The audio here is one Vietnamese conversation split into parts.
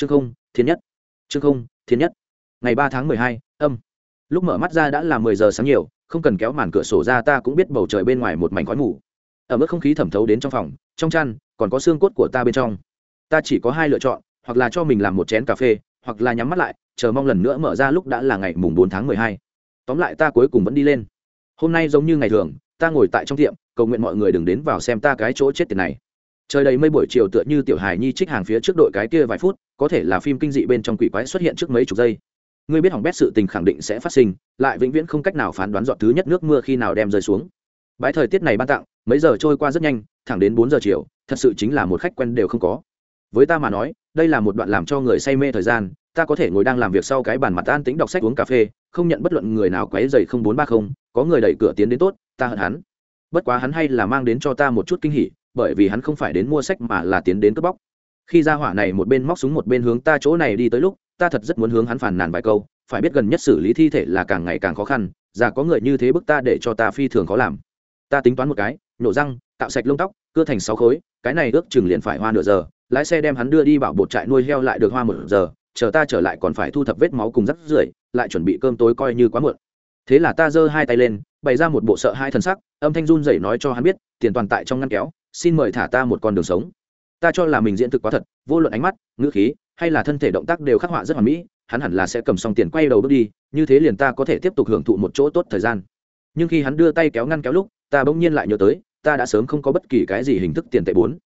chương không, thiên nhất. Chương không, thiên nhất. Ngày ba tháng mười hai, âm. Lúc mở mắt ra đã là mười giờ sáng nhiều, không cần kéo màn cửa sổ ra ta cũng biết bầu trời bên ngoài một mảnh khói mù. Ở mức không khí thẩm thấu đến trong phòng, trong chăn, còn có xương cốt của ta bên trong. Ta chỉ có hai lựa chọn, hoặc là cho mình làm một chén cà phê, hoặc là nhắm mắt lại, chờ mong lần nữa mở ra lúc đã là ngày mùng bốn tháng mười hai. Tóm lại ta cuối cùng vẫn đi lên. Hôm nay giống như ngày thường, ta ngồi tại trong tiệm, cầu nguyện mọi người đừng đến vào xem ta cái chỗ chết tiền này. Trời đầy mây buổi chiều tựa như tiểu hài nhi trích hàng phía trước đội cái kia vài phút có thể là phim kinh dị bên trong quỷ quái xuất hiện trước mấy chục giây. Ngươi biết hỏng bét sự tình khẳng định sẽ phát sinh, lại vĩnh viễn không cách nào phán đoán dọn thứ nhất nước mưa khi nào đem rơi xuống. Bãi thời tiết này ban tặng, mấy giờ trôi qua rất nhanh, thẳng đến bốn giờ chiều, thật sự chính là một khách quen đều không có. Với ta mà nói, đây là một đoạn làm cho người say mê thời gian, ta có thể ngồi đang làm việc sau cái bàn mặt an tĩnh đọc sách uống cà phê, không nhận bất luận người nào quấy dày không bốn ba không, có người đẩy cửa tiến đến tốt, ta hận hắn. Bất quá hắn hay là mang đến cho ta một chút kinh hỉ, bởi vì hắn không phải đến mua sách mà là tiến đến cướp bóc khi ra hỏa này một bên móc súng một bên hướng ta chỗ này đi tới lúc, ta thật rất muốn hướng hắn phản nàn vài câu, phải biết gần nhất xử lý thi thể là càng ngày càng khó khăn, già có người như thế bức ta để cho ta phi thường khó làm. Ta tính toán một cái nhổ răng tạo sạch lông tóc, cưa thành sáu khối, cái này ước chừng liền phải hoa nửa giờ, lái xe đem hắn đưa đi bảo bột trại nuôi heo lại được hoa một giờ, chờ ta trở lại còn phải thu thập vết máu cùng rắc rưởi, lại chuẩn bị cơm tối coi như quá muộn. Thế là ta giơ hai tay lên, bày ra một bộ sợ hai thần sắc, âm thanh run rẩy nói cho hắn biết, tiền toàn tại trong ngăn kéo, xin mời thả ta một con đường sống ta cho là mình diễn thực quá thật, vô luận ánh mắt, ngữ khí, hay là thân thể động tác đều khắc họa rất hoàn mỹ, hắn hẳn là sẽ cầm xong tiền quay đầu bước đi, như thế liền ta có thể tiếp tục hưởng thụ một chỗ tốt thời gian. Nhưng khi hắn đưa tay kéo ngăn kéo lúc, ta bỗng nhiên lại nhớ tới, ta đã sớm không có bất kỳ cái gì hình thức tiền tệ bốn.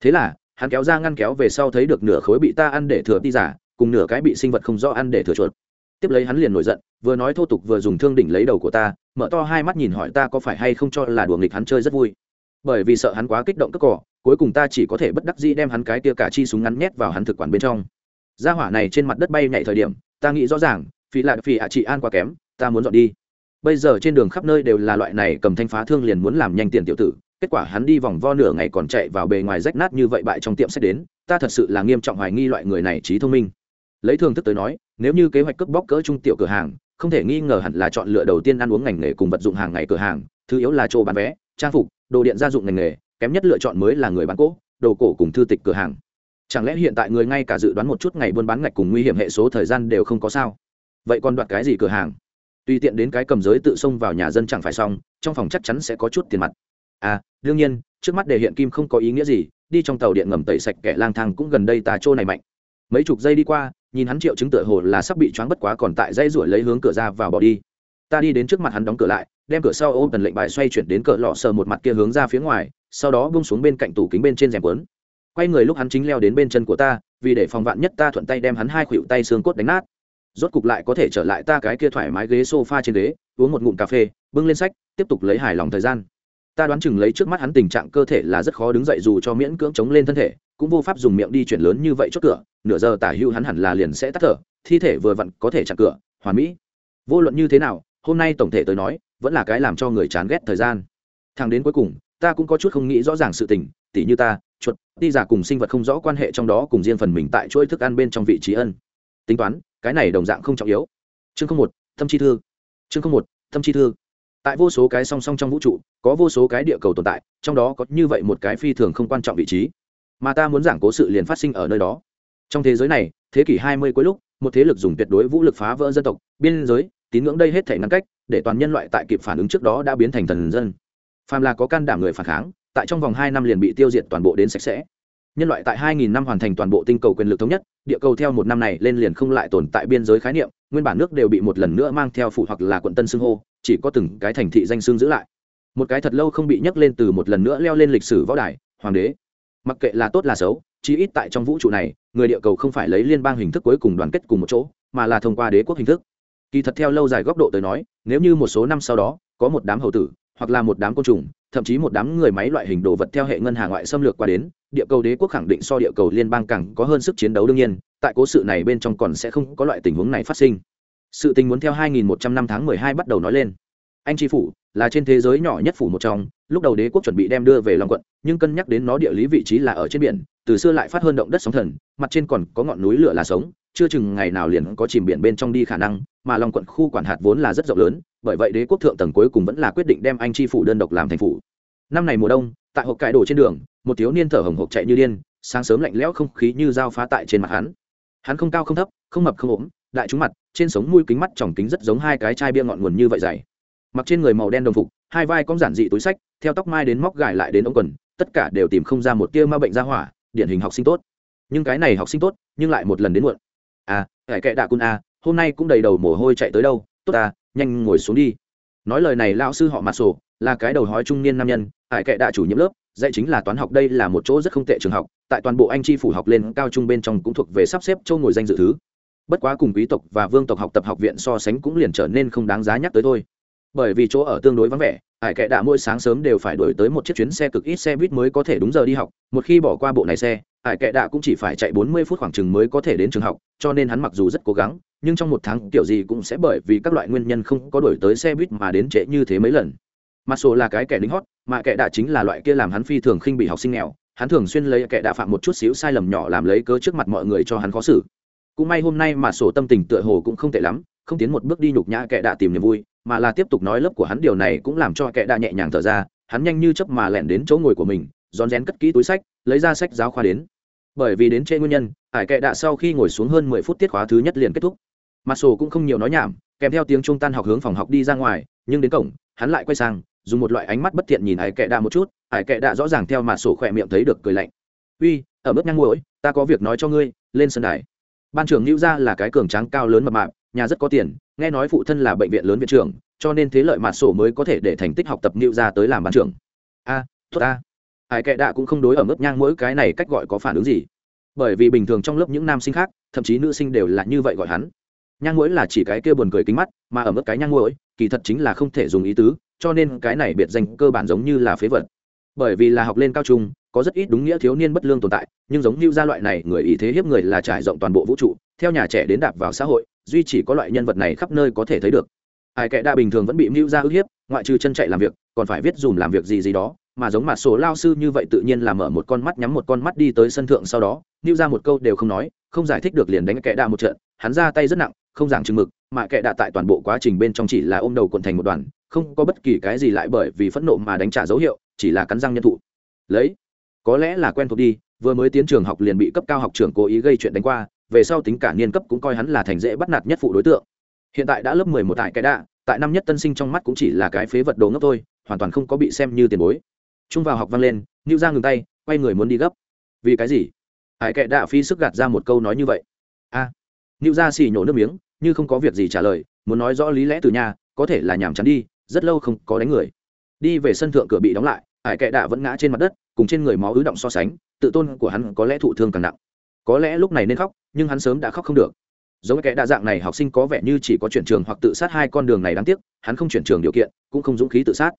Thế là, hắn kéo ra ngăn kéo về sau thấy được nửa khối bị ta ăn để thừa ti giả, cùng nửa cái bị sinh vật không rõ ăn để thừa chuột. Tiếp lấy hắn liền nổi giận, vừa nói thô tục vừa dùng thương đỉnh lấy đầu của ta, mở to hai mắt nhìn hỏi ta có phải hay không cho là đùa nghịch hắn chơi rất vui bởi vì sợ hắn quá kích động cất cỏ, cuối cùng ta chỉ có thể bất đắc dĩ đem hắn cái tia cả chi súng ngắn nhét vào hắn thực quản bên trong. Gia hỏa này trên mặt đất bay nhảy thời điểm, ta nghĩ rõ ràng phi lại phi ạ chị an quá kém, ta muốn dọn đi. Bây giờ trên đường khắp nơi đều là loại này cầm thanh phá thương liền muốn làm nhanh tiền tiểu tử, kết quả hắn đi vòng vo nửa ngày còn chạy vào bề ngoài rách nát như vậy bại trong tiệm sẽ đến, ta thật sự là nghiêm trọng hoài nghi loại người này trí thông minh. Lấy thường thức tới nói, nếu như kế hoạch cướp bóc cỡ trung tiểu cửa hàng, không thể nghi ngờ hẳn là chọn lựa đầu tiên ăn uống ngành nghề cùng vật dụng hàng ngày cửa hàng, thứ yếu là chỗ bán vé, trang phục đồ điện gia dụng ngành nghề, kém nhất lựa chọn mới là người bán cỗ, đồ cổ cùng thư tịch cửa hàng. Chẳng lẽ hiện tại người ngay cả dự đoán một chút ngày buôn bán ngạch cùng nguy hiểm hệ số thời gian đều không có sao? Vậy còn đoạt cái gì cửa hàng? Tùy tiện đến cái cầm giới tự xông vào nhà dân chẳng phải xong, trong phòng chắc chắn sẽ có chút tiền mặt. À đương nhiên, trước mắt đề hiện kim không có ý nghĩa gì, đi trong tàu điện ngầm tẩy sạch kẻ lang thang cũng gần đây tà trô này mạnh. Mấy chục giây đi qua, nhìn hắn triệu chứng tựa hồ là sắp bị choáng bất quá còn tại dây ruổi lấy hướng cửa ra vào bỏ đi. Ta đi đến trước mặt hắn đóng cửa lại đem cửa sau ôm tần lệnh bài xoay chuyển đến cỡ lọ sờ một mặt kia hướng ra phía ngoài, sau đó bung xuống bên cạnh tủ kính bên trên rèm quấn quay người lúc hắn chính leo đến bên chân của ta, vì để phòng vạn nhất ta thuận tay đem hắn hai khuỷu tay xương cốt đánh nát. Rốt cục lại có thể trở lại ta cái kia thoải mái ghế sofa trên ghế, uống một ngụm cà phê, bưng lên sách, tiếp tục lấy hài lòng thời gian. Ta đoán chừng lấy trước mắt hắn tình trạng cơ thể là rất khó đứng dậy dù cho miễn cưỡng chống lên thân thể, cũng vô pháp dùng miệng đi chuyển lớn như vậy chốt cửa, nửa giờ tả hưu hắn hẳn là liền sẽ tắt thở, thi thể vừa vặn có thể chặn cửa, hoàn mỹ. Vô luận như thế nào, hôm nay tổng thể tới nói vẫn là cái làm cho người chán ghét thời gian. Thang đến cuối cùng, ta cũng có chút không nghĩ rõ ràng sự tình, tỉ như ta, chuột đi giả cùng sinh vật không rõ quan hệ trong đó cùng riêng phần mình tại chuỗi thức ăn bên trong vị trí ân. Tính toán, cái này đồng dạng không trọng yếu. Chương không một, thâm chi thư. Chương không một, thâm chi thư. Tại vô số cái song song trong vũ trụ, có vô số cái địa cầu tồn tại, trong đó có như vậy một cái phi thường không quan trọng vị trí. Mà ta muốn giảng cố sự liền phát sinh ở nơi đó. Trong thế giới này, thế kỷ 20 cuối lúc, một thế lực dùng tuyệt đối vũ lực phá vỡ dân tộc, biên giới tín ngưỡng đây hết thể ngăn cách, để toàn nhân loại tại kịp phản ứng trước đó đã biến thành thần dân. Phàm là có can đảm người phản kháng, tại trong vòng hai năm liền bị tiêu diệt toàn bộ đến sạch sẽ. Nhân loại tại 2.000 năm hoàn thành toàn bộ tinh cầu quyền lực thống nhất, địa cầu theo một năm này lên liền không lại tồn tại biên giới khái niệm, nguyên bản nước đều bị một lần nữa mang theo phủ hoặc là quận tân xưng hô, chỉ có từng cái thành thị danh xưng giữ lại. Một cái thật lâu không bị nhấc lên từ một lần nữa leo lên lịch sử võ đài, hoàng đế. Mặc kệ là tốt là xấu, chí ít tại trong vũ trụ này, người địa cầu không phải lấy liên bang hình thức cuối cùng đoàn kết cùng một chỗ, mà là thông qua đế quốc hình thức kỳ thật theo lâu dài góc độ tới nói, nếu như một số năm sau đó, có một đám hầu tử, hoặc là một đám côn trùng, thậm chí một đám người máy loại hình đồ vật theo hệ ngân hàng ngoại xâm lược qua đến, địa cầu đế quốc khẳng định so địa cầu liên bang càng có hơn sức chiến đấu đương nhiên, tại cố sự này bên trong còn sẽ không có loại tình huống này phát sinh. Sự tình muốn theo 2100 năm tháng 12 bắt đầu nói lên. Anh tri phủ là trên thế giới nhỏ nhất phủ một trong, lúc đầu đế quốc chuẩn bị đem đưa về long quận, nhưng cân nhắc đến nó địa lý vị trí là ở trên biển, từ xưa lại phát hơn động đất sóng thần, mặt trên còn có ngọn núi lửa là sống chưa chừng ngày nào liền có chìm biển bên trong đi khả năng, mà long quận khu quản hạt vốn là rất rộng lớn, bởi vậy đế quốc thượng tầng cuối cùng vẫn là quyết định đem anh chi phủ đơn độc làm thành phủ. Năm này mùa đông, tại hộp cải đồ trên đường, một thiếu niên thở hồng hộc chạy như điên, sáng sớm lạnh lẽo không khí như dao phá tại trên mặt hắn. Hắn không cao không thấp, không mập không ốm, đại trúng mặt, trên sống mũi kính mắt tròng kính rất giống hai cái chai bia ngọn nguồn như vậy dày. Mặc trên người màu đen đồng phục, hai vai cong giản dị túi sách, theo tóc mai đến móc gài lại đến ống quần, tất cả đều tìm không ra một tia ma bệnh ra hỏa, điển hình học sinh tốt. Nhưng cái này học sinh tốt, nhưng lại một lần đến muộn à hải kệ đạ cun à, hôm nay cũng đầy đầu mồ hôi chạy tới đâu tốt à nhanh ngồi xuống đi. Nói lời này lão sư họ mặt sổ là cái đầu hói trung niên nam nhân hải kệ đạ chủ nhiệm lớp dạy chính là toán học đây là một chỗ rất không tệ trường học tại toàn bộ anh chi phủ học lên cao trung bên trong cũng thuộc về sắp xếp châu ngồi danh dự thứ. Bất quá cùng quý tộc và vương tộc học tập học viện so sánh cũng liền trở nên không đáng giá nhắc tới thôi. Bởi vì chỗ ở tương đối vắng vẻ hải kệ đạ mỗi sáng sớm đều phải đổi tới một chiếc chuyến xe cực ít xe buýt mới có thể đúng giờ đi học một khi bỏ qua bộ này xe Ải kệ đạ cũng chỉ phải chạy bốn mươi phút khoảng chừng mới có thể đến trường học, cho nên hắn mặc dù rất cố gắng, nhưng trong một tháng kiểu gì cũng sẽ bởi vì các loại nguyên nhân không có đổi tới xe buýt mà đến trễ như thế mấy lần. Mặc dù là cái kẻ lính hót, mà kẻ đạ chính là loại kia làm hắn phi thường khinh bị học sinh nghèo, hắn thường xuyên lấy kẻ đạ phạm một chút xíu sai lầm nhỏ làm lấy cớ trước mặt mọi người cho hắn khó xử. Cũng may hôm nay mà sổ tâm tình tựa hồ cũng không tệ lắm, không tiến một bước đi nhục nhã kẻ đạ tìm niềm vui, mà là tiếp tục nói lớp của hắn điều này cũng làm cho kẻ đạ nhẹ nhàng thở ra, hắn nhanh như chớp mà lẻn đến chỗ ngồi của mình rón rén cất kỹ túi sách lấy ra sách giáo khoa đến. Bởi vì đến trễ nguyên nhân ải kệ đạ sau khi ngồi xuống hơn mười phút tiết khóa thứ nhất liền kết thúc. Mặt sổ cũng không nhiều nói nhảm kèm theo tiếng trung tan học hướng phòng học đi ra ngoài nhưng đến cổng hắn lại quay sang dùng một loại ánh mắt bất thiện nhìn ải kệ đạ một chút ải kệ đạ rõ ràng theo mặt sổ khỏe miệng thấy được cười lạnh. Uy ở mức nhang mũi ta có việc nói cho ngươi lên sân đài. Ban trưởng lưu gia là cái cường tráng cao lớn mập mạp nhà rất có tiền nghe nói phụ thân là bệnh viện lớn viện trưởng cho nên thế lợi mặt sổ mới có thể để thành tích học tập lưu gia tới làm ban trưởng. A à, tốt a Ai kệ đạ cũng không đối ở mức nhang mỗi cái này cách gọi có phản ứng gì. Bởi vì bình thường trong lớp những nam sinh khác, thậm chí nữ sinh đều là như vậy gọi hắn. Nhang mũi là chỉ cái kia buồn cười kính mắt, mà ở mức cái nhang mũi kỳ thật chính là không thể dùng ý tứ, cho nên cái này biệt danh cơ bản giống như là phế vật. Bởi vì là học lên cao trung, có rất ít đúng nghĩa thiếu niên bất lương tồn tại, nhưng giống như gia loại này, người ý thế hiếp người là trải rộng toàn bộ vũ trụ, theo nhà trẻ đến đạp vào xã hội, duy chỉ có loại nhân vật này khắp nơi có thể thấy được. Ai kệ đa bình thường vẫn bị mưu gia ức hiếp, ngoại trừ chân chạy làm việc, còn phải viết dùm làm việc gì gì đó mà giống mặt số lao sư như vậy tự nhiên là mở một con mắt nhắm một con mắt đi tới sân thượng sau đó nêu ra một câu đều không nói, không giải thích được liền đánh kẻ đạ một trận, hắn ra tay rất nặng, không giảng chừng mực, mà kẻ đạ tại toàn bộ quá trình bên trong chỉ là ôm đầu quần thành một đoàn, không có bất kỳ cái gì lại bởi vì phẫn nộ mà đánh trả dấu hiệu, chỉ là cắn răng nhân thụ. Lấy, có lẽ là quen thuộc đi, vừa mới tiến trường học liền bị cấp cao học trưởng cố ý gây chuyện đánh qua, về sau tính cả niên cấp cũng coi hắn là thành dễ bắt nạt nhất phụ đối tượng. Hiện tại đã lớp mười một tại cái đạ, tại năm nhất tân sinh trong mắt cũng chỉ là cái phế vật đồ ngốc thôi, hoàn toàn không có bị xem như tiền bối trung vào học văn lên nữ ra ngừng tay quay người muốn đi gấp. Vì cái gì? Hải kệ đạ phi sức gạt ra một câu nói như vậy. A. À, Gia ra xì nhổ nước miếng như không có việc gì trả lời muốn nói rõ lý lẽ từ nhà có thể là nhàm chán đi rất lâu không có đánh người. Đi về sân thượng cửa bị đóng lại hải kệ đạ vẫn ngã trên mặt đất cùng trên người máu ứ động so sánh tự tôn của hắn có lẽ thụ thương càng nặng. Có lẽ lúc này nên khóc nhưng hắn sớm đã khóc không được. Giống kẻ đa dạng này học sinh có vẻ như chỉ có chuyển trường hoặc tự sát hai con đường này đáng tiếc hắn không chuyển trường điều kiện cũng không dũng khí tự sát.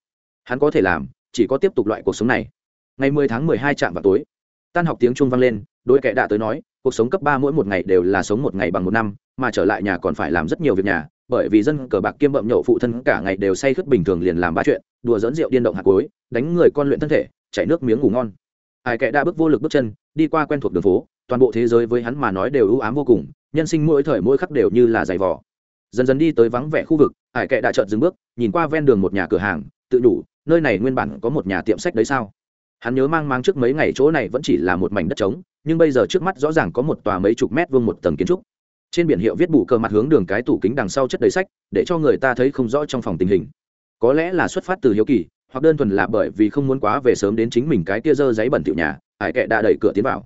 Hắn có thể làm chỉ có tiếp tục loại cuộc sống này. Ngày 10 tháng 12 trạm vào tối, tan học tiếng chuông vang lên, đôi kẻ đã tới nói, cuộc sống cấp ba mỗi một ngày đều là sống một ngày bằng một năm, mà trở lại nhà còn phải làm rất nhiều việc nhà, bởi vì dân cờ bạc kiêm bậm nhậu phụ thân cả ngày đều say khướt bình thường liền làm ba chuyện, đùa dẫn rượu điên động hạt cối đánh người con luyện thân thể, chảy nước miếng ngủ ngon. Ai kệ đã bước vô lực bước chân, đi qua quen thuộc đường phố, toàn bộ thế giới với hắn mà nói đều ưu ám vô cùng, nhân sinh mỗi thời mỗi khắc đều như là giày vò. Dần dần đi tới vắng vẻ khu vực ải kệ đã chợt dừng bước, nhìn qua ven đường một nhà cửa hàng, tự đủ nơi này nguyên bản có một nhà tiệm sách đấy sao? Hắn nhớ mang mang trước mấy ngày chỗ này vẫn chỉ là một mảnh đất trống, nhưng bây giờ trước mắt rõ ràng có một tòa mấy chục mét vuông một tầng kiến trúc. Trên biển hiệu viết bù cờ mặt hướng đường cái tủ kính đằng sau chất đầy sách, để cho người ta thấy không rõ trong phòng tình hình. Có lẽ là xuất phát từ hiếu kỳ, hoặc đơn thuần là bởi vì không muốn quá về sớm đến chính mình cái tia dơ giấy bẩn tiểu nhà hải kệ đã đẩy cửa tiến vào.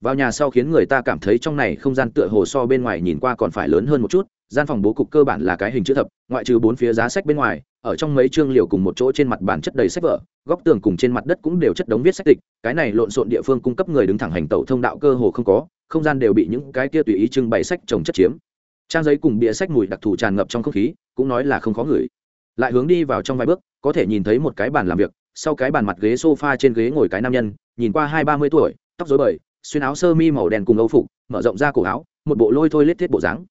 Vào nhà sau khiến người ta cảm thấy trong này không gian tựa hồ so bên ngoài nhìn qua còn phải lớn hơn một chút gian phòng bố cục cơ bản là cái hình chữ thập, ngoại trừ bốn phía giá sách bên ngoài, ở trong mấy chương liều cùng một chỗ trên mặt bàn chất đầy sách vở, góc tường cùng trên mặt đất cũng đều chất đống viết sách tịch, cái này lộn xộn địa phương cung cấp người đứng thẳng hành tẩu thông đạo cơ hồ không có, không gian đều bị những cái kia tùy ý trưng bày sách trồng chất chiếm. Trang giấy cùng bìa sách mùi đặc thù tràn ngập trong không khí, cũng nói là không khó ngửi. Lại hướng đi vào trong vài bước, có thể nhìn thấy một cái bàn làm việc, sau cái bàn mặt ghế sofa trên ghế ngồi cái nam nhân, nhìn qua hai ba mươi tuổi, tóc rối bời, xuyên áo sơ mi màu đen cùng âu phục, mở rộng ra cổ áo, một bộ lôi thôi lết thiết bộ dáng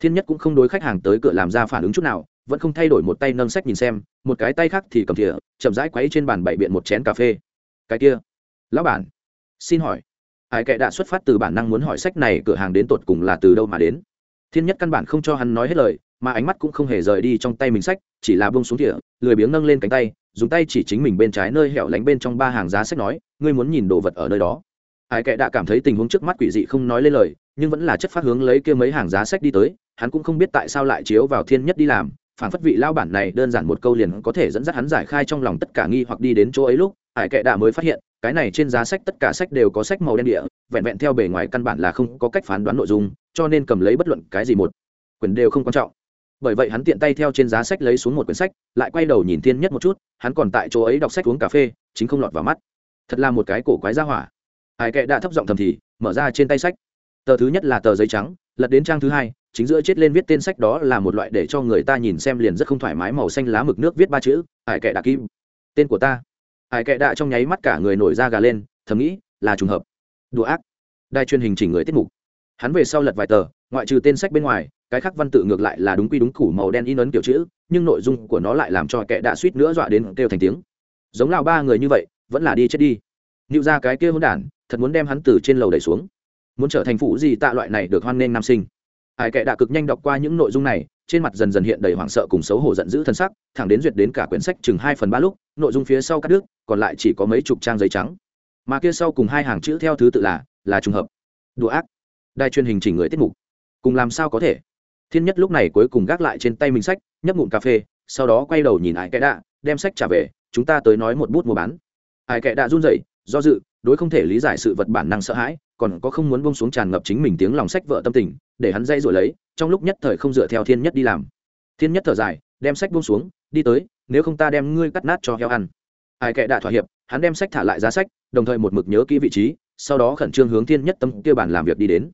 thiên nhất cũng không đối khách hàng tới cửa làm ra phản ứng chút nào, vẫn không thay đổi một tay nâng sách nhìn xem, một cái tay khác thì cầm thìa, chậm rãi quấy trên bàn bảy biện một chén cà phê. Cái kia, lão bản, xin hỏi ai kệ đã xuất phát từ bản năng muốn hỏi sách này cửa hàng đến tột cùng là từ đâu mà đến? Thiên nhất căn bản không cho hắn nói hết lời, mà ánh mắt cũng không hề rời đi trong tay mình sách, chỉ là bông xuống thìa, lười biếng nâng lên cánh tay, dùng tay chỉ chính mình bên trái nơi hẻo lánh bên trong ba hàng giá sách nói, ngươi muốn nhìn đồ vật ở nơi đó. Ai kệ đã cảm thấy tình huống trước mắt quỷ dị không nói lên lời, nhưng vẫn là chất phát hướng lấy kia mấy hàng giá sách đi tới hắn cũng không biết tại sao lại chiếu vào thiên nhất đi làm, phản phất vị lao bản này đơn giản một câu liền có thể dẫn dắt hắn giải khai trong lòng tất cả nghi hoặc đi đến chỗ ấy lúc hải kệ đạ mới phát hiện, cái này trên giá sách tất cả sách đều có sách màu đen địa, vẹn vẹn theo bề ngoài căn bản là không có cách phán đoán nội dung, cho nên cầm lấy bất luận cái gì một quyển đều không quan trọng. Bởi vậy hắn tiện tay theo trên giá sách lấy xuống một quyển sách, lại quay đầu nhìn thiên nhất một chút, hắn còn tại chỗ ấy đọc sách uống cà phê, chính không lọt vào mắt. Thật là một cái cổ quái ra hỏa. Hải kệ đã thấp giọng thầm thì, mở ra trên tay sách. Tờ thứ nhất là tờ giấy trắng, lật đến trang thứ hai chính giữa chết lên viết tên sách đó là một loại để cho người ta nhìn xem liền rất không thoải mái màu xanh lá mực nước viết ba chữ, hải kệ đạ kim. Tên của ta. Hải kệ đạ trong nháy mắt cả người nổi da gà lên, thầm nghĩ, là trùng hợp. Đùa ác. Đài truyền hình chỉnh người tiết mục. Hắn về sau lật vài tờ, ngoại trừ tên sách bên ngoài, cái khác văn tự ngược lại là đúng quy đúng củ màu đen in ấn kiểu chữ, nhưng nội dung của nó lại làm cho kệ đạ suýt nữa dọa đến kêu thành tiếng. Giống lào ba người như vậy, vẫn là đi chết đi. Nịu ra cái kia hôn đản, thật muốn đem hắn từ trên lầu đẩy xuống. Muốn trở thành phụ gì tạ loại này được hoan nghênh nam sinh hải kệ đã cực nhanh đọc qua những nội dung này, trên mặt dần dần hiện đầy hoảng sợ cùng xấu hổ giận dữ thân sắc, thẳng đến duyệt đến cả quyển sách chừng hai phần ba lúc, nội dung phía sau cắt đứt, còn lại chỉ có mấy chục trang giấy trắng. Mà kia sau cùng hai hàng chữ theo thứ tự là là trùng hợp. Đùa ác. Đài truyền hình chỉnh người tiết mục. Cùng làm sao có thể? Thiên nhất lúc này cuối cùng gác lại trên tay mình sách, nhấp ngụm cà phê, sau đó quay đầu nhìn ải kệ đạ đem sách trả về, chúng ta tới nói một bút mua bán. Ải kệ đạ run rẩy, do dự, đối không thể lý giải sự vật bản năng sợ hãi còn có không muốn bông xuống tràn ngập chính mình tiếng lòng sách vợ tâm tình, để hắn dây rồi lấy, trong lúc nhất thời không dựa theo thiên nhất đi làm. Thiên nhất thở dài, đem sách bông xuống, đi tới, nếu không ta đem ngươi cắt nát cho heo ăn. Ai kệ đã thỏa hiệp, hắn đem sách thả lại giá sách, đồng thời một mực nhớ kỹ vị trí, sau đó khẩn trương hướng thiên nhất tâm kia bàn làm việc đi đến.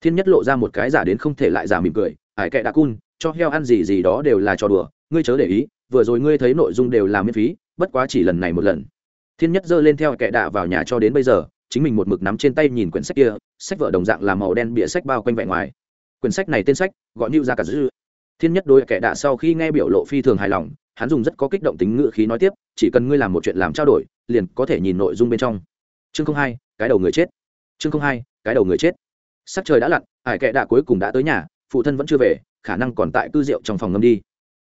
Thiên nhất lộ ra một cái giả đến không thể lại giả mỉm cười ải kệ đã cun, cho heo ăn gì gì đó đều là trò đùa, ngươi chớ để ý, vừa rồi ngươi thấy nội dung đều là miễn phí, bất quá chỉ lần này một lần. Thiên nhất giơ lên theo kệ đạ vào nhà cho đến bây giờ chính mình một mực nắm trên tay nhìn quyển sách kia, sách vở đồng dạng là màu đen bịa sách bao quanh vẻ ngoài. Quyển sách này tên sách, gọi new ra cả dư. Thiên nhất đôi kẻ đạ sau khi nghe biểu lộ phi thường hài lòng, hắn dùng rất có kích động tính ngự khí nói tiếp, chỉ cần ngươi làm một chuyện làm trao đổi, liền có thể nhìn nội dung bên trong. Chương không hai, cái đầu người chết. Chương không hai, cái đầu người chết. Sắc trời đã lặn hải kệ đạ cuối cùng đã tới nhà, phụ thân vẫn chưa về, khả năng còn tại cư rượu trong phòng ngâm đi.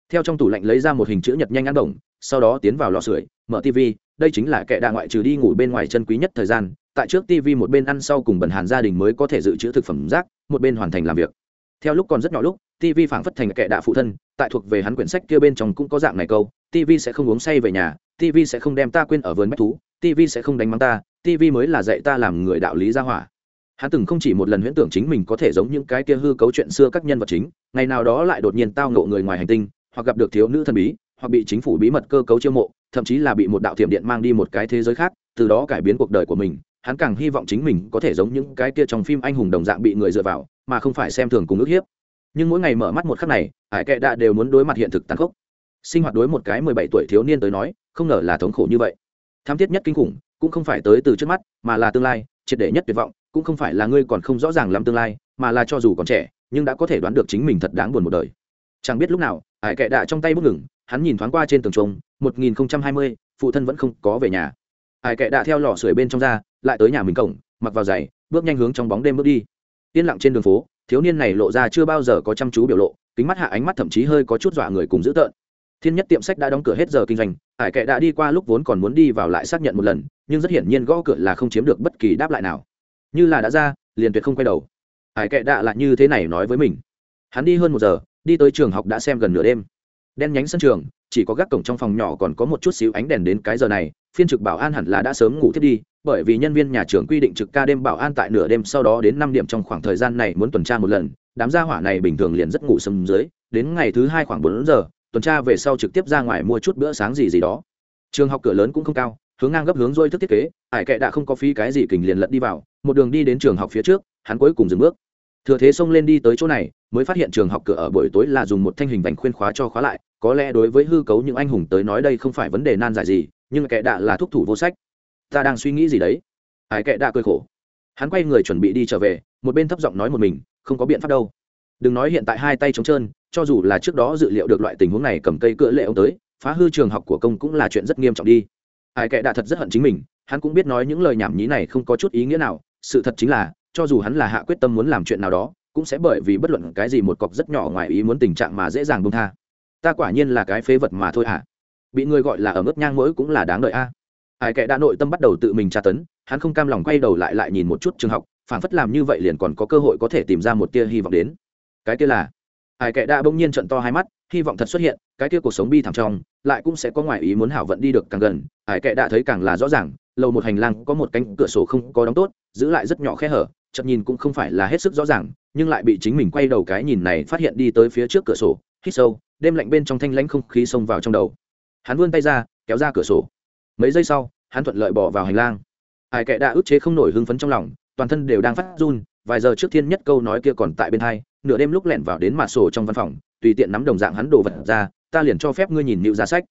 Theo trong tủ lạnh lấy ra một hình chữ nhật nhanh ăn đồng sau đó tiến vào lò sưởi, mở tv đây chính là kẻ đạ ngoại trừ đi ngủ bên ngoài chân quý nhất thời gian, tại trước tv một bên ăn sau cùng bần hàn gia đình mới có thể dự trữ thực phẩm rác, một bên hoàn thành làm việc. Theo lúc còn rất nhỏ lúc tv phảng phất thành kẻ đạ phụ thân, tại thuộc về hắn quyển sách kia bên trong cũng có dạng này câu tv sẽ không uống say về nhà tv sẽ không đem ta quên ở vườn bách thú tv sẽ không đánh mắng ta tv mới là dạy ta làm người đạo lý gia hỏa. Hắn từng không chỉ một lần huyễn tưởng chính mình có thể giống những cái kia hư cấu chuyện xưa các nhân vật chính, ngày nào đó lại đột nhiên tao ngộ người ngoài hành tinh, hoặc gặp được thiếu nữ thần bí, hoặc bị chính phủ bí mật cơ cấu chiêu mộ thậm chí là bị một đạo thiểm điện mang đi một cái thế giới khác, từ đó cải biến cuộc đời của mình, hắn càng hy vọng chính mình có thể giống những cái kia trong phim anh hùng đồng dạng bị người dựa vào, mà không phải xem thường cùng ức hiếp. Nhưng mỗi ngày mở mắt một khắc này ải kệ đã đều muốn đối mặt hiện thực tàn khốc. Sinh hoạt đối một cái mười bảy tuổi thiếu niên tới nói, không ngờ là thống khổ như vậy. Tham thiết nhất kinh khủng, cũng không phải tới từ trước mắt, mà là tương lai, triệt để nhất tuyệt vọng, cũng không phải là ngươi còn không rõ ràng lắm tương lai, mà là cho dù còn trẻ, nhưng đã có thể đoán được chính mình thật đáng buồn một đời. Chẳng biết lúc nào ải kệ đã trong tay bút ngừng, hắn nhìn thoáng qua trên tường trông 1020, phụ thân vẫn không có về nhà. Ai kệ đã theo lò sưởi bên trong ra lại tới nhà mình cổng mặc vào giày bước nhanh hướng trong bóng đêm bước đi. Yên lặng trên đường phố thiếu niên này lộ ra chưa bao giờ có chăm chú biểu lộ kính mắt hạ ánh mắt thậm chí hơi có chút dọa người cùng dữ tợn. Thiên nhất tiệm sách đã đóng cửa hết giờ kinh doanh ai kệ đã đi qua lúc vốn còn muốn đi vào lại xác nhận một lần nhưng rất hiển nhiên gõ cửa là không chiếm được bất kỳ đáp lại nào. Như là đã ra liền tuyệt không quay đầu. Ai kệ đã là như thế này nói với mình. Hắn đi hơn một giờ đi tới trường học đã xem gần nửa đêm đen nhánh sân trường, chỉ có gác cổng trong phòng nhỏ còn có một chút xíu ánh đèn đến cái giờ này, phiên trực bảo an hẳn là đã sớm ngủ thiết đi, bởi vì nhân viên nhà trường quy định trực ca đêm bảo an tại nửa đêm sau đó đến năm điểm trong khoảng thời gian này muốn tuần tra một lần, đám gia hỏa này bình thường liền rất ngủ sầm dưới, đến ngày thứ hai khoảng bốn giờ, tuần tra về sau trực tiếp ra ngoài mua chút bữa sáng gì gì đó. Trường học cửa lớn cũng không cao, hướng ngang gấp hướng dôi thức thiết kế, ải kệ đã không có phí cái gì kình liền lật đi vào, một đường đi đến trường học phía trước, hắn cuối cùng dừng bước. Thừa thế xông lên đi tới chỗ này, mới phát hiện trường học cửa ở buổi tối là dùng một thanh hình vành khuyên khóa cho khóa lại có lẽ đối với hư cấu những anh hùng tới nói đây không phải vấn đề nan giải gì, nhưng kệ đạ là thúc thủ vô sách. Ta đang suy nghĩ gì đấy? Ải kệ đạ cười khổ. Hắn quay người chuẩn bị đi trở về, một bên thấp giọng nói một mình, không có biện pháp đâu. Đừng nói hiện tại hai tay trống trơn, cho dù là trước đó dự liệu được loại tình huống này cầm cây cựa lệ ông tới, phá hư trường học của công cũng là chuyện rất nghiêm trọng đi. Ải kệ đạ thật rất hận chính mình, hắn cũng biết nói những lời nhảm nhí này không có chút ý nghĩa nào, sự thật chính là, cho dù hắn là hạ quyết tâm muốn làm chuyện nào đó, cũng sẽ bởi vì bất luận cái gì một cọc rất nhỏ ngoài ý muốn tình trạng mà dễ dàng bông tha ta quả nhiên là cái phế vật mà thôi hả à? bị người gọi là ở mức nhang mỗi cũng là đáng đợi a à. ai kệ đã nội tâm bắt đầu tự mình tra tấn, hắn không cam lòng quay đầu lại lại nhìn một chút trường học phản phất làm như vậy liền còn có cơ hội có thể tìm ra một tia hy vọng đến cái kia là, ai kệ đã bỗng nhiên trận to hai mắt, hy vọng thật xuất hiện, cái kia cuộc sống bi thảm trong, lại cũng sẽ có ngoại ý muốn hảo vận đi được càng gần, ai kệ đã thấy càng là rõ ràng, lầu một hành lang có một cánh cửa sổ không có đóng tốt, giữ lại rất nhỏ khe hở chậm nhìn cũng không phải là hết sức rõ ràng, nhưng lại bị chính mình quay đầu cái nhìn này phát hiện đi tới phía trước cửa sổ hít sâu, đêm lạnh bên trong thanh lãnh không khí xông vào trong đầu. Hắn vươn tay ra, kéo ra cửa sổ. Mấy giây sau, hắn thuận lợi bỏ vào hành lang. Ai kệ đã ức chế không nổi hưng phấn trong lòng, toàn thân đều đang phát run, vài giờ trước thiên nhất câu nói kia còn tại bên hai, nửa đêm lúc lẹn vào đến mạ sổ trong văn phòng, tùy tiện nắm đồng dạng hắn đồ vật ra, ta liền cho phép ngươi nhìn nịu ra sách.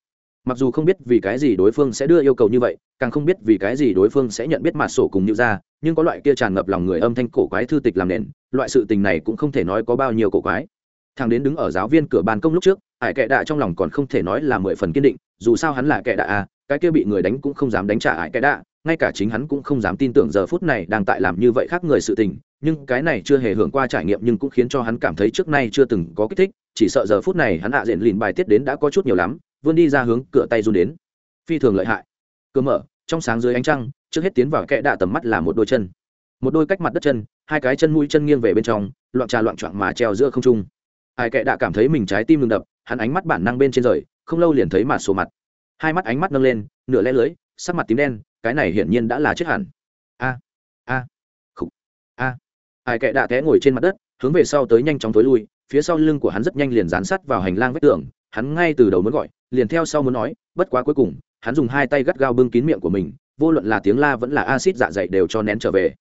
Mặc dù không biết vì cái gì đối phương sẽ đưa yêu cầu như vậy, càng không biết vì cái gì đối phương sẽ nhận biết mặt sổ cùng nịu ra, nhưng có loại kia tràn ngập lòng người âm thanh cổ quái thư tịch làm nền, loại sự tình này cũng không thể nói có bao nhiêu cổ quái thằng đến đứng ở giáo viên cửa ban công lúc trước, ải kệ đạ trong lòng còn không thể nói là mười phần kiên định, dù sao hắn là kệ đạ à cái kia bị người đánh cũng không dám đánh trả ải kệ đạ, ngay cả chính hắn cũng không dám tin tưởng giờ phút này đang tại làm như vậy khác người sự tình, nhưng cái này chưa hề hưởng qua trải nghiệm nhưng cũng khiến cho hắn cảm thấy trước nay chưa từng có kích thích, chỉ sợ giờ phút này hắn hạ diện lìn bài tiết đến đã có chút nhiều lắm, vươn đi ra hướng cửa tay run đến. Phi thường lợi hại. Cơ mở, trong sáng dưới ánh trăng, trước hết tiến vào kẽ đạ tầm mắt là một đôi chân. Một đôi cách mặt đất chân, hai cái chân mũi chân nghiêng về bên trong, loạn trà loạn choạng mà treo giữa không trung ai kệ đã cảm thấy mình trái tim ngừng đập, hắn ánh mắt bản năng bên trên rời, không lâu liền thấy mặt sổ mặt. Hai mắt ánh mắt nâng lên, nửa lẽ lưới, sắc mặt tím đen, cái này hiển nhiên đã là chết hẳn. A a, khục, a. Ai kệ đã té ngồi trên mặt đất, hướng về sau tới nhanh chóng tối lui, phía sau lưng của hắn rất nhanh liền dán sắt vào hành lang vách tường, hắn ngay từ đầu muốn gọi, liền theo sau muốn nói, bất quá cuối cùng, hắn dùng hai tay gắt gao bưng kín miệng của mình, vô luận là tiếng la vẫn là acid dạ dày đều cho nén trở về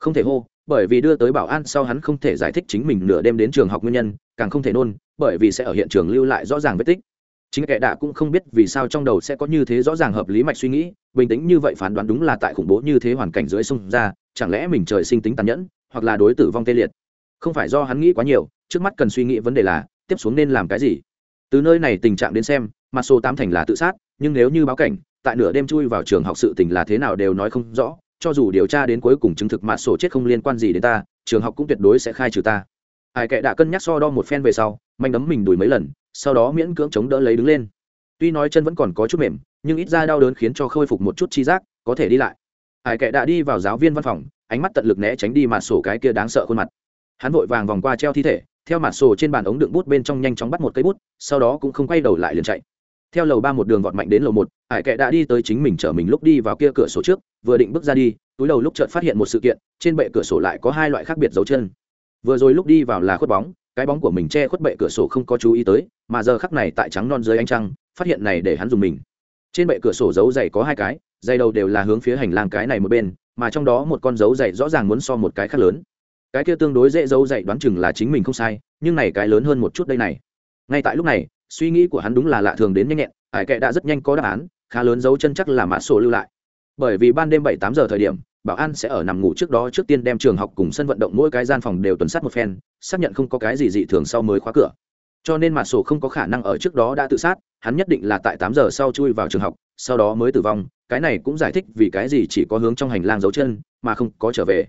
không thể hô, bởi vì đưa tới bảo an sau hắn không thể giải thích chính mình nửa đêm đến trường học nguyên nhân, càng không thể nôn, bởi vì sẽ ở hiện trường lưu lại rõ ràng vết tích. Chính kẻ đạ cũng không biết vì sao trong đầu sẽ có như thế rõ ràng hợp lý mạch suy nghĩ, bình tĩnh như vậy phán đoán đúng là tại khủng bố như thế hoàn cảnh dưới sông ra, chẳng lẽ mình trời sinh tính tàn nhẫn, hoặc là đối tử vong tê liệt? Không phải do hắn nghĩ quá nhiều, trước mắt cần suy nghĩ vấn đề là, tiếp xuống nên làm cái gì? Từ nơi này tình trạng đến xem mặt số tám thành là tự sát, nhưng nếu như báo cảnh, tại nửa đêm chui vào trường học sự tình là thế nào đều nói không rõ cho dù điều tra đến cuối cùng chứng thực mặt sổ chết không liên quan gì đến ta, trường học cũng tuyệt đối sẽ khai trừ ta. Ai kệ đã cân nhắc so đo một phen về sau, manh đấm mình đùi mấy lần, sau đó miễn cưỡng chống đỡ lấy đứng lên. Tuy nói chân vẫn còn có chút mềm, nhưng ít ra đau đớn khiến cho khôi phục một chút chi giác, có thể đi lại. Ai kệ đã đi vào giáo viên văn phòng, ánh mắt tận lực né tránh đi mặt sổ cái kia đáng sợ khuôn mặt. Hắn vội vàng vòng qua treo thi thể, theo mặt sổ trên bàn ống đựng bút bên trong nhanh chóng bắt một cây bút, sau đó cũng không quay đầu lại liền chạy theo lầu ba một đường vọt mạnh đến lầu một hải kệ đã đi tới chính mình chở mình lúc đi vào kia cửa sổ trước, vừa định bước ra đi, túi đầu lúc chợt phát hiện một sự kiện, trên bệ cửa sổ lại có hai loại khác biệt dấu chân. Vừa rồi lúc đi vào là khuất bóng, cái bóng của mình che khuất bệ cửa sổ không có chú ý tới, mà giờ khắc này tại trắng non dưới ánh trăng, phát hiện này để hắn dùng mình. Trên bệ cửa sổ dấu dày có hai cái dày đầu đều là hướng phía hành lang cái này một bên, mà trong đó một con dấu dày rõ ràng muốn so một cái khác lớn. Cái kia tương đối dễ dấu dày đoán chừng là chính mình không sai, nhưng này cái lớn hơn một chút đây này. Ngay tại lúc này suy nghĩ của hắn đúng là lạ thường đến nhanh nhẹn, ải kệ đã rất nhanh có đáp án, khá lớn dấu chân chắc là mã sổ lưu lại. Bởi vì ban đêm bảy tám giờ thời điểm, bảo an sẽ ở nằm ngủ trước đó trước tiên đem trường học cùng sân vận động mỗi cái gian phòng đều tuần sát một phen, xác nhận không có cái gì dị thường sau mới khóa cửa. Cho nên mã sổ không có khả năng ở trước đó đã tự sát, hắn nhất định là tại tám giờ sau chui vào trường học, sau đó mới tử vong, cái này cũng giải thích vì cái gì chỉ có hướng trong hành lang dấu chân, mà không có trở về.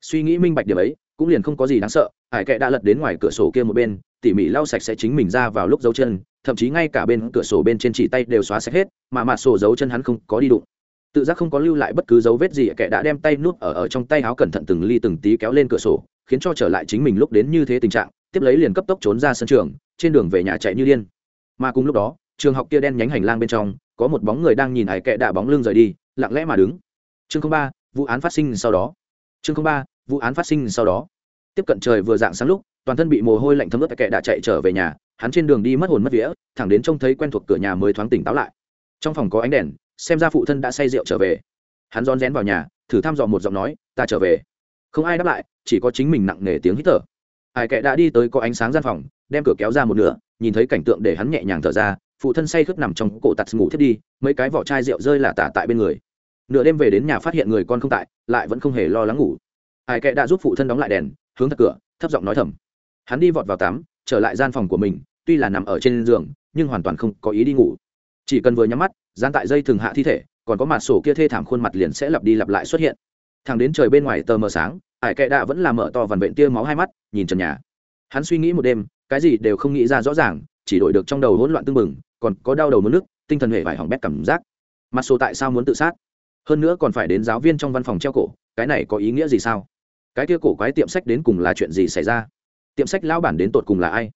Suy nghĩ minh bạch điểm ấy, cũng liền không có gì đáng sợ hải kệ đã lật đến ngoài cửa sổ kia một bên tỉ mỉ lau sạch sẽ chính mình ra vào lúc dấu chân, thậm chí ngay cả bên cửa sổ bên trên chỉ tay đều xóa sạch hết, mà mặt sổ dấu chân hắn không có đi đụng. Tự giác không có lưu lại bất cứ dấu vết gì, kẻ đã đem tay nuốt ở ở trong tay áo cẩn thận từng ly từng tí kéo lên cửa sổ, khiến cho trở lại chính mình lúc đến như thế tình trạng, tiếp lấy liền cấp tốc trốn ra sân trường, trên đường về nhà chạy như điên. Mà cùng lúc đó, trường học kia đen nhánh hành lang bên trong, có một bóng người đang nhìn ải kệ đạ bóng lưng rời đi, lặng lẽ mà đứng. Chương ba, vụ án phát sinh sau đó. Chương ba, vụ án phát sinh sau đó tiếp cận trời vừa dạng sáng lúc, toàn thân bị mồ hôi lạnh thấm ướt kệ đã chạy trở về nhà, hắn trên đường đi mất hồn mất vía, thẳng đến trông thấy quen thuộc cửa nhà mới thoáng tỉnh táo lại. Trong phòng có ánh đèn, xem ra phụ thân đã say rượu trở về. Hắn rón rén vào nhà, thử thăm dò một giọng nói, ta trở về. Không ai đáp lại, chỉ có chính mình nặng nề tiếng hít thở. Ai kệ đã đi tới có ánh sáng gian phòng, đem cửa kéo ra một nửa, nhìn thấy cảnh tượng để hắn nhẹ nhàng thở ra, phụ thân say khướt nằm trong cổ tạt ngủ thiết đi, mấy cái vỏ chai rượu rơi là tả tại bên người. Nửa đêm về đến nhà phát hiện người con không tại, lại vẫn không hề lo lắng ngủ. Ai kệ đã giúp phụ thân đóng lại đèn hướng thật cửa, thấp giọng nói thầm. Hắn đi vọt vào tắm, trở lại gian phòng của mình, tuy là nằm ở trên giường, nhưng hoàn toàn không có ý đi ngủ. Chỉ cần vừa nhắm mắt gian tại dây thường hạ thi thể, còn có mặt sổ kia thê thảm khuôn mặt liền sẽ lặp đi lặp lại xuất hiện. Thằng đến trời bên ngoài tờ mờ sáng, ải kệ đạ vẫn là mở to vằn vện tia máu hai mắt, nhìn trần nhà. Hắn suy nghĩ một đêm, cái gì đều không nghĩ ra rõ ràng, chỉ đổi được trong đầu hỗn loạn tưng bừng, còn có đau đầu mất nước, tinh thần hệ vải hỏng bét cảm giác. Mặt sổ tại sao muốn tự sát? Hơn nữa còn phải đến giáo viên trong văn phòng treo cổ, cái này có ý nghĩa gì sao? Cái kia cổ quái tiệm sách đến cùng là chuyện gì xảy ra? Tiệm sách lão bản đến tột cùng là ai?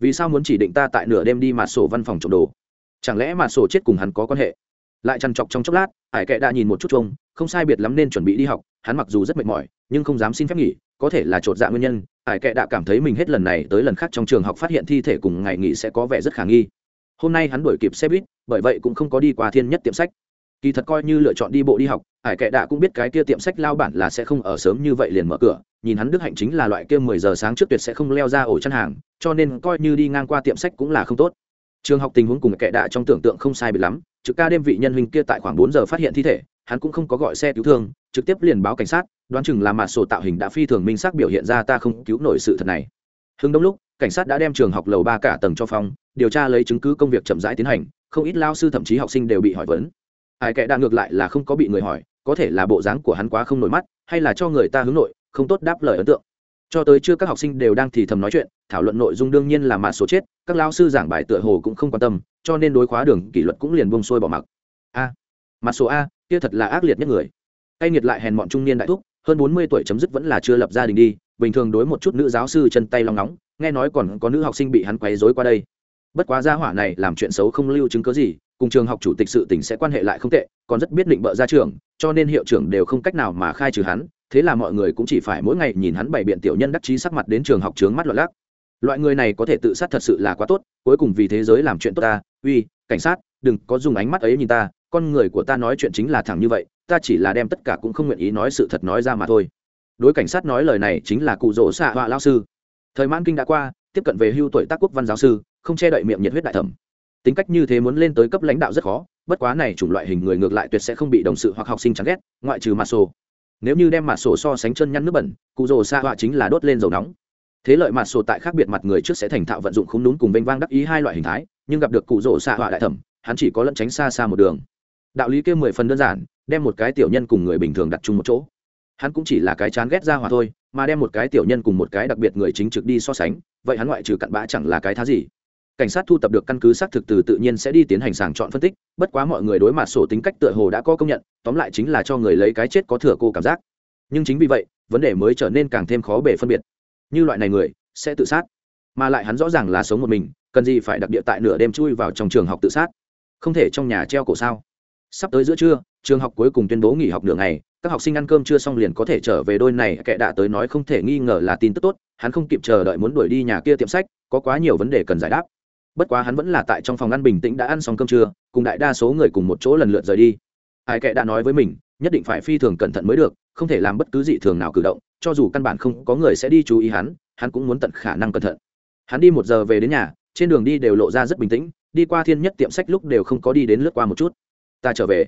Vì sao muốn chỉ định ta tại nửa đêm đi mà sổ văn phòng trộm đồ? Chẳng lẽ mà sổ chết cùng hắn có quan hệ? Lại chằn trọc trong chốc lát hải kệ đã nhìn một chút chung không sai biệt lắm nên chuẩn bị đi học, hắn mặc dù rất mệt mỏi, nhưng không dám xin phép nghỉ, có thể là chột dạ nguyên nhân hải kệ đã cảm thấy mình hết lần này tới lần khác trong trường học phát hiện thi thể cùng ngày nghỉ sẽ có vẻ rất khả nghi. Hôm nay hắn đuổi kịp xe buýt, bởi vậy cũng không có đi qua thiên nhất tiệm sách kỳ thật coi như lựa chọn đi bộ đi học, ải kệ đạ cũng biết cái kia tiệm sách lao bản là sẽ không ở sớm như vậy liền mở cửa. Nhìn hắn đức hạnh chính là loại kia mười giờ sáng trước tuyệt sẽ không leo ra ổ chăn hàng, cho nên coi như đi ngang qua tiệm sách cũng là không tốt. Trường học tình huống cùng kệ đạ trong tưởng tượng không sai bị lắm, trực ca đêm vị nhân hình kia tại khoảng bốn giờ phát hiện thi thể, hắn cũng không có gọi xe cứu thương, trực tiếp liền báo cảnh sát, đoán chừng là mặt sổ tạo hình đã phi thường minh xác biểu hiện ra ta không cứu nổi sự thật này. Hưng đông lúc, cảnh sát đã đem trường học lầu ba cả tầng cho phòng điều tra lấy chứng cứ công việc chậm rãi tiến hành, không ít lao sư thậm chí học sinh đều bị hỏi vấn ai kệ đạ ngược lại là không có bị người hỏi có thể là bộ dáng của hắn quá không nổi mắt hay là cho người ta hướng nội không tốt đáp lời ấn tượng. Cho tới chưa các học sinh đều đang thì thầm nói chuyện thảo luận nội dung đương nhiên là mã số chết các lao sư giảng bài tựa hồ cũng không quan tâm cho nên đối khóa đường kỷ luật cũng liền bông sôi bỏ mặc. A à, mặt số a kia thật là ác liệt nhất người. Cay nghiệt lại hèn bọn trung niên đại thúc hơn bốn mươi tuổi chấm dứt vẫn là chưa lập gia đình đi bình thường đối một chút nữ giáo sư chân tay long nóng nghe nói còn có nữ học sinh bị hắn quấy rối qua đây. Bất quá gia hỏa này làm chuyện xấu không lưu chứng cớ gì cùng trường học chủ tịch sự tỉnh sẽ quan hệ lại không tệ, còn rất biết định bợ ra trường, cho nên hiệu trưởng đều không cách nào mà khai trừ hắn, thế là mọi người cũng chỉ phải mỗi ngày nhìn hắn bày biện tiểu nhân đắc chí sắc mặt đến trường học trướng mắt loạn lắc. Loại người này có thể tự sát thật sự là quá tốt, cuối cùng vì thế giới làm chuyện tốt ta, uy, cảnh sát, đừng có dùng ánh mắt ấy nhìn ta, con người của ta nói chuyện chính là thẳng như vậy, ta chỉ là đem tất cả cũng không nguyện ý nói sự thật nói ra mà thôi. Đối cảnh sát nói lời này chính là cụ rỗ xạ họa lao sư. Thời mãn kinh đã qua, tiếp cận về hưu tuổi tác quốc văn giáo sư, không che đậy miệng nhiệt huyết đại thẩm tính cách như thế muốn lên tới cấp lãnh đạo rất khó, bất quá này chủng loại hình người ngược lại tuyệt sẽ không bị đồng sự hoặc học sinh chán ghét, ngoại trừ mặt sổ nếu như đem mặt sổ so sánh chân nhăn nước bẩn, cụ rồ xa họa chính là đốt lên dầu nóng. Thế lợi mặt sổ tại khác biệt mặt người trước sẽ thành thạo vận dụng không đúng cùng vênh vang đắc ý hai loại hình thái, nhưng gặp được cụ rồ xa họa đại thẩm, hắn chỉ có lẫn tránh xa xa một đường. Đạo lý kia mười phần đơn giản, đem một cái tiểu nhân cùng người bình thường đặt chung một chỗ. Hắn cũng chỉ là cái chán ghét ra hòa thôi, mà đem một cái tiểu nhân cùng một cái đặc biệt người chính trực đi so sánh, vậy hắn ngoại trừ cặn bã chẳng là cái thá gì cảnh sát thu tập được căn cứ xác thực từ tự nhiên sẽ đi tiến hành sàng chọn phân tích, bất quá mọi người đối mặt sổ tính cách tựa hồ đã có công nhận, tóm lại chính là cho người lấy cái chết có thừa cô cảm giác. Nhưng chính vì vậy, vấn đề mới trở nên càng thêm khó bể phân biệt. Như loại này người, sẽ tự sát. Mà lại hắn rõ ràng là sống một mình, cần gì phải đặc địa tại nửa đêm chui vào trong trường học tự sát? Không thể trong nhà treo cổ sao? Sắp tới giữa trưa, trường học cuối cùng tuyên bố nghỉ học nửa ngày, các học sinh ăn cơm chưa xong liền có thể trở về đôi này kệ đã tới nói không thể nghi ngờ là tin tức tốt, hắn không kịp chờ đợi muốn đuổi đi nhà kia tiệm sách, có quá nhiều vấn đề cần giải đáp bất quá hắn vẫn là tại trong phòng ăn bình tĩnh đã ăn xong cơm trưa, cùng đại đa số người cùng một chỗ lần lượt rời đi. Ai kệ đã nói với mình, nhất định phải phi thường cẩn thận mới được, không thể làm bất cứ dị thường nào cử động, cho dù căn bản không có người sẽ đi chú ý hắn hắn cũng muốn tận khả năng cẩn thận. Hắn đi một giờ về đến nhà, trên đường đi đều lộ ra rất bình tĩnh, đi qua thiên nhất tiệm sách lúc đều không có đi đến lướt qua một chút. Ta trở về.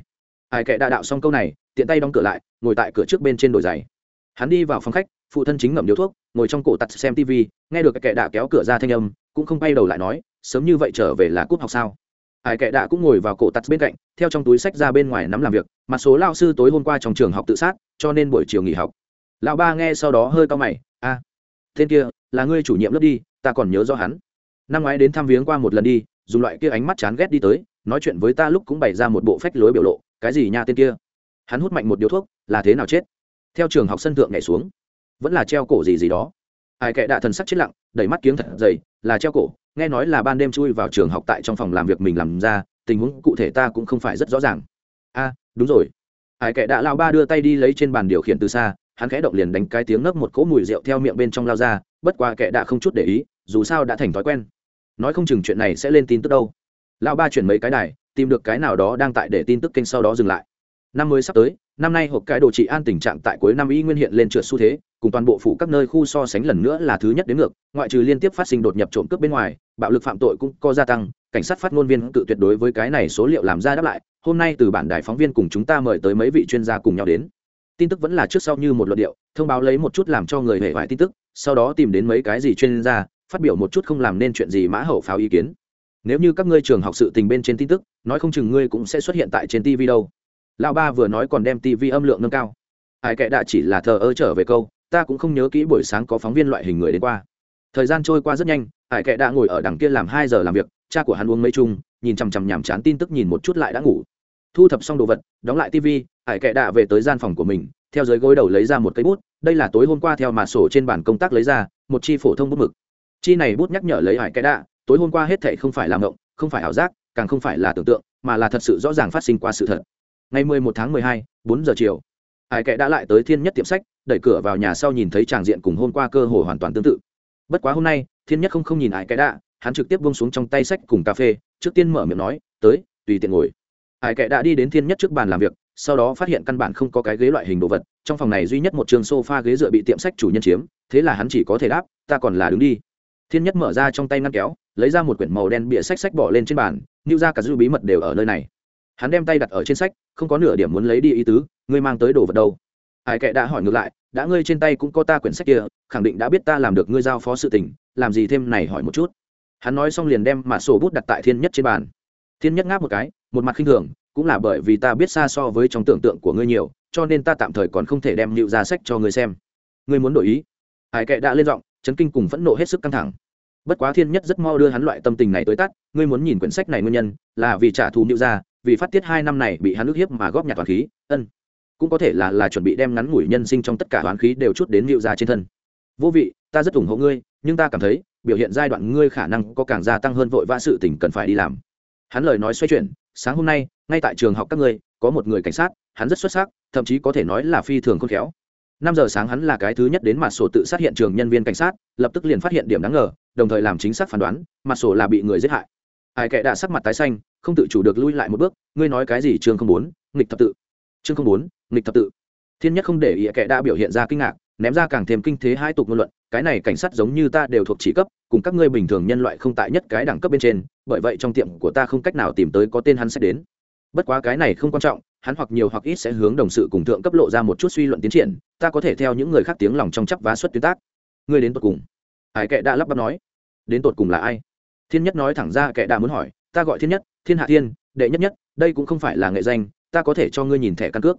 Ai kệ đã đạo xong câu này, tiện tay đóng cửa lại, ngồi tại cửa trước bên trên đồi giày. Hắn đi vào phòng khách, phụ thân chính ngậm điếu thuốc, ngồi trong cổ tặt xem tv nghe được kệ đạ kéo cửa ra thanh âm, cũng không bay đầu lại nói sớm như vậy trở về là cúp học sao? Ai kệ đạ cũng ngồi vào cổ tắt bên cạnh theo trong túi sách ra bên ngoài nắm làm việc mặt số lao sư tối hôm qua trong trường học tự sát cho nên buổi chiều nghỉ học. Lão ba nghe sau đó hơi cao mày a à, tên kia là ngươi chủ nhiệm lớp đi ta còn nhớ rõ hắn. Năm ngoái đến thăm viếng qua một lần đi dùng loại kia ánh mắt chán ghét đi tới nói chuyện với ta lúc cũng bày ra một bộ phách lối biểu lộ cái gì nha tên kia? Hắn hút mạnh một điếu thuốc là thế nào chết? Theo trường học sân thượng nhảy xuống. Vẫn là treo cổ gì gì đó. Ai kệ đạ thần sắc chết lặng đẩy mắt kiếng thật dày là treo cổ nghe nói là ban đêm chui vào trường học tại trong phòng làm việc mình làm ra, tình huống cụ thể ta cũng không phải rất rõ ràng. A, đúng rồi. Ai kệ đã lao ba đưa tay đi lấy trên bàn điều khiển từ xa, hắn khẽ động liền đánh cái tiếng ngấp một cỗ mùi rượu theo miệng bên trong lao ra, bất qua kệ đã không chút để ý, dù sao đã thành thói quen. Nói không chừng chuyện này sẽ lên tin tức đâu. Lao ba chuyển mấy cái đài, tìm được cái nào đó đang tại để tin tức kênh sau đó dừng lại. Năm mới sắp tới năm nay hộp cái đồ trị an tình trạng tại cuối năm y nguyên hiện lên trượt xu thế, cùng toàn bộ phủ các nơi khu so sánh lần nữa là thứ nhất đến ngược, ngoại trừ liên tiếp phát sinh đột nhập trộm cướp bên ngoài, bạo lực phạm tội cũng có gia tăng, cảnh sát phát ngôn viên tự tuyệt đối với cái này số liệu làm ra đáp lại, hôm nay từ bản đài phóng viên cùng chúng ta mời tới mấy vị chuyên gia cùng nhau đến. Tin tức vẫn là trước sau như một luận điệu, thông báo lấy một chút làm cho người hề hoại tin tức, sau đó tìm đến mấy cái gì chuyên gia, phát biểu một chút không làm nên chuyện gì mã hậu pháo ý kiến. Nếu như các ngươi trường học sự tình bên trên tin tức, nói không chừng ngươi cũng sẽ xuất hiện tại trên tv đâu lão ba vừa nói còn đem tv âm lượng nâng cao. Ai kệ đã chỉ là thờ ơ trở về câu, ta cũng không nhớ kỹ buổi sáng có phóng viên loại hình người đến qua. Thời gian trôi qua rất nhanh hải kệ đã ngồi ở đằng kia làm hai giờ làm việc, cha của hắn uống mấy chung, nhìn chằm chằm nhàm chán tin tức nhìn một chút lại đã ngủ. Thu thập xong đồ vật, đóng lại tv hải kệ đã về tới gian phòng của mình, theo dưới gối đầu lấy ra một cây bút, đây là tối hôm qua theo mà sổ trên bản công tác lấy ra, một chi phổ thông bút mực. Chi này bút nhắc nhở lấy hải kệ đạ tối hôm qua hết thệ không phải làm động không phải ảo giác, càng không phải là tưởng tượng, mà là thật sự rõ ràng phát sinh qua sự thật ngày 11 tháng 12, 4 giờ chiều. Hải kệ đã lại tới thiên nhất tiệm sách đẩy cửa vào nhà sau nhìn thấy tràng diện cùng hôm qua cơ hồ hoàn toàn tương tự. Bất quá hôm nay thiên nhất không không nhìn hải kệ đã hắn trực tiếp buông xuống trong tay sách cùng cà phê trước tiên mở miệng nói tới tùy tiện ngồi. Hải kệ đã đi đến thiên nhất trước bàn làm việc sau đó phát hiện căn bản không có cái ghế loại hình đồ vật trong phòng này duy nhất một trường sofa ghế dựa bị tiệm sách chủ nhân chiếm thế là hắn chỉ có thể đáp ta còn là đứng đi. Thiên nhất mở ra trong tay ngăn kéo lấy ra một quyển màu đen bịa sách sách bỏ lên trên bàn như ra cả dư bí mật đều ở nơi này hắn đem tay đặt ở trên sách, không có nửa điểm muốn lấy đi ý tứ, ngươi mang tới đồ vật đâu? Ai kệ đã hỏi ngược lại, đã ngươi trên tay cũng có ta quyển sách kia, khẳng định đã biết ta làm được ngươi giao phó sự tình, làm gì thêm này hỏi một chút. Hắn nói xong liền đem mặt sổ bút đặt tại thiên nhất trên bàn. Thiên nhất ngáp một cái, một mặt khinh thường, cũng là bởi vì ta biết xa so với trong tưởng tượng của ngươi nhiều, cho nên ta tạm thời còn không thể đem nịu ra sách cho ngươi xem. Ngươi muốn đổi ý? Hải kệ đã lên giọng, chấn kinh cùng phẫn nộ hết sức căng thẳng. Bất quá thiên nhất rất mau đưa hắn loại tâm tình này tới tắt, ngươi muốn nhìn quyển sách này nguyên nhân, là vì trả thù nịu ra vì phát tiết hai năm này bị hắn ức hiếp mà góp nhặt toàn khí, ân, cũng có thể là là chuẩn bị đem ngắn ngủi nhân sinh trong tất cả toán khí đều chút đến liệu ra trên thân. Vô vị, ta rất ủng hộ ngươi, nhưng ta cảm thấy, biểu hiện giai đoạn ngươi khả năng có càng gia tăng hơn vội vã sự tình cần phải đi làm. Hắn lời nói xoay chuyển, sáng hôm nay, ngay tại trường học các ngươi, có một người cảnh sát, hắn rất xuất sắc, thậm chí có thể nói là phi thường khôn khéo. Năm giờ sáng hắn là cái thứ nhất đến mặt sổ tự sát hiện trường nhân viên cảnh sát, lập tức liền phát hiện điểm đáng ngờ, đồng thời làm chính xác phán đoán mặt sổ là bị người giết hại. Ai kệ đã sắc mặt tái xanh không tự chủ được lui lại một bước, ngươi nói cái gì chương không bốn, nghịch thập tự? Chương không bốn, nghịch thập tự. Thiên nhất không để ý kệ đã biểu hiện ra kinh ngạc, ném ra càng thêm kinh thế hai tục ngôn luận, cái này cảnh sát giống như ta đều thuộc chỉ cấp, cùng các ngươi bình thường nhân loại không tại nhất cái đẳng cấp bên trên, bởi vậy trong tiệm của ta không cách nào tìm tới có tên hắn sẽ đến. Bất quá cái này không quan trọng, hắn hoặc nhiều hoặc ít sẽ hướng đồng sự cùng thượng cấp lộ ra một chút suy luận tiến triển, ta có thể theo những người khác tiếng lòng trong chấp và xuất tuyến tác. Ngươi đến tột cùng. Hải kệ đã lắp bắp nói. Đến tột cùng là ai? Thiên nhất nói thẳng ra kệ đã muốn hỏi, ta gọi thiên nhất thiên hạ thiên, đệ nhất nhất, đây cũng không phải là nghệ danh, ta có thể cho ngươi nhìn thẻ căn cước.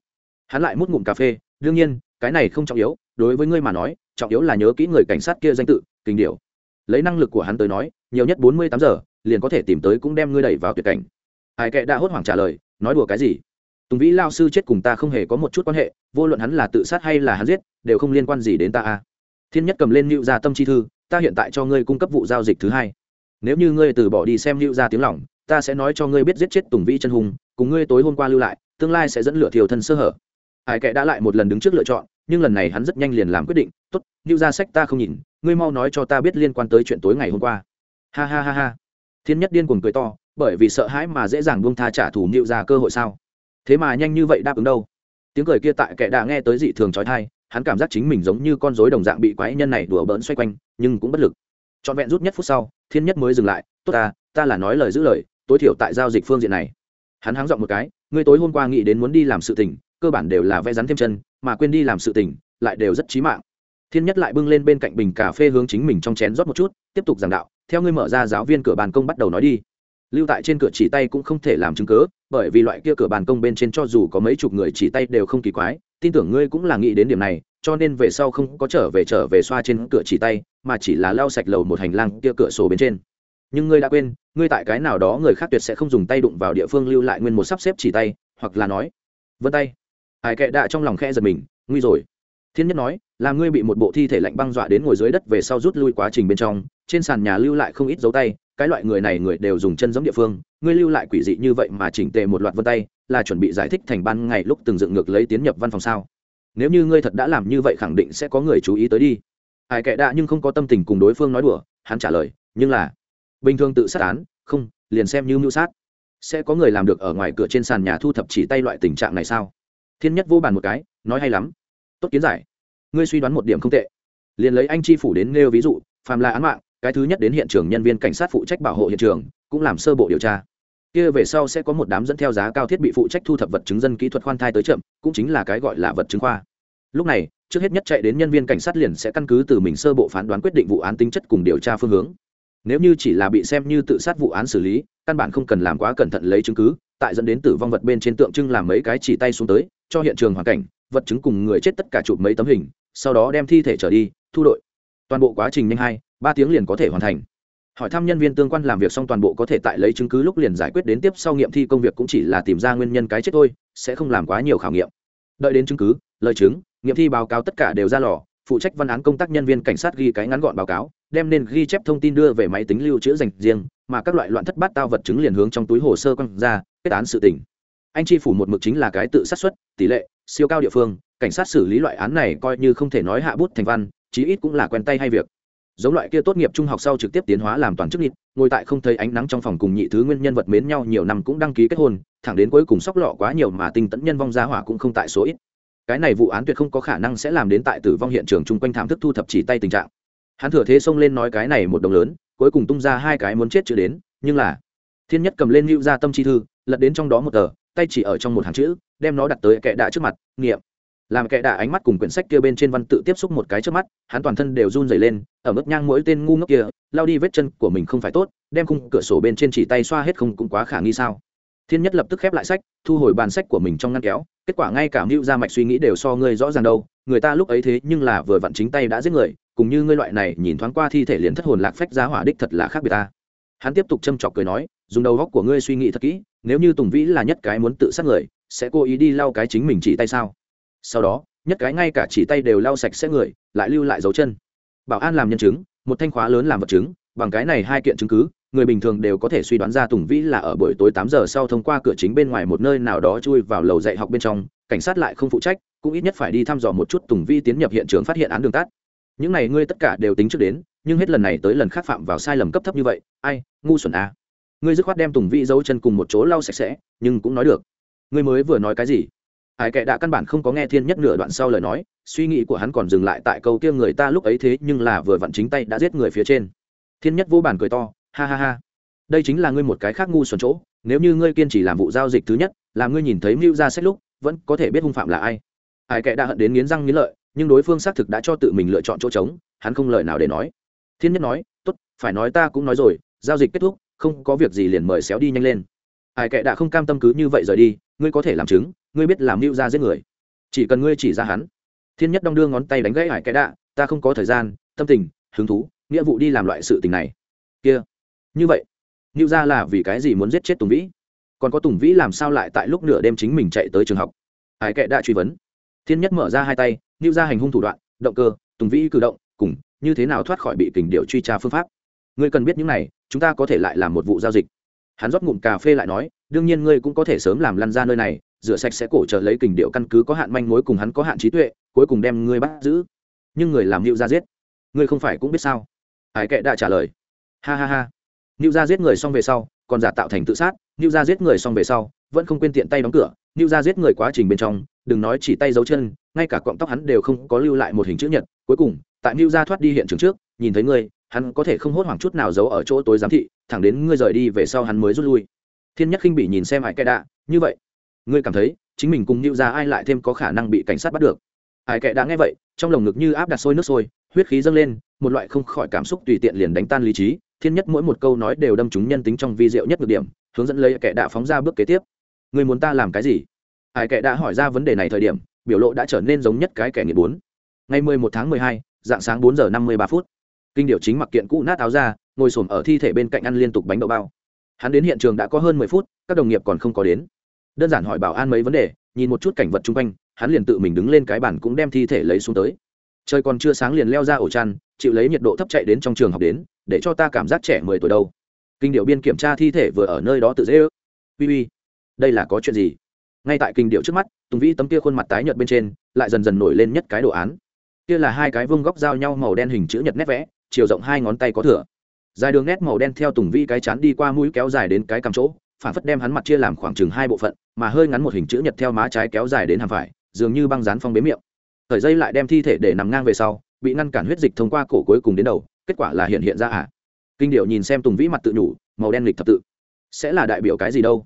Hắn lại mút ngụm cà phê, đương nhiên, cái này không trọng yếu, đối với ngươi mà nói, trọng yếu là nhớ kỹ người cảnh sát kia danh tự, kinh điệu lấy năng lực của hắn tới nói, nhiều nhất bốn mươi tám giờ, liền có thể tìm tới cũng đem ngươi đẩy vào tuyệt cảnh. Hải kệ đã hốt hoảng trả lời, nói đùa cái gì? Tùng vĩ lao sư chết cùng ta không hề có một chút quan hệ, vô luận hắn là tự sát hay là hắn giết, đều không liên quan gì đến ta a thiên nhất cầm lên lưu gia tâm chi thư, ta hiện tại cho ngươi cung cấp vụ giao dịch thứ hai. Nếu như ngươi từ bỏ đi xem lưu gia tiếng lỏng ta sẽ nói cho ngươi biết giết chết tùng vĩ chân hùng, cùng ngươi tối hôm qua lưu lại, tương lai sẽ dẫn lửa thiều thân sơ hở. Hải kệ đã lại một lần đứng trước lựa chọn, nhưng lần này hắn rất nhanh liền làm quyết định, tốt, lưu ra sách ta không nhìn, ngươi mau nói cho ta biết liên quan tới chuyện tối ngày hôm qua. Ha ha ha ha. Thiên nhất điên cuồng cười to, bởi vì sợ hãi mà dễ dàng buông tha trả thù lưu ra cơ hội sao? Thế mà nhanh như vậy đáp ứng đâu? Tiếng cười kia tại kệ đã nghe tới dị thường trói thai hắn cảm giác chính mình giống như con rối đồng dạng bị quái nhân này đùa bỡn xoay quanh, nhưng cũng bất lực. Trọn vẹn rút nhất phút sau, thiên nhất mới dừng lại, tốt ta ta là nói lời giữ lời tối thiểu tại giao dịch phương diện này. Hắn háng dọn một cái, ngươi tối hôm qua nghĩ đến muốn đi làm sự tình, cơ bản đều là vẽ rắn thêm chân, mà quên đi làm sự tình, lại đều rất chí mạng. Thiên nhất lại bưng lên bên cạnh bình cà phê hướng chính mình trong chén rót một chút, tiếp tục giảng đạo, theo ngươi mở ra giáo viên cửa bàn công bắt đầu nói đi. Lưu tại trên cửa chỉ tay cũng không thể làm chứng cớ bởi vì loại kia cửa bàn công bên trên cho dù có mấy chục người chỉ tay đều không kỳ quái, tin tưởng ngươi cũng là nghĩ đến điểm này, cho nên về sau không có trở về trở về xoa trên cửa chỉ tay, mà chỉ là lau sạch lầu một hành lang kia cửa sổ bên trên nhưng ngươi đã quên, ngươi tại cái nào đó người khác tuyệt sẽ không dùng tay đụng vào địa phương lưu lại nguyên một sắp xếp chỉ tay, hoặc là nói, vân tay. Hải kệ đạ trong lòng khe giật mình, nguy rồi. Thiên nhất nói, là ngươi bị một bộ thi thể lạnh băng dọa đến ngồi dưới đất về sau rút lui quá trình bên trong, trên sàn nhà lưu lại không ít dấu tay, cái loại người này người đều dùng chân giống địa phương, ngươi lưu lại quỷ dị như vậy mà chỉnh tề một loạt vân tay, là chuẩn bị giải thích thành ban ngày lúc từng dựng ngược lấy tiến nhập văn phòng sao? Nếu như ngươi thật đã làm như vậy khẳng định sẽ có người chú ý tới đi. Ai kệ đạ nhưng không có tâm tình cùng đối phương nói đùa, hắn trả lời, nhưng là bình thường tự sát án, không, liền xem như mưu sát. Sẽ có người làm được ở ngoài cửa trên sàn nhà thu thập chỉ tay loại tình trạng này sao? Thiên nhất vô bàn một cái, nói hay lắm. Tốt kiến giải. Ngươi suy đoán một điểm không tệ. Liền lấy anh chi phủ đến nêu ví dụ, phàm là án mạng, cái thứ nhất đến hiện trường nhân viên cảnh sát phụ trách bảo hộ hiện trường, cũng làm sơ bộ điều tra. Kia về sau sẽ có một đám dẫn theo giá cao thiết bị phụ trách thu thập vật chứng dân kỹ thuật khoan thai tới chậm, cũng chính là cái gọi là vật chứng khoa. Lúc này, trước hết nhất chạy đến nhân viên cảnh sát liền sẽ căn cứ từ mình sơ bộ phán đoán quyết định vụ án tính chất cùng điều tra phương hướng nếu như chỉ là bị xem như tự sát vụ án xử lý, căn bản không cần làm quá cẩn thận lấy chứng cứ, tại dẫn đến tử vong vật bên trên tượng trưng làm mấy cái chỉ tay xuống tới, cho hiện trường hoàn cảnh, vật chứng cùng người chết tất cả chụp mấy tấm hình, sau đó đem thi thể trở đi, thu đội. Toàn bộ quá trình nhanh hai, ba tiếng liền có thể hoàn thành. Hỏi thăm nhân viên tương quan làm việc xong toàn bộ có thể tại lấy chứng cứ lúc liền giải quyết đến tiếp sau nghiệm thi công việc cũng chỉ là tìm ra nguyên nhân cái chết thôi, sẽ không làm quá nhiều khảo nghiệm. Đợi đến chứng cứ, lời chứng, nghiệm thi báo cáo tất cả đều ra lò, phụ trách văn án công tác nhân viên cảnh sát ghi cái ngắn gọn báo cáo đem nên ghi chép thông tin đưa về máy tính lưu trữ dành riêng, mà các loại loạn thất bát tao vật chứng liền hướng trong túi hồ sơ quăng ra, kết án sự tỉnh anh chi phủ một mực chính là cái tự sát xuất tỷ lệ, siêu cao địa phương, cảnh sát xử lý loại án này coi như không thể nói hạ bút thành văn, chí ít cũng là quen tay hay việc. Giống loại kia tốt nghiệp trung học sau trực tiếp tiến hóa làm toàn chức nhịn ngồi tại không thấy ánh nắng trong phòng cùng nhị thứ nguyên nhân vật mến nhau nhiều năm cũng đăng ký kết hôn, thẳng đến cuối cùng sóc lọ quá nhiều mà tinh tẫn nhân vong gia hỏa cũng không tại số ít. Cái này vụ án tuyệt không có khả năng sẽ làm đến tại tử vong hiện trường chung quanh thảm thức thu thập chỉ tay tình trạng hắn thừa thế xông lên nói cái này một đồng lớn, cuối cùng tung ra hai cái muốn chết chưa đến, nhưng là, thiên nhất cầm lên lưu ra tâm chi thư, lật đến trong đó một tờ, tay chỉ ở trong một hàng chữ, đem nó đặt tới kệ đạ trước mặt, nghiệm. Làm kệ đạ ánh mắt cùng quyển sách kia bên trên văn tự tiếp xúc một cái trước mắt, hắn toàn thân đều run dày lên, ở mức nhang mỗi tên ngu ngốc kia, lao đi vết chân của mình không phải tốt, đem khung cửa sổ bên trên chỉ tay xoa hết không cũng quá khả nghi sao. Thiên nhất lập tức khép lại sách, thu hồi bàn sách của mình trong ngăn kéo, kết quả ngay cả mưu ra mạch suy nghĩ đều so ngươi rõ ràng đâu, người ta lúc ấy thế nhưng là vừa vặn chính tay đã giết người cùng như ngươi loại này nhìn thoáng qua thi thể liền thất hồn lạc phách giá hỏa đích thật là khác biệt ta. Hắn tiếp tục châm chọc cười nói, dùng đầu góc của ngươi suy nghĩ thật kỹ, nếu như tùng vĩ là nhất cái muốn tự sát người, sẽ cố ý đi lau cái chính mình chỉ tay sao? Sau đó, nhất cái ngay cả chỉ tay đều lau sạch sẽ người, lại lưu lại dấu chân. Bảo an làm nhân chứng, một thanh khóa lớn làm vật chứng, bằng cái này hai kiện chứng cứ, người bình thường đều có thể suy đoán ra tùng vĩ là ở buổi tối tám giờ sau thông qua cửa chính bên ngoài một nơi nào đó chui vào lầu dạy học bên trong, cảnh sát lại không phụ trách, cũng ít nhất phải đi thăm dò một chút tùng vĩ tiến nhập hiện trường phát hiện án đường tắt những này ngươi tất cả đều tính trước đến, nhưng hết lần này tới lần khác phạm vào sai lầm cấp thấp như vậy, ai, ngu xuẩn à. ngươi dứt khoát đem tùng vĩ dấu chân cùng một chỗ lau sạch sẽ, nhưng cũng nói được. Ngươi mới vừa nói cái gì? Ai kệ đã căn bản không có nghe thiên nhất nửa đoạn sau lời nói, suy nghĩ của hắn còn dừng lại tại câu kia người ta lúc ấy thế nhưng là vừa vặn chính tay đã giết người phía trên. Thiên nhất vô bản cười to, ha ha ha. Đây chính là ngươi một cái khác ngu xuẩn chỗ, nếu như ngươi kiên trì làm vụ giao dịch thứ nhất, là ngươi nhìn thấy mưu ra sách lúc, vẫn có thể biết hung phạm là ai. Ai kệ đã hận đến nghiến răng nghiến lợi nhưng đối phương xác thực đã cho tự mình lựa chọn chỗ trống, hắn không lời nào để nói thiên nhất nói, tốt, phải nói ta cũng nói rồi, giao dịch kết thúc, không có việc gì liền mời xéo đi nhanh lên ai kệ đã không cam tâm cứ như vậy rời đi, ngươi có thể làm chứng, ngươi biết làm mưu ra giết người chỉ cần ngươi chỉ ra hắn thiên nhất đong đưa ngón tay đánh gãy hải kệ đạ ta không có thời gian, tâm tình, hứng thú, nghĩa vụ đi làm loại sự tình này kia như vậy, mưu ra là vì cái gì muốn giết chết Tùng Vĩ? Còn có Tùng Vĩ làm sao lại tại lúc nửa đêm chính mình chạy tới trường học? Hải Kệ đã truy vấn. Thiên Nhất mở ra hai tay, nêu ra hành hung thủ đoạn, động cơ, Tùng Vĩ cử động, cùng như thế nào thoát khỏi bị kình điệu truy tra phương pháp. Ngươi cần biết những này, chúng ta có thể lại làm một vụ giao dịch. Hắn rót ngụm cà phê lại nói, đương nhiên ngươi cũng có thể sớm làm lăn ra nơi này, rửa sạch sẽ cổ chờ lấy kình điệu căn cứ có hạn manh mối cùng hắn có hạn trí tuệ, cuối cùng đem ngươi bắt giữ. Nhưng người làm nêu ra giết, ngươi không phải cũng biết sao? Hải Kệ đã trả lời. Ha ha ha nêu gia giết người xong về sau, còn giả tạo thành tự sát, nêu gia giết người xong về sau, vẫn không quên tiện tay đóng cửa, nêu gia giết người quá trình bên trong, đừng nói chỉ tay dấu chân, ngay cả cọng tóc hắn đều không có lưu lại một hình chữ nhật, cuối cùng, tại mưu gia thoát đi hiện trường trước, nhìn thấy ngươi, hắn có thể không hốt hoảng chút nào giấu ở chỗ tối giám thị, thẳng đến ngươi rời đi về sau hắn mới rút lui. Thiên Nhất khinh bị nhìn xem Hải Kệ Đạ, như vậy, ngươi cảm thấy, chính mình cùng mưu gia ai lại thêm có khả năng bị cảnh sát bắt được. Hải Kệ đã nghe vậy, trong lồng ngực như áp đặt sôi nước sôi, huyết khí dâng lên, một loại không khỏi cảm xúc tùy tiện liền đánh tan lý trí, thiên nhất mỗi một câu nói đều đâm trúng nhân tính trong vi diệu nhất được điểm hướng dẫn lấy kẻ đạ phóng ra bước kế tiếp người muốn ta làm cái gì ai kẻ đã hỏi ra vấn đề này thời điểm, biểu lộ đã trở nên giống nhất cái kẻ nghiện bốn. Ngày mười một tháng mười hai, dạng sáng bốn giờ năm mươi ba phút, kinh điệu chính mặc kiện cũ nát áo ra, ngồi xổm ở thi thể bên cạnh ăn liên tục bánh đậu bao. Hắn đến hiện trường đã có hơn mười phút, các đồng nghiệp còn không có đến. Đơn giản hỏi bảo an mấy vấn đề, nhìn một chút cảnh vật chung quanh, hắn liền tự mình đứng lên cái bản cũng đem thi thể lấy xuống tới. Trời còn chưa sáng liền leo ra ổ chăn, chịu lấy nhiệt độ thấp chạy đến trong trường học đến, để cho ta cảm giác trẻ mười tuổi đâu. Kinh điệu biên kiểm tra thi thể vừa ở nơi đó tự dễ ước. Uy uy, đây là có chuyện gì? Ngay tại kinh điệu trước mắt, tùng vĩ tấm kia khuôn mặt tái nhợt bên trên, lại dần dần nổi lên nhất cái đồ án. Kia là hai cái vương góc giao nhau màu đen hình chữ nhật nét vẽ, chiều rộng hai ngón tay có thửa dài đường nét màu đen theo tùng vĩ cái chán đi qua mũi kéo dài đến cái cằm chỗ, phản phất đem hắn mặt chia làm khoảng chừng hai bộ phận, mà hơi ngắn một hình chữ nhật theo má trái kéo dài đến hàm phải, dường như băng dán phong bế miệng. Thời dây lại đem thi thể để nằm ngang về sau, bị ngăn cản huyết dịch thông qua cổ cuối cùng đến đầu, kết quả là hiện hiện ra à. Kinh điệu nhìn xem tùng vĩ mặt tự nhủ, màu đen lịch thập tự. Sẽ là đại biểu cái gì đâu?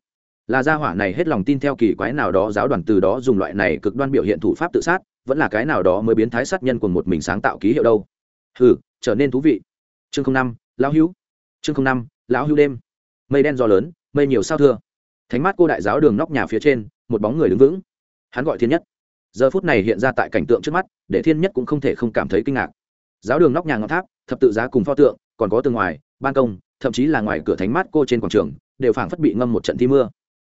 Là gia hỏa này hết lòng tin theo kỳ quái nào đó giáo đoàn từ đó dùng loại này cực đoan biểu hiện thủ pháp tự sát, vẫn là cái nào đó mới biến thái sát nhân của một mình sáng tạo ký hiệu đâu. Hừ, trở nên thú vị. Chương năm, lão hữu. Chương năm, lão hữu đêm. Mây đen gió lớn, mây nhiều sao thưa. Thánh mát cô đại giáo đường nóc nhà phía trên, một bóng người đứng vững. Hắn gọi thiên nhất. Giờ phút này hiện ra tại cảnh tượng trước mắt, để thiên nhất cũng không thể không cảm thấy kinh ngạc. Giáo đường nóc nhà ngọn tháp, thập tự giá cùng pho tượng, còn có từ ngoài, ban công, thậm chí là ngoài cửa thánh mát cô trên quảng trường, đều phảng phất bị ngâm một trận thi mưa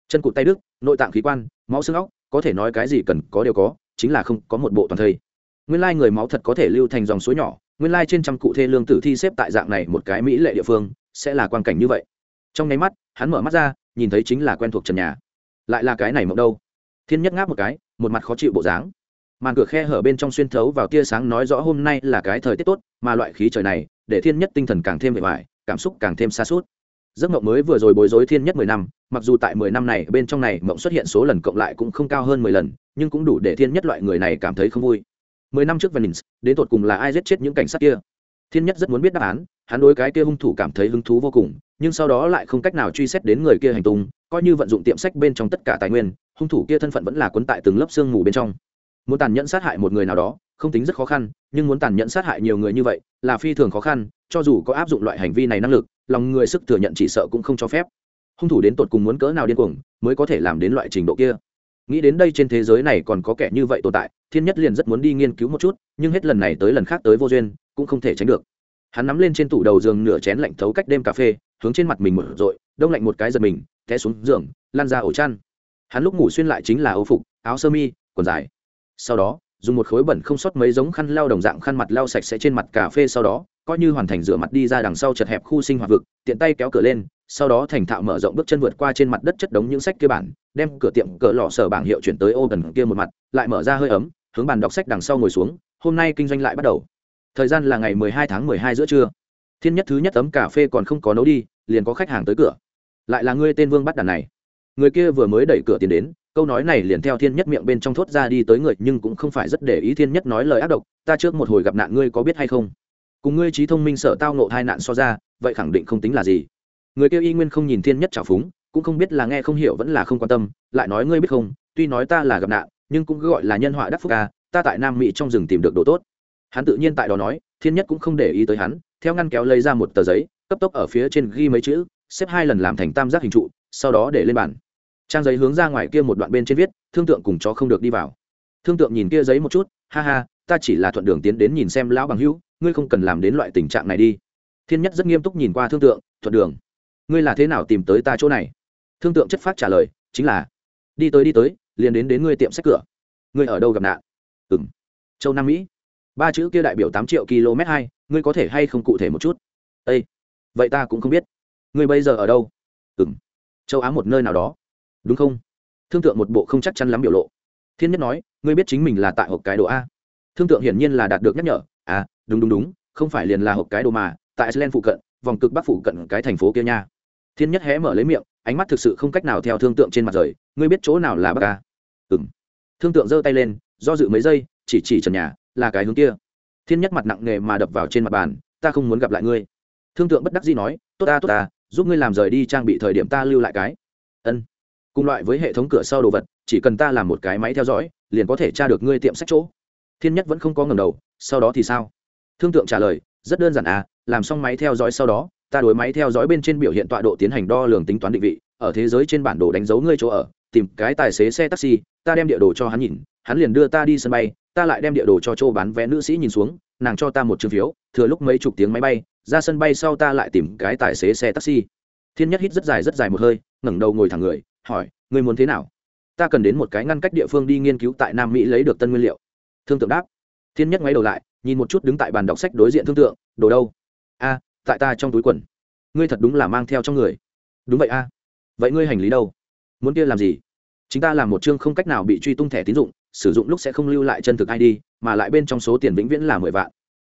chân cụt tay đức nội tạng khí quan, máu xương óc, có thể nói cái gì cần có đều có, chính là không có một bộ toàn thây. Nguyên lai người máu thật có thể lưu thành dòng suối nhỏ, nguyên lai trên trăm cụ thê lương tử thi xếp tại dạng này một cái mỹ lệ địa phương, sẽ là quan cảnh như vậy. Trong nháy mắt, hắn mở mắt ra, nhìn thấy chính là quen thuộc trần nhà. Lại là cái này mộng đâu? Thiên nhất ngáp một cái, một mặt khó chịu bộ dáng. Màn cửa khe hở bên trong xuyên thấu vào tia sáng nói rõ hôm nay là cái thời tiết tốt, mà loại khí trời này, để thiên nhất tinh thần càng thêm vẻ vải cảm xúc càng thêm xa suốt giấc mộng mới vừa rồi bối rối thiên nhất mười năm, mặc dù tại mười năm này, bên trong này mộng xuất hiện số lần cộng lại cũng không cao hơn mười lần, nhưng cũng đủ để thiên nhất loại người này cảm thấy không vui. Mười năm trước venice, đến tột cùng là ai giết chết những cảnh sát kia? Thiên nhất rất muốn biết đáp án, hắn đối cái kia hung thủ cảm thấy hứng thú vô cùng, nhưng sau đó lại không cách nào truy xét đến người kia hành tung, coi như vận dụng tiệm sách bên trong tất cả tài nguyên, hung thủ kia thân phận vẫn là quấn tại từng lớp xương mù bên trong. Muốn tàn nhẫn sát hại một người nào đó, không tính rất khó khăn, nhưng muốn tàn nhẫn sát hại nhiều người như vậy, là phi thường khó khăn cho dù có áp dụng loại hành vi này năng lực, lòng người sức thừa nhận chỉ sợ cũng không cho phép. Hung thủ đến tột cùng muốn cỡ nào điên cuồng, mới có thể làm đến loại trình độ kia. Nghĩ đến đây trên thế giới này còn có kẻ như vậy tồn tại, thiên nhất liền rất muốn đi nghiên cứu một chút, nhưng hết lần này tới lần khác tới vô duyên, cũng không thể tránh được. Hắn nắm lên trên tủ đầu giường nửa chén lạnh thấu cách đêm cà phê, hướng trên mặt mình mở rội, đông lạnh một cái giật mình, té xuống giường lan ra ổ chăn. Hắn lúc ngủ xuyên lại chính là âu phục, áo sơ mi, quần dài. Sau đó dùng một khối bẩn không sót mấy giống khăn lau đồng dạng khăn mặt lau sạch sẽ trên mặt cà phê sau đó, coi như hoàn thành rửa mặt đi ra đằng sau chật hẹp khu sinh hoạt vực, tiện tay kéo cửa lên, sau đó thành thạo mở rộng bước chân vượt qua trên mặt đất chất đống những sách kia bản, đem cửa tiệm cỡ lọ sở bảng hiệu chuyển tới ô gần kia một mặt, lại mở ra hơi ấm, hướng bàn đọc sách đằng sau ngồi xuống, hôm nay kinh doanh lại bắt đầu. Thời gian là ngày 12 tháng 12 giữa trưa. Thiên nhất thứ nhất tấm cà phê còn không có nấu đi, liền có khách hàng tới cửa. Lại là ngươi tên vương bắt đàn này người kia vừa mới đẩy cửa tiến đến, câu nói này liền theo thiên nhất miệng bên trong thốt ra đi tới người, nhưng cũng không phải rất để ý thiên nhất nói lời ác độc, ta trước một hồi gặp nạn ngươi có biết hay không? Cùng ngươi trí thông minh sợ tao nộ hai nạn so ra, vậy khẳng định không tính là gì. Người kia y nguyên không nhìn thiên nhất trào phúng, cũng không biết là nghe không hiểu vẫn là không quan tâm, lại nói, ngươi biết không, tuy nói ta là gặp nạn, nhưng cũng gọi là nhân họa đắc phúc ca, ta tại nam mỹ trong rừng tìm được đồ tốt. Hắn tự nhiên tại đó nói, thiên nhất cũng không để ý tới hắn, theo ngăn kéo lấy ra một tờ giấy, cấp tốc ở phía trên ghi mấy chữ, xếp hai lần làm thành tam giác hình trụ, sau đó để lên bàn trang giấy hướng ra ngoài kia một đoạn bên trên viết, thương tượng cùng chó không được đi vào. Thương tượng nhìn kia giấy một chút, ha ha, ta chỉ là thuận đường tiến đến nhìn xem lão bằng hữu, ngươi không cần làm đến loại tình trạng này đi. Thiên nhất rất nghiêm túc nhìn qua thương tượng, thuận đường, ngươi là thế nào tìm tới ta chỗ này? Thương tượng chất phát trả lời, chính là, đi tới đi tới, liền đến đến ngươi tiệm sách cửa. Ngươi ở đâu gặp nạn? Ừng châu nam mỹ. Ba chữ kia đại biểu tám triệu km hai, ngươi có thể hay không cụ thể một chút? Â vậy ta cũng không biết. Ngươi bây giờ ở đâu? Ừng châu á một nơi nào đó đúng không? Thương tượng một bộ không chắc chắn lắm biểu lộ. Thiên nhất nói, ngươi biết chính mình là tại hộp cái đồ a. Thương tượng hiển nhiên là đạt được nhắc nhở à đúng đúng đúng, không phải liền là hộp cái đồ mà, tại iceland phụ cận, vòng cực bắc phụ cận cái thành phố kia nha. Thiên nhất hé mở lấy miệng, ánh mắt thực sự không cách nào theo thương tượng trên mặt rời, ngươi biết chỗ nào là bắc a? Ừng thương tượng giơ tay lên, do dự mấy giây, chỉ chỉ trần nhà, là cái hướng kia. Thiên nhất mặt nặng nề mà đập vào trên mặt bàn, ta không muốn gặp lại ngươi. Thương tượng bất đắc dĩ nói, tốt ta tốt ta, giúp ngươi làm rời đi trang bị thời điểm ta lưu lại cái. Ân cùng loại với hệ thống cửa sau đồ vật, chỉ cần ta làm một cái máy theo dõi, liền có thể tra được ngươi tiệm sách chỗ. Thiên nhất vẫn không có ngầm đầu, sau đó thì sao? Thương tượng trả lời, rất đơn giản à làm xong máy theo dõi sau đó, ta đối máy theo dõi bên trên biểu hiện tọa độ tiến hành đo lường tính toán định vị, ở thế giới trên bản đồ đánh dấu ngươi chỗ ở, tìm cái tài xế xe taxi, ta đem địa đồ cho hắn nhìn, hắn liền đưa ta đi sân bay, ta lại đem địa đồ cho chỗ bán vé nữ sĩ nhìn xuống, nàng cho ta một chương phiếu, thừa lúc mấy chục tiếng máy bay, ra sân bay sau ta lại tìm cái tài xế xe taxi. Thiên nhất hít rất dài rất dài một hơi, ngẩng đầu ngồi thẳng người hỏi, ngươi muốn thế nào? Ta cần đến một cái ngăn cách địa phương đi nghiên cứu tại nam mỹ lấy được tân nguyên liệu. Thương tượng đáp. Thiên nhất ngoái đầu lại, nhìn một chút đứng tại bàn đọc sách đối diện thương tượng, đồ đâu? A, tại ta trong túi quần. Ngươi thật đúng là mang theo trong người. Đúng vậy a. Vậy ngươi hành lý đâu? Muốn kia làm gì? Chúng ta làm một chương không cách nào bị truy tung thẻ tín dụng, sử dụng lúc sẽ không lưu lại chân thực id mà lại bên trong số tiền vĩnh viễn là mười vạn.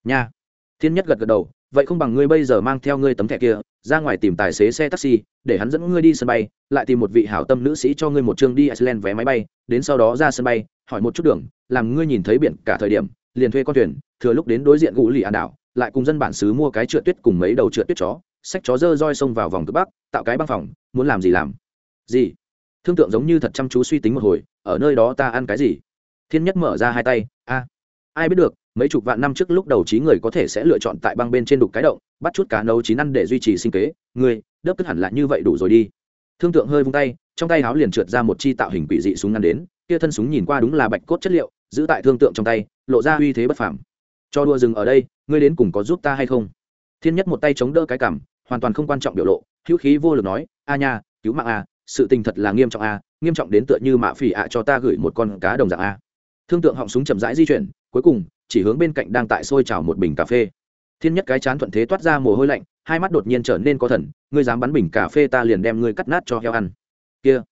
Nha. Thiên nhất gật gật đầu, vậy không bằng ngươi bây giờ mang theo ngươi tấm thẻ kia ra ngoài tìm tài xế xe taxi, để hắn dẫn ngươi đi sân bay, lại tìm một vị hảo tâm nữ sĩ cho ngươi một chương đi iceland vé máy bay, đến sau đó ra sân bay, hỏi một chút đường, làm ngươi nhìn thấy biển cả thời điểm, liền thuê con thuyền, thừa lúc đến đối diện gũ lì an đảo, lại cùng dân bản xứ mua cái trượt tuyết cùng mấy đầu trượt tuyết chó, xách chó dơ roi xông vào vòng cực bắc, tạo cái băng phòng, muốn làm gì làm? Gì? Thương tượng giống như thật chăm chú suy tính một hồi, ở nơi đó ta ăn cái gì? Thiên nhất mở ra hai tay, a, ai biết được, mấy chục vạn năm trước lúc đầu trí người có thể sẽ lựa chọn tại băng bên trên đục cái động bắt chút cá nấu chín ăn để duy trì sinh kế, ngươi, đớp tức hẳn lại như vậy đủ rồi đi. Thương tượng hơi vung tay, trong tay áo liền trượt ra một chi tạo hình quỷ dị súng ngắn đến, kia thân súng nhìn qua đúng là bạch cốt chất liệu, giữ tại thương tượng trong tay, lộ ra uy thế bất phàm. Cho đua dừng ở đây, ngươi đến cùng có giúp ta hay không? Thiên nhất một tay chống đỡ cái cảm hoàn toàn không quan trọng biểu lộ, hữu khí vô lực nói, a nha, cứu mạng a, sự tình thật là nghiêm trọng a, nghiêm trọng đến tựa như mạ phỉ ạ cho ta gửi một con cá đồng dạng a. Thương tượng họng súng chậm rãi di chuyển, cuối cùng, chỉ hướng bên cạnh đang tại sôi trào một bình cà phê thiên nhất cái chán thuận thế toát ra mồ hôi lạnh, hai mắt đột nhiên trở nên có thần, ngươi dám bắn bình cà phê ta liền đem ngươi cắt nát cho heo ăn. Kia,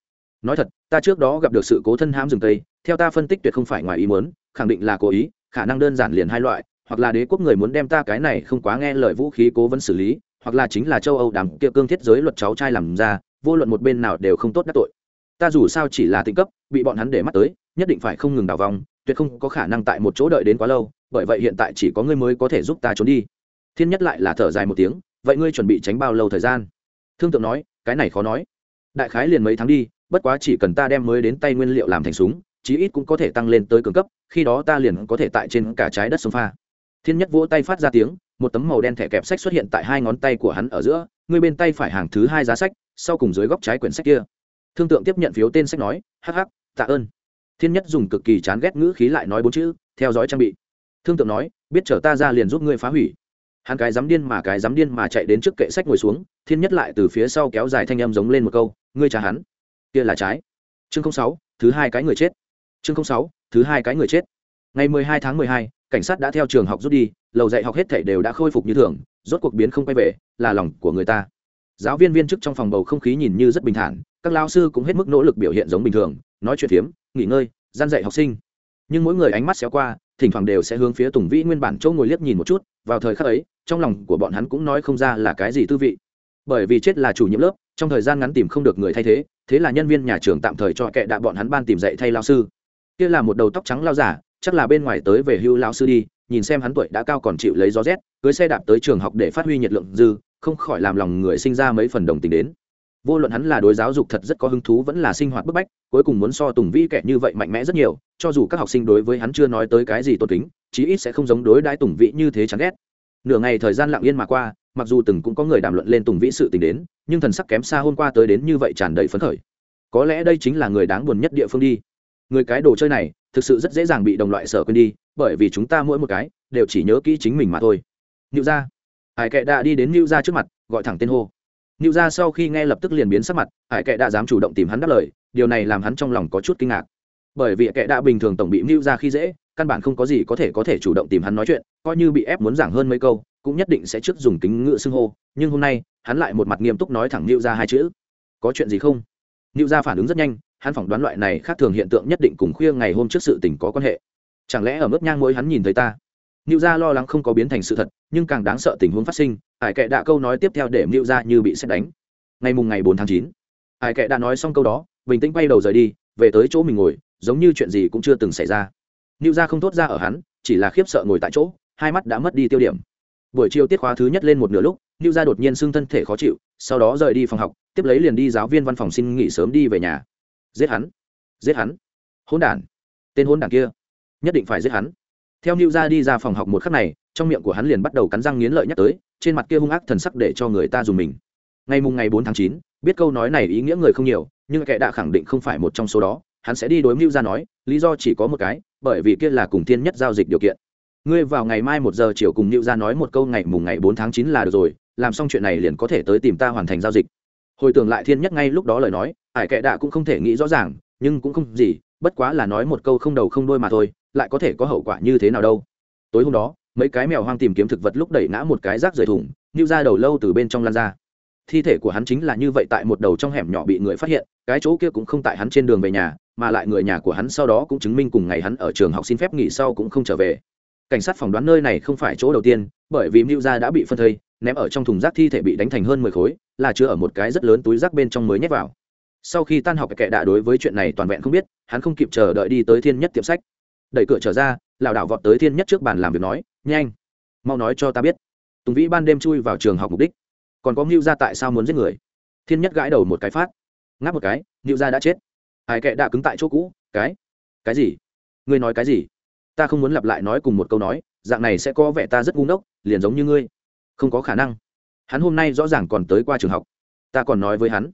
nói thật, ta trước đó gặp được sự cố thân hãm rừng tây, theo ta phân tích tuyệt không phải ngoài ý muốn, khẳng định là cố ý, khả năng đơn giản liền hai loại, hoặc là đế quốc người muốn đem ta cái này không quá nghe lời vũ khí cố vấn xử lý, hoặc là chính là châu âu đàm kia cương thiết giới luật cháu trai làm ra, vô luận một bên nào đều không tốt đắc tội. Ta dù sao chỉ là tinh cấp, bị bọn hắn để mắt tới, nhất định phải không ngừng đào vòng, tuyệt không có khả năng tại một chỗ đợi đến quá lâu, bởi vậy hiện tại chỉ có ngươi mới có thể giúp ta trốn đi thiên nhất lại là thở dài một tiếng, vậy ngươi chuẩn bị tránh bao lâu thời gian? Thương tượng nói, cái này khó nói. Đại khái liền mấy tháng đi, bất quá chỉ cần ta đem mới đến tay nguyên liệu làm thành súng, chí ít cũng có thể tăng lên tới cường cấp, khi đó ta liền có thể tại trên cả trái đất sông pha. Thiên nhất vỗ tay phát ra tiếng, một tấm màu đen thẻ kẹp sách xuất hiện tại hai ngón tay của hắn ở giữa ngươi bên tay phải hàng thứ hai giá sách, sau cùng dưới góc trái quyển sách kia. Thương tượng tiếp nhận phiếu tên sách nói, hắc hắc, tạ ơn. Thiên nhất dùng cực kỳ chán ghét ngữ khí lại nói bốn chữ, theo dõi trang bị. Thương tượng nói, biết chở ta ra liền giúp ngươi phá hủy hắn cái dám điên mà cái dám điên mà chạy đến trước kệ sách ngồi xuống, thiên nhất lại từ phía sau kéo dài thanh âm giống lên một câu, ngươi trả hắn, kia là trái. Chương sáu, thứ hai cái người chết. Chương sáu, thứ hai cái người chết. Ngày mười hai tháng mười hai, cảnh sát đã theo trường học rút đi, lầu dạy học hết thể đều đã khôi phục như thường, rốt cuộc biến không quay về, là lòng của người ta. Giáo viên viên chức trong phòng bầu không khí nhìn như rất bình thản, các lao sư cũng hết mức nỗ lực biểu hiện giống bình thường, nói chuyện phiếm, nghỉ ngơi, gian dạy học sinh. Nhưng mỗi người ánh mắt xéo qua, thỉnh thoảng đều sẽ hướng phía tùng vĩ nguyên bản chỗ ngồi liếc nhìn một chút vào thời khắc ấy, trong lòng của bọn hắn cũng nói không ra là cái gì tư vị. Bởi vì chết là chủ nhiệm lớp, trong thời gian ngắn tìm không được người thay thế thế là nhân viên nhà trường tạm thời cho kệ đạ bọn hắn ban tìm dạy thay lao sư. Kia là một đầu tóc trắng lao giả, chắc là bên ngoài tới về hưu lao sư đi, nhìn xem hắn tuổi đã cao còn chịu lấy gió rét, cưới xe đạp tới trường học để phát huy nhiệt lượng dư, không khỏi làm lòng người sinh ra mấy phần đồng tình đến. Vô luận hắn là đối giáo dục thật rất có hứng thú vẫn là sinh hoạt bức bách, cuối cùng muốn so tùng vi kẻ như vậy mạnh mẽ rất nhiều, cho dù các học sinh đối với hắn chưa nói tới cái gì tốt tính chí ít sẽ không giống đối đãi tùng vĩ như thế chán ghét. Nửa ngày thời gian lặng yên mà qua mặc dù từng cũng có người đàm luận lên tùng vĩ sự tình đến nhưng thần sắc kém xa hôm qua tới đến như vậy tràn đầy phấn khởi. Có lẽ đây chính là người đáng buồn nhất địa phương đi. Người cái đồ chơi này thực sự rất dễ dàng bị đồng loại sở quên đi bởi vì chúng ta mỗi một cái đều chỉ nhớ kỹ chính mình mà thôi. Nưu gia, Hải Kệ đã đi đến Nưu gia trước mặt, gọi thẳng tên hô. Nưu gia sau khi nghe lập tức liền biến sắc mặt, Hải Kệ đã dám chủ động tìm hắn đáp lời, điều này làm hắn trong lòng có chút kinh ngạc. Bởi vì Kệ đã bình thường tổng bị Nưu gia khi dễ, căn bản không có gì có thể có thể chủ động tìm hắn nói chuyện, coi như bị ép muốn giảng hơn mấy câu, cũng nhất định sẽ trước dùng kính ngựa xưng hô, nhưng hôm nay, hắn lại một mặt nghiêm túc nói thẳng nêu gia hai chữ. Có chuyện gì không? nêu gia phản ứng rất nhanh, hắn phỏng đoán loại này khác thường hiện tượng nhất định cùng khuya ngày hôm trước sự tình có quan hệ. Chẳng lẽ ở mức nhang mỗi hắn nhìn thấy ta? nêu gia lo lắng không có biến thành sự thật, nhưng càng đáng sợ tình huống phát sinh, Hải Kệ đã câu nói tiếp theo để nêu gia như bị sét đánh. Ngày mùng ngày 4 tháng 9, Hải Kệ đã nói xong câu đó, bình tĩnh quay đầu rời đi, về tới chỗ mình ngồi, giống như chuyện gì cũng chưa từng xảy ra. Nưu gia không thốt ra ở hắn, chỉ là khiếp sợ ngồi tại chỗ, hai mắt đã mất đi tiêu điểm. Buổi chiều tiết khóa thứ nhất lên một nửa lúc, Nưu gia đột nhiên xương thân thể khó chịu, sau đó rời đi phòng học, tiếp lấy liền đi giáo viên văn phòng xin nghỉ sớm đi về nhà. Giết hắn, giết hắn. Hỗn đản. Tên hỗn đản kia, nhất định phải giết hắn theo Nưu gia đi ra phòng học một khắc này trong miệng của hắn liền bắt đầu cắn răng nghiến lợi nhắc tới trên mặt kia hung ác thần sắc để cho người ta dùng mình ngày mùng ngày bốn tháng chín biết câu nói này ý nghĩa người không nhiều nhưng kẻ đã khẳng định không phải một trong số đó hắn sẽ đi đối Nưu gia nói lý do chỉ có một cái bởi vì kia là cùng thiên nhất giao dịch điều kiện. Ngươi vào ngày mai một giờ chiều cùng Nưu gia nói một câu ngày mùng ngày bốn tháng chín là được rồi, làm xong chuyện này liền có thể tới tìm ta hoàn thành giao dịch. Hồi tưởng lại thiên nhất ngay lúc đó lời nói, ải kệ đạ cũng không thể nghĩ rõ ràng, nhưng cũng không gì, bất quá là nói một câu không đầu không đôi mà thôi, lại có thể có hậu quả như thế nào đâu. Tối hôm đó, mấy cái mèo hoang tìm kiếm thực vật lúc đẩy ngã một cái rác rời thùng như ra đầu lâu từ bên trong lan ra. Thi thể của hắn chính là như vậy tại một đầu trong hẻm nhỏ bị người phát hiện, cái chỗ kia cũng không tại hắn trên đường về nhà mà lại người nhà của hắn sau đó cũng chứng minh cùng ngày hắn ở trường học xin phép nghỉ sau cũng không trở về. Cảnh sát phỏng đoán nơi này không phải chỗ đầu tiên, bởi vì mưu gia đã bị phân thây, ném ở trong thùng rác thi thể bị đánh thành hơn mười khối, là chưa ở một cái rất lớn túi rác bên trong mới nhét vào. Sau khi tan học, kẻ đạ đối với chuyện này toàn vẹn không biết, hắn không kịp chờ đợi đi tới thiên nhất tiệm sách. Đẩy cửa trở ra, lảo đảo vọt tới thiên nhất trước bàn làm việc nói, nhanh, mau nói cho ta biết. Tùng vĩ ban đêm chui vào trường học mục đích. Còn có mưu gia tại sao muốn giết người? Thiên nhất gãi đầu một cái phát. Ngáp một cái, mưu gia đã chết hải kệ đã cứng tại chỗ cũ, cái cái gì? Ngươi nói cái gì? Ta không muốn lặp lại nói cùng một câu nói, dạng này sẽ có vẻ ta rất ngu ngốc, liền giống như ngươi. Không có khả năng. Hắn hôm nay rõ ràng còn tới qua trường học. Ta còn nói với hắn.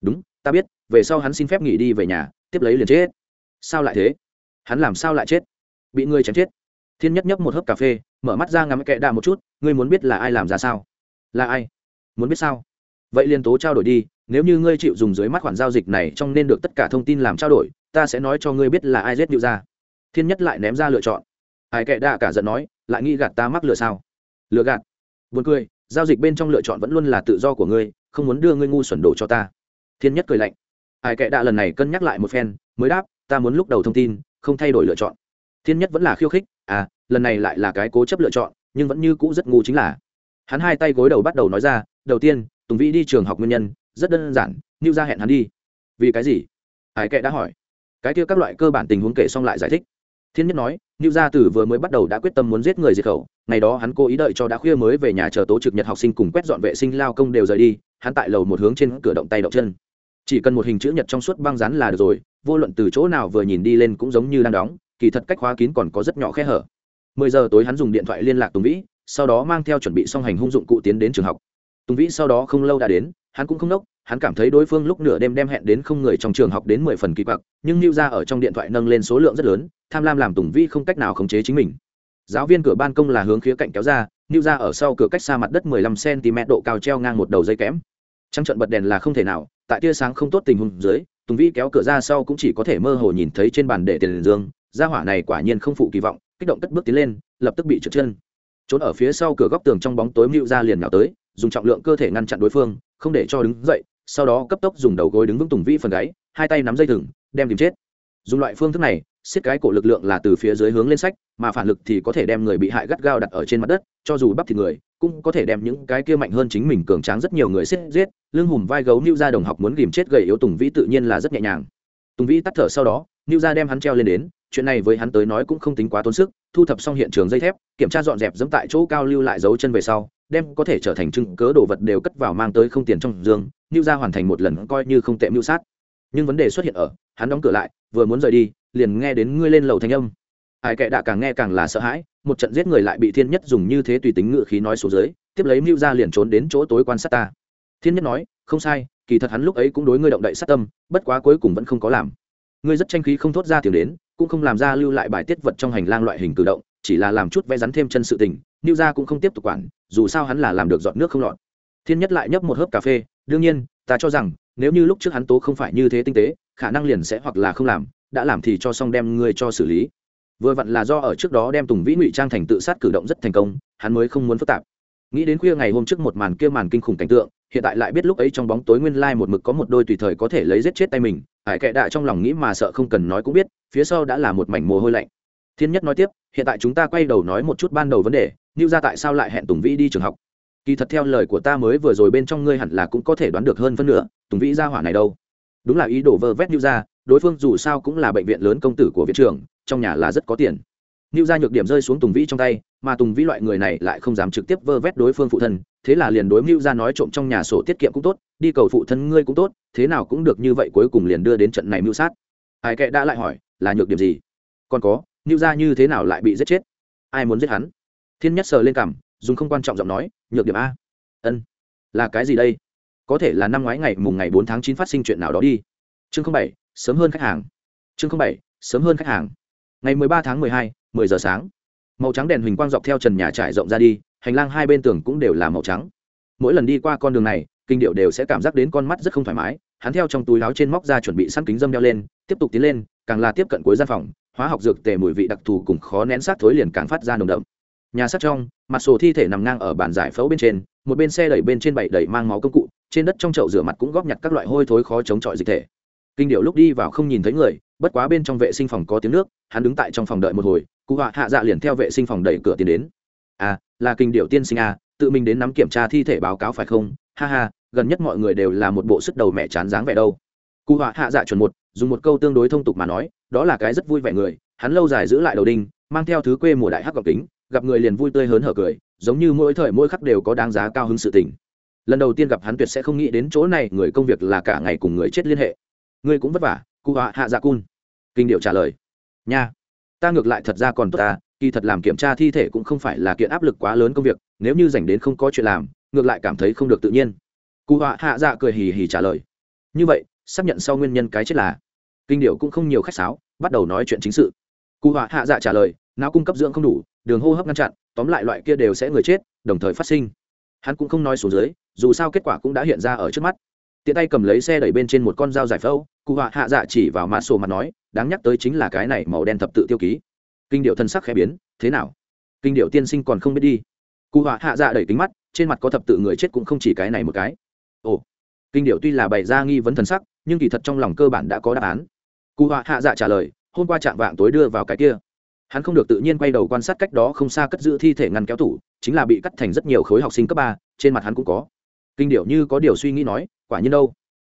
Đúng, ta biết, về sau hắn xin phép nghỉ đi về nhà, tiếp lấy liền chết. Sao lại thế? Hắn làm sao lại chết? Bị ngươi chém chết. Thiên nhất nhấp một hớp cà phê, mở mắt ra ngắm kệ đạ một chút, ngươi muốn biết là ai làm ra sao? Là ai? Muốn biết sao? Vậy liên tố trao đổi đi, nếu như ngươi chịu dùng dưới mắt khoản giao dịch này trong nên được tất cả thông tin làm trao đổi, ta sẽ nói cho ngươi biết là ai giết điệu ra thiên nhất lại ném ra lựa chọn. Ai kệ đạ cả giận nói, lại nghĩ gạt ta mắc lựa sao? Lựa gạt? Buồn cười, giao dịch bên trong lựa chọn vẫn luôn là tự do của ngươi, không muốn đưa ngươi ngu xuẩn đồ cho ta. Thiên nhất cười lạnh. Ai kệ đạ lần này cân nhắc lại một phen, mới đáp, ta muốn lúc đầu thông tin, không thay đổi lựa chọn. Thiên nhất vẫn là khiêu khích à lần này lại là cái cố chấp lựa chọn, nhưng vẫn như cũ rất ngu chính là. Hắn hai tay gối đầu bắt đầu nói ra, đầu tiên tùng vĩ đi trường học nguyên nhân rất đơn giản như ra hẹn hắn đi vì cái gì Ái kệ đã hỏi cái kia các loại cơ bản tình huống kể xong lại giải thích thiên nhất nói Niu gia tử vừa mới bắt đầu đã quyết tâm muốn giết người diệt khẩu, ngày đó hắn cố ý đợi cho đã khuya mới về nhà chờ tố trực nhật học sinh cùng quét dọn vệ sinh lao công đều rời đi, hắn tại lầu một hướng trên cửa động tay động chân. Chỉ cần một hình chữ nhật trong suốt băng rán là được rồi, vô luận từ chỗ nào vừa nhìn đi lên cũng giống như đang đóng, kỳ thật cách khóa kín còn có rất nhỏ khe hở. 10 giờ tối hắn dùng điện thoại liên lạc Tùng Vĩ, sau đó mang theo chuẩn bị xong hành hung dụng cụ tiến đến trường học. Tùng Vĩ sau đó không lâu đã đến, hắn cũng không nốc, hắn cảm thấy đối phương lúc nửa đêm đem hẹn đến không người trong trường học đến mười phần kỳ quặc nhưng lưu ra ở trong điện thoại nâng lên số lượng rất lớn tham lam làm tùng Vĩ không cách nào khống chế chính mình. Giáo viên cửa ban công là hướng khía cạnh kéo ra lưu ra ở sau cửa cách xa mặt đất mười lăm cm độ cao treo ngang một đầu dây kém trăng trận bật đèn là không thể nào tại tia sáng không tốt tình huống dưới tùng Vĩ kéo cửa ra sau cũng chỉ có thể mơ hồ nhìn thấy trên bàn để tiền dương gia hỏa này quả nhiên không phụ kỳ vọng kích động cất bước tiến lên lập tức bị trượt chân trốn ở phía sau cửa góc tường trong bóng tối mưu ra liền nhào tới, dùng trọng lượng cơ thể ngăn chặn đối phương, không để cho đứng dậy, sau đó cấp tốc dùng đầu gối đứng vững tùng vĩ phần gáy, hai tay nắm dây thừng, đem tìm chết. Dùng loại phương thức này, xiết cái cổ lực lượng là từ phía dưới hướng lên sách, mà phản lực thì có thể đem người bị hại gắt gao đặt ở trên mặt đất, cho dù bắp thịt người, cũng có thể đem những cái kia mạnh hơn chính mình cường tráng rất nhiều người xiết giết, lưng hùm vai gấu nưu ra đồng học muốn ghìm chết gầy yếu tùng vĩ tự nhiên là rất nhẹ nhàng. Tùng vĩ tắt thở sau đó nưu ra đem hắn treo lên đến chuyện này với hắn tới nói cũng không tính quá tốn sức thu thập xong hiện trường dây thép kiểm tra dọn dẹp dẫm tại chỗ cao lưu lại dấu chân về sau đem có thể trở thành chứng cớ đồ vật đều cất vào mang tới không tiền trong giường Nưu gia hoàn thành một lần coi như không tệ mưu sát. Nhưng vấn đề xuất hiện ở, hắn đóng cửa lại, vừa muốn rời đi, liền nghe đến ngươi lên lầu thanh âm. Ai kệ đã càng nghe càng là sợ hãi, một trận giết người lại bị Thiên Nhất dùng như thế tùy tính ngự khí nói số dưới, tiếp lấy mưu gia liền trốn đến chỗ tối quan sát ta. Thiên Nhất nói, không sai, kỳ thật hắn lúc ấy cũng đối ngươi động đậy sát tâm, bất quá cuối cùng vẫn không có làm. Ngươi rất tranh khí không thốt ra tiếng đến, cũng không làm ra lưu lại bài tiết vật trong hành lang loại hình cử động, chỉ là làm chút vẽ rắn thêm chân sự tình, Nưu gia cũng không tiếp tục quản, dù sao hắn là làm được dọn nước không lọt. Thiên Nhất lại nhấp một hớp cà phê, đương nhiên ta cho rằng nếu như lúc trước hắn tố không phải như thế tinh tế khả năng liền sẽ hoặc là không làm đã làm thì cho xong đem ngươi cho xử lý vừa vặn là do ở trước đó đem tùng vĩ ngụy trang thành tự sát cử động rất thành công hắn mới không muốn phức tạp nghĩ đến khuya ngày hôm trước một màn kia màn kinh khủng cảnh tượng, hiện tại lại biết lúc ấy trong bóng tối nguyên lai một mực có một đôi tùy thời có thể lấy giết chết tay mình hải kệ đạ trong lòng nghĩ mà sợ không cần nói cũng biết, phía sau đã là một mảnh mồ hôi lạnh. Thiên nhất nói tiếp, hiện tại chúng ta quay đầu nói một chút ban đầu vấn đề như ra tại sao lại hẹn tùng vĩ đi trường học? Kỳ thật theo lời của ta mới vừa rồi bên trong ngươi hẳn là cũng có thể đoán được hơn phân nửa, tùng vĩ gia hỏa này đâu? Đúng là ý đồ vơ vét như ra đối phương dù sao cũng là bệnh viện lớn công tử của viện trưởng, trong nhà là rất có tiền. Nưu gia nhược điểm rơi xuống Tùng Vĩ trong tay, mà Tùng Vĩ loại người này lại không dám trực tiếp vơ vét đối phương phụ thân, thế là liền đối Nưu gia nói trộm trong nhà sổ tiết kiệm cũng tốt, đi cầu phụ thân ngươi cũng tốt, thế nào cũng được như vậy cuối cùng liền đưa đến trận này mưu sát. Ai kệ đã lại hỏi, là nhược điểm gì? Còn có, Nưu gia như thế nào lại bị giết chết? Ai muốn giết hắn? Thiên Nhất sờ lên cằm, dùng không quan trọng giọng nói nhược điểm a ân là cái gì đây có thể là năm ngoái ngày mùng ngày bốn tháng chín phát sinh chuyện nào đó đi chương bảy sớm hơn khách hàng chương bảy sớm hơn khách hàng ngày mười ba tháng mười hai mười giờ sáng. Màu trắng đèn huỳnh quang dọc theo trần nhà trải rộng ra đi, hành lang hai bên tường cũng đều là màu trắng. Mỗi lần đi qua con đường này, kinh điệu đều sẽ cảm giác đến con mắt rất không thoải mái, hắn theo trong túi láo trên móc ra chuẩn bị săn kính dâm đeo lên, tiếp tục tiến lên, càng là tiếp cận cuối gian phòng, hóa học dược tề mùi vị đặc thù cùng khó nén sát thối liền càng phát ra nồng đậm. Nhà sát trong, mặt sổ thi thể nằm ngang ở bàn giải phẫu bên trên, một bên xe đẩy bên trên bảy đẩy mang máu công cụ, trên đất trong chậu rửa mặt cũng góp nhặt các loại hôi thối khó chống chọi dịch thể. Kinh điệu lúc đi vào không nhìn thấy người, bất quá bên trong vệ sinh phòng có tiếng nước, hắn đứng tại trong phòng đợi một hồi cụ họa hạ dạ liền theo vệ sinh phòng đẩy cửa tiến đến. À là kinh điệu tiên sinh à tự mình đến nắm kiểm tra thi thể báo cáo phải không? Ha ha, gần nhất mọi người đều là một bộ sức đầu mẹ chán dáng vẻ đâu. Cụ họa hạ dạ chuẩn một, dùng một câu tương đối thông tục mà nói, đó là cái rất vui vẻ người, hắn lâu dài giữ lại đầu đinh, mang theo thứ quê mùa đại hắc gọc kính, gặp người liền vui tươi hớn hở cười, giống như mỗi thời mỗi khắc đều có đáng giá cao hứng sự tình. Lần đầu tiên gặp hắn tuyệt sẽ không nghĩ đến chỗ này, người công việc là cả ngày cùng người chết liên hệ. Ngươi cũng vất vả, cụ họa hạ dạ cun. Kinh điệu trả lời. Nha ta ngược lại thật ra còn tốt ta, kỳ thật làm kiểm tra thi thể cũng không phải là kiện áp lực quá lớn công việc, nếu như dành đến không có chuyện làm, ngược lại cảm thấy không được tự nhiên. Cụ họa hạ dạ cười hì hì trả lời. Như vậy, xác nhận sau nguyên nhân cái chết là, kinh điệu cũng không nhiều khách sáo, bắt đầu nói chuyện chính sự. Cụ họa hạ dạ trả lời, não cung cấp dưỡng không đủ, đường hô hấp ngăn chặn, tóm lại loại kia đều sẽ người chết, đồng thời phát sinh. Hắn cũng không nói xuống dưới, dù sao kết quả cũng đã hiện ra ở trước mắt. Tiện tay cầm lấy xe đẩy bên trên một con dao giải phẫu, cụ họa hạ dạ chỉ vào mã sổ mặt nói đáng nhắc tới chính là cái này màu đen thập tự tiêu ký. Kinh điệu thân sắc khẽ biến, thế nào? Kinh điệu tiên sinh còn không biết đi. Cụ họa hạ dạ đẩy kính mắt, trên mặt có thập tự người chết cũng không chỉ cái này một cái. Ồ, kinh điệu tuy là bày ra nghi vấn thần sắc, nhưng kỳ thật trong lòng cơ bản đã có đáp án. Cụ họa hạ dạ trả lời, hôm qua chạm vạng tối đưa vào cái kia. Hắn không được tự nhiên quay đầu quan sát cách đó không xa cất giữ thi thể ngăn kéo tủ, chính là bị cắt thành rất nhiều khối học sinh cấp ba, trên mặt hắn cũng có. Kinh điệu như có điều suy nghĩ nói, quả nhiên đâu?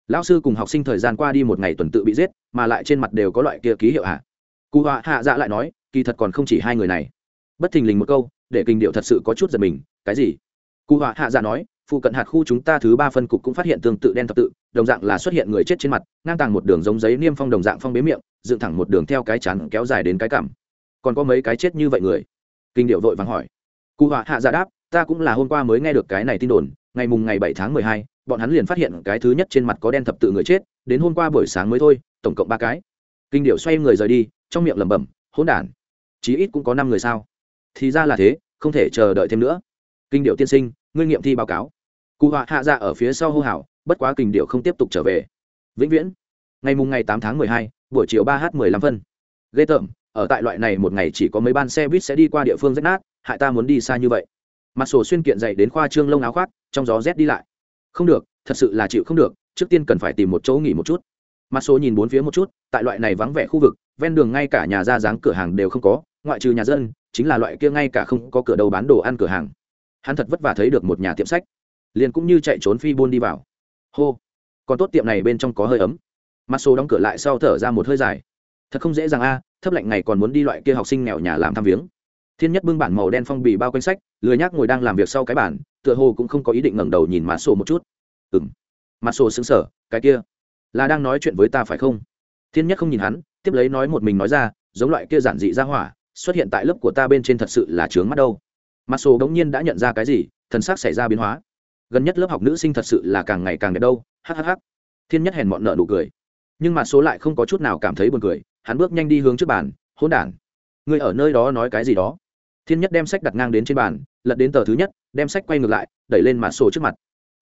Lão sư cùng học sinh thời gian qua đi một ngày tuần tự bị giết, mà lại trên mặt đều có loại kia ký hiệu ạ cụ họa hạ dạ lại nói, kỳ thật còn không chỉ hai người này. Bất thình lình một câu, để kinh điệu thật sự có chút giật mình, cái gì? Cụ họa hạ dạ nói, phụ cận hạt khu chúng ta thứ ba phân cục cũng phát hiện tương tự đen thập tự, đồng dạng là xuất hiện người chết trên mặt, ngang tàng một đường giống giấy niêm phong đồng dạng phong bế miệng, dựng thẳng một đường theo cái chắn kéo dài đến cái cảm còn có mấy cái chết như vậy người? Kinh điệu vội vàng hỏi. Cụ họa hạ dạ đáp, ta cũng là hôm qua mới nghe được cái này tin đồn, ngày mùng ngày bảy tháng mười hai bọn hắn liền phát hiện cái thứ nhất trên mặt có đen thập tự người chết, đến hôm qua buổi sáng mới thôi, tổng cộng ba cái. Kinh điệu xoay người rời đi, trong miệng lẩm bẩm, hỗn đản, chí ít cũng có năm người sao? Thì ra là thế, không thể chờ đợi thêm nữa. Kinh điệu tiên sinh, ngươi nghiệm thi báo cáo. Cụ họa hạ dạ ở phía sau hô hào, bất quá kinh điệu không tiếp tục trở về. Vĩnh viễn. Ngày mùng ngày tám tháng mười hai, buổi chiều ba h mười lăm phân. Ghê tởm, ở tại loại này một ngày chỉ có mấy ban xe buýt sẽ đi qua địa phương rách nát, hại ta muốn đi xa như vậy. Mặt sổ xuyên kiện dày đến khoa trương lông áo khoác, trong gió rét đi lại không được, thật sự là chịu không được, trước tiên cần phải tìm một chỗ nghỉ một chút. Mặt số nhìn bốn phía một chút, tại loại này vắng vẻ khu vực, ven đường ngay cả nhà ra dáng cửa hàng đều không có, ngoại trừ nhà dân, chính là loại kia ngay cả không có cửa đầu bán đồ ăn cửa hàng. Hắn thật vất vả thấy được một nhà tiệm sách. Liền cũng như chạy trốn phi buôn đi vào. Hô. Còn tốt tiệm này bên trong có hơi ấm. Mặt số đóng cửa lại sau thở ra một hơi dài. Thật không dễ dàng a, thấp lạnh này còn muốn đi loại kia học sinh nghèo nhà làm thăm viếng thiên nhất bưng bản màu đen phong bì bao quanh sách, lười nhác ngồi đang làm việc sau cái bản, tựa hồ cũng không có ý định ngẩng đầu nhìn mặt sổ một chút. Ừ m mặt sổ xứng sở cái kia, là đang nói chuyện với ta phải không? Thiên nhất không nhìn hắn, tiếp lấy nói một mình nói ra, giống loại kia giản dị ra hỏa, xuất hiện tại lớp của ta bên trên thật sự là trướng mắt đâu. Mặt sổ đống nhiên đã nhận ra cái gì, thần sắc xảy ra biến hóa. Gần nhất lớp học nữ sinh thật sự là càng ngày càng đẹp đâu hhh thiên nhất hèn mọn nợ nụ cười. Nhưng mặt số lại không có chút nào cảm thấy buồn cười, hắn bước nhanh đi hướng trước bàn, hỗn đản người ở nơi đó nói cái gì đó? Thiên nhất đem sách đặt ngang đến trên bàn, lật đến tờ thứ nhất, đem sách quay ngược lại, đẩy lên mặt sổ trước mặt.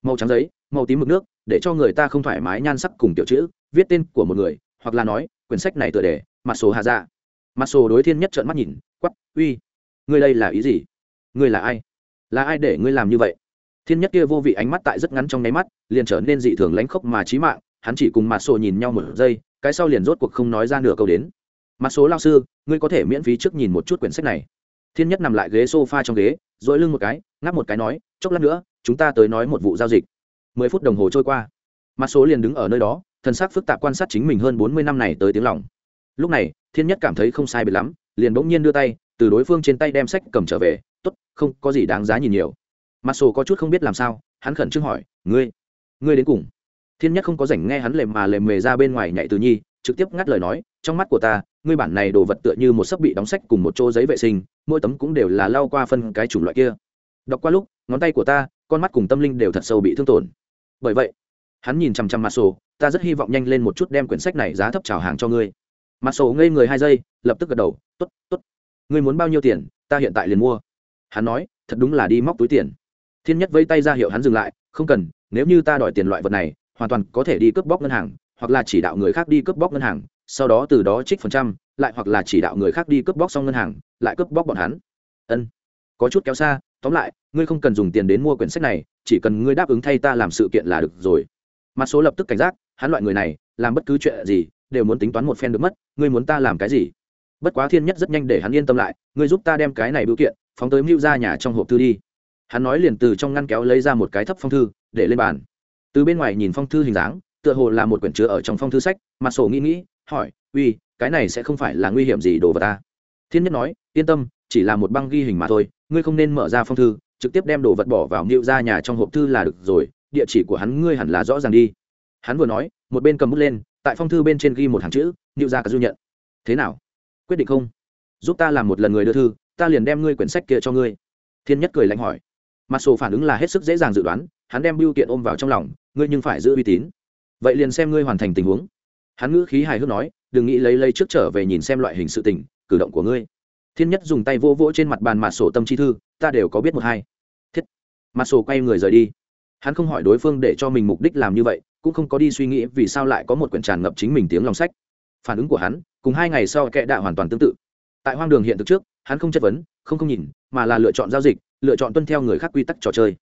Màu trắng giấy, màu tím mực nước, để cho người ta không thoải mái nhan sắc cùng tiểu chữ, viết tên của một người, hoặc là nói, quyển sách này tựa đề mặt sổ hạ dạ. ra mặt sổ đối thiên nhất trợn mắt nhìn quắp uy, ngươi đây là ý gì? Ngươi là ai? Là ai để ngươi làm như vậy? Thiên nhất kia vô vị ánh mắt tại rất ngắn trong nháy mắt, liền trở nên dị thường lánh khốc mà trí mạng, hắn chỉ cùng mặt sổ nhìn nhau một giây, cái sau liền rốt cuộc không nói ra nửa câu đến. Mặt số lao sư, ngươi có thể miễn phí trước nhìn một chút quyển sách này thiên nhất nằm lại ghế s o f a trong ghế dỗi lưng một cái, ngáp một cái nói, chốc lát nữa, chúng ta tới nói một vụ giao dịch. Mười phút đồng hồ trôi qua. Mặt số liền đứng ở nơi đó thân xác phức tạp quan sát chính mình hơn bốn mươi năm này tới tiếng lòng. Lúc này, thiên nhất cảm thấy không sai biệt lắm, liền bỗng nhiên đưa tay, từ đối phương trên tay đem sách cầm trở về t ố t không có gì đáng giá nhìn nhiều. Mặt sổ có chút không biết làm sao, hắn khẩn trương hỏi, ngươi ngươi đến cùng? Thiên nhất không có rảnh nghe hắn lềm mà lềm mề ra bên ngoài nhạy từ nhi, trực tiếp ngắt lời nói, trong mắt của ta ngươi bản này đồ vật tựa như một sấp bị đóng sách cùng một chỗ giấy vệ sinh, mỗi tấm cũng đều là lao qua phân cái chủng loại kia. Đọc qua lúc, ngón tay của ta, con mắt cùng tâm linh đều thật sâu bị thương tổn. Bởi vậy, hắn nhìn chằm chằm mặt sổ, ta rất hy vọng nhanh lên một chút đem quyển sách này giá thấp trào hàng cho ngươi. Mặt sổ ngây người hai giây, lập tức gật đầu t ố t t ố t ngươi muốn bao nhiêu tiền, ta hiện tại liền mua. Hắn nói, thật đúng là đi móc túi tiền. Thiên nhất vây tay ra hiệu hắn dừng lại, không cần, nếu như ta đòi tiền loại vật này, hoàn toàn có thể đi cướp bóc ngân hàng, hoặc là chỉ đạo người khác đi cướp bóc ngân hàng sau đó từ đó trích phần trăm, lại hoặc là chỉ đạo người khác đi cướp bóc xong ngân hàng, lại cướp bóc bọn hắn. Ân, có chút kéo xa, tóm lại, ngươi không cần dùng tiền đến mua quyển sách này, chỉ cần ngươi đáp ứng thay ta làm sự kiện là được rồi. Mặt số lập tức cảnh giác, hắn loại người này, làm bất cứ chuyện gì, đều muốn tính toán một phen được mất, ngươi muốn ta làm cái gì? Bất quá thiên nhất rất nhanh để hắn yên tâm lại, ngươi giúp ta đem cái này biểu kiện, phóng tới mưu ra nhà trong hộp thư đi. Hắn nói liền từ trong ngăn kéo lấy ra một cái thấp phong thư, để lên bàn. Từ bên ngoài nhìn phong thư hình dáng, tựa hồ là một quyển chứa ở trong phong thư sách mặt sổ nghĩ nghĩ hỏi, uy, cái này sẽ không phải là nguy hiểm gì đồ vào ta? Thiên nhất nói, yên tâm, chỉ là một băng ghi hình mà thôi, ngươi không nên mở ra phong thư, trực tiếp đem đồ vật bỏ vào niệu ra nhà trong hộp thư là được rồi, địa chỉ của hắn ngươi hẳn là rõ ràng đi. Hắn vừa nói, một bên cầm bút lên, tại phong thư bên trên ghi một hàng chữ, niệu ra cả du nhận. Thế nào? Quyết định không? Giúp ta làm một lần người đưa thư, ta liền đem ngươi quyển sách kia cho ngươi. Thiên nhất cười lạnh hỏi. Mặt sổ phản ứng là hết sức dễ dàng dự đoán, hắn đem biêu kiện ôm vào trong lòng, ngươi nhưng phải giữ uy tín. Vậy liền xem ngươi hoàn thành tình huống hắn ngữ khí hài hước nói, đừng nghĩ lấy lấy trước trở về nhìn xem loại hình sự tình, cử động của ngươi. Thiên nhất dùng tay vỗ vỗ trên mặt bàn mặt sổ tâm chi thư, ta đều có biết một hai. Thiết. Mặt sổ quay người rời đi. Hắn không hỏi đối phương để cho mình mục đích làm như vậy, cũng không có đi suy nghĩ vì sao lại có một quyển tràn ngập chính mình tiếng lòng sách. Phản ứng của hắn, cùng hai ngày sau kệ đạ hoàn toàn tương tự. Tại hoang đường hiện thực trước, hắn không chất vấn, không không nhìn, mà là lựa chọn giao dịch, lựa chọn tuân theo người khác quy tắc trò chơi.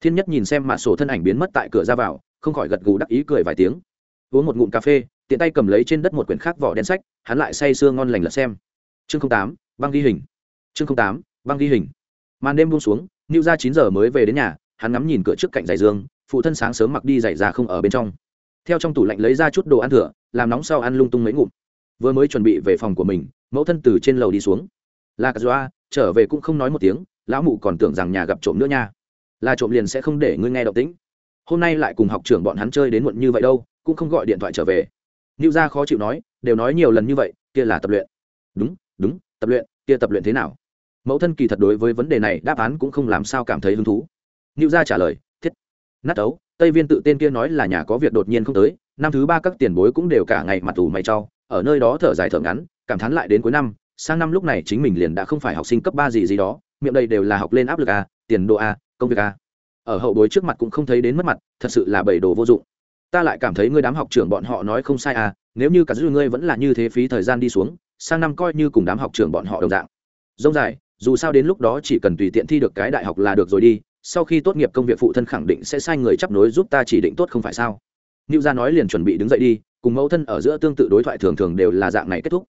Thiên nhất nhìn xem mạ sổ thân ảnh biến mất tại cửa ra vào, không khỏi gật gù đắc ý cười vài tiếng. Uống một ngụm cà phê tiện tay cầm lấy trên đất một quyển khác vỏ đen sách hắn lại say sưa ngon lành lật xem chương tám băng ghi hình chương tám băng ghi hình màn đêm buông xuống Nưu ra chín giờ mới về đến nhà, hắn ngắm nhìn cửa trước cạnh giày dương, phụ thân sáng sớm mặc đi giày ra không ở bên trong. Theo trong tủ lạnh lấy ra chút đồ ăn thừa, làm nóng sau ăn lung tung mấy ngụm. Vừa mới chuẩn bị về phòng của mình, mẫu thân từ trên lầu đi xuống. La Cà Doa, trở về cũng không nói một tiếng, lão mụ còn tưởng rằng nhà gặp trộm nữa nha. Là trộm liền sẽ không để ngươi nghe động tĩnh. Hôm nay lại cùng học trưởng bọn hắn chơi đến muộn như vậy đâu, cũng không gọi điện thoại trở về. Nưu gia khó chịu nói, đều nói nhiều lần như vậy, kia là tập luyện. Đúng, đúng, tập luyện, kia tập luyện thế nào? mẫu thân kỳ thật đối với vấn đề này đáp án cũng không làm sao cảm thấy hứng thú Nưu gia trả lời thiết nát ấu tây viên tự tên kia nói là nhà có việc đột nhiên không tới năm thứ ba các tiền bối cũng đều cả ngày mặt tù mày trao ở nơi đó thở dài thở ngắn cảm thán lại đến cuối năm sang năm lúc này chính mình liền đã không phải học sinh cấp ba gì gì đó miệng đây đều là học lên áp lực a tiền đồ a công việc a ở hậu bối trước mặt cũng không thấy đến mất mặt thật sự là bảy đồ vô dụng ta lại cảm thấy ngươi đám học trưởng bọn họ nói không sai à nếu như cả dư ngươi vẫn là như thế phí thời gian đi xuống sang năm coi như cùng đám học trưởng bọn họ đồng dạng dông dài dù sao đến lúc đó chỉ cần tùy tiện thi được cái đại học là được rồi đi sau khi tốt nghiệp công việc phụ thân khẳng định sẽ sai người chấp nối giúp ta chỉ định tốt không phải sao Nữu gia nói liền chuẩn bị đứng dậy đi, cùng mẫu thân ở giữa tương tự đối thoại thường thường đều là dạng này kết thúc.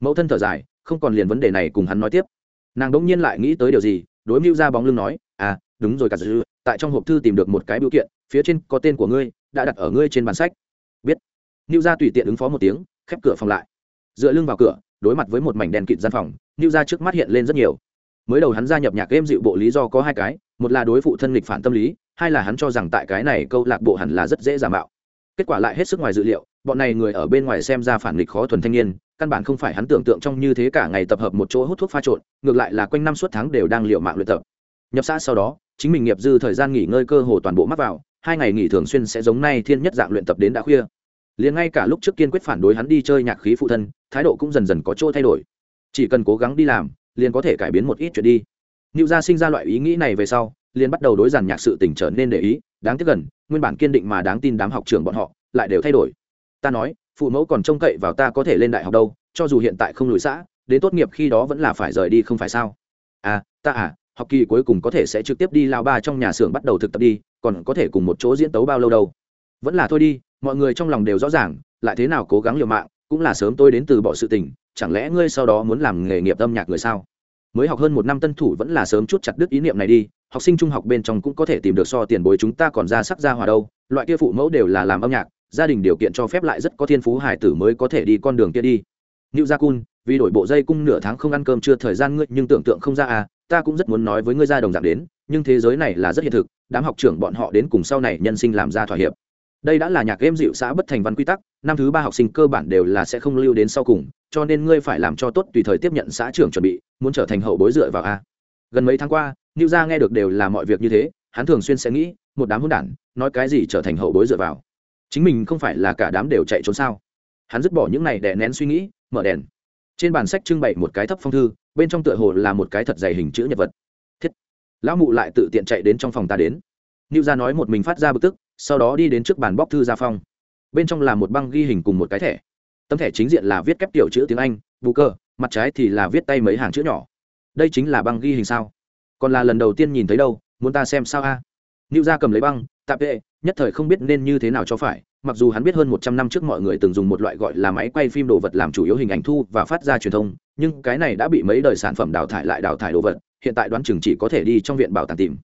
Mẫu thân thở dài, không còn liền vấn đề này cùng hắn nói tiếp. Nàng đỗng nhiên lại nghĩ tới điều gì, đối Nữu gia bóng lưng nói, "À, đúng rồi cả dư, tại trong hộp thư tìm được một cái biểu kiện, phía trên có tên của ngươi, đã đặt ở ngươi trên bàn sách." Biết. Niu gia tùy tiện ứng phó một tiếng, khép cửa phòng lại. Dựa lưng vào cửa, đối mặt với một mảnh đèn kịt gian phòng, Niu gia trước mắt hiện lên rất nhiều mới đầu hắn gia nhập nhạc game dịu bộ lý do có hai cái một là đối phụ thân lịch phản tâm lý hai là hắn cho rằng tại cái này câu lạc bộ hẳn là rất dễ giả mạo kết quả lại hết sức ngoài dự liệu bọn này người ở bên ngoài xem ra phản nghịch khó thuần thanh niên căn bản không phải hắn tưởng tượng trong như thế cả ngày tập hợp một chỗ hút thuốc pha trộn ngược lại là quanh năm suốt tháng đều đang liệu mạng luyện tập nhập xã sau đó chính mình nghiệp dư thời gian nghỉ ngơi cơ hồ toàn bộ mắc vào hai ngày nghỉ thường xuyên sẽ giống nay thiên nhất dạng luyện tập đến đã khuya liền ngay cả lúc trước kiên quyết phản đối hắn đi chơi nhạc khí phụ thân thái độ cũng dần dần có chỗ thay đổi chỉ cần cố gắng đi làm liền có thể cải biến một ít chuyện đi Nưu gia sinh ra loại ý nghĩ này về sau, liền bắt đầu đối giàn nhạc sự tình trở nên để ý, đáng tiếc gần, nguyên bản kiên định mà đáng tin đám học trưởng bọn họ, lại đều thay đổi. Ta nói, phụ mẫu còn trông cậy vào ta có thể lên đại học đâu, cho dù hiện tại không lùi xã, đến tốt nghiệp khi đó vẫn là phải rời đi không phải sao? À, ta à, học kỳ cuối cùng có thể sẽ trực tiếp đi lao ba trong nhà xưởng bắt đầu thực tập đi, còn có thể cùng một chỗ diễn tấu bao lâu đâu? Vẫn là thôi đi, mọi người trong lòng đều rõ ràng, lại thế nào cố gắng liều mạng, cũng là sớm tôi đến từ bỏ sự tình, chẳng lẽ ngươi sau đó muốn làm nghề nghiệp âm nhạc người sao? mới học hơn một năm tân thủ vẫn là sớm chút chặt đứt ý niệm này đi học sinh trung học bên trong cũng có thể tìm được so tiền bối chúng ta còn ra sắc ra hòa đâu loại kia phụ mẫu đều là làm âm nhạc gia đình điều kiện cho phép lại rất có thiên phú hải tử mới có thể đi con đường kia đi Niu Gia Cun, vì đổi bộ dây cung nửa tháng không ăn cơm chưa thời gian ngươi nhưng tưởng tượng không ra à, ta cũng rất muốn nói với ngươi ra đồng dạng đến, nhưng thế giới này là rất hiện thực, đám học trưởng bọn họ đến cùng sau này nhân sinh làm ra thỏa hiệp. Đây đã là nhạc game dịu xã bất thành văn quy tắc năm thứ ba học sinh cơ bản đều là sẽ không lưu đến sau cùng cho nên ngươi phải làm cho tốt tùy thời tiếp nhận xã trưởng chuẩn bị muốn trở thành hậu bối dựa vào a. Gần mấy tháng qua nữ gia nghe được đều là mọi việc như thế hắn thường xuyên sẽ nghĩ một đám hôn đản nói cái gì trở thành hậu bối dựa vào? Chính mình không phải là cả đám đều chạy trốn sao? Hắn dứt bỏ những này để nén suy nghĩ mở đèn trên bàn sách trưng bày một cái thấp phong thư bên trong tựa hồ là một cái thật dày hình chữ nhật vật thiết lão mụ lại tự tiện chạy đến trong phòng ta đến Nưu gia nói một mình phát ra bực tức, sau đó đi đến trước bàn bóc thư ra phong. Bên trong là một băng ghi hình cùng một cái thẻ. Tấm thẻ chính diện là viết kép tiểu chữ tiếng Anh, bù cơ, mặt trái thì là viết tay mấy hàng chữ nhỏ. Đây chính là băng ghi hình sao? Còn là lần đầu tiên nhìn thấy đâu, muốn ta xem sao a? À? Nưu gia cầm lấy băng, tạp tệ, nhất thời không biết nên như thế nào cho phải, mặc dù hắn biết hơn một trăm năm trước mọi người từng dùng một loại gọi là máy quay phim đồ vật làm chủ yếu hình ảnh thu và phát ra truyền thông, nhưng cái này đã bị mấy đời sản phẩm đào thải lại đào thải đồ vật, hiện tại đoán chừng chỉ có thể đi trong viện bảo tàng tìm.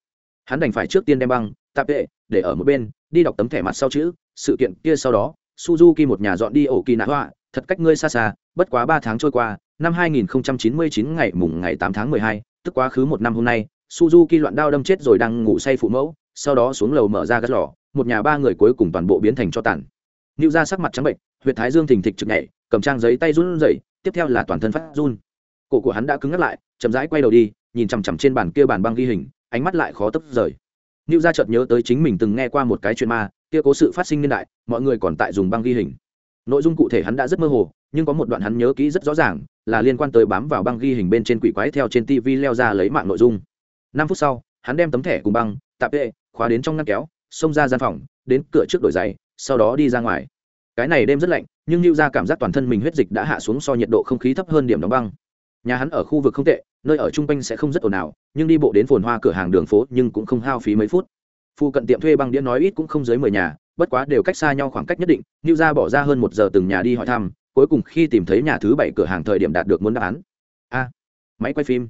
Hắn đành phải trước tiên đem băng tạp tệ để ở một bên đi đọc tấm thẻ mặt sau chữ sự kiện kia sau đó suzuki một nhà dọn đi ổ kỳ nạ hoa thật cách ngươi xa xa bất quá ba tháng trôi qua năm 2099 ngày mùng ngày 8 tháng 12, tức quá khứ một năm hôm nay suzuki loạn đao đâm chết rồi đang ngủ say phụ mẫu sau đó xuống lầu mở ra gắt lò một nhà ba người cuối cùng toàn bộ biến thành cho tàn Niu ra sắc mặt trắng bệnh, huyệt thái dương thình thịch trực nhảy, cầm trang giấy tay run rẩy, tiếp theo là toàn thân phát run. Cổ của hắn đã cứng ngắt lại, chậm rãi quay đầu đi, nhìn chằm chằm trên bàn kia bàn băng ghi hình, ánh mắt lại khó tấp rời Niu gia chợt nhớ tới chính mình từng nghe qua một cái chuyện ma, kia cố sự phát sinh niên đại, mọi người còn tại dùng băng ghi hình. Nội dung cụ thể hắn đã rất mơ hồ, nhưng có một đoạn hắn nhớ kỹ rất rõ ràng, là liên quan tới bám vào băng ghi hình bên trên quỷ quái theo trên TV leo ra lấy mạng nội dung. Năm phút sau, hắn đem tấm thẻ cùng băng, tạp tệ, khóa đến trong ngăn kéo, xông ra gian phòng, đến cửa trước đổi giày, sau đó đi ra ngoài. cái này đêm rất lạnh nhưng lưu ra cảm giác toàn thân mình huyết dịch đã hạ xuống so nhiệt độ không khí thấp hơn điểm đóng băng. Nhà hắn ở khu vực không tệ nơi ở chung quanh sẽ không rất ồn ào nhưng đi bộ đến phồn hoa cửa hàng đường phố nhưng cũng không hao phí mấy phút. Phu cận tiệm thuê băng đĩa nói ít cũng không dưới mười nhà bất quá đều cách xa nhau khoảng cách nhất định lưu ra bỏ ra hơn một giờ từng nhà đi hỏi thăm cuối cùng khi tìm thấy nhà thứ bảy cửa hàng thời điểm đạt được muốn đáp án. A máy quay phim.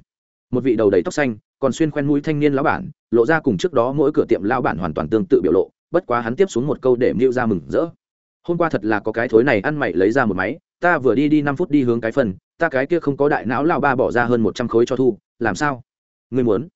Một vị đầu đầy tóc xanh còn xuyên khoen mũi thanh niên lão bản, lộ ra cùng trước đó mỗi cửa tiệm lão bản hoàn toàn tương tự biểu lộ, bất quá hắn tiếp xuống một câu để mưu ra mừng rỡ. Hôm qua thật là có cái thối này ăn mày lấy ra một máy, ta vừa đi đi năm phút đi hướng cái phần, ta cái kia không có đại não lão ba bỏ ra hơn một trăm khối cho thu, làm sao? Ngươi muốn?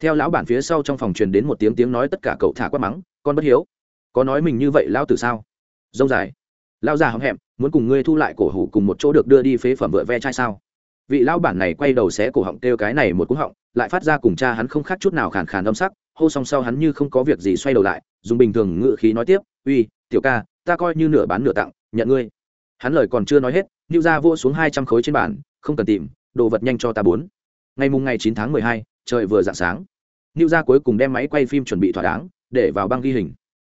Theo lão bản phía sau trong phòng truyền đến một tiếng tiếng nói tất cả cậu thả quát mắng, con bất hiếu. Có nói mình như vậy lão tử sao? Dông dài. Lão già hậm hẹm, muốn cùng ngươi thu lại cổ hủ cùng một chỗ được đưa đi phế phẩm vựa ve chai sao? Vị lão bản này quay đầu xé cổ họng kêu cái này một cú họng, lại phát ra cùng cha hắn không khác chút nào khàn khàn âm sắc, hô xong sau hắn như không có việc gì xoay đầu lại, dùng bình thường ngự khí nói tiếp, uy, tiểu ca, ta coi như nửa bán nửa tặng, nhận ngươi. Hắn lời còn chưa nói hết lưu ra vua xuống hai trăm khối trên bàn, không cần tìm, đồ vật nhanh cho ta bốn. Ngày mùng ngày chín tháng mười hai, trời vừa dạng sáng. Lưu ra cuối cùng đem máy quay phim chuẩn bị thỏa đáng, để vào băng ghi hình.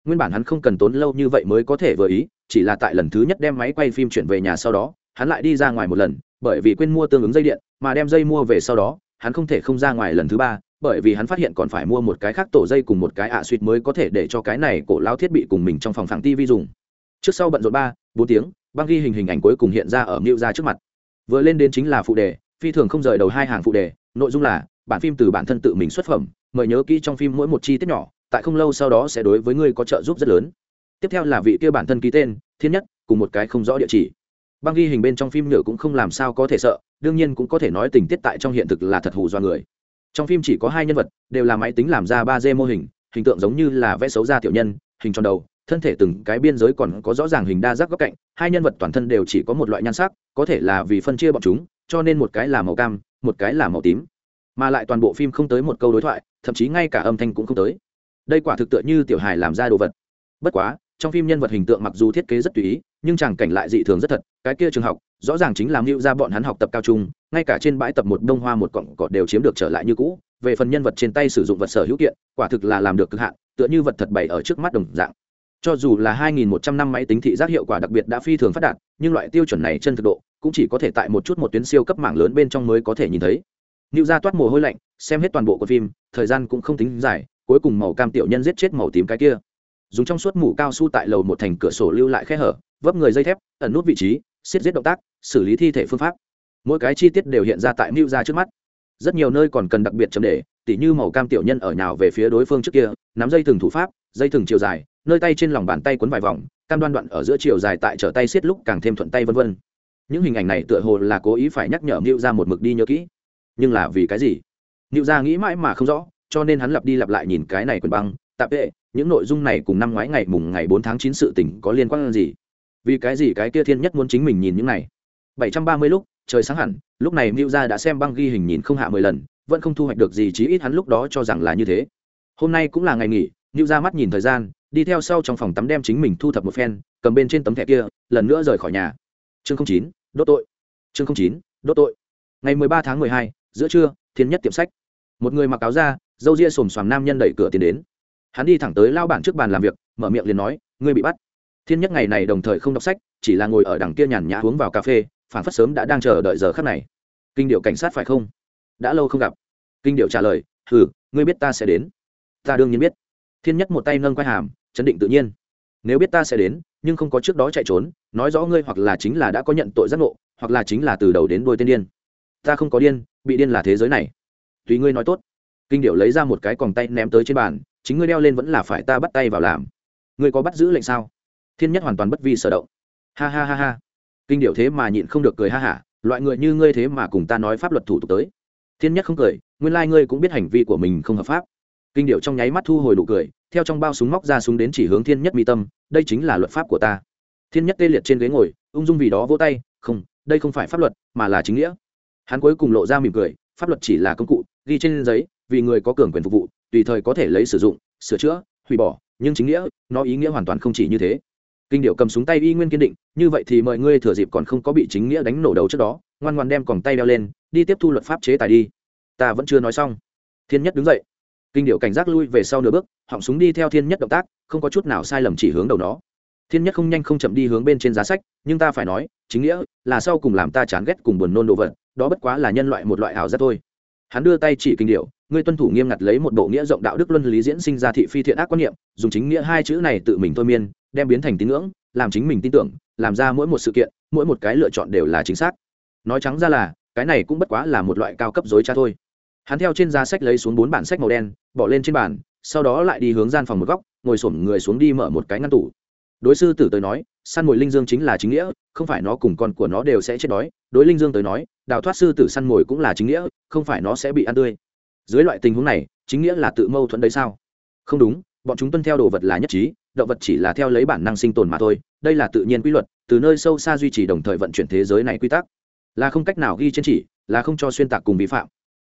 Nguyên bản hắn không cần tốn lâu như vậy mới có thể vừa ý, chỉ là tại lần thứ nhất đem máy quay phim chuyển về nhà sau đó, hắn lại đi ra ngoài một lần bởi vì quên mua tương ứng dây điện, mà đem dây mua về sau đó, hắn không thể không ra ngoài lần thứ ba, bởi vì hắn phát hiện còn phải mua một cái khác tổ dây cùng một cái ạ à suýt mới có thể để cho cái này cổ lao thiết bị cùng mình trong phòng phẳng tv dùng. Trước sau bận rộn ba, bốn tiếng, băng ghi hình hình ảnh cuối cùng hiện ra ở mưu ra trước mặt. Vừa lên đến chính là phụ đề, phi thường không rời đầu hai hàng phụ đề, nội dung là, bản phim từ bản thân tự mình xuất phẩm, mời nhớ kỹ trong phim mỗi một chi tiết nhỏ, tại không lâu sau đó sẽ đối với ngươi có trợ giúp rất lớn. Tiếp theo là vị kia bản thân ký tên, thiên nhất, cùng một cái không rõ địa chỉ băng ghi hình bên trong phim nhựa cũng không làm sao có thể sợ, đương nhiên cũng có thể nói tình tiết tại trong hiện thực là thật hù do người. Trong phim chỉ có hai nhân vật, đều là máy tính làm ra ba d mô hình hình tượng giống như là vẽ xấu ra tiểu nhân, hình tròn đầu, thân thể từng cái biên giới còn có rõ ràng hình đa giác góc cạnh, hai nhân vật toàn thân đều chỉ có một loại nhan sắc, có thể là vì phân chia bọn chúng, cho nên một cái là màu cam, một cái là màu tím. Mà lại toàn bộ phim không tới một câu đối thoại, thậm chí ngay cả âm thanh cũng không tới. Đây quả thực tựa như tiểu hài làm ra đồ vật. Bất quá trong phim nhân vật hình tượng mặc dù thiết kế rất tùy ý, nhưng chàng cảnh lại dị thường rất thật. Cái kia trường học, rõ ràng chính làm lưu ra bọn hắn học tập cao trung, ngay cả trên bãi tập một đông hoa một cọng cỏ đều chiếm được trở lại như cũ. Về phần nhân vật trên tay sử dụng vật sở hữu kiện, quả thực là làm được cực hạn, tựa như vật thật bày ở trước mắt đồng dạng. Cho dù là 2.100 năm máy tính thị giác hiệu quả đặc biệt đã phi thường phát đạt, nhưng loại tiêu chuẩn này chân thực độ cũng chỉ có thể tại một chút một tuyến siêu cấp mạng lớn bên trong mới có thể nhìn thấy. Lưu ra toát mồ hôi lạnh, xem hết toàn bộ của phim, thời gian cũng không tính dài, cuối cùng màu cam tiểu nhân giết chết màu tím cái kia dùng trong suốt mũ cao su tại lầu một thành cửa sổ lưu lại khe hở, vấp người dây thép, ẩn nút vị trí, xiết giết động tác, xử lý thi thể phương pháp. Mỗi cái chi tiết đều hiện ra tại mưu ra trước mắt. Rất nhiều nơi còn cần đặc biệt chấm để, tỉ như màu cam tiểu nhân ở nhào về phía đối phương trước kia, nắm dây thừng thủ pháp, dây thừng chiều dài, nơi tay trên lòng bàn tay quấn vài vòng, cam đoan đoạn ở giữa chiều dài tại trở tay xiết lúc càng thêm thuận tay vân vân. Những hình ảnh này tựa hồ là cố ý phải nhắc nhở mưu ra một mực đi nhớ kỹ. Nhưng là vì cái gì? Mưu ra nghĩ mãi mà không rõ, cho nên hắn lặp đi lặp lại nhìn cái này quần băng tạp tệ, những nội dung này cùng năm ngoái ngày mùng ngày bốn tháng chín sự tỉnh có liên quan gì? Vì cái gì cái kia thiên nhất muốn chính mình nhìn những này? Bảy trăm ba mươi lúc, trời sáng hẳn, lúc này mưu gia đã xem băng ghi hình nhìn không hạ mười lần, vẫn không thu hoạch được gì, chí ít hắn lúc đó cho rằng là như thế. Hôm nay cũng là ngày nghỉ mưu gia mắt nhìn thời gian, đi theo sau trong phòng tắm đem chính mình thu thập một phen, cầm bên trên tấm thẻ kia, lần nữa rời khỏi nhà. Chương chín, đốt tội. Chương chín, đốt tội. Ngày mười ba tháng mười hai, giữa trưa, thiên nhất tiệm sách. Một người mặc áo da dâu ria xồm xoàm nam nhân đẩy cửa tiến đến hắn đi thẳng tới lao bản trước bàn làm việc, mở miệng liền nói, ngươi bị bắt. Thiên nhất ngày này đồng thời không đọc sách, chỉ là ngồi ở đằng kia nhàn nhã uống vào cà phê phản phất sớm đã đang chờ đợi giờ khắc này. Kinh điệu cảnh sát phải không? Đã lâu không gặp. Kinh điệu trả lời ừ ngươi biết ta sẽ đến. Ta đương nhiên biết. Thiên nhất một tay nâng quai hàm, chấn định tự nhiên. Nếu biết ta sẽ đến, nhưng không có trước đó chạy trốn, nói rõ ngươi hoặc là chính là đã có nhận tội giác ngộ, hoặc là chính là từ đầu đến đôi tên điên. Ta không có điên, bị điên là thế giới này. Tùy ngươi nói tốt. Kinh điệu lấy ra một cái còng tay ném tới trên bàn chính ngươi đeo lên vẫn là phải ta bắt tay vào làm. Ngươi có bắt giữ lệnh sao? Thiên nhất hoàn toàn bất vi sở động. Ha ha ha ha. Kinh điệu thế mà nhịn không được cười ha hả, loại người như ngươi thế mà cùng ta nói pháp luật thủ tục tới. Thiên nhất không cười, nguyên lai、like、ngươi cũng biết hành vi của mình không hợp pháp. Kinh điệu trong nháy mắt thu hồi đủ cười, theo trong bao súng móc ra súng đến chỉ hướng thiên nhất mi tâm, đây chính là luật pháp của ta. Thiên nhất tê liệt trên ghế ngồi, ung dung vì đó vỗ tay, không, đây không phải pháp luật, mà là chính nghĩa. Hắn cuối cùng lộ ra mỉm cười, pháp luật chỉ là công cụ, ghi trên giấy vì người có cường quyền phục vụ, tùy thời có thể lấy sử dụng, sửa chữa, hủy bỏ, nhưng chính nghĩa, nó ý nghĩa hoàn toàn không chỉ như thế. Kinh điệu cầm súng tay y nguyên kiên định, như vậy thì mời ngươi thừa dịp còn không có bị chính nghĩa đánh nổ đầu trước đó, ngoan ngoan đem còng tay đeo lên, đi tiếp thu luật pháp chế tài đi. Ta vẫn chưa nói xong. Thiên nhất đứng dậy. Kinh điệu cảnh giác lui về sau nửa bước, họng súng đi theo thiên nhất động tác, không có chút nào sai lầm chỉ hướng đầu nó. Thiên nhất không nhanh không chậm đi hướng bên trên giá sách, nhưng ta phải nói, chính nghĩa là sau cùng làm ta chán ghét cùng buồn nôn đồ vật, đó bất quá là nhân loại một loại ảo giác thôi. Hắn đưa tay chỉ kinh điệu ngươi tuân thủ nghiêm ngặt lấy một bộ nghĩa rộng đạo đức luân lý diễn sinh ra thị phi thiện ác quan niệm, dùng chính nghĩa hai chữ này tự mình thôi miên, đem biến thành tín ngưỡng, làm chính mình tin tưởng, làm ra mỗi một sự kiện, mỗi một cái lựa chọn đều là chính xác. Nói trắng ra là, cái này cũng bất quá là một loại cao cấp dối trá thôi. Hắn theo trên giá sách lấy xuống bốn bản sách màu đen, bỏ lên trên bàn, sau đó lại đi hướng gian phòng một góc, ngồi xổm người xuống đi mở một cái ngăn tủ. Đối sư tử tới nói, săn mồi linh dương chính là chính nghĩa, không phải nó cùng con của nó đều sẽ chết đói. Đối linh dương tới nói, đào thoát sư tử săn mồi cũng là chính nghĩa, không phải nó sẽ bị ăn tươi dưới loại tình huống này chính nghĩa là tự mâu thuẫn đấy sao? Không đúng bọn chúng tuân theo đồ vật là nhất trí động vật chỉ là theo lấy bản năng sinh tồn mà thôi đây là tự nhiên quy luật từ nơi sâu xa duy trì đồng thời vận chuyển thế giới này quy tắc. Là không cách nào ghi trên chỉ là không cho xuyên tạc cùng vi phạm.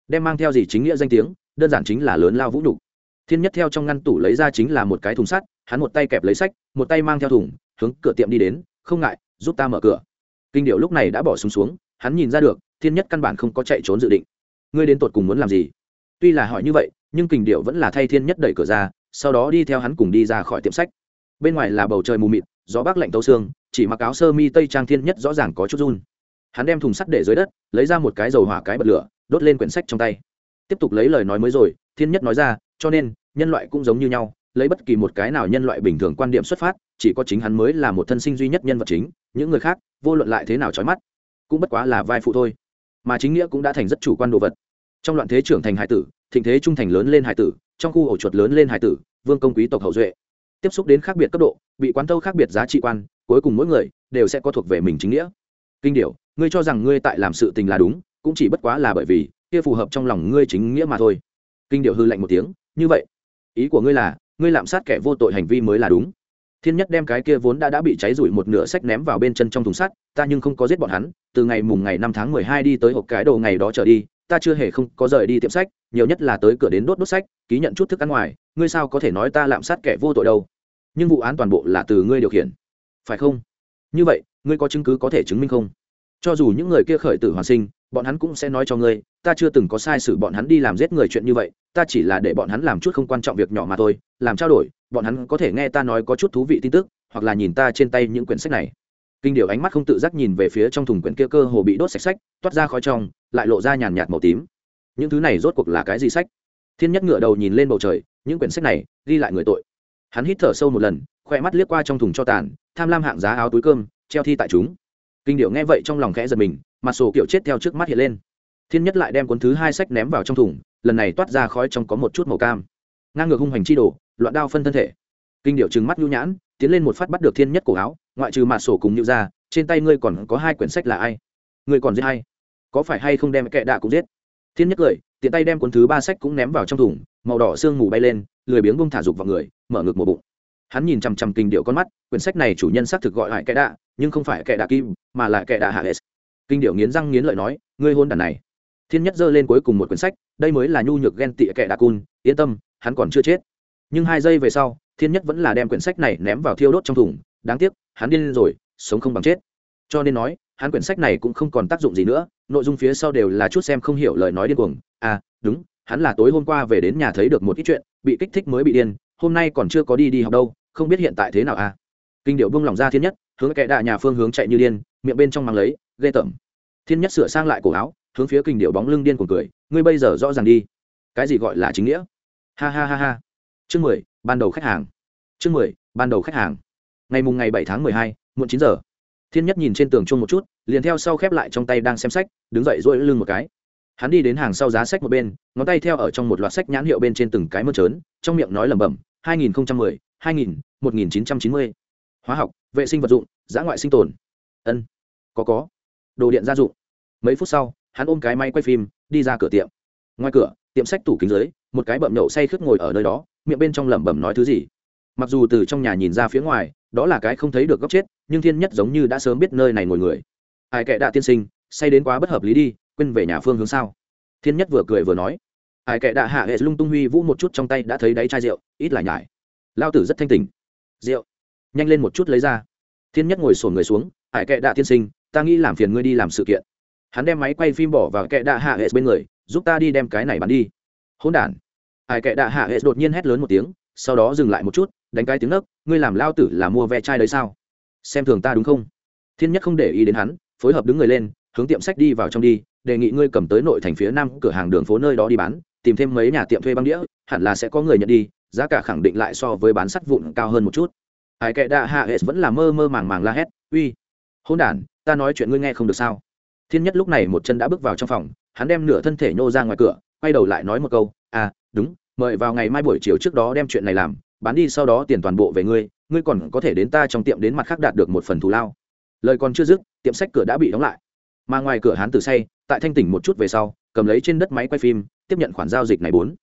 Đem mang theo gì chính nghĩa danh tiếng đơn giản chính là lớn lao vũ nhục. Thiên nhất theo trong ngăn tủ lấy ra chính là một cái thùng sắt hắn một tay kẹp lấy sách một tay mang theo thùng hướng cửa tiệm đi đến không ngại giúp ta mở cửa. Kinh điệu lúc này đã bỏ súng xuống, xuống hắn nhìn ra được thiên nhất căn bản không có chạy trốn dự định. Ngươi đến tột cùng muốn làm gì? Tuy là hỏi như vậy, nhưng kình điệu vẫn là thay thiên nhất đẩy cửa ra, sau đó đi theo hắn cùng đi ra khỏi tiệm sách. Bên ngoài là bầu trời mù mịt, gió bắc lạnh tấu xương, chỉ mặc áo sơ mi tây trang thiên nhất rõ ràng có chút run. Hắn đem thùng sắt để dưới đất, lấy ra một cái dầu hỏa cái bật lửa, đốt lên quyển sách trong tay. Tiếp tục lấy lời nói mới rồi, thiên nhất nói ra, cho nên, nhân loại cũng giống như nhau, lấy bất kỳ một cái nào nhân loại bình thường quan điểm xuất phát, chỉ có chính hắn mới là một thân sinh duy nhất nhân vật chính, những người khác, vô luận lại thế nào trói mắt, cũng bất quá là vai phụ thôi. Mà chính nghĩa cũng đã thành rất chủ quan đồ vật trong loạn thế trưởng thành hải tử, thịnh thế trung thành lớn lên hải tử, trong khu ổ chuột lớn lên hải tử, vương công quý tộc hậu duệ. Tiếp xúc đến khác biệt cấp độ, bị quán tâu khác biệt giá trị quan, cuối cùng mỗi người đều sẽ có thuộc về mình chính nghĩa. Kinh điệu ngươi cho rằng ngươi tại làm sự tình là đúng, cũng chỉ bất quá là bởi vì kia phù hợp trong lòng ngươi chính nghĩa mà thôi. Kinh điệu hư lạnh một tiếng, như vậy, ý của ngươi là, ngươi lạm sát kẻ vô tội hành vi mới là đúng. Thiên nhất đem cái kia vốn đã đã bị cháy rủi một nửa sách ném vào bên chân trong thùng sắt, ta nhưng không có giết bọn hắn, từ ngày mùng ngày năm tháng mười hai đi tới hộp cái đầu ngày đó trở đi ta chưa hề không có rời đi tiệm sách, nhiều nhất là tới cửa đến đốt đốt sách, ký nhận chút thức ăn ngoài, ngươi sao có thể nói ta lạm sát kẻ vô tội đâu? Nhưng vụ án toàn bộ là từ ngươi điều khiển. Phải không? Như vậy, ngươi có chứng cứ có thể chứng minh không? Cho dù những người kia khởi tử hoàn sinh, bọn hắn cũng sẽ nói cho ngươi, ta chưa từng có sai sử bọn hắn đi làm giết người chuyện như vậy, ta chỉ là để bọn hắn làm chút không quan trọng việc nhỏ mà thôi, làm trao đổi, bọn hắn có thể nghe ta nói có chút thú vị tin tức, hoặc là nhìn ta trên tay những quyển sách này. Kinh điệu ánh mắt không tự giác nhìn về phía trong thùng quyển kia cơ hồ bị đốt sạch sách, toát ra khói trong lại lộ ra nhàn nhạt màu tím. Những thứ này rốt cuộc là cái gì sách? Thiên nhất ngựa đầu nhìn lên bầu trời, những quyển sách này, ghi lại người tội. Hắn hít thở sâu một lần khoe mắt liếc qua trong thùng cho tàn, tham lam hạng giá áo túi cơm, treo thi tại chúng. Kinh điệu nghe vậy trong lòng khẽ giật mình mặt sổ kiểu chết theo trước mắt hiện lên. Thiên nhất lại đem cuốn thứ hai sách ném vào trong thùng, lần này toát ra khói trong có một chút màu cam. Ngang ngược hung hành chi đổ loạn đao phân thân thể. Kinh điệu trừng mắt nhu nhãn, tiến lên một phát bắt được thiên nhất cổ áo, ngoại trừ mặt sổ cùng nhự ra, trên tay ngươi còn có hai quyển sách là ai? Ngươi còn giết hay có phải hay không đem kệ đạ cũng giết? Thiên nhất cười, tiện tay đem cuốn thứ ba sách cũng ném vào trong thùng, màu đỏ sương mù bay lên, lười biếng bông thả dục vào người, mở ngực một bụng. Hắn nhìn chằm chằm kinh điệu con mắt, quyển sách này chủ nhân xác thực gọi lại kệ đạ, nhưng không phải kệ đạ kim, mà là kệ đạ hạ s kinh điệu nghiến răng nghiến lợi nói, ngươi hôn đàn này. Thiên nhất giơ lên cuối cùng một quyển sách, đây mới là nhu nhược ghen tị kệ đạ cun, yên tâm, hắn còn chưa chết. Nhưng hai giây về sau, thiên nhất vẫn là đem quyển sách này ném vào thiêu đốt trong thùng, đáng tiếc, hắn điên rồi, sống không bằng chết. Cho nên nói hắn quyển sách này cũng không còn tác dụng gì nữa, nội dung phía sau đều là chút xem không hiểu lời nói điên cuồng. À đúng, hắn là tối hôm qua về đến nhà thấy được một ít chuyện, bị kích thích mới bị điên, hôm nay còn chưa có đi đi học đâu, không biết hiện tại thế nào à? Kinh điệu buông lòng ra thiên nhất, hướng kệ đạ nhà phương hướng chạy như điên, miệng bên trong mang lấy, ghê tởm. Thiên nhất sửa sang lại cổ áo, hướng phía kinh điệu bóng lưng điên cuồng cười, ngươi bây giờ rõ ràng đi. Cái gì gọi là chính nghĩa? Ha ha ha ha. Chương mười, ban đầu khách hàng. Chương mười, ban đầu khách hàng. Ngày mùng ngày bảy tháng mười hai, muộn chín giờ thiên nhất nhìn trên tường chung một chút, liền theo sau khép lại trong tay đang xem sách, đứng dậy dỗi lưng một cái. Hắn đi đến hàng sau giá sách một bên, ngón tay theo ở trong một loạt sách nhãn hiệu bên trên từng cái mơn trớn, trong miệng nói lẩm bẩm, hai nghìn mười, hai nghìn một nghìn chín trăm chín mươi. Hóa học, vệ sinh vật dụng, giã ngoại sinh tồn. Ân, có có. Đồ điện gia dụng. Mấy phút sau, hắn ôm cái máy quay phim, đi ra cửa tiệm. Ngoài cửa, tiệm sách tủ kính dưới, một cái bậm nhậu say khướt ngồi ở nơi đó, miệng bên trong lẩm bẩm nói thứ gì. Mặc dù từ trong nhà nhìn ra phía ngoài đó là cái không thấy được góc chết, nhưng thiên nhất giống như đã sớm biết nơi này ngồi người. Ai kệ đạ tiên sinh, say đến quá bất hợp lý đi, quên về nhà phương hướng sao? Thiên nhất vừa cười vừa nói. Ai kệ đạ hạ hệ lung tung huy vũ một chút trong tay đã thấy đáy chai rượu, ít lại nhải. Lao tử rất thanh tình rượu. Nhanh lên một chút lấy ra. Thiên nhất ngồi sổn người xuống, ai kệ đạ tiên sinh, ta nghĩ làm phiền ngươi đi làm sự kiện. Hắn đem máy quay phim bỏ vào kệ đạ hạ hệ bên người, giúp ta đi đem cái này bắn đi. Hỗn đản. Ai kệ đạ hạ hệ đột nhiên hét lớn một tiếng, sau đó dừng lại một chút đánh cái tiếng nấc, ngươi làm lao tử là mua ve chai đấy sao? Xem thường ta đúng không? Thiên nhất không để ý đến hắn, phối hợp đứng người lên, hướng tiệm sách đi vào trong đi, đề nghị ngươi cầm tới nội thành phía nam cửa hàng đường phố nơi đó đi bán, tìm thêm mấy nhà tiệm thuê băng đĩa, hẳn là sẽ có người nhận đi, giá cả khẳng định lại so với bán sắt vụn cao hơn một chút. Ai kệ đạ hạ hệ vẫn là mơ mơ màng màng la hét, uy hôn đản, ta nói chuyện ngươi nghe không được sao? Thiên nhất lúc này một chân đã bước vào trong phòng, hắn đem nửa thân thể nhô ra ngoài cửa, quay đầu lại nói một câu à đúng, mời vào ngày mai buổi chiều trước đó đem chuyện này làm bán đi sau đó tiền toàn bộ về ngươi ngươi còn có thể đến ta trong tiệm đến mặt khác đạt được một phần thù lao. Lời còn chưa dứt, tiệm sách cửa đã bị đóng lại. Mà ngoài cửa hắn từ say, tại thanh tỉnh một chút về sau, cầm lấy trên đất máy quay phim, tiếp nhận khoản giao dịch này bốn.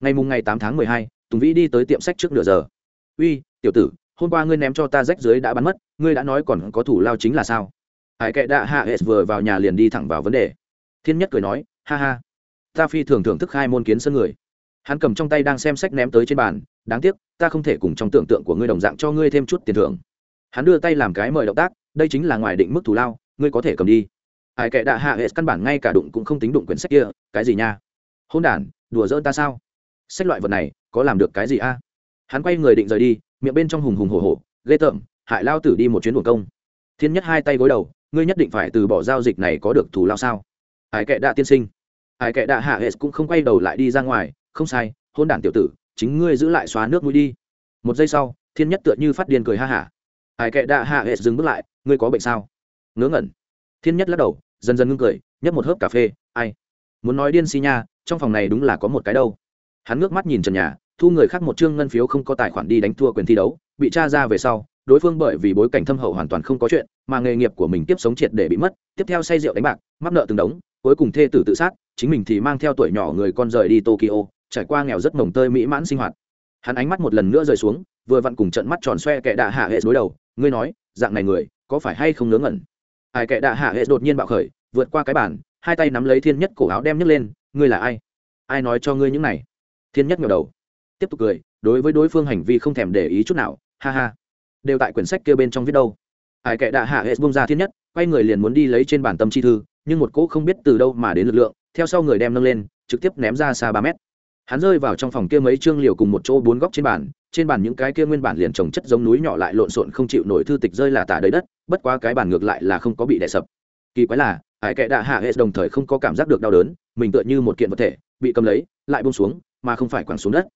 Ngày mùng ngày tám tháng mười hai, tùng vĩ đi tới tiệm sách trước nửa giờ. Uy, tiểu tử, hôm qua ngươi ném cho ta rách dưới đã bắn mất, ngươi đã nói còn có thủ lao chính là sao? Hải kệ đạ hạ hệ vừa vào nhà liền đi thẳng vào vấn đề. Thiên nhất cười nói, ha ha, ta phi thường thưởng thức hai môn kiến sân người hắn cầm trong tay đang xem sách ném tới trên bàn, đáng tiếc, ta không thể cùng trong tưởng tượng của ngươi đồng dạng cho ngươi thêm chút tiền thưởng. Hắn đưa tay làm cái mời động tác, đây chính là ngoài định mức thù lao, ngươi có thể cầm đi. Ai kệ đạ hạ hệ căn bản ngay cả đụng cũng không tính đụng quyển sách kia, cái gì nha? Hôn đản, đùa giỡn ta sao? Sách loại vật này, có làm được cái gì a? Hắn quay người định rời đi, miệng bên trong hùng hùng hổ hổ, ghê tởm, hại lao tử đi một chuyến đồn công. Thiên nhất hai tay gối đầu, ngươi nhất định phải từ bỏ giao dịch này có được thù lao sao? Ai kệ đạ tiên sinh, ai kệ đạ hạ hệ cũng không quay đầu lại đi ra ngoài không sai, hôn đản tiểu tử, chính ngươi giữ lại xóa nước mũi đi. Một giây sau, thiên nhất tựa như phát điên cười ha hả. Hải kệ đạ hạ hệ dừng bước lại, ngươi có bệnh sao? Ngớ ngẩn. Thiên nhất lắc đầu, dần dần ngưng cười, nhấp một hớp cà phê, ai? Muốn nói điên si nha, trong phòng này đúng là có một cái đâu. Hắn ngước mắt nhìn trần nhà, thu người khác một chương ngân phiếu không có tài khoản đi đánh thua quyền thi đấu, bị tra ra về sau, đối phương bởi vì bối cảnh thâm hậu hoàn toàn không có chuyện, mà nghề nghiệp của mình tiếp sống triệt để bị mất, tiếp theo say rượu đánh bạc, mắc nợ từng đống, cuối cùng thê tử tự sát, chính mình thì mang theo tuổi nhỏ người con rời đi tokyo trải qua nghèo rất mồng tơi mỹ mãn sinh hoạt. Hắn ánh mắt một lần nữa rời xuống, vừa vặn cùng trận mắt tròn xoe kẻ đạ hạ hệ đối đầu. Ngươi nói, dạng này người, có phải hay không ngớ ngẩn? Ai kẻ đạ hạ hệ đột nhiên bạo khởi, vượt qua cái bàn, hai tay nắm lấy thiên nhất cổ áo đem nhấc lên. Ngươi là ai? Ai nói cho ngươi những này? Thiên nhất ngẩng đầu, tiếp tục cười, đối với đối phương hành vi không thèm để ý chút nào, ha ha. Đều tại quyển sách kia bên trong viết đâu. Ai kệ đạ hạ hệ bung ra thiên nhất, quay người liền muốn đi lấy trên bản tâm chi thư, nhưng một cỗ không biết từ đâu mà đến lực lượng, theo sau người đem nâng lên, trực tiếp ném ra xa ba mét hắn rơi vào trong phòng kia mấy chương liều cùng một chỗ bốn góc trên bàn trên bàn những cái kia nguyên bản liền trồng chất giống núi nhỏ lại lộn xộn không chịu nổi thư tịch rơi là tả đầy đất, bất quá cái bàn ngược lại là không có bị đè sập. Kỳ quái là hải kệ đạ hạ hệ đồng thời không có cảm giác được đau đớn, mình tựa như một kiện vật thể, bị cầm lấy, lại bông xuống, mà không phải quẳng xuống đất.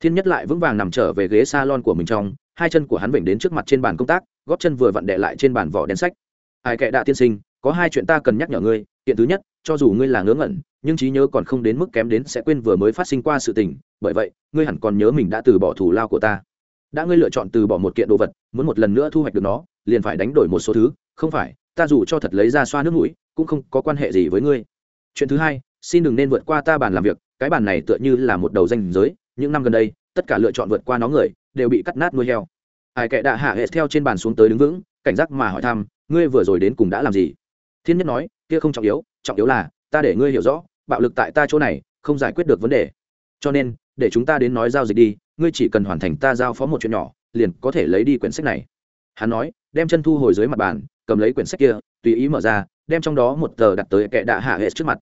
Thiên nhất lại vững vàng nằm trở về ghế s a lon của mình trong, hai chân của hắn vểnh đến trước mặt trên bàn công tác góp chân vừa vặn đệ lại trên bàn vỏ đen sách. Hải kệ đạ tiên sinh, có hai chuyện ta cần nhắc nhở ngươi, kiện thứ nhất, cho dù ngươi là ngớ ngẩn nhưng trí nhớ còn không đến mức kém đến sẽ quên vừa mới phát sinh qua sự tình, bởi vậy, ngươi hẳn còn nhớ mình đã từ bỏ thủ lao của ta. Đã ngươi lựa chọn từ bỏ một kiện đồ vật, muốn một lần nữa thu hoạch được nó, liền phải đánh đổi một số thứ, không phải, ta dù cho thật lấy ra xoa nước mũi, cũng không có quan hệ gì với ngươi. Chuyện thứ hai, xin đừng nên vượt qua ta bàn làm việc, cái bàn này tựa như là một đầu danh giới, những năm gần đây, tất cả lựa chọn vượt qua nó người, đều bị cắt nát nuôi heo. Ai kệ đạ hạ hệ theo trên bàn xuống tới đứng vững, cảnh giác mà hỏi thăm, ngươi vừa rồi đến cùng đã làm gì? Thiên nhất nói, kia không trọng yếu trọng yếu là, ta để ngươi hiểu rõ bạo lực tại ta chỗ này, không giải quyết được vấn đề. Cho nên, để chúng ta đến nói giao dịch đi, ngươi chỉ cần hoàn thành ta giao phó một chuyện nhỏ, liền có thể lấy đi quyển sách này. Hắn nói, đem chân thu hồi dưới mặt bàn, cầm lấy quyển sách kia, tùy ý mở ra, đem trong đó một tờ đặt tới kệ đạ hạ hệ trước mặt.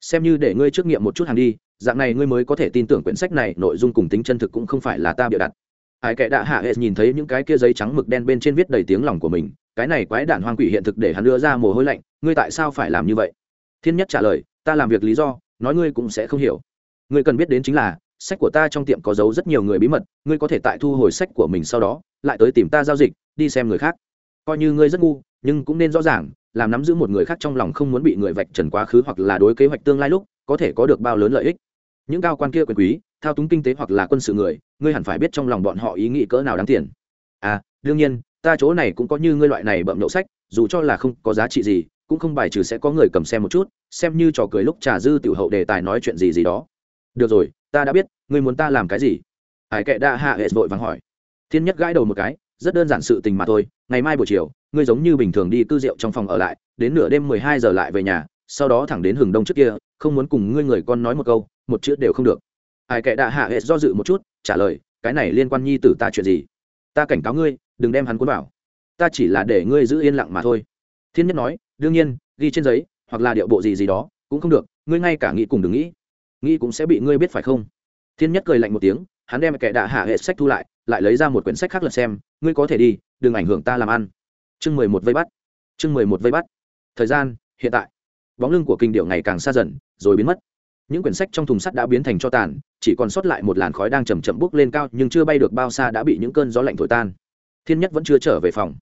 Xem như để ngươi trước nghiệm một chút hàng đi, dạng này ngươi mới có thể tin tưởng quyển sách này nội dung cùng tính chân thực cũng không phải là ta bịa đặt. Ai kệ đạ hạ hệ nhìn thấy những cái kia giấy trắng mực đen bên trên viết đầy tiếng lòng của mình, cái này quái đản hoang quỷ hiện thực để hắn đưa ra mồ hôi lạnh, ngươi tại sao phải làm như vậy? Thiên nhất trả lời ta làm việc lý do, nói ngươi cũng sẽ không hiểu. Ngươi cần biết đến chính là, sách của ta trong tiệm có giấu rất nhiều người bí mật, ngươi có thể tại thu hồi sách của mình sau đó, lại tới tìm ta giao dịch, đi xem người khác. Coi như ngươi rất ngu, nhưng cũng nên rõ ràng, làm nắm giữ một người khác trong lòng không muốn bị người vạch trần quá khứ hoặc là đối kế hoạch tương lai lúc, có thể có được bao lớn lợi ích. Những cao quan kia quyền quý, thao túng kinh tế hoặc là quân sự người, ngươi hẳn phải biết trong lòng bọn họ ý nghĩ cỡ nào đáng tiền. À đương nhiên, ta chỗ này cũng có như ngươi loại này bậm nhậu sách, dù cho là không có giá trị gì cũng không bài trừ sẽ có người cầm xem một chút, xem như trò cười lúc trà dư tiểu hậu đề tài nói chuyện gì gì đó. Được rồi, ta đã biết, ngươi muốn ta làm cái gì? Hải kệ đa hạ hệ vội vàng hỏi. Thiên nhất gãi đầu một cái, rất đơn giản sự tình mà thôi, ngày mai buổi chiều, ngươi giống như bình thường đi cư rượu trong phòng ở lại, đến nửa đêm mười hai giờ lại về nhà, sau đó thẳng đến hừng đông trước kia, không muốn cùng ngươi người con nói một câu, một chữ đều không được. Ai kệ đạ hạ hệ do dự một chút, trả lời, cái này liên quan nhi tử ta chuyện gì? Ta cảnh cáo ngươi, đừng đem hắn cuốn vào. Ta chỉ là để ngươi giữ yên lặng mà thôi thiên nhất nói, đương nhiên, ghi trên giấy, hoặc là điệu bộ gì gì đó, cũng không được, ngươi ngay cả nghĩ cùng đừng nghĩ. Nghĩ cũng sẽ bị ngươi biết phải không? Thiên nhất cười lạnh một tiếng, hắn đem kẻ đạ hạ hệ sách thu lại lại lấy ra một quyển sách khác lật xem, ngươi có thể đi, đừng ảnh hưởng ta làm ăn. Chương mười một vây bắt. Chương mười một vây bắt. Thời gian, hiện tại. Bóng lưng của kinh điệu ngày càng xa dần, rồi biến mất. Những quyển sách trong thùng sắt đã biến thành cho tàn, chỉ còn sót lại một làn khói đang chầm chậm bốc lên cao, nhưng chưa bay được bao xa đã bị những cơn gió lạnh thổi tan. Thiên nhất vẫn chưa trở về phòng.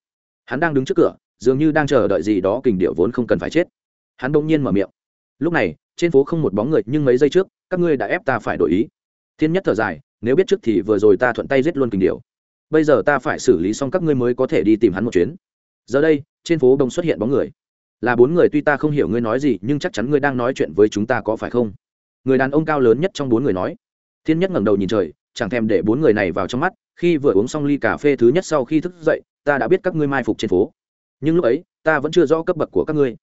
Hắn đang đứng trước cửa dường như đang chờ đợi gì đó kình điệu vốn không cần phải chết. Hắn bỗng nhiên mở miệng. Lúc này, trên phố không một bóng người, nhưng mấy giây trước, các ngươi đã ép ta phải đổi ý. Thiên nhất thở dài, nếu biết trước thì vừa rồi ta thuận tay giết luôn kình điệu. Bây giờ ta phải xử lý xong các ngươi mới có thể đi tìm hắn một chuyến. Giờ đây, trên phố đông xuất hiện bóng người. Là bốn người tuy ta không hiểu ngươi nói gì, nhưng chắc chắn ngươi đang nói chuyện với chúng ta có phải không? Người đàn ông cao lớn nhất trong bốn người nói. Thiên nhất ngẩng đầu nhìn trời, chẳng thèm để bốn người này vào trong mắt, khi vừa uống xong ly cà phê thứ nhất sau khi thức dậy, ta đã biết các ngươi mai phục trên phố nhưng lúc ấy, ta vẫn chưa rõ cấp bậc của các ngươi.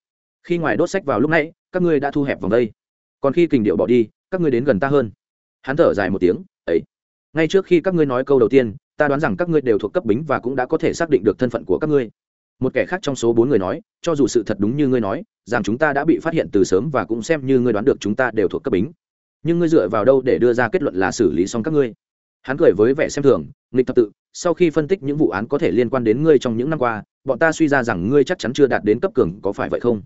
Khi ngoài đốt sách vào lúc nãy, các ngươi đã thu hẹp vòng đây. Còn khi kình điệu bỏ đi, các ngươi đến gần ta hơn. Hắn thở dài một tiếng, ấy, ngay trước khi các ngươi nói câu đầu tiên, ta đoán rằng các ngươi đều thuộc cấp bính và cũng đã có thể xác định được thân phận của các ngươi. Một kẻ khác trong số bốn người nói, cho dù sự thật đúng như ngươi nói, rằng chúng ta đã bị phát hiện từ sớm và cũng xem như ngươi đoán được chúng ta đều thuộc cấp bính. Nhưng ngươi dựa vào đâu để đưa ra kết luận là xử lý xong các ngươi? Hắn cười với vẻ xem thường, nghịch thập tự, sau khi phân tích những vụ án có thể liên quan đến ngươi trong những năm qua, bọn ta suy ra rằng ngươi chắc chắn chưa đạt đến cấp cường, có phải vậy không?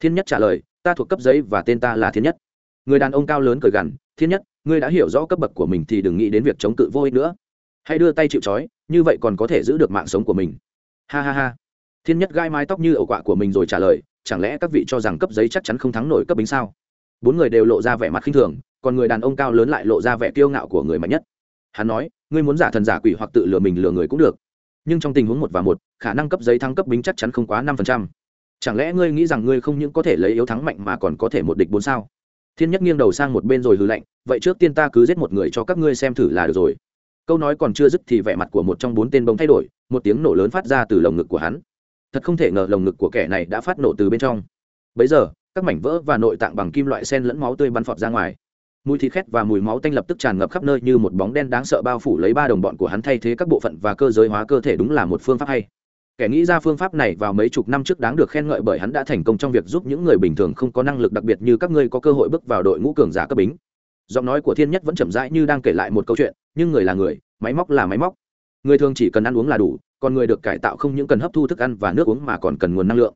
Thiên nhất trả lời, ta thuộc cấp giấy và tên ta là thiên nhất. Người đàn ông cao lớn cười gằn, thiên nhất, ngươi đã hiểu rõ cấp bậc của mình thì đừng nghĩ đến việc chống cự vô ích nữa. Hãy đưa tay chịu trói, như vậy còn có thể giữ được mạng sống của mình. Ha ha ha. Thiên nhất gai mái tóc như ẩu quạ của mình rồi trả lời, chẳng lẽ các vị cho rằng cấp giấy chắc chắn không thắng nổi cấp bính sao? Bốn người đều lộ ra vẻ mặt khinh thường, còn người đàn ông cao lớn lại lộ ra vẻ kiêu ngạo của người mạnh nhất hắn nói, ngươi muốn giả thần giả quỷ hoặc tự lừa mình lừa người cũng được. Nhưng trong tình huống một và một, khả năng cấp giấy thăng cấp bính chắc chắn không quá năm phần trăm. Chẳng lẽ ngươi nghĩ rằng ngươi không những có thể lấy yếu thắng mạnh mà còn có thể một địch bốn sao? Thiên nhất nghiêng đầu sang một bên rồi hư lạnh, vậy trước tiên ta cứ giết một người cho các ngươi xem thử là được rồi. Câu nói còn chưa dứt thì vẻ mặt của một trong bốn tên bông thay đổi, một tiếng nổ lớn phát ra từ lồng ngực của hắn. Thật không thể ngờ lồng ngực của kẻ này đã phát nổ từ bên trong. Bấy giờ, các mảnh vỡ và nội tạng bằng kim loại sen lẫn máu tươi bắn phọt ra ngoài mùi thịt khét và mùi máu tanh lập tức tràn ngập khắp nơi như một bóng đen đáng sợ bao phủ lấy ba đồng bọn của hắn thay thế các bộ phận và cơ giới hóa cơ thể đúng là một phương pháp hay. Kẻ nghĩ ra phương pháp này vào mấy chục năm trước đáng được khen ngợi bởi hắn đã thành công trong việc giúp những người bình thường không có năng lực đặc biệt như các ngươi có cơ hội bước vào đội ngũ cường giả cấp bính. Giọng nói của thiên nhất vẫn chậm rãi như đang kể lại một câu chuyện, nhưng người là người, máy móc là máy móc. Người thường chỉ cần ăn uống là đủ, còn người được cải tạo không những cần hấp thu thức ăn và nước uống mà còn cần nguồn năng lượng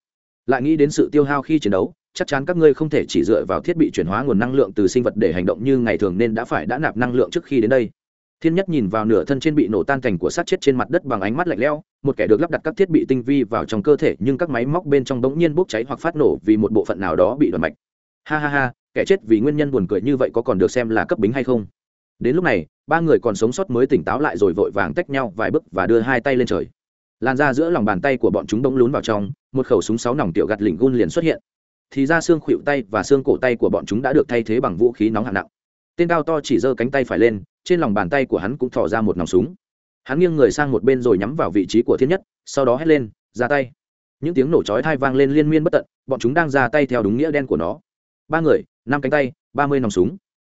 lại nghĩ đến sự tiêu hao khi chiến đấu, chắc chắn các ngươi không thể chỉ dựa vào thiết bị chuyển hóa nguồn năng lượng từ sinh vật để hành động như ngày thường nên đã phải đã nạp năng lượng trước khi đến đây. Thiên nhất nhìn vào nửa thân trên bị nổ tan cảnh của sát chết trên mặt đất bằng ánh mắt lạnh lẽo, một kẻ được lắp đặt các thiết bị tinh vi vào trong cơ thể nhưng các máy móc bên trong bỗng nhiên bốc cháy hoặc phát nổ vì một bộ phận nào đó bị đoạn mạch ha ha ha, kẻ chết vì nguyên nhân buồn cười như vậy có còn được xem là cấp bính hay không? Đến lúc này, ba người còn sống sót mới tỉnh táo lại rồi vội vàng tách nhau vài bước và đưa hai tay lên trời lan ra giữa lòng bàn tay của bọn chúng bỗng lún vào trong, một khẩu súng sáu nòng tiểu gạt lỉnh gun liền xuất hiện. Thì ra xương khuỵu tay và xương cổ tay của bọn chúng đã được thay thế bằng vũ khí nóng hạng nặng. Tên cao to chỉ giơ cánh tay phải lên, trên lòng bàn tay của hắn cũng thò ra một nòng súng. Hắn nghiêng người sang một bên rồi nhắm vào vị trí của thiên nhất, sau đó hét lên, ra tay. Những tiếng nổ chói thai vang lên liên miên bất tận, bọn chúng đang ra tay theo đúng nghĩa đen của nó. Ba người, năm cánh tay, ba mươi nòng súng.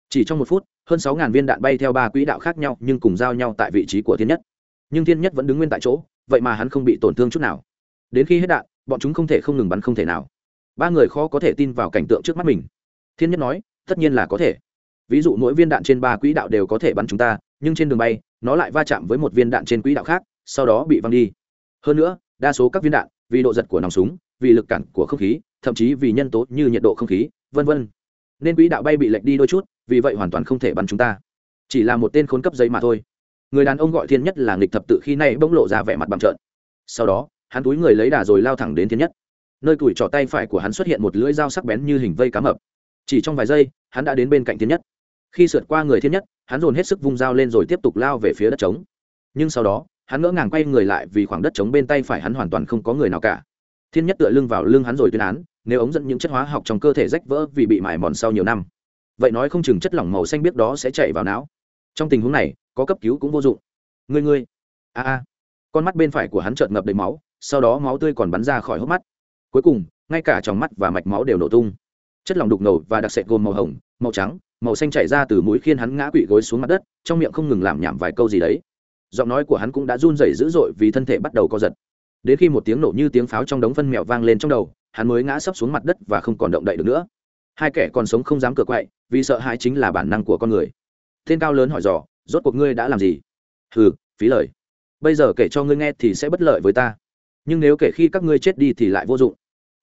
Chỉ trong một phút, hơn sáu ngàn viên đạn bay theo ba quỹ đạo khác nhau nhưng cùng giao nhau tại vị trí của thiên nhất. Nhưng thiên nhất vẫn đứng nguyên tại chỗ vậy mà hắn không bị tổn thương chút nào. Đến khi hết đạn, bọn chúng không thể không ngừng bắn không thể nào. Ba người khó có thể tin vào cảnh tượng trước mắt mình. Thiên nhất nói, tất nhiên là có thể. Ví dụ mỗi viên đạn trên ba quỹ đạo đều có thể bắn chúng ta, nhưng trên đường bay, nó lại va chạm với một viên đạn trên quỹ đạo khác, sau đó bị văng đi. Hơn nữa, đa số các viên đạn, vì độ giật của nòng súng, vì lực cản của không khí, thậm chí vì nhân tố như nhiệt độ không khí, vân vân. Nên quỹ đạo bay bị lệch đi đôi chút, vì vậy hoàn toàn không thể bắn chúng ta. Chỉ là một tên khốn cấp giấy mà thôi người đàn ông gọi thiên nhất là nghịch thập tự khi nay bỗng lộ ra vẻ mặt bằng trợn. Sau đó, hắn túi người lấy đà rồi lao thẳng đến thiên nhất. Nơi củi trỏ tay phải của hắn xuất hiện một lưỡi dao sắc bén như hình vây cá mập. Chỉ trong vài giây, hắn đã đến bên cạnh thiên nhất. Khi sượt qua người thiên nhất, hắn dồn hết sức vung dao lên rồi tiếp tục lao về phía đất trống. Nhưng sau đó, hắn ngỡ ngàng quay người lại vì khoảng đất trống bên tay phải hắn hoàn toàn không có người nào cả. Thiên nhất tựa lưng vào lưng hắn rồi tuyên án, nếu ống dẫn những chất hóa học trong cơ thể rách vỡ vì bị mải mòn sau nhiều năm. Vậy nói không chừng chất lỏng màu xanh biết đó sẽ chạy vào não. Trong tình huống này có cấp cứu cũng vô dụng. Ngươi ngươi. A a. Con mắt bên phải của hắn trợn ngập đầy máu, sau đó máu tươi còn bắn ra khỏi hốc mắt. Cuối cùng, ngay cả trong mắt và mạch máu đều nổ tung. Chất lỏng đục ngầu và đặc sệt gồm màu hồng, màu trắng, màu xanh chảy ra từ mũi khiên hắn ngã quỵ gối xuống mặt đất, trong miệng không ngừng làm nhảm vài câu gì đấy. Giọng nói của hắn cũng đã run rẩy dữ dội vì thân thể bắt đầu co giật. Đến khi một tiếng nổ như tiếng pháo trong đống phân mèo vang lên trong đầu, hắn mới ngã sấp xuống mặt đất và không còn động đậy được nữa. Hai kẻ còn sống không dám cửa quậy, vì sợ hãi chính là bản năng của con người. Tên cao lớn hỏi dò rốt cuộc ngươi đã làm gì? Hừ, phí lời. Bây giờ kể cho ngươi nghe thì sẽ bất lợi với ta. Nhưng nếu kể khi các ngươi chết đi thì lại vô dụng.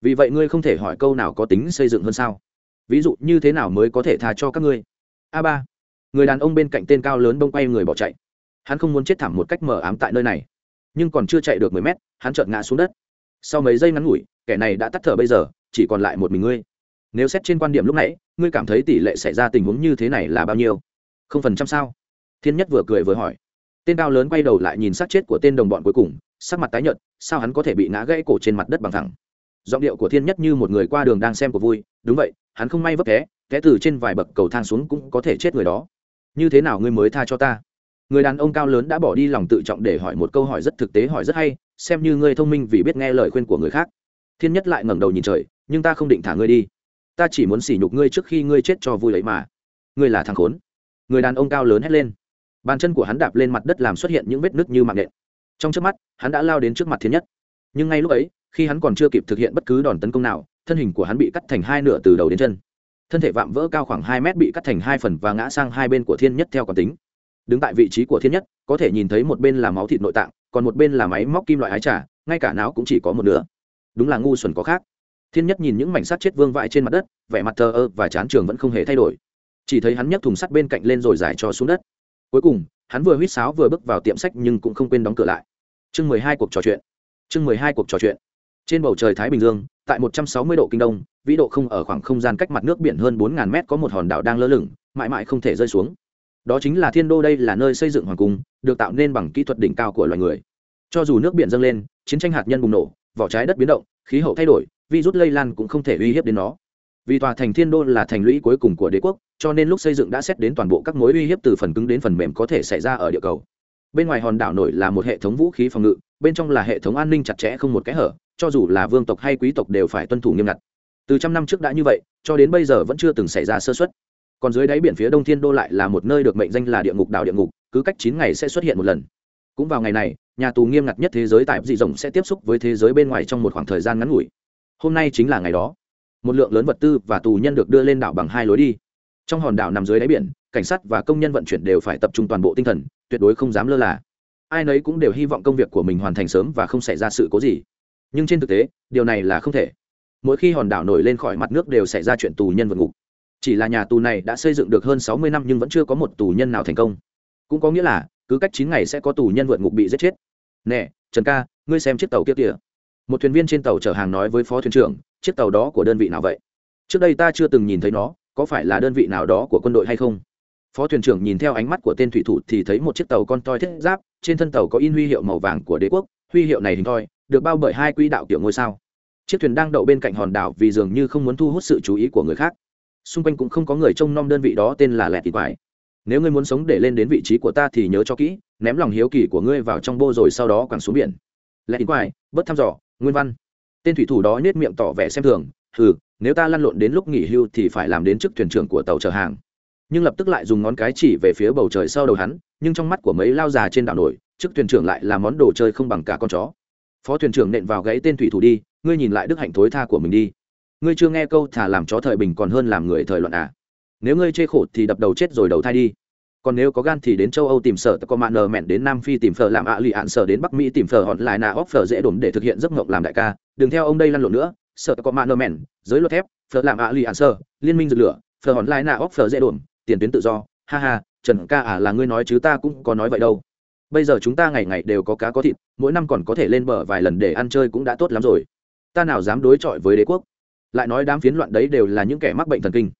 Vì vậy ngươi không thể hỏi câu nào có tính xây dựng hơn sao? Ví dụ như thế nào mới có thể tha cho các ngươi? A ba. Người đàn ông bên cạnh tên cao lớn bông quay người bỏ chạy. Hắn không muốn chết thảm một cách mờ ám tại nơi này. Nhưng còn chưa chạy được mười mét, hắn chợt ngã xuống đất. Sau mấy giây ngắn ngủi, kẻ này đã tắt thở bây giờ, chỉ còn lại một mình ngươi. Nếu xét trên quan điểm lúc nãy, ngươi cảm thấy tỷ lệ xảy ra tình huống như thế này là bao nhiêu? Không phần trăm sao? Thiên nhất vừa cười vừa hỏi. Tên cao lớn quay đầu lại nhìn sát chết của tên đồng bọn cuối cùng, sắc mặt tái nhợt, sao hắn có thể bị ngã gãy cổ trên mặt đất bằng thẳng? Giọng điệu của thiên nhất như một người qua đường đang xem của vui, đúng vậy, hắn không may vấp té té từ trên vài bậc cầu thang xuống cũng có thể chết người đó. Như thế nào ngươi mới tha cho ta? Người đàn ông cao lớn đã bỏ đi lòng tự trọng để hỏi một câu hỏi rất thực tế, hỏi rất hay, xem như ngươi thông minh vì biết nghe lời khuyên của người khác. Thiên nhất lại ngẩng đầu nhìn trời, nhưng ta không định thả ngươi đi. Ta chỉ muốn sỉ nhục ngươi trước khi ngươi chết cho vui ấy mà. Ngươi là thằng khốn. Người đàn ông cao lớn hét lên bàn chân của hắn đạp lên mặt đất làm xuất hiện những vết nứt như mạng nện. Trong trước mắt, hắn đã lao đến trước mặt thiên nhất. Nhưng ngay lúc ấy, khi hắn còn chưa kịp thực hiện bất cứ đòn tấn công nào, thân hình của hắn bị cắt thành hai nửa từ đầu đến chân. Thân thể vạm vỡ cao khoảng hai mét bị cắt thành hai phần và ngã sang hai bên của thiên nhất theo quán tính. Đứng tại vị trí của thiên nhất, có thể nhìn thấy một bên là máu thịt nội tạng, còn một bên là máy móc kim loại ái trà, ngay cả não cũng chỉ có một nửa. Đúng là ngu xuẩn có khác. Thiên nhất nhìn những mảnh sắt chết vương vãi trên mặt đất, vẻ mặt thờ ơ và chán trường vẫn không hề thay đổi. Chỉ thấy hắn nhấc thùng sắt bên cạnh lên rồi giải cho xuống đất cuối cùng, hắn vừa huýt sáo vừa bước vào tiệm sách nhưng cũng không quên đóng cửa lại. Chương mười hai cuộc trò chuyện. Chương mười hai cuộc trò chuyện. Trên bầu trời thái bình dương, tại một trăm sáu mươi độ kinh đông, vĩ độ không ở khoảng không gian cách mặt nước biển hơn bốn ngàn mét có một hòn đảo đang lơ lửng, mãi mãi không thể rơi xuống. Đó chính là thiên đô đây là nơi xây dựng hoàng cung, được tạo nên bằng kỹ thuật đỉnh cao của loài người. Cho dù nước biển dâng lên, chiến tranh hạt nhân bùng nổ, vỏ trái đất biến động, khí hậu thay đổi, virus lây lan cũng không thể uy hiếp đến nó vì tòa thành thiên đô là thành lũy cuối cùng của đế quốc, cho nên lúc xây dựng đã xét đến toàn bộ các mối uy hiếp từ phần cứng đến phần mềm có thể xảy ra ở địa cầu. Bên ngoài hòn đảo nổi là một hệ thống vũ khí phòng ngự, bên trong là hệ thống an ninh chặt chẽ không một kẽ hở, cho dù là vương tộc hay quý tộc đều phải tuân thủ nghiêm ngặt. Từ trăm năm trước đã như vậy, cho đến bây giờ vẫn chưa từng xảy ra sơ xuất còn dưới đáy biển phía đông thiên đô lại là một nơi được mệnh danh là địa ngục đảo địa ngục, cứ cách chín ngày sẽ xuất hiện một lần. Cũng vào ngày này, nhà tù nghiêm ngặt nhất thế giới tại dị rộng sẽ tiếp xúc với thế giới bên ngoài trong một khoảng thời gian ngắn ngủi. Hôm nay chính là ngày đó một lượng lớn vật tư và tù nhân được đưa lên đảo bằng hai lối đi. Trong hòn đảo nằm dưới đáy biển, cảnh sát và công nhân vận chuyển đều phải tập trung toàn bộ tinh thần, tuyệt đối không dám lơ là. Ai nấy cũng đều hy vọng công việc của mình hoàn thành sớm và không xảy ra sự cố gì. Nhưng trên thực tế, điều này là không thể. Mỗi khi hòn đảo nổi lên khỏi mặt nước đều xảy ra chuyện tù nhân vượt ngục. Chỉ là nhà tù này đã xây dựng được hơn sáu mươi năm nhưng vẫn chưa có một tù nhân nào thành công. Cũng có nghĩa là, cứ cách chín ngày sẽ có tù nhân vượt ngục bị giết chết. Nè, trần ca, ngươi xem chiếc tàu kia kìa. Một thuyền viên trên tàu chở hàng nói với phó thuyền trưởng chiếc tàu đó của đơn vị nào vậy? Trước đây ta chưa từng nhìn thấy nó, có phải là đơn vị nào đó của quân đội hay không? Phó thuyền trưởng nhìn theo ánh mắt của tên thủy thủ thì thấy một chiếc tàu con toi thiết giáp, trên thân tàu có in huy hiệu màu vàng của đế quốc, huy hiệu này hình toi, được bao bởi hai quỹ đạo kiểu ngôi sao. Chiếc thuyền đang đậu bên cạnh hòn đảo vì dường như không muốn thu hút sự chú ý của người khác. Xung quanh cũng không có người trông nom đơn vị đó tên là lẹt tịt vải nếu ngươi muốn sống để lên đến vị trí của ta thì nhớ cho kỹ, ném lòng hiếu kỳ của ngươi vào trong bô rồi sau đó quẳng xuống biển. Lẹt tịt vải bớt thăm dò, nguyên văn tên thủy thủ đó nết miệng tỏ vẻ xem thường ừ nếu ta lăn lộn đến lúc nghỉ hưu thì phải làm đến chức thuyền trưởng của tàu chở hàng. Nhưng lập tức lại dùng ngón cái chỉ về phía bầu trời sau đầu hắn, nhưng trong mắt của mấy lao già trên đảo nổi, chức thuyền trưởng lại là món đồ chơi không bằng cả con chó. Phó thuyền trưởng nện vào gáy tên thủy thủ đi, ngươi nhìn lại đức hạnh thối tha của mình đi. Ngươi chưa nghe câu thả làm chó thời bình còn hơn làm người thời loạn à? Nếu ngươi chê khổ thì đập đầu chết rồi đầu thai đi còn nếu có gan thì đến châu âu tìm sở có mạn nờ mẹn đến nam phi tìm phở làm ạ lì ạn sở đến bắc mỹ tìm phở hòn lại nà óc phở dễ đổm để thực hiện giấc mộng làm đại ca. Đừng theo ông đây lăn lộn nữa. Sở có mạn nờ mẹn, giới luật thép, phở làm ạ lì ạn sở, liên minh dược lửa, phở hòn lại nà óc phở dễ đổm, tiền tuyến tự do. Ha ha, trần ca à là ngươi nói chứ ta cũng có nói vậy đâu. Bây giờ chúng ta ngày ngày đều có cá có thịt, mỗi năm còn có thể lên bờ vài lần để ăn chơi cũng đã tốt lắm rồi. Ta nào dám đối chọi với đế quốc? Lại nói đám phiến loạn đấy đều là những kẻ mắc bệnh thần kinh.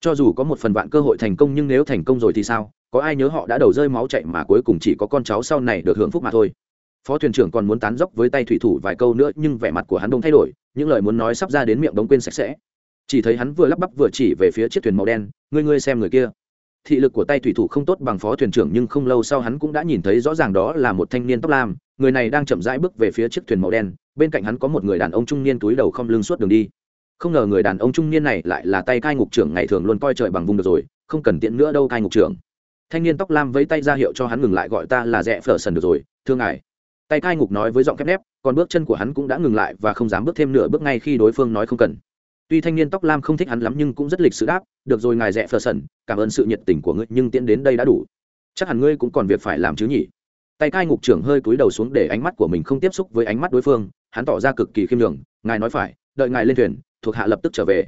Cho dù có một phần vạn cơ hội thành công nhưng nếu thành công rồi thì sao? Có ai nhớ họ đã đầu rơi máu chạy mà cuối cùng chỉ có con cháu sau này được hưởng phúc mà thôi. Phó thuyền trưởng còn muốn tán dốc với tay thủy thủ vài câu nữa, nhưng vẻ mặt của hắn đông thay đổi, những lời muốn nói sắp ra đến miệng đống quên sạch sẽ. Chỉ thấy hắn vừa lắp bắp vừa chỉ về phía chiếc thuyền màu đen, ngươi ngươi xem người kia. Thị lực của tay thủy thủ không tốt bằng phó thuyền trưởng, nhưng không lâu sau hắn cũng đã nhìn thấy rõ ràng đó là một thanh niên tóc lam, người này đang chậm rãi bước về phía chiếc thuyền màu đen, bên cạnh hắn có một người đàn ông trung niên túi đầu không lưng suốt đường đi. Không ngờ người đàn ông trung niên này lại là tay cai ngục trưởng ngày thường luôn coi trời bằng vùng được rồi, không cần tiện nữa đâu cai ngục trưởng thanh niên tóc lam vẫy tay ra hiệu cho hắn ngừng lại gọi ta là rẽ phở sần được rồi thương ngài. Tay cai ngục nói với giọng khép nép, còn bước chân của hắn cũng đã ngừng lại và không dám bước thêm nửa bước ngay khi đối phương nói không cần. Tuy thanh niên tóc lam không thích hắn lắm nhưng cũng rất lịch sự đáp, được rồi ngài rẽ phở sần, cảm ơn sự nhiệt tình của ngươi, nhưng tiễn đến đây đã đủ. Chắc hẳn ngươi cũng còn việc phải làm chứ nhỉ? Tay cai ngục trưởng hơi cúi đầu xuống để ánh mắt của mình không tiếp xúc với ánh mắt đối phương, hắn tỏ ra cực kỳ khiêm nhường, ngài nói phải, đợi ngài lên thuyền, thuộc hạ lập tức trở về.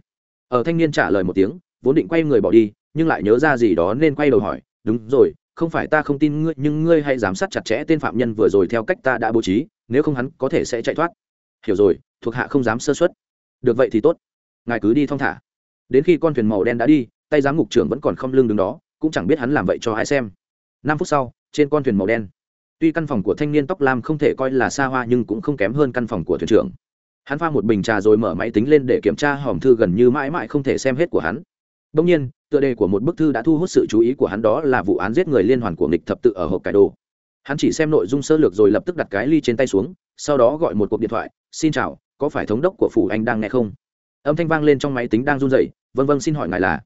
Ở thanh niên trả lời một tiếng, vốn định quay người bỏ đi, nhưng lại nhớ ra gì đó nên quay đầu hỏi đúng rồi, không phải ta không tin ngươi, nhưng ngươi hãy giám sát chặt chẽ tên phạm nhân vừa rồi theo cách ta đã bố trí, nếu không hắn có thể sẽ chạy thoát. Hiểu rồi, thuộc hạ không dám sơ xuất được vậy thì tốt. Ngài cứ đi thong thả. Đến khi con thuyền màu đen đã đi, tay giám ngục trưởng vẫn còn không lưng đứng đó, cũng chẳng biết hắn làm vậy cho ai xem. Năm phút sau, trên con thuyền màu đen. Tuy căn phòng của thanh niên tóc lam không thể coi là xa hoa nhưng cũng không kém hơn căn phòng của thuyền trưởng. Hắn pha một bình trà rồi mở máy tính lên để kiểm tra hòm thư gần như mãi mãi không thể xem hết của hắn đông nhiên tựa đề của một bức thư đã thu hút sự chú ý của hắn đó là vụ án giết người liên hoàn của nghịch thập tự ở hộp cải đồ. Hắn chỉ xem nội dung sơ lược rồi lập tức đặt cái ly trên tay xuống sau đó gọi một cuộc điện thoại xin chào có phải thống đốc của phủ anh đang nghe không? Âm thanh vang lên trong máy tính đang run rẩy Vâng vâng, xin hỏi ngài là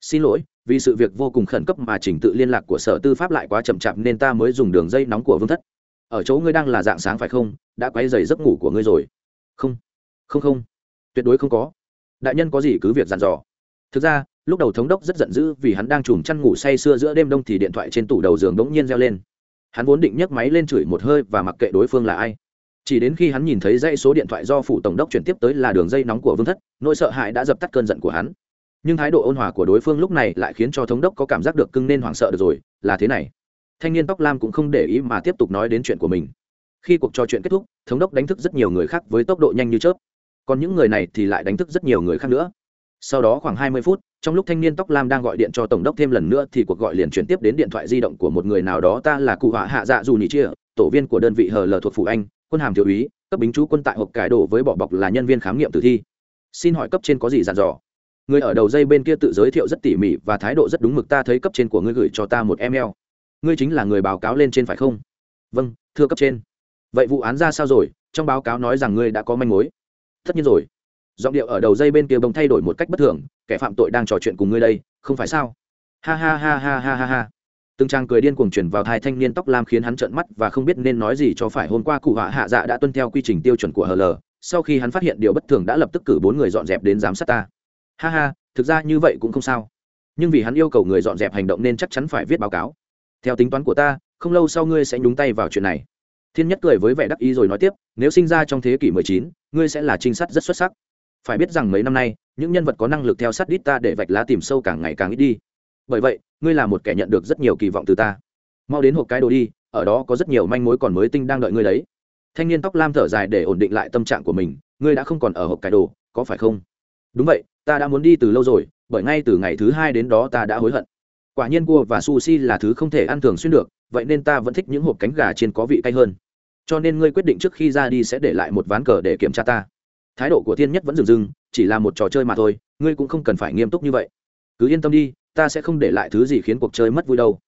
xin lỗi vì sự việc vô cùng khẩn cấp mà trình tự liên lạc của sở tư pháp lại quá chậm chạp nên ta mới dùng đường dây nóng của vương thất. Ở chỗ ngươi đang là dạng sáng phải không? Đã quấy rầy giấc ngủ của ngươi rồi. Không không không. Tuyệt đối không có. Đại nhân có gì cứ việc dặn dò. Thực ra lúc đầu thống đốc rất giận dữ vì hắn đang chùm chăn ngủ say sưa giữa đêm đông thì điện thoại trên tủ đầu giường bỗng nhiên reo lên. Hắn vốn định nhấc máy lên chửi một hơi và mặc kệ đối phương là ai. Chỉ đến khi hắn nhìn thấy dãy số điện thoại do phủ tổng đốc chuyển tiếp tới là đường dây nóng của vương thất, nỗi sợ hãi đã dập tắt cơn giận của hắn. Nhưng thái độ ôn hòa của đối phương lúc này lại khiến cho thống đốc có cảm giác được cưng nên hoảng sợ được rồi, là thế này. Thanh niên tóc lam cũng không để ý mà tiếp tục nói đến chuyện của mình. Khi cuộc trò chuyện kết thúc, thống đốc đánh thức rất nhiều người khác với tốc độ nhanh như chớp. Còn những người này thì lại đánh thức rất nhiều người khác nữa. Sau đó khoảng hai mươi phút trong lúc thanh niên tóc lam đang gọi điện cho tổng đốc thêm lần nữa thì cuộc gọi liền chuyển tiếp đến điện thoại di động của một người nào đó, ta là cụ họa hạ dạ dù nhị chia, tổ viên của đơn vị hờ lờ thuộc phủ anh, quân hàm thiếu úy, cấp bính chú quân tại hộp cải đồ với bỏ bọc là nhân viên khám nghiệm tử thi. Xin hỏi cấp trên có gì dặn dò? Người ở đầu dây bên kia tự giới thiệu rất tỉ mỉ và thái độ rất đúng mực, ta thấy cấp trên của ngươi gửi cho ta một email. Ngươi chính là người báo cáo lên trên phải không? Vâng thưa cấp trên. Vậy vụ án ra sao rồi? Trong báo cáo nói rằng ngươi đã có manh mối. Tất nhiên rồi giọng điệu ở đầu dây bên kia bỗng thay đổi một cách bất thường kẻ phạm tội đang trò chuyện cùng ngươi đây không phải sao? Ha ha ha ha ha ha ha. Từng trang cười điên cuồng chuyển vào thai thanh niên tóc lam khiến hắn trợn mắt và không biết nên nói gì cho phải. Hôm qua cụ họa hạ dạ đã tuân theo quy trình tiêu chuẩn của hl sau khi hắn phát hiện điều bất thường đã lập tức cử bốn người dọn dẹp đến giám sát ta. Ha ha thực ra như vậy cũng không sao. Nhưng vì hắn yêu cầu người dọn dẹp hành động nên chắc chắn phải viết báo cáo. Theo tính toán của ta không lâu sau ngươi sẽ nhúng tay vào chuyện này. Thiên nhất cười với vẻ đắc ý rồi nói tiếp nếu sinh ra trong thế kỷ 19, ngươi sẽ là trinh sát rất xuất sắc phải biết rằng mấy năm nay, những nhân vật có năng lực theo sát đít ta để vạch lá tìm sâu càng ngày càng ít đi. Bởi vậy, ngươi là một kẻ nhận được rất nhiều kỳ vọng từ ta. Mau đến hộp cái đồ đi, ở đó có rất nhiều manh mối còn mới tinh đang đợi ngươi đấy. Thanh niên tóc lam thở dài để ổn định lại tâm trạng của mình, ngươi đã không còn ở hộp cái đồ, có phải không? Đúng vậy, ta đã muốn đi từ lâu rồi, bởi ngay từ ngày thứ hai đến đó ta đã hối hận. Quả nhiên cua và sushi là thứ không thể ăn thường xuyên được, vậy nên ta vẫn thích những hộp cánh gà trên có vị cay hơn. Cho nên ngươi quyết định trước khi ra đi sẽ để lại một ván cờ để kiểm tra ta thái độ của thiên nhất vẫn dừng dừng, chỉ là một trò chơi mà thôi, ngươi cũng không cần phải nghiêm túc như vậy. Cứ yên tâm đi, ta sẽ không để lại thứ gì khiến cuộc chơi mất vui đâu.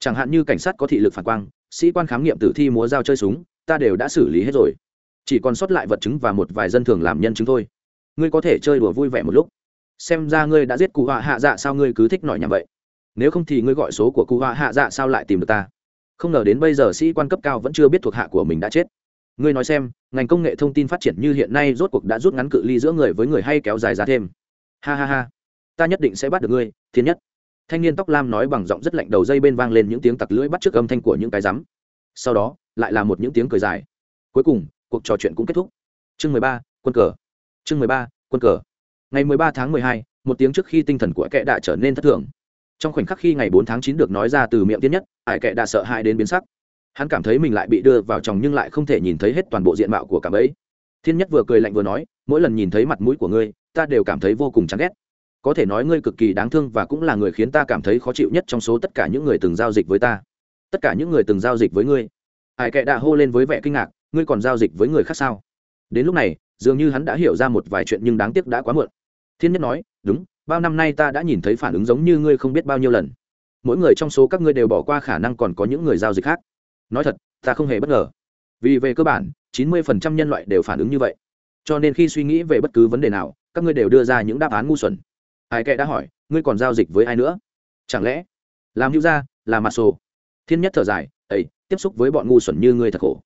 Chẳng hạn như cảnh sát có thị lực phản quang, sĩ quan khám nghiệm tử thi múa dao chơi súng, ta đều đã xử lý hết rồi. Chỉ còn sót lại vật chứng và một vài dân thường làm nhân chứng thôi. Ngươi có thể chơi đùa vui vẻ một lúc. Xem ra ngươi đã giết cụ họa hạ dạ sao ngươi cứ thích nói nhảm vậy. Nếu không thì ngươi gọi số của cụ họa hạ dạ sao lại tìm được ta. Không ngờ đến bây giờ sĩ quan cấp cao vẫn chưa biết thuộc hạ của mình đã chết ngươi nói xem, ngành công nghệ thông tin phát triển như hiện nay rốt cuộc đã rút ngắn cự ly giữa người với người hay kéo dài ra thêm. Ha ha ha. Ta nhất định sẽ bắt được ngươi, thiên nhất. Thanh niên tóc lam nói bằng giọng rất lạnh đầu dây bên vang lên những tiếng tặc lưỡi bắt trước âm thanh của những cái rắm. Sau đó, lại là một những tiếng cười dài. Cuối cùng, cuộc trò chuyện cũng kết thúc. Chương mười ba, quân cờ. Chương mười ba, quân cờ. Ngày mười ba tháng mười hai, một tiếng trước khi tinh thần của kẻ đã trở nên thất thường. Trong khoảnh khắc khi ngày bốn tháng chín được nói ra từ miệng tiên nhất, ải kệ đã sợ hãi đến biến sắc hắn cảm thấy mình lại bị đưa vào chồng nhưng lại không thể nhìn thấy hết toàn bộ diện mạo của cảm ấy. Thiên nhất vừa cười lạnh vừa nói, mỗi lần nhìn thấy mặt mũi của ngươi, ta đều cảm thấy vô cùng chán ghét. Có thể nói ngươi cực kỳ đáng thương và cũng là người khiến ta cảm thấy khó chịu nhất trong số tất cả những người từng giao dịch với ta. Tất cả những người từng giao dịch với ngươi. Hải kệ đã hô lên với vẻ kinh ngạc, ngươi còn giao dịch với người khác sao? Đến lúc này, dường như hắn đã hiểu ra một vài chuyện nhưng đáng tiếc đã quá muộn. Thiên nhất nói, đúng, bao năm nay ta đã nhìn thấy phản ứng giống như ngươi không biết bao nhiêu lần. Mỗi người trong số các ngươi đều bỏ qua khả năng còn có những người giao dịch khác nói thật, ta không hề bất ngờ. Vì về cơ bản 90% nhân loại đều phản ứng như vậy. Cho nên khi suy nghĩ về bất cứ vấn đề nào, các ngươi đều đưa ra những đáp án ngu xuẩn. Ai kệ đã hỏi, ngươi còn giao dịch với ai nữa? Chẳng lẽ, làm hữu gia là mặt sổ? Thiên nhất thở dài ấy tiếp xúc với bọn ngu xuẩn như ngươi thật khổ.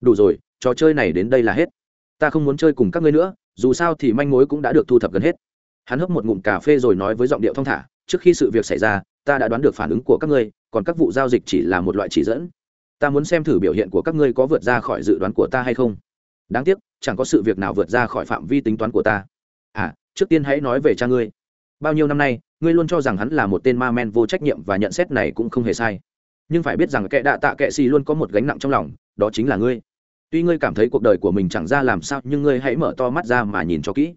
Đủ rồi, trò chơi này đến đây là hết. Ta không muốn chơi cùng các ngươi nữa, dù sao thì manh mối cũng đã được thu thập gần hết. Hắn hấp một ngụm cà phê rồi nói với giọng điệu thong thả, trước khi sự việc xảy ra, ta đã đoán được phản ứng của các ngươi, còn các vụ giao dịch chỉ là một loại chỉ dẫn ta muốn xem thử biểu hiện của các ngươi có vượt ra khỏi dự đoán của ta hay không. Đáng tiếc, chẳng có sự việc nào vượt ra khỏi phạm vi tính toán của ta. À trước tiên hãy nói về cha ngươi. Bao nhiêu năm nay, ngươi luôn cho rằng hắn là một tên ma men vô trách nhiệm và nhận xét này cũng không hề sai. Nhưng phải biết rằng kẻ đạ tạ kệ xì luôn có một gánh nặng trong lòng, đó chính là ngươi. Tuy ngươi cảm thấy cuộc đời của mình chẳng ra làm sao, nhưng ngươi hãy mở to mắt ra mà nhìn cho kỹ.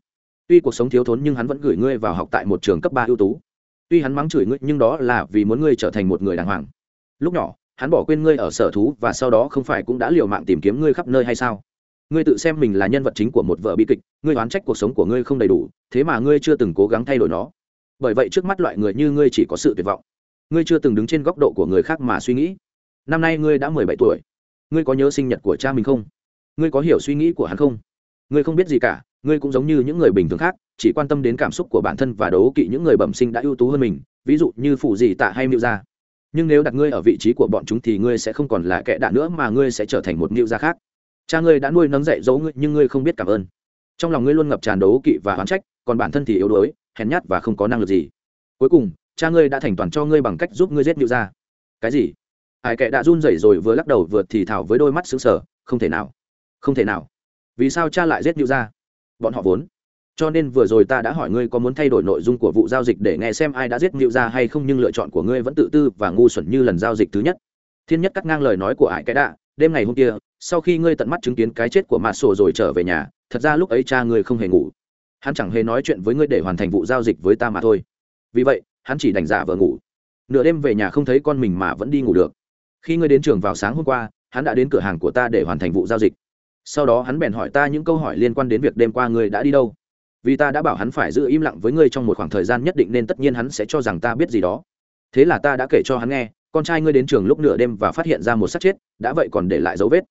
Tuy cuộc sống thiếu thốn nhưng hắn vẫn gửi ngươi vào học tại một trường cấp ba ưu tú. Tuy hắn mắng chửi ngươi, nhưng đó là vì muốn ngươi trở thành một người đàng hoàng. Lúc nhỏ hắn bỏ quên ngươi ở sở thú và sau đó không phải cũng đã liều mạng tìm kiếm ngươi khắp nơi hay sao? Ngươi tự xem mình là nhân vật chính của một vở bi kịch, ngươi oán trách cuộc sống của ngươi không đầy đủ, thế mà ngươi chưa từng cố gắng thay đổi nó. Bởi vậy trước mắt loại người như ngươi chỉ có sự tuyệt vọng. Ngươi chưa từng đứng trên góc độ của người khác mà suy nghĩ. Năm nay ngươi đã mười bảy tuổi. Ngươi có nhớ sinh nhật của cha mình không? Ngươi có hiểu suy nghĩ của hắn không? Ngươi không biết gì cả, ngươi cũng giống như những người bình thường khác, chỉ quan tâm đến cảm xúc của bản thân và đấu kỵ những người bẩm sinh đã ưu tú hơn mình, ví dụ như phụ gì tạ hay miêu gia nhưng nếu đặt ngươi ở vị trí của bọn chúng thì ngươi sẽ không còn là kẻ đạ nữa mà ngươi sẽ trở thành một mưu gia khác. Cha ngươi đã nuôi nấng dạy dỗ ngươi nhưng ngươi không biết cảm ơn. Trong lòng ngươi luôn ngập tràn đấu kỵ và oán trách, còn bản thân thì yếu đuối, hèn nhát và không có năng lực gì. Cuối cùng, cha ngươi đã thành toàn cho ngươi bằng cách giúp ngươi giết mưu gia. Cái gì? Ai kệ đã run rẩy rồi vừa lắc đầu vừa thì thảo với đôi mắt sững sờ. không thể nào, không thể nào. Vì sao cha lại giết mưu gia? Bọn họ vốn cho nên vừa rồi ta đã hỏi ngươi có muốn thay đổi nội dung của vụ giao dịch để nghe xem ai đã giết mưu gia hay không, nhưng lựa chọn của ngươi vẫn tự tư và ngu xuẩn như lần giao dịch thứ nhất. Thiên nhất cắt ngang lời nói của ải cái đạ, đêm ngày hôm kia, sau khi ngươi tận mắt chứng kiến cái chết của mạt sổ rồi trở về nhà, thật ra lúc ấy cha ngươi không hề ngủ. Hắn chẳng hề nói chuyện với ngươi để hoàn thành vụ giao dịch với ta mà thôi. Vì vậy, hắn chỉ đành giả vờ ngủ. Nửa đêm về nhà không thấy con mình mà vẫn đi ngủ được. Khi ngươi đến trường vào sáng hôm qua, hắn đã đến cửa hàng của ta để hoàn thành vụ giao dịch. Sau đó hắn bèn hỏi ta những câu hỏi liên quan đến việc đêm qua ngươi đã đi đâu vì ta đã bảo hắn phải giữ im lặng với ngươi trong một khoảng thời gian nhất định nên tất nhiên hắn sẽ cho rằng ta biết gì đó. Thế là ta đã kể cho hắn nghe, con trai ngươi đến trường lúc nửa đêm và phát hiện ra một xác chết, đã vậy còn để lại dấu vết.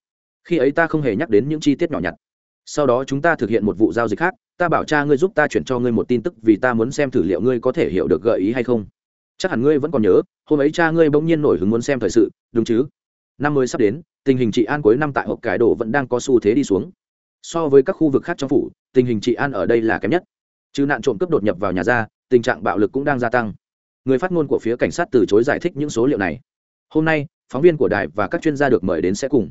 Khi ấy ta không hề nhắc đến những chi tiết nhỏ nhặt. Sau đó chúng ta thực hiện một vụ giao dịch khác, ta bảo cha ngươi giúp ta chuyển cho ngươi một tin tức vì ta muốn xem thử liệu ngươi có thể hiểu được gợi ý hay không. Chắc hẳn ngươi vẫn còn nhớ, hôm ấy cha ngươi bỗng nhiên nổi hứng muốn xem thời sự, đúng chứ? Năm mới sắp đến, tình hình trị an cuối năm tại hộp cải đồ vẫn đang có xu thế đi xuống so với các khu vực khác trong phủ, tình hình trị an ở đây là kém nhất. Trừ nạn trộm cướp đột nhập vào nhà ra, tình trạng bạo lực cũng đang gia tăng. Người phát ngôn của phía cảnh sát từ chối giải thích những số liệu này. Hôm nay, phóng viên của đài và các chuyên gia được mời đến sẽ cùng.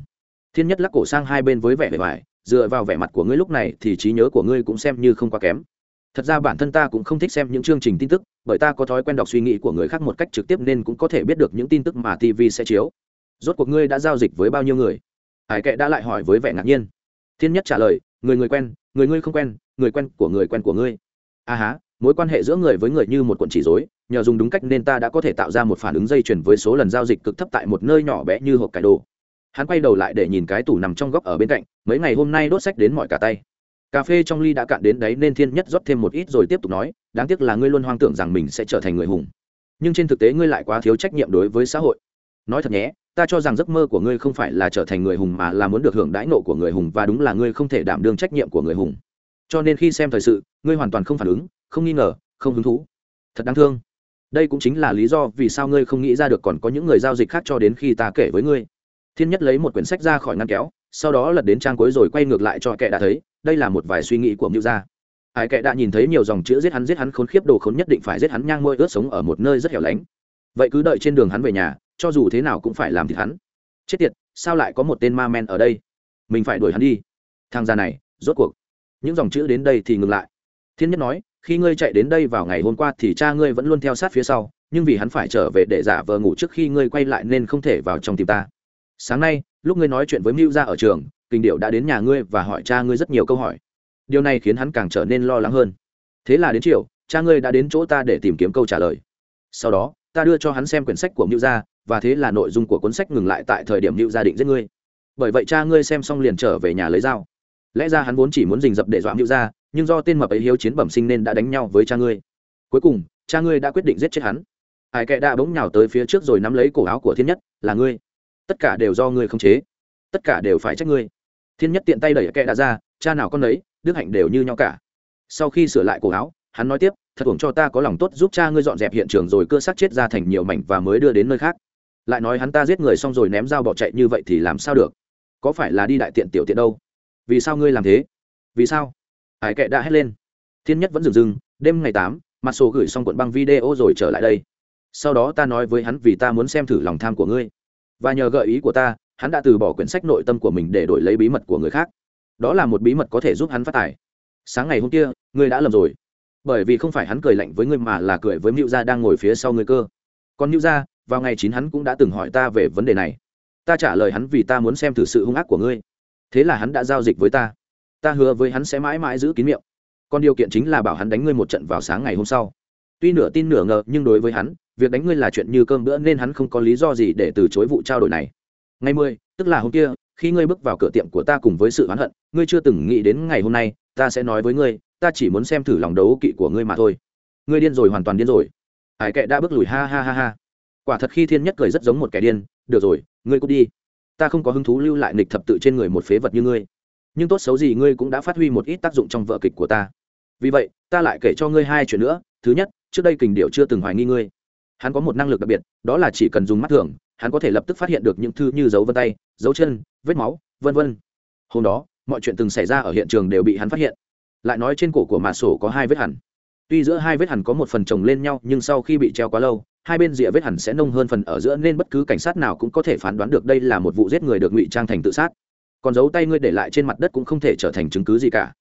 Thiên nhất lắc cổ sang hai bên với vẻ vẻ vải dựa vào vẻ mặt của ngươi lúc này thì trí nhớ của ngươi cũng xem như không quá kém. Thật ra bản thân ta cũng không thích xem những chương trình tin tức, bởi ta có thói quen đọc suy nghĩ của người khác một cách trực tiếp nên cũng có thể biết được những tin tức mà tv sẽ chiếu. Rốt cuộc ngươi đã giao dịch với bao nhiêu người? Hải kệ đã lại hỏi với vẻ ngạc nhiên thiên nhất trả lời, người người quen, người ngươi không quen, người quen của người quen của ngươi. A à há, mối quan hệ giữa người với người như một cuộn chỉ dối nhờ dùng đúng cách nên ta đã có thể tạo ra một phản ứng dây chuyền với số lần giao dịch cực thấp tại một nơi nhỏ bé như hộp cải đồ. Hắn quay đầu lại để nhìn cái tủ nằm trong góc ở bên cạnh, mấy ngày hôm nay đốt sách đến mọi cả tay. Cà phê trong ly đã cạn đến đấy nên thiên nhất rót thêm một ít rồi tiếp tục nói, đáng tiếc là ngươi luôn hoang tưởng rằng mình sẽ trở thành người hùng. Nhưng trên thực tế ngươi lại quá thiếu trách nhiệm đối với xã hội. Nói thật nhé ta cho rằng giấc mơ của ngươi không phải là trở thành người hùng mà là muốn được hưởng đãi nộ của người hùng và đúng là ngươi không thể đảm đương trách nhiệm của người hùng. Cho nên khi xem thời sự, ngươi hoàn toàn không phản ứng, không nghi ngờ, không hứng thú. Thật đáng thương. Đây cũng chính là lý do vì sao ngươi không nghĩ ra được còn có những người giao dịch khác cho đến khi ta kể với ngươi. Thiên nhất lấy một quyển sách ra khỏi ngăn kéo, sau đó lật đến trang cuối rồi quay ngược lại cho kệ đã thấy. Đây là một vài suy nghĩ của mưu gia. Ai kệ đã nhìn thấy nhiều dòng chữ giết hắn giết hắn khốn khiếp đồ khốn nhất định phải giết hắn nhang môi ướt sống ở một nơi rất hẻo lánh. Vậy cứ đợi trên đường hắn về nhà cho dù thế nào cũng phải làm thịt hắn. Chết tiệt, sao lại có một tên ma men ở đây? Mình phải đuổi hắn đi. Thang gia này, rốt cuộc. Những dòng chữ đến đây thì ngừng lại. Thiên nhất nói, khi ngươi chạy đến đây vào ngày hôm qua thì cha ngươi vẫn luôn theo sát phía sau, nhưng vì hắn phải trở về để giả vờ ngủ trước khi ngươi quay lại nên không thể vào trong tìm ta. Sáng nay, lúc ngươi nói chuyện với mưu ra ở trường kinh điệu đã đến nhà ngươi và hỏi cha ngươi rất nhiều câu hỏi. Điều này khiến hắn càng trở nên lo lắng hơn. Thế là đến chiều, cha ngươi đã đến chỗ ta để tìm kiếm câu trả lời. Sau đó, ta đưa cho hắn xem quyển sách của mưu gia và thế là nội dung của cuốn sách ngừng lại tại thời điểm Nữu gia định giết ngươi. Bởi vậy cha ngươi xem xong liền trở về nhà lấy dao. Lẽ ra hắn vốn chỉ muốn rình dập để dọa Nữu gia, nhưng do tên mập ấy hiếu chiến bẩm sinh nên đã đánh nhau với cha ngươi. Cuối cùng, cha ngươi đã quyết định giết chết hắn. Ai kệ đã bỗng nhào tới phía trước rồi nắm lấy cổ áo của thiên nhất, là ngươi. Tất cả đều do ngươi không chế. Tất cả đều phải trách ngươi. Thiên nhất tiện tay đẩy kệ đã ra, cha nào con ấy đức hạnh đều như nhau cả. Sau khi sửa lại cổ áo, hắn nói tiếp, thật uổng cho ta có lòng tốt giúp cha ngươi dọn dẹp hiện trường rồi cưa xác chết ra thành nhiều mảnh và mới đưa đến nơi khác lại nói hắn ta giết người xong rồi ném dao bỏ chạy như vậy thì làm sao được? Có phải là đi đại tiện tiểu tiện đâu? Vì sao ngươi làm thế? Vì sao? Hải kệ đã hét lên. Thiên nhất vẫn dừng dừng, đêm ngày tám mặt sổ gửi xong cuộn băng video rồi trở lại đây. Sau đó ta nói với hắn vì ta muốn xem thử lòng tham của ngươi. Và nhờ gợi ý của ta, hắn đã từ bỏ quyển sách nội tâm của mình để đổi lấy bí mật của người khác. Đó là một bí mật có thể giúp hắn phát tài. Sáng ngày hôm kia, ngươi đã lầm rồi. Bởi vì không phải hắn cười lạnh với ngươi mà là cười với mưu gia đang ngồi phía sau ngươi cơ. Còn mưu gia vào ngày chín hắn cũng đã từng hỏi ta về vấn đề này. Ta trả lời hắn vì ta muốn xem thử sự hung ác của ngươi. Thế là hắn đã giao dịch với ta. Ta hứa với hắn sẽ mãi mãi giữ kín miệng. Còn điều kiện chính là bảo hắn đánh ngươi một trận vào sáng ngày hôm sau. Tuy nửa tin nửa ngờ, nhưng đối với hắn, việc đánh ngươi là chuyện như cơm bữa nên hắn không có lý do gì để từ chối vụ trao đổi này. Ngày mười, tức là hôm kia, khi ngươi bước vào cửa tiệm của ta cùng với sự oán hận, ngươi chưa từng nghĩ đến ngày hôm nay, ta sẽ nói với ngươi, ta chỉ muốn xem thử lòng đấu kỵ của ngươi mà thôi. Ngươi điên rồi, hoàn toàn điên rồi. Hải kệ đã bước lùi, ha ha ha ha quả thật khi thiên nhất cười rất giống một kẻ điên, được rồi, ngươi cút đi. Ta không có hứng thú lưu lại nịch thập tự trên người một phế vật như ngươi. Nhưng tốt xấu gì ngươi cũng đã phát huy một ít tác dụng trong vợ kịch của ta. Vì vậy, ta lại kể cho ngươi hai chuyện nữa. Thứ nhất, trước đây kình điệu chưa từng hoài nghi ngươi. Hắn có một năng lực đặc biệt, đó là chỉ cần dùng mắt thường, hắn có thể lập tức phát hiện được những thư như dấu vân tay, dấu chân, vết máu, vân vân. Hôm đó, mọi chuyện từng xảy ra ở hiện trường đều bị hắn phát hiện. Lại nói trên cổ của mạ sổ có hai vết hẳn tuy giữa hai vết hẳn có một phần chồng lên nhau, nhưng sau khi bị treo quá lâu hai bên rìa vết hẳn sẽ nông hơn phần ở giữa nên bất cứ cảnh sát nào cũng có thể phán đoán được đây là một vụ giết người được ngụy trang thành tự sát. Còn dấu tay ngươi để lại trên mặt đất cũng không thể trở thành chứng cứ gì cả.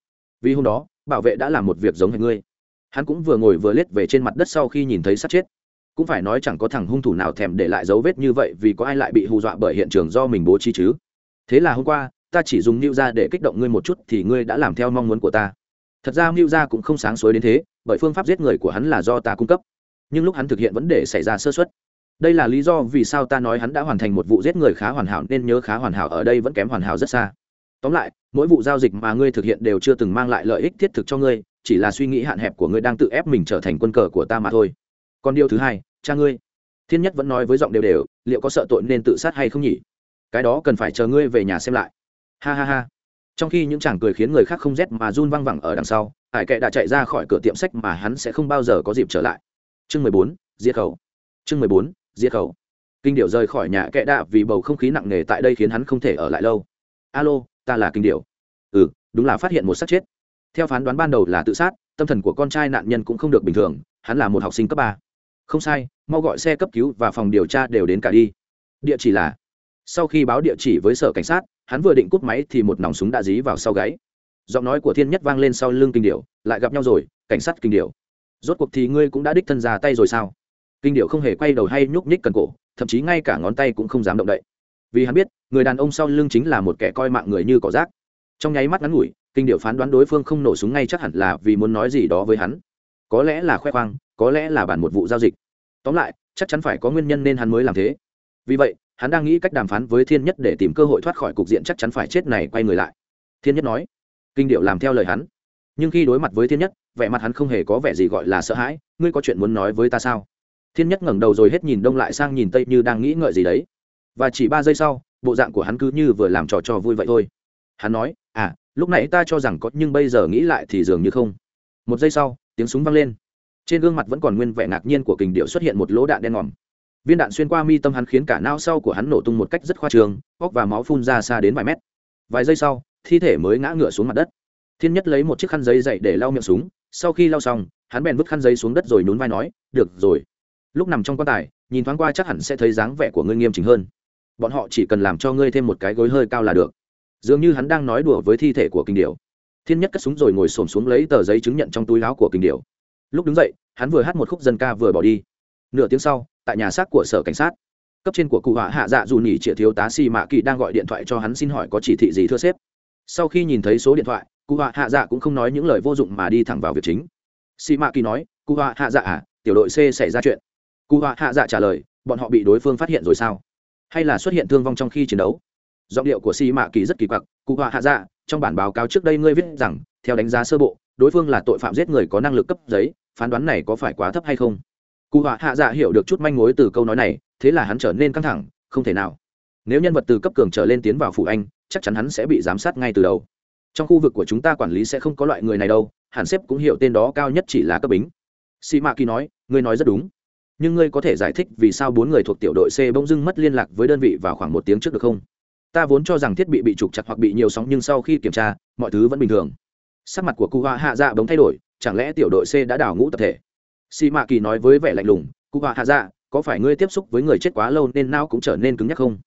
Vì hôm đó, bảo vệ đã làm một việc giống hệt ngươi. Hắn cũng vừa ngồi vừa lết về trên mặt đất sau khi nhìn thấy sát chết. Cũng phải nói chẳng có thằng hung thủ nào thèm để lại dấu vết như vậy vì có ai lại bị hù dọa bởi hiện trường do mình bố trí chứ. Thế là hôm qua, ta chỉ dùng mưu ra để kích động ngươi một chút thì ngươi đã làm theo mong muốn của ta. Thật ra mưu ra cũng không sáng suối đến thế, bởi phương pháp giết người của hắn là do ta cung cấp nhưng lúc hắn thực hiện vấn đề xảy ra sơ xuất đây là lý do vì sao ta nói hắn đã hoàn thành một vụ giết người khá hoàn hảo, nên nhớ khá hoàn hảo ở đây vẫn kém hoàn hảo rất xa. Tóm lại, mỗi vụ giao dịch mà ngươi thực hiện đều chưa từng mang lại lợi ích thiết thực cho ngươi, chỉ là suy nghĩ hạn hẹp của ngươi đang tự ép mình trở thành quân cờ của ta mà thôi. Còn điều thứ hai, cha ngươi. Thiên nhất vẫn nói với giọng đều đều, liệu có sợ tội nên tự sát hay không nhỉ? Cái đó cần phải chờ ngươi về nhà xem lại. Ha ha ha. Trong khi những chàng cười khiến người khác không rét mà run văng vẳng ở đằng sau, hải kệ đã chạy ra khỏi cửa tiệm sách mà hắn sẽ không bao giờ có dịp trở lại chương mười bốn, diệt khẩu. Chương mười bốn, diệt khẩu. Kinh điệu rời khỏi nhà kẽ đạ vì bầu không khí nặng nề tại đây khiến hắn không thể ở lại lâu. Alo, ta là kinh điệu ừ đúng là phát hiện một xác chết. Theo phán đoán ban đầu là tự sát, tâm thần của con trai nạn nhân cũng không được bình thường, hắn là một học sinh cấp ba. Không sai, mau gọi xe cấp cứu và phòng điều tra đều đến cả đi. Địa chỉ là, sau khi báo địa chỉ với sở cảnh sát, hắn vừa định cút máy thì một nòng súng đã dí vào sau gáy. Giọng nói của thiên nhất vang lên sau lưng kinh điệu lại gặp nhau rồi, cảnh sát kinh điệu rốt cuộc thì ngươi cũng đã đích thân ra tay rồi sao? Kinh điệu không hề quay đầu hay nhúc nhích cần cổ, thậm chí ngay cả ngón tay cũng không dám động đậy. Vì hắn biết, người đàn ông sau lưng chính là một kẻ coi mạng người như cỏ rác. Trong nháy mắt ngắn ngủi, kinh điệu phán đoán đối phương không nổ súng ngay chắc hẳn là vì muốn nói gì đó với hắn. Có lẽ là khoe khoang, có lẽ là bản một vụ giao dịch. Tóm lại, chắc chắn phải có nguyên nhân nên hắn mới làm thế. Vì vậy, hắn đang nghĩ cách đàm phán với thiên nhất để tìm cơ hội thoát khỏi cục diện chắc chắn phải chết này quay người lại. Thiên nhất nói. Kinh điệu làm theo lời hắn. Nhưng khi đối mặt với thiên nhất vẻ mặt hắn không hề có vẻ gì gọi là sợ hãi, ngươi có chuyện muốn nói với ta sao? Thiên nhất ngẩng đầu rồi hết nhìn đông lại sang nhìn tây như đang nghĩ ngợi gì đấy. Và chỉ ba giây sau, bộ dạng của hắn cứ như vừa làm trò trò vui vậy thôi. Hắn nói à lúc nãy ta cho rằng có, nhưng bây giờ nghĩ lại thì dường như không. Một giây sau, tiếng súng vang lên. Trên gương mặt vẫn còn nguyên vẻ ngạc nhiên của kình điệu xuất hiện một lỗ đạn đen ngòm. Viên đạn xuyên qua mi tâm hắn khiến cả nao sau của hắn nổ tung một cách rất khoa trường óc và máu phun ra xa đến vài mét. Vài giây sau, thi thể mới ngã ngựa xuống mặt đất. Thiên nhất lấy một chiếc khăn giấy dậy để lau miệng súng sau khi lau xong, hắn bèn vứt khăn giấy xuống đất rồi nhún vai nói, được rồi. Lúc nằm trong quan tài, nhìn thoáng qua chắc hẳn sẽ thấy dáng vẻ của ngươi nghiêm chỉnh hơn. Bọn họ chỉ cần làm cho ngươi thêm một cái gối hơi cao là được. Dường như hắn đang nói đùa với thi thể của kinh điệu thiên nhất cất súng rồi ngồi xổm xuống lấy tờ giấy chứng nhận trong túi áo của kinh điệu lúc đứng dậy, hắn vừa hát một khúc dân ca vừa bỏ đi. Nửa tiếng sau, tại nhà xác của sở cảnh sát, cấp trên của cụ họa hạ dạ dù nhỉ trịa thiếu tá xì mạ kỳ đang gọi điện thoại cho hắn xin hỏi có chỉ thị gì thưa sếp. Sau khi nhìn thấy số điện thoại cụ họa hạ dạ cũng không nói những lời vô dụng mà đi thẳng vào việc chính. Xì mạ kỳ nói, cụ họa hạ dạ à tiểu đội c xảy ra chuyện. Cụ họa hạ dạ trả lời, bọn họ bị đối phương phát hiện rồi sao? Hay là xuất hiện thương vong trong khi chiến đấu? Giọng điệu của xì mạ kỳ rất kỳ quặc, cụ họa hạ dạ trong bản báo cáo trước đây ngươi viết rằng, theo đánh giá sơ bộ, đối phương là tội phạm giết người có năng lực cấp giấy, phán đoán này có phải quá thấp hay không? Cụ họa hạ dạ hiểu được chút manh mối từ câu nói này, thế là hắn trở nên căng thẳng, không thể nào. Nếu nhân vật từ cấp cường trở lên tiến vào phủ anh, chắc chắn hắn sẽ bị giám sát ngay từ đầu trong khu vực của chúng ta quản lý sẽ không có loại người này đâu hàn sếp cũng hiểu tên đó cao nhất chỉ là cấp bính. Sĩ mạ kỳ nói, ngươi nói rất đúng. Nhưng ngươi có thể giải thích vì sao bốn người thuộc tiểu đội c bỗng dưng mất liên lạc với đơn vị vào khoảng một tiếng trước được không? Ta vốn cho rằng thiết bị bị trục chặt hoặc bị nhiều sóng nhưng sau khi kiểm tra, mọi thứ vẫn bình thường. Sắc mặt của cụ hoa hạ dạ bỗng thay đổi, chẳng lẽ tiểu đội c đã đào ngũ tập thể? Sĩ mạ kỳ nói với vẻ lạnh lùng cụ hoa hạ dạ có phải ngươi tiếp xúc với người chết quá lâu nên não cũng trở nên cứng nhắc không?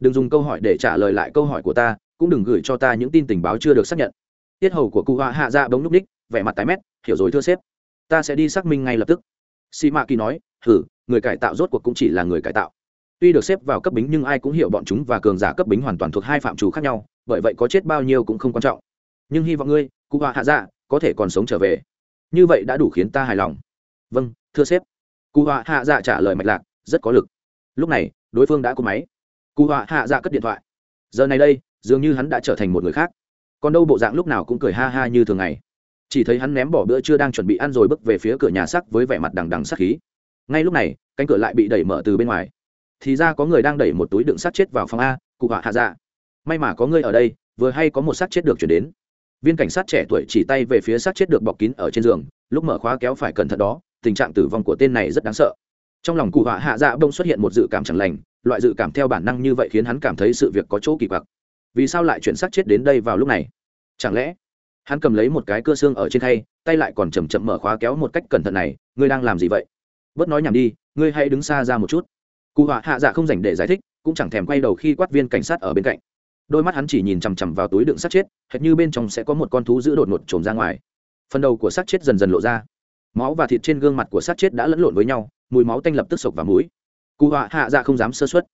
Đừng dùng câu hỏi để trả lời lại câu hỏi của ta cũng đừng gửi cho ta những tin tình báo chưa được xác nhận. Tiết hầu của cụ họa hạ dạ bỗng núp ních, vẻ mặt tái mét, hiểu rồi thưa sếp. Ta sẽ đi xác minh ngay lập tức. Sĩ ma kỳ nói thử người cải tạo rốt cuộc cũng chỉ là người cải tạo. Tuy được xếp vào cấp bính nhưng ai cũng hiểu bọn chúng và cường giả cấp bính hoàn toàn thuộc hai phạm trù khác nhau, bởi vậy có chết bao nhiêu cũng không quan trọng. Nhưng hy vọng ngươi, cụ họa hạ dạ có thể còn sống trở về. Như vậy đã đủ khiến ta hài lòng. Vâng thưa sếp. Cụ họa hạ dạ trả lời mạch lạc, rất có lực. Lúc này, đối phương đã cố máy. Cụ họa hạ dạ cất điện thoại. Giờ này đây dường như hắn đã trở thành một người khác. Còn đâu bộ dạng lúc nào cũng cười ha ha như thường ngày. Chỉ thấy hắn ném bỏ bữa trưa đang chuẩn bị ăn rồi bước về phía cửa nhà sắc với vẻ mặt đằng đằng sắc khí. Ngay lúc này, cánh cửa lại bị đẩy mở từ bên ngoài. Thì ra có người đang đẩy một túi đựng sát chết vào phòng a, cụ họa hạ dạ. May mà có người ở đây, vừa hay có một sát chết được chuyển đến. Viên cảnh sát trẻ tuổi chỉ tay về phía sát chết được bọc kín ở trên giường, lúc mở khóa kéo phải cẩn thận đó, tình trạng tử vong của tên này rất đáng sợ. Trong lòng cụ họa hạ dạ bông xuất hiện một dự cảm chẳng lành, loại dự cảm theo bản năng như vậy khiến hắn cảm thấy sự việc có chỗ kỳ quặc vì sao lại chuyển xác chết đến đây vào lúc này? Chẳng lẽ hắn cầm lấy một cái cơ xương ở trên khay, tay lại còn chầm chậm mở khóa kéo một cách cẩn thận này, ngươi đang làm gì vậy? Bớt nói nhảm đi, ngươi hãy đứng xa ra một chút. Cụ họa hạ dạ không dành để giải thích, cũng chẳng thèm quay đầu khi quát viên cảnh sát ở bên cạnh. Đôi mắt hắn chỉ nhìn chằm chằm vào túi đựng sát chết, hệt như bên trong sẽ có một con thú giữ đột ngột trồm ra ngoài. Phần đầu của sát chết dần dần lộ ra. Máu và thịt trên gương mặt của sát chết đã lẫn lộn với nhau, mùi máu tanh lập tức sộc vào mũi. Cụ họa hạ dạ không dám sơ xuất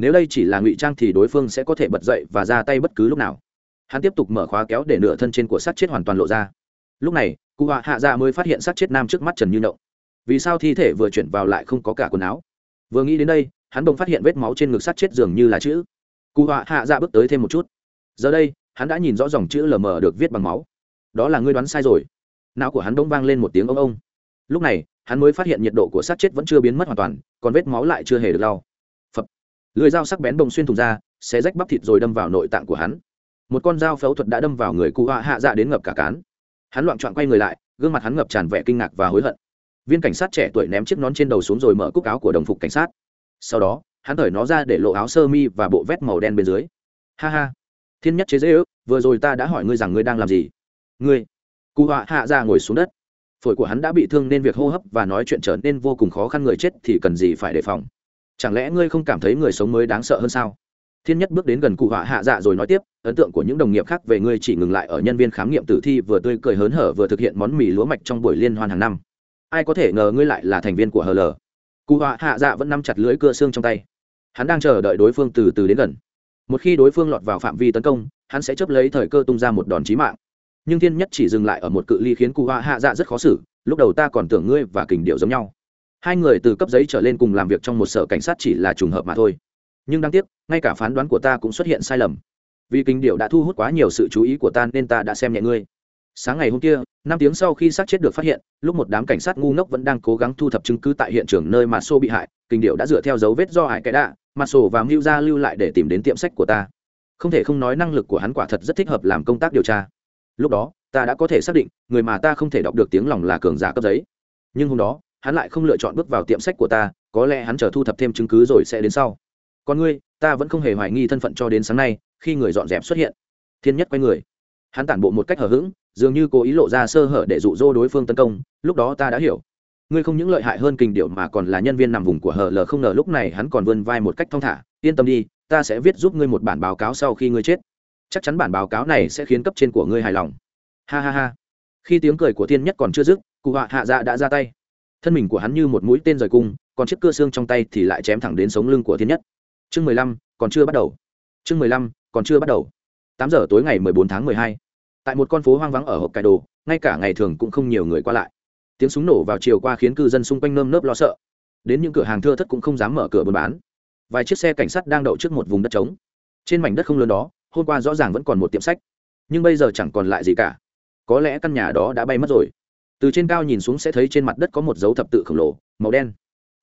nếu đây chỉ là ngụy trang thì đối phương sẽ có thể bật dậy và ra tay bất cứ lúc nào. Hắn tiếp tục mở khóa kéo để nửa thân trên của sát chết hoàn toàn lộ ra. Lúc này, cụ họa hạ dạ mới phát hiện sát chết nam trước mắt trần như nậu. Vì sao thi thể vừa chuyển vào lại không có cả quần áo? Vừa nghĩ đến đây, hắn bỗng phát hiện vết máu trên ngực sát chết dường như là chữ. Cụ họa hạ dạ bước tới thêm một chút. Giờ đây, hắn đã nhìn rõ dòng chữ lờ mờ được viết bằng máu. Đó là ngươi đoán sai rồi. Não của hắn bỗng vang lên một tiếng ông ông. Lúc này, hắn mới phát hiện nhiệt độ của sát chết vẫn chưa biến mất hoàn toàn, còn vết máu lại chưa hề được lau lưới dao sắc bén bông xuyên thùng ra sẽ rách bắp thịt rồi đâm vào nội tạng của hắn. Một con dao phẫu thuật đã đâm vào người cụ họa hạ dạ đến ngập cả cán. Hắn loạn trọn quay người lại, gương mặt hắn ngập tràn vẻ kinh ngạc và hối hận. Viên cảnh sát trẻ tuổi ném chiếc nón trên đầu xuống rồi mở cúc áo của đồng phục cảnh sát. Sau đó, hắn thởi nó ra để lộ áo sơ mi và bộ vét màu đen bên dưới. Ha ha. Thiên nhất chế dễ ước, vừa rồi ta đã hỏi ngươi rằng ngươi đang làm gì? Ngươi. Cụ họa hạ ra ngồi xuống đất. Phổi của hắn đã bị thương nên việc hô hấp và nói chuyện trở nên vô cùng khó khăn, người chết thì cần gì phải đề phòng? Chẳng lẽ ngươi không cảm thấy người sống mới đáng sợ hơn sao? Thiên nhất bước đến gần cụ họa hạ dạ rồi nói tiếp, ấn tượng của những đồng nghiệp khác về ngươi chỉ ngừng lại ở nhân viên khám nghiệm tử thi vừa tươi cười hớn hở vừa thực hiện món mì lúa mạch trong buổi liên hoan hàng năm. Ai có thể ngờ ngươi lại là thành viên của hờ lờ cụ họa hạ dạ vẫn nắm chặt lưới cưa xương trong tay. Hắn đang chờ đợi đối phương từ từ đến gần. Một khi đối phương lọt vào phạm vi tấn công, hắn sẽ chấp lấy thời cơ tung ra một đòn chí mạng. Nhưng thiên nhất chỉ dừng lại ở một cự ly khiến cụ họa hạ dạ rất khó xử, lúc đầu ta còn tưởng ngươi và kình điệu giống nhau hai người từ cấp giấy trở lên cùng làm việc trong một sở cảnh sát chỉ là trùng hợp mà thôi. Nhưng đáng tiếc, ngay cả phán đoán của ta cũng xuất hiện sai lầm. Vì kinh điệu đã thu hút quá nhiều sự chú ý của ta nên ta đã xem nhẹ ngươi. Sáng ngày hôm kia, năm tiếng sau khi xác chết được phát hiện, lúc một đám cảnh sát ngu ngốc vẫn đang cố gắng thu thập chứng cứ tại hiện trường nơi mà xô bị hại, kinh điệu đã dựa theo dấu vết do hải cái đạ mặt sổ và mưu ra lưu lại để tìm đến tiệm sách của ta. Không thể không nói năng lực của hắn quả thật rất thích hợp làm công tác điều tra. Lúc đó, ta đã có thể xác định, người mà ta không thể đọc được tiếng lòng là cường giả cấp giấy. Nhưng hôm đó hắn lại không lựa chọn bước vào tiệm sách của ta, có lẽ hắn chờ thu thập thêm chứng cứ rồi sẽ đến sau. Còn ngươi, ta vẫn không hề hoài nghi thân phận cho đến sáng nay, khi người dọn dẹp xuất hiện. Thiên nhất quay người. Hắn tản bộ một cách hờ hững, dường như cố ý lộ ra sơ hở để dụ dỗ đối phương tấn công, lúc đó ta đã hiểu. Ngươi không những lợi hại hơn kình điệu mà còn là nhân viên nằm vùng của hờ lờ không ngờ lúc này hắn còn vươn vai một cách thong thả, yên tâm đi, ta sẽ viết giúp ngươi một bản báo cáo sau khi ngươi chết. Chắc chắn bản báo cáo này sẽ khiến cấp trên của ngươi hài lòng. Ha ha ha. Khi tiếng cười của thiên nhất còn chưa dứt, cụ họa hạ dạ đã ra tay thân mình của hắn như một mũi tên rời cung, còn chiếc cưa xương trong tay thì lại chém thẳng đến sống lưng của thiên nhất. Chương mười lăm, còn chưa bắt đầu. Chương mười lăm, còn chưa bắt đầu. Tám giờ tối ngày mười bốn tháng mười hai, tại một con phố hoang vắng ở hộp cải đồ, ngay cả ngày thường cũng không nhiều người qua lại. Tiếng súng nổ vào chiều qua khiến cư dân xung quanh nơm nớp lo sợ. Đến những cửa hàng thưa thất cũng không dám mở cửa buôn bán. Vài chiếc xe cảnh sát đang đậu trước một vùng đất trống. Trên mảnh đất không lớn đó, hôm qua rõ ràng vẫn còn một tiệm sách. Nhưng bây giờ chẳng còn lại gì cả. Có lẽ căn nhà đó đã bay mất rồi từ trên cao nhìn xuống sẽ thấy trên mặt đất có một dấu thập tự khổng lồ, màu đen.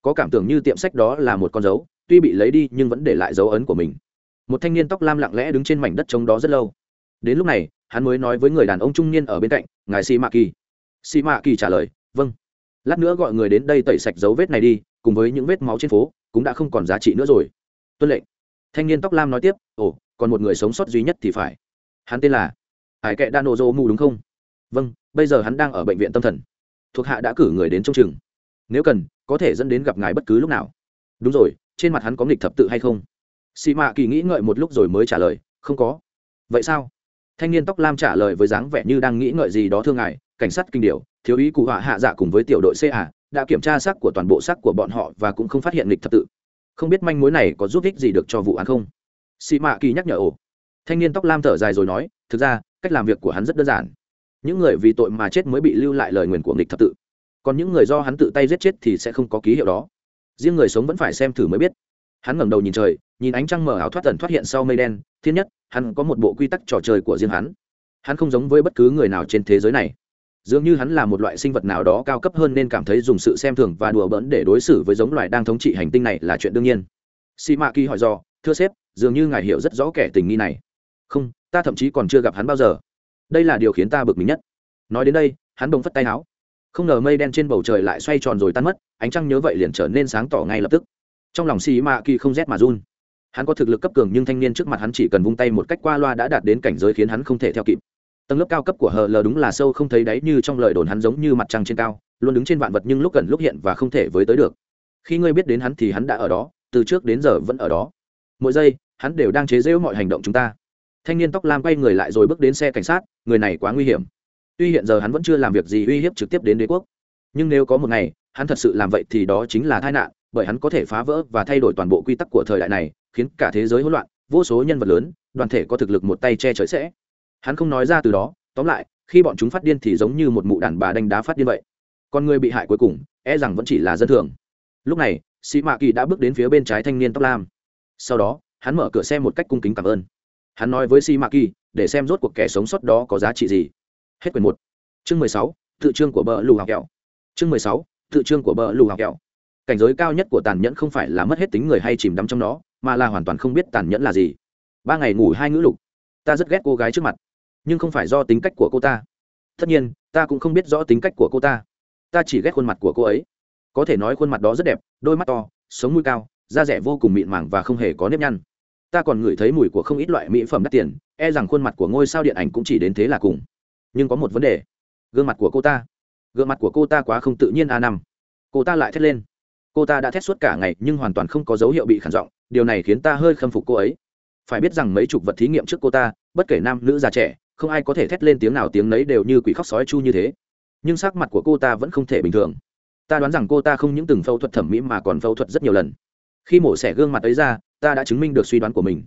Có cảm tưởng như tiệm sách đó là một con dấu, tuy bị lấy đi nhưng vẫn để lại dấu ấn của mình. Một thanh niên tóc lam lặng lẽ đứng trên mảnh đất trống đó rất lâu. Đến lúc này, hắn mới nói với người đàn ông trung niên ở bên cạnh, ngài si mạ kỳ si mạ kỳ trả lời vâng. Lát nữa gọi người đến đây tẩy sạch dấu vết này đi, cùng với những vết máu trên phố, cũng đã không còn giá trị nữa rồi. Tuân lệnh. Thanh niên tóc lam nói tiếp, ồ, còn một người sống sót duy nhất thì phải. Hắn tên là hải kệ đa nô dô mù đúng không? Vâng bây giờ hắn đang ở bệnh viện tâm thần. Thuộc hạ đã cử người đến trong chừng. Nếu cần, có thể dẫn đến gặp ngài bất cứ lúc nào. Đúng rồi, trên mặt hắn có nghịch thập tự hay không? Xì mạ kỳ nghĩ ngợi một lúc rồi mới trả lời, không có. Vậy sao? Thanh niên tóc lam trả lời với dáng vẻ như đang nghĩ ngợi gì đó thương ngài, cảnh sát kinh điều thiếu ý cụ họa hạ dạ cùng với tiểu đội ca đã kiểm tra xác của toàn bộ xác của bọn họ và cũng không phát hiện lịch thập tự. Không biết manh mối này có giúp ích gì được cho vụ án không? Xì mạ kỳ nhắc nhở ổ thanh niên tóc lam thở dài rồi nói, thực ra, cách làm việc của hắn rất đơn giản những người vì tội mà chết mới bị lưu lại lời nguyền của nghịch thập tự. Còn những người do hắn tự tay giết chết thì sẽ không có ký hiệu đó. Riêng người sống vẫn phải xem thử mới biết. Hắn ngẩng đầu nhìn trời, nhìn ánh trăng mở ảo thoát tần thoát hiện sau mây đen, thiên nhất, hắn có một bộ quy tắc trò chơi của riêng hắn. Hắn không giống với bất cứ người nào trên thế giới này. Dường như hắn là một loại sinh vật nào đó cao cấp hơn nên cảm thấy dùng sự xem thường và đùa bỡn để đối xử với giống loài đang thống trị hành tinh này là chuyện đương nhiên. Si ma kỳ hỏi do thưa sếp, dường như ngài hiểu rất rõ kẻ tình nghi này. Không, ta thậm chí còn chưa gặp hắn bao giờ đây là điều khiến ta bực mình nhất. Nói đến đây, hắn bỗng phất tay áo không ngờ mây đen trên bầu trời lại xoay tròn rồi tan mất, ánh trăng nhớ vậy liền trở nên sáng tỏ ngay lập tức. Trong lòng xì mạ kỳ không rét mà run. Hắn có thực lực cấp cường nhưng thanh niên trước mặt hắn chỉ cần vung tay một cách qua loa đã đạt đến cảnh giới khiến hắn không thể theo kịp. Tầng lớp cao cấp của hờ lờ đúng là sâu không thấy đáy như trong lời đồn hắn giống như mặt trăng trên cao, luôn đứng trên vạn vật nhưng lúc gần lúc hiện và không thể với tới được. Khi ngươi biết đến hắn thì hắn đã ở đó, từ trước đến giờ vẫn ở đó. Mỗi giây, hắn đều đang chế giễu mọi hành động chúng ta thanh niên tóc lam quay người lại rồi bước đến xe cảnh sát, người này quá nguy hiểm. Tuy hiện giờ hắn vẫn chưa làm việc gì uy hiếp trực tiếp đến đế quốc, nhưng nếu có một ngày, hắn thật sự làm vậy thì đó chính là tai nạn, bởi hắn có thể phá vỡ và thay đổi toàn bộ quy tắc của thời đại này, khiến cả thế giới hỗn loạn, vô số nhân vật lớn, đoàn thể có thực lực một tay che chở sẽ. Hắn không nói ra từ đó, tóm lại, khi bọn chúng phát điên thì giống như một mụ đàn bà đánh đá phát điên vậy. Còn người bị hại cuối cùng e rằng vẫn chỉ là dân thường. Lúc này, sĩ mạ kỳ đã bước đến phía bên trái thanh niên tóc lam. Sau đó, hắn mở cửa xe một cách cung kính cảm ơn hắn nói với si ma kỳ để xem rốt cuộc kẻ sống sót đó có giá trị gì. Hết quyển một. Chương mười sáu, tự trương của bờ lù hào kẹo. Chương mười sáu, tự trương của bờ lù hào kẹo. Cảnh giới cao nhất của tàn nhẫn không phải là mất hết tính người hay chìm đắm trong nó, mà là hoàn toàn không biết tàn nhẫn là gì. Ba ngày ngủ hai ngữ lục. Ta rất ghét cô gái trước mặt, nhưng không phải do tính cách của cô ta. Tất nhiên, ta cũng không biết rõ tính cách của cô ta. Ta chỉ ghét khuôn mặt của cô ấy. Có thể nói khuôn mặt đó rất đẹp, đôi mắt to, sống mũi cao, da rẻ vô cùng mịn màng và không hề có nếp nhăn ta còn ngửi thấy mùi của không ít loại mỹ phẩm đắt tiền e rằng khuôn mặt của ngôi sao điện ảnh cũng chỉ đến thế là cùng. Nhưng có một vấn đề. Gương mặt của cô ta. Gương mặt của cô ta quá không tự nhiên a năm. Cô ta lại thét lên. Cô ta đã thét suốt cả ngày nhưng hoàn toàn không có dấu hiệu bị khản giọng, điều này khiến ta hơi khâm phục cô ấy. Phải biết rằng mấy chục vật thí nghiệm trước cô ta, bất kể nam nữ già trẻ, không ai có thể thét lên tiếng nào tiếng nấy đều như quỷ khóc sói chu như thế. Nhưng sắc mặt của cô ta vẫn không thể bình thường. Ta đoán rằng cô ta không những từng phẫu thuật thẩm mỹ mà còn phẫu thuật rất nhiều lần khi mổ xẻ gương mặt ấy ra, ta đã chứng minh được suy đoán của mình.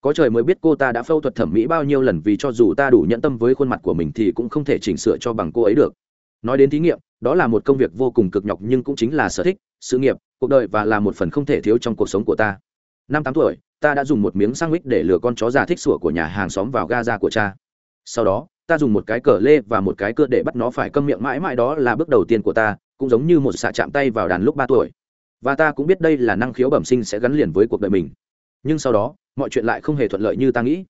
Có trời mới biết cô ta đã phẫu thuật thẩm mỹ bao nhiêu lần vì cho dù ta đủ nhẫn tâm với khuôn mặt của mình thì cũng không thể chỉnh sửa cho bằng cô ấy được. Nói đến thí nghiệm, đó là một công việc vô cùng cực nhọc nhưng cũng chính là sở thích, sự nghiệp, cuộc đời và là một phần không thể thiếu trong cuộc sống của ta. Năm tám tuổi, ta đã dùng một miếng sang mít để lừa con chó già thích sủa của nhà hàng xóm vào ga ra của cha. Sau đó, ta dùng một cái cờ lê và một cái cưa để bắt nó phải câm miệng mãi mãi đó là bước đầu tiên của ta, cũng giống như một xạ chạm tay vào đàn lúc ba tuổi và ta cũng biết đây là năng khiếu bẩm sinh sẽ gắn liền với cuộc đời mình. Nhưng sau đó, mọi chuyện lại không hề thuận lợi như ta nghĩ.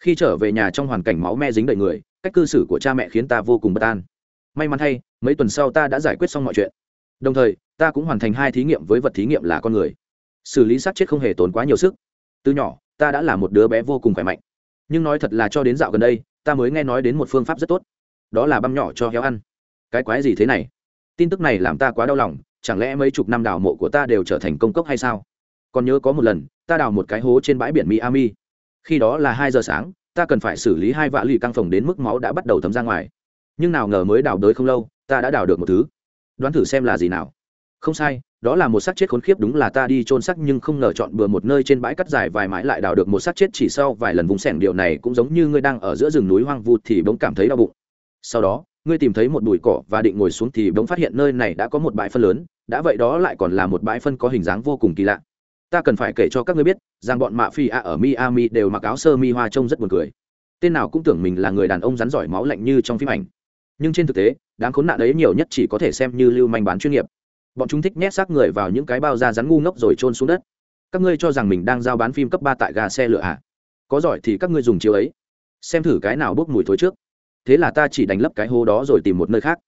Khi trở về nhà trong hoàn cảnh máu me dính đầy người, cách cư xử của cha mẹ khiến ta vô cùng bất an. May mắn thay, mấy tuần sau ta đã giải quyết xong mọi chuyện. Đồng thời, ta cũng hoàn thành hai thí nghiệm với vật thí nghiệm là con người. Xử lý sát chết không hề tốn quá nhiều sức. Từ nhỏ, ta đã là một đứa bé vô cùng khỏe mạnh. Nhưng nói thật là cho đến dạo gần đây, ta mới nghe nói đến một phương pháp rất tốt. Đó là băm nhỏ cho heo ăn. Cái quái gì thế này? Tin tức này làm ta quá đau lòng chẳng lẽ mấy chục năm đào mộ của ta đều trở thành công cốc hay sao? Còn nhớ có một lần, ta đào một cái hố trên bãi biển miami. Khi đó là hai giờ sáng, ta cần phải xử lý hai vạ lì căng phòng đến mức máu đã bắt đầu thấm ra ngoài. Nhưng nào ngờ mới đào đới không lâu, ta đã đào được một thứ. Đoán thử xem là gì nào. Không sai, đó là một xác chết khốn khiếp đúng là ta đi trôn xác nhưng không ngờ chọn bừa một nơi trên bãi cắt dài vài mãi lại đào được một xác chết chỉ sau vài lần vùng sẻng điều này cũng giống như ngươi đang ở giữa rừng núi hoang vu thì bỗng cảm thấy đau bụng. Sau đó ngươi tìm thấy một bụi cỏ và định ngồi xuống thì bỗng phát hiện nơi này đã có một bãi phân lớn, đã vậy đó lại còn là một bãi phân có hình dáng vô cùng kỳ lạ. Ta cần phải kể cho các ngươi biết, rằng bọn mạ phi a ở miami đều mặc áo sơ mi hoa trông rất buồn cười. Tên nào cũng tưởng mình là người đàn ông rắn giỏi máu lạnh như trong phim ảnh. Nhưng trên thực tế đáng khốn nạn ấy nhiều nhất chỉ có thể xem như lưu manh bán chuyên nghiệp. Bọn chúng thích nhét xác người vào những cái bao da rắn ngu ngốc rồi trôn xuống đất. Các ngươi cho rằng mình đang giao bán phim cấp ba tại gà xe lửa ạ à? có giỏi thì các ngươi dùng chiếu ấy. Xem thử cái nào bốc mùi thối trước thế là ta chỉ đánh lấp cái hố đó rồi tìm một nơi khác.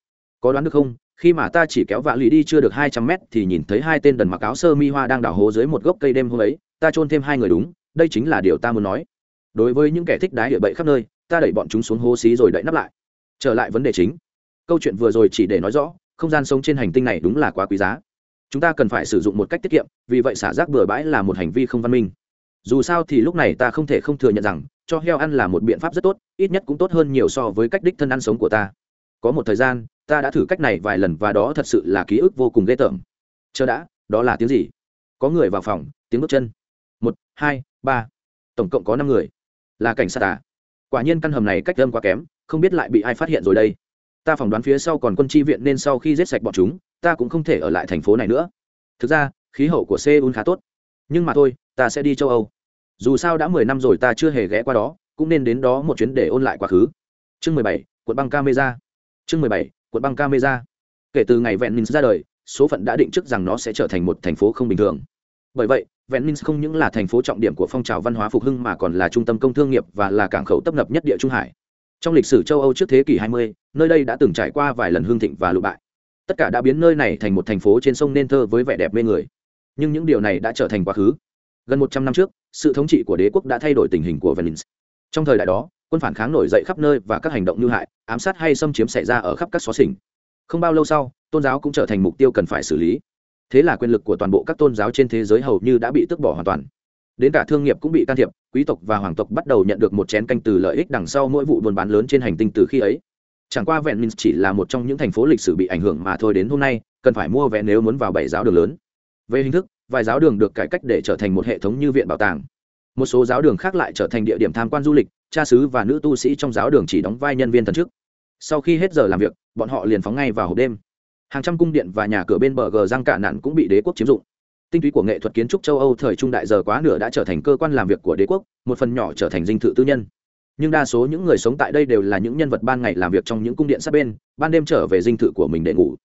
Có đoán được không? Khi mà ta chỉ kéo vạ lì đi chưa được hai trăm mét thì nhìn thấy hai tên đần mặc áo sơ mi hoa đang đào hố dưới một gốc cây đêm hôm ấy, ta chôn thêm hai người đúng, đây chính là điều ta muốn nói. Đối với những kẻ thích đái địa bậy khắp nơi, ta đẩy bọn chúng xuống hố xí rồi đậy nắp lại. Trở lại vấn đề chính. Câu chuyện vừa rồi chỉ để nói rõ, không gian sống trên hành tinh này đúng là quá quý giá. Chúng ta cần phải sử dụng một cách tiết kiệm, vì vậy xả rác bừa bãi là một hành vi không văn minh. Dù sao thì lúc này ta không thể không thừa nhận rằng cho heo ăn là một biện pháp rất tốt, ít nhất cũng tốt hơn nhiều so với cách đích thân ăn sống của ta. Có một thời gian, ta đã thử cách này vài lần và đó thật sự là ký ức vô cùng ghê tởm. Chờ đã, đó là tiếng gì? Có người vào phòng, tiếng bước chân. Một, hai, ba. Tổng cộng có năm người. Là cảnh sát à? Quả nhiên căn hầm này cách âm quá kém, không biết lại bị ai phát hiện rồi đây. Ta phỏng đoán phía sau còn quân tri viện nên sau khi giết sạch bọn chúng, ta cũng không thể ở lại thành phố này nữa. Thực ra, khí hậu của seoul khá tốt. Nhưng mà thôi, ta sẽ đi châu âu dù sao đã mười năm rồi ta chưa hề ghé qua đó cũng nên đến đó một chuyến để ôn lại quá khứ. Chương mười bảy quận băng camera. Chương mười bảy quận băng camera. Kể từ ngày vẹn minh ra đời số phận đã định trước rằng nó sẽ trở thành một thành phố không bình thường. Bởi vậy vẹn minh không những là thành phố trọng điểm của phong trào văn hóa phục hưng mà còn là trung tâm công thương nghiệp và là cảng khẩu tấp nập nhất địa trung hải. Trong lịch sử châu âu trước thế kỷ 20, nơi đây đã từng trải qua vài lần hương thịnh và lụ bại. Tất cả đã biến nơi này thành một thành phố trên sông nên thơ với vẻ đẹp mê người. Nhưng những điều này đã trở thành quá khứ gần một trăm năm trước, sự thống trị của đế quốc đã thay đổi tình hình của venice. Trong thời đại đó, quân phản kháng nổi dậy khắp nơi và các hành động như hại, ám sát hay xâm chiếm xảy ra ở khắp các xó xỉnh. Không bao lâu sau, tôn giáo cũng trở thành mục tiêu cần phải xử lý. Thế là quyền lực của toàn bộ các tôn giáo trên thế giới hầu như đã bị tước bỏ hoàn toàn. Đến cả thương nghiệp cũng bị can thiệp, quý tộc và hoàng tộc bắt đầu nhận được một chén canh từ lợi ích đằng sau mỗi vụ buôn bán lớn trên hành tinh từ khi ấy. Chẳng qua vẹn minh chỉ là một trong những thành phố lịch sử bị ảnh hưởng mà thôi đến hôm nay, cần phải mua vé nếu muốn vào bảy giáo đường lớn. Về hình thức vài giáo đường được cải cách để trở thành một hệ thống như viện bảo tàng. Một số giáo đường khác lại trở thành địa điểm tham quan du lịch, cha xứ và nữ tu sĩ trong giáo đường chỉ đóng vai nhân viên thần chức. Sau khi hết giờ làm việc, bọn họ liền phóng ngay vào hộp đêm. Hàng trăm cung điện và nhà cửa bên bờ gờ giang cả nạn cũng bị đế quốc chiếm dụng. Tinh túy của nghệ thuật kiến trúc châu âu thời trung đại giờ quá nửa đã trở thành cơ quan làm việc của đế quốc, một phần nhỏ trở thành dinh thự tư nhân. Nhưng đa số những người sống tại đây đều là những nhân vật ban ngày làm việc trong những cung điện sát bên, ban đêm trở về dinh thự của mình để ngủ.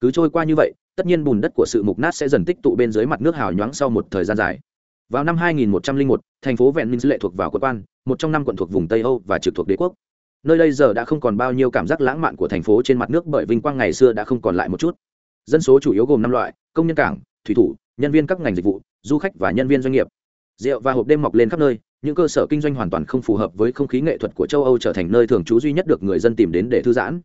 Cứ trôi qua như vậy tất nhiên bùn đất của sự mục nát sẽ dần tích tụ bên dưới mặt nước hào nhoáng sau một thời gian dài. Vào năm 2101, thành phố vẹn minh lệ thuộc vào quận quan một trong năm quận thuộc vùng tây âu và trực thuộc đế quốc. Nơi đây giờ đã không còn bao nhiêu cảm giác lãng mạn của thành phố trên mặt nước bởi vinh quang ngày xưa đã không còn lại một chút. Dân số chủ yếu gồm năm loại công nhân cảng thủy thủ nhân viên các ngành dịch vụ du khách và nhân viên doanh nghiệp. Rượu và hộp đêm mọc lên khắp nơi những cơ sở kinh doanh hoàn toàn không phù hợp với không khí nghệ thuật của châu âu trở thành nơi thường trú duy nhất được người dân tìm đến để thư giãn.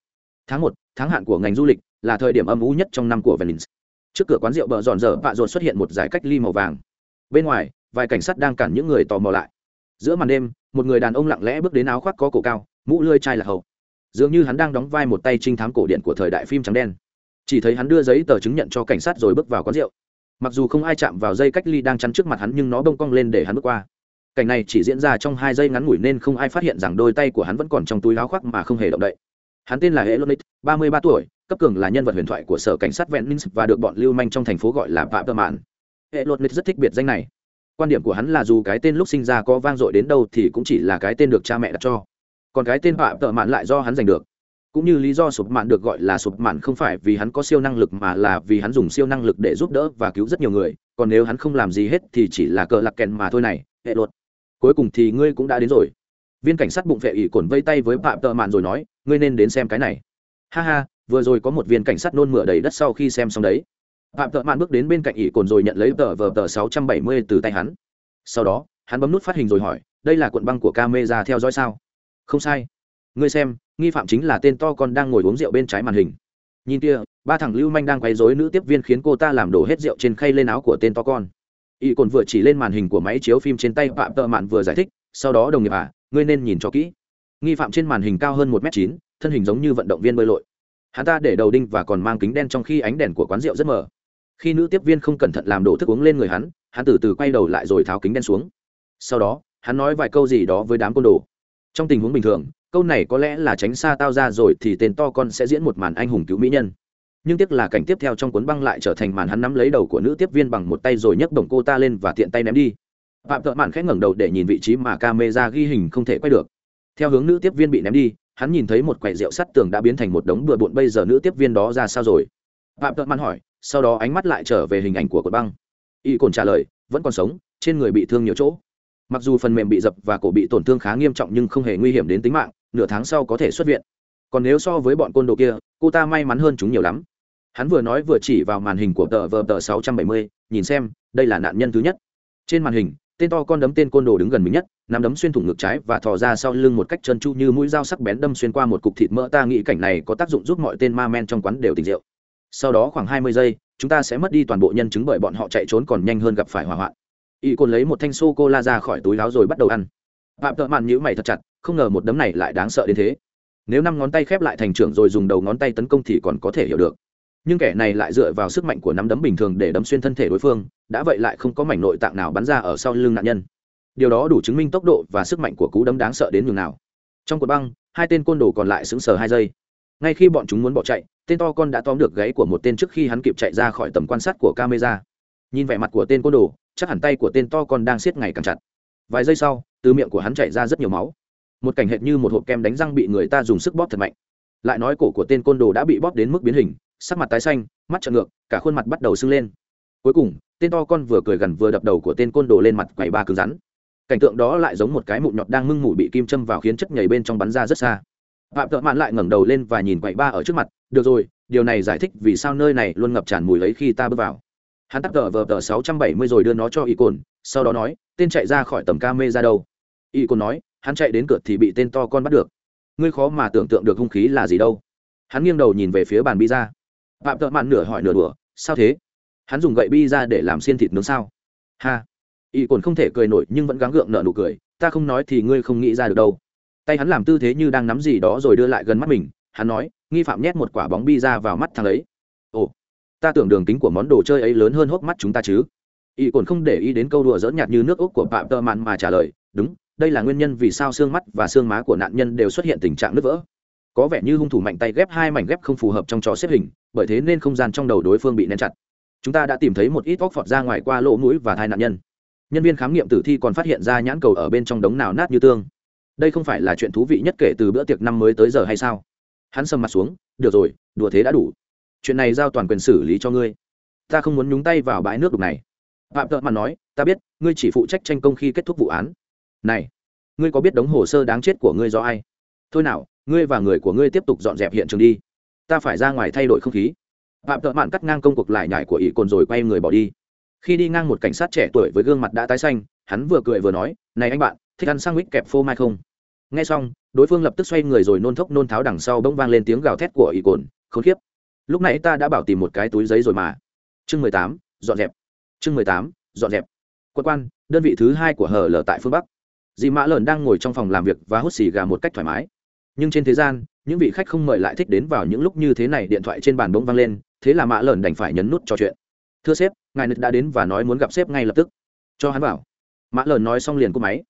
Tháng một tháng hạn của ngành du lịch là thời điểm âm u nhất trong năm của venice. Trước cửa quán rượu bờ giòn dở vạ rột xuất hiện một giải cách ly màu vàng. Bên ngoài, vài cảnh sát đang cản những người tò mò lại. Giữa màn đêm, một người đàn ông lặng lẽ bước đến áo khoác có cổ cao, mũ lưỡi chai là hầu dường như hắn đang đóng vai một tay trinh thám cổ điển của thời đại phim trắng đen. Chỉ thấy hắn đưa giấy tờ chứng nhận cho cảnh sát rồi bước vào quán rượu. Mặc dù không ai chạm vào dây cách ly đang chắn trước mặt hắn nhưng nó bông cong lên để hắn bước qua. Cảnh này chỉ diễn ra trong hai giây ngắn ngủi nên không ai phát hiện rằng đôi tay của hắn vẫn còn trong túi áo khoác mà không hề động đậy hắn tên là hệ lonic ba mươi ba tuổi, cấp cường là nhân vật huyền thoại của sở cảnh sát Vẹn Minh, và được bọn lưu manh trong thành phố gọi là Phạm Tơ Mạn. Elonic rất thích biệt danh này. Quan điểm của hắn là dù cái tên lúc sinh ra có vang dội đến đâu thì cũng chỉ là cái tên được cha mẹ đặt cho. Còn cái tên Phạm Tơ Mạn lại do hắn giành được. Cũng như lý do sụp mạn được gọi là sụp mạn không phải vì hắn có siêu năng lực mà là vì hắn dùng siêu năng lực để giúp đỡ và cứu rất nhiều người, còn nếu hắn không làm gì hết thì chỉ là cờ lạc kèn mà thôi này, hệ luật. Cuối cùng thì ngươi cũng đã đến rồi viên cảnh sát bụng vệ ỉ cồn vây tay với phạm tợ mạn rồi nói, ngươi nên đến xem cái này. Ha ha, vừa rồi có một viên cảnh sát nôn mửa đầy đất sau khi xem xong đấy. Phạm tợ mạn bước đến bên cạnh ỉ cồn rồi nhận lấy tờ vờ tờ sáu trăm bảy mươi từ tay hắn. Sau đó, hắn bấm nút phát hình rồi hỏi, đây là cuộn băng của camera theo dõi sao? Không sai. Ngươi xem, nghi phạm chính là tên to con đang ngồi uống rượu bên trái màn hình. Nhìn kia, ba thằng lưu manh đang quấy rối nữ tiếp viên khiến cô ta làm đổ hết rượu trên khay lên áo của tên to con. Y cồn vừa chỉ lên màn hình của máy chiếu phim trên tay phạm tợ mạn vừa giải thích, sau đó đồng nghiệp à ngươi nên nhìn cho kỹ. Nghi phạm trên màn hình cao hơn một m chín, thân hình giống như vận động viên bơi lội. Hắn ta để đầu đinh và còn mang kính đen trong khi ánh đèn của quán rượu rất mờ. Khi nữ tiếp viên không cẩn thận làm đổ thức uống lên người hắn hắn từ từ quay đầu lại rồi tháo kính đen xuống. Sau đó, hắn nói vài câu gì đó với đám côn đồ. Trong tình huống bình thường, câu này có lẽ là tránh xa tao ra rồi thì tên to con sẽ diễn một màn anh hùng cứu mỹ nhân. Nhưng tiếc là cảnh tiếp theo trong cuốn băng lại trở thành màn hắn nắm lấy đầu của nữ tiếp viên bằng một tay rồi nhấc bổng cô ta lên và tiện tay ném đi phạm thợ mạn khẽ ngẩng đầu để nhìn vị trí mà camera ghi hình không thể quay được. Theo hướng nữ tiếp viên bị ném đi hắn nhìn thấy một quầy rượu sắt tường đã biến thành một đống bừa bộn bây giờ nữ tiếp viên đó ra sao rồi? Phạm thợ mạn hỏi sau đó ánh mắt lại trở về hình ảnh của cột băng. Y cồn trả lời vẫn còn sống trên người bị thương nhiều chỗ. Mặc dù phần mềm bị dập và cổ bị tổn thương khá nghiêm trọng nhưng không hề nguy hiểm đến tính mạng nửa tháng sau có thể xuất viện. Còn nếu so với bọn côn đồ kia cô ta may mắn hơn chúng nhiều lắm. Hắn vừa nói vừa chỉ vào màn hình của tờ vờ tờ 670, nhìn xem đây là nạn nhân thứ nhất. Trên màn hình tên to con đấm tên côn đồ đứng gần mình nhất, nắm đấm xuyên thủng ngực trái và thò ra sau lưng một cách chân chu như mũi dao sắc bén đâm xuyên qua một cục thịt mỡ. Ta nghĩ cảnh này có tác dụng giúp mọi tên ma men trong quán đều tỉnh rượu. Sau đó khoảng hai mươi giây, chúng ta sẽ mất đi toàn bộ nhân chứng bởi bọn họ chạy trốn còn nhanh hơn gặp phải hỏa hoạn. Y côn lấy một thanh sô cô la ra khỏi túi láo rồi bắt đầu ăn. Phạm tợ mạn nhữ mày thật chặt, không ngờ một đấm này lại đáng sợ đến thế. Nếu năm ngón tay khép lại thành trưởng rồi dùng đầu ngón tay tấn công thì còn có thể hiểu được nhưng kẻ này lại dựa vào sức mạnh của nắm đấm bình thường để đấm xuyên thân thể đối phương, đã vậy lại không có mảnh nội tạng nào bắn ra ở sau lưng nạn nhân. Điều đó đủ chứng minh tốc độ và sức mạnh của cú đấm đáng sợ đến nhường nào. Trong cuộc băng, hai tên côn đồ còn lại sững sờ hai giây. Ngay khi bọn chúng muốn bỏ chạy, tên to con đã tóm được gáy của một tên trước khi hắn kịp chạy ra khỏi tầm quan sát của camera. Nhìn vẻ mặt của tên côn đồ, chắc hẳn tay của tên to con đang siết ngày càng chặt. Vài giây sau, từ miệng của hắn chảy ra rất nhiều máu. Một cảnh hệt như một hộp kem đánh răng bị người ta dùng sức bóp thật mạnh. Lại nói cổ của tên côn đồ đã bị bóp đến mức biến hình sắc mặt tái xanh, mắt trợn ngược, cả khuôn mặt bắt đầu sưng lên. Cuối cùng, tên to con vừa cười gần vừa đập đầu của tên côn đồ lên mặt quầy ba cứng rắn. Cảnh tượng đó lại giống một cái mụn nhọt đang mưng mủ bị kim châm vào khiến chất nhảy bên trong bắn ra rất xa. Phạm thợ mạn lại ngẩng đầu lên và nhìn quầy ba ở trước mặt, được rồi, điều này giải thích vì sao nơi này luôn ngập tràn mùi ấy khi ta bước vào. Hắn tắt tờ vờ tờ sáu trăm bảy mươi rồi đưa nó cho y cồn, sau đó nói, tên chạy ra khỏi tầm ca mê ra đâu? Y cồn nói, hắn chạy đến cửa thì bị tên to con bắt được. Ngươi khó mà tưởng tượng được hung khí là gì đâu. Hắn nghiêng đầu nhìn về phía bàn bi ra phạm tợ mạn nửa hỏi nửa đùa, sao thế? Hắn dùng gậy bi ra để làm xiên thịt nướng sao? Ha. Y cồn không thể cười nổi nhưng vẫn gắng gượng nợ nụ cười, ta không nói thì ngươi không nghĩ ra được đâu. Tay hắn làm tư thế như đang nắm gì đó rồi đưa lại gần mắt mình, hắn nói, nghi phạm nhét một quả bóng bi ra vào mắt thằng ấy. Ồ, ta tưởng đường kính của món đồ chơi ấy lớn hơn hốc mắt chúng ta chứ. Y cồn không để ý đến câu đùa dỡn nhạt như nước úc của phạm tơ mạn mà trả lời, đúng, đây là nguyên nhân vì sao xương mắt và xương má của nạn nhân đều xuất hiện tình trạng nứt vỡ có vẻ như hung thủ mạnh tay ghép hai mảnh ghép không phù hợp trong trò xếp hình, bởi thế nên không gian trong đầu đối phương bị nén chặt. Chúng ta đã tìm thấy một ít vóc phọt ra ngoài qua lỗ mũi và thai nạn nhân. Nhân viên khám nghiệm tử thi còn phát hiện ra nhãn cầu ở bên trong đống nào nát như tương. Đây không phải là chuyện thú vị nhất kể từ bữa tiệc năm mới tới giờ hay sao? Hắn sầm mặt xuống, được rồi, đùa thế đã đủ. Chuyện này giao toàn quyền xử lý cho ngươi. Ta không muốn nhúng tay vào bãi nước đục này. Phạm tợn mặt nói, ta biết, ngươi chỉ phụ trách tranh công khi kết thúc vụ án. Này, ngươi có biết đống hồ sơ đáng chết của ngươi do ai? Thôi nào, ngươi và người của ngươi tiếp tục dọn dẹp hiện trường đi. Ta phải ra ngoài thay đổi không khí. Phạm thợ mạn cắt ngang công cuộc lại nhải của ỷ cồn rồi quay người bỏ đi. Khi đi ngang một cảnh sát trẻ tuổi với gương mặt đã tái xanh, hắn vừa cười vừa nói, này anh bạn, thích ăn sang mít kẹp phô mai không? Nghe xong, đối phương lập tức xoay người rồi nôn thốc nôn tháo đằng sau bỗng vang lên tiếng gào thét của ỷ cồn, khốn kiếp lúc nãy ta đã bảo tìm một cái túi giấy rồi mà. Chương mười tám, dọn dẹp. Chương mười tám, dọn dẹp. Quân quan, đơn vị thứ hai của hờ lở tại phương bắc. Dì mã lợn đang ngồi trong phòng làm việc và hút xì gà một cách thoải mái nhưng trên thế gian, những vị khách không mời lại thích đến vào những lúc như thế này, điện thoại trên bàn bỗng vang lên, thế là mã lợn đành phải nhấn nút trò chuyện. Thưa sếp, ngài nực đã đến và nói muốn gặp sếp ngay lập tức. Cho hắn vào mã lợn nói xong liền cúp máy.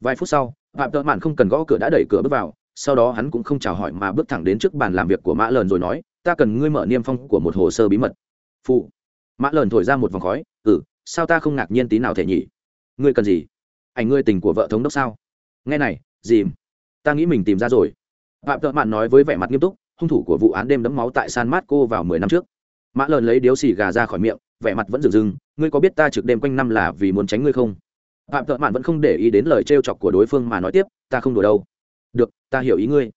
Vài phút sau, phạm tợ mạn không cần gõ cửa đã đẩy cửa bước vào, sau đó hắn cũng không chào hỏi mà bước thẳng đến trước bàn làm việc của mã lợn rồi nói, ta cần ngươi mở niêm phong của một hồ sơ bí mật. Phụ. Mã lợn thổi ra một vòng khói ừ sao ta không ngạc nhiên tí nào thể nhỉ? Ngươi cần gì? Ảnh ngươi tình của vợ thống đốc sao? Nghe này, dìm. Ta nghĩ mình tìm ra rồi phạm tợ mạn nói với vẻ mặt nghiêm túc, hung thủ của vụ án đêm đấm máu tại san mát cô vào mười năm trước. Mã lợn lấy điếu xì gà ra khỏi miệng, vẻ mặt vẫn rừng rừng ngươi có biết ta trực đêm quanh năm là vì muốn tránh ngươi không? Phạm tợ mạn vẫn không để ý đến lời trêu chọc của đối phương mà nói tiếp, ta không đùa đâu. Được, ta hiểu ý ngươi.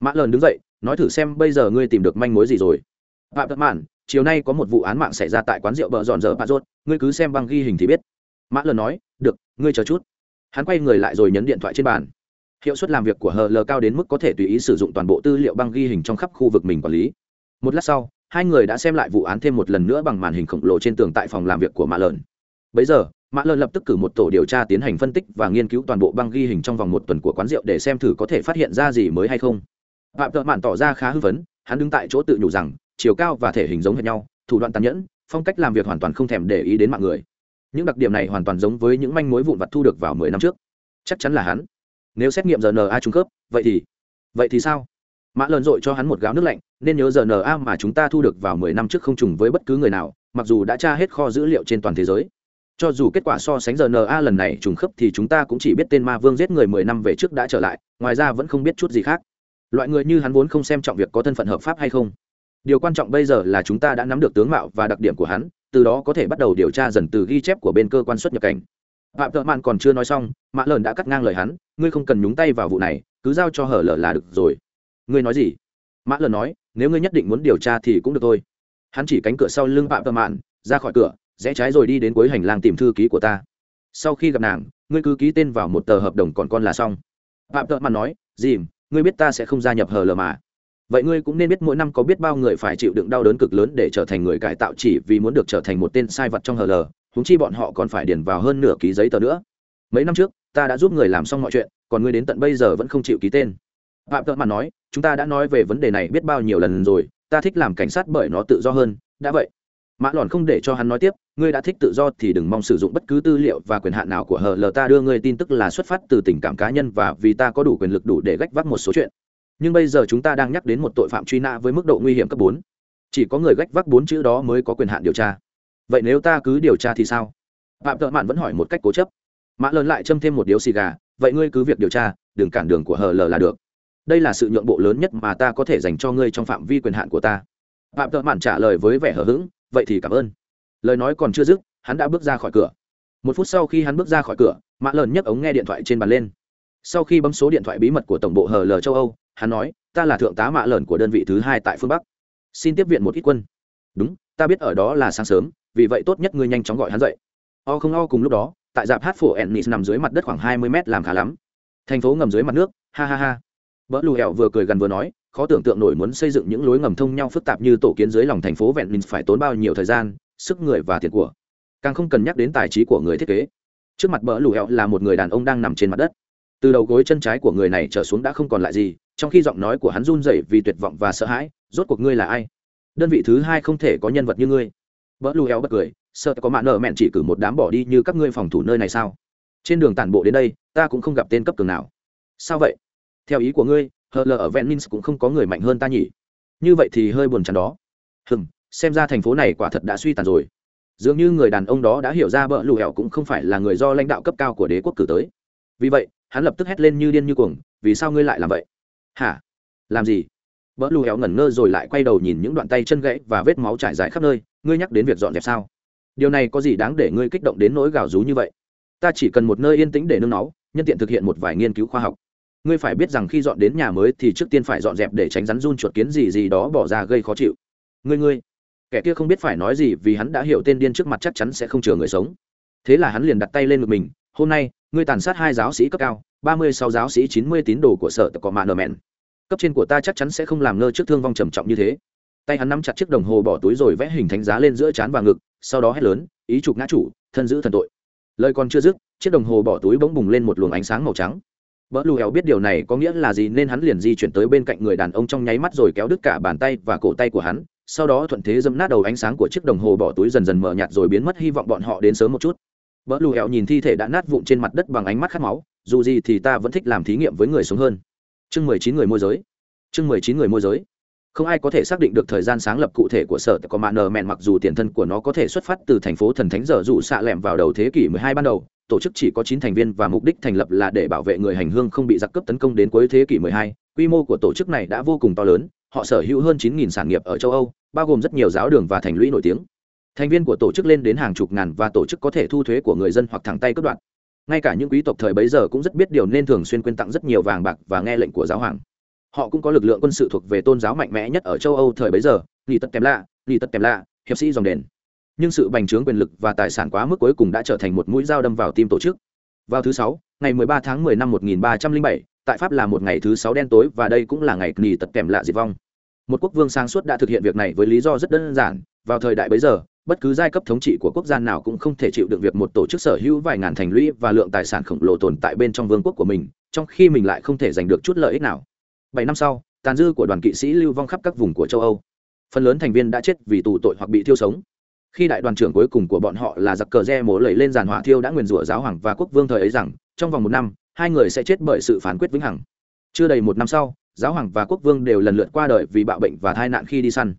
Mã lợn đứng dậy, nói thử xem bây giờ ngươi tìm được manh mối gì rồi. Phạm tợ mạn, chiều nay có một vụ án mạng xảy ra tại quán rượu bờ giòn dở bà rốt ngươi cứ xem băng ghi hình thì biết. Mã lợn nói, được, ngươi chờ chút. Hắn quay người lại rồi nhấn điện thoại trên bàn hiệu suất làm việc của hờ lờ cao đến mức có thể tùy ý sử dụng toàn bộ tư liệu băng ghi hình trong khắp khu vực mình quản lý. Một lát sau, hai người đã xem lại vụ án thêm một lần nữa bằng màn hình khổng lồ trên tường tại phòng làm việc của mã lợn. Bấy giờ mã lợn lập tức cử một tổ điều tra tiến hành phân tích và nghiên cứu toàn bộ băng ghi hình trong vòng một tuần của quán rượu để xem thử có thể phát hiện ra gì mới hay không. Phạm thợ mạn tỏ ra khá hư vấn hắn đứng tại chỗ tự nhủ rằng, chiều cao và thể hình giống hệt nhau, thủ đoạn tàn nhẫn, phong cách làm việc hoàn toàn không thèm để ý đến mạng người. Những đặc điểm này hoàn toàn giống với những manh mối vụn vặt thu được vào mười năm trước. Chắc chắn là hắn nếu xét nghiệm rna trung cấp vậy thì vậy thì sao? Mã lợn dội cho hắn một gáo nước lạnh, nên nhớ rna mà chúng ta thu được vào mười năm trước không trùng với bất cứ người nào, mặc dù đã tra hết kho dữ liệu trên toàn thế giới. Cho dù kết quả so sánh rna lần này trùng khớp thì chúng ta cũng chỉ biết tên ma vương giết người mười năm về trước đã trở lại, ngoài ra vẫn không biết chút gì khác. Loại người như hắn vốn không xem trọng việc có thân phận hợp pháp hay không. Điều quan trọng bây giờ là chúng ta đã nắm được tướng mạo và đặc điểm của hắn, từ đó có thể bắt đầu điều tra dần từ ghi chép của bên cơ quan xuất nhập cảnh phạm thợ mạn còn chưa nói xong, mã lờn đã cắt ngang lời hắn, ngươi không cần nhúng tay vào vụ này, cứ giao cho hở lở là được rồi. Ngươi nói gì? Mã lờn nói, nếu ngươi nhất định muốn điều tra thì cũng được thôi. Hắn chỉ cánh cửa sau lưng phạm thợ mạn, ra khỏi cửa, rẽ trái rồi đi đến cuối hành lang tìm thư ký của ta. Sau khi gặp nàng, ngươi cứ ký tên vào một tờ hợp đồng còn con là xong. Phạm thợ mạn nói, dìm, ngươi biết ta sẽ không gia nhập hờ lờ mà. Vậy ngươi cũng nên biết mỗi năm có biết bao người phải chịu đựng đau đớn cực lớn để trở thành người cải tạo chỉ vì muốn được trở thành một tên sai vật trong hờ lờ húng chi bọn họ còn phải điền vào hơn nửa ký giấy tờ nữa. Mấy năm trước, ta đã giúp người làm xong mọi chuyện, còn ngươi đến tận bây giờ vẫn không chịu ký tên. Phạm tợ mạn nói, chúng ta đã nói về vấn đề này biết bao nhiêu lần rồi, ta thích làm cảnh sát bởi nó tự do hơn, đã vậy. Mã lòn không để cho hắn nói tiếp, ngươi đã thích tự do thì đừng mong sử dụng bất cứ tư liệu và quyền hạn nào của hờ lờ ta đưa ngươi tin tức là xuất phát từ tình cảm cá nhân và vì ta có đủ quyền lực đủ để gách vác một số chuyện. Nhưng bây giờ chúng ta đang nhắc đến một tội phạm truy nã với mức độ nguy hiểm cấp bốn. Chỉ có người gách vác bốn chữ đó mới có quyền hạn điều tra vậy nếu ta cứ điều tra thì sao? Phạm thợ mạn vẫn hỏi một cách cố chấp. Mã lớn lại châm thêm một điếu xì gà. Vậy ngươi cứ việc điều tra, đừng cản đường của hờ lờ là được. Đây là sự nhượng bộ lớn nhất mà ta có thể dành cho ngươi trong phạm vi quyền hạn của ta. Phạm thợ mạn trả lời với vẻ hờ hững. Vậy thì cảm ơn. Lời nói còn chưa dứt, hắn đã bước ra khỏi cửa. Một phút sau khi hắn bước ra khỏi cửa, mã lợn nhấc ống nghe điện thoại trên bàn lên. Sau khi bấm số điện thoại bí mật của tổng bộ hờ lờ châu âu, hắn nói, ta là thượng tá mã lợn của đơn vị thứ hai tại phương bắc. Xin tiếp viện một ít quân. Đúng, ta biết ở đó là sáng sớm vì vậy tốt nhất ngươi nhanh chóng gọi hắn dậy. O không o cùng lúc đó, tại dạp hát phổ ennis nằm dưới mặt đất khoảng hai mươi mét làm khá lắm. Thành phố ngầm dưới mặt nước, ha ha ha. Vợ lù hẹo vừa cười gần vừa nói, khó tưởng tượng nổi muốn xây dựng những lối ngầm thông nhau phức tạp như tổ kiến dưới lòng thành phố vẹn mình phải tốn bao nhiêu thời gian, sức người và tiền của. Càng không cần nhắc đến tài trí của người thiết kế. Trước mặt bỡ lù hẹo là một người đàn ông đang nằm trên mặt đất. Từ đầu gối chân trái của người này trở xuống đã không còn lại gì, trong khi giọng nói của hắn run rẩy vì tuyệt vọng và sợ hãi, rốt cuộc ngươi là ai? Đơn vị thứ hai không thể có nhân vật như ngươi bỡ lù héo bật cười, sợ có mạ nợ mẹn chỉ cử một đám bỏ đi như các ngươi phòng thủ nơi này sao? Trên đường tản bộ đến đây, ta cũng không gặp tên cấp cường nào. Sao vậy? Theo ý của ngươi, hờ lờ ở Venins cũng không có người mạnh hơn ta nhỉ. Như vậy thì hơi buồn chán đó. Hừm, xem ra thành phố này quả thật đã suy tàn rồi. Dường như người đàn ông đó đã hiểu ra bỡ lù hẹo cũng không phải là người do lãnh đạo cấp cao của đế quốc cử tới. Vì vậy, hắn lập tức hét lên như điên như cuồng, vì sao ngươi lại làm vậy? Hả? Làm gì? Bỡ lù hẹo ngẩn ngơ rồi lại quay đầu nhìn những đoạn tay chân gãy và vết máu trải dài khắp nơi ngươi nhắc đến việc dọn dẹp sao? Điều này có gì đáng để ngươi kích động đến nỗi gào rú như vậy? Ta chỉ cần một nơi yên tĩnh để nương náu, nhân tiện thực hiện một vài nghiên cứu khoa học. Ngươi phải biết rằng khi dọn đến nhà mới thì trước tiên phải dọn dẹp để tránh rắn run chuột kiến gì gì đó bỏ ra gây khó chịu. Ngươi ngươi, kẻ kia không biết phải nói gì vì hắn đã hiểu tên điên trước mặt chắc chắn sẽ không chừa người sống. Thế là hắn liền đặt tay lên ngực mình, hôm nay, ngươi tàn sát hai giáo sĩ cấp cao, ba mươi sáu giáo sĩ chín mươi tín đồ của sở tập cọ mạ nờ mẹn. Cấp trên của ta chắc chắn sẽ không làm ngơ trước thương vong trầm trọng như thế tay hắn nắm chặt chiếc đồng hồ bỏ túi rồi vẽ hình thánh giá lên giữa trán và ngực sau đó hét lớn ý chụp ngã chủ thân giữ thần tội lời còn chưa dứt chiếc đồng hồ bỏ túi bỗng bùng lên một luồng ánh sáng màu trắng Bỡ lù hèo biết điều này có nghĩa là gì nên hắn liền di chuyển tới bên cạnh người đàn ông trong nháy mắt rồi kéo đứt cả bàn tay và cổ tay của hắn, sau đó thuận thế dâm nát đầu ánh sáng của chiếc đồng hồ bỏ túi dần dần mờ nhạt rồi biến mất hy vọng bọn họ đến sớm một chút. Bỡ lù hẹo nhìn thi thể đã nát vụn trên mặt đất bằng ánh mắt khát máu, dù gì thì ta vẫn thích làm thí nghiệm với người sống hơn. Chương mười chín người môi giới. Chương mười chín người môi giới không ai có thể xác định được thời gian sáng lập cụ thể của sở có mạ nờ mẹn mặc dù tiền thân của nó có thể xuất phát từ thành phố thần thánh dở dụ xạ lẻm vào đầu thế kỷ 12 ban đầu, tổ chức chỉ có 9 thành viên và mục đích thành lập là để bảo vệ người hành hương không bị giặc cướp tấn công đến cuối thế kỷ 12. quy mô của tổ chức này đã vô cùng to lớn, họ sở hữu hơn 9.000 sản nghiệp ở châu âu, bao gồm rất nhiều giáo đường và thành lũy nổi tiếng. Thành viên của tổ chức lên đến hàng chục ngàn và tổ chức có thể thu thuế của người dân hoặc thẳng tay cướp đoạt. Ngay cả những quý tộc thời bấy giờ cũng rất biết điều nên thường xuyên quyên tặng rất nhiều vàng bạc và nghe lệnh của giáo hoàng họ cũng có lực lượng quân sự thuộc về tôn giáo mạnh mẽ nhất ở châu âu thời bấy giờ. Lì tất kèm lạ lì tất kèm lạ hiệp sĩ dòng đền. Nhưng sự bành trướng quyền lực và tài sản quá mức cuối cùng đã trở thành một mũi dao đâm vào tim tổ chức. Vào thứ sáu ngày 13 tháng 10 năm 1307, tại pháp là một ngày thứ sáu đen tối và đây cũng là ngày lì tật kèm lạ diệt vong. Một quốc vương sáng suốt đã thực hiện việc này với lý do rất đơn giản. Vào thời đại bấy giờ bất cứ giai cấp thống trị của quốc gia nào cũng không thể chịu được việc một tổ chức sở hữu vài ngàn thành lũy và lượng tài sản khổng lồ tồn tại bên trong vương quốc của mình trong khi mình lại không thể giành được chút lợi ích nào bảy năm sau, tàn dư của đoàn kỵ sĩ lưu vong khắp các vùng của châu âu. Phần lớn thành viên đã chết vì tù tội hoặc bị thiêu sống. Khi đại đoàn trưởng cuối cùng của bọn họ là giặc cờ re mổ lẩy lên giàn hỏa thiêu đã nguyền rủa giáo hoàng và quốc vương thời ấy rằng, trong vòng một năm, hai người sẽ chết bởi sự phán quyết vĩnh hằng. Chưa đầy một năm sau, giáo hoàng và quốc vương đều lần lượt qua đời vì bạo bệnh và tai nạn khi đi săn.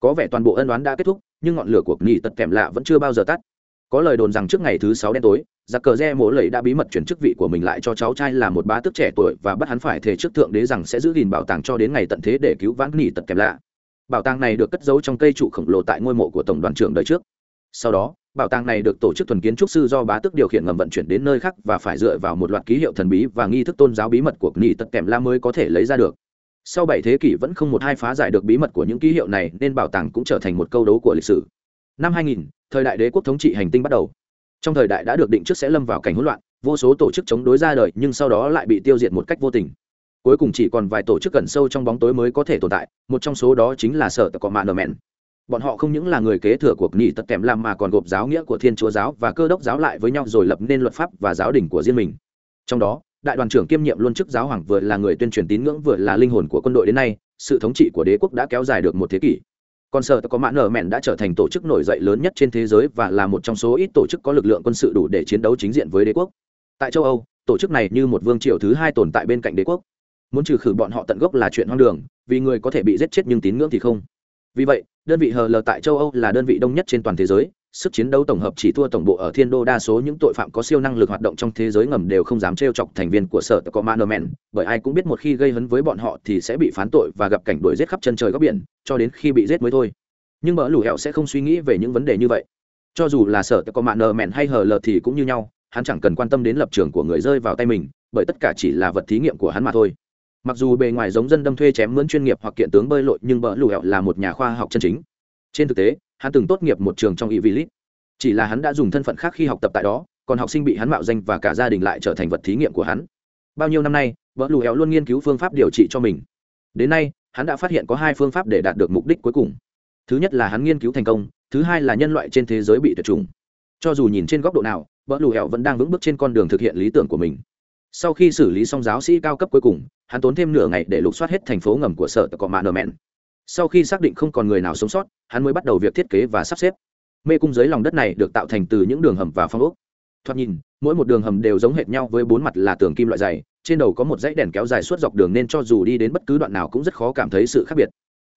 Có vẻ toàn bộ ân oán đã kết thúc, nhưng ngọn lửa của nghị tật kèm lạ vẫn chưa bao giờ tắt có lời đồn rằng trước ngày thứ sáu đen tối giặc cờ re mỗ lầy đã bí mật chuyển chức vị của mình lại cho cháu trai là một bá tước trẻ tuổi và bắt hắn phải thề trước thượng đế rằng sẽ giữ gìn bảo tàng cho đến ngày tận thế để cứu vãn nghỉ tật kèm lạ. Bảo tàng này được cất giấu trong cây trụ khổng lồ tại ngôi mộ của tổng đoàn trưởng đời trước. Sau đó bảo tàng này được tổ chức thuần kiến trúc sư do bá tước điều khiển ngầm vận chuyển đến nơi khác và phải dựa vào một loạt ký hiệu thần bí và nghi thức tôn giáo bí mật của nghỉ tật kèm la mới có thể lấy ra được. Sau bảy thế kỷ vẫn không một hai phá giải được bí mật của những ký hiệu này nên bảo tàng cũng trở thành một câu đấu của lịch sử. Năm 2000, thời đại đế quốc thống trị hành tinh bắt đầu. Trong thời đại đã được định trước sẽ lâm vào cảnh hỗn loạn, vô số tổ chức chống đối ra đời, nhưng sau đó lại bị tiêu diệt một cách vô tình. Cuối cùng chỉ còn vài tổ chức cẩn sâu trong bóng tối mới có thể tồn tại, một trong số đó chính là sở tộc cọ mạ nờ mẹn. Bọn họ không những là người kế thừa cuộc nghỉ tật kèm làm mà còn gộp giáo nghĩa của thiên chúa giáo và cơ đốc giáo lại với nhau rồi lập nên luật pháp và giáo đình của riêng mình. Trong đó, đại đoàn trưởng kiêm nhiệm luôn chức giáo hoàng vừa là người tuyên truyền tín ngưỡng vừa là linh hồn của quân đội đến nay, sự thống trị của đế quốc đã kéo dài được một thế kỷ còn sở có mãn nở mẹn đã trở thành tổ chức nổi dậy lớn nhất trên thế giới và là một trong số ít tổ chức có lực lượng quân sự đủ để chiến đấu chính diện với đế quốc. Tại châu âu, tổ chức này như một vương triều thứ hai tồn tại bên cạnh đế quốc. Muốn trừ khử bọn họ tận gốc là chuyện hoang đường, vì người có thể bị giết chết nhưng tín ngưỡng thì không. Vì vậy, đơn vị hờ lờ tại châu âu là đơn vị đông nhất trên toàn thế giới sức chiến đấu tổng hợp chỉ thua tổng bộ ở thiên đô đa số những tội phạm có siêu năng lực hoạt động trong thế giới ngầm đều không dám trêu chọc thành viên của sở có manomen bởi ai cũng biết một khi gây hấn với bọn họ thì sẽ bị phán tội và gặp cảnh đuổi giết khắp chân trời góc biển, cho đến khi bị giết mới thôi. Nhưng bỡ lù hẹo sẽ không suy nghĩ về những vấn đề như vậy. Cho dù là sở có manomen hay hờ lờ thì cũng như nhau, hắn chẳng cần quan tâm đến lập trường của người rơi vào tay mình, bởi tất cả chỉ là vật thí nghiệm của hắn mà thôi. Mặc dù bề ngoài giống dân đâm thuê chém mướn chuyên nghiệp hoặc kiện tướng bơi lội, nhưng bỡ lù hẹo là một nhà khoa học chân chính. Trên thực tế hắn từng tốt nghiệp một trường trong Ivilit. Chỉ là hắn đã dùng thân phận khác khi học tập tại đó, còn học sinh bị hắn mạo danh và cả gia đình lại trở thành vật thí nghiệm của hắn. Bao nhiêu năm nay, vợ lù héo luôn nghiên cứu phương pháp điều trị cho mình. Đến nay, hắn đã phát hiện có hai phương pháp để đạt được mục đích cuối cùng. Thứ nhất là hắn nghiên cứu thành công, thứ hai là nhân loại trên thế giới bị tuyệt chủng. Cho dù nhìn trên góc độ nào, vợ lù héo vẫn đang vững bước trên con đường thực hiện lý tưởng của mình. Sau khi xử lý xong giáo sĩ cao cấp cuối cùng, hắn tốn thêm nửa ngày để lục soát hết thành phố ngầm của sở tộc Mạn sau khi xác định không còn người nào sống sót, hắn mới bắt đầu việc thiết kế và sắp xếp. Mê cung dưới lòng đất này được tạo thành từ những đường hầm và phong ốc. Thoạt nhìn, mỗi một đường hầm đều giống hệt nhau với bốn mặt là tường kim loại dày, trên đầu có một dãy đèn kéo dài suốt dọc đường nên cho dù đi đến bất cứ đoạn nào cũng rất khó cảm thấy sự khác biệt.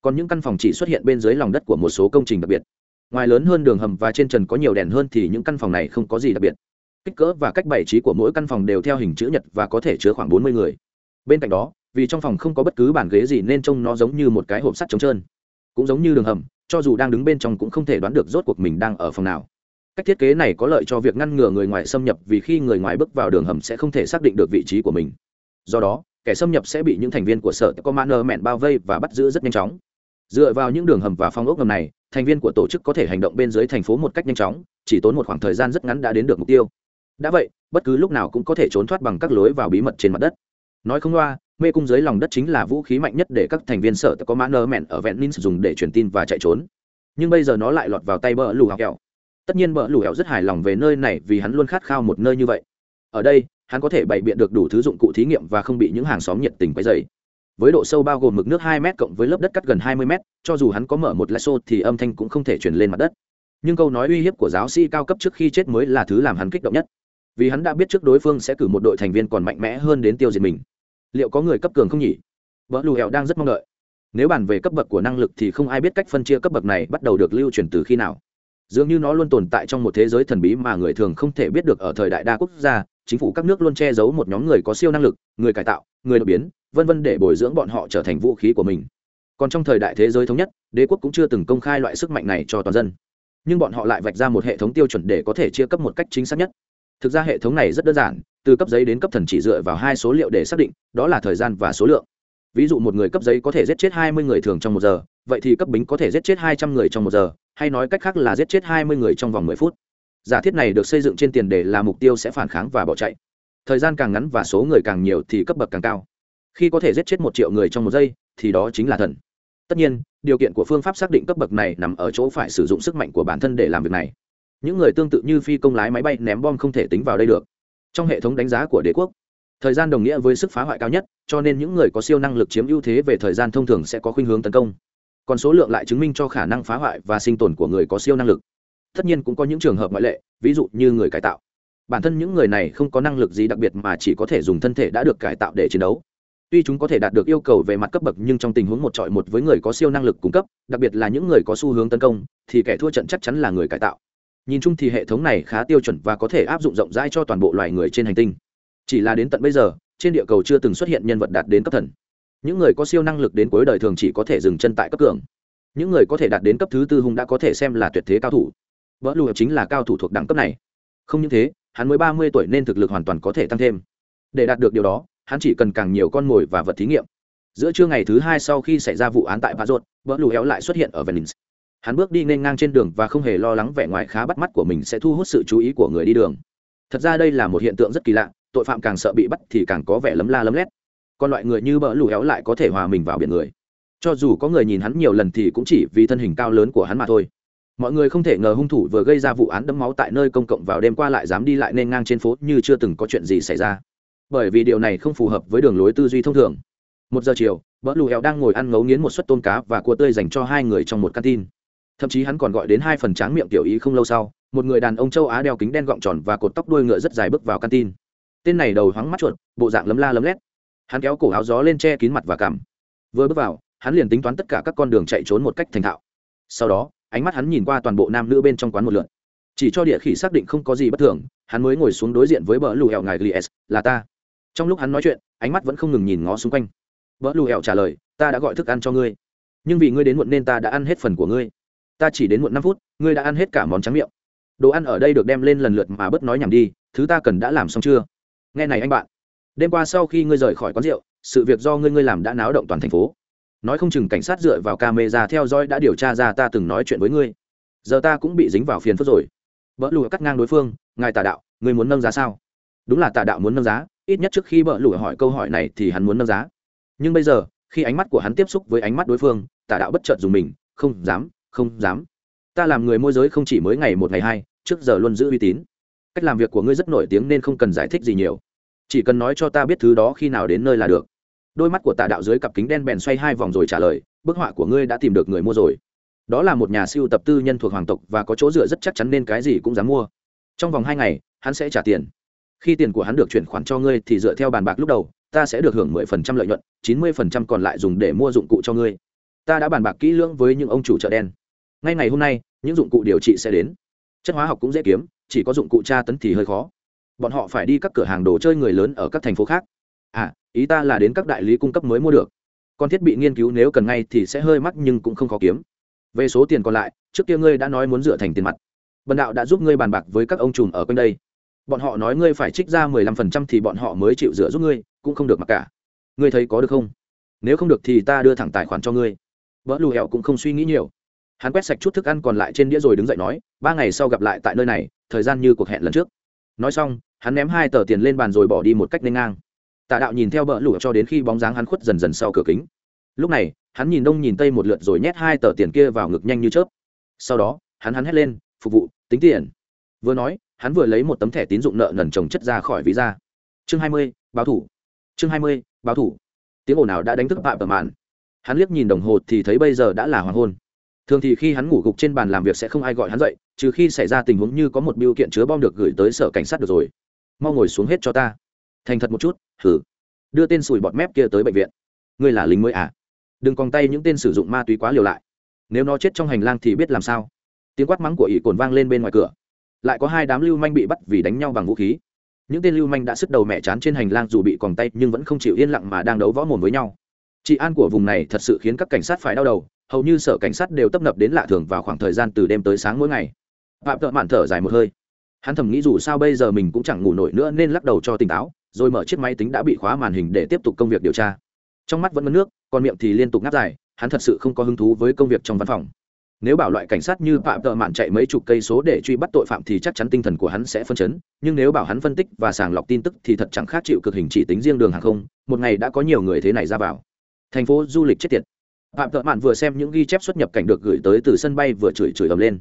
Còn những căn phòng chỉ xuất hiện bên dưới lòng đất của một số công trình đặc biệt. Ngoài lớn hơn đường hầm và trên trần có nhiều đèn hơn thì những căn phòng này không có gì đặc biệt. Kích cỡ và cách bày trí của mỗi căn phòng đều theo hình chữ nhật và có thể chứa khoảng bốn mươi người. Bên cạnh đó vì trong phòng không có bất cứ bàn ghế gì nên trông nó giống như một cái hộp sắt trống trơn. Cũng giống như đường hầm, cho dù đang đứng bên trong cũng không thể đoán được rốt cuộc mình đang ở phòng nào. Cách thiết kế này có lợi cho việc ngăn ngừa người ngoài xâm nhập vì khi người ngoài bước vào đường hầm sẽ không thể xác định được vị trí của mình. Do đó, kẻ xâm nhập sẽ bị những thành viên của sở có manner mẹn bao vây và bắt giữ rất nhanh chóng. Dựa vào những đường hầm và phong ốc ngầm này, thành viên của tổ chức có thể hành động bên dưới thành phố một cách nhanh chóng, chỉ tốn một khoảng thời gian rất ngắn đã đến được mục tiêu. Đã vậy, bất cứ lúc nào cũng có thể trốn thoát bằng các lối vào bí mật trên mặt đất. Nói không loa mê cung dưới lòng đất chính là vũ khí mạnh nhất để các thành viên sở có mã nơ mẹn ở vẹn sử dụng để truyền tin và chạy trốn. Nhưng bây giờ nó lại lọt vào tay bờ lù hào kẹo. Tất nhiên bờ lù hẹo rất hài lòng về nơi này vì hắn luôn khát khao một nơi như vậy. Ở đây, hắn có thể bày biện được đủ thứ dụng cụ thí nghiệm và không bị những hàng xóm nhiệt tình quấy dày với độ sâu bao gồm mực nước 2 m cộng với lớp đất cắt gần 20 m cho dù hắn có mở một lãi xô thì âm thanh cũng không thể truyền lên mặt đất. Nhưng câu nói uy hiếp của giáo sĩ cao cấp trước khi chết mới là thứ làm hắn kích động nhất. Vì hắn đã biết trước đối phương sẽ cử một đội thành viên còn mạnh mẽ hơn đến tiêu diệt mình liệu có người cấp cường không nhỉ? Vợ lù hẹo đang rất mong đợi. Nếu bàn về cấp bậc của năng lực thì không ai biết cách phân chia cấp bậc này bắt đầu được lưu truyền từ khi nào. Dường như nó luôn tồn tại trong một thế giới thần bí mà người thường không thể biết được ở thời đại đa quốc gia, chính phủ các nước luôn che giấu một nhóm người có siêu năng lực, người cải tạo, người đột biến, vân vân để bồi dưỡng bọn họ trở thành vũ khí của mình. Còn trong thời đại thế giới thống nhất, đế quốc cũng chưa từng công khai loại sức mạnh này cho toàn dân. Nhưng bọn họ lại vạch ra một hệ thống tiêu chuẩn để có thể chia cấp một cách chính xác nhất. Thực ra hệ thống này rất đơn giản từ cấp giấy đến cấp thần chỉ dựa vào hai số liệu để xác định, đó là thời gian và số lượng. Ví dụ một người cấp giấy có thể giết chết hai mươi người thường trong một giờ, vậy thì cấp bính có thể giết chết hai trăm người trong một giờ, hay nói cách khác là giết chết hai mươi người trong vòng mười phút. Giả thiết này được xây dựng trên tiền đề là mục tiêu sẽ phản kháng và bỏ chạy. Thời gian càng ngắn và số người càng nhiều thì cấp bậc càng cao. Khi có thể giết chết một triệu người trong một giây, thì đó chính là thần. Tất nhiên, điều kiện của phương pháp xác định cấp bậc này nằm ở chỗ phải sử dụng sức mạnh của bản thân để làm việc này. Những người tương tự như phi công lái máy bay ném bom không thể tính vào đây được trong hệ thống đánh giá của đế quốc. Thời gian đồng nghĩa với sức phá hoại cao nhất, cho nên những người có siêu năng lực chiếm ưu thế về thời gian thông thường sẽ có khuynh hướng tấn công. Còn số lượng lại chứng minh cho khả năng phá hoại và sinh tồn của người có siêu năng lực. Tất nhiên cũng có những trường hợp ngoại lệ, ví dụ như người cải tạo. Bản thân những người này không có năng lực gì đặc biệt mà chỉ có thể dùng thân thể đã được cải tạo để chiến đấu. Tuy chúng có thể đạt được yêu cầu về mặt cấp bậc nhưng trong tình huống một trọi một với người có siêu năng lực cung cấp, đặc biệt là những người có xu hướng tấn công, thì kẻ thua trận chắc chắn là người cải tạo nhìn chung thì hệ thống này khá tiêu chuẩn và có thể áp dụng rộng rãi cho toàn bộ loài người trên hành tinh. Chỉ là đến tận bây giờ, trên địa cầu chưa từng xuất hiện nhân vật đạt đến cấp thần. Những người có siêu năng lực đến cuối đời thường chỉ có thể dừng chân tại cấp cường. Những người có thể đạt đến cấp thứ tư hùng đã có thể xem là tuyệt thế cao thủ. Vỡ lùi chính là cao thủ thuộc đẳng cấp này. Không những thế, hắn mới ba mươi tuổi nên thực lực hoàn toàn có thể tăng thêm. Để đạt được điều đó, hắn chỉ cần càng nhiều con mồi và vật thí nghiệm. Giữa trưa ngày thứ hai sau khi xảy ra vụ án tại bà ruột vỡ lù héo lại xuất hiện ở venice hắn bước đi nên ngang trên đường và không hề lo lắng vẻ ngoài khá bắt mắt của mình sẽ thu hút sự chú ý của người đi đường. Thật ra đây là một hiện tượng rất kỳ lạ, tội phạm càng sợ bị bắt thì càng có vẻ lấm la lấm lét. Còn loại người như bỡ lù héo lại có thể hòa mình vào biển người. Cho dù có người nhìn hắn nhiều lần thì cũng chỉ vì thân hình cao lớn của hắn mà thôi. Mọi người không thể ngờ hung thủ vừa gây ra vụ án đẫm máu tại nơi công cộng vào đêm qua lại dám đi lại nên ngang trên phố như chưa từng có chuyện gì xảy ra. Bởi vì điều này không phù hợp với đường lối tư duy thông thường. Một giờ chiều bỡ lù héo đang ngồi ăn ngấu nghiến một suất tôm cá và cua tươi dành cho hai người trong một căn tin thậm chí hắn còn gọi đến hai phần tráng miệng tiểu ý không lâu sau, một người đàn ông châu á đeo kính đen gọng tròn và cột tóc đuôi ngựa rất dài bước vào căn tin tên này đầu hoáng mắt chuột, bộ dạng lấm la lấm lét. Hắn kéo cổ áo gió lên che kín mặt và cằm. Vừa bước vào, hắn liền tính toán tất cả các con đường chạy trốn một cách thành thạo. Sau đó, ánh mắt hắn nhìn qua toàn bộ nam nữ bên trong quán một lượt chỉ cho địa khỉ xác định không có gì bất thường, hắn mới ngồi xuống đối diện với bờ lù hẹo ngài glies là ta. Trong lúc hắn nói chuyện, ánh mắt vẫn không ngừng nhìn ngó xung quanh. Bờ lù hẹo trả lời, ta đã gọi thức ăn cho ngươi. Nhưng vì ngươi đến muộn nên ta đã ăn hết phần của ngươi ta chỉ đến muộn năm phút, ngươi đã ăn hết cả món trắng miệng. Đồ ăn ở đây được đem lên lần lượt mà bớt nói nhảm đi, thứ ta cần đã làm xong chưa? Nghe này anh bạn. Đêm qua sau khi ngươi rời khỏi quán rượu, sự việc do ngươi ngươi làm đã náo động toàn thành phố. Nói không chừng cảnh sát dựa vào camera theo dõi đã điều tra ra ta từng nói chuyện với ngươi. Giờ ta cũng bị dính vào phiền phức rồi. Bỡ lùi cắt ngang đối phương, ngài tà đạo, ngươi muốn nâng giá sao? Đúng là tà đạo muốn nâng giá, ít nhất trước khi bỡ lùi hỏi câu hỏi này thì hắn muốn nâng giá. Nhưng bây giờ, khi ánh mắt của hắn tiếp xúc với ánh mắt đối phương, tà đạo bất chợt dùng mình, không dám không dám. Ta làm người môi giới không chỉ mới ngày một ngày hai, trước giờ luôn giữ uy tín. Cách làm việc của ngươi rất nổi tiếng nên không cần giải thích gì nhiều. Chỉ cần nói cho ta biết thứ đó khi nào đến nơi là được. Đôi mắt của tà đạo dưới cặp kính đen bèn xoay hai vòng rồi trả lời, bức họa của ngươi đã tìm được người mua rồi. Đó là một nhà siêu tập tư nhân thuộc hoàng tộc và có chỗ dựa rất chắc chắn nên cái gì cũng dám mua. Trong vòng hai ngày, hắn sẽ trả tiền. Khi tiền của hắn được chuyển khoản cho ngươi thì dựa theo bàn bạc lúc đầu, ta sẽ được hưởng mười phần trăm lợi nhuận, chín mươi phần trăm còn lại dùng để mua dụng cụ cho ngươi. Ta đã bàn bạc kỹ lưỡng với những ông chủ chợ đen ngay ngày hôm nay, những dụng cụ điều trị sẽ đến. Chất hóa học cũng dễ kiếm, chỉ có dụng cụ tra tấn thì hơi khó. Bọn họ phải đi các cửa hàng đồ chơi người lớn ở các thành phố khác. À ý ta là đến các đại lý cung cấp mới mua được. Còn thiết bị nghiên cứu nếu cần ngay thì sẽ hơi mắc nhưng cũng không khó kiếm. Về số tiền còn lại, trước kia ngươi đã nói muốn dựa thành tiền mặt. Bần đạo đã giúp ngươi bàn bạc với các ông trùm ở quanh đây. Bọn họ nói ngươi phải trích ra mười lăm phần trăm thì bọn họ mới chịu dựa giúp ngươi, cũng không được mặc cả. Ngươi thấy có được không? Nếu không được thì ta đưa thẳng tài khoản cho ngươi. Vợ lù hẹo cũng không suy nghĩ nhiều hắn quét sạch chút thức ăn còn lại trên đĩa rồi đứng dậy nói, ba ngày sau gặp lại tại nơi này, thời gian như cuộc hẹn lần trước. Nói xong, hắn ném hai tờ tiền lên bàn rồi bỏ đi một cách nên ngang. Tà đạo nhìn theo bờ lũ cho đến khi bóng dáng hắn khuất dần dần sau cửa kính. Lúc này, hắn nhìn đông nhìn tây một lượt rồi nhét hai tờ tiền kia vào ngực nhanh như chớp. Sau đó, hắn hắn hét lên, phục vụ, tính tiền. Vừa nói, hắn vừa lấy một tấm thẻ tín dụng nợ nần trồng chất ra khỏi ví ra. Chương hai mươi, báo thủ. Chương hai mươi, báo thủ. Tiếng ồn nào đã đánh thức bạm tờ màn hắn liếc nhìn đồng hồ thì thấy bây giờ đã là hoàng hôn thường thì khi hắn ngủ gục trên bàn làm việc sẽ không ai gọi hắn dậy, trừ khi xảy ra tình huống như có một biêu kiện chứa bom được gửi tới sở cảnh sát được rồi. Mau ngồi xuống hết cho ta. Thành thật một chút thử đưa tên sùi bọt mép kia tới bệnh viện. Ngươi là lính mới à? Đừng còn tay những tên sử dụng ma túy quá liều lại. Nếu nó chết trong hành lang thì biết làm sao? Tiếng quát mắng của ỷ cồn vang lên bên ngoài cửa. Lại có hai đám lưu manh bị bắt vì đánh nhau bằng vũ khí. Những tên lưu manh đã sức đầu mẹ chán trên hành lang dù bị còn tay nhưng vẫn không chịu yên lặng mà đang đấu võ mồm với nhau. Trị an của vùng này thật sự khiến các cảnh sát phải đau đầu hầu như sở cảnh sát đều tấp nập đến lạ thường vào khoảng thời gian từ đêm tới sáng mỗi ngày. Phạm thợ mạn thở dài một hơi. Hắn thầm nghĩ dù sao bây giờ mình cũng chẳng ngủ nổi nữa nên lắc đầu cho tỉnh táo, rồi mở chiếc máy tính đã bị khóa màn hình để tiếp tục công việc điều tra. Trong mắt vẫn mất nước, còn miệng thì liên tục ngáp dài, hắn thật sự không có hứng thú với công việc trong văn phòng. Nếu bảo loại cảnh sát như phạm tợ mạn chạy mấy chục cây số để truy bắt tội phạm thì chắc chắn tinh thần của hắn sẽ phân chấn, nhưng nếu bảo hắn phân tích và sàng lọc tin tức thì thật chẳng khác chịu cực hình chỉ tính riêng đường hàng không, một ngày đã có nhiều người thế này ra vào. Thành phố du lịch chết tiệt phạm thợ mạn vừa xem những ghi chép xuất nhập cảnh được gửi tới từ sân bay vừa chửi chửi ầm lên.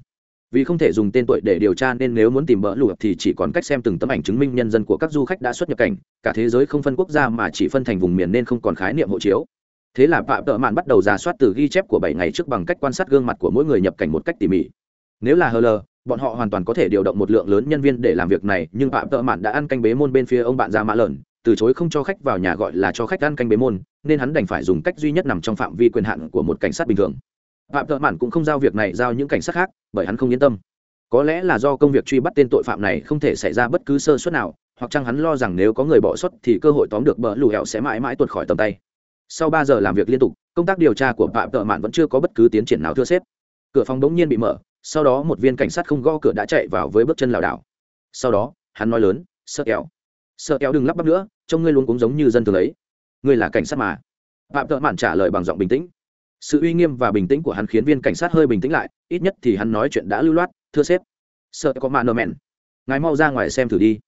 Vì không thể dùng tên tuổi để điều tra nên nếu muốn tìm bỡ lụa thì chỉ còn cách xem từng tấm ảnh chứng minh nhân dân của các du khách đã xuất nhập cảnh. Cả thế giới không phân quốc gia mà chỉ phân thành vùng miền nên không còn khái niệm hộ chiếu. Thế là phạm thợ mạn bắt đầu giả soát từ ghi chép của bảy ngày trước bằng cách quan sát gương mặt của mỗi người nhập cảnh một cách tỉ mỉ. Nếu là hờ lờ, bọn họ hoàn toàn có thể điều động một lượng lớn nhân viên để làm việc này, nhưng phạm thợ mạn đã ăn canh bế môn bên phía ông bạn ra mã lợn từ chối không cho khách vào nhà gọi là cho khách ăn canh bế môn, nên hắn đành phải dùng cách duy nhất nằm trong phạm vi quyền hạn của một cảnh sát bình thường. Phạm tợ mạn cũng không giao việc này giao những cảnh sát khác, bởi hắn không yên tâm. Có lẽ là do công việc truy bắt tên tội phạm này không thể xảy ra bất cứ sơ suất nào, hoặc chăng hắn lo rằng nếu có người bỏ sót thì cơ hội tóm được bờ lù hẹo sẽ mãi mãi tuột khỏi tầm tay. Sau ba giờ làm việc liên tục, công tác điều tra của phạm tợ mạn vẫn chưa có bất cứ tiến triển nào thưa xếp cửa phòng đống nhiên bị mở, sau đó một viên cảnh sát không gõ cửa đã chạy vào với bước chân lảo đảo. Sau đó, hắn nói lớn, sợ kẹo sợ kéo đừng lắp bắp nữa, trông ngươi luôn cũng giống như dân thường ấy. Ngươi là cảnh sát mà. Phạm thợ mạn trả lời bằng giọng bình tĩnh. Sự uy nghiêm và bình tĩnh của hắn khiến viên cảnh sát hơi bình tĩnh lại, ít nhất thì hắn nói chuyện đã lưu loát, thưa sếp. Sợ có mạn nợ mẹn. Ngài mau ra ngoài xem thử đi.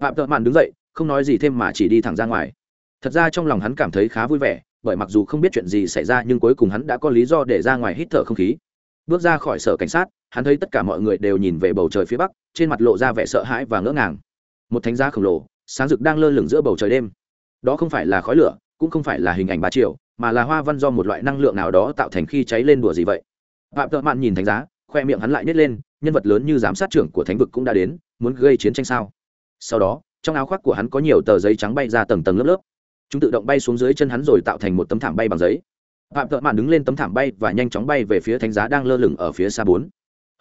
Phạm thợ mạn đứng dậy, không nói gì thêm mà chỉ đi thẳng ra ngoài. Thật ra trong lòng hắn cảm thấy khá vui vẻ, bởi mặc dù không biết chuyện gì xảy ra nhưng cuối cùng hắn đã có lý do để ra ngoài hít thở không khí. Bước ra khỏi sở cảnh sát, hắn thấy tất cả mọi người đều nhìn về bầu trời phía bắc, trên mặt lộ ra vẻ sợ hãi và ngỡ ngàng. Một thánh giá khổng lồ sáng rực đang lơ lửng giữa bầu trời đêm. Đó không phải là khói lửa, cũng không phải là hình ảnh ba triệu mà là hoa văn do một loại năng lượng nào đó tạo thành khi cháy lên đùa gì vậy. Phạm tợ mạn nhìn thánh giá, khoe miệng hắn lại nhét lên, nhân vật lớn như giám sát trưởng của thánh vực cũng đã đến, muốn gây chiến tranh sao? Sau đó, trong áo khoác của hắn có nhiều tờ giấy trắng bay ra tầng tầng lớp lớp. Chúng tự động bay xuống dưới chân hắn rồi tạo thành một tấm thảm bay bằng giấy. Phạm tợ mạn đứng lên tấm thảm bay và nhanh chóng bay về phía thánh giá đang lơ lửng ở phía xa bốn.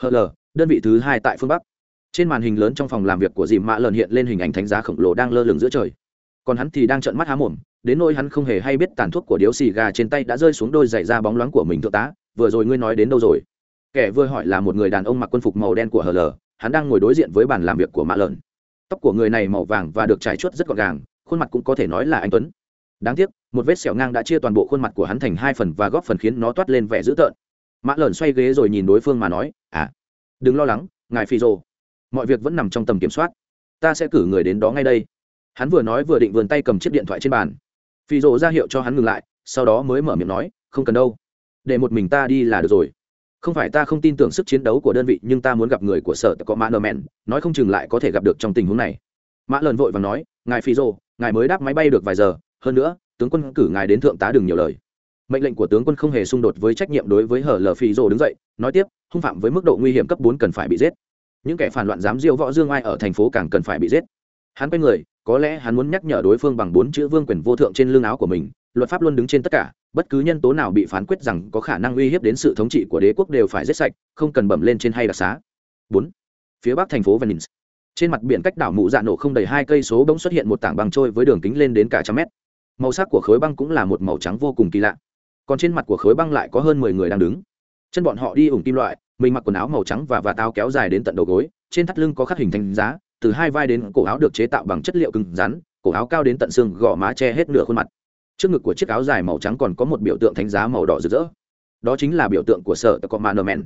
Hl đơn vị thứ hai tại phương bắc trên màn hình lớn trong phòng làm việc của dìm mạ lợn hiện lên hình ảnh thánh giá khổng lồ đang lơ lửng giữa trời. Còn hắn thì đang trợn mắt há mồm, đến nỗi hắn không hề hay biết tàn thuốc của điếu xì gà trên tay đã rơi xuống đôi giày da bóng loáng của mình thượng tá, vừa rồi ngươi nói đến đâu rồi? Kẻ vừa hỏi là một người đàn ông mặc quân phục màu đen của hl hắn đang ngồi đối diện với bàn làm việc của mạ lợn tóc của người này màu vàng và được trải chuốt rất gọn gàng, khuôn mặt cũng có thể nói là anh tuấn. Đáng tiếc, một vết sẹo ngang đã chia toàn bộ khuôn mặt của hắn thành hai phần và góp phần khiến nó toát lên vẻ dữ tợn. Mã lợn xoay ghế rồi nhìn đối phương mà nói à đừng lo lắng, ngài phi rồ mọi việc vẫn nằm trong tầm kiểm soát. Ta sẽ cử người đến đó ngay đây. Hắn vừa nói vừa định vườn tay cầm chiếc điện thoại trên bàn. Phi rộ ra hiệu cho hắn ngừng lại, sau đó mới mở miệng nói, không cần đâu. Để một mình ta đi là được rồi. Không phải ta không tin tưởng sức chiến đấu của đơn vị, nhưng ta muốn gặp người của sở có mã nơ mẹn nói không chừng lại có thể gặp được trong tình huống này. Mã lợn vội và nói, ngài phi rộ ngài mới đáp máy bay được vài giờ, hơn nữa, tướng quân cử ngài đến thượng tá đừng nhiều lời. Mệnh lệnh của tướng quân không hề xung đột với trách nhiệm đối với hở lờ phi rộ đứng dậy, nói tiếp, hung phạm với mức độ nguy hiểm cấp bốn cần phải bị giết những kẻ phản loạn dám diêu võ dương ai ở thành phố càng cần phải bị giết. Hắn quay người, có lẽ hắn muốn nhắc nhở đối phương bằng bốn chữ vương quyền vô thượng trên lưng áo của mình, luật pháp luôn đứng trên tất cả, bất cứ nhân tố nào bị phán quyết rằng có khả năng uy hiếp đến sự thống trị của đế quốc đều phải giết sạch, không cần bẩm lên trên hay đặc xá. Bốn, phía bắc thành phố venice. Trên mặt biển cách đảo mụ dạ nổ không đầy hai cây số bỗng xuất hiện một tảng băng trôi với đường kính lên đến cả trăm mét. Màu sắc của khối băng cũng là một màu trắng vô cùng kỳ lạ. Còn trên mặt của khối băng lại có hơn mười người đang đứng. Chân bọn họ đi ủng kim loại mình mặc quần áo màu trắng và và tao kéo dài đến tận đầu gối, trên thắt lưng có khắc hình thành giá, từ hai vai đến cổ áo được chế tạo bằng chất liệu cứng rắn, cổ áo cao đến tận xương, gò má che hết nửa khuôn mặt. Trước ngực của chiếc áo dài màu trắng còn có một biểu tượng thánh giá màu đỏ rực rỡ. Đó chính là biểu tượng của sở commanderman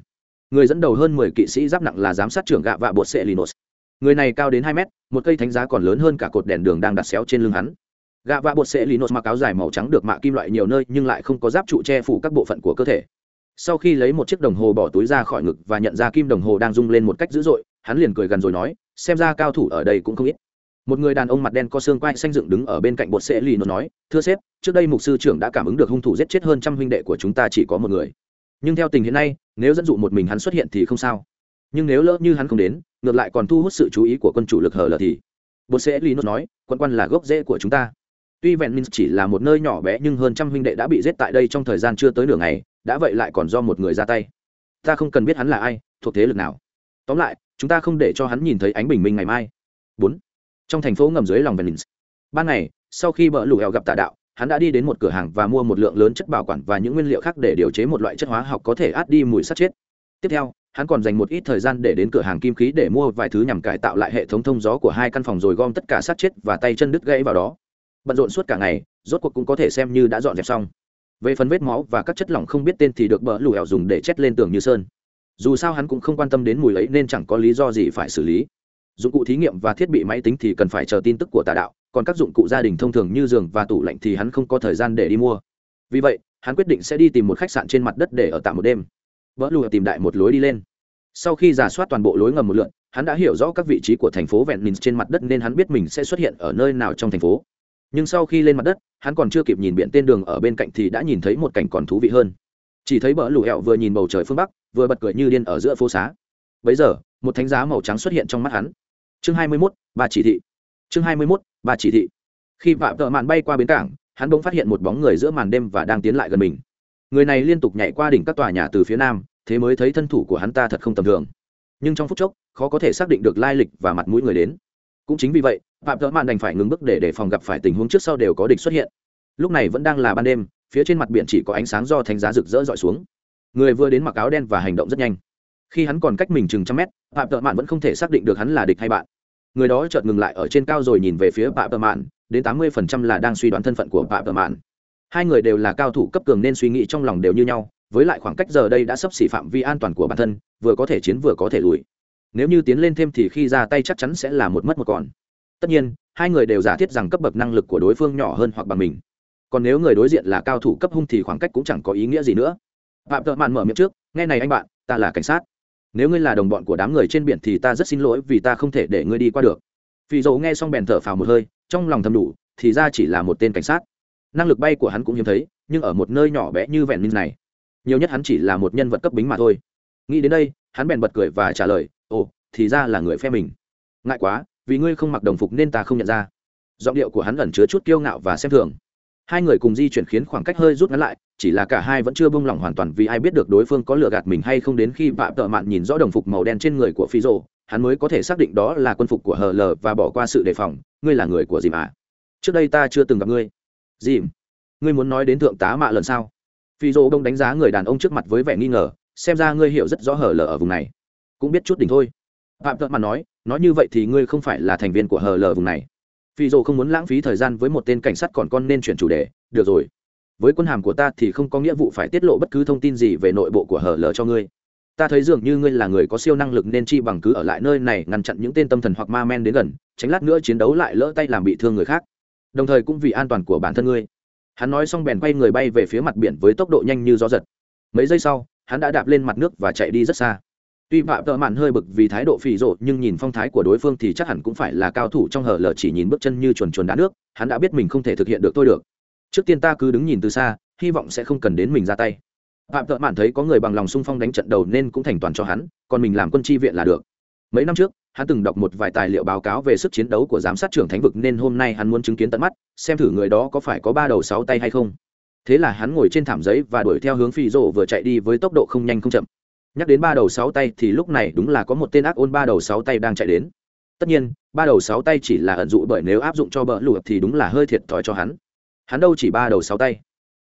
người dẫn đầu hơn mười kỵ sĩ giáp nặng là giám sát trưởng gạ vạ bột sệ linos người này cao đến hai mét, một cây thánh giá còn lớn hơn cả cột đèn đường đang đặt xéo trên lưng hắn. Gạ vạ bột sệ linos mặc áo dài màu trắng được mạ kim loại nhiều nơi nhưng lại không có giáp trụ che phủ các bộ phận của cơ thể sau khi lấy một chiếc đồng hồ bỏ túi ra khỏi ngực và nhận ra kim đồng hồ đang rung lên một cách dữ dội, hắn liền cười gần rồi nói, xem ra cao thủ ở đây cũng không ít. Một người đàn ông mặt đen có xương quai xanh dựng đứng ở bên cạnh bột sệ lì nó nói, thưa sếp, trước đây mục sư trưởng đã cảm ứng được hung thủ giết chết hơn trăm huynh đệ của chúng ta chỉ có một người. Nhưng theo tình hiện nay, nếu dẫn dụ một mình hắn xuất hiện thì không sao. Nhưng nếu lỡ như hắn không đến, ngược lại còn thu hút sự chú ý của quân chủ lực hờ lờ thì. Bột sệ lì nó nói, quân quan là gốc rễ của chúng ta. Tuy vẹn minh chỉ là một nơi nhỏ bé nhưng hơn trăm huynh đệ đã bị giết tại đây trong thời gian chưa tới nửa ngày đã vậy lại còn do một người ra tay. Ta không cần biết hắn là ai, thuộc thế lực nào. Tóm lại, chúng ta không để cho hắn nhìn thấy ánh bình minh ngày mai. Bốn. Trong thành phố ngầm dưới lòng venice. Ban ngày, sau khi bỡ lù hẹo gặp tà đạo, hắn đã đi đến một cửa hàng và mua một lượng lớn chất bảo quản và những nguyên liệu khác để điều chế một loại chất hóa học có thể át đi mùi sắt chết. Tiếp theo, hắn còn dành một ít thời gian để đến cửa hàng kim khí để mua vài thứ nhằm cải tạo lại hệ thống thông gió của hai căn phòng rồi gom tất cả sát chết và tay chân đứt gãy vào đó. Bận rộn suốt cả ngày, rốt cuộc cũng có thể xem như đã dọn dẹp xong về phần vết máu và các chất lỏng không biết tên thì được bỡ lù hẻo dùng để chết lên tường như sơn. Dù sao hắn cũng không quan tâm đến mùi ấy nên chẳng có lý do gì phải xử lý. Dụng cụ thí nghiệm và thiết bị máy tính thì cần phải chờ tin tức của tà đạo, còn các dụng cụ gia đình thông thường như giường và tủ lạnh thì hắn không có thời gian để đi mua. Vì vậy, hắn quyết định sẽ đi tìm một khách sạn trên mặt đất để ở tạm một đêm. Vỡ lùa tìm đại một lối đi lên. Sau khi giả soát toàn bộ lối ngầm một lượn, hắn đã hiểu rõ các vị trí của thành phố vẹn mình trên mặt đất nên hắn biết mình sẽ xuất hiện ở nơi nào trong thành phố nhưng sau khi lên mặt đất, hắn còn chưa kịp nhìn biển tên đường ở bên cạnh thì đã nhìn thấy một cảnh còn thú vị hơn. Chỉ thấy bờ lù hẹo vừa nhìn bầu trời phương bắc, vừa bật cười như điên ở giữa phố xá. Bấy giờ, một thánh giá màu trắng xuất hiện trong mắt hắn. Chương hai mươi mốt ba chỉ thị. Chương hai mươi mốt ba chỉ thị. Khi vạ vợ mạn bay qua bến cảng, hắn bỗng phát hiện một bóng người giữa màn đêm và đang tiến lại gần mình. Người này liên tục nhảy qua đỉnh các tòa nhà từ phía nam, thế mới thấy thân thủ của hắn ta thật không tầm thường. Nhưng trong phút chốc, khó có thể xác định được lai lịch và mặt mũi người đến cũng chính vì vậy, phạm thợ mạn đành phải ngừng bước để đề phòng gặp phải tình huống trước sau đều có địch xuất hiện. Lúc này vẫn đang là ban đêm, phía trên mặt biển chỉ có ánh sáng do thánh giá rực rỡ dọi xuống. Người vừa đến mặc áo đen và hành động rất nhanh. Khi hắn còn cách mình chừng trăm mét, phạm thợ mạn vẫn không thể xác định được hắn là địch hay bạn. Người đó chợt ngừng lại ở trên cao rồi nhìn về phía phạm thợ mạn, đến tám mươi phần trăm là đang suy đoán thân phận của phạm thợ mạn. Hai người đều là cao thủ cấp cường nên suy nghĩ trong lòng đều như nhau, với lại khoảng cách giờ đây đã sắp xỉ phạm vi an toàn của bản thân, vừa có thể chiến vừa có thể lùi nếu như tiến lên thêm thì khi ra tay chắc chắn sẽ là một mất một còn. Tất nhiên, hai người đều giả thiết rằng cấp bậc năng lực của đối phương nhỏ hơn hoặc bằng mình. Còn nếu người đối diện là cao thủ cấp hung thì khoảng cách cũng chẳng có ý nghĩa gì nữa. Phạm thợ mạn mở miệng trước, nghe này anh bạn, ta là cảnh sát. Nếu ngươi là đồng bọn của đám người trên biển thì ta rất xin lỗi vì ta không thể để ngươi đi qua được. Phi dầu nghe xong bèn thở phào một hơi, trong lòng thầm đủ, thì ra chỉ là một tên cảnh sát. Năng lực bay của hắn cũng hiếm thấy, nhưng ở một nơi nhỏ bé như vẹn ninh này, nhiều nhất hắn chỉ là một nhân vật cấp bính mà thôi. Nghĩ đến đây, hắn bèn bật cười và trả lời ồ, thì ra là người phe mình. Ngại quá, vì ngươi không mặc đồng phục nên ta không nhận ra. Giọng điệu của hắn ẩn chứa chút kiêu ngạo và xem thường. Hai người cùng di chuyển khiến khoảng cách hơi rút ngắn lại, chỉ là cả hai vẫn chưa bông lỏng hoàn toàn vì ai biết được đối phương có lừa gạt mình hay không đến khi bạ tợ mạn nhìn rõ đồng phục màu đen trên người của phi rô hắn mới có thể xác định đó là quân phục của hờ lờ và bỏ qua sự đề phòng, ngươi là người của dìm ạ trước đây ta chưa từng gặp ngươi. Dìm, ngươi muốn nói đến thượng tá mạ lần sau phi rô đông đánh giá người đàn ông trước mặt với vẻ nghi ngờ, xem ra ngươi hiểu rất rõ hờ lờ ở vùng này cũng biết chút đỉnh thôi. Phạm tợ mà nói nói như vậy thì ngươi không phải là thành viên của hờ lờ vùng này. Phi dồ không muốn lãng phí thời gian với một tên cảnh sát còn con nên chuyển chủ đề, được rồi. Với quân hàm của ta thì không có nghĩa vụ phải tiết lộ bất cứ thông tin gì về nội bộ của hờ lờ cho ngươi. Ta thấy dường như ngươi là người có siêu năng lực nên chi bằng cứ ở lại nơi này ngăn chặn những tên tâm thần hoặc ma men đến gần, tránh lát nữa chiến đấu lại lỡ tay làm bị thương người khác. Đồng thời cũng vì an toàn của bản thân ngươi. Hắn nói xong bèn quay người bay về phía mặt biển với tốc độ nhanh như gió giật. Mấy giây sau, hắn đã đạp lên mặt nước và chạy đi rất xa tuy vạ tợ mạn hơi bực vì thái độ phì rộ, nhưng nhìn phong thái của đối phương thì chắc hẳn cũng phải là cao thủ trong hở lờ chỉ nhìn bước chân như chuồn chuồn đá nước, hắn đã biết mình không thể thực hiện được tôi được. Trước tiên ta cứ đứng nhìn từ xa, hy vọng sẽ không cần đến mình ra tay. Phạm tợ mạn thấy có người bằng lòng sung phong đánh trận đầu nên cũng thành toàn cho hắn, còn mình làm quân tri viện là được. Mấy năm trước, hắn từng đọc một vài tài liệu báo cáo về sức chiến đấu của giám sát trưởng thánh vực nên hôm nay hắn muốn chứng kiến tận mắt, xem thử người đó có phải có ba đầu sáu tay hay không. Thế là hắn ngồi trên thảm giấy và đuổi theo hướng phi rộ vừa chạy đi với tốc độ không nhanh không chậm nhắc đến ba đầu sáu tay thì lúc này đúng là có một tên ác ôn ba đầu sáu tay đang chạy đến. Tất nhiên, ba đầu sáu tay chỉ là ẩn dụ bởi nếu áp dụng cho bỡ lụa thì đúng là hơi thiệt thòi cho hắn. Hắn đâu chỉ ba đầu sáu tay.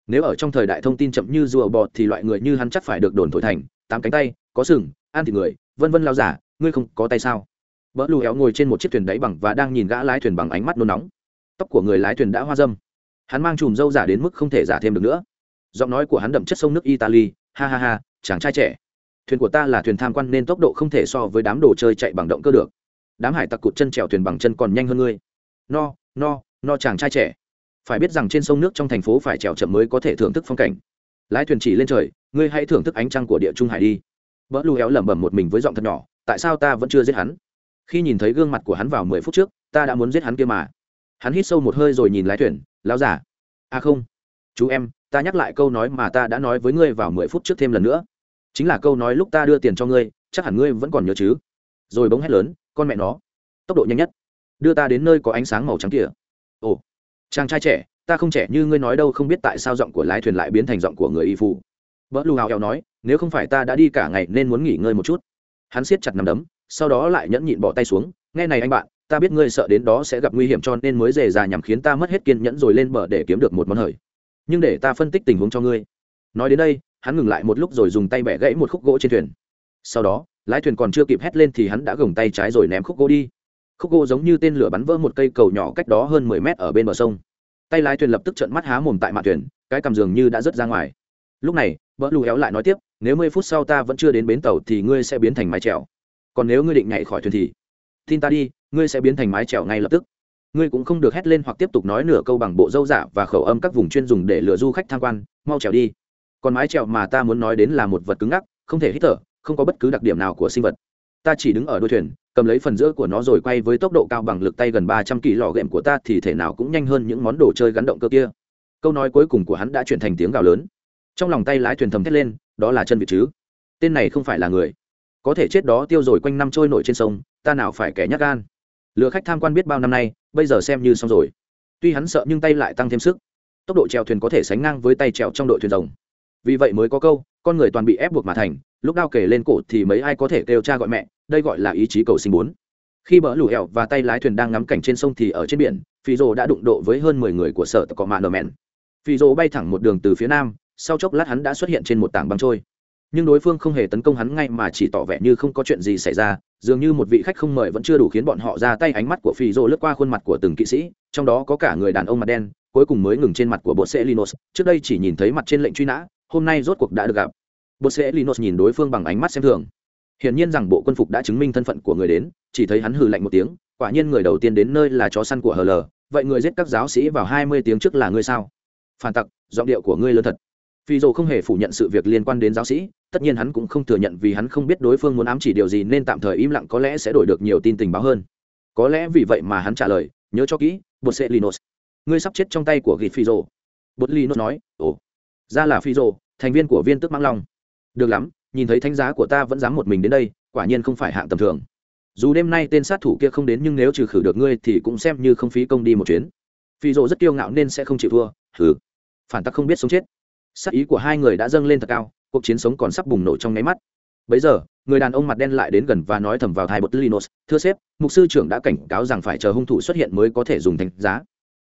Nếu ở trong thời đại thông tin chậm như rùa bọt thì loại người như hắn chắc phải được đồn thổi thành, tám cánh tay, có sừng, ăn thịt người, vân vân lao giả, ngươi không có tay sao? Bỡ lù héo ngồi trên một chiếc thuyền đáy bằng và đang nhìn gã lái thuyền bằng ánh mắt nôn nóng. Tóc của người lái thuyền đã hoa dâm. Hắn mang chùm râu giả đến mức không thể giả thêm được nữa. Giọng nói của hắn đậm chất sông nước italy, ha ha ha, chàng trai trẻ thuyền của ta là thuyền tham quan nên tốc độ không thể so với đám đồ chơi chạy bằng động cơ được. Đám hải tặc cụt chân trèo thuyền bằng chân còn nhanh hơn ngươi. No no no chàng trai trẻ. Phải biết rằng trên sông nước trong thành phố phải trèo chậm mới có thể thưởng thức phong cảnh. Lái thuyền chỉ lên trời, ngươi hãy thưởng thức ánh trăng của địa trung hải đi. Vỡ lu héo lẩm bẩm một mình với giọng thật nhỏ, tại sao ta vẫn chưa giết hắn? Khi nhìn thấy gương mặt của hắn vào mười phút trước, ta đã muốn giết hắn kia mà. Hắn hít sâu một hơi rồi nhìn lái thuyền lao giả à không. Chú em, ta nhắc lại câu nói mà ta đã nói với ngươi vào mười phút trước thêm lần nữa chính là câu nói lúc ta đưa tiền cho ngươi, chắc hẳn ngươi vẫn còn nhớ chứ. Rồi bỗng hét lớn, con mẹ nó, tốc độ nhanh nhất. Đưa ta đến nơi có ánh sáng màu trắng kia. Ồ, chàng trai trẻ, ta không trẻ như ngươi nói đâu, không biết tại sao giọng của lái thuyền lại biến thành giọng của người y phụ vợ lù hào hẹo nói, nếu không phải ta đã đi cả ngày nên muốn nghỉ ngơi một chút. Hắn siết chặt nằm đấm, sau đó lại nhẫn nhịn bỏ tay xuống, nghe này anh bạn, ta biết ngươi sợ đến đó sẽ gặp nguy hiểm cho nên mới dề ra nhằm khiến ta mất hết kiên nhẫn rồi lên bờ để kiếm được một món hời. Nhưng để ta phân tích tình huống cho ngươi. Nói đến đây hắn ngừng lại một lúc rồi dùng tay bẻ gãy một khúc gỗ trên thuyền. Sau đó, lái thuyền còn chưa kịp hét lên thì hắn đã gồng tay trái rồi ném khúc gỗ đi. Khúc gỗ giống như tên lửa bắn vỡ một cây cầu nhỏ cách đó hơn mười mét ở bên bờ sông. Tay lái thuyền lập tức trợn mắt há mồm tại mạn thuyền, cái cầm dường như đã rớt ra ngoài. Lúc này, vợ lù héo lại nói tiếp, nếu mười phút sau ta vẫn chưa đến bến tàu thì ngươi sẽ biến thành mái trèo còn nếu ngươi định nhảy khỏi thuyền thì? Tin ta đi, ngươi sẽ biến thành mái trèo ngay lập tức. Ngươi cũng không được hét lên hoặc tiếp tục nói nửa câu bằng bộ dâu giả và khẩu âm các vùng chuyên dùng để lừa du khách tham quan, mau trèo đi còn mái trèo mà ta muốn nói đến là một vật cứng ngắc, không thể hít thở, không có bất cứ đặc điểm nào của sinh vật. Ta chỉ đứng ở đuôi thuyền, cầm lấy phần giữa của nó rồi quay với tốc độ cao bằng lực tay gần ba trăm kỳ lò ghệm của ta thì thể nào cũng nhanh hơn những món đồ chơi gắn động cơ kia. Câu nói cuối cùng của hắn đã chuyển thành tiếng gào lớn. Trong lòng tay lái thuyền thầm thét lên, đó là chân vịt chứ? Tên này không phải là người. Có thể chết đó tiêu rồi quanh năm trôi nổi trên sông, ta nào phải kẻ nhắc gan? Lừa khách tham quan biết bao năm nay, bây giờ xem như xong rồi. Tuy hắn sợ nhưng tay lại tăng thêm sức. Tốc độ trèo thuyền có thể sánh ngang với tay trèo trong đội thuyền rồng vì vậy mới có câu, con người toàn bị ép buộc mà thành, lúc đao kể lên cổ thì mấy ai có thể kêu cha gọi mẹ, đây gọi là ý chí cầu sinh bốn. Khi bỡ lũ hẹo và tay lái thuyền đang ngắm cảnh trên sông thì ở trên biển, phi rô đã đụng độ với hơn mười người của sở cọ mạ nờ mẹn phi rô bay thẳng một đường từ phía nam, sau chốc lát hắn đã xuất hiện trên một tảng băng trôi. Nhưng đối phương không hề tấn công hắn ngay mà chỉ tỏ vẻ như không có chuyện gì xảy ra, dường như một vị khách không mời vẫn chưa đủ khiến bọn họ ra tay. Ánh mắt của phi rô lướt qua khuôn mặt của từng kỵ sĩ, trong đó có cả người đàn ông mặt đen, cuối cùng mới ngừng trên mặt của bộ sẽ linos trước đây chỉ nhìn thấy mặt trên lệnh truy nã hôm nay rốt cuộc đã được gặp. Bột sẽ linus nhìn đối phương bằng ánh mắt xem thường. Hiển nhiên rằng bộ quân phục đã chứng minh thân phận của người đến, chỉ thấy hắn hừ lạnh một tiếng, quả nhiên người đầu tiên đến nơi là chó săn của hờ lờ vậy người giết các giáo sĩ vào hai mươi tiếng trước là ngươi sao? Phản tặc, giọng điệu của ngươi lớn thật. Phi dồ không hề phủ nhận sự việc liên quan đến giáo sĩ, tất nhiên hắn cũng không thừa nhận vì hắn không biết đối phương muốn ám chỉ điều gì nên tạm thời im lặng có lẽ sẽ đổi được nhiều tin tình báo hơn. Có lẽ vì vậy mà hắn trả lời, nhớ cho kỹ, bột sẽ linus. Ngươi sắp chết trong tay của gịt phi dồ bột linus nói, ồ ra là phi dồ thành viên của viên tức mang long. Được lắm, nhìn thấy thánh giá của ta vẫn dám một mình đến đây, quả nhiên không phải hạng tầm thường. Dù đêm nay tên sát thủ kia không đến nhưng nếu trừ khử được ngươi thì cũng xem như không phí công đi một chuyến. Phi dồ rất kiêu ngạo nên sẽ không chịu thua, hừ. Phản tắc không biết sống chết. Sắc ý của hai người đã dâng lên thật cao, cuộc chiến sống còn sắp bùng nổ trong nháy mắt. Bấy giờ, người đàn ông mặt đen lại đến gần và nói thầm vào thai bột linos thưa sếp, mục sư trưởng đã cảnh cáo rằng phải chờ hung thủ xuất hiện mới có thể dùng thành giá.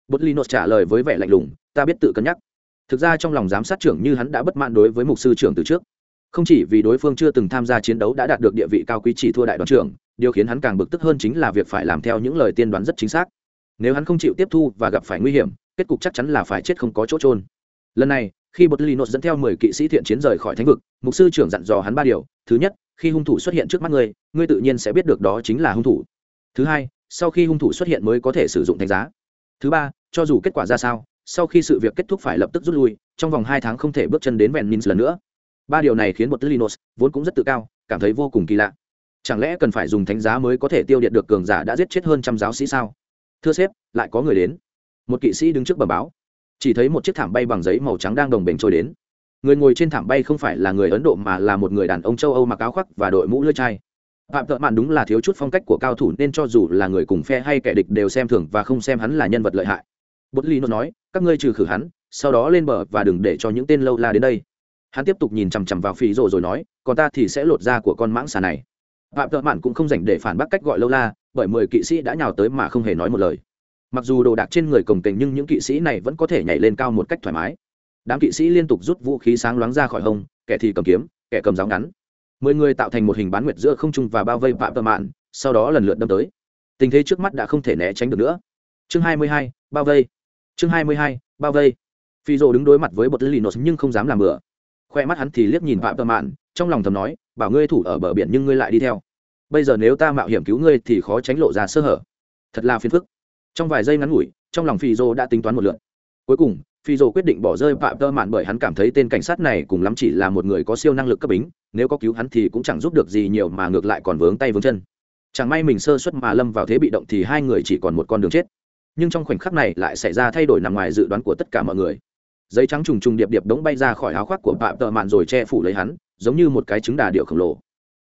Bột linos trả lời với vẻ lạnh lùng, ta biết tự cân nhắc thực ra trong lòng giám sát trưởng như hắn đã bất mãn đối với mục sư trưởng từ trước. Không chỉ vì đối phương chưa từng tham gia chiến đấu đã đạt được địa vị cao quý chỉ thua đại đoàn trưởng, điều khiến hắn càng bực tức hơn chính là việc phải làm theo những lời tiên đoán rất chính xác. Nếu hắn không chịu tiếp thu và gặp phải nguy hiểm, kết cục chắc chắn là phải chết không có chỗ trôn lần này, khi bột linos dẫn theo mười kỵ sĩ thiện chiến rời khỏi thánh vực, mục sư trưởng dặn dò hắn ba điều. Thứ nhất, khi hung thủ xuất hiện trước mắt ngươi ngươi tự nhiên sẽ biết được đó chính là hung thủ. Thứ hai, sau khi hung thủ xuất hiện mới có thể sử dụng thánh giá. Thứ ba, cho dù kết quả ra sao sau khi sự việc kết thúc phải lập tức rút lui, trong vòng hai tháng không thể bước chân đến vẹn minh lần nữa. Ba điều này khiến một linos vốn cũng rất tự cao, cảm thấy vô cùng kỳ lạ. Chẳng lẽ cần phải dùng thánh giá mới có thể tiêu điện được cường giả đã giết chết hơn trăm giáo sĩ sao? Thưa sếp, lại có người đến. Một kỵ sĩ đứng trước bờ báo. Chỉ thấy một chiếc thảm bay bằng giấy màu trắng đang đồng bền trôi đến. Người ngồi trên thảm bay không phải là người ấn độ mà là một người đàn ông châu âu mặc áo khoác và đội mũ lưỡi chai. Phạm thợ mạn đúng là thiếu chút phong cách của cao thủ nên cho dù là người cùng phe hay kẻ địch đều xem thường và không xem hắn là nhân vật lợi hại bút lì nói, các ngươi trừ khử hắn, sau đó lên bờ và đừng để cho những tên lâu la đến đây. Hắn tiếp tục nhìn chằm chằm vào phí rồ rồi nói, còn ta thì sẽ lột da của con mãng xà này. Phạm thợ mạn cũng không dành để phản bác cách gọi lâu la, bởi mười kỵ sĩ đã nhào tới mà không hề nói một lời. Mặc dù đồ đạc trên người cồng kềnh nhưng những kỵ sĩ này vẫn có thể nhảy lên cao một cách thoải mái. Đám kỵ sĩ liên tục rút vũ khí sáng loáng ra khỏi hông, kẻ thì cầm kiếm, kẻ cầm giáo ngắn. Mười người tạo thành một hình bán nguyệt giữa không trung và bao vây phạm thợ mạn, sau đó lần lượt đâm tới. Tình thế trước mắt đã không thể né tránh được nữa. Chương hai mươi hai, bao vây chương hai mươi hai, bao vây. Phi rồ đứng đối mặt với bột linos nhưng không dám làm bừa. Khoe mắt hắn thì liếc nhìn phạm Tơ mạn, trong lòng thầm nói, bảo ngươi thủ ở bờ biển nhưng ngươi lại đi theo. Bây giờ nếu ta mạo hiểm cứu ngươi thì khó tránh lộ ra sơ hở. Thật là phiền phức. Trong vài giây ngắn ngủi, trong lòng phi dô đã tính toán một lượt. Cuối cùng, phi dô quyết định bỏ rơi phạm tơ mạn bởi hắn cảm thấy tên cảnh sát này cùng lắm chỉ là một người có siêu năng lực cấp bính, nếu có cứu hắn thì cũng chẳng giúp được gì nhiều mà ngược lại còn vướng tay vướng chân. Chẳng may mình sơ suất mà lâm vào thế bị động thì hai người chỉ còn một con đường chết nhưng trong khoảnh khắc này lại xảy ra thay đổi nằm ngoài dự đoán của tất cả mọi người. Giấy trắng trùng trùng điệp điệp đống bay ra khỏi áo khoác của phạm tợ mạn rồi che phủ lấy hắn, giống như một cái trứng đà điệu khổng lồ.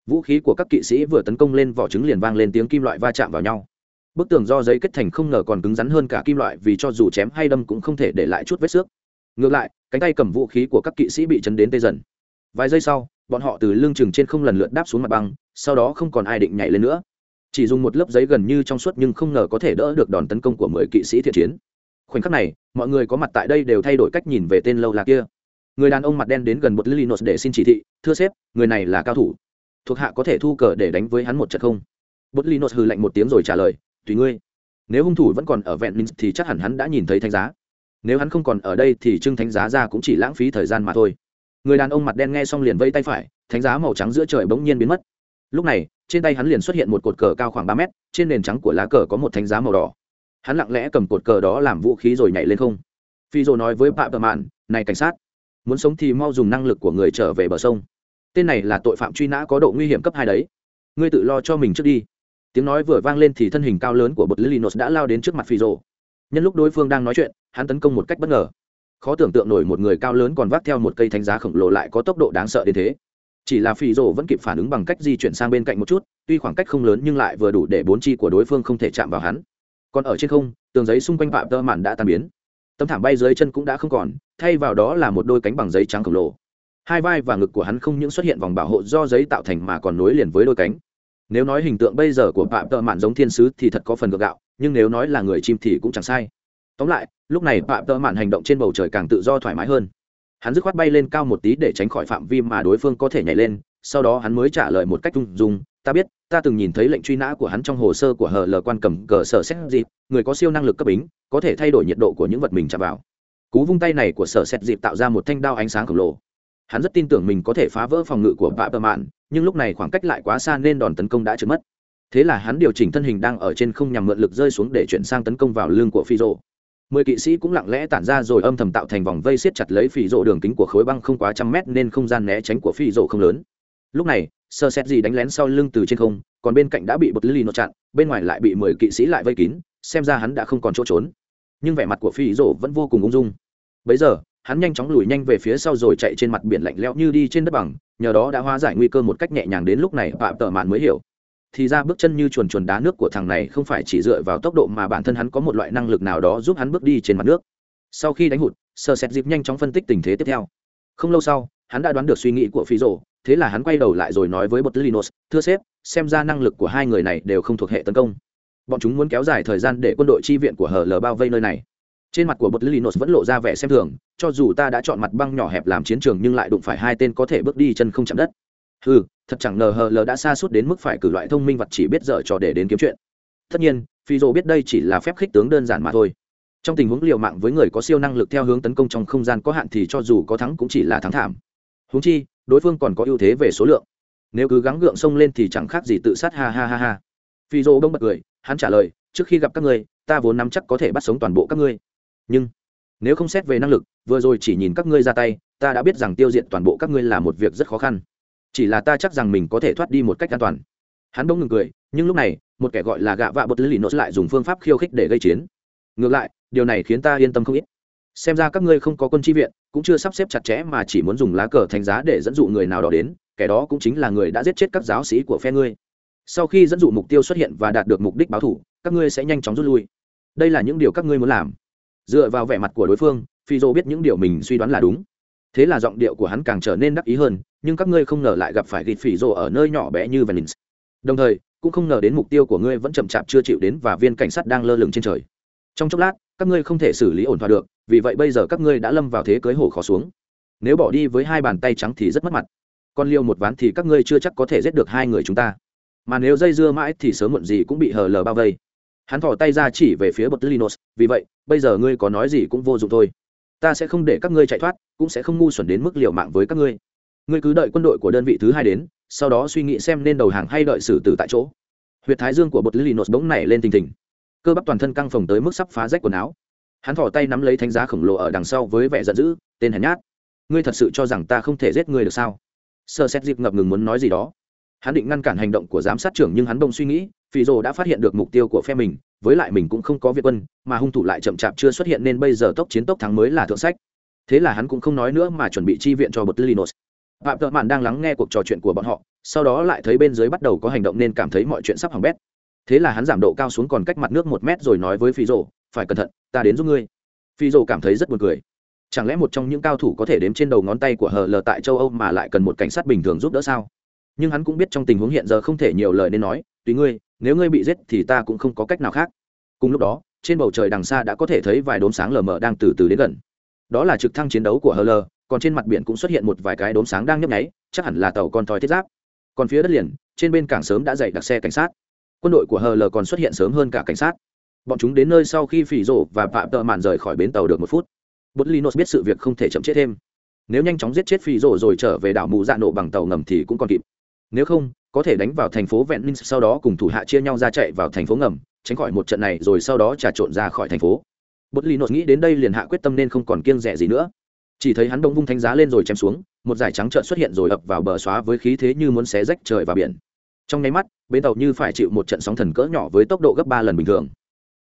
Vũ khí của các kỵ sĩ vừa tấn công lên, vỏ trứng liền vang lên tiếng kim loại va chạm vào nhau. Bức tường do giấy kết thành không ngờ còn cứng rắn hơn cả kim loại vì cho dù chém hay đâm cũng không thể để lại chút vết xước. Ngược lại, cánh tay cầm vũ khí của các kỵ sĩ bị chấn đến tê dần. Vài giây sau, bọn họ từ lưng chừng trên không lần lượt đáp xuống mặt băng, sau đó không còn ai định nhảy lên nữa chỉ dùng một lớp giấy gần như trong suốt nhưng không ngờ có thể đỡ được đòn tấn công của mười kỵ sĩ thiện chiến. Khoảnh khắc này, mọi người có mặt tại đây đều thay đổi cách nhìn về tên lâu là kia. Người đàn ông mặt đen đến gần một linos để xin chỉ thị, thưa sếp, người này là cao thủ. Thuộc hạ có thể thu cờ để đánh với hắn một trận không? Bột linos hừ lạnh một tiếng rồi trả lời, tùy ngươi. Nếu hung thủ vẫn còn ở vẹn minh thì chắc hẳn hắn đã nhìn thấy thánh giá. Nếu hắn không còn ở đây thì trưng thánh giá ra cũng chỉ lãng phí thời gian mà thôi. Người đàn ông mặt đen nghe xong liền vây tay phải, thánh giá màu trắng giữa trời bỗng nhiên biến mất. Lúc này trên tay hắn liền xuất hiện một cột cờ cao khoảng ba mét, trên nền trắng của lá cờ có một thánh giá màu đỏ. Hắn lặng lẽ cầm cột cờ đó làm vũ khí rồi nhảy lên không. Phi dô nói với phạm tờ mạn, này cảnh sát, muốn sống thì mau dùng năng lực của người trở về bờ sông. Tên này là tội phạm truy nã có độ nguy hiểm cấp hai đấy. Ngươi tự lo cho mình trước đi. Tiếng nói vừa vang lên thì thân hình cao lớn của bột linos đã lao đến trước mặt phi rồ nhân lúc đối phương đang nói chuyện, hắn tấn công một cách bất ngờ. Khó tưởng tượng nổi một người cao lớn còn vác theo một cây thánh giá khổng lồ lại có tốc độ đáng sợ đến thế chỉ là phi rổ vẫn kịp phản ứng bằng cách di chuyển sang bên cạnh một chút, tuy khoảng cách không lớn nhưng lại vừa đủ để bốn chi của đối phương không thể chạm vào hắn. Còn ở trên không, tường giấy xung quanh phạm tơ mạn đã tan biến. Tấm thảm bay dưới chân cũng đã không còn, thay vào đó là một đôi cánh bằng giấy trắng khổng lồ. Hai vai và ngực của hắn không những xuất hiện vòng bảo hộ do giấy tạo thành mà còn nối liền với đôi cánh. Nếu nói hình tượng bây giờ của phạm tợ mạn giống thiên sứ thì thật có phần ngược gạo, nhưng nếu nói là người chim thì cũng chẳng sai. Tóm lại, lúc này phạm tợ mạn hành động trên bầu trời càng tự do thoải mái hơn hắn dứt khoát bay lên cao một tí để tránh khỏi phạm vi mà đối phương có thể nhảy lên, sau đó hắn mới trả lời một cách ung dung, ta biết, ta từng nhìn thấy lệnh truy nã của hắn trong hồ sơ của hờ lờ quan cầm cờ sở xét dịp, người có siêu năng lực cấp bính, có thể thay đổi nhiệt độ của những vật mình chạm vào. Cú vung tay này của sở xét dịp tạo ra một thanh đao ánh sáng khổng lồ. Hắn rất tin tưởng mình có thể phá vỡ phòng ngự của vạ bờ mạn, nhưng lúc này khoảng cách lại quá xa nên đòn tấn công đã trượt mất. Thế là hắn điều chỉnh thân hình đang ở trên không nhằm mượn lực rơi xuống để chuyển sang tấn công vào lưng của phi rộ mười kỵ sĩ cũng lặng lẽ tản ra rồi âm thầm tạo thành vòng vây siết chặt lấy phỉ rộ đường kính của khối băng không quá trăm mét nên không gian né tránh của phỉ rộ không lớn. Lúc này, sơ xét gì đánh lén sau lưng từ trên không, còn bên cạnh đã bị bột lì nốt chặn, bên ngoài lại bị mười kỵ sĩ lại vây kín, xem ra hắn đã không còn chỗ trốn. Nhưng vẻ mặt của phỉ rộ vẫn vô cùng ung dung. Bấy giờ, hắn nhanh chóng lùi nhanh về phía sau rồi chạy trên mặt biển lạnh lẽo như đi trên đất bằng, nhờ đó đã hóa giải nguy cơ một cách nhẹ nhàng đến lúc này, phạm tợ mạn mới hiểu thì ra bước chân như chuồn chuồn đá nước của thằng này không phải chỉ dựa vào tốc độ mà bản thân hắn có một loại năng lực nào đó giúp hắn bước đi trên mặt nước sau khi đánh hụt sơ xét dịp nhanh chóng phân tích tình thế tiếp theo không lâu sau hắn đã đoán được suy nghĩ của phi rổ thế là hắn quay đầu lại rồi nói với botlinos thưa sếp, xem ra năng lực của hai người này đều không thuộc hệ tấn công. Bọn chúng muốn kéo dài thời gian để quân đội chi viện của HL bao vây nơi này. Trên mặt của botlinos vẫn lộ ra vẻ xem thường, cho dù ta đã chọn mặt băng nhỏ hẹp làm chiến trường nhưng lại đụng phải hai tên có thể bước đi chân không chạm đất. Hừ, thật chẳng ngờ Hờ Lờ đã xa suốt đến mức phải cử loại thông minh vật chỉ biết dở trò để đến kiếm chuyện. Tất nhiên, Fizo biết đây chỉ là phép khích tướng đơn giản mà thôi. Trong tình huống liều mạng với người có siêu năng lực theo hướng tấn công trong không gian có hạn thì cho dù có thắng cũng chỉ là thắng thảm. Huống chi, đối phương còn có ưu thế về số lượng nếu cứ gắng gượng xông lên thì chẳng khác gì tự sát ha ha ha ha phi dô bỗng bật cười hắn trả lời trước khi gặp các ngươi ta vốn nắm chắc có thể bắt sống toàn bộ các ngươi nhưng nếu không xét về năng lực vừa rồi chỉ nhìn các ngươi ra tay ta đã biết rằng tiêu diệt toàn bộ các ngươi là một việc rất khó khăn chỉ là ta chắc rằng mình có thể thoát đi một cách an toàn. Hắn bỗng ngừng cười, nhưng lúc này, một kẻ gọi là gạ vạ bột lì nốt lại dùng phương pháp khiêu khích để gây chiến. Ngược lại, điều này khiến ta yên tâm không ít. Xem ra các ngươi không có quân tri viện, cũng chưa sắp xếp chặt chẽ mà chỉ muốn dùng lá cờ thành giá để dẫn dụ người nào đó đến, kẻ đó cũng chính là người đã giết chết các giáo sĩ của phe ngươi. Sau khi dẫn dụ mục tiêu xuất hiện và đạt được mục đích báo thủ, các ngươi sẽ nhanh chóng rút lui. Đây là những điều các ngươi muốn làm. Dựa vào vẻ mặt của đối phương phi dô biết những điều mình suy đoán là đúng. Thế là giọng điệu của hắn càng trở nên đắc ý hơn nhưng các ngươi không ngờ lại gặp phải gịt phỉ rồ ở nơi nhỏ bé như venice. Đồng thời, cũng không ngờ đến mục tiêu của ngươi vẫn chậm chạp chưa chịu đến và viên cảnh sát đang lơ lửng trên trời. Trong chốc lát, các ngươi không thể xử lý ổn thỏa được, vì vậy bây giờ các ngươi đã lâm vào thế cưới hổ khó xuống. Nếu bỏ đi với hai bàn tay trắng thì rất mất mặt. Còn liêu một ván thì các ngươi chưa chắc có thể giết được hai người chúng ta. Mà nếu dây dưa mãi thì sớm muộn gì cũng bị hờ lờ bao vây. Hắn thỏ tay ra chỉ về phía bậc linos vì vậy, bây giờ ngươi có nói gì cũng vô dụng thôi. Ta sẽ không để các ngươi chạy thoát, cũng sẽ không ngu xuẩn đến mức liều mạng với các ngươi ngươi cứ đợi quân đội của đơn vị thứ hai đến, sau đó suy nghĩ xem nên đầu hàng hay đợi xử tử tại chỗ. Huyệt thái dương của bột linos bỗng nảy lên tình tình cơ bắp toàn thân căng phồng tới mức sắp phá rách quần áo. Hắn thỏ tay nắm lấy thánh giá khổng lồ ở đằng sau với vẻ giận dữ, tên hèn nhát. Ngươi thật sự cho rằng ta không thể giết ngươi được sao? Sơ xét dịp ngập ngừng muốn nói gì đó. Hắn định ngăn cản hành động của giám sát trưởng nhưng hắn bông suy nghĩ phi rồ đã phát hiện được mục tiêu của phe mình, với lại mình cũng không có việt quân, mà hung thủ lại chậm chạp chưa xuất hiện nên bây giờ tốc chiến tốc thắng mới là thượng sách. Thế là hắn cũng không nói nữa mà chuẩn bị chi viện cho bật linos phạm thợ mạn đang lắng nghe cuộc trò chuyện của bọn họ, sau đó lại thấy bên dưới bắt đầu có hành động nên cảm thấy mọi chuyện sắp hỏng bét. Thế là hắn giảm độ cao xuống còn cách mặt nước một mét rồi nói với phi rồ phải cẩn thận, ta đến giúp ngươi. Phi rồ cảm thấy rất buồn cười. Chẳng lẽ một trong những cao thủ có thể đếm trên đầu ngón tay của hờ lờ tại châu âu mà lại cần một cảnh sát bình thường giúp đỡ sao? Nhưng hắn cũng biết trong tình huống hiện giờ không thể nhiều lời nên nói, tùy ngươi, nếu ngươi bị giết thì ta cũng không có cách nào khác. Cùng lúc đó, trên bầu trời đằng xa đã có thể thấy vài đốm sáng lờ mờ đang từ từ đến gần. Đó là trực thăng chiến đấu của hờ lờ còn trên mặt biển cũng xuất hiện một vài cái đốm sáng đang nhấp nháy, chắc hẳn là tàu con thoi thiết giáp. Còn phía đất liền, trên bên cảng sớm đã dày đặc xe cảnh sát. Quân đội của hờ lờ còn xuất hiện sớm hơn cả cảnh sát. Bọn chúng đến nơi sau khi phỉ rổ và phạm tợ mạn rời khỏi bến tàu được một phút. Bột linos biết sự việc không thể chậm chết thêm. Nếu nhanh chóng giết chết phỉ rổ rồi trở về đảo mù dạ nổ bằng tàu ngầm thì cũng còn kịp. Nếu không, có thể đánh vào thành phố vẹn ninh sau đó cùng thủ hạ chia nhau ra chạy vào thành phố ngầm, tránh khỏi một trận này rồi sau đó trà trộn ra khỏi thành phố. Bột linos nghĩ đến đây liền hạ quyết tâm nên không còn kiêng rẻ gì nữa chỉ thấy hắn đông vung thanh giá lên rồi chém xuống, một giải trắng trợn xuất hiện rồi ập vào bờ xóa với khí thế như muốn xé rách trời và biển. Trong nháy mắt, bến tàu như phải chịu một trận sóng thần cỡ nhỏ với tốc độ gấp ba lần bình thường.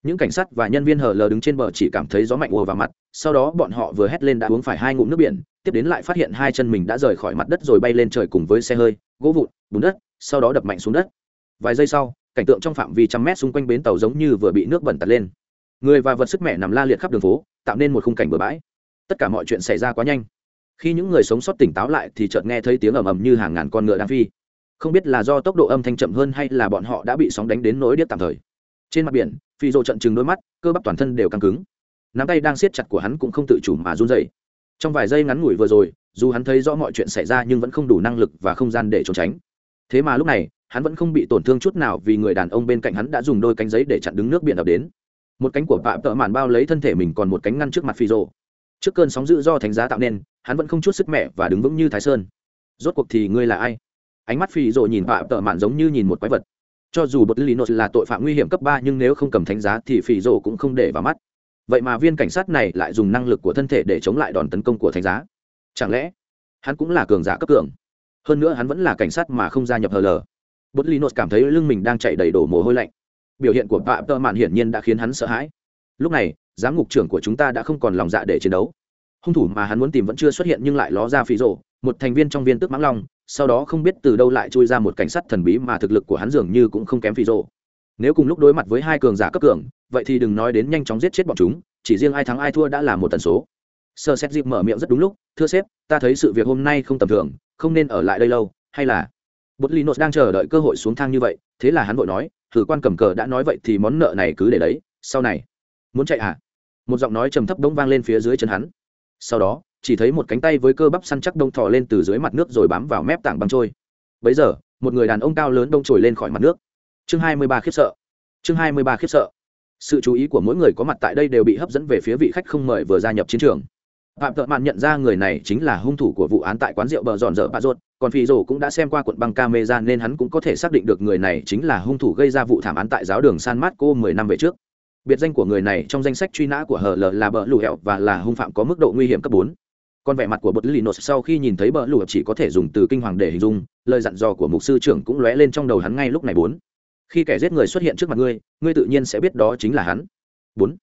Những cảnh sát và nhân viên hờ lờ đứng trên bờ chỉ cảm thấy gió mạnh ùa vào mặt, sau đó bọn họ vừa hét lên đã uống phải hai ngụm nước biển, tiếp đến lại phát hiện hai chân mình đã rời khỏi mặt đất rồi bay lên trời cùng với xe hơi, gỗ vụn, bùn đất, sau đó đập mạnh xuống đất. Vài giây sau, cảnh tượng trong phạm vi trăm mét xung quanh bến tàu giống như vừa bị nước bẩn tạt lên. Người và vật sức mẹ nằm la liệt khắp đường phố, tạo nên một khung cảnh bừa bãi tất cả mọi chuyện xảy ra quá nhanh. Khi những người sống sót tỉnh táo lại thì chợt nghe thấy tiếng ầm ầm như hàng ngàn con ngựa đang phi. Không biết là do tốc độ âm thanh chậm hơn hay là bọn họ đã bị sóng đánh đến nỗi điếc tạm thời. Trên mặt biển, phi rộ trận chừng đôi mắt, cơ bắp toàn thân đều căng cứng. Nắm tay đang siết chặt của hắn cũng không tự chủ mà run dậy trong vài giây ngắn ngủi vừa rồi, dù hắn thấy rõ mọi chuyện xảy ra nhưng vẫn không đủ năng lực và không gian để trốn tránh. Thế mà lúc này, hắn vẫn không bị tổn thương chút nào vì người đàn ông bên cạnh hắn đã dùng đôi cánh giấy để chặn đứng nước biển ập đến. Một cánh của bạ tợ màn bao lấy thân thể mình còn một cánh ngăn trước mặt phi rộ trước cơn sóng dữ do thánh giá tạo nên, hắn vẫn không chút sức mẹ và đứng vững như thái sơn. Rốt cuộc thì ngươi là ai? Ánh mắt phi rộ nhìn bạ tợ mạn giống như nhìn một quái vật. Cho dù bột linos là tội phạm nguy hiểm cấp ba nhưng nếu không cầm thánh giá thì phi rộ cũng không để vào mắt. Vậy mà viên cảnh sát này lại dùng năng lực của thân thể để chống lại đòn tấn công của thánh giá. Chẳng lẽ hắn cũng là cường giả cấp cường? Hơn nữa hắn vẫn là cảnh sát mà không gia nhập hờ lờ bột linus cảm thấy lưng mình đang chạy đầy đổ mồ hôi lạnh. Biểu hiện của phạm tơ mạn hiển nhiên đã khiến hắn sợ hãi. Lúc này giám ngục trưởng của chúng ta đã không còn lòng dạ để chiến đấu. Hung thủ mà hắn muốn tìm vẫn chưa xuất hiện nhưng lại ló ra phí rộ một thành viên trong viên tước mãng long, sau đó không biết từ đâu lại chui ra một cảnh sát thần bí mà thực lực của hắn dường như cũng không kém phí rộ nếu cùng lúc đối mặt với hai cường giả cấp cường, vậy thì đừng nói đến nhanh chóng giết chết bọn chúng, chỉ riêng ai thắng ai thua đã là một tần số. Sơ xét dịp mở miệng rất đúng lúc, thưa sếp, ta thấy sự việc hôm nay không tầm thường, không nên ở lại đây lâu, hay là bột linus đang chờ đợi cơ hội xuống thang như vậy, thế là hắn vội nói, thử quan cầm cờ đã nói vậy thì món nợ này cứ để đấy, sau này muốn chạy à? Một giọng nói trầm thấp đông vang lên phía dưới chân hắn. Sau đó chỉ thấy một cánh tay với cơ bắp săn chắc đông thò lên từ dưới mặt nước rồi bám vào mép tảng băng trôi. Bấy giờ một người đàn ông cao lớn đông trồi lên khỏi mặt nước. Chương hai mươi ba khiếp sợ. Chương hai mươi ba khiếp sợ. Sự chú ý của mỗi người có mặt tại đây đều bị hấp dẫn về phía vị khách không mời vừa gia nhập chiến trường. Phạm thợ mạn nhận ra người này chính là hung thủ của vụ án tại quán rượu bờ giòn dở bà ruột, còn phi rổ cũng đã xem qua cuộn băng camera nên hắn cũng có thể xác định được người này chính là hung thủ gây ra vụ thảm án tại giáo đường san marco mười năm về trước biệt danh của người này trong danh sách truy nã của hờ l là bờ lù hẹo và là hung phạm có mức độ nguy hiểm cấp bốn. Còn vẻ mặt của bột linos sau khi nhìn thấy bờ lù chỉ có thể dùng từ kinh hoàng để hình dung, lời dặn dò của mục sư trưởng cũng lóe lên trong đầu hắn ngay lúc này bốn. Khi kẻ giết người xuất hiện trước mặt ngươi ngươi tự nhiên sẽ biết đó chính là hắn. Bốn.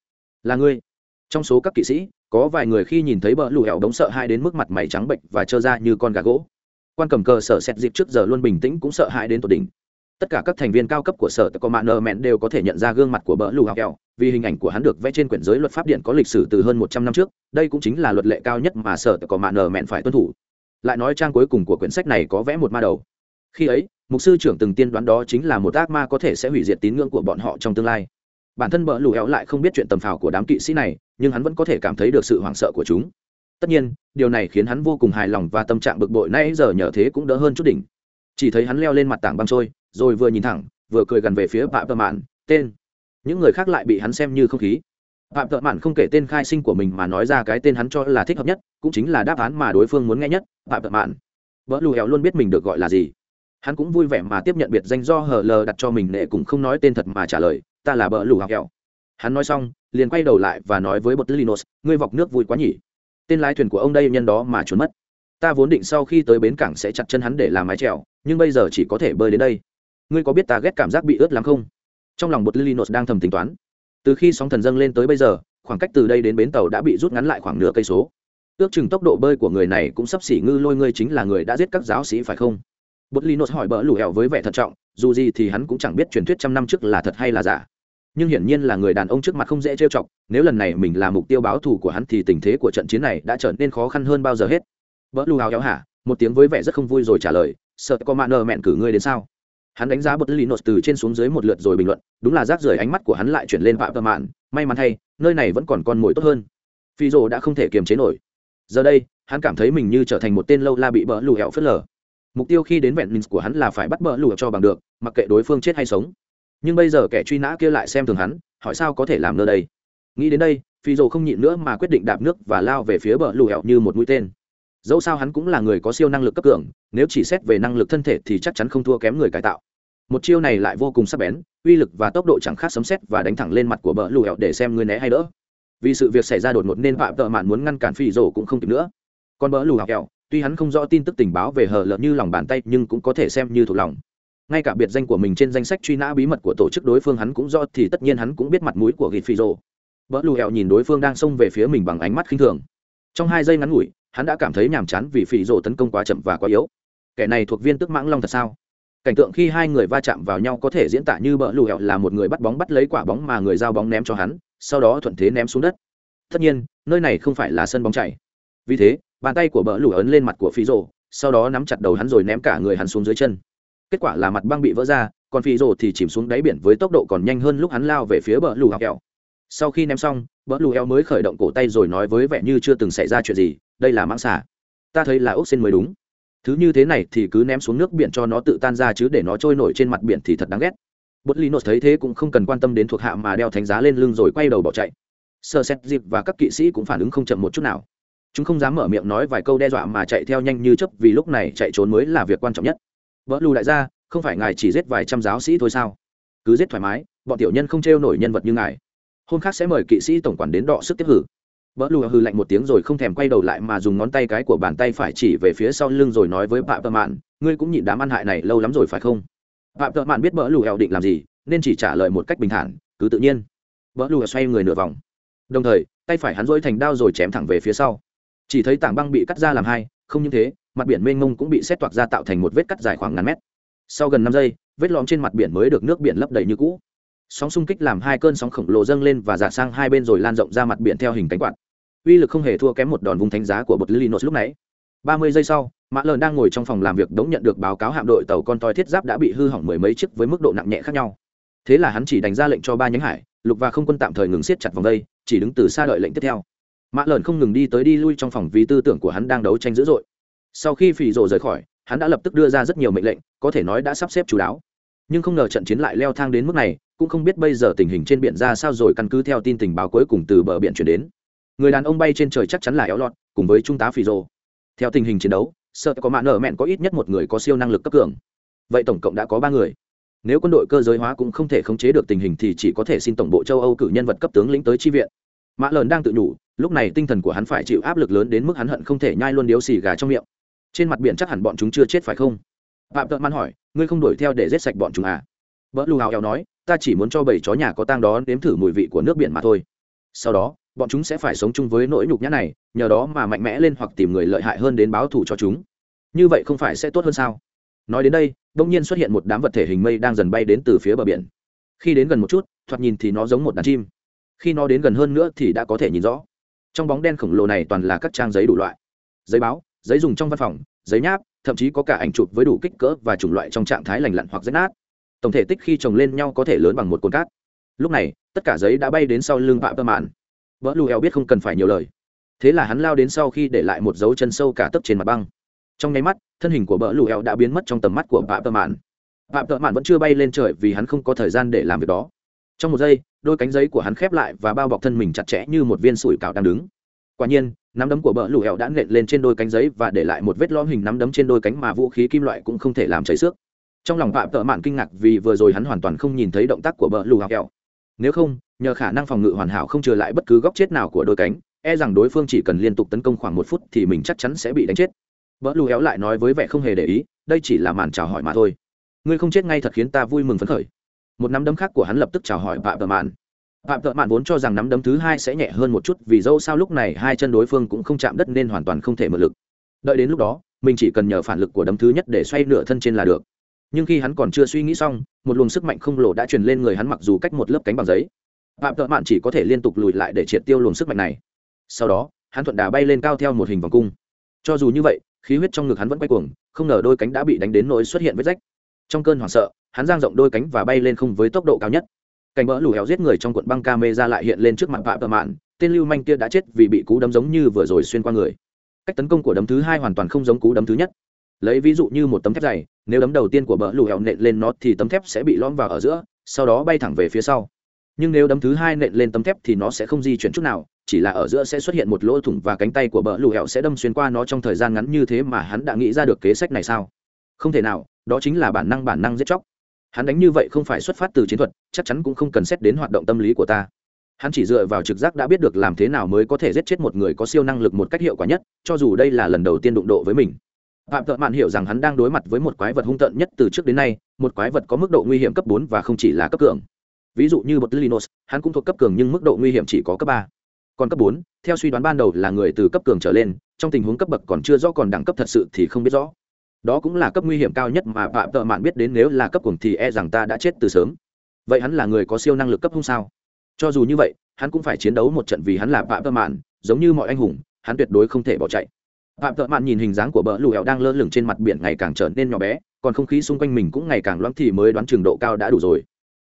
Là ngươi. Trong số các kỵ sĩ, có vài người khi nhìn thấy bờ lù hẹo đống sợ hai đến mức mặt mày trắng bệnh và trơ ra như con gà gỗ. Quan cầm cờ sở xét dịp trước giờ luôn bình tĩnh cũng sợ hãi đến tột đỉnh tất cả các thành viên cao cấp của sở có mạng mẹn đều có thể nhận ra gương mặt của bỡ lù hẹo vì hình ảnh của hắn được vẽ trên quyển giới luật pháp điện có lịch sử từ hơn một trăm năm trước, đây cũng chính là luật lệ cao nhất mà sở có mạng mẹn phải tuân thủ. Lại nói trang cuối cùng của quyển sách này có vẽ một ma đầu. Khi ấy, mục sư trưởng từng tiên đoán đó chính là một ác ma có thể sẽ hủy diệt tín ngưỡng của bọn họ trong tương lai. Bản thân bỡ lù hẹo lại không biết chuyện tầm phào của đám kỵ sĩ này, nhưng hắn vẫn có thể cảm thấy được sự hoảng sợ của chúng. Tất nhiên, điều này khiến hắn vô cùng hài lòng và tâm trạng bực bội nay giờ nhờ thế cũng đỡ hơn chút đỉnh. Chỉ thấy hắn leo lên mặt tảng băng trôi rồi vừa nhìn thẳng, vừa cười gần về phía phạm tợ mạn, tên. Những người khác lại bị hắn xem như không khí. Phạm tợ mạn không kể tên khai sinh của mình mà nói ra cái tên hắn cho là thích hợp nhất, cũng chính là đáp án mà đối phương muốn nghe nhất, phạm tợ mạn. Vợ lù hẹo luôn biết mình được gọi là gì. Hắn cũng vui vẻ mà tiếp nhận biệt danh do hờ lờ đặt cho mình nệ cũng không nói tên thật mà trả lời, ta là bờ lù hạc hẹo. Hắn nói xong, liền quay đầu lại và nói với bột linos ngươi vọc nước vui quá nhỉ. Tên lái thuyền của ông đây nhân đó mà trốn mất. Ta vốn định sau khi tới bến cảng sẽ chặt chân hắn để làm mái trèo nhưng bây giờ chỉ có thể bơi đến đây ngươi có biết ta ghét cảm giác bị ướt lắm không? Trong lòng bột linos đang thầm tính toán. Từ khi sóng thần dâng lên tới bây giờ, khoảng cách từ đây đến bến tàu đã bị rút ngắn lại khoảng nửa cây số. Ước chừng tốc độ bơi của người này cũng sắp xỉ ngư lôi ngươi chính là người đã giết các giáo sĩ phải không? Bột linos hỏi bỡ lù hẹo với vẻ thận trọng, dù gì thì hắn cũng chẳng biết truyền thuyết trăm năm trước là thật hay là giả. Nhưng hiển nhiên là người đàn ông trước mặt không dễ trêu chọc, nếu lần này mình là mục tiêu báo thù của hắn thì tình thế của trận chiến này đã trở nên khó khăn hơn bao giờ hết. Vỡ lù hào kéo hả, một tiếng với vẻ rất không vui rồi trả lời, sợ có mạ nợ mẹn cử ngươi đến sao? Hắn đánh giá bật lì nốt từ trên xuống dưới một lượt rồi bình luận, đúng là rác rưởi ánh mắt của hắn lại chuyển lên vạ tờ mạn. May mắn thay, nơi này vẫn còn con mồi tốt hơn. Phi rồ đã không thể kiềm chế nổi. Giờ đây, hắn cảm thấy mình như trở thành một tên lâu la bị bỡ lù hẹo phớt lờ. Mục tiêu khi đến vẹn minh của hắn là phải bắt bỡ lù cho bằng được, mặc kệ đối phương chết hay sống. Nhưng bây giờ kẻ truy nã kia lại xem thường hắn, hỏi sao có thể làm nơi đây? Nghĩ đến đây phi rồ không nhịn nữa mà quyết định đạp nước và lao về phía bờ lù hẹo như một mũi tên dẫu sao hắn cũng là người có siêu năng lực cấp cường, nếu chỉ xét về năng lực thân thể thì chắc chắn không thua kém người cải tạo. Một chiêu này lại vô cùng sắc bén, uy lực và tốc độ chẳng khác sấm xét và đánh thẳng lên mặt của bờ lù hẹo để xem người né hay đỡ. Vì sự việc xảy ra đột ngột nên phạm tợ mạn muốn ngăn cản phi rổ cũng không kịp nữa. Còn bờ lù hẹo tuy hắn không rõ tin tức tình báo về hờ lợn như lòng bàn tay nhưng cũng có thể xem như thuộc lòng. Ngay cả biệt danh của mình trên danh sách truy nã bí mật của tổ chức đối phương hắn cũng do thì tất nhiên hắn cũng biết mặt mũi của gịt phi rồ bờ lù hẹo nhìn đối phương đang xông về phía mình bằng ánh mắt khinh thường. Trong hai giây ngắn ngủi hắn đã cảm thấy nhàm chán vì phỉ rồ tấn công quá chậm và quá yếu. Kẻ này thuộc viên tức mãng long thật sao? Cảnh tượng khi hai người va chạm vào nhau có thể diễn tả như bỡ lù hẹo là một người bắt bóng bắt lấy quả bóng mà người giao bóng ném cho hắn, sau đó thuận thế ném xuống đất. Tất nhiên, nơi này không phải là sân bóng chảy. Vì thế, bàn tay của bỡ lù ấn lên mặt của Phí rồ sau đó nắm chặt đầu hắn rồi ném cả người hắn xuống dưới chân. Kết quả là mặt băng bị vỡ ra, còn Phí rồ thì chìm xuống đáy biển với tốc độ còn nhanh hơn lúc hắn lao về phía bờ lù hẹo sau khi ném xong, bỡ lù eo mới khởi động cổ tay rồi nói với vẻ như chưa từng xảy ra chuyện gì, đây là mãng xà. Ta thấy là ốc xin mới đúng. Thứ như thế này thì cứ ném xuống nước biển cho nó tự tan ra chứ để nó trôi nổi trên mặt biển thì thật đáng ghét. Bột nốt thấy thế cũng không cần quan tâm đến thuộc hạ mà đeo thánh giá lên lưng rồi quay đầu bỏ chạy. Sơ xét dịp và các kỵ sĩ cũng phản ứng không chậm một chút nào. Chúng không dám mở miệng nói vài câu đe dọa mà chạy theo nhanh như chấp vì lúc này chạy trốn mới là việc quan trọng nhất. Vỡ lù đại gia, không phải ngài chỉ giết vài trăm giáo sĩ thôi sao? Cứ giết thoải mái, bọn tiểu nhân không trêu nổi nhân vật như ngài hôm khác sẽ mời kỵ sĩ tổng quản đến đọ sức tiếp hử. Vợ lù hư lạnh một tiếng rồi không thèm quay đầu lại mà dùng ngón tay cái của bàn tay phải chỉ về phía sau lưng rồi nói với phạm tợ mạn, ngươi cũng nhịn đám ăn hại này lâu lắm rồi phải không? Phạm tợ mạn biết vợ lù hèo định làm gì, nên chỉ trả lời một cách bình thản, cứ tự nhiên. Vợ lù xoay người nửa vòng. Đồng thời, tay phải hắn rỗi thành đao rồi chém thẳng về phía sau. Chỉ thấy tảng băng bị cắt ra làm hai, không những thế, mặt biển mênh mông cũng bị xét toạc ra tạo thành một vết cắt dài khoảng ngàn mét. Sau gần năm giây, vết lõm trên mặt biển mới được nước biển lấp đầy như cũ sóng xung kích làm hai cơn sóng khổng lồ dâng lên và giả sang hai bên rồi lan rộng ra mặt biển theo hình cánh quạt. Uy lực không hề thua kém một đòn vùng thánh giá của bột linos lúc nãy. Ba mươi giây sau, mã lợn đang ngồi trong phòng làm việc đống nhận được báo cáo hạm đội tàu con toi thiết giáp đã bị hư hỏng mười mấy chiếc với mức độ nặng nhẹ khác nhau. Thế là hắn chỉ đánh ra lệnh cho ba nhánh hải, lục và không quân tạm thời ngừng siết chặt vòng đây, chỉ đứng từ xa đợi lệnh tiếp theo. Mã lợn không ngừng đi tới đi lui trong phòng vì tư tưởng của hắn đang đấu tranh dữ dội. Sau khi phì rồ rời khỏi, hắn đã lập tức đưa ra rất nhiều mệnh lệnh, có thể nói đã sắp xếp chú đáo nhưng không ngờ trận chiến lại leo thang đến mức này, cũng không biết bây giờ tình hình trên biển ra sao rồi căn cứ theo tin tình báo cuối cùng từ bờ biển chuyển đến. Người đàn ông bay trên trời chắc chắn là éo lọt cùng với trung tá phi rô theo tình hình chiến đấu, sợ có mạng nở mẹn có ít nhất một người có siêu năng lực cấp cường. Vậy tổng cộng đã có ba người. Nếu quân đội cơ giới hóa cũng không thể khống chế được tình hình thì chỉ có thể xin tổng bộ châu âu cử nhân vật cấp tướng lĩnh tới chi viện. Mã lờn đang tự nhủ, lúc này tinh thần của hắn phải chịu áp lực lớn đến mức hắn hận không thể nhai luôn điếu xì gà trong miệng. Trên mặt biển chắc hẳn bọn chúng chưa chết phải không? Phạm tợn man hỏi, ngươi không đuổi theo để giết sạch bọn chúng à? Vợ lù hào hào nói, ta chỉ muốn cho bảy chó nhà có tang đó nếm thử mùi vị của nước biển mà thôi. Sau đó, bọn chúng sẽ phải sống chung với nỗi nhục nhã này, nhờ đó mà mạnh mẽ lên hoặc tìm người lợi hại hơn đến báo thù cho chúng. Như vậy không phải sẽ tốt hơn sao? Nói đến đây đông nhiên xuất hiện một đám vật thể hình mây đang dần bay đến từ phía bờ biển. Khi đến gần một chút, thoạt nhìn thì nó giống một đàn chim. Khi nó đến gần hơn nữa thì đã có thể nhìn rõ. Trong bóng đen khổng lồ này toàn là các trang giấy đủ loại. Giấy báo, giấy dùng trong văn phòng, giấy nháp thậm chí có cả ảnh chụp với đủ kích cỡ và chủng loại trong trạng thái lành lặn hoặc rách nát. Tổng thể tích khi chồng lên nhau có thể lớn bằng một cồn cát. Lúc này, tất cả giấy đã bay đến sau lưng vạ tơ mạn. Vỡ lù eo biết không cần phải nhiều lời. Thế là hắn lao đến sau khi để lại một dấu chân sâu cả tấc trên mặt băng. Trong nháy mắt, thân hình của bỡ lù eo đã biến mất trong tầm mắt của vạ tơ mạn. Vạ tơ mạn vẫn chưa bay lên trời vì hắn không có thời gian để làm việc đó. Trong một giây, đôi cánh giấy của hắn khép lại và bao bọc thân mình chặt chẽ như một viên sủi cảo đang đứng. Quả nhiên nắm đấm của bờ lù hẹo đã nện lên trên đôi cánh giấy và để lại một vết lõm hình nắm đấm trên đôi cánh mà vũ khí kim loại cũng không thể làm cháy xước. Trong lòng phạm tợ mạn kinh ngạc vì vừa rồi hắn hoàn toàn không nhìn thấy động tác của bờ lù hẹo. Nếu không, nhờ khả năng phòng ngự hoàn hảo không trừ lại bất cứ góc chết nào của đôi cánh e rằng đối phương chỉ cần liên tục tấn công khoảng một phút thì mình chắc chắn sẽ bị đánh chết. Bờ lù hẹo lại nói với vẻ không hề để ý, đây chỉ là màn chào hỏi mà thôi. Ngươi không chết ngay thật khiến ta vui mừng phấn khởi. Một nắm đấm khác của hắn lập tức chào hỏi phạm tợ mạn phạm thợ mạn vốn cho rằng nắm đấm thứ hai sẽ nhẹ hơn một chút, vì dẫu sao lúc này hai chân đối phương cũng không chạm đất nên hoàn toàn không thể mượn lực. Đợi đến lúc đó, mình chỉ cần nhờ phản lực của đấm thứ nhất để xoay nửa thân trên là được. Nhưng khi hắn còn chưa suy nghĩ xong, một luồng sức mạnh không lộ đã truyền lên người hắn mặc dù cách một lớp cánh bằng giấy. Phạm thợ mạn chỉ có thể liên tục lùi lại để triệt tiêu luồng sức mạnh này. Sau đó, hắn thuận đà bay lên cao theo một hình vòng cung. Cho dù như vậy, khí huyết trong ngực hắn vẫn quay cuồng, không ngờ đôi cánh đã bị đánh đến nỗi xuất hiện vết rách. Trong cơn hoảng sợ, hắn giang rộng đôi cánh và bay lên không với tốc độ cao nhất cảnh bỡ lù héo giết người trong cuộn băng ca mê ra lại hiện lên trước mặt vạ tờ mạn, tên lưu manh kia đã chết vì bị cú đấm giống như vừa rồi xuyên qua người. Cách tấn công của đấm thứ hai hoàn toàn không giống cú đấm thứ nhất. Lấy ví dụ như một tấm thép dày, nếu đấm đầu tiên của bỡ lù héo nện lên nó thì tấm thép sẽ bị lõm vào ở giữa, sau đó bay thẳng về phía sau. Nhưng nếu đấm thứ hai nện lên tấm thép thì nó sẽ không di chuyển chút nào, chỉ là ở giữa sẽ xuất hiện một lỗ thủng và cánh tay của bỡ lù hẹo sẽ đâm xuyên qua nó trong thời gian ngắn như thế mà hắn đã nghĩ ra được kế sách này sao? Không thể nào, đó chính là bản năng bản năng giết chóc hắn đánh như vậy không phải xuất phát từ chiến thuật, chắc chắn cũng không cần xét đến hoạt động tâm lý của ta. Hắn chỉ dựa vào trực giác đã biết được làm thế nào mới có thể giết chết một người có siêu năng lực một cách hiệu quả nhất, cho dù đây là lần đầu tiên đụng độ với mình. Phạm thợ mạn hiểu rằng hắn đang đối mặt với một quái vật hung tợn nhất từ trước đến nay, một quái vật có mức độ nguy hiểm cấp bốn và không chỉ là cấp cường. Ví dụ như bật linos hắn cũng thuộc cấp cường nhưng mức độ nguy hiểm chỉ có cấp ba. Còn cấp bốn, theo suy đoán ban đầu là người từ cấp cường trở lên, trong tình huống cấp bậc còn chưa rõ còn đẳng cấp thật sự thì không biết rõ đó cũng là cấp nguy hiểm cao nhất mà phạm tợ mạn biết đến nếu là cấp cuồng thì e rằng ta đã chết từ sớm. Vậy hắn là người có siêu năng lực cấp hung sao? Cho dù như vậy, hắn cũng phải chiến đấu một trận vì hắn là phạm tợ mạn, giống như mọi anh hùng, hắn tuyệt đối không thể bỏ chạy. Phạm tợ mạn nhìn hình dáng của bờ lù hẹo đang lơ lửng trên mặt biển ngày càng trở nên nhỏ bé, còn không khí xung quanh mình cũng ngày càng loãng thì mới đoán trường độ cao đã đủ rồi.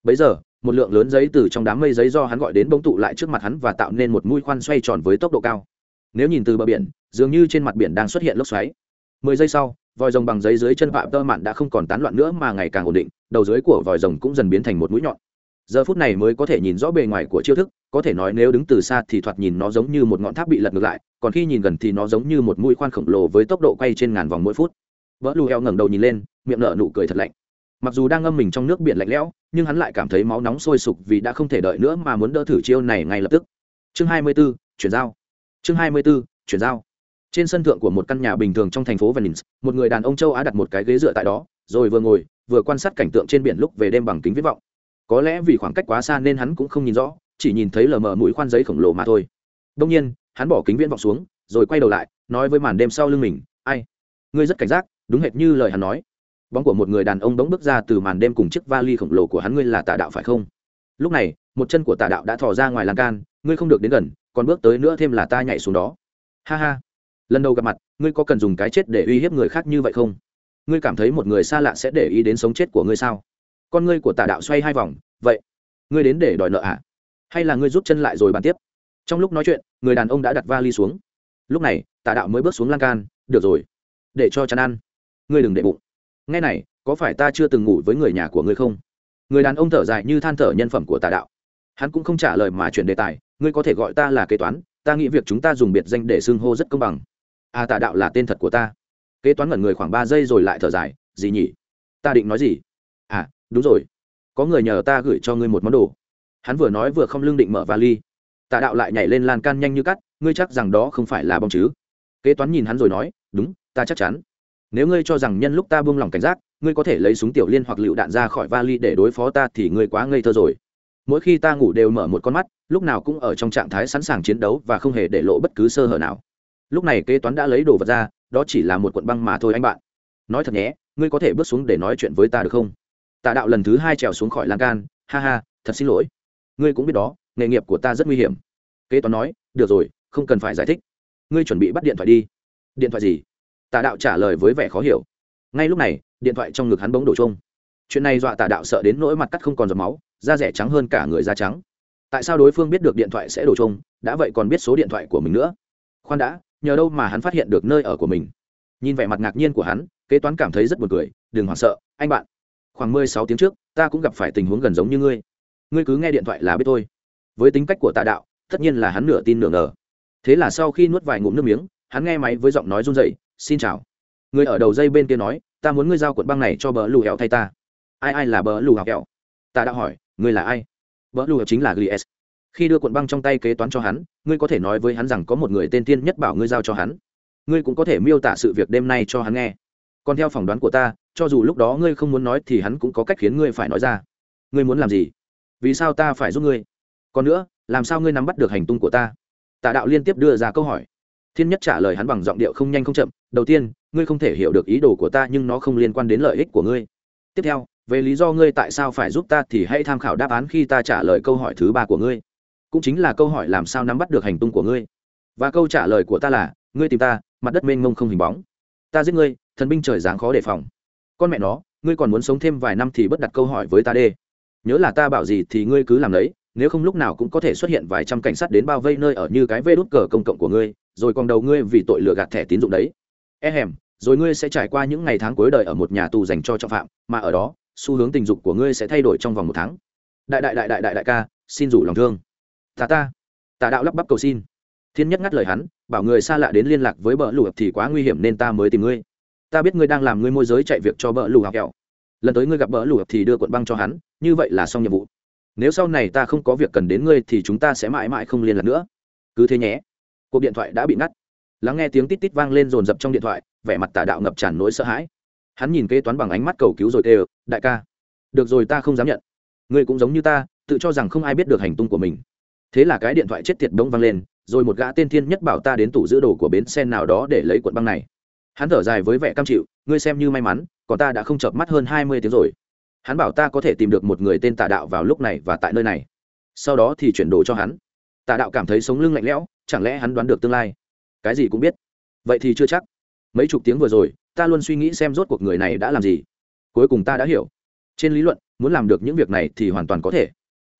Bấy giờ, một lượng lớn giấy từ trong đám mây giấy do hắn gọi đến bông tụ lại trước mặt hắn và tạo nên một mũi khoan xoay tròn với tốc độ cao. Nếu nhìn từ bờ biển, dường như trên mặt biển đang xuất hiện lốc xoáy mười giây sau vòi rồng bằng giấy dưới chân phạm tơ mạn đã không còn tán loạn nữa mà ngày càng ổn định đầu dưới của vòi rồng cũng dần biến thành một mũi nhọn. Giờ phút này mới có thể nhìn rõ bề ngoài của chiêu thức có thể nói nếu đứng từ xa thì thoạt nhìn nó giống như một ngọn tháp bị lật ngược lại còn khi nhìn gần thì nó giống như một mũi khoan khổng lồ với tốc độ quay trên ngàn vòng mỗi phút. Vỡ lù heo ngẩng đầu nhìn lên miệng nở nụ cười thật lạnh. Mặc dù đang ngâm mình trong nước biển lạnh lẽo nhưng hắn lại cảm thấy máu nóng sôi sục vì đã không thể đợi nữa mà muốn đỡ thử chiêu này ngay lập tức. Chương 24, chuyển giao. Chương 24, chuyển giao trên sân thượng của một căn nhà bình thường trong thành phố venice, một người đàn ông châu á đặt một cái ghế dựa tại đó, rồi vừa ngồi, vừa quan sát cảnh tượng trên biển lúc về đêm bằng kính viết vọng. Có lẽ vì khoảng cách quá xa nên hắn cũng không nhìn rõ, chỉ nhìn thấy lờ mờ mũi khoan giấy khổng lồ mà thôi. Đông nhiên, hắn bỏ kính viễn vọng xuống, rồi quay đầu lại, nói với màn đêm sau lưng mình, ai? Ngươi rất cảnh giác, đúng hệt như lời hắn nói. Bóng của một người đàn ông bỗng bước ra từ màn đêm cùng chiếc vali khổng lồ của hắn, ngươi là tà đạo phải không? Lúc này, một chân của tà đạo đã thò ra ngoài lan can, ngươi không được đến gần, còn bước tới nữa thêm là ta nhảy xuống đó. Ha ha lần đầu gặp mặt, ngươi có cần dùng cái chết để uy hiếp người khác như vậy không? Ngươi cảm thấy một người xa lạ sẽ để ý đến sống chết của ngươi sao? Con ngươi của tà đạo xoay hai vòng, vậy, ngươi đến để đòi nợ ạ à? hay là ngươi rút chân lại rồi bàn tiếp? Trong lúc nói chuyện, người đàn ông đã đặt vali xuống. Lúc này, tà đạo mới bước xuống lan can, được rồi, để cho chăn ăn. Ngươi đừng để bụng. Ngay này, có phải ta chưa từng ngủ với người nhà của ngươi không? Người đàn ông thở dài như than thở nhân phẩm của tà đạo. Hắn cũng không trả lời mà chuyển đề tài, ngươi có thể gọi ta là kế toán, ta nghĩ việc chúng ta dùng biệt danh để xưng hô rất công bằng à tà đạo là tên thật của ta. Kế toán ngẩn người khoảng ba giây rồi lại thở dài, gì nhỉ? Ta định nói gì? À đúng rồi. Có người nhờ ta gửi cho ngươi một món đồ. Hắn vừa nói vừa không lương định mở vali. Tà đạo lại nhảy lên lan can nhanh như cắt, ngươi chắc rằng đó không phải là bom chứ? Kế toán nhìn hắn rồi nói, đúng, ta chắc chắn. Nếu ngươi cho rằng nhân lúc ta buông lỏng cảnh giác, ngươi có thể lấy súng tiểu liên hoặc lựu đạn ra khỏi vali để đối phó ta thì ngươi quá ngây thơ rồi. Mỗi khi ta ngủ đều mở một con mắt, lúc nào cũng ở trong trạng thái sẵn sàng chiến đấu và không hề để lộ bất cứ sơ hở nào lúc này kế toán đã lấy đồ vật ra đó chỉ là một cuộn băng mà thôi anh bạn. Nói thật nhé ngươi có thể bước xuống để nói chuyện với ta được không? Tà đạo lần thứ hai trèo xuống khỏi lan can ha ha thật xin lỗi. Ngươi cũng biết đó nghề nghiệp của ta rất nguy hiểm. Kế toán nói được rồi không cần phải giải thích. Ngươi chuẩn bị bắt điện thoại đi. Điện thoại gì? Tà đạo trả lời với vẻ khó hiểu. Ngay lúc này điện thoại trong ngực hắn bỗng đổ chung. chuyện này dọa tà đạo sợ đến nỗi mặt cắt không còn giọt máu da rẻ trắng hơn cả người da trắng. Tại sao đối phương biết được điện thoại sẽ đổ chung, đã vậy còn biết số điện thoại của mình nữa? Khoan đã nhờ đâu mà hắn phát hiện được nơi ở của mình? Nhìn vẻ mặt ngạc nhiên của hắn, kế toán cảm thấy rất buồn cười, đừng hoảng sợ, anh bạn. Khoảng mười sáu tiếng trước, ta cũng gặp phải tình huống gần giống như ngươi. Ngươi cứ nghe điện thoại là biết thôi. Với tính cách của tà đạo, tất nhiên là hắn nửa tin nửa ngờ. Thế là sau khi nuốt vài ngụm nước miếng, hắn nghe máy với giọng nói run rẩy, xin chào. Người ở đầu dây bên kia nói, ta muốn ngươi giao cuộn băng này cho bờ lù hẹo thay ta. Ai ai là bờ lù hẹo? Ta đã hỏi, ngươi là ai? Bờ lù hẹo chính là glies khi đưa cuộn băng trong tay kế toán cho hắn, ngươi có thể nói với hắn rằng có một người tên tiên nhất bảo ngươi giao cho hắn. Ngươi cũng có thể miêu tả sự việc đêm nay cho hắn nghe. Còn theo phỏng đoán của ta, cho dù lúc đó ngươi không muốn nói thì hắn cũng có cách khiến ngươi phải nói ra. Ngươi muốn làm gì? Vì sao ta phải giúp ngươi? Còn nữa, làm sao ngươi nắm bắt được hành tung của ta? Tà đạo liên tiếp đưa ra câu hỏi. Thiên nhất trả lời hắn bằng giọng điệu không nhanh không chậm, đầu tiên, ngươi không thể hiểu được ý đồ của ta nhưng nó không liên quan đến lợi ích của ngươi. Tiếp theo, về lý do ngươi tại sao phải giúp ta thì hãy tham khảo đáp án khi ta trả lời câu hỏi thứ ba của ngươi cũng chính là câu hỏi làm sao nắm bắt được hành tung của ngươi. Và câu trả lời của ta là, ngươi tìm ta, mặt đất mênh mông không hình bóng. Ta giết ngươi, thần binh trời giáng khó đề phòng. Con mẹ nó, ngươi còn muốn sống thêm vài năm thì bất đặt câu hỏi với ta đê. Nhớ là ta bảo gì thì ngươi cứ làm đấy, nếu không lúc nào cũng có thể xuất hiện vài trăm cảnh sát đến bao vây nơi ở như cái vê đút cờ công cộng của ngươi, rồi còn đầu ngươi vì tội lừa gạt thẻ tín dụng đấy. E hèm, rồi ngươi sẽ trải qua những ngày tháng cuối đời ở một nhà tù dành cho trọng phạm, mà ở đó, xu hướng tình dục của ngươi sẽ thay đổi trong vòng một tháng. Đại đại đại đại đại đại ca, xin rủ lòng thương ta ta. Tà đạo lắp bắp cầu xin. Thiên nhất ngắt lời hắn, bảo người xa lạ đến liên lạc với bờ lù thì quá nguy hiểm nên ta mới tìm ngươi. Ta biết ngươi đang làm ngươi môi giới chạy việc cho bờ lù học kẹo. Lần tới ngươi gặp bờ lù thì đưa cuộn băng cho hắn, như vậy là xong nhiệm vụ. Nếu sau này ta không có việc cần đến ngươi thì chúng ta sẽ mãi mãi không liên lạc nữa. Cứ thế nhé. Cuộc điện thoại đã bị ngắt. Lắng nghe tiếng tít tít vang lên rồn rập trong điện thoại, vẻ mặt tà đạo ngập tràn nỗi sợ hãi. Hắn nhìn kế toán bằng ánh mắt cầu cứu rồi kêu, đại ca. Được rồi, ta không dám nhận. Ngươi cũng giống như ta, tự cho rằng không ai biết được hành tung của mình thế là cái điện thoại chết tiệt đông vang lên, rồi một gã tên thiên nhất bảo ta đến tủ giữ đồ của bến xe nào đó để lấy cuộn băng này. Hắn thở dài với vẻ cam chịu, ngươi xem như may mắn, còn ta đã không chợp mắt hơn hai mươi tiếng rồi. Hắn bảo ta có thể tìm được một người tên tà đạo vào lúc này và tại nơi này. Sau đó thì chuyển đồ cho hắn. Tà đạo cảm thấy sống lưng lạnh lẽo, chẳng lẽ hắn đoán được tương lai? Cái gì cũng biết. Vậy thì chưa chắc. Mấy chục tiếng vừa rồi, ta luôn suy nghĩ xem rốt cuộc người này đã làm gì. Cuối cùng ta đã hiểu. Trên lý luận, muốn làm được những việc này thì hoàn toàn có thể.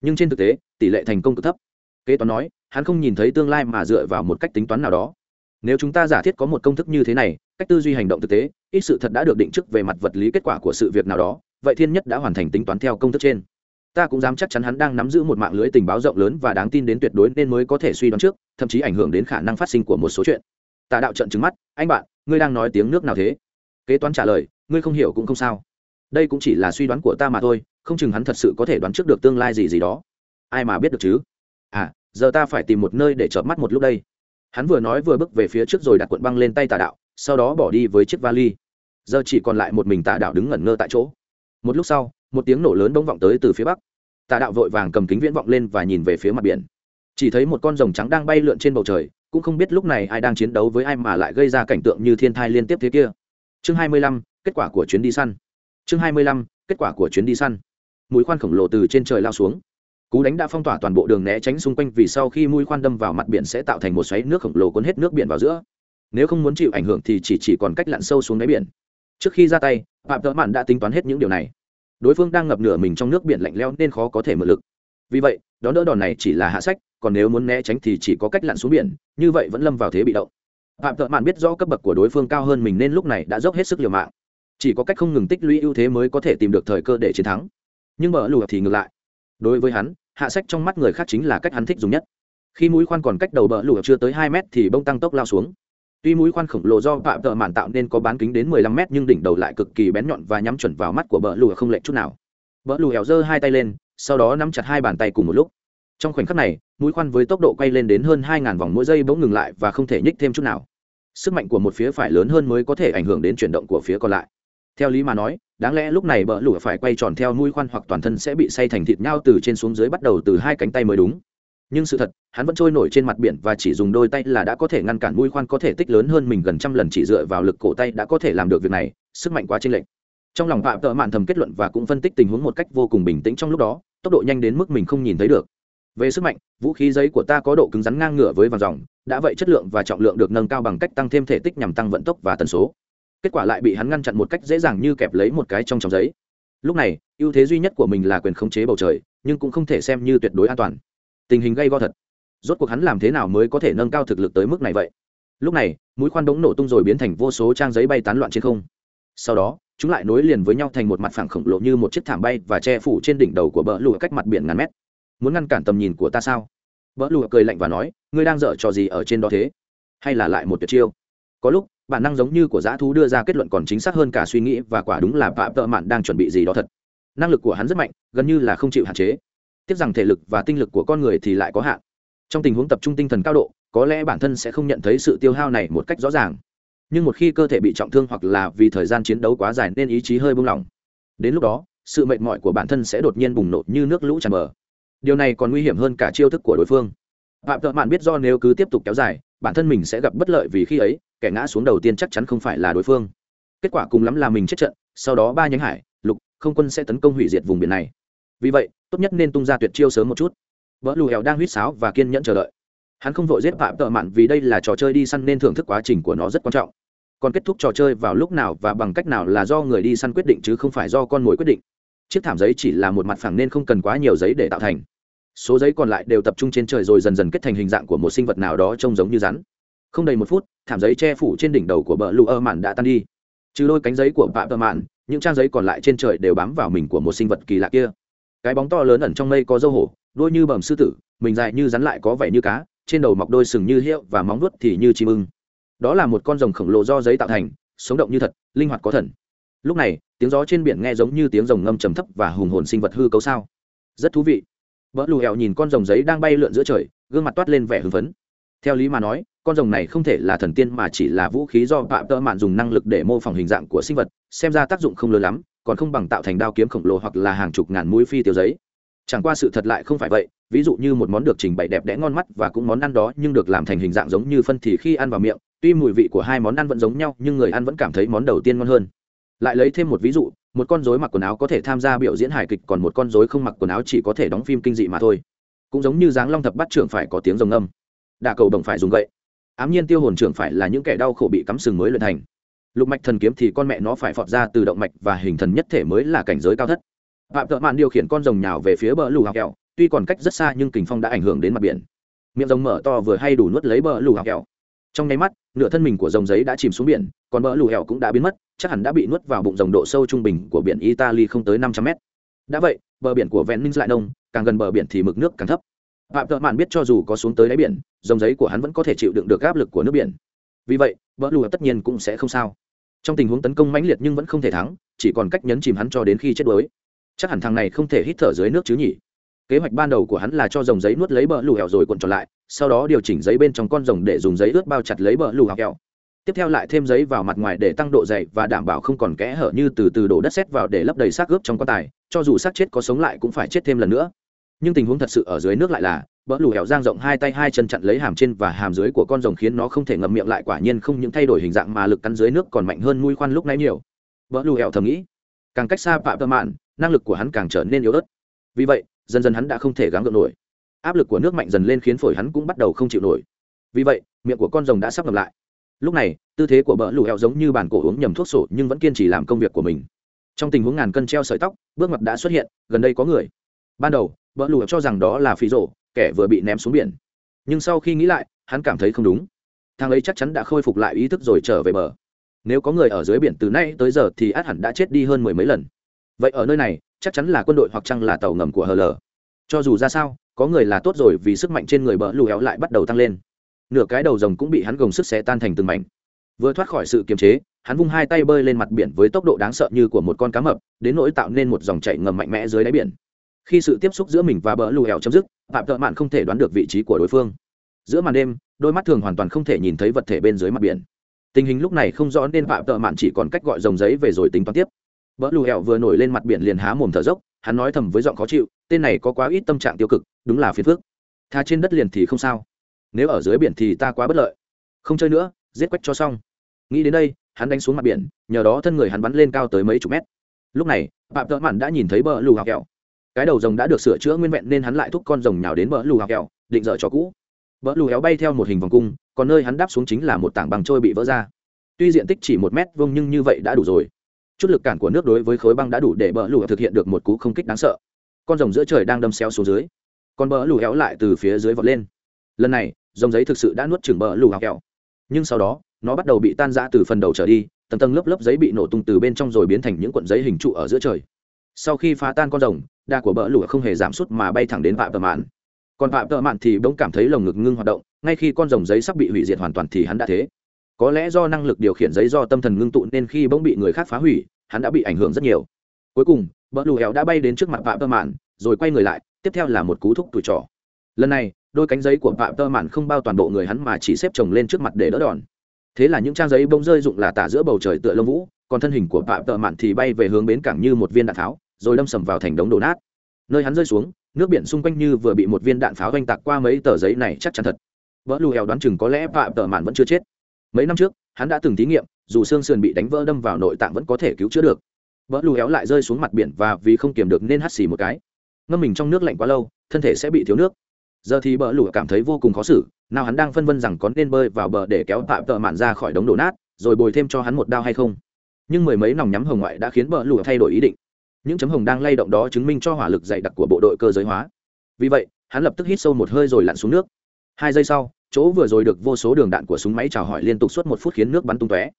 Nhưng trên thực tế, tỷ lệ thành công cực thấp kế toán nói, hắn không nhìn thấy tương lai mà dựa vào một cách tính toán nào đó. Nếu chúng ta giả thiết có một công thức như thế này, cách tư duy hành động thực tế, ít sự thật đã được định trước về mặt vật lý kết quả của sự việc nào đó, vậy thiên nhất đã hoàn thành tính toán theo công thức trên. Ta cũng dám chắc chắn hắn đang nắm giữ một mạng lưới tình báo rộng lớn và đáng tin đến tuyệt đối nên mới có thể suy đoán trước, thậm chí ảnh hưởng đến khả năng phát sinh của một số chuyện. Tà đạo trận trứng mắt, anh bạn, ngươi đang nói tiếng nước nào thế? Kế toán trả lời, ngươi không hiểu cũng không sao. Đây cũng chỉ là suy đoán của ta mà thôi, không chừng hắn thật sự có thể đoán trước được tương lai gì gì đó. Ai mà biết được chứ? À giờ ta phải tìm một nơi để chợp mắt một lúc đây. Hắn vừa nói vừa bước về phía trước rồi đặt cuộn băng lên tay tà đạo sau đó bỏ đi với chiếc vali. Giờ chỉ còn lại một mình tà đạo đứng ngẩn ngơ tại chỗ. Một lúc sau một tiếng nổ lớn bỗng vọng tới từ phía bắc. Tà đạo vội vàng cầm kính viễn vọng lên và nhìn về phía mặt biển. Chỉ thấy một con rồng trắng đang bay lượn trên bầu trời cũng không biết lúc này ai đang chiến đấu với ai mà lại gây ra cảnh tượng như thiên thai liên tiếp thế kia. Chương 25, kết quả của chuyến đi săn. Chương 25, kết quả của chuyến đi săn. Mũi khoan khổng lồ từ trên trời lao xuống cú đánh đã phong tỏa toàn bộ đường né tránh xung quanh vì sau khi mũi khoan đâm vào mặt biển sẽ tạo thành một xoáy nước khổng lồ cuốn hết nước biển vào giữa. Nếu không muốn chịu ảnh hưởng thì chỉ chỉ còn cách lặn sâu xuống đáy biển. Trước khi ra tay, phạm tợ mạn đã tính toán hết những điều này. Đối phương đang ngập nửa mình trong nước biển lạnh leo nên khó có thể mượn lực. Vì vậy, đón đỡ đòn này chỉ là hạ sách, còn nếu muốn né tránh thì chỉ có cách lặn xuống biển, như vậy vẫn lâm vào thế bị động. Phạm tợ mạn biết rõ cấp bậc của đối phương cao hơn mình nên lúc này đã dốc hết sức liều mạng. Chỉ có cách không ngừng tích lũy ưu thế mới có thể tìm được thời cơ để chiến thắng. Nhưng mở lùa thì ngược lại đối với hắn, hạ sách trong mắt người khác chính là cách hắn thích dùng nhất. Khi mũi khoan còn cách đầu bờ lùa chưa tới hai mét thì bông tăng tốc lao xuống. Tuy mũi khoan khổng lồ do phạm tợ mạn tạo nên có bán kính đến mười lăm mét nhưng đỉnh đầu lại cực kỳ bén nhọn và nhắm chuẩn vào mắt của bờ lùa không lệch chút nào. Bờ lùa hẻo giơ hai tay lên, sau đó nắm chặt hai bàn tay cùng một lúc. Trong khoảnh khắc này, mũi khoan với tốc độ quay lên đến hơn hai vòng mỗi giây bỗng ngừng lại và không thể nhích thêm chút nào. Sức mạnh của một phía phải lớn hơn mới có thể ảnh hưởng đến chuyển động của phía còn lại. Theo lý mà nói đáng lẽ lúc này bờ lụa phải quay tròn theo mũi khoan hoặc toàn thân sẽ bị say thành thịt nhau từ trên xuống dưới bắt đầu từ hai cánh tay mới đúng. Nhưng sự thật, hắn vẫn trôi nổi trên mặt biển và chỉ dùng đôi tay là đã có thể ngăn cản mũi khoan có thể tích lớn hơn mình gần trăm lần chỉ dựa vào lực cổ tay đã có thể làm được việc này, sức mạnh quá chênh lệch. Trong lòng phạm tợ mạn thầm kết luận và cũng phân tích tình huống một cách vô cùng bình tĩnh trong lúc đó, tốc độ nhanh đến mức mình không nhìn thấy được. Về sức mạnh, vũ khí giấy của ta có độ cứng rắn ngang ngửa với vàng dòng, đã vậy chất lượng và trọng lượng được nâng cao bằng cách tăng thêm thể tích nhằm tăng vận tốc và tần số kết quả lại bị hắn ngăn chặn một cách dễ dàng như kẹp lấy một cái trong trong giấy. Lúc này, ưu thế duy nhất của mình là quyền khống chế bầu trời, nhưng cũng không thể xem như tuyệt đối an toàn. Tình hình gây go thật. Rốt cuộc hắn làm thế nào mới có thể nâng cao thực lực tới mức này vậy? Lúc này, mũi khoan đống nổ tung rồi biến thành vô số trang giấy bay tán loạn trên không. Sau đó, chúng lại nối liền với nhau thành một mặt phẳng khổng lồ như một chiếc thảm bay và che phủ trên đỉnh đầu của bờ lụa cách mặt biển ngàn mét. Muốn ngăn cản tầm nhìn của ta sao? Bờ lụa cười lạnh và nói, ngươi đang dở trò gì ở trên đó thế? Hay là lại một tuyệt chiêu? Có lúc bản năng giống như của dã thú đưa ra kết luận còn chính xác hơn cả suy nghĩ và quả đúng là phạm tợ mạn đang chuẩn bị gì đó thật. Năng lực của hắn rất mạnh, gần như là không chịu hạn chế. Tiếc rằng thể lực và tinh lực của con người thì lại có hạn. Trong tình huống tập trung tinh thần cao độ, có lẽ bản thân sẽ không nhận thấy sự tiêu hao này một cách rõ ràng. Nhưng một khi cơ thể bị trọng thương hoặc là vì thời gian chiến đấu quá dài nên ý chí hơi buông lỏng. Đến lúc đó, sự mệt mỏi của bản thân sẽ đột nhiên bùng nổ như nước lũ tràn bờ. Điều này còn nguy hiểm hơn cả chiêu thức của đối phương. Phạm thợ mạn biết do nếu cứ tiếp tục kéo dài bản thân mình sẽ gặp bất lợi vì khi ấy, kẻ ngã xuống đầu tiên chắc chắn không phải là đối phương. Kết quả cùng lắm là mình chết trận, sau đó ba nhánh hải, lục, không quân sẽ tấn công hủy diệt vùng biển này. Vì vậy, tốt nhất nên tung ra tuyệt chiêu sớm một chút. Vỡ lù hèo đang huýt sáo và kiên nhẫn chờ đợi. Hắn không vội giết phạm tợ mạn vì đây là trò chơi đi săn nên thưởng thức quá trình của nó rất quan trọng. Còn kết thúc trò chơi vào lúc nào và bằng cách nào là do người đi săn quyết định chứ không phải do con mồi quyết định. Chiếc thảm giấy chỉ là một mặt phẳng nên không cần quá nhiều giấy để tạo thành số giấy còn lại đều tập trung trên trời rồi dần dần kết thành hình dạng của một sinh vật nào đó trông giống như rắn. Không đầy một phút, thảm giấy che phủ trên đỉnh đầu của bờ lụ ơ mạn đã tan đi. Trừ đôi cánh giấy của phạm tợ mạn, những trang giấy còn lại trên trời đều bám vào mình của một sinh vật kỳ lạ kia. Cái bóng to lớn ẩn trong mây có dâu hổ, đôi như bầm sư tử, mình dài như rắn lại có vẻ như cá, trên đầu mọc đôi sừng như hiệu và móng vuốt thì như chim ưng. Đó là một con rồng khổng lồ do giấy tạo thành, sống động như thật, linh hoạt có thần. Lúc này, tiếng gió trên biển nghe giống như tiếng rồng ngâm trầm thấp và hùng hồn sinh vật hư cấu sao. Rất thú vị vỡ lù hẹo nhìn con rồng giấy đang bay lượn giữa trời, gương mặt toát lên vẻ hưng phấn. Theo lý mà nói, con rồng này không thể là thần tiên mà chỉ là vũ khí do phạm tơ mạn dùng năng lực để mô phỏng hình dạng của sinh vật, xem ra tác dụng không lớn lắm, còn không bằng tạo thành đao kiếm khổng lồ hoặc là hàng chục ngàn mũi phi tiêu giấy. Chẳng qua sự thật lại không phải vậy, ví dụ như một món được trình bày đẹp đẽ ngon mắt và cũng món ăn đó nhưng được làm thành hình dạng giống như phân thì khi ăn vào miệng, tuy mùi vị của hai món ăn vẫn giống nhau nhưng người ăn vẫn cảm thấy món đầu tiên ngon hơn. Lại lấy thêm một ví dụ một con rối mặc quần áo có thể tham gia biểu diễn hài kịch, còn một con rối không mặc quần áo chỉ có thể đóng phim kinh dị mà thôi. Cũng giống như dáng long thập bắt trưởng phải có tiếng rồng âm đà cầu đồng phải dùng gậy. Ám nhiên tiêu hồn trưởng phải là những kẻ đau khổ bị cắm sừng mới luyện thành. Lục mạch thần kiếm thì con mẹ nó phải phọt ra từ động mạch và hình thần nhất thể mới là cảnh giới cao thất. Phạm thợ mạn điều khiển con rồng nhào về phía bờ lù hào kẹo, tuy còn cách rất xa nhưng kình phong đã ảnh hưởng đến mặt biển. Miệng rồng mở to vừa hay đủ nuốt lấy bờ lù hào kẹo trong nháy mắt, nửa thân mình của rồng giấy đã chìm xuống biển, còn bờ lù hẹo cũng đã biến mất, chắc hẳn đã bị nuốt vào bụng rồng độ sâu trung bình của biển italy không tới năm trăm mét. Đã vậy, bờ biển của venice lại nông, càng gần bờ biển thì mực nước càng thấp. Phạm thợ mạn biết cho dù có xuống tới đáy biển dòng giấy của hắn vẫn có thể chịu đựng được áp lực của nước biển. Vì vậy vỡ lùa tất nhiên cũng sẽ không sao. Trong tình huống tấn công mãnh liệt nhưng vẫn không thể thắng, chỉ còn cách nhấn chìm hắn cho đến khi chết đuối. Chắc hẳn thằng này không thể hít thở dưới nước chứ nhỉ. Kế hoạch ban đầu của hắn là cho dòng giấy nuốt lấy bờ lù hẹo rồi cuộn tròn lại sau đó điều chỉnh giấy bên trong con rồng để dùng giấy ướt bao chặt lấy bờ lù hẹo tiếp theo lại thêm giấy vào mặt ngoài để tăng độ dày và đảm bảo không còn kẽ hở như từ từ đổ đất sét vào để lấp đầy xác ướp trong quan tài, cho dù xác chết có sống lại cũng phải chết thêm lần nữa. Nhưng tình huống thật sự ở dưới nước lại là bỡ lù hẻo giang rộng hai tay hai chân chặn lấy hàm trên và hàm dưới của con rồng khiến nó không thể ngậm miệng lại, quả nhiên không những thay đổi hình dạng mà lực cắn dưới nước còn mạnh hơn mũi khoan lúc nãy nhiều. Bỡ lù hẻo thầm nghĩ, càng cách xa phạm tơ mạn, năng lực của hắn càng trở nên yếu ớt. Vì vậy, dần dần hắn đã không thể gắng gượng nổi áp lực của nước mạnh dần lên khiến phổi hắn cũng bắt đầu không chịu nổi. Vì vậy, miệng của con rồng đã sắp ngập lại. Lúc này, tư thế của bỡ lù heo giống như bàn cổ uống nhầm thuốc sổ nhưng vẫn kiên trì làm công việc của mình. Trong tình huống ngàn cân treo sợi tóc, bước mặt đã xuất hiện, gần đây có người. Ban đầu bỡ lù heo cho rằng đó là phí rổ, kẻ vừa bị ném xuống biển. Nhưng sau khi nghĩ lại, hắn cảm thấy không đúng. Thằng ấy chắc chắn đã khôi phục lại ý thức rồi trở về bờ. Nếu có người ở dưới biển từ nay tới giờ thì át hẳn đã chết đi hơn mười mấy lần. Vậy ở nơi này, chắc chắn là quân đội hoặc chăng là tàu ngầm của hl cho dù ra sao có người là tốt rồi vì sức mạnh trên người bờ lù héo lại bắt đầu tăng lên. Nửa cái đầu rồng cũng bị hắn gồng sức xé tan thành từng mảnh. Vừa thoát khỏi sự kiềm chế, hắn vung hai tay bơi lên mặt biển với tốc độ đáng sợ như của một con cá mập, đến nỗi tạo nên một dòng chảy ngầm mạnh mẽ dưới đáy biển. Khi sự tiếp xúc giữa mình và bờ lù héo chấm dứt phạm thợ mạn không thể đoán được vị trí của đối phương. Giữa màn đêm, đôi mắt thường hoàn toàn không thể nhìn thấy vật thể bên dưới mặt biển. Tình hình lúc này không rõ nên phạm thợ mạn chỉ còn cách gọi dòng giấy về rồi tính toán tiếp. Bờ lù hẻo vừa nổi lên mặt biển liền há mồm thở dốc hắn nói thầm với giọng khó chịu, tên này có quá ít tâm trạng tiêu cực, đúng là phiền phức. Tha trên đất liền thì không sao. Nếu ở dưới biển thì ta quá bất lợi. Không chơi nữa, giết quách cho xong. Nghĩ đến đây, hắn đánh xuống mặt biển, nhờ đó thân người hắn bắn lên cao tới mấy chục mét. Lúc này, phạm tợ mạn đã nhìn thấy bờ lù hào kẹo. Cái đầu rồng đã được sửa chữa nguyên vẹn nên hắn lại thúc con rồng nhào đến bờ lù hào kẹo, định dở cho cũ. Bờ lù héo bay theo một hình vòng cung, còn nơi hắn đáp xuống chính là một tảng bằng trôi bị vỡ ra. Tuy diện tích chỉ một mét vuông nhưng như vậy đã đủ rồi chút lực cản của nước đối với khối băng đã đủ để bờ lù thực hiện được một cú không kích đáng sợ. Con rồng giữa trời đang đâm xéo xuống dưới. Con bờ lù héo lại từ phía dưới vọt lên. Lần này dòng giấy thực sự đã nuốt chừng bờ lù hào kẹo nhưng sau đó, nó bắt đầu bị tan rã từ phần đầu trở đi, tầng tầng lớp lớp giấy bị nổ tung từ bên trong rồi biến thành những cuộn giấy hình trụ ở giữa trời. Sau khi phá tan con rồng, đa của bờ lù không hề giảm sút mà bay thẳng đến phạm tờ mạn. Còn phạm tờ mạn thì bỗng cảm thấy lồng ngực ngưng hoạt động, ngay khi con rồng giấy sắp bị hủy diệt hoàn toàn thì hắn đã thế có lẽ do năng lực điều khiển giấy do tâm thần ngưng tụ nên khi bỗng bị người khác phá hủy hắn đã bị ảnh hưởng rất nhiều. Cuối cùng bờ lù héo đã bay đến trước mặt phạm tơ mạn rồi quay người lại tiếp theo là một cú thúc tuổi trỏ lần này đôi cánh giấy của phạm tơ mạn không bao toàn bộ người hắn mà chỉ xếp chồng lên trước mặt để đỡ đòn. Thế là những trang giấy bông rơi rụng là tả giữa bầu trời tựa lông vũ còn thân hình của phạm tơ mạn thì bay về hướng bến cảng như một viên đạn tháo, rồi đâm sầm vào thành đống đổ nát. Nơi hắn rơi xuống nước biển xung quanh như vừa bị một viên đạn pháo oanh tạc qua mấy tờ giấy này chắc chắn thật. Vỡ lù hèo đoán chừng có lẽ phạm tơ mạn vẫn chưa chết mấy năm trước, hắn đã từng thí nghiệm, dù xương sườn bị đánh vỡ đâm vào nội tạng vẫn có thể cứu chữa được. Vỡ lù héo lại rơi xuống mặt biển và vì không kiềm được nên hắt xì một cái. Ngâm mình trong nước lạnh quá lâu, thân thể sẽ bị thiếu nước. Giờ thì bờ lũ cảm thấy vô cùng khó xử, nào hắn đang phân vân rằng có nên bơi vào bờ để kéo tạm tợ mạn ra khỏi đống đổ nát, rồi bồi thêm cho hắn một đao hay không. Nhưng mười mấy nòng nhắm hồng ngoại đã khiến bờ lũ thay đổi ý định. Những chấm hồng đang lay động đó chứng minh cho hỏa lực dày đặc của bộ đội cơ giới hóa. Vì vậy, hắn lập tức hít sâu một hơi rồi lặn xuống nước. Hai giây sau chỗ vừa rồi được vô số đường đạn của súng máy chào hỏi liên tục suốt một phút khiến nước bắn tung tóe.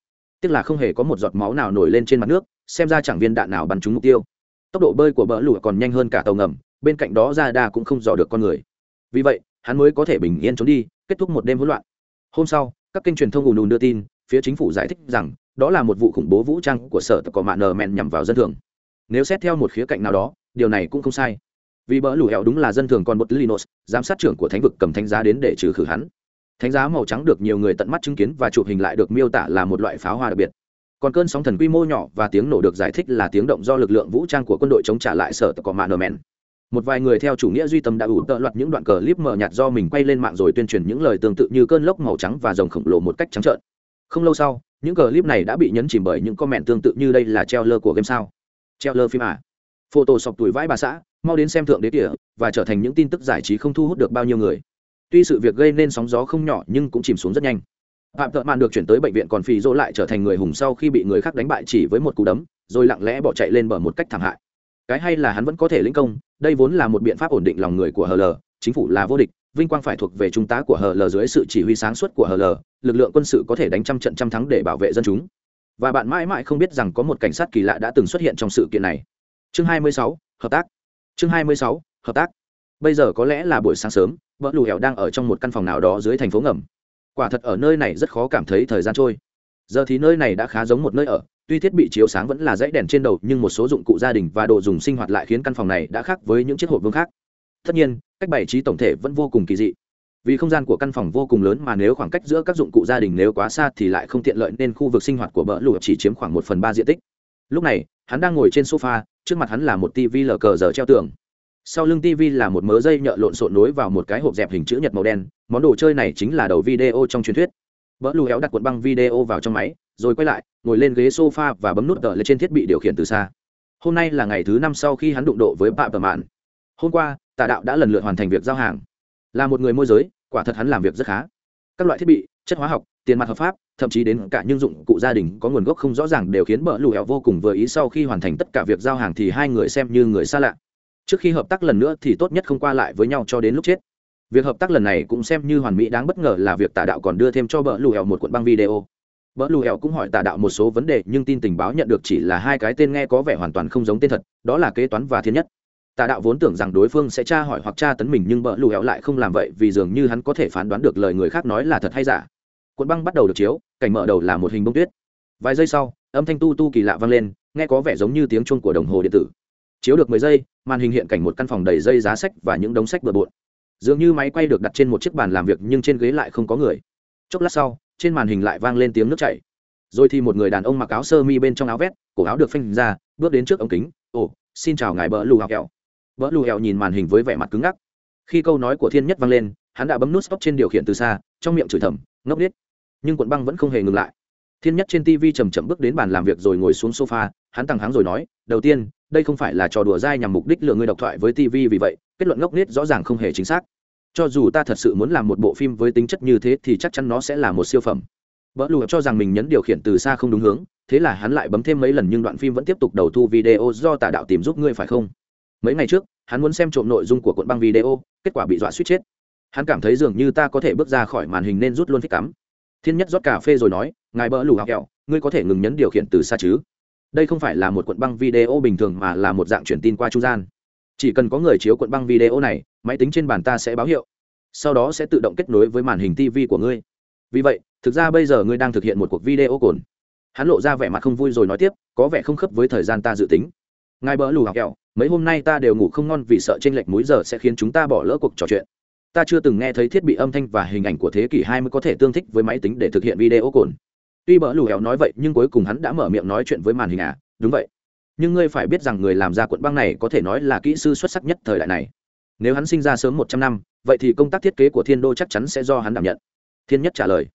Tức là không hề có một giọt máu nào nổi lên trên mặt nước, xem ra chẳng viên đạn nào bắn trúng mục tiêu. Tốc độ bơi của bờ lũ còn nhanh hơn cả tàu ngầm, bên cạnh đó ra đa cũng không dò được con người. Vì vậy, hắn mới có thể bình yên trốn đi, kết thúc một đêm hỗn loạn. Hôm sau, các kênh truyền thông ùn ùn đưa tin, phía chính phủ giải thích rằng, đó là một vụ khủng bố vũ trang của sở tập cỏ mạ nờ mẹn nhằm vào dân thường. Nếu xét theo một khía cạnh nào đó, điều này cũng không sai. Vì bỡ lù hẹo đúng là dân thường còn một linos giám sát trưởng của thánh vực cầm thánh giá đến để trừ khử hắn thánh giá màu trắng được nhiều người tận mắt chứng kiến và chụp hình lại được miêu tả là một loại pháo hoa đặc biệt. Còn cơn sóng thần quy mô nhỏ và tiếng nổ được giải thích là tiếng động do lực lượng vũ trang của quân đội chống trả lại sở tập cỏ mạn nờ mẹn. Một vài người theo chủ nghĩa duy tâm đã ủ tợ loạt những đoạn clip mờ nhạt do mình quay lên mạng rồi tuyên truyền những lời tương tự như cơn lốc màu trắng và rồng khổng lồ một cách trắng trợn. Không lâu sau, những clip này đã bị nhấn chìm bởi những comment tương tự như đây là treo lơ của game sao? Treo lơ phim à? Photo sọc tuổi vãi bà xã, mau đến xem thượng đế tỉa và trở thành những tin tức giải trí không thu hút được bao nhiêu người tuy sự việc gây nên sóng gió không nhỏ nhưng cũng chìm xuống rất nhanh. Phạm thợ mạn được chuyển tới bệnh viện còn phì dỗ lại trở thành người hùng sau khi bị người khác đánh bại chỉ với một cú đấm rồi lặng lẽ bỏ chạy lên bờ một cách thảm hại. Cái hay là hắn vẫn có thể lĩnh công đây vốn là một biện pháp ổn định lòng người của hl chính phủ là vô địch vinh quang phải thuộc về trung tá của hl dưới sự chỉ huy sáng suốt của hl lực lượng quân sự có thể đánh trăm trận trăm thắng để bảo vệ dân chúng. Và bạn mãi mãi không biết rằng có một cảnh sát kỳ lạ đã từng xuất hiện trong sự kiện này. Chương 26, hợp tác. Chương 26, hợp tác. Bây giờ có lẽ là buổi sáng sớm vợ lù hẻo đang ở trong một căn phòng nào đó dưới thành phố ngầm. Quả thật ở nơi này rất khó cảm thấy thời gian trôi. Giờ thì nơi này đã khá giống một nơi ở, tuy thiết bị chiếu sáng vẫn là dãy đèn trên đầu, nhưng một số dụng cụ gia đình và đồ dùng sinh hoạt lại khiến căn phòng này đã khác với những chiếc hộp vương khác. Tất nhiên, cách bày trí tổng thể vẫn vô cùng kỳ dị. Vì không gian của căn phòng vô cùng lớn mà nếu khoảng cách giữa các dụng cụ gia đình nếu quá xa thì lại không tiện lợi nên khu vực sinh hoạt của bỡ lụa chỉ chiếm khoảng một phần ba diện tích. Lúc này, hắn đang ngồi trên sofa, trước mặt hắn là một tv lờ cờ giờ treo tường sau lưng tv là một mớ dây nhợ lộn xộn nối vào một cái hộp dẹp hình chữ nhật màu đen, món đồ chơi này chính là đầu video trong truyền thuyết. Vỡ lù héo đặt cuộn băng video vào trong máy, rồi quay lại, ngồi lên ghế sofa và bấm nút tờ lên trên thiết bị điều khiển từ xa. Hôm nay là ngày thứ năm sau khi hắn đụng độ với bạ tờ mạn. Hôm qua, tà đạo đã lần lượt hoàn thành việc giao hàng. Là một người môi giới, quả thật hắn làm việc rất khá. Các loại thiết bị, chất hóa học, tiền mặt hợp pháp, thậm chí đến cả những dụng cụ gia đình có nguồn gốc không rõ ràng đều khiến Bờ lù hẹo vô cùng vừa ý sau khi hoàn thành tất cả việc giao hàng thì hai người xem như người xa lạ trước khi hợp tác lần nữa thì tốt nhất không qua lại với nhau cho đến lúc chết. Việc hợp tác lần này cũng xem như hoàn mỹ đáng bất ngờ là việc tà đạo còn đưa thêm cho Bờ lù hẹo một cuộn băng video. Bờ lù hẹo cũng hỏi tà đạo một số vấn đề nhưng tin tình báo nhận được chỉ là hai cái tên nghe có vẻ hoàn toàn không giống tên thật, đó là kế toán và thiên nhất. Tà đạo vốn tưởng rằng đối phương sẽ tra hỏi hoặc tra tấn mình nhưng bỡ lù hẹo lại không làm vậy vì dường như hắn có thể phán đoán được lời người khác nói là thật hay giả. Cuộn băng bắt đầu được chiếu, cảnh mở đầu là một hình bông tuyết. Vài giây sau, âm thanh tu tu kỳ lạ vang lên, nghe có vẻ giống như tiếng chuông của đồng hồ điện tử. Chiếu được mười giây màn hình hiện cảnh một căn phòng đầy dây giá sách và những đống sách bừa bộn. Dường như máy quay được đặt trên một chiếc bàn làm việc nhưng trên ghế lại không có người. Chốc lát sau, trên màn hình lại vang lên tiếng nước chảy. Rồi thì một người đàn ông mặc áo sơ mi bên trong áo vét, cổ áo được phanh ra, bước đến trước ống kính. Ồ, xin chào ngài bỡ lù hào kẹo bỡ lù hẹo nhìn màn hình với vẻ mặt cứng ngắc. Khi câu nói của thiên nhất vang lên, hắn đã bấm nút stop trên điều khiển từ xa, trong miệng chửi thầm, ngốc nít nhưng quận băng vẫn không hề ngừng lại. Thiên nhất trên tv chầm chậm bước đến bàn làm việc rồi ngồi xuống sofa, hắn thẳng háng rồi nói, đầu tiên đây không phải là trò đùa dai nhằm mục đích lừa người độc thoại với tv vì vậy, kết luận ngốc nghếch rõ ràng không hề chính xác. Cho dù ta thật sự muốn làm một bộ phim với tính chất như thế thì chắc chắn nó sẽ là một siêu phẩm. Vợ lùa cho rằng mình nhấn điều khiển từ xa không đúng hướng, thế là hắn lại bấm thêm mấy lần nhưng đoạn phim vẫn tiếp tục đầu thu video do tà đạo tìm giúp ngươi phải không? Mấy ngày trước, hắn muốn xem trộm nội dung của cuộn băng video, kết quả bị dọa suýt chết. Hắn cảm thấy dường như ta có thể bước ra khỏi màn hình nên rút luôn thích cắm. Thiên nhất rót cà phê rồi nói, ngài bỡ lù học kẹo, ngươi có thể ngừng nhấn điều khiển từ xa chứ? Đây không phải là một cuộn băng video bình thường mà là một dạng truyền tin qua trung gian. Chỉ cần có người chiếu cuộn băng video này, máy tính trên bàn ta sẽ báo hiệu. Sau đó sẽ tự động kết nối với màn hình tv của ngươi. Vì vậy, thực ra bây giờ ngươi đang thực hiện một cuộc video cồn. Hắn lộ ra vẻ mặt không vui rồi nói tiếp, có vẻ không khớp với thời gian ta dự tính. Ngài bỡ lù học kẹo, mấy hôm nay ta đều ngủ không ngon vì sợ t r ê n lệch múi giờ sẽ khiến chúng ta bỏ lỡ cuộc trò chuyện. Ta chưa từng nghe thấy thiết bị âm thanh và hình ảnh của thế kỷ 20 có thể tương thích với máy tính để thực hiện video cồn tuy bỡ lù hẹo nói vậy, nhưng cuối cùng hắn đã mở miệng nói chuyện với màn hình à? Đúng vậy. Nhưng ngươi phải biết rằng người làm ra cuộn băng này có thể nói là kỹ sư xuất sắc nhất thời đại này. Nếu hắn sinh ra sớm một trăm năm, vậy thì công tác thiết kế của thiên đô chắc chắn sẽ do hắn đảm nhận. Thiên nhất trả lời.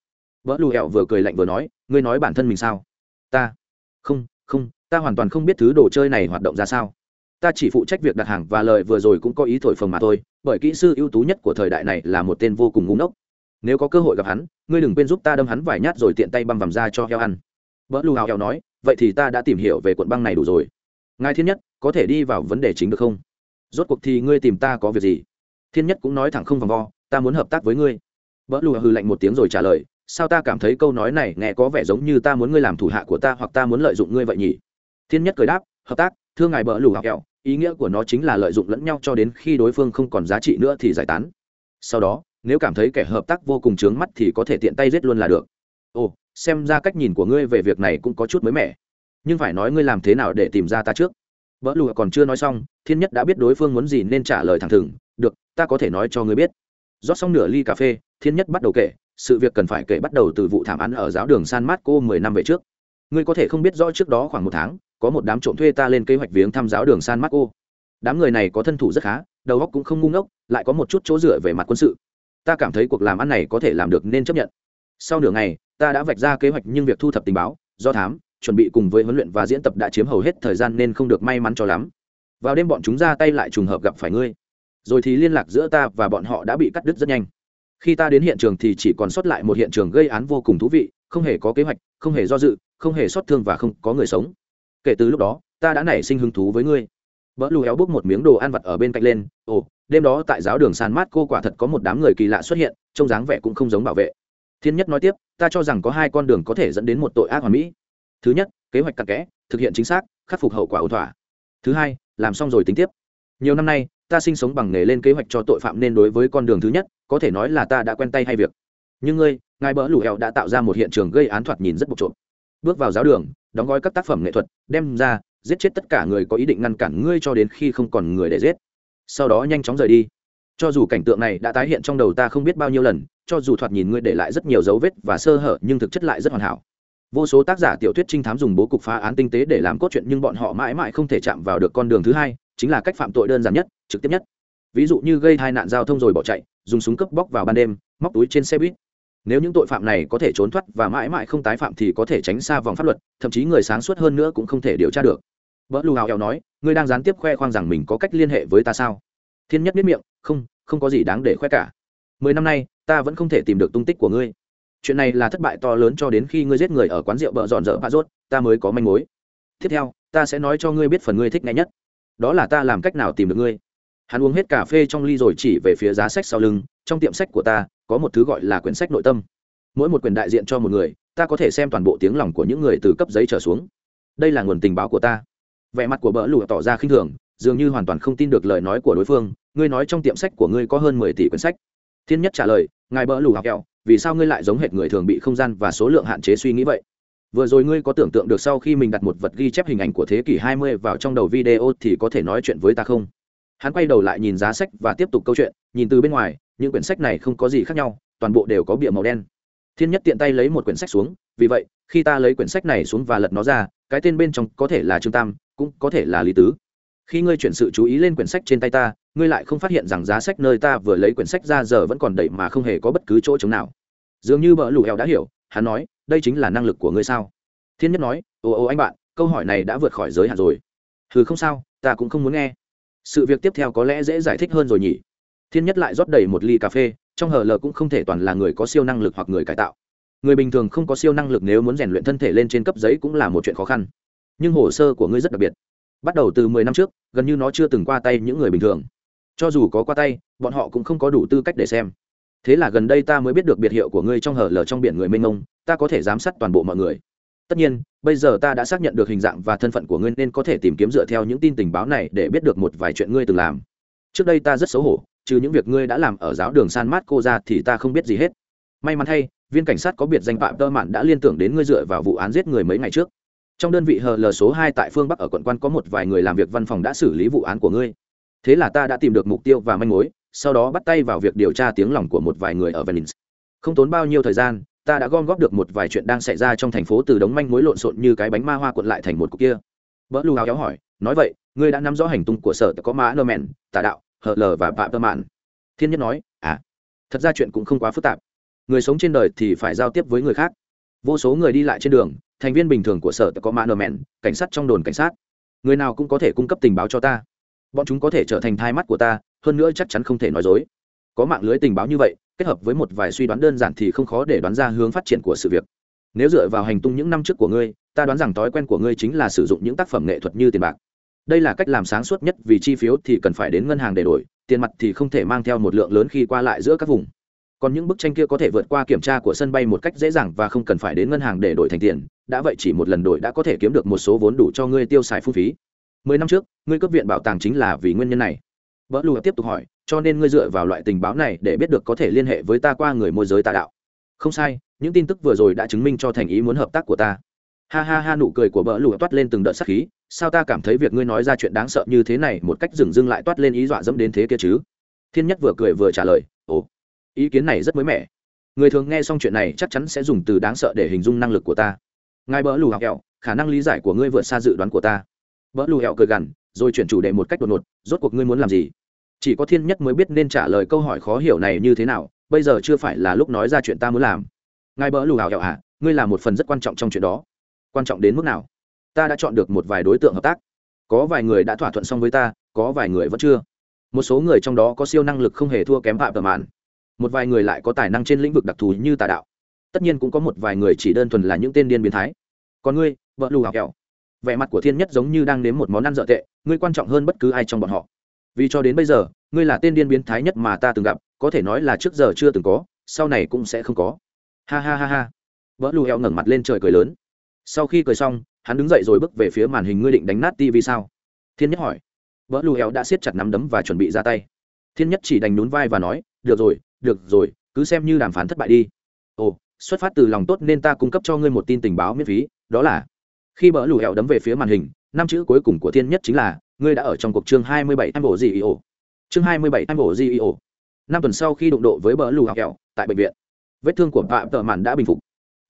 Vỡ lù hẹo vừa cười lạnh vừa nói, ngươi nói bản thân mình sao? Ta. Không không, ta hoàn toàn không biết thứ đồ chơi này hoạt động ra sao. Ta chỉ phụ trách việc đặt hàng và lời vừa rồi cũng có ý thổi phồng mà thôi, bởi kỹ sư ưu tú nhất của thời đại này là một tên vô cùng ngu ngốc nếu có cơ hội gặp hắn, ngươi đừng quên giúp ta đâm hắn vài nhát rồi tiện tay băm vằm ra cho heo ăn. Vợ lù hào heo nói, vậy thì ta đã tìm hiểu về cuộn băng này đủ rồi. Ngài thiên nhất, có thể đi vào vấn đề chính được không? Rốt cuộc thì ngươi tìm ta có việc gì? Thiên nhất cũng nói thẳng không vòng vo, ta muốn hợp tác với ngươi. Vợ lù hư lạnh một tiếng rồi trả lời, sao ta cảm thấy câu nói này nghe có vẻ giống như ta muốn ngươi làm thủ hạ của ta hoặc ta muốn lợi dụng ngươi vậy nhỉ? Thiên nhất cười đáp, hợp tác, thưa ngài bỡ lù học kẹo ý nghĩa của nó chính là lợi dụng lẫn nhau cho đến khi đối phương không còn giá trị nữa thì giải tán. Sau đó nếu cảm thấy kẻ hợp tác vô cùng trướng mắt thì có thể tiện tay giết luôn là được. Ồ, xem ra cách nhìn của ngươi về việc này cũng có chút mới mẻ. Nhưng phải nói ngươi làm thế nào để tìm ra ta trước? Vỡ lùa còn chưa nói xong, thiên nhất đã biết đối phương muốn gì nên trả lời thẳng thừng. Được, ta có thể nói cho ngươi biết. Rót xong nửa ly cà phê, thiên nhất bắt đầu kể, sự việc cần phải kể bắt đầu từ vụ thảm án ở giáo đường san marco mười năm về trước. Ngươi có thể không biết rõ trước đó khoảng một tháng, có một đám trộm thuê ta lên kế hoạch viếng thăm giáo đường san marco. Đám người này có thân thủ rất khá, đầu óc cũng không ngu ngốc, lại có một chút chỗ dựa về mặt quân sự ta cảm thấy cuộc làm ăn này có thể làm được nên chấp nhận. Sau nửa ngày, ta đã vạch ra kế hoạch nhưng việc thu thập tình báo, do thám, chuẩn bị cùng với huấn luyện và diễn tập đã chiếm hầu hết thời gian nên không được may mắn cho lắm. Vào đêm bọn chúng ra tay lại trùng hợp gặp phải ngươi. Rồi thì liên lạc giữa ta và bọn họ đã bị cắt đứt rất nhanh. Khi ta đến hiện trường thì chỉ còn sót lại một hiện trường gây án vô cùng thú vị, không hề có kế hoạch, không hề do dự, không hề xót thương và không có người sống. Kể từ lúc đó, ta đã nảy sinh hứng thú với ngươi. Vỡ lù héo bốc một miếng đồ ăn vặt ở bên cạnh lên, ồ đêm đó tại giáo đường san mát cô quả thật có một đám người kỳ lạ xuất hiện, trông dáng vẻ cũng không giống bảo vệ. Thiên nhất nói tiếp, ta cho rằng có hai con đường có thể dẫn đến một tội ác hoàn mỹ. Thứ nhất, kế hoạch cặn kẽ, thực hiện chính xác, khắc phục hậu quả ẩu thỏa. Thứ hai, làm xong rồi tính tiếp. Nhiều năm nay, ta sinh sống bằng nghề lên kế hoạch cho tội phạm nên đối với con đường thứ nhất, có thể nói là ta đã quen tay hay việc. Nhưng ngươi, ngài bỡ lù hẹo đã tạo ra một hiện trường gây án thoạt nhìn rất bộc trộm bước vào giáo đường, đóng gói các tác phẩm nghệ thuật, đem ra, giết chết tất cả người có ý định ngăn cản ngươi cho đến khi không còn người để giết sau đó nhanh chóng rời đi. Cho dù cảnh tượng này đã tái hiện trong đầu ta không biết bao nhiêu lần, cho dù thoạt nhìn ngươi để lại rất nhiều dấu vết và sơ hở, nhưng thực chất lại rất hoàn hảo. Vô số tác giả tiểu thuyết trinh thám dùng bố cục phá án tinh tế để làm cốt truyện nhưng bọn họ mãi mãi không thể chạm vào được con đường thứ hai, chính là cách phạm tội đơn giản nhất, trực tiếp nhất. Ví dụ như gây tai nạn giao thông rồi bỏ chạy, dùng súng cướp bóc vào ban đêm, móc túi trên xe buýt. Nếu những tội phạm này có thể trốn thoát và mãi mãi không tái phạm thì có thể tránh xa vòng pháp luật, thậm chí người sáng suốt hơn nữa cũng không thể điều tra được. Vợ lù hào hào nói ngươi đang gián tiếp khoe khoang rằng mình có cách liên hệ với ta sao? Thiên nhất biết miệng, không không có gì đáng để khoe cả. Mười năm nay, ta vẫn không thể tìm được tung tích của ngươi. Chuyện này là thất bại to lớn cho đến khi ngươi giết người ở quán rượu bợ dọn dở bạ rốt, ta mới có manh mối. Tiếp theo, ta sẽ nói cho ngươi biết phần ngươi thích nghe nhất. Đó là ta làm cách nào tìm được ngươi. Hắn uống hết cà phê trong ly rồi chỉ về phía giá sách sau lưng, trong tiệm sách của ta, có một thứ gọi là quyển sách nội tâm. Mỗi một quyển đại diện cho một người, ta có thể xem toàn bộ tiếng lòng của những người từ cấp giấy trở xuống. Đây là nguồn tình báo của ta vẻ mặt của bỡ lụa tỏ ra khinh thường, dường như hoàn toàn không tin được lời nói của đối phương, ngươi nói trong tiệm sách của ngươi có hơn mười tỷ quyển sách. Thiên nhất trả lời, ngài bỡ lù học kẹo, vì sao ngươi lại giống hệt người thường bị không gian và số lượng hạn chế suy nghĩ vậy? Vừa rồi ngươi có tưởng tượng được sau khi mình đặt một vật ghi chép hình ảnh của thế kỷ 20 vào trong đầu video thì có thể nói chuyện với ta không? Hắn quay đầu lại nhìn giá sách và tiếp tục câu chuyện, nhìn từ bên ngoài, những quyển sách này không có gì khác nhau, toàn bộ đều có bìa màu đen. Thiên nhất tiện tay lấy một quyển sách xuống, vì vậy, khi ta lấy quyển sách này xuống và lật nó ra cái tên bên trong có thể là trương tam, cũng có thể là lý tứ. Khi ngươi chuyển sự chú ý lên quyển sách trên tay ta, ngươi lại không phát hiện rằng giá sách nơi ta vừa lấy quyển sách ra giờ vẫn còn đậy mà không hề có bất cứ chỗ trống nào. Dường như bỡ lù heo đã hiểu, hắn nói, đây chính là năng lực của ngươi sao? Thiên nhất nói ồ ồ anh bạn, câu hỏi này đã vượt khỏi giới hạn rồi. Ừ không sao, ta cũng không muốn nghe. Sự việc tiếp theo có lẽ dễ giải thích hơn rồi nhỉ? Thiên nhất lại rót đầy một ly cà phê, trong hờ lờ cũng không thể toàn là người có siêu năng lực hoặc người cải tạo người bình thường không có siêu năng lực nếu muốn rèn luyện thân thể lên trên cấp giấy cũng là một chuyện khó khăn. Nhưng hồ sơ của ngươi rất đặc biệt. Bắt đầu từ mười năm trước, gần như nó chưa từng qua tay những người bình thường. Cho dù có qua tay, bọn họ cũng không có đủ tư cách để xem. Thế là gần đây ta mới biết được biệt hiệu của ngươi trong hở lở trong biển người mênh mông, ta có thể giám sát toàn bộ mọi người. Tất nhiên, bây giờ ta đã xác nhận được hình dạng và thân phận của ngươi nên có thể tìm kiếm dựa theo những tin tình báo này để biết được một vài chuyện ngươi từng làm. Trước đây ta rất xấu hổ, trừ những việc ngươi đã làm ở giáo đường san mát cô ra thì ta không biết gì hết may mắn thay viên cảnh sát có biệt danh phạm tơ mạn đã liên tưởng đến ngươi dựa vào vụ án giết người mấy ngày trước. Trong đơn vị hờ l số hai tại phương bắc ở quận quan có một vài người làm việc văn phòng đã xử lý vụ án của ngươi. Thế là ta đã tìm được mục tiêu và manh mối, sau đó bắt tay vào việc điều tra tiếng lòng của một vài người ở venice. Không tốn bao nhiêu thời gian, ta đã gom góp được một vài chuyện đang xảy ra trong thành phố từ đống manh mối lộn xộn như cái bánh ma hoa cuộn lại thành một cục kia. Vỡ lưu áo kéo hỏi, nói vậy, ngươi đã nắm rõ hành tung của sở có mã nơ mèn tà đạo hờ lờ và phạm tơ mạn? Thiên nhất nói à thật ra chuyện cũng không quá phức tạp người sống trên đời thì phải giao tiếp với người khác. Vô số người đi lại trên đường, thành viên bình thường của sở có mã nơ mẹn, cảnh sát trong đồn cảnh sát. Người nào cũng có thể cung cấp tình báo cho ta. Bọn chúng có thể trở thành thai mắt của ta, hơn nữa chắc chắn không thể nói dối. Có mạng lưới tình báo như vậy, kết hợp với một vài suy đoán đơn giản thì không khó để đoán ra hướng phát triển của sự việc. Nếu dựa vào hành tung những năm trước của ngươi, ta đoán rằng thói quen của ngươi chính là sử dụng những tác phẩm nghệ thuật như tiền bạc. Đây là cách làm sáng suốt nhất vì chi phiếu thì cần phải đến ngân hàng để đổi, tiền mặt thì không thể mang theo một lượng lớn khi qua lại giữa các vùng còn những bức tranh kia có thể vượt qua kiểm tra của sân bay một cách dễ dàng và không cần phải đến ngân hàng để đổi thành tiền, đã vậy chỉ một lần đổi đã có thể kiếm được một số vốn đủ cho ngươi tiêu xài phung phí. Mười năm trước, ngươi cấp viện bảo tàng chính là vì nguyên nhân này. Vợ lùa tiếp tục hỏi, cho nên ngươi dựa vào loại tình báo này để biết được có thể liên hệ với ta qua người môi giới tà đạo. Không sai, những tin tức vừa rồi đã chứng minh cho thành ý muốn hợp tác của ta. Ha ha ha, nụ cười của bỡ lùa toát lên từng đợt sắc khí, sao ta cảm thấy việc ngươi nói ra chuyện đáng sợ như thế này một cách dừng dưng lại toát lên ý dọa dẫm đến thế kia chứ? Thiên nhất vừa cười vừa trả lời, ồ ý kiến này rất mới mẻ. Người thường nghe xong chuyện này chắc chắn sẽ dùng từ đáng sợ để hình dung năng lực của ta. Ngài bỡ lù học kẹo, khả năng lý giải của ngươi vượt xa dự đoán của ta. Bỡ lù hẹo cười gằn, rồi chuyển chủ đề một cách đột ngột, rốt cuộc ngươi muốn làm gì? Chỉ có thiên nhất mới biết nên trả lời câu hỏi khó hiểu này như thế nào, bây giờ chưa phải là lúc nói ra chuyện ta muốn làm. Ngài bỡ lù hào hẹo hả? ngươi là một phần rất quan trọng trong chuyện đó. Quan trọng đến mức nào? Ta đã chọn được một vài đối tượng hợp tác. Có vài người đã thỏa thuận xong với ta, có vài người vẫn chưa. Một số người trong đó có siêu năng lực không hề thua kém phạm tờ mạn một vài người lại có tài năng trên lĩnh vực đặc thù như tà đạo. Tất nhiên cũng có một vài người chỉ đơn thuần là những tên điên biến thái. Còn ngươi, vợ lù hào kẹo. Vẻ mặt của thiên nhất giống như đang nếm một món ăn dợ tệ, ngươi quan trọng hơn bất cứ ai trong bọn họ. Vì cho đến bây giờ, ngươi là tên điên biến thái nhất mà ta từng gặp, có thể nói là trước giờ chưa từng có, sau này cũng sẽ không có. Ha ha ha ha. Vỡ lù hẹo ngẩng mặt lên trời cười lớn. Sau khi cười xong, hắn đứng dậy rồi bước về phía màn hình ngươi định đánh nát tv sao? Thiên nhất hỏi. Vỡ lù hẹo đã siết chặt nắm đấm và chuẩn bị ra tay. Thiên nhất chỉ đành nhún vai và nói, được rồi được rồi cứ xem như đàm phán thất bại đi ồ xuất phát từ lòng tốt nên ta cung cấp cho ngươi một tin tình báo miễn phí đó là khi bỡ lù hẹo đấm về phía màn hình năm chữ cuối cùng của thiên nhất chính là ngươi đã ở trong cuộc chương 27 năm bộ GEO. Chương 27 năm bộ GEO. Năm tuần sau khi đụng độ với bỡ lù hẹo tại bệnh viện, vết thương của Phạm Tợ Mạn đã bình phục.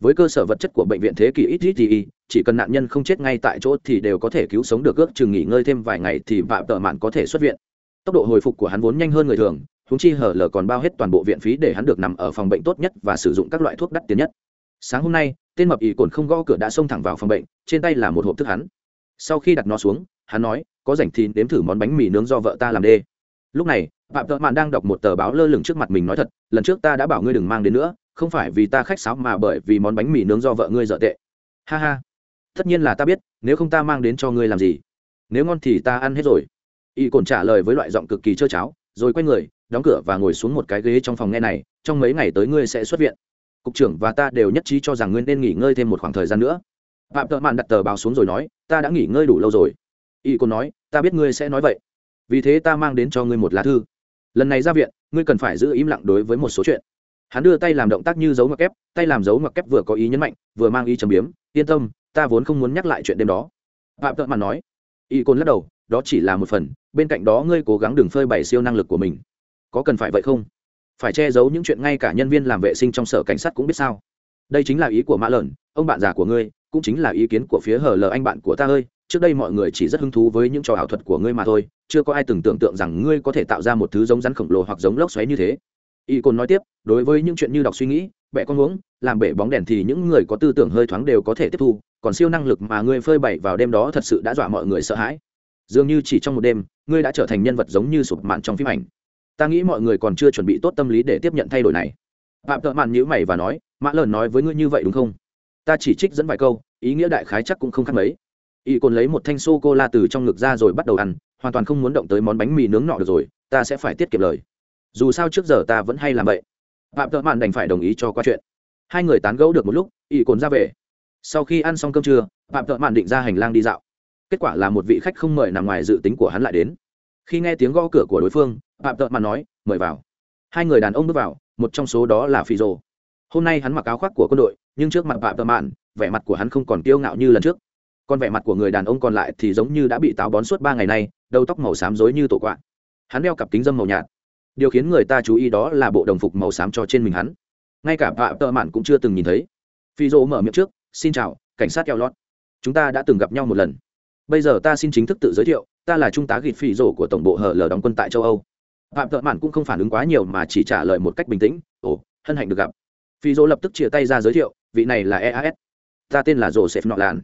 Với cơ sở vật chất của bệnh viện thế kỷ ít chỉ cần nạn nhân không chết ngay tại chỗ thì đều có thể cứu sống được ước chừng nghỉ ngơi thêm vài ngày thì Phạm Tợ Mạn có thể xuất viện. Tốc độ hồi phục của hắn vốn nhanh hơn người thường, huống chi hở lở còn bao hết toàn bộ viện phí để hắn được nằm ở phòng bệnh tốt nhất và sử dụng các loại thuốc đắt tiền nhất. Sáng hôm nay, tên mập ỷ cồn không gõ cửa đã xông thẳng vào phòng bệnh, trên tay là một hộp thức hắn. Sau khi đặt nó xuống, hắn nói, có rảnh thì nếm thử món bánh mì nướng do vợ ta làm đê. Lúc này, phạm tợ mạn đang đọc một tờ báo lơ lửng trước mặt mình nói thật, lần trước ta đã bảo ngươi đừng mang đến nữa, không phải vì ta khách sáo mà bởi vì món bánh mì nướng do vợ ngươi dở tệ. Ha ha, tất nhiên là ta biết, nếu không ta mang đến cho ngươi làm gì? Nếu ngon thì ta ăn hết rồi. Y cồn trả lời với loại giọng cực kỳ trơ cháo rồi quay người, đóng cửa và ngồi xuống một cái ghế trong phòng nghe này, trong mấy ngày tới ngươi sẽ xuất viện. Cục trưởng và ta đều nhất trí cho rằng ngươi nên nghỉ ngơi thêm một khoảng thời gian nữa. Phạm tợ mạn đặt tờ báo xuống rồi nói, ta đã nghỉ ngơi đủ lâu rồi. Y cô nói, ta biết ngươi sẽ nói vậy. Vì thế ta mang đến cho ngươi một lá thư. Lần này ra viện, ngươi cần phải giữ im lặng đối với một số chuyện. Hắn đưa tay làm động tác như dấu ngoặc kép, tay làm dấu ngoặc kép vừa có ý nhấn mạnh, vừa mang ý trầm biếm, yên tâm, ta vốn không muốn nhắc lại chuyện đêm đó. Phạm tợ mạn nói. Y côn lắc đầu đó chỉ là một phần, bên cạnh đó ngươi cố gắng đừng phơi bày siêu năng lực của mình. Có cần phải vậy không? Phải che giấu những chuyện ngay cả nhân viên làm vệ sinh trong sở cảnh sát cũng biết sao? Đây chính là ý của mã lợn, ông bạn già của ngươi, cũng chính là ý kiến của phía hờ lờ anh bạn của ta ơi. Trước đây mọi người chỉ rất hứng thú với những trò ảo thuật của ngươi mà thôi, chưa có ai từng tưởng tượng rằng ngươi có thể tạo ra một thứ giống rắn khổng lồ hoặc giống lốc xoáy như thế. Y cồn nói tiếp, đối với những chuyện như đọc suy nghĩ, bẻ con uống làm bể bóng đèn thì những người có tư tưởng hơi thoáng đều có thể tiếp thu, còn siêu năng lực mà ngươi phơi bày vào đêm đó thật sự đã dọa mọi người sợ hãi dường như chỉ trong một đêm, ngươi đã trở thành nhân vật giống như sụp mạn trong phim ảnh. Ta nghĩ mọi người còn chưa chuẩn bị tốt tâm lý để tiếp nhận thay đổi này. Phạm tợ mạn nhữ mày và nói, mã lờn nói với ngươi như vậy đúng không? Ta chỉ trích dẫn vài câu, ý nghĩa đại khái chắc cũng không khác mấy. Y cồn lấy một thanh sô cô la từ trong ngực ra rồi bắt đầu ăn, hoàn toàn không muốn động tới món bánh mì nướng nọ được rồi, ta sẽ phải tiết kiệm lời. Dù sao trước giờ ta vẫn hay làm vậy. Phạm tợ mạn đành phải đồng ý cho qua chuyện. Hai người tán gẫu được một lúc, y cồn ra về. Sau khi ăn xong cơm trưa, phạm tợ mạn định ra hành lang đi dạo kết quả là một vị khách không mời nằm ngoài dự tính của hắn lại đến. Khi nghe tiếng gõ cửa của đối phương, phạm tợn mạn nói, mời vào. Hai người đàn ông bước vào, một trong số đó là phi rồ. Hôm nay hắn mặc áo khoác của quân đội, nhưng trước mặt phạm tợn mạn, vẻ mặt của hắn không còn kiêu ngạo như lần trước. Còn vẻ mặt của người đàn ông còn lại thì giống như đã bị táo bón suốt ba ngày nay, đầu tóc màu xám rối như tổ quạ. Hắn đeo cặp kính dâm màu nhạt. Điều khiến người ta chú ý đó là bộ đồng phục màu xám cho trên mình hắn. Ngay cả phạm tợn mạn cũng chưa từng nhìn thấy. Phi rồ mở miệng trước, xin chào, cảnh sát keo lót. Chúng ta đã từng gặp nhau một lần bây giờ ta xin chính thức tự giới thiệu, ta là trung tá gịt phỉ rổ của tổng bộ hờ lờ đóng quân tại châu âu. Phạm thợ mạn cũng không phản ứng quá nhiều mà chỉ trả lời một cách bình tĩnh, ồ, hân hạnh được gặp. Phỉ rổ lập tức chia tay ra giới thiệu, vị này là eas ta tên là joseph nọ làn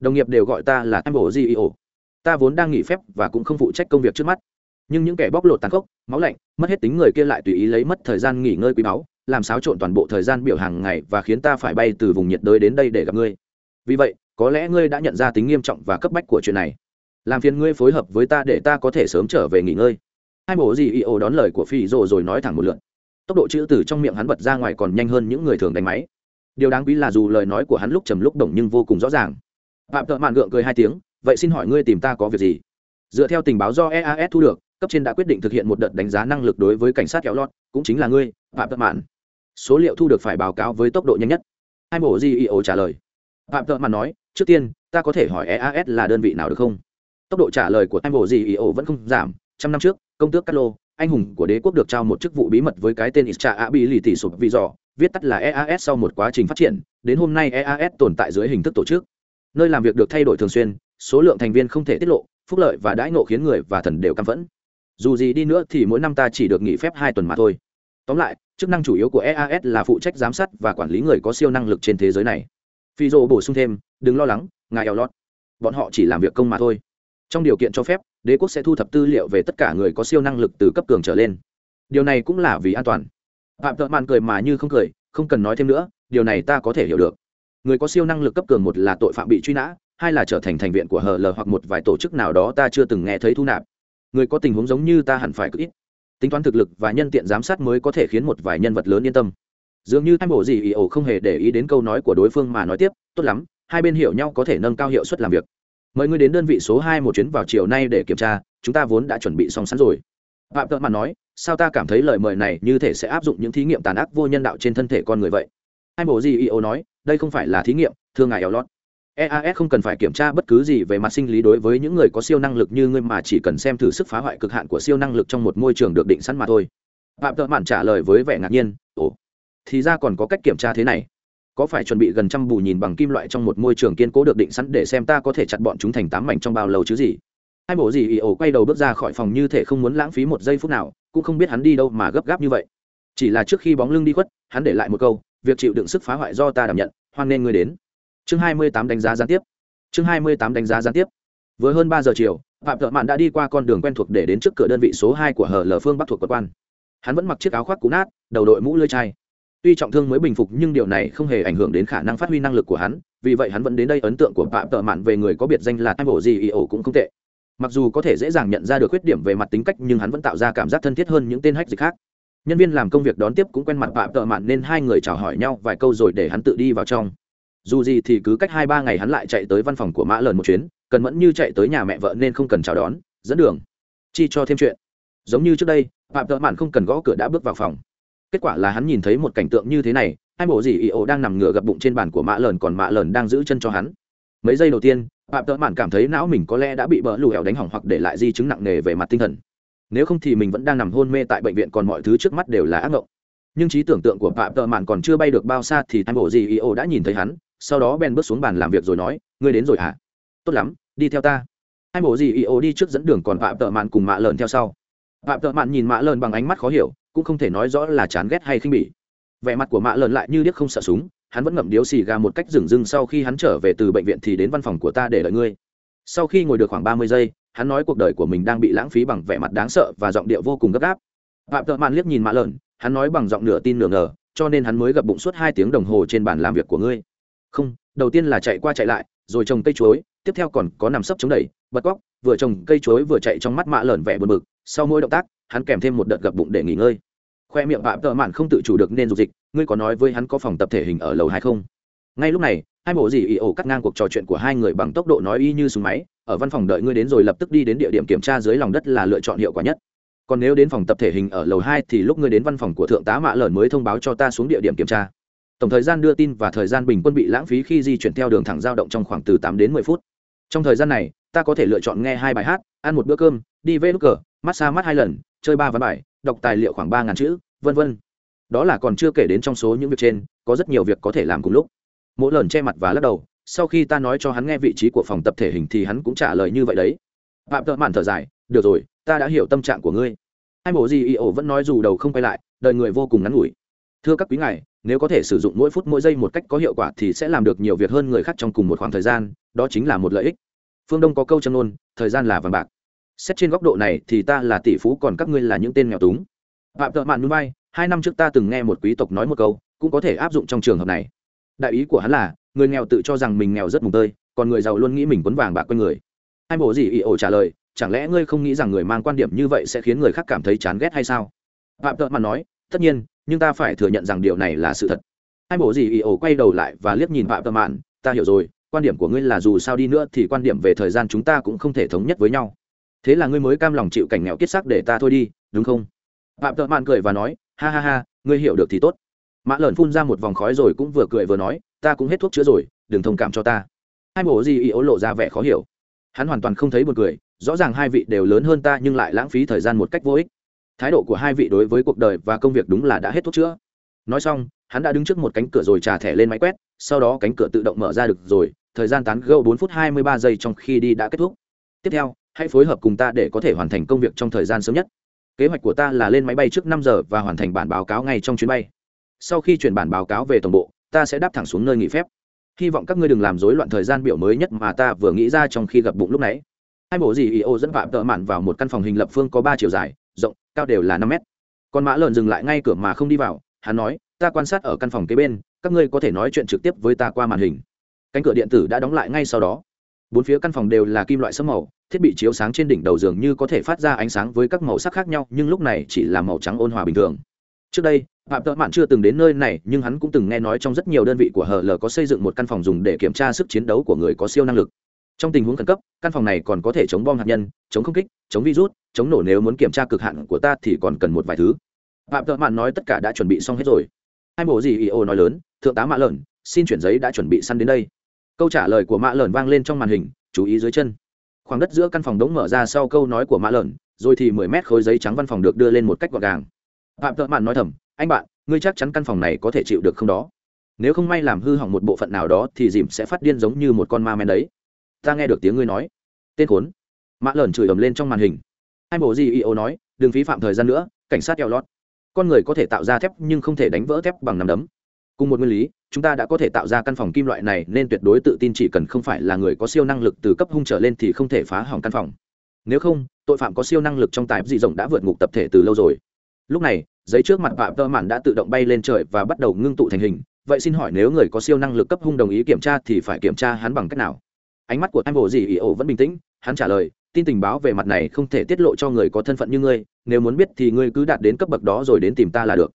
đồng nghiệp đều gọi ta là em bộ geo ta vốn đang nghỉ phép và cũng không phụ trách công việc trước mắt. Nhưng những kẻ bóc lột tàn khốc, máu lạnh, mất hết tính người kia lại tùy ý lấy mất thời gian nghỉ ngơi quý báu, làm xáo trộn toàn bộ thời gian biểu hàng ngày và khiến ta phải bay từ vùng nhiệt đới đến đây để gặp ngươi. Vì vậy có lẽ ngươi đã nhận ra tính nghiêm trọng và cấp bách của chuyện này. Làm phiền ngươi phối hợp với ta để ta có thể sớm trở về nghỉ ngơi. Hai bộ gì ý ồ đón lời của phi rồ rồi nói thẳng một lượt. Tốc độ chữ từ trong miệng hắn bật ra ngoài còn nhanh hơn những người thường đánh máy. Điều đáng quý là dù lời nói của hắn lúc trầm lúc đồng nhưng vô cùng rõ ràng. Phạm thợ mạn gượng cười hai tiếng, vậy xin hỏi ngươi tìm ta có việc gì? Dựa theo tình báo do eas thu được, cấp trên đã quyết định thực hiện một đợt đánh giá năng lực đối với cảnh sát kéo lót, cũng chính là ngươi, phạm thợ mạn. Số liệu thu được phải báo cáo với tốc độ nhanh nhất. Hai bộ gì ý ồ trả lời. Phạm thợ mạn nói trước tiên, ta có thể hỏi eas là đơn vị nào được không? Tốc độ trả lời của anh bộ gì ý ổ vẫn không giảm. Trăm năm trước, công tước cát lô anh hùng của đế quốc được trao một chức vụ bí mật với cái tên ischa a bi lì tỷ sụp vì dò viết tắt là eas sau một quá trình phát triển. Đến hôm nay eas tồn tại dưới hình thức tổ chức. Nơi làm việc được thay đổi thường xuyên, số lượng thành viên không thể tiết lộ, phúc lợi và đãi ngộ khiến người và thần đều căm phẫn. Dù gì đi nữa thì mỗi năm ta chỉ được nghỉ phép hai tuần mà thôi. Tóm lại, chức năng chủ yếu của eas là phụ trách giám sát và quản lý người có siêu năng lực trên thế giới này phi dô bổ sung thêm, đừng lo lắng, ngài eo lót. Bọn họ chỉ làm việc công mà thôi. Trong điều kiện cho phép, đế quốc sẽ thu thập tư liệu về tất cả người có siêu năng lực từ cấp cường trở lên. Điều này cũng là vì an toàn. Phạm thợ mạn cười mà như không cười, không cần nói thêm nữa, điều này ta có thể hiểu được. Người có siêu năng lực cấp cường một là tội phạm bị truy nã, hai là trở thành thành viện của hờ l hoặc một vài tổ chức nào đó ta chưa từng nghe thấy thu nạp. Người có tình huống giống như ta hẳn phải cứ ít. Tính toán thực lực và nhân tiện giám sát mới có thể khiến một vài nhân vật lớn yên tâm dường như hai bộ gì ý ổ không hề để ý đến câu nói của đối phương mà nói tiếp, tốt lắm, hai bên hiểu nhau có thể nâng cao hiệu suất làm việc. Mời ngươi đến đơn vị số hai một chuyến vào chiều nay để kiểm tra, chúng ta vốn đã chuẩn bị xong sẵn rồi. Phạm tợn mặt nói, sao ta cảm thấy lời mời này như thể sẽ áp dụng những thí nghiệm tàn ác vô nhân đạo trên thân thể con người vậy? Hai bộ gì io nói, đây không phải là thí nghiệm, thưa ngài eo lót eas không cần phải kiểm tra bất cứ gì về mặt sinh lý đối với những người có siêu năng lực như ngươi mà chỉ cần xem thử sức phá hoại cực hạn của siêu năng lực trong một môi trường được định sẵn mà thôi. Phạm tợ mạn trả lời với vẻ ngạc nhiên, ồ thì ra còn có cách kiểm tra thế này. Có phải chuẩn bị gần trăm bù nhìn bằng kim loại trong một môi trường kiên cố được định sẵn để xem ta có thể chặt bọn chúng thành tám mảnh trong bao lâu chứ gì? Hai bộ gì ì ổ quay đầu bước ra khỏi phòng như thể không muốn lãng phí một giây phút nào, cũng không biết hắn đi đâu mà gấp gáp như vậy. Chỉ là trước khi bóng lưng đi khuất, hắn để lại một câu, việc chịu đựng sức phá hoại do ta đảm nhận, hoan nên ngươi đến. Chương hai mươi tám đánh giá gián tiếp. Chương hai mươi tám đánh giá gián tiếp. Vừa hơn ba giờ chiều, phạm thợ mạn đã đi qua con đường quen thuộc để đến trước cửa đơn vị số hai của hờ lờ phương bắc thuộc cơ quan. Hắn vẫn mặc chiếc áo khoác cũ nát, đầu đội mũ lưỡi chai tuy trọng thương mới bình phục nhưng điều này không hề ảnh hưởng đến khả năng phát huy năng lực của hắn, vì vậy hắn vẫn đến đây ấn tượng của phạm tợ mạn về người có biệt danh là tai bộ gì ý ổ cũng không tệ. Mặc dù có thể dễ dàng nhận ra được khuyết điểm về mặt tính cách nhưng hắn vẫn tạo ra cảm giác thân thiết hơn những tên hách dịch khác. Nhân viên làm công việc đón tiếp cũng quen mặt phạm tợ mạn nên hai người chào hỏi nhau vài câu rồi để hắn tự đi vào trong. Dù gì thì cứ cách hai ba ngày hắn lại chạy tới văn phòng của mã lờn một chuyến, cần mẫn như chạy tới nhà mẹ vợ nên không cần chào đón, dẫn đường. Chi cho thêm chuyện. Giống như trước đây, phạm tợ mạn không cần gõ cửa đã bước vào phòng kết quả là hắn nhìn thấy một cảnh tượng như thế này, hai bộ dì ý ổ đang nằm ngửa gập bụng trên bàn của mã lờn còn mã lờn đang giữ chân cho hắn. Mấy giây đầu tiên, phạm tợ mạn cảm thấy não mình có lẽ đã bị bỡ lù hẻo đánh hỏng hoặc để lại di chứng nặng nề về mặt tinh thần. Nếu không thì mình vẫn đang nằm hôn mê tại bệnh viện còn mọi thứ trước mắt đều là ác mộng. Nhưng trí tưởng tượng của phạm tợ mạn còn chưa bay được bao xa thì hai bộ dì ý ổ đã nhìn thấy hắn, sau đó ben bước xuống bàn làm việc rồi nói, ngươi đến rồi hả? Tốt lắm, đi theo ta. Hai bộ Dì ý ổ đi trước dẫn đường còn phạm tợ mạn cùng mạ lợn theo sau. Phạm tợ mạn nhìn mạ lợn bằng ánh mắt khó hiểu cũng không thể nói rõ là chán ghét hay khinh bỉ. Vẻ mặt của mạ lợn lại như điếc không sợ súng, hắn vẫn ngậm điếu xì gà một cách dừng dưng sau khi hắn trở về từ bệnh viện thì đến văn phòng của ta để đợi ngươi. Sau khi ngồi được khoảng ba mươi giây, hắn nói cuộc đời của mình đang bị lãng phí bằng vẻ mặt đáng sợ và giọng điệu vô cùng gấp gáp. Phạm tợ mạn liếc nhìn mạ lợn, hắn nói bằng giọng nửa tin nửa ngờ, cho nên hắn mới gập bụng suốt hai tiếng đồng hồ trên bàn làm việc của ngươi. Không, đầu tiên là chạy qua chạy lại, rồi trồng cây chuối, tiếp theo còn có nằm sấp chống đẩy, bật góc, vừa trồng cây chuối vừa chạy trong mắt mạ lợn vẻ buồn bực, sau mỗi động tác hắn kèm thêm một đợt gập bụng để nghỉ ngơi. Khoe miệng phạm tợ mạn không tự chủ được nên dục dịch, ngươi có nói với hắn có phòng tập thể hình ở lầu hai không? Ngay lúc này, hai bộ gì ỉ ổ cắt ngang cuộc trò chuyện của hai người bằng tốc độ nói y như súng máy, ở văn phòng đợi ngươi đến rồi lập tức đi đến địa điểm kiểm tra dưới lòng đất là lựa chọn hiệu quả nhất. Còn nếu đến phòng tập thể hình ở lầu hai thì lúc ngươi đến văn phòng của thượng tá mạ lợn mới thông báo cho ta xuống địa điểm kiểm tra. Tổng thời gian đưa tin và thời gian bình quân bị lãng phí khi di chuyển theo đường thẳng giao động trong khoảng từ tám đến mười phút. Trong thời gian này, ta có thể lựa chọn nghe hai bài hát, ăn một bữa cơm, đi vê nút cờ, massage mắt hai lần chơi ba ván bài, đọc tài liệu khoảng ba ngàn chữ, vân vân. Đó là còn chưa kể đến trong số những việc trên, có rất nhiều việc có thể làm cùng lúc. Mỗi lần che mặt và lắc đầu, sau khi ta nói cho hắn nghe vị trí của phòng tập thể hình thì hắn cũng trả lời như vậy đấy. Phạm tợ mạn thở dài, được rồi, ta đã hiểu tâm trạng của ngươi. Hai bộ gì y ổ vẫn nói dù đầu không quay lại, đời người vô cùng ngắn ngủi. Thưa các quý ngài, nếu có thể sử dụng mỗi phút mỗi giây một cách có hiệu quả thì sẽ làm được nhiều việc hơn người khác trong cùng một khoảng thời gian, đó chính là một lợi ích. Phương đông có câu châm nôn thời gian là vàng bạc xét trên góc độ này thì ta là tỷ phú, còn các ngươi là những tên nghèo túng. Phạm tợ mạn núi bay, hai năm trước ta từng nghe một quý tộc nói một câu, cũng có thể áp dụng trong trường hợp này. Đại ý của hắn là, người nghèo tự cho rằng mình nghèo rất mùng tơi, còn người giàu luôn nghĩ mình quấn vàng bạc quanh người. Hai bộ gì ỉ ổ trả lời, chẳng lẽ ngươi không nghĩ rằng người mang quan điểm như vậy sẽ khiến người khác cảm thấy chán ghét hay sao? Phạm tợ mạn nói, tất nhiên, nhưng ta phải thừa nhận rằng điều này là sự thật. Hai bộ gì ỉ ổ quay đầu lại và liếc nhìn phạm tợ mạn, ta hiểu rồi, quan điểm của ngươi là dù sao đi nữa thì quan điểm về thời gian chúng ta cũng không thể thống nhất với nhau thế là ngươi mới cam lòng chịu cảnh nghèo kiết sắc để ta thôi đi, đúng không? Phạm tợ mạn cười và nói, ha ha ha, ngươi hiểu được thì tốt. Mã lợn phun ra một vòng khói rồi cũng vừa cười vừa nói, ta cũng hết thuốc chữa rồi, đừng thông cảm cho ta. Hai bộ gì ý ố lộ ra vẻ khó hiểu. Hắn hoàn toàn không thấy buồn cười, rõ ràng hai vị đều lớn hơn ta nhưng lại lãng phí thời gian một cách vô ích. Thái độ của hai vị đối với cuộc đời và công việc đúng là đã hết thuốc chữa. Nói xong, hắn đã đứng trước một cánh cửa rồi trà thẻ lên máy quét, sau đó cánh cửa tự động mở ra được rồi, thời gian tán gâu bốn phút hai mươi ba giây trong khi đi đã kết thúc. Tiếp theo hãy phối hợp cùng ta để có thể hoàn thành công việc trong thời gian sớm nhất. Kế hoạch của ta là lên máy bay trước năm giờ và hoàn thành bản báo cáo ngay trong chuyến bay. Sau khi chuyển bản báo cáo về tổng bộ, ta sẽ đáp thẳng xuống nơi nghỉ phép. Hy vọng các ngươi đừng làm rối loạn thời gian biểu mới nhất mà ta vừa nghĩ ra trong khi gặp bụng lúc nãy. Hai bộ gì ý ô dẫn phạm tợ mạn vào một căn phòng hình lập phương có ba chiều dài, rộng, cao đều là năm mét. Con mã lợn dừng lại ngay cửa mà không đi vào, hắn nói, ta quan sát ở căn phòng kế bên, các ngươi có thể nói chuyện trực tiếp với ta qua màn hình. Cánh cửa điện tử đã đóng lại ngay sau đó bốn phía căn phòng đều là kim loại sẫm màu, thiết bị chiếu sáng trên đỉnh đầu giường như có thể phát ra ánh sáng với các màu sắc khác nhau, nhưng lúc này chỉ là màu trắng ôn hòa bình thường. Trước đây, phạm tợ mạn chưa từng đến nơi này, nhưng hắn cũng từng nghe nói trong rất nhiều đơn vị của hl có xây dựng một căn phòng dùng để kiểm tra sức chiến đấu của người có siêu năng lực. Trong tình huống khẩn cấp, căn phòng này còn có thể chống bom hạt nhân, chống không kích, chống virus, chống nổ nếu muốn kiểm tra cực hạn của ta thì còn cần một vài thứ. Phạm tợ mạn nói tất cả đã chuẩn bị xong hết rồi. Hai bộ gì ý ô nói lớn, thượng tá mạ lợn, xin chuyển giấy đã chuẩn bị săn đến đây câu trả lời của mạ lợn vang lên trong màn hình, chú ý dưới chân. Khoảng đất giữa căn phòng đống mở ra sau câu nói của mạ lợn rồi thì mười mét khối giấy trắng văn phòng được đưa lên một cách gọn gàng. Phạm thợ mạn nói thầm, anh bạn, ngươi chắc chắn căn phòng này có thể chịu được không đó? Nếu không may làm hư hỏng một bộ phận nào đó thì dìm sẽ phát điên giống như một con ma men đấy. Ta nghe được tiếng ngươi nói. Tên khốn. Mạ lợn chửi ầm lên trong màn hình. Hai bộ gì ý ô nói, đừng phí phạm thời gian nữa, cảnh sát eo lót. Con người có thể tạo ra thép nhưng không thể đánh vỡ thép bằng nắm đấm cùng một nguyên lý, chúng ta đã có thể tạo ra căn phòng kim loại này nên tuyệt đối tự tin chỉ cần không phải là người có siêu năng lực từ cấp hung trở lên thì không thể phá hỏng căn phòng. Nếu không, tội phạm có siêu năng lực trong tài dị rộng đã vượt ngục tập thể từ lâu rồi. Lúc này, giấy trước mặt phạm tơ mạn đã tự động bay lên trời và bắt đầu ngưng tụ thành hình. Vậy xin hỏi nếu người có siêu năng lực cấp hung đồng ý kiểm tra thì phải kiểm tra hắn bằng cách nào? Ánh mắt của em bộ gì ý ổ vẫn bình tĩnh, hắn trả lời, tin tình báo về mặt này không thể tiết lộ cho người có thân phận như ngươi, nếu muốn biết thì ngươi cứ đạt đến cấp bậc đó rồi đến tìm ta là được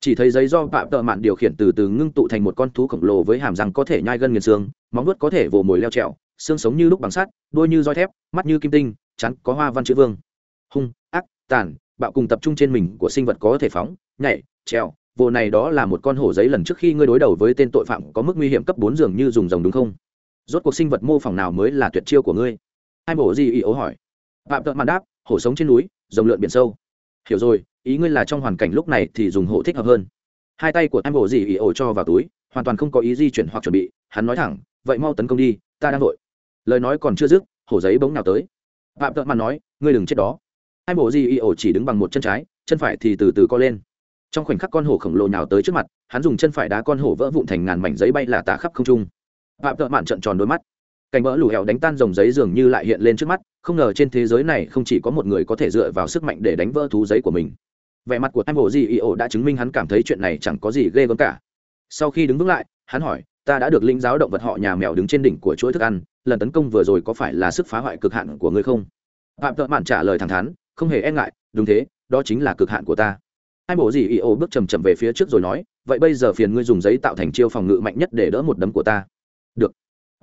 chỉ thấy giấy do phạm tợ mạn điều khiển từ từ ngưng tụ thành một con thú khổng lồ với hàm răng có thể nhai gân nghiền xương, móng nuốt có thể vồ mồi leo trèo, xương sống như lúc bằng sắt, đuôi như roi thép, mắt như kim tinh chắn có hoa văn chữ vương. Hung, ác, tàn, bạo cùng tập trung trên mình của sinh vật có thể phóng, nhảy, trèo, vồ này đó là một con hổ giấy lần trước khi ngươi đối đầu với tên tội phạm có mức nguy hiểm cấp bốn dường như dùng rồng đúng không? Rốt cuộc sinh vật mô phỏng nào mới là tuyệt chiêu của ngươi? Hai bổ gì ý ố hỏi. Phạm tợ mạn đáp, hổ sống trên núi, rồng lượn biển sâu hiểu rồi, ý ngươi là trong hoàn cảnh lúc này thì dùng hổ thích hợp hơn. Hai tay của em bộ gì ý ổ cho vào túi, hoàn toàn không có ý di chuyển hoặc chuẩn bị, hắn nói thẳng, vậy mau tấn công đi, ta đang vội. Lời nói còn chưa dứt, hổ giấy bỗng nào tới. Phạm tợn mạn nói, ngươi đừng chết đó. Hai bộ gì ý ổ chỉ đứng bằng một chân trái, chân phải thì từ từ co lên. Trong khoảnh khắc con hổ khổng lồ nhào tới trước mặt, hắn dùng chân phải đá con hổ vỡ vụn thành ngàn mảnh giấy bay là tả khắp không trung. Phạm tợn mạn trận tròn đôi mắt cành bỡ lù hẹo đánh tan dòng giấy dường như lại hiện lên trước mắt, không ngờ trên thế giới này không chỉ có một người có thể dựa vào sức mạnh để đánh vỡ thú giấy của mình. Vẻ mặt của em bộ gì ý ổ đã chứng minh hắn cảm thấy chuyện này chẳng có gì ghê gớm cả. Sau khi đứng vững lại, hắn hỏi, ta đã được linh giáo động vật họ nhà mèo đứng trên đỉnh của chuỗi thức ăn, lần tấn công vừa rồi có phải là sức phá hoại cực hạn của ngươi không? Phạm tợ mạn trả lời thẳng thắn, không hề e ngại, đúng thế, đó chính là cực hạn của ta. Hai bộ gì ý ổ bước chầm chậm về phía trước rồi nói, vậy bây giờ phiền ngươi dùng giấy tạo thành chiêu phòng ngự mạnh nhất để đỡ một đấm của ta. Được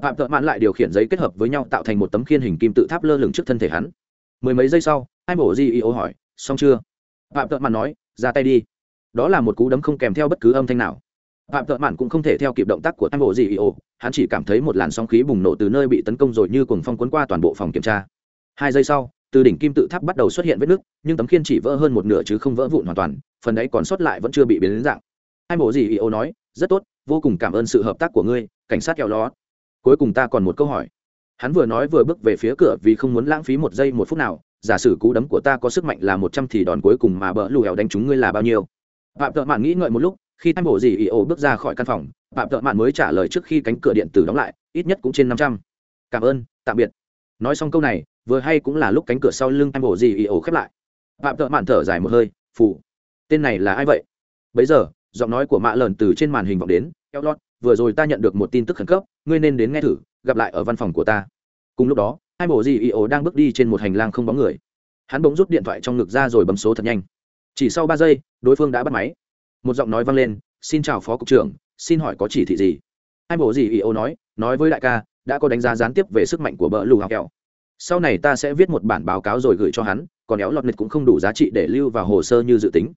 phạm thợ mạn lại điều khiển giấy kết hợp với nhau tạo thành một tấm khiên hình kim tự tháp lơ lửng trước thân thể hắn. Mười mấy giây sau, hai mổ di ý ô hỏi, xong chưa? Phạm thợ mạn nói, ra tay đi. Đó là một cú đấm không kèm theo bất cứ âm thanh nào. Phạm thợ mạn cũng không thể theo kịp động tác của hai mổ di ý ô hắn chỉ cảm thấy một làn sóng khí bùng nổ từ nơi bị tấn công rồi như cuồng phong cuốn qua toàn bộ phòng kiểm tra. Hai giây sau, từ đỉnh kim tự tháp bắt đầu xuất hiện vết nứt, nhưng tấm khiên chỉ vỡ hơn một nửa chứ không vỡ vụn hoàn toàn, phần đấy còn sót lại vẫn chưa bị biến đến dạng. Hai mổ gì ý ô nói, rất tốt, vô cùng cảm ơn sự hợp tác của ngươi, cảnh sát kẹo ló cuối cùng ta còn một câu hỏi. Hắn vừa nói vừa bước về phía cửa vì không muốn lãng phí một giây một phút nào. Giả sử cú đấm của ta có sức mạnh là một trăm thì đòn cuối cùng mà bỡ lù hèo đánh chúng ngươi là bao nhiêu? Phạm tợ mạn nghĩ ngợi một lúc, khi tham bộ gì ỉ ổ bước ra khỏi căn phòng, phạm tợ mạn mới trả lời trước khi cánh cửa điện tử đóng lại, ít nhất cũng trên năm trăm. Cảm ơn, tạm biệt. Nói xong câu này, vừa hay cũng là lúc cánh cửa sau lưng tham bộ gì ỉ ổ khép lại. Phạm tợ mạn thở dài một hơi phủ tên này là ai vậy? Bấy giờ, giọng nói của mạ lợn từ trên màn hình vọng đến eo lót vừa rồi ta nhận được một tin tức khẩn cấp, ngươi nên đến nghe thử, gặp lại ở văn phòng của ta. Cùng lúc đó, hai bộ gì ý ổ đang bước đi trên một hành lang không bóng người. Hắn bỗng rút điện thoại trong ngực ra rồi bấm số thật nhanh. Chỉ sau ba giây, đối phương đã bắt máy. Một giọng nói vang lên, xin chào phó cục trưởng, xin hỏi có chỉ thị gì? Hai bộ gì ý ổ nói nói với đại ca, đã có đánh giá gián tiếp về sức mạnh của bờ lù học kẹo. Sau này ta sẽ viết một bản báo cáo rồi gửi cho hắn, còn éo lọt nịch cũng không đủ giá trị để lưu vào hồ sơ như dự tính.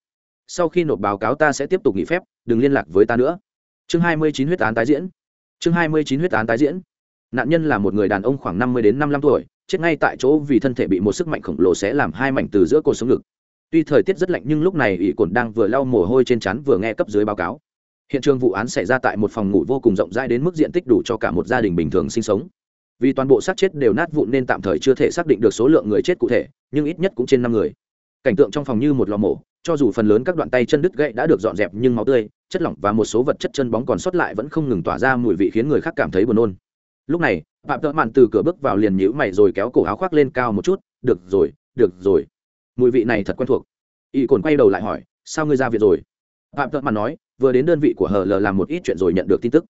Sau khi nộp báo cáo ta sẽ tiếp tục nghỉ phép, đừng liên lạc với ta nữa chương hai mươi chín huyết án tái diễn. Chương hai mươi chín huyết án tái diễn. Nạn nhân là một người đàn ông khoảng năm mươi đến năm mươi lăm tuổi, chết ngay tại chỗ vì thân thể bị một sức mạnh khổng lồ sẽ làm hai mảnh từ giữa cột sống ngực. Tuy thời tiết rất lạnh nhưng lúc này ỷ cồn đang vừa lau mồ hôi trên chắn vừa nghe cấp dưới báo cáo. Hiện trường vụ án xảy ra tại một phòng ngủ vô cùng rộng rãi đến mức diện tích đủ cho cả một gia đình bình thường sinh sống. Vì toàn bộ xác chết đều nát vụn nên tạm thời chưa thể xác định được số lượng người chết cụ thể, nhưng ít nhất cũng trên năm người. Cảnh tượng trong phòng như một lò mổ, cho dù phần lớn các đoạn tay chân đứt gãy đã được dọn dẹp nhưng máu tươi chất lỏng và một số vật chất chân bóng còn sót lại vẫn không ngừng tỏa ra mùi vị khiến người khác cảm thấy buồn nôn. Lúc này, phạm tợ mạn từ cửa bước vào liền nhíu mày rồi kéo cổ áo khoác lên cao một chút, được rồi được rồi. Mùi vị này thật quen thuộc. Y cồn quay đầu lại hỏi, sao ngươi ra viện rồi? Phạm tợ mạn nói, vừa đến đơn vị của hờ lờ làm một ít chuyện rồi nhận được tin tức.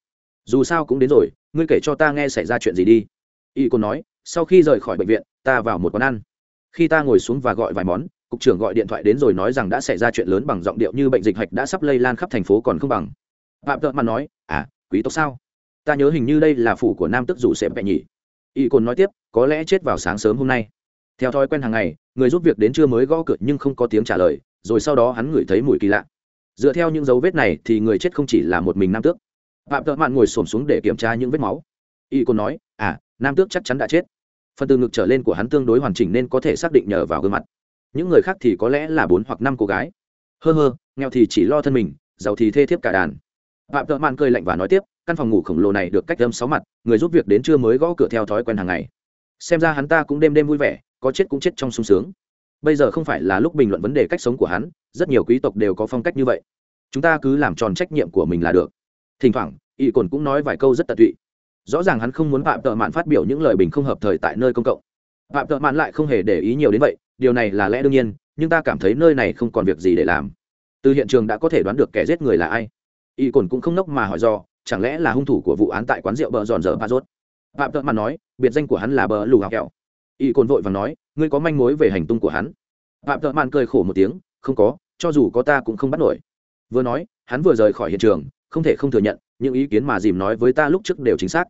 Dù sao cũng đến rồi, ngươi kể cho ta nghe xảy ra chuyện gì đi. Y cồn nói, sau khi rời khỏi bệnh viện, ta vào một quán ăn. Khi ta ngồi xuống và gọi vài món cục trưởng gọi điện thoại đến rồi nói rằng đã xảy ra chuyện lớn bằng giọng điệu như bệnh dịch hạch đã sắp lây lan khắp thành phố còn không bằng. Phạm tợn mạn nói à quý tộc sao? Ta nhớ hình như đây là phủ của nam tức dù sẽ bẹ nhỉ y cồn nói tiếp, có lẽ chết vào sáng sớm hôm nay. Theo thói quen hàng ngày, người giúp việc đến trưa mới gõ cửa nhưng không có tiếng trả lời, rồi sau đó hắn ngửi thấy mùi kỳ lạ. Dựa theo những dấu vết này thì người chết không chỉ là một mình nam tước. Phạm tợn mạn ngồi xổm xuống để kiểm tra những vết máu. Y cồn nói à nam tước chắc chắn đã chết. Phần từ ngực trở lên của hắn tương đối hoàn chỉnh nên có thể xác định nhờ vào gương mặt những người khác thì có lẽ là bốn hoặc năm cô gái. Hơ hơ, nghèo thì chỉ lo thân mình, giàu thì thê thiếp cả đàn. Phạm tợ mạn cười lạnh và nói tiếp, căn phòng ngủ khổng lồ này được cách âm sáu mặt, người giúp việc đến trưa mới gõ cửa theo thói quen hàng ngày. Xem ra hắn ta cũng đêm đêm vui vẻ, có chết cũng chết trong sung sướng. Bây giờ không phải là lúc bình luận vấn đề cách sống của hắn, rất nhiều quý tộc đều có phong cách như vậy. Chúng ta cứ làm tròn trách nhiệm của mình là được. Thỉnh thoảng, y cồn cũng nói vài câu rất tận tụy. Rõ ràng hắn không muốn phạm tợ mạn phát biểu những lời bình không hợp thời tại nơi công cộng. Phạm tợ mạn lại không hề để ý nhiều đến vậy điều này là lẽ đương nhiên, nhưng ta cảm thấy nơi này không còn việc gì để làm. Từ hiện trường đã có thể đoán được kẻ giết người là ai. Y cồn cũng không nốc mà hỏi do chẳng lẽ là hung thủ của vụ án tại quán rượu bờ giòn dở ba rốt phạm tợn mà nói, biệt danh của hắn là bờ lù hào kẹo. Y cồn vội và nói, ngươi có manh mối về hành tung của hắn. Phạm tợn mạn cười khổ một tiếng, không có, cho dù có ta cũng không bắt nổi. Vừa nói, hắn vừa rời khỏi hiện trường, không thể không thừa nhận, những ý kiến mà dìm nói với ta lúc trước đều chính xác.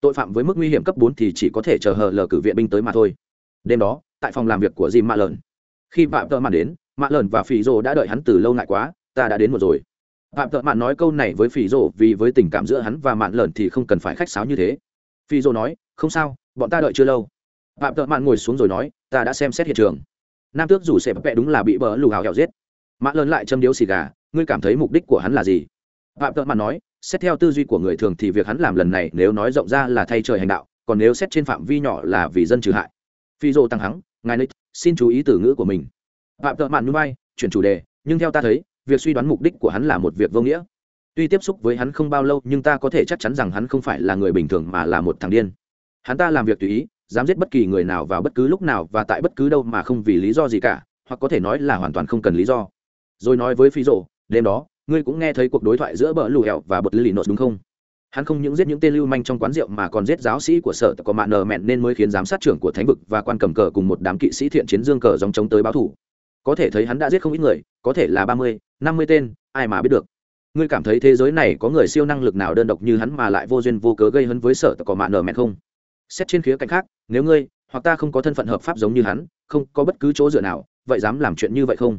Tội phạm với mức nguy hiểm cấp bốn thì chỉ có thể chờ hờ lờ cử viện binh tới mà thôi. Đêm đó tại phòng làm việc của dìm mạ lợn khi phạm tợ mạn đến mạ lợn và phì rồ đã đợi hắn từ lâu ngại quá, ta đã đến một rồi. Phạm tợ mạn nói câu này với phì rồ vì với tình cảm giữa hắn và mạn lợn thì không cần phải khách sáo như thế. Phì rồ nói, không sao, bọn ta đợi chưa lâu. Phạm tợ mạn ngồi xuống rồi nói, ta đã xem xét hiện trường. Nam tước dù xẹp vẽ đúng là bị bờ lù hào hẹo giết. Mạ lợn lại châm điếu xì gà, ngươi cảm thấy mục đích của hắn là gì? Phạm tợ mạn nói, xét theo tư duy của người thường thì việc hắn làm lần này nếu nói rộng ra là thay trời hành đạo, còn nếu xét trên phạm vi nhỏ là vì dân trừ hại. Phi dô tăng hắng ngài nick, xin chú ý từ ngữ của mình. Phạm tợ mạn núi bay, chuyển chủ đề, nhưng theo ta thấy, việc suy đoán mục đích của hắn là một việc vô nghĩa. Tuy tiếp xúc với hắn không bao lâu, nhưng ta có thể chắc chắn rằng hắn không phải là người bình thường mà là một thằng điên. Hắn ta làm việc tùy ý, dám giết bất kỳ người nào vào bất cứ lúc nào và tại bất cứ đâu mà không vì lý do gì cả, hoặc có thể nói là hoàn toàn không cần lý do. Rồi nói với phi rộ, đêm đó, ngươi cũng nghe thấy cuộc đối thoại giữa bờ lù hẹo và bật lì nốt đúng không? Hắn không những giết những tên lưu manh trong quán rượu mà còn giết giáo sĩ của sở có mạn nờ mẹn nên mới khiến giám sát trưởng của thánh vực và quan cầm cờ cùng một đám kỵ sĩ thiện chiến dương cờ dòng chống tới báo thủ. Có thể thấy hắn đã giết không ít người, có thể là ba mươi, năm mươi tên, ai mà biết được. Ngươi cảm thấy thế giới này có người siêu năng lực nào đơn độc như hắn mà lại vô duyên vô cớ gây hấn với sở có mạn nờ mẹn không? Xét trên khía cạnh khác, nếu ngươi hoặc ta không có thân phận hợp pháp giống như hắn, không có bất cứ chỗ dựa nào, vậy dám làm chuyện như vậy không?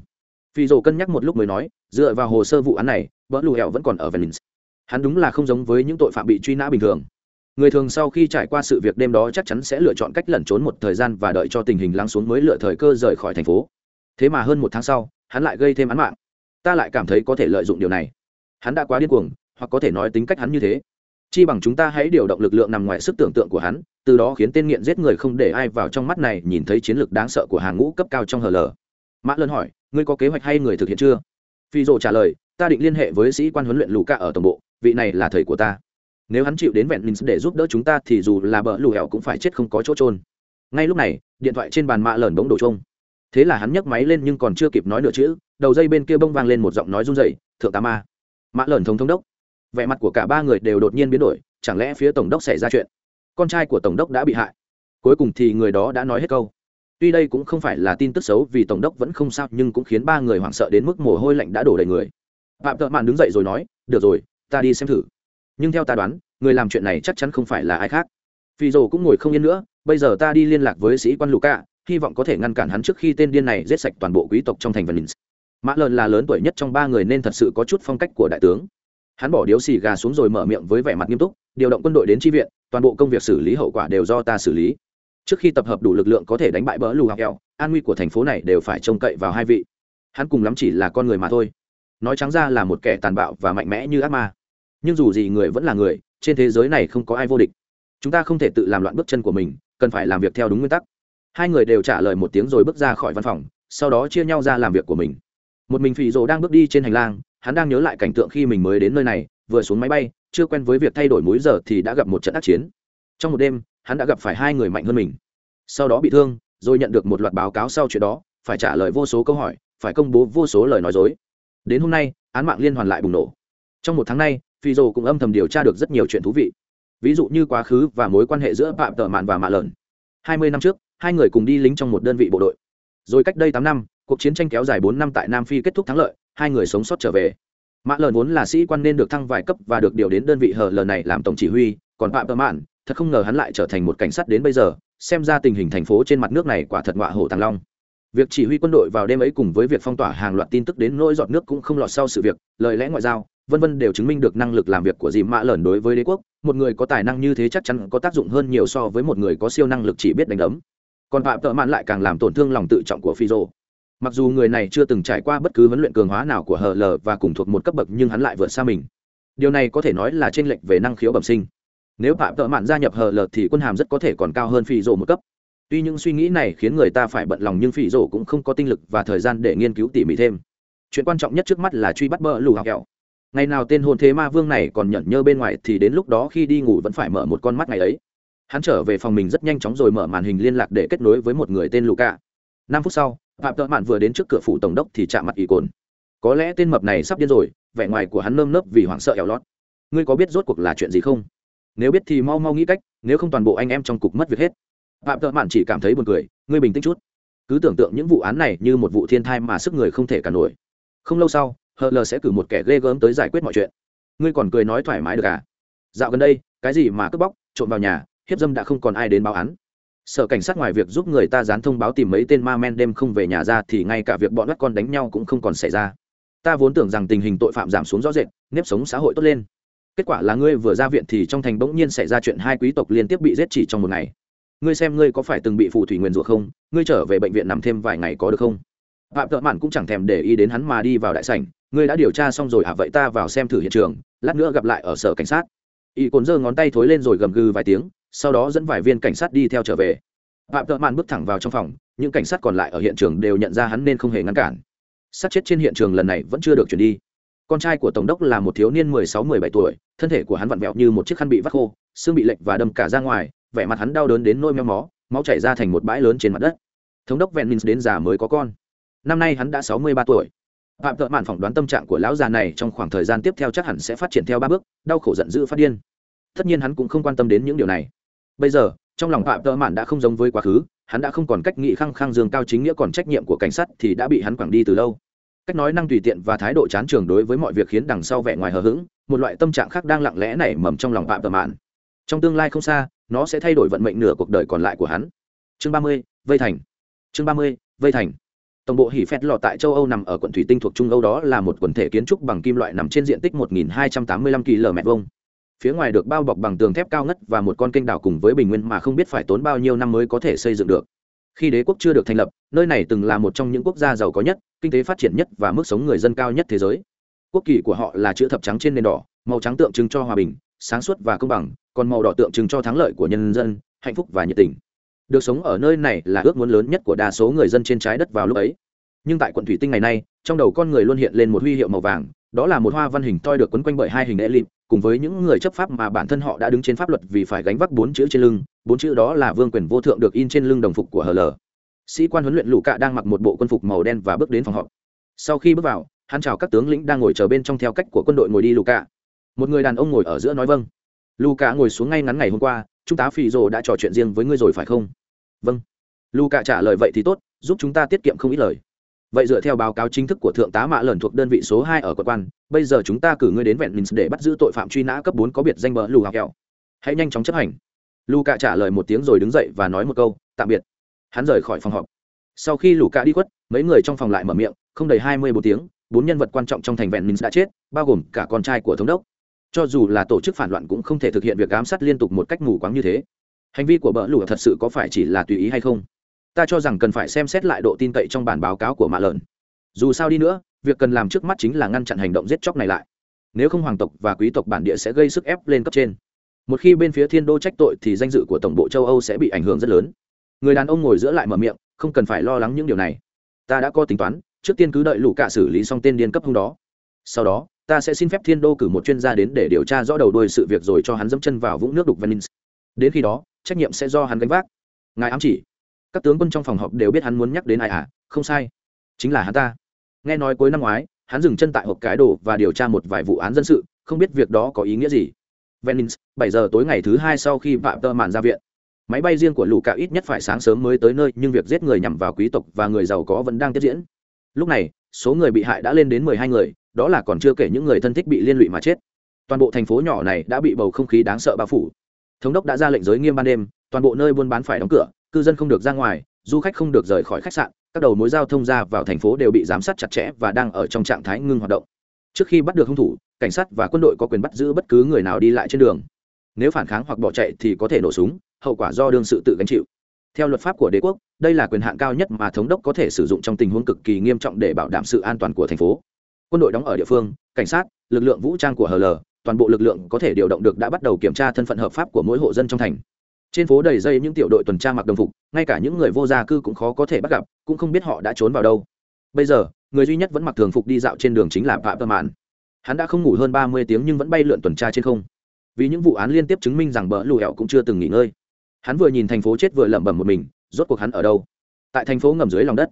Phi dồ cân nhắc một lúc mới nói, dựa vào hồ sơ vụ án này vỡ lù hẹo vẫn còn ở venice hắn đúng là không giống với những tội phạm bị truy nã bình thường. Người thường sau khi trải qua sự việc đêm đó chắc chắn sẽ lựa chọn cách lẩn trốn một thời gian và đợi cho tình hình lắng xuống mới lựa thời cơ rời khỏi thành phố. Thế mà hơn một tháng sau, hắn lại gây thêm án mạng. Ta lại cảm thấy có thể lợi dụng điều này. Hắn đã quá điên cuồng, hoặc có thể nói tính cách hắn như thế. Chi bằng chúng ta hãy điều động lực lượng nằm ngoài sức tưởng tượng của hắn, từ đó khiến tên nghiện giết người không để ai vào trong mắt này nhìn thấy chiến lược đáng sợ của hàng ngũ cấp cao trong hờ lờ mã lân hỏi, ngươi có kế hoạch hay người thực hiện chưa? Phi rộ trả lời, ta định liên hệ với sĩ quan huấn luyện lù ca ở tổng bộ vị này là thầy của ta. Nếu hắn chịu đến vẹn minh để giúp đỡ chúng ta thì dù là bờ lù hẹo cũng phải chết không có chỗ trôn ngay lúc này, điện thoại trên bàn mạ lởn bỗng đổ trông thế là hắn nhấc máy lên nhưng còn chưa kịp nói nửa chữ, đầu dây bên kia bông vang lên một giọng nói run rẩy, thượng tá ma. Mạ lởn thống thống đốc. Vẻ mặt của cả ba người đều đột nhiên biến đổi, chẳng lẽ phía tổng đốc xảy ra chuyện? Con trai của tổng đốc đã bị hại. Cuối cùng thì người đó đã nói hết câu. Tuy đây cũng không phải là tin tức xấu vì tổng đốc vẫn không sao nhưng cũng khiến ba người hoảng sợ đến mức mồ hôi lạnh đã đổ đầy người. Phạm thợ mạn đứng dậy rồi nói, được rồi ta đi xem thử. Nhưng theo ta đoán, người làm chuyện này chắc chắn không phải là ai khác. Phi dồ cũng ngồi không yên nữa, bây giờ ta đi liên lạc với sĩ quan luka, hy vọng có thể ngăn cản hắn trước khi tên điên này giết sạch toàn bộ quý tộc trong thành venice. Mã lợn là lớn tuổi nhất trong ba người nên thật sự có chút phong cách của đại tướng. Hắn bỏ điếu xì gà xuống rồi mở miệng với vẻ mặt nghiêm túc, điều động quân đội đến tri viện, toàn bộ công việc xử lý hậu quả đều do ta xử lý. Trước khi tập hợp đủ lực lượng có thể đánh bại bỡ lù học kẹo an nguy của thành phố này đều phải trông cậy vào hai vị. Hắn cùng lắm chỉ là con người mà thôi nói trắng ra là một kẻ tàn bạo và mạnh mẽ như ác ma. Nhưng dù gì người vẫn là người, trên thế giới này không có ai vô địch. Chúng ta không thể tự làm loạn bước chân của mình, cần phải làm việc theo đúng nguyên tắc. Hai người đều trả lời một tiếng rồi bước ra khỏi văn phòng, sau đó chia nhau ra làm việc của mình. Một mình phì rồ đang bước đi trên hành lang, hắn đang nhớ lại cảnh tượng khi mình mới đến nơi này, vừa xuống máy bay, chưa quen với việc thay đổi múi giờ thì đã gặp một trận ác chiến. Trong một đêm, hắn đã gặp phải hai người mạnh hơn mình. Sau đó bị thương, rồi nhận được một loạt báo cáo sau chuyện đó, phải trả lời vô số câu hỏi, phải công bố vô số lời nói dối đến hôm nay, án mạng liên hoàn lại bùng nổ. Trong một tháng nay phi dô cũng âm thầm điều tra được rất nhiều chuyện thú vị. Ví dụ như quá khứ và mối quan hệ giữa phạm tợ mạn và mạ lợn. Hai mươi năm trước, hai người cùng đi lính trong một đơn vị bộ đội. Rồi cách đây tám năm, cuộc chiến tranh kéo dài bốn năm tại nam phi kết thúc thắng lợi, hai người sống sót trở về. Mạ lợn vốn là sĩ quan nên được thăng vài cấp và được điều đến đơn vị hờ lờ này làm tổng chỉ huy, còn phạm tợ mạn, thật không ngờ hắn lại trở thành một cảnh sát đến bây giờ, xem ra tình hình thành phố trên mặt nước này quả thật ngọa hổ thăng long việc chỉ huy quân đội vào đêm ấy cùng với việc phong tỏa hàng loạt tin tức đến nỗi giọt nước cũng không lọt sau sự việc, lời lẽ ngoại giao, vân vân đều chứng minh được năng lực làm việc của dì mạ lởn đối với đế quốc. Một người có tài năng như thế chắc chắn có tác dụng hơn nhiều so với một người có siêu năng lực chỉ biết đánh đấm. Còn phạm tợ mạn lại càng làm tổn thương lòng tự trọng của phi rô mặc dù người này chưa từng trải qua bất cứ huấn luyện cường hóa nào của hờ lờ và cùng thuộc một cấp bậc nhưng hắn lại vượt xa mình. Điều này có thể nói là t r ê n lệch về năng khiếu bẩm sinh. Nếu phạm tợ mạn gia nhập hờ lờ thì quân hàm rất có thể còn cao hơn phi rô một cấp tuy những suy nghĩ này khiến người ta phải bận lòng nhưng phi rổ cũng không có tinh lực và thời gian để nghiên cứu tỉ mỉ thêm. Chuyện quan trọng nhất trước mắt là truy bắt bỡ lù học kẹo. Ngày nào tên hôn thế ma vương này còn nhẫn nhơ bên ngoài thì đến lúc đó khi đi ngủ vẫn phải mở một con mắt ngày ấy. Hắn trở về phòng mình rất nhanh chóng rồi mở màn hình liên lạc để kết nối với một người tên luca. Năm phút sau, phạm tợ mạn vừa đến trước cửa phủ tổng đốc thì chạm mặt ý cồn. Có lẽ tên mập này sắp điên rồi, vẻ ngoài của hắn nơm nớp vì hoảng sợ éo lót. Ngươi có biết rốt cuộc là chuyện gì không? Nếu biết thì mau mau nghĩ cách, nếu không toàn bộ anh em trong cục mất việc hết phạm tợ mạn chỉ cảm thấy buồn cười, ngươi bình tĩnh chút. Cứ tưởng tượng những vụ án này như một vụ thiên thai mà sức người không thể cả nổi. Không lâu sau, hờ lờ sẽ cử một kẻ ghê gớm tới giải quyết mọi chuyện. Ngươi còn cười nói thoải mái được à? Dạo gần đây, cái gì mà cướp bóc, trộm vào nhà, hiếp dâm đã không còn ai đến báo án. Sở cảnh sát ngoài việc giúp người ta dán thông báo tìm mấy tên ma men đêm không về nhà ra thì ngay cả việc bọn bắt con đánh nhau cũng không còn xảy ra. Ta vốn tưởng rằng tình hình tội phạm giảm xuống rõ rệt, nếp sống xã hội tốt lên. Kết quả là ngươi vừa ra viện thì trong thành bỗng nhiên xảy ra chuyện hai quý tộc liên tiếp bị giết chỉ trong một ngày ngươi xem ngươi có phải từng bị phù thủy nguyền rủa không? Ngươi trở về bệnh viện nằm thêm vài ngày có được không? Phạm thợ mạn cũng chẳng thèm để ý đến hắn mà đi vào đại sảnh. Ngươi đã điều tra xong rồi à vậy ta vào xem thử hiện trường, lát nữa gặp lại ở sở cảnh sát. Y cồn giơ ngón tay thối lên rồi gầm gừ vài tiếng, sau đó dẫn vài viên cảnh sát đi theo trở về. Phạm thợ mạn bước thẳng vào trong phòng, những cảnh sát còn lại ở hiện trường đều nhận ra hắn nên không hề ngăn cản. Sát chết trên hiện trường lần này vẫn chưa được chuyển đi. Con trai của tổng đốc là một thiếu niên mười sáu mười bảy tuổi, thân thể của hắn vặn vẹo như một chiếc khăn bị vắt khô, xương bị lệch và đâm cả ra ngoài vẻ mặt hắn đau đớn đến nôi meo mó, máu chảy ra thành một bãi lớn trên mặt đất. Thống đốc vẹn minh đến già mới có con. Năm nay hắn đã sáu mươi ba tuổi. Phạm thợ mạn phỏng đoán tâm trạng của lão già này trong khoảng thời gian tiếp theo chắc hẳn sẽ phát triển theo ba bước, đau khổ giận dữ phát điên. Tất nhiên hắn cũng không quan tâm đến những điều này. Bây giờ, trong lòng phạm thợ mạn đã không giống với quá khứ, hắn đã không còn cách nghị khăng khăng dương cao chính nghĩa còn trách nhiệm của cảnh sát thì đã bị hắn quẳng đi từ lâu. Cách nói năng tùy tiện và thái độ chán trường đối với mọi việc khiến đằng sau vẻ ngoài hờ hững, một loại tâm trạng khác đang lặng lẽ nảy mầm trong lòng phạm thợ mạn trong tương lai không xa, nó sẽ thay đổi vận mệnh nửa cuộc đời còn lại của hắn. Chương ba mươi, vây thành. Chương ba mươi, vây thành. Tổng bộ hỉ phét lò tại châu âu nằm ở quận thủy tinh thuộc trung âu đó là một quần thể kiến trúc bằng kim loại nằm trên diện tích 1.285 km vuông. Phía ngoài được bao bọc bằng tường thép cao ngất và một con kênh đảo cùng với bình nguyên mà không biết phải tốn bao nhiêu năm mới có thể xây dựng được. Khi đế quốc chưa được thành lập, nơi này từng là một trong những quốc gia giàu có nhất, kinh tế phát triển nhất và mức sống người dân cao nhất thế giới. Quốc kỳ của họ là chữ thập trắng trên nền đỏ, màu trắng tượng trưng cho hòa bình, sáng suốt và công bằng còn màu đỏ tượng trưng cho thắng lợi của nhân dân, hạnh phúc và nhiệt tình. Được sống ở nơi này là ước muốn lớn nhất của đa số người dân trên trái đất vào lúc ấy. Nhưng tại quận thủy tinh ngày nay, trong đầu con người luôn hiện lên một huy hiệu màu vàng, đó là một hoa văn hình toi được quấn quanh bởi hai hình elip cùng với những người chấp pháp mà bản thân họ đã đứng trên pháp luật vì phải gánh vác bốn chữ trên lưng, bốn chữ đó là vương quyền vô thượng được in trên lưng đồng phục của hờ lờ sĩ quan huấn luyện lũ cạ đang mặc một bộ quân phục màu đen và bước đến phòng họp. Sau khi bước vào, hắn chào các tướng lĩnh đang ngồi chờ bên trong theo cách của quân đội ngồi đi lũ cạ. Một người đàn ông ngồi ở giữa nói vâng. Luca ngồi xuống ngay ngắn ngày hôm qua, chúng ta phỉ rồ đã trò chuyện riêng với ngươi rồi phải không? Vâng. Luca trả lời, vậy thì tốt, giúp chúng ta tiết kiệm không ít lời. Vậy dựa theo báo cáo chính thức của thượng tá Mã Lẩn thuộc đơn vị số hai ở quận quan, bây giờ chúng ta cử ngươi đến vẹn minh để bắt giữ tội phạm truy nã cấp bốn có biệt danh bờ lù hào kẹo. Hãy nhanh chóng chấp hành. Luca trả lời một tiếng rồi đứng dậy và nói một câu, tạm biệt. Hắn rời khỏi phòng họp. Sau khi Luca đi khuất, mấy người trong phòng lại mở miệng, không đầy hai mươi một tiếng, bốn nhân vật quan trọng trong thành vẹn minh đã chết, bao gồm cả con trai của thống đốc cho dù là tổ chức phản loạn cũng không thể thực hiện việc ám sát liên tục một cách mù quáng như thế. Hành vi của bờ lụa thật sự có phải chỉ là tùy ý hay không? Ta cho rằng cần phải xem xét lại độ tin cậy trong bản báo cáo của mạ lợn. Dù sao đi nữa, việc cần làm trước mắt chính là ngăn chặn hành động giết chóc này lại. Nếu không hoàng tộc và quý tộc bản địa sẽ gây sức ép lên cấp trên. Một khi bên phía thiên đô trách tội thì danh dự của tổng bộ châu âu sẽ bị ảnh hưởng rất lớn. Người đàn ông ngồi giữa lại mở miệng, không cần phải lo lắng những điều này. Ta đã có tính toán, trước tiên cứ đợi lũ cạ xử lý xong tên điên cấp hôm đó. Sau đó ta sẽ xin phép thiên đô cử một chuyên gia đến để điều tra rõ đầu đuôi sự việc rồi cho hắn dẫm chân vào vũng nước đục venice. Đến khi đó trách nhiệm sẽ do hắn gánh vác. Ngài ám chỉ. Các tướng quân trong phòng họp đều biết hắn muốn nhắc đến ai à? Không sai. Chính là hắn ta. Nghe nói cuối năm ngoái hắn dừng chân tại hộp cái đồ và điều tra một vài vụ án dân sự không biết việc đó có ý nghĩa gì. Venins, bảy giờ tối ngày thứ hai sau khi vạm tơ màn ra viện. Máy bay riêng của lũ cạo ít nhất phải sáng sớm mới tới nơi nhưng việc giết người nhằm vào quý tộc và người giàu có vẫn đang tiếp diễn. Lúc này số người bị hại đã lên đến mười hai người đó là còn chưa kể những người thân thích bị liên lụy mà chết. Toàn bộ thành phố nhỏ này đã bị bầu không khí đáng sợ bao phủ. Thống đốc đã ra lệnh giới nghiêm ban đêm, toàn bộ nơi buôn bán phải đóng cửa, cư dân không được ra ngoài, du khách không được rời khỏi khách sạn, các đầu mối giao thông ra vào thành phố đều bị giám sát chặt chẽ và đang ở trong trạng thái ngưng hoạt động. Trước khi bắt được hung thủ, cảnh sát và quân đội có quyền bắt giữ bất cứ người nào đi lại trên đường. Nếu phản kháng hoặc bỏ chạy thì có thể nổ súng, hậu quả do đương sự tự gánh chịu. Theo luật pháp của đế quốc, đây là quyền hạn cao nhất mà thống đốc có thể sử dụng trong tình huống cực kỳ nghiêm trọng để bảo đảm sự an toàn của thành phố quân đội đóng ở địa phương, cảnh sát, lực lượng vũ trang của hl toàn bộ lực lượng có thể điều động được đã bắt đầu kiểm tra thân phận hợp pháp của mỗi hộ dân trong thành. Trên phố đầy dây những tiểu đội tuần tra mặc đồng phục, ngay cả những người vô gia cư cũng khó có thể bắt gặp, cũng không biết họ đã trốn vào đâu. Bây giờ, người duy nhất vẫn mặc thường phục đi dạo trên đường chính là phạm tâm mạn. Hắn đã không ngủ hơn ba mươi tiếng nhưng vẫn bay lượn tuần tra trên không. Vì những vụ án liên tiếp chứng minh rằng bỡ lù hẹo cũng chưa từng nghỉ ngơi. Hắn vừa nhìn thành phố chết vừa lẩm bẩm một mình, rốt cuộc hắn ở đâu? Tại thành phố ngầm dưới lòng đất.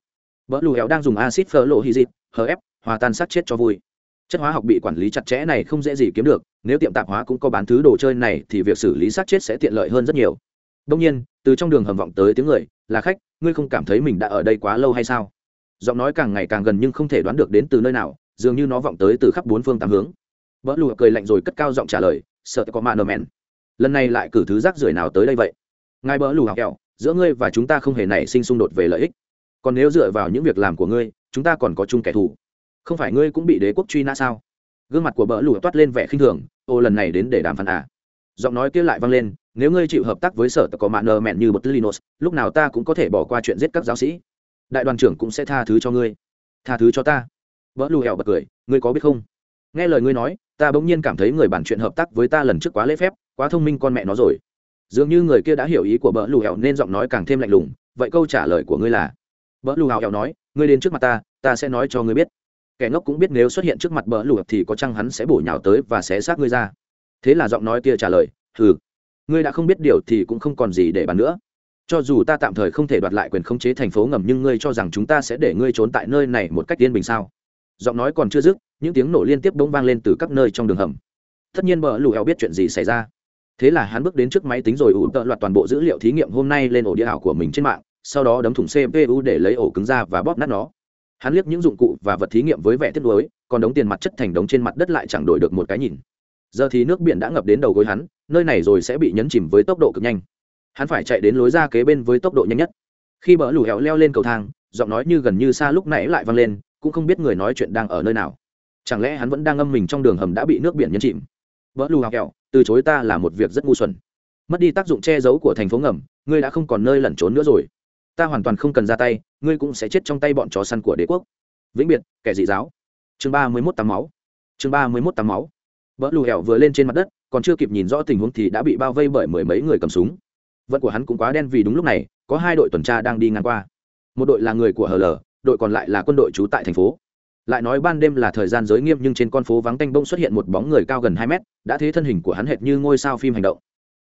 Bỡ lù hẹo đang dùng acid phở lộ hy dịp hf hòa tan sát chết cho vui. Chất hóa học bị quản lý chặt chẽ này không dễ gì kiếm được, nếu tiệm tạp hóa cũng có bán thứ đồ chơi này thì việc xử lý sát chết sẽ tiện lợi hơn rất nhiều. Đông nhiên, từ trong đường hầm vọng tới tiếng người, là khách, ngươi không cảm thấy mình đã ở đây quá lâu hay sao? Giọng nói càng ngày càng gần nhưng không thể đoán được đến từ nơi nào, dường như nó vọng tới từ khắp bốn phương tám hướng. Vỡ lụa cười lạnh rồi cất cao giọng trả lời, sợ có mạ nờ mẹn. Lần này lại cử thứ rác rưởi nào tới đây vậy? Ngài bỡ lù học kẹo, giữa ngươi và chúng ta không hề nảy sinh xung đột về lợi ích. Còn nếu dựa vào những việc làm của ngươi, chúng ta còn có chung kẻ thù không phải ngươi cũng bị đế quốc truy nã sao? Gương mặt của bỡ lù toát lên vẻ khinh thường, ô, lần này đến để đàm phán à? Giọng nói kia lại vang lên, nếu ngươi chịu hợp tác với sở có mạn nờ mẹn như bật linos lúc nào ta cũng có thể bỏ qua chuyện giết các giáo sĩ. Đại đoàn trưởng cũng sẽ tha thứ cho ngươi. Tha thứ cho ta? Vỡ lù hẹo bật cười, ngươi có biết không? Nghe lời ngươi nói, ta bỗng nhiên cảm thấy người bàn chuyện hợp tác với ta lần trước quá lễ phép, quá thông minh con mẹ nó rồi. Dường như người kia đã hiểu ý của vỡ lù hẹo nên giọng nói càng thêm lạnh lùng, vậy câu trả lời của ngươi là? Vỡ lù hẹo nói, ngươi đến trước mặt ta ta sẽ nói cho ngươi biết kẻ ngốc cũng biết nếu xuất hiện trước mặt Bờ Lụa thì có chăng hắn sẽ bổ nhào tới và xé xác ngươi ra. Thế là giọng nói kia trả lời, hừ, ngươi đã không biết điều thì cũng không còn gì để bàn nữa. Cho dù ta tạm thời không thể đoạt lại quyền khống chế thành phố ngầm nhưng ngươi cho rằng chúng ta sẽ để ngươi trốn tại nơi này một cách yên bình sao? Giọng nói còn chưa dứt, những tiếng nổ liên tiếp bỗng vang lên từ các nơi trong đường hầm. Tất nhiên bờ lù eo biết chuyện gì xảy ra. Thế là hắn bước đến trước máy tính rồi ủ tợ loạt toàn bộ dữ liệu thí nghiệm hôm nay lên ổ địa ảo của mình trên mạng, sau đó đấm thủng cpu để lấy ổ cứng ra và bóp nát nó hắn liếc những dụng cụ và vật thí nghiệm với vẻ tiếc nuối, còn đống tiền mặt chất thành đống trên mặt đất lại chẳng đổi được một cái nhìn. Giờ thì nước biển đã ngập đến đầu gối hắn, nơi này rồi sẽ bị nhấn chìm với tốc độ cực nhanh. Hắn phải chạy đến lối ra kế bên với tốc độ nhanh nhất. Khi bỡ lù hẹo leo lên cầu thang, giọng nói như gần như xa lúc nãy lại vang lên, cũng không biết người nói chuyện đang ở nơi nào. Chẳng lẽ hắn vẫn đang ngâm mình trong đường hầm đã bị nước biển nhấn chìm? Bỡ lù hẹo, từ chối ta là một việc rất ngu xuẩn. Mất đi tác dụng che giấu của thành phố ngầm, ngươi đã không còn nơi lẩn trốn nữa rồi ta hoàn toàn không cần ra tay, ngươi cũng sẽ chết trong tay bọn chó săn của đế quốc. Vĩnh biệt, kẻ dị giáo. Chương ba mươi mốt tám máu. Chương ba mươi mốt tám máu. Vỡ lù hẻo vừa lên trên mặt đất, còn chưa kịp nhìn rõ tình huống thì đã bị bao vây bởi mười mấy người cầm súng. Vận của hắn cũng quá đen vì đúng lúc này, có hai đội tuần tra đang đi ngang qua. Một đội là người của hờ lờ đội còn lại là quân đội trú tại thành phố. Lại nói ban đêm là thời gian giới nghiêm nhưng trên con phố vắng tanh bông xuất hiện một bóng người cao gần hai mét, đã thế thân hình của hắn hệt như ngôi sao phim hành động.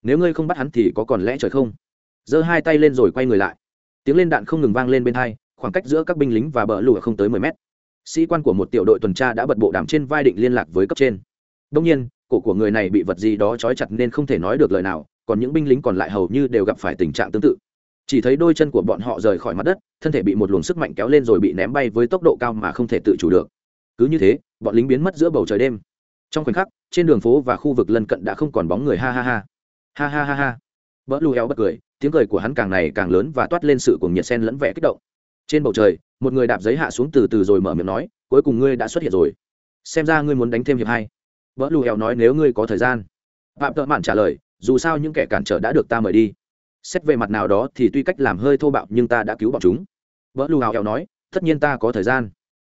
Nếu ngươi không bắt hắn thì có còn lẽ trời không? Giơ hai tay lên rồi quay người lại tiếng lên đạn không ngừng vang lên bên hai, khoảng cách giữa các binh lính và bờ lùa không tới mười mét. Sĩ quan của một tiểu đội tuần tra đã bật bộ đàm trên vai định liên lạc với cấp trên. Đông nhiên, cổ của người này bị vật gì đó trói chặt nên không thể nói được lời nào, còn những binh lính còn lại hầu như đều gặp phải tình trạng tương tự. Chỉ thấy đôi chân của bọn họ rời khỏi mặt đất, thân thể bị một luồng sức mạnh kéo lên rồi bị ném bay với tốc độ cao mà không thể tự chủ được. Cứ như thế, bọn lính biến mất giữa bầu trời đêm. Trong khoảnh khắc, trên đường phố và khu vực lân cận đã không còn bóng người. Ha ha ha. Ha ha ha ha bỡ lù héo bật cười, tiếng cười của hắn càng này càng lớn và toát lên sự cuồng nhiệt sen lẫn vẻ kích động. Trên bầu trời, một người đạp giấy hạ xuống từ từ rồi mở miệng nói, cuối cùng ngươi đã xuất hiện rồi. Xem ra ngươi muốn đánh thêm hiệp hai. Bỡ lù héo nói, nếu ngươi có thời gian. Phạm Tự mạn trả lời, dù sao những kẻ cản trở đã được ta mời đi. Xét về mặt nào đó thì tuy cách làm hơi thô bạo nhưng ta đã cứu bọn chúng. Bỡ lù héo nói, tất nhiên ta có thời gian.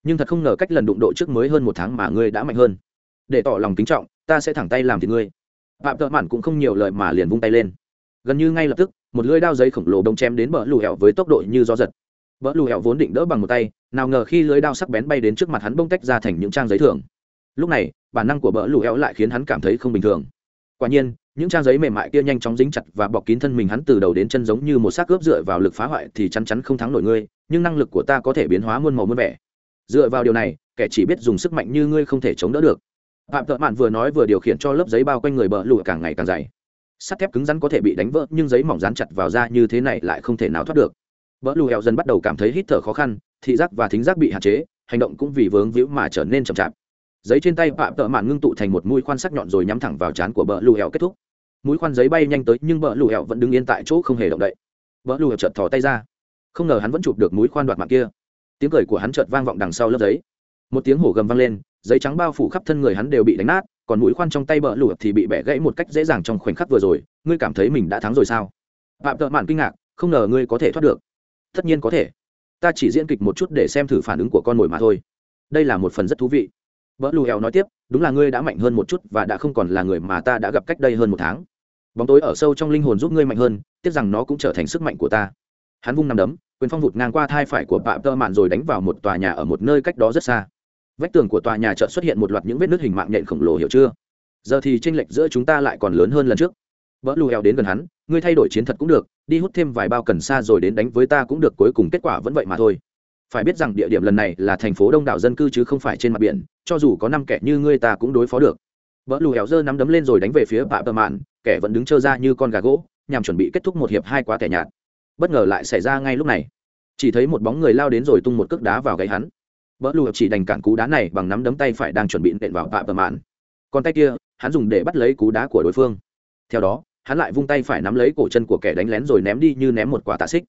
Nhưng thật không ngờ cách lần đụng độ trước mới hơn một tháng mà ngươi đã mạnh hơn. Để tỏ lòng kính trọng, ta sẽ thẳng tay làm thì ngươi. Phạm tợ mạn cũng không nhiều lời mà liền vung tay lên gần như ngay lập tức, một lưỡi đao giấy khổng lồ đông chém đến bờ lù hẹo với tốc độ như gió giật. Bờ lù hẹo vốn định đỡ bằng một tay, nào ngờ khi lưỡi đao sắc bén bay đến trước mặt hắn bông tách ra thành những trang giấy thường. Lúc này, bản năng của bờ lù hẹo lại khiến hắn cảm thấy không bình thường. Quả nhiên, những trang giấy mềm mại kia nhanh chóng dính chặt và bọc kín thân mình hắn từ đầu đến chân giống như một xác cướp dựa vào lực phá hoại thì chắn chắn không thắng nổi ngươi, nhưng năng lực của ta có thể biến hóa muôn màu muôn vẻ. Dựa vào điều này, kẻ chỉ biết dùng sức mạnh như ngươi không thể chống đỡ được. Phạm thợ mạn vừa nói vừa điều khiển cho lớp giấy bao quanh người bờ lụa càng ngày càng dày sắt thép cứng rắn có thể bị đánh vỡ, nhưng giấy mỏng dán chặt vào da như thế này lại không thể nào thoát được. Bờ lù hẹo dần bắt đầu cảm thấy hít thở khó khăn, thị giác và thính giác bị hạn chế, hành động cũng vì vướng víu mà trở nên chậm chạp. Giấy trên tay phạm tợ mạn ngưng tụ thành một mũi khoan sắc nhọn rồi nhắm thẳng vào trán của bờ lù hẹo kết thúc. Mũi khoan giấy bay nhanh tới, nhưng bờ lù hẹo vẫn đứng yên tại chỗ không hề động đậy. Bờ lù hẹo chợt thò tay ra. Không ngờ hắn vẫn chụp được mũi khoan đoạt mạng kia. Tiếng cười của hắn chợt vang vọng đằng sau lớp giấy. Một tiếng hổ gầm vang lên, giấy trắng bao phủ khắp thân người hắn đều bị đánh nát còn mũi khoan trong tay bờ lụa thì bị bẻ gãy một cách dễ dàng trong khoảnh khắc vừa rồi. Ngươi cảm thấy mình đã thắng rồi sao? Phạm tợ mạn kinh ngạc, không ngờ ngươi có thể thoát được. Tất nhiên có thể. Ta chỉ diễn kịch một chút để xem thử phản ứng của con mồi mà thôi. Đây là một phần rất thú vị. Bỡ lù hèo nói tiếp, đúng là ngươi đã mạnh hơn một chút và đã không còn là người mà ta đã gặp cách đây hơn một tháng. Bóng tối ở sâu trong linh hồn giúp ngươi mạnh hơn, tiếc rằng nó cũng trở thành sức mạnh của ta. Hắn vung nằm đấm, quyền phong vụt ngang qua thai phải của bạ tơ mạn rồi đánh vào một tòa nhà ở một nơi cách đó rất xa vách tường của tòa nhà chợ xuất hiện một loạt những vết nứt hình mạng nhện khổng lồ, hiểu chưa? Giờ thì tranh lệch giữa chúng ta lại còn lớn hơn lần trước. Vỡ lù heo đến gần hắn, ngươi thay đổi chiến thuật cũng được, đi hút thêm vài bao cần xa rồi đến đánh với ta cũng được, cuối cùng kết quả vẫn vậy mà thôi. Phải biết rằng địa điểm lần này là thành phố đông đảo dân cư chứ không phải trên mặt biển, cho dù có năm kẻ như ngươi ta cũng đối phó được. Vỡ lù heo giơ nắm đấm lên rồi đánh về phía bạ bờ mạn, kẻ vẫn đứng trơ ra như con gà gỗ, nhằm chuẩn bị kết thúc một hiệp hai quá tẻ nhạt. Bất ngờ lại xảy ra ngay lúc này. Chỉ thấy một bóng người lao đến rồi tung một cước đá vào gáy hắn. Bỡ lù chỉ đành cản cú đá này bằng nắm đấm tay phải đang chuẩn bị nện vào bạ tơ mạn. Còn tay kia, hắn dùng để bắt lấy cú đá của đối phương. Theo đó, hắn lại vung tay phải nắm lấy cổ chân của kẻ đánh lén rồi ném đi như ném một quả tạ xích.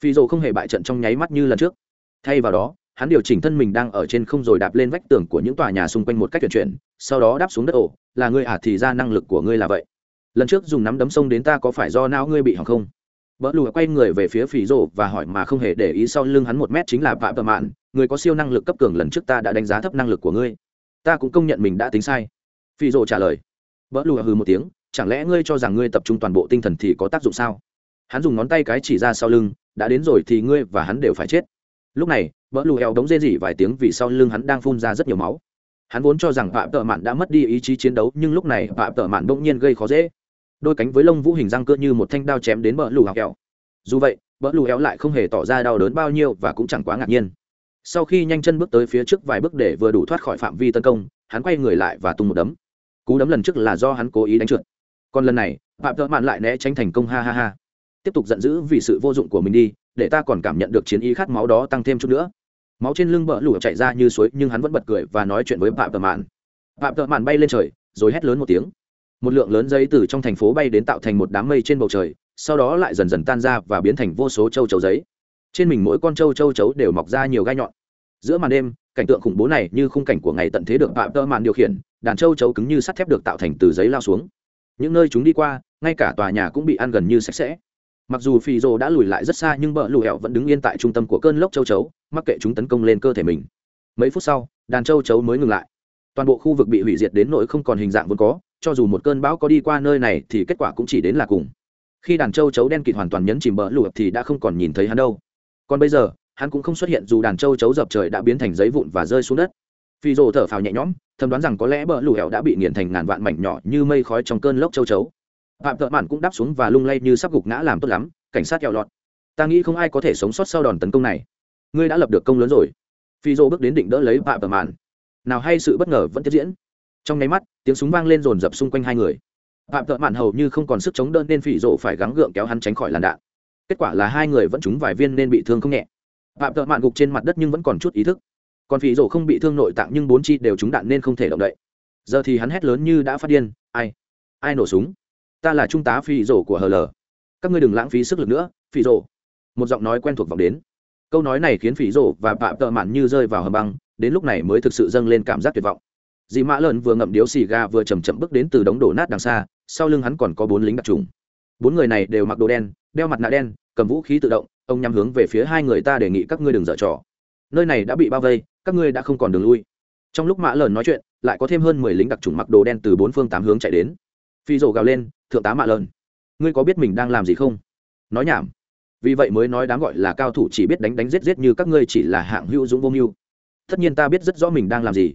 Phi Dụ không hề bại trận trong nháy mắt như lần trước. Thay vào đó, hắn điều chỉnh thân mình đang ở trên không rồi đạp lên vách tường của những tòa nhà xung quanh một cách chuyển chuyển, sau đó đáp xuống đất ổ là ngươi à thì ra năng lực của ngươi là vậy. Lần trước dùng nắm đấm sông đến ta có phải do não ngươi bị hỏng không? Bỡ lùa quay người về phía phỉ Dụ và hỏi mà không hề để ý sau lưng hắn một mét chính là vạ tờ mạn người có siêu năng lực cấp cường lần trước ta đã đánh giá thấp năng lực của ngươi. Ta cũng công nhận mình đã tính sai. Phi rồ trả lời. Vỡ lùa hừ một tiếng, chẳng lẽ ngươi cho rằng ngươi tập trung toàn bộ tinh thần thì có tác dụng sao? Hắn dùng ngón tay cái chỉ ra sau lưng, đã đến rồi thì ngươi và hắn đều phải chết. Lúc này vỡ lù heo đống rên rỉ vài tiếng vì sau lưng hắn đang phun ra rất nhiều máu. Hắn vốn cho rằng phạm tợ mạn đã mất đi ý chí chiến đấu, nhưng lúc này phạm tợ mạn bỗng nhiên gây khó dễ. Đôi cánh với lông vũ hình răng cưa như một thanh đao chém đến bờ lù heo. Dù vậy bờ lù heo lại không hề tỏ ra đau đớn bao nhiêu và cũng chẳng quá ngạc nhiên sau khi nhanh chân bước tới phía trước vài bước để vừa đủ thoát khỏi phạm vi tấn công, hắn quay người lại và tung một đấm. Cú đấm lần trước là do hắn cố ý đánh trượt. Còn lần này, phạm thợ mạn lại né tránh thành công, ha ha ha. Tiếp tục giận dữ vì sự vô dụng của mình đi, để ta còn cảm nhận được chiến ý khát máu đó tăng thêm chút nữa. Máu trên lưng bỡ lụa chạy ra như suối, nhưng hắn vẫn bật cười và nói chuyện với phạm thợ mạn. Phạm thợ mạn bay lên trời, rồi hét lớn một tiếng. Một lượng lớn giấy từ trong thành phố bay đến tạo thành một đám mây trên bầu trời, sau đó lại dần dần tan ra và biến thành vô số châu chấu giấy trên mình mỗi con trâu trâu chấu đều mọc ra nhiều gai nhọn. Giữa màn đêm, cảnh tượng khủng bố này như khung cảnh của ngày tận thế được phạm tơ màn điều khiển, đàn trâu chấu cứng như sắt thép được tạo thành từ giấy lao xuống. Những nơi chúng đi qua, ngay cả tòa nhà cũng bị ăn gần như sạch sẽ. Mặc dù phi rô đã lùi lại rất xa nhưng bờ lù hẹo vẫn đứng yên tại trung tâm của cơn lốc châu chấu mắc kệ chúng tấn công lên cơ thể mình. Mấy phút sau, đàn châu chấu mới ngừng lại. Toàn bộ khu vực bị hủy diệt đến nỗi không còn hình dạng vốn có, cho dù một cơn bão có đi qua nơi này thì kết quả cũng chỉ đến là cùng. Khi đàn châu chấu đen kịt hoàn toàn nhấn chìm bờ lù thì đã không còn nhìn thấy hắn đâu còn bây giờ, hắn cũng không xuất hiện dù đàn châu chấu dập trời đã biến thành giấy vụn và rơi xuống đất. Phi rồ thở phào nhẹ nhõm, thầm đoán rằng có lẽ bờ lù hẻo đã bị nghiền thành ngàn vạn mảnh nhỏ như mây khói trong cơn lốc châu chấu. Phạm thợ mạn cũng đáp xuống và lung lay như sắp gục ngã làm tốt lắm, cảnh sát kẹo lọt. Ta nghĩ không ai có thể sống sót sau đòn tấn công này. Ngươi đã lập được công lớn rồi. Phi rồ bước đến định đỡ lấy phạm thợ mạn. Nào hay sự bất ngờ vẫn tiếp diễn. Trong nháy mắt, tiếng súng vang lên rồn rập xung quanh hai người. Phạm thợ mạn hầu như không còn sức chống đơn nên phỉ rộ phải gắng gượng kéo hắn tránh khỏi làn đạn kết quả là hai người vẫn trúng vài viên nên bị thương không nhẹ. Phạm thợ mạn gục trên mặt đất nhưng vẫn còn chút ý thức. Còn phỉ rổ không bị thương nội tạng nhưng bốn chi đều trúng đạn nên không thể động đậy. Giờ thì hắn hét lớn như đã phát điên, ai ai nổ súng? Ta là trung tá Phỉ rổ của hờ lờ các ngươi đừng lãng phí sức lực nữa, Phỉ rổ. Một giọng nói quen thuộc vọng đến. Câu nói này khiến Phỉ rổ và phạm tợ mạn như rơi vào hầm băng, đến lúc này mới thực sự dâng lên cảm giác tuyệt vọng. Dì mã lợn vừa ngậm điếu xì ga vừa chầm chậm bước đến từ đống đổ nát đằng xa, sau lưng hắn còn có bốn lính đặc trùng. Bốn người này đều mặc đồ đen đeo mặt nạ đen, cầm vũ khí tự động, ông nhắm hướng về phía hai người ta đề nghị các ngươi đừng dở trò. Nơi này đã bị bao vây, các ngươi đã không còn đường lui. Trong lúc mã lợn nói chuyện, lại có thêm hơn mười lính đặc trùng mặc đồ đen từ bốn phương tám hướng chạy đến. Phi rổ gào lên, thượng tá mạ lợn ngươi có biết mình đang làm gì không? Nói nhảm. Vì vậy mới nói đáng gọi là cao thủ chỉ biết đánh đánh giết giết như các ngươi chỉ là hạng hữu dũng vô mưu. Tất nhiên ta biết rất rõ mình đang làm gì.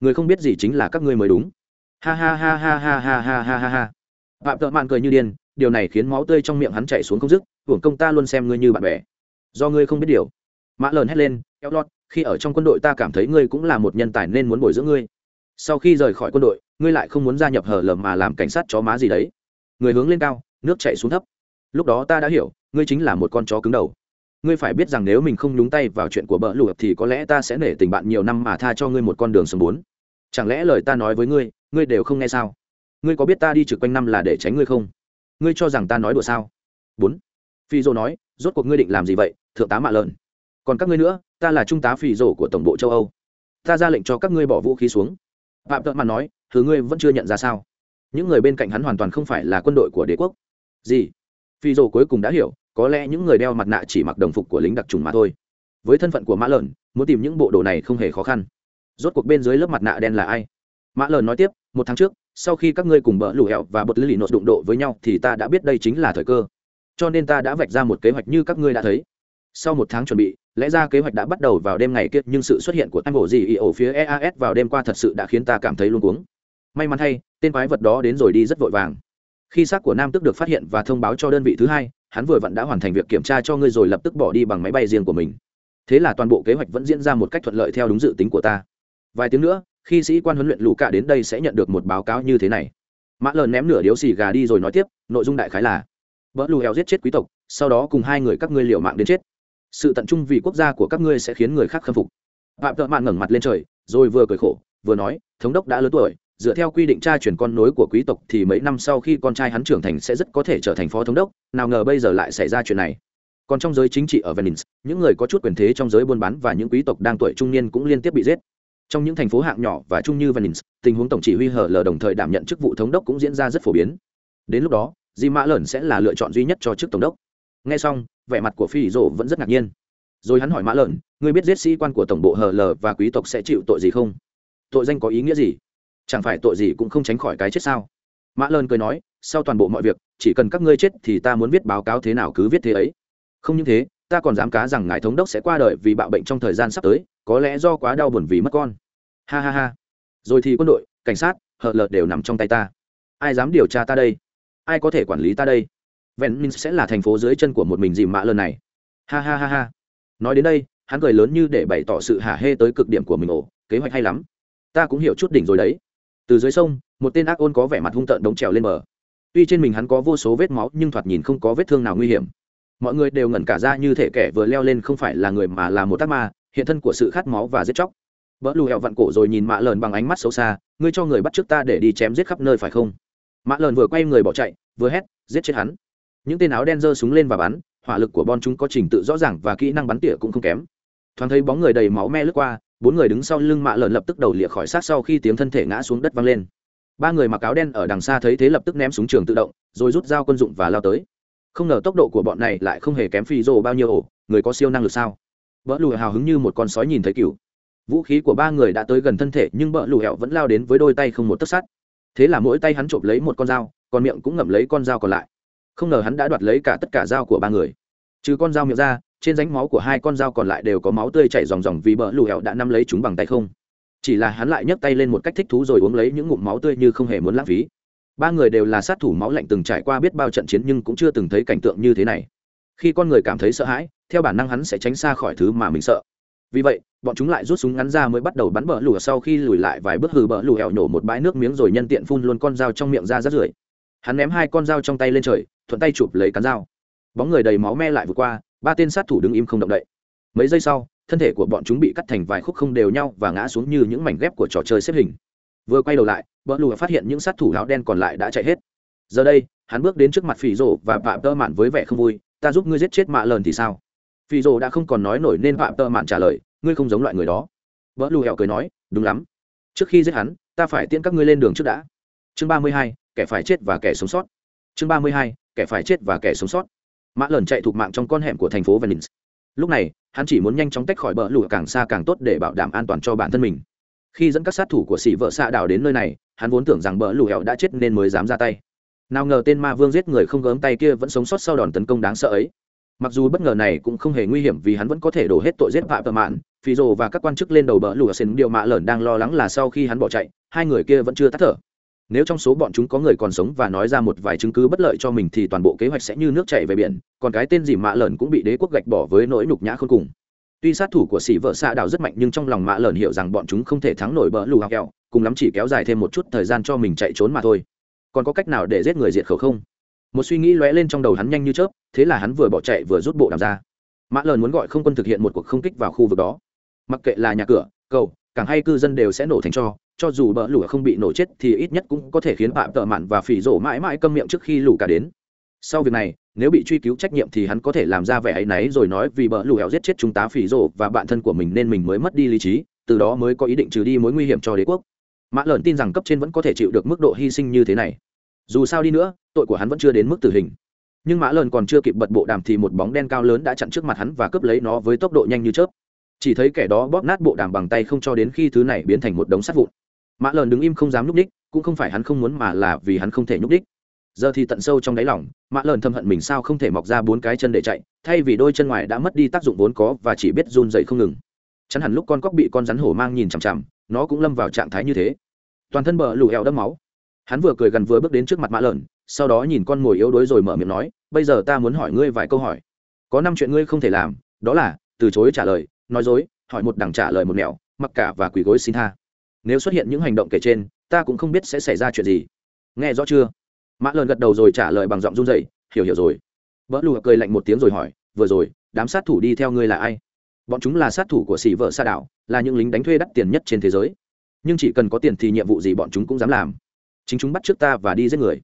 Người không biết gì chính là các ngươi mới đúng. Ha ha ha ha ha ha ha ha ha ha phạm tợ mạn cười như điên điều này khiến máu tươi trong miệng hắn chạy xuống không dứt, hưởng công ta luôn xem ngươi như bạn bè. Do ngươi không biết điều. Mã lờn hét lên eo lót khi ở trong quân đội ta cảm thấy ngươi cũng là một nhân tài nên muốn bồi dưỡng ngươi. Sau khi rời khỏi quân đội, ngươi lại không muốn gia nhập hở lầm mà làm cảnh sát chó má gì đấy. Người hướng lên cao, nước chạy xuống thấp. Lúc đó ta đã hiểu, ngươi chính là một con chó cứng đầu. Ngươi phải biết rằng nếu mình không nhúng tay vào chuyện của bỡ lụa thì có lẽ ta sẽ nể tình bạn nhiều năm mà tha cho ngươi một con đường sống bốn. Chẳng lẽ lời ta nói với ngươi ngươi đều không nghe sao? Ngươi có biết ta đi trực quanh năm là để tránh ngươi không? Ngươi cho rằng ta nói đùa sao? Bốn. Phi dô nói, rốt cuộc ngươi định làm gì vậy, thượng tá mạ lợn? Còn các ngươi nữa, ta là trung tá phi dô của tổng bộ châu âu. Ta ra lệnh cho các ngươi bỏ vũ khí xuống. Phạm tợn mạn nói, thứ ngươi vẫn chưa nhận ra sao? Những người bên cạnh hắn hoàn toàn không phải là quân đội của đế quốc. Gì? Phi dô cuối cùng đã hiểu, có lẽ những người đeo mặt nạ chỉ mặc đồng phục của lính đặc trùng mà thôi. Với thân phận của mã lợn, muốn tìm những bộ đồ này không hề khó khăn. Rốt cuộc bên dưới lớp mặt nạ đen là ai? Mã lợn nói tiếp một tháng trước, sau khi các ngươi cùng bỡ lù hẹo và bật lì nốt đụng độ với nhau thì ta đã biết đây chính là thời cơ. Cho nên ta đã vạch ra một kế hoạch như các ngươi đã thấy. Sau một tháng chuẩn bị, lẽ ra kế hoạch đã bắt đầu vào đêm ngày kia, nhưng sự xuất hiện của anh bộ gì ý ổ phía eas vào đêm qua thật sự đã khiến ta cảm thấy luôn cuống. May mắn thay, tên quái vật đó đến rồi đi rất vội vàng. Khi xác của nam tức được phát hiện và thông báo cho đơn vị thứ hai, hắn vừa vặn đã hoàn thành việc kiểm tra cho ngươi rồi lập tức bỏ đi bằng máy bay riêng của mình. Thế là toàn bộ kế hoạch vẫn diễn ra một cách thuận lợi theo đúng dự tính của ta. Vài tiếng nữa khi sĩ quan huấn luyện lũ cả đến đây sẽ nhận được một báo cáo như thế này. Mã lợn ném nửa điếu xì gà đi rồi nói tiếp, nội dung đại khái là vỡ lù heo giết chết quý tộc, sau đó cùng hai người các ngươi liều mạng đến chết. Sự tận trung vì quốc gia của các ngươi sẽ khiến người khác khâm phục. Phạm tợ mạn ngẩng mặt lên trời, rồi vừa cười khổ, vừa nói, thống đốc đã lớn tuổi, dựa theo quy định tra chuyển con nối của quý tộc thì mấy năm sau khi con trai hắn trưởng thành sẽ rất có thể trở thành phó thống đốc, nào ngờ bây giờ lại xảy ra chuyện này. Còn trong giới chính trị ở venice, những người có chút quyền thế trong giới buôn bán và những quý tộc đang tuổi trung niên cũng liên tiếp bị giết trong những thành phố hạng nhỏ và trung như venice, tình huống tổng chỉ huy hở lờ đồng thời đảm nhận chức vụ thống đốc cũng diễn ra rất phổ biến. Đến lúc đó, di mã lởn sẽ là lựa chọn duy nhất cho chức tổng đốc. Nghe xong, vẻ mặt của phi rộ vẫn rất ngạc nhiên. Rồi hắn hỏi mã lợn ngươi biết giết sĩ quan của tổng bộ hờ lờ và quý tộc sẽ chịu tội gì không? Tội danh có ý nghĩa gì? Chẳng phải tội gì cũng không tránh khỏi cái chết sao? Mã lợn cười nói, sau toàn bộ mọi việc, chỉ cần các ngươi chết thì ta muốn viết báo cáo thế nào cứ viết thế ấy. Không những thế ta còn dám cá rằng ngài thống đốc sẽ qua đời vì bạo bệnh trong thời gian sắp tới, có lẽ do quá đau buồn vì mất con. Ha ha ha. Rồi thì quân đội, cảnh sát, hợ lợt đều nằm trong tay ta. Ai dám điều tra ta đây? Ai có thể quản lý ta đây? Vẹn Minh sẽ là thành phố dưới chân của một mình dìm mã lần này. Ha ha ha ha. Nói đến đây, hắn cười lớn như để bày tỏ sự hả hê tới cực điểm của mình ổ kế hoạch hay lắm. Ta cũng hiểu chút đỉnh rồi đấy. Từ dưới sông, một tên ác ôn có vẻ mặt hung tợn đống trèo lên bờ. Tuy trên mình hắn có vô số vết máu, nhưng thoạt nhìn không có vết thương nào nguy hiểm mọi người đều ngẩn cả ra như thể kẻ vừa leo lên không phải là người mà là một tác ma, hiện thân của sự khát máu và giết chóc. Vỡ lù hẹo vặn cổ rồi nhìn mạ lờn bằng ánh mắt xấu xa, ngươi cho người bắt trước ta để đi chém giết khắp nơi phải không? Mạ lờn vừa quay người bỏ chạy, vừa hét, giết chết hắn. Những tên áo đen giơ súng lên và bắn, hỏa lực của bọn chúng có trình tự rõ ràng và kỹ năng bắn tỉa cũng không kém. Thoáng thấy bóng người đầy máu me lướt qua, bốn người đứng sau lưng mạ lợn lập tức đầu lịa khỏi sát sau khi tiếng thân thể ngã xuống đất văng lên. Ba người mặc áo đen ở đằng xa thấy thế lập tức ném súng trường tự động, rồi rút dao quân dụng và lao tới không ngờ tốc độ của bọn này lại không hề kém phi rồ bao nhiêu ổ, người có siêu năng lực sao? Vỡ lùi hào hứng như một con sói nhìn thấy cừu. Vũ khí của ba người đã tới gần thân thể, nhưng bỡ lùi hẹo vẫn lao đến với đôi tay không một tấc sắt. Thế là mỗi tay hắn trộm lấy một con dao, còn miệng cũng ngậm lấy con dao còn lại. Không ngờ hắn đã đoạt lấy cả tất cả dao của ba người. Trừ con dao miệng ra, trên ránh máu của hai con dao còn lại đều có máu tươi chảy ròng ròng vì bờ lù hẹo đã nắm lấy chúng bằng tay không. Chỉ là hắn lại nhấc tay lên một cách thích thú rồi uống lấy những ngụm máu tươi như không hề muốn lãng phí ba người đều là sát thủ máu lạnh từng trải qua biết bao trận chiến nhưng cũng chưa từng thấy cảnh tượng như thế này. Khi con người cảm thấy sợ hãi, theo bản năng hắn sẽ tránh xa khỏi thứ mà mình sợ. Vì vậy, bọn chúng lại rút súng ngắn ra mới bắt đầu bắn bờ lùa sau khi lùi lại vài bước hừ bờ lùa hẹo nhổ một bãi nước miếng rồi nhân tiện phun luôn con dao trong miệng ra rất rưởi. Hắn ném hai con dao trong tay lên trời, thuận tay chụp lấy cán dao. Bóng người đầy máu me lại vượt qua, ba tên sát thủ đứng im không động đậy. Mấy giây sau, thân thể của bọn chúng bị cắt thành vài khúc không đều nhau và ngã xuống như những mảnh ghép của trò chơi xếp hình. Vừa quay đầu lại bỡ lùa phát hiện những sát thủ áo đen còn lại đã chạy hết. Giờ đây, hắn bước đến trước mặt phỉ rổ và vạm tơ mạn với vẻ không vui, ta giúp ngươi giết chết mạ lờn thì sao? Phỉ rổ đã không còn nói nổi nên vạm tơ mạn trả lời, ngươi không giống loại người đó. Bỡ lù hẹo cười nói, đúng lắm. Trước khi giết hắn, ta phải tiễn các ngươi lên đường trước đã. Chương ba mươi hai, kẻ phải chết và kẻ sống sót. Chương ba mươi hai, kẻ phải chết và kẻ sống sót. Mã lần chạy thục mạng trong con hẻm của thành phố venice. Lúc này, hắn chỉ muốn nhanh chóng tách khỏi bờ lụa càng xa càng tốt để bảo đảm an toàn cho bản thân mình. Khi dẫn các sát thủ của sĩ vợ xạ đảo đến nơi này hắn vốn tưởng rằng bờ lù hẹo đã chết nên mới dám ra tay. Nào ngờ tên ma vương giết người không gớm tay kia vẫn sống sót sau đòn tấn công đáng sợ ấy. Mặc dù bất ngờ này cũng không hề nguy hiểm vì hắn vẫn có thể đổ hết tội giết phạm tờ mạn, phi rồ và các quan chức lên đầu bờ lù xin điều mạ lởn đang lo lắng là sau khi hắn bỏ chạy, hai người kia vẫn chưa tắt thở. Nếu trong số bọn chúng có người còn sống và nói ra một vài chứng cứ bất lợi cho mình thì toàn bộ kế hoạch sẽ như nước chảy về biển, còn cái tên gì mạ lợn cũng bị đế quốc gạch bỏ với nỗi nhục nhã khôn cùng. Tuy sát thủ của sĩ vợ xạ đào rất mạnh nhưng trong lòng mạ lợn hiểu rằng bọn chúng không thể thắng nổi bỡ lù hào kẹo cùng lắm chỉ kéo dài thêm một chút thời gian cho mình chạy trốn mà thôi. Còn có cách nào để giết người diệt khẩu không? Một suy nghĩ lóe lên trong đầu hắn nhanh như chớp, thế là hắn vừa bỏ chạy vừa rút bộ đàm ra. Mã lờn muốn gọi không quân thực hiện một cuộc không kích vào khu vực đó. Mặc kệ là nhà cửa, cầu càng hay cư dân đều sẽ nổ thành cho cho dù bỡ lũ không bị nổ chết thì ít nhất cũng có thể khiến phạm tợ mạn và phỉ rổ mãi mãi câm miệng trước khi lũ cả đến. Sau việc này, nếu bị truy cứu trách nhiệm thì hắn có thể làm ra vẻ ấy náy rồi nói vì bỡ lũ hẹo giết chết chúng tá phỉ rổ và bạn thân của mình nên mình mới mất đi lý trí, từ đó mới có ý định trừ đi mối nguy hiểm cho đế quốc mã lợn tin rằng cấp trên vẫn có thể chịu được mức độ hy sinh như thế này. Dù sao đi nữa, tội của hắn vẫn chưa đến mức tử hình. Nhưng mã lợn còn chưa kịp bật bộ đàm thì một bóng đen cao lớn đã chặn trước mặt hắn và cướp lấy nó với tốc độ nhanh như chớp. Chỉ thấy kẻ đó bóp nát bộ đàm bằng tay không cho đến khi thứ này biến thành một đống sắt vụn. Mã lợn đứng im không dám nhúc đích cũng không phải hắn không muốn mà là vì hắn không thể nhúc đích giờ thì tận sâu trong đáy lòng, mã lợn thầm hận mình sao không thể mọc ra bốn cái chân để chạy, thay vì đôi chân ngoài đã mất đi tác dụng vốn có và chỉ biết run dậy không ngừng. Chắn hẳn lúc con cóc bị con rắn hổ mang nhìn chằm chằm nó cũng lâm vào trạng thái như thế. Toàn thân bờ lù eo đẫm máu. Hắn vừa cười gần vừa bước đến trước mặt mã lợn, sau đó nhìn con mồi yếu đuối rồi mở miệng nói, bây giờ ta muốn hỏi ngươi vài câu hỏi. Có năm chuyện ngươi không thể làm, đó là, từ chối trả lời, nói dối, hỏi một đằng trả lời một mẹo mặc cả và quỳ gối xin tha. Nếu xuất hiện những hành động kể trên, ta cũng không biết sẽ xảy ra chuyện gì. Nghe rõ chưa? Mã lợn gật đầu rồi trả lời bằng giọng run dậy hiểu hiểu rồi. Vỡ lù cười lạnh một tiếng rồi hỏi, vừa rồi, đám sát thủ đi theo ngươi là ai? Bọn chúng là sát thủ của sĩ vợ sa đảo, là những lính đánh thuê đắt tiền nhất trên thế giới. Nhưng chỉ cần có tiền thì nhiệm vụ gì bọn chúng cũng dám làm. Chính chúng bắt trước ta và đi giết người.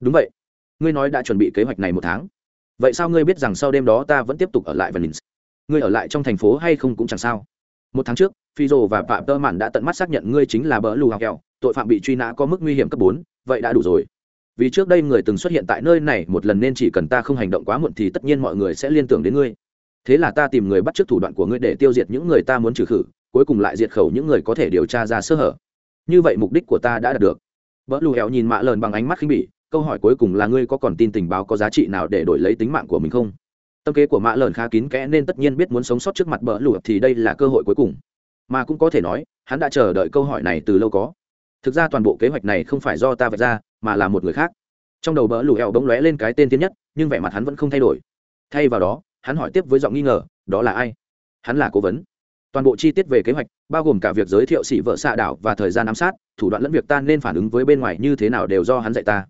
Đúng vậy. Ngươi nói đã chuẩn bị kế hoạch này một tháng. Vậy sao ngươi biết rằng sau đêm đó ta vẫn tiếp tục ở lại venice? Ngươi ở lại trong thành phố hay không cũng chẳng sao. Một tháng trước phi rồ và phạm tơ mạn đã tận mắt xác nhận ngươi chính là bỡ lù hào kẹo, tội phạm bị truy nã có mức nguy hiểm cấp bốn, vậy đã đủ rồi. Vì trước đây người từng xuất hiện tại nơi này, một lần nên chỉ cần ta không hành động quá muộn thì tất nhiên mọi người sẽ liên tưởng đến ngươi thế là ta tìm người bắt t thủ đoạn của ngươi để tiêu diệt những người ta muốn trừ khử, cuối cùng lại diệt khẩu những người có thể điều tra ra sơ hở. Như vậy mục đích của ta đã đạt được. Vợ lù hẹo nhìn mạ lờn bằng ánh mắt khinh bỉ, câu hỏi cuối cùng là ngươi có còn tin tình báo có giá trị nào để đổi lấy tính mạng của mình không? Tâm kế của mạ lờn khá kín kẽ nên tất nhiên biết muốn sống sót trước mặt bỡ lù thì đây là cơ hội cuối cùng. Mà cũng có thể nói, hắn đã chờ đợi câu hỏi này từ lâu có. Thực ra toàn bộ kế hoạch này không phải do ta vạch ra, mà là một người khác. Trong đầu bỡ lù hẹo bỗng lóe lên cái tên tiến nhất, nhưng vẻ mặt hắn vẫn không thay đổi. Thay vào đó hắn hỏi tiếp với giọng nghi ngờ, đó là ai? Hắn là cố vấn. Toàn bộ chi tiết về kế hoạch, bao gồm cả việc giới thiệu sĩ vợ xạ đảo và thời gian ám sát, thủ đoạn lẫn việc ta nên phản ứng với bên ngoài như thế nào đều do hắn dạy ta.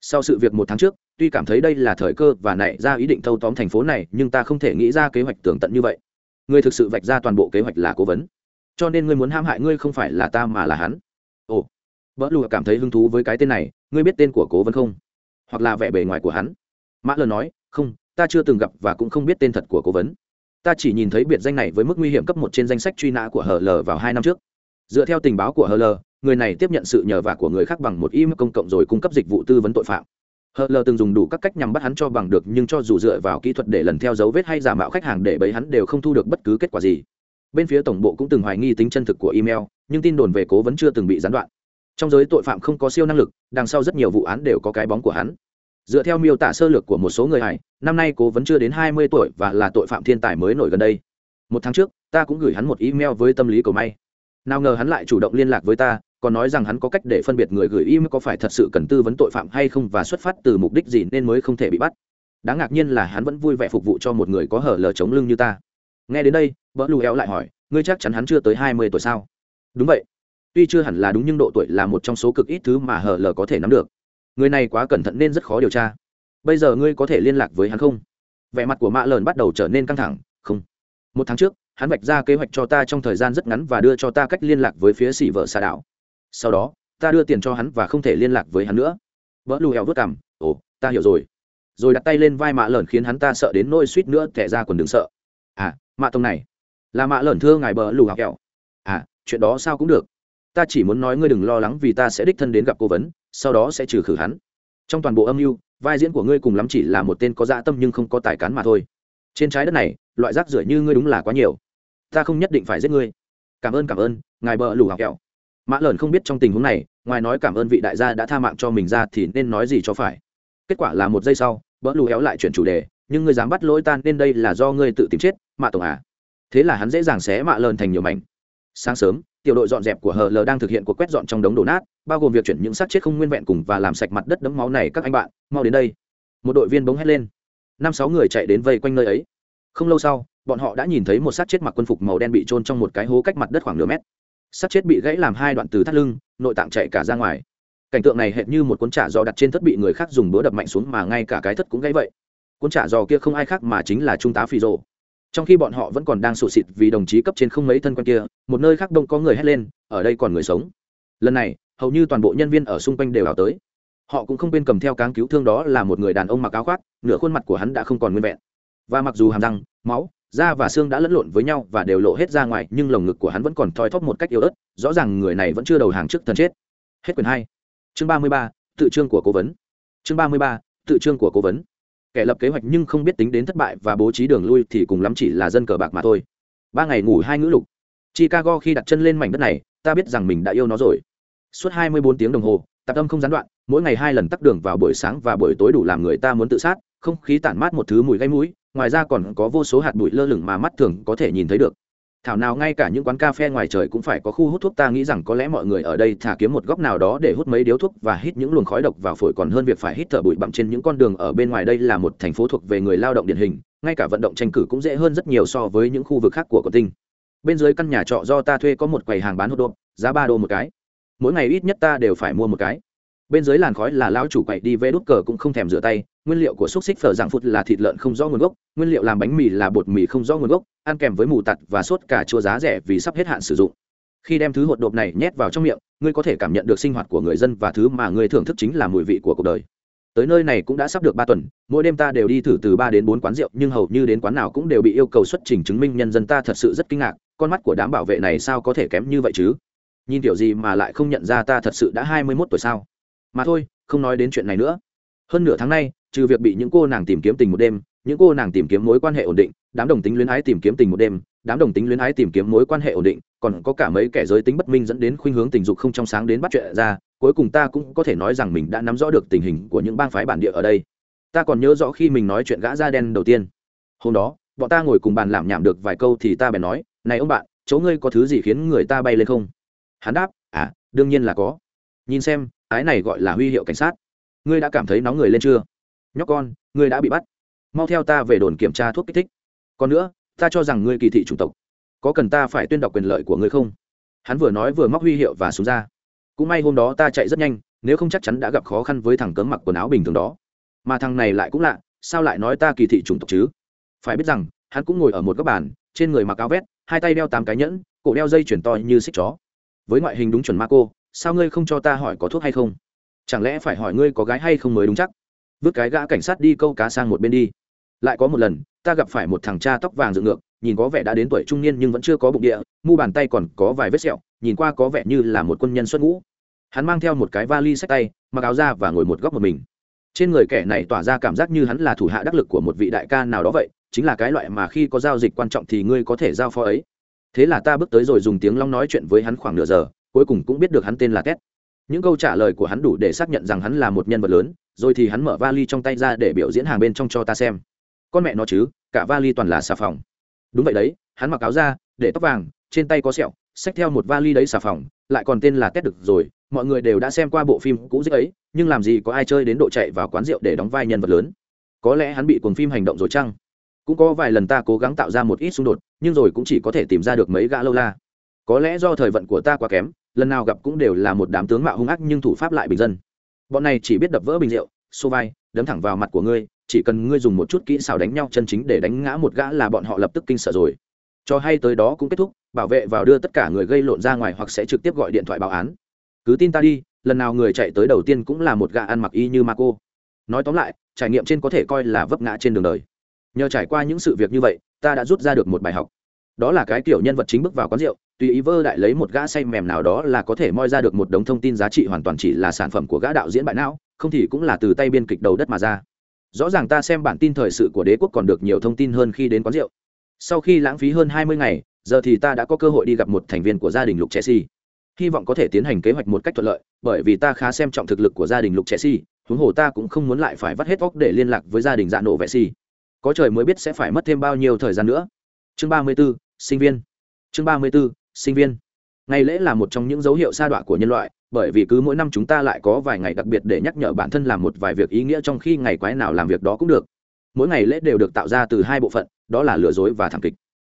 Sau sự việc một tháng trước, tuy cảm thấy đây là thời cơ và nảy ra ý định thâu tóm thành phố này, nhưng ta không thể nghĩ ra kế hoạch tường tận như vậy. Ngươi thực sự vạch ra toàn bộ kế hoạch là cố vấn. Cho nên ngươi muốn ham hại ngươi không phải là ta mà là hắn. Ồ. Vợ lùa cảm thấy hứng thú với cái tên này, ngươi biết tên của cố vấn không? Hoặc là vẻ bề ngoài của hắn. Mã lờ nói, không ta chưa từng gặp và cũng không biết tên thật của cố vấn. Ta chỉ nhìn thấy biệt danh này với mức nguy hiểm cấp một trên danh sách truy nã của hờ l vào hai năm trước. Dựa theo tình báo của hờ l, người này tiếp nhận sự nhờ vả của người khác bằng một email công cộng rồi cung cấp dịch vụ tư vấn tội phạm. Hờ l từng dùng đủ các cách nhằm bắt hắn cho bằng được, nhưng cho dù dựa vào kỹ thuật để lần theo dấu vết hay giả mạo khách hàng để bấy hắn đều không thu được bất cứ kết quả gì. Bên phía tổng bộ cũng từng hoài nghi tính chân thực của email, nhưng tin đồn về cố vấn chưa từng bị gián đoạn. Trong giới tội phạm không có siêu năng lực, đằng sau rất nhiều vụ án đều có cái bóng của hắn dựa theo miêu tả sơ lược của một số người hải, năm nay cố vẫn chưa đến hai mươi tuổi và là tội phạm thiên tài mới nổi gần đây. Một tháng trước, ta cũng gửi hắn một email với tâm lý cầu may. Nào ngờ hắn lại chủ động liên lạc với ta, còn nói rằng hắn có cách để phân biệt người gửi email có phải thật sự cần tư vấn tội phạm hay không và xuất phát từ mục đích gì nên mới không thể bị bắt. Đáng ngạc nhiên là hắn vẫn vui vẻ phục vụ cho một người có hở lờ chống lưng như ta. Nghe đến đây vợ lù éo lại hỏi, ngươi chắc chắn hắn chưa tới hai mươi tuổi sao? Đúng vậy. Tuy chưa hẳn là đúng nhưng độ tuổi là một trong số cực ít thứ mà hở lờ có thể nắm được người này quá cẩn thận nên rất khó điều tra. Bây giờ ngươi có thể liên lạc với hắn không? Vẻ mặt của mạ lờn bắt đầu trở nên căng thẳng. Không. Một tháng trước, hắn vạch ra kế hoạch cho ta trong thời gian rất ngắn và đưa cho ta cách liên lạc với phía xỉ vợ xà đảo. Sau đó, ta đưa tiền cho hắn và không thể liên lạc với hắn nữa. Vỡ lù heo vớt cằm. Ồ, ta hiểu rồi. Rồi đặt tay lên vai mạ lờn khiến hắn ta sợ đến nôi suýt nữa thẻ ra quần đừng sợ. À mạ tông này. Là mạ lờn thưa ngài bờ lù học à chuyện đó sao cũng được ta chỉ muốn nói ngươi đừng lo lắng vì ta sẽ đích thân đến gặp cố vấn, sau đó sẽ trừ khử hắn. Trong toàn bộ âm mưu, vai diễn của ngươi cùng lắm chỉ là một tên có dạ tâm nhưng không có tài cán mà thôi. Trên trái đất này, loại rác rưởi như ngươi đúng là quá nhiều. Ta không nhất định phải giết ngươi. Cảm ơn cảm ơn, ngài bợ lù học kẹo. Mã lợn không biết trong tình huống này, ngoài nói cảm ơn vị đại gia đã tha mạng cho mình ra thì nên nói gì cho phải. Kết quả là một giây sau bỡ lù héo lại chuyển chủ đề, nhưng ngươi dám bắt lỗi tan nên đây là do ngươi tự tìm chết mạ tổng à. Thế là hắn dễ dàng xé mạ lợn thành nhiều mảnh. Sáng sớm tiểu đội dọn dẹp của hờ lờ đang thực hiện cuộc quét dọn trong đống đổ nát, bao gồm việc chuyển những xác chết không nguyên vẹn cùng và làm sạch mặt đất đẫm máu này các anh bạn, mau đến đây. Một đội viên bỗng hét lên. Năm sáu người chạy đến vây quanh nơi ấy. Không lâu sau, bọn họ đã nhìn thấy một xác chết mặc quân phục màu đen bị trôn trong một cái hố cách mặt đất khoảng nửa mét. Xác chết bị gãy làm hai đoạn từ thắt lưng, nội tạng chạy cả ra ngoài. Cảnh tượng này hệt như một cuốn trả giò đặt trên thất bị người khác dùng búa đập mạnh xuống mà ngay cả cái thất cũng gãy vậy. Cuốn trả giò kia không ai khác mà chính là trung tá phi rồ trong khi bọn họ vẫn còn đang sụt xịt vì đồng chí cấp trên không mấy thân quen kia, một nơi khác đông có người hét lên, ở đây còn người sống. Lần này, hầu như toàn bộ nhân viên ở xung quanh đều ảo tới. Họ cũng không quên cầm theo cáng cứu thương đó là một người đàn ông mặc áo khoác, nửa khuôn mặt của hắn đã không còn nguyên vẹn. Và mặc dù hàm răng, máu, da và xương đã lẫn lộn với nhau và đều lộ hết ra ngoài, nhưng lồng ngực của hắn vẫn còn thoi thóp một cách yếu ớt, rõ ràng người này vẫn chưa đầu hàng trước thần chết. Hết quyền hai. Chương ba mươi ba, tự trương của cố vấn. Chương ba mươi ba, tự trương của cố vấn kẻ lập kế hoạch nhưng không biết tính đến thất bại và bố trí đường lui thì cùng lắm chỉ là dân cờ bạc mà thôi. Ba ngày ngủ hai ngữ lục. Chicago khi đặt chân lên mảnh đất này, ta biết rằng mình đã yêu nó rồi. Suốt hai mươi bốn tiếng đồng hồ, tạp âm không gián đoạn, mỗi ngày hai lần tắt đường vào buổi sáng và buổi tối đủ làm người ta muốn tự sát, không khí tản mát một thứ mùi gây mũi, ngoài ra còn có vô số hạt bụi lơ lửng mà mắt thường có thể nhìn thấy được thảo nào ngay cả những quán cà phê ngoài trời cũng phải có khu hút thuốc, ta nghĩ rằng có lẽ mọi người ở đây thả kiếm một góc nào đó để hút mấy điếu thuốc và hít những luồng khói độc vào phổi, còn hơn việc phải hít thở bụi bặm trên những con đường ở bên ngoài đây là một thành phố thuộc về người lao động điển hình, ngay cả vận động tranh cử cũng dễ hơn rất nhiều so với những khu vực khác của quận tinh. Bên dưới căn nhà trọ do ta thuê có một quầy hàng bán hot đô, giá ba đô một cái. Mỗi ngày ít nhất ta đều phải mua một cái bên dưới làn khói là lao chủ quậy đi vê đút cờ cũng không thèm rửa tay, nguyên liệu của xúc xích phở dạng phút là thịt lợn không rõ nguồn gốc, nguyên liệu làm bánh mì là bột mì không rõ nguồn gốc, ăn kèm với mù tặt và sốt cả chua giá rẻ vì sắp hết hạn sử dụng. Khi đem thứ hột độp này nhét vào trong miệng, ngươi có thể cảm nhận được sinh hoạt của người dân và thứ mà ngươi thưởng thức chính là mùi vị của cuộc đời. Tới nơi này cũng đã sắp được ba tuần, mỗi đêm ta đều đi thử từ ba đến bốn quán rượu, nhưng hầu như đến quán nào cũng đều bị yêu cầu xuất trình chứng minh nhân dân ta thật sự rất kinh ngạc, con mắt của đám bảo vệ này sao có thể kém như vậy chứ? Nhìn kiểu gì mà lại không nhận ra ta thật sự đã hai mươi mốt tuổi sao? Mà thôi, không nói đến chuyện này nữa. Hơn nửa tháng nay, trừ việc bị những cô nàng tìm kiếm tình một đêm, những cô nàng tìm kiếm mối quan hệ ổn định, đám đồng tính luyến ái tìm kiếm tình một đêm, đám đồng tính luyến ái tìm kiếm mối quan hệ ổn định, còn có cả mấy kẻ giới tính bất minh dẫn đến khuynh hướng tình dục không trong sáng đến bắt chuyện ra, cuối cùng ta cũng có thể nói rằng mình đã nắm rõ được tình hình của những bang phái bản địa ở đây. Ta còn nhớ rõ khi mình nói chuyện gã da đen đầu tiên. Hôm đó, bọn ta ngồi cùng bàn làm nhảm được vài câu thì ta bèn nói, này ông bạn, chỗ ngươi có thứ gì khiến người ta bay lên không? Hắn đáp à đương nhiên là có. Nhìn xem cái này gọi là huy hiệu cảnh sát. Ngươi đã cảm thấy nóng người lên chưa? Nhóc con, ngươi đã bị bắt. Mau theo ta về đồn kiểm tra thuốc kích thích. Còn nữa, ta cho rằng ngươi kỳ thị chủng tộc. Có cần ta phải tuyên đọc quyền lợi của ngươi không? Hắn vừa nói vừa móc huy hiệu và xuống ra. Cũng may hôm đó ta chạy rất nhanh, nếu không chắc chắn đã gặp khó khăn với thằng cấm mặc quần áo bình thường đó. Mà thằng này lại cũng lạ, sao lại nói ta kỳ thị chủng tộc chứ? Phải biết rằng, hắn cũng ngồi ở một góc bàn, trên người mặc áo vét, hai tay đeo tám cái nhẫn, cổ đeo dây chuyển to như xích chó. Với ngoại hình đúng chuẩn ma cô sao ngươi không cho ta hỏi có thuốc hay không? Chẳng lẽ phải hỏi ngươi có gái hay không mới đúng chắc? Vứt cái gã cảnh sát đi câu cá sang một bên đi. Lại có một lần, ta gặp phải một thằng cha tóc vàng dựng ngược, nhìn có vẻ đã đến tuổi trung niên nhưng vẫn chưa có bụng địa, mu bàn tay còn có vài vết sẹo, nhìn qua có vẻ như là một quân nhân xuất ngũ. Hắn mang theo một cái vali sách tay, mặc áo ra và ngồi một góc một mình. Trên người kẻ này tỏa ra cảm giác như hắn là thủ hạ đắc lực của một vị đại ca nào đó vậy, chính là cái loại mà khi có giao dịch quan trọng thì ngươi có thể giao phó ấy. Thế là ta bước tới rồi dùng tiếng long nói chuyện với hắn khoảng nửa giờ cuối cùng cũng biết được hắn tên là Két. Những câu trả lời của hắn đủ để xác nhận rằng hắn là một nhân vật lớn, rồi thì hắn mở vali trong tay ra để biểu diễn hàng bên trong cho ta xem. Con mẹ nó chứ, cả vali toàn là xà phòng. Đúng vậy đấy, hắn mặc áo da, để tóc vàng, trên tay có sẹo, xách theo một vali đấy xà phòng, lại còn tên là Ted được rồi, mọi người đều đã xem qua bộ phim cũ dích ấy, nhưng làm gì có ai chơi đến độ chạy vào quán rượu để đóng vai nhân vật lớn. Có lẽ hắn bị cuồng phim hành động rồi chăng? Cũng có vài lần ta cố gắng tạo ra một ít xung đột, nhưng rồi cũng chỉ có thể tìm ra được mấy gã lâu la. Có lẽ do thời vận của ta quá kém, lần nào gặp cũng đều là một đám tướng mạo hung ác nhưng thủ pháp lại bình dân. Bọn này chỉ biết đập vỡ bình rượu, xô vai, đấm thẳng vào mặt của ngươi, chỉ cần ngươi dùng một chút kỹ xảo đánh nhau chân chính để đánh ngã một gã là bọn họ lập tức kinh sợ rồi. Cho hay tới đó cũng kết thúc, bảo vệ vào đưa tất cả người gây lộn ra ngoài hoặc sẽ trực tiếp gọi điện thoại báo án. Cứ tin ta đi, lần nào người chạy tới đầu tiên cũng là một gã ăn mặc y như ma cô. Nói tóm lại, trải nghiệm trên có thể coi là vấp ngã trên đường đời. Nhờ trải qua những sự việc như vậy, ta đã rút ra được một bài học đó là cái kiểu nhân vật chính bước vào quán rượu tùy ý vơ đại lấy một gã say mềm nào đó là có thể moi ra được một đống thông tin giá trị hoàn toàn chỉ là sản phẩm của gã đạo diễn bại não không thì cũng là từ tay biên kịch đầu đất mà ra. Rõ ràng ta xem bản tin thời sự của đế quốc còn được nhiều thông tin hơn khi đến quán rượu. Sau khi lãng phí hơn hai mươi ngày giờ thì ta đã có cơ hội đi gặp một thành viên của gia đình lục trẻ si, hy vọng có thể tiến hành kế hoạch một cách thuận lợi bởi vì ta khá xem trọng thực lực của gia đình lục trẻ si, huống hồ ta cũng không muốn lại phải vắt hết vóc để liên lạc với gia đình dạ nổ vệ si. Có trời mới biết sẽ phải mất thêm bao nhiêu thời gian nữa. Chương ba mươi 34, sinh viên. Chương ba mươi 34, sinh viên. Ngày lễ là một trong những dấu hiệu sa đọa của nhân loại bởi vì cứ mỗi năm chúng ta lại có vài ngày đặc biệt để nhắc nhở bản thân làm một vài việc ý nghĩa trong khi ngày quái nào làm việc đó cũng được. Mỗi ngày lễ đều được tạo ra từ hai bộ phận đó là lừa dối và thảm kịch.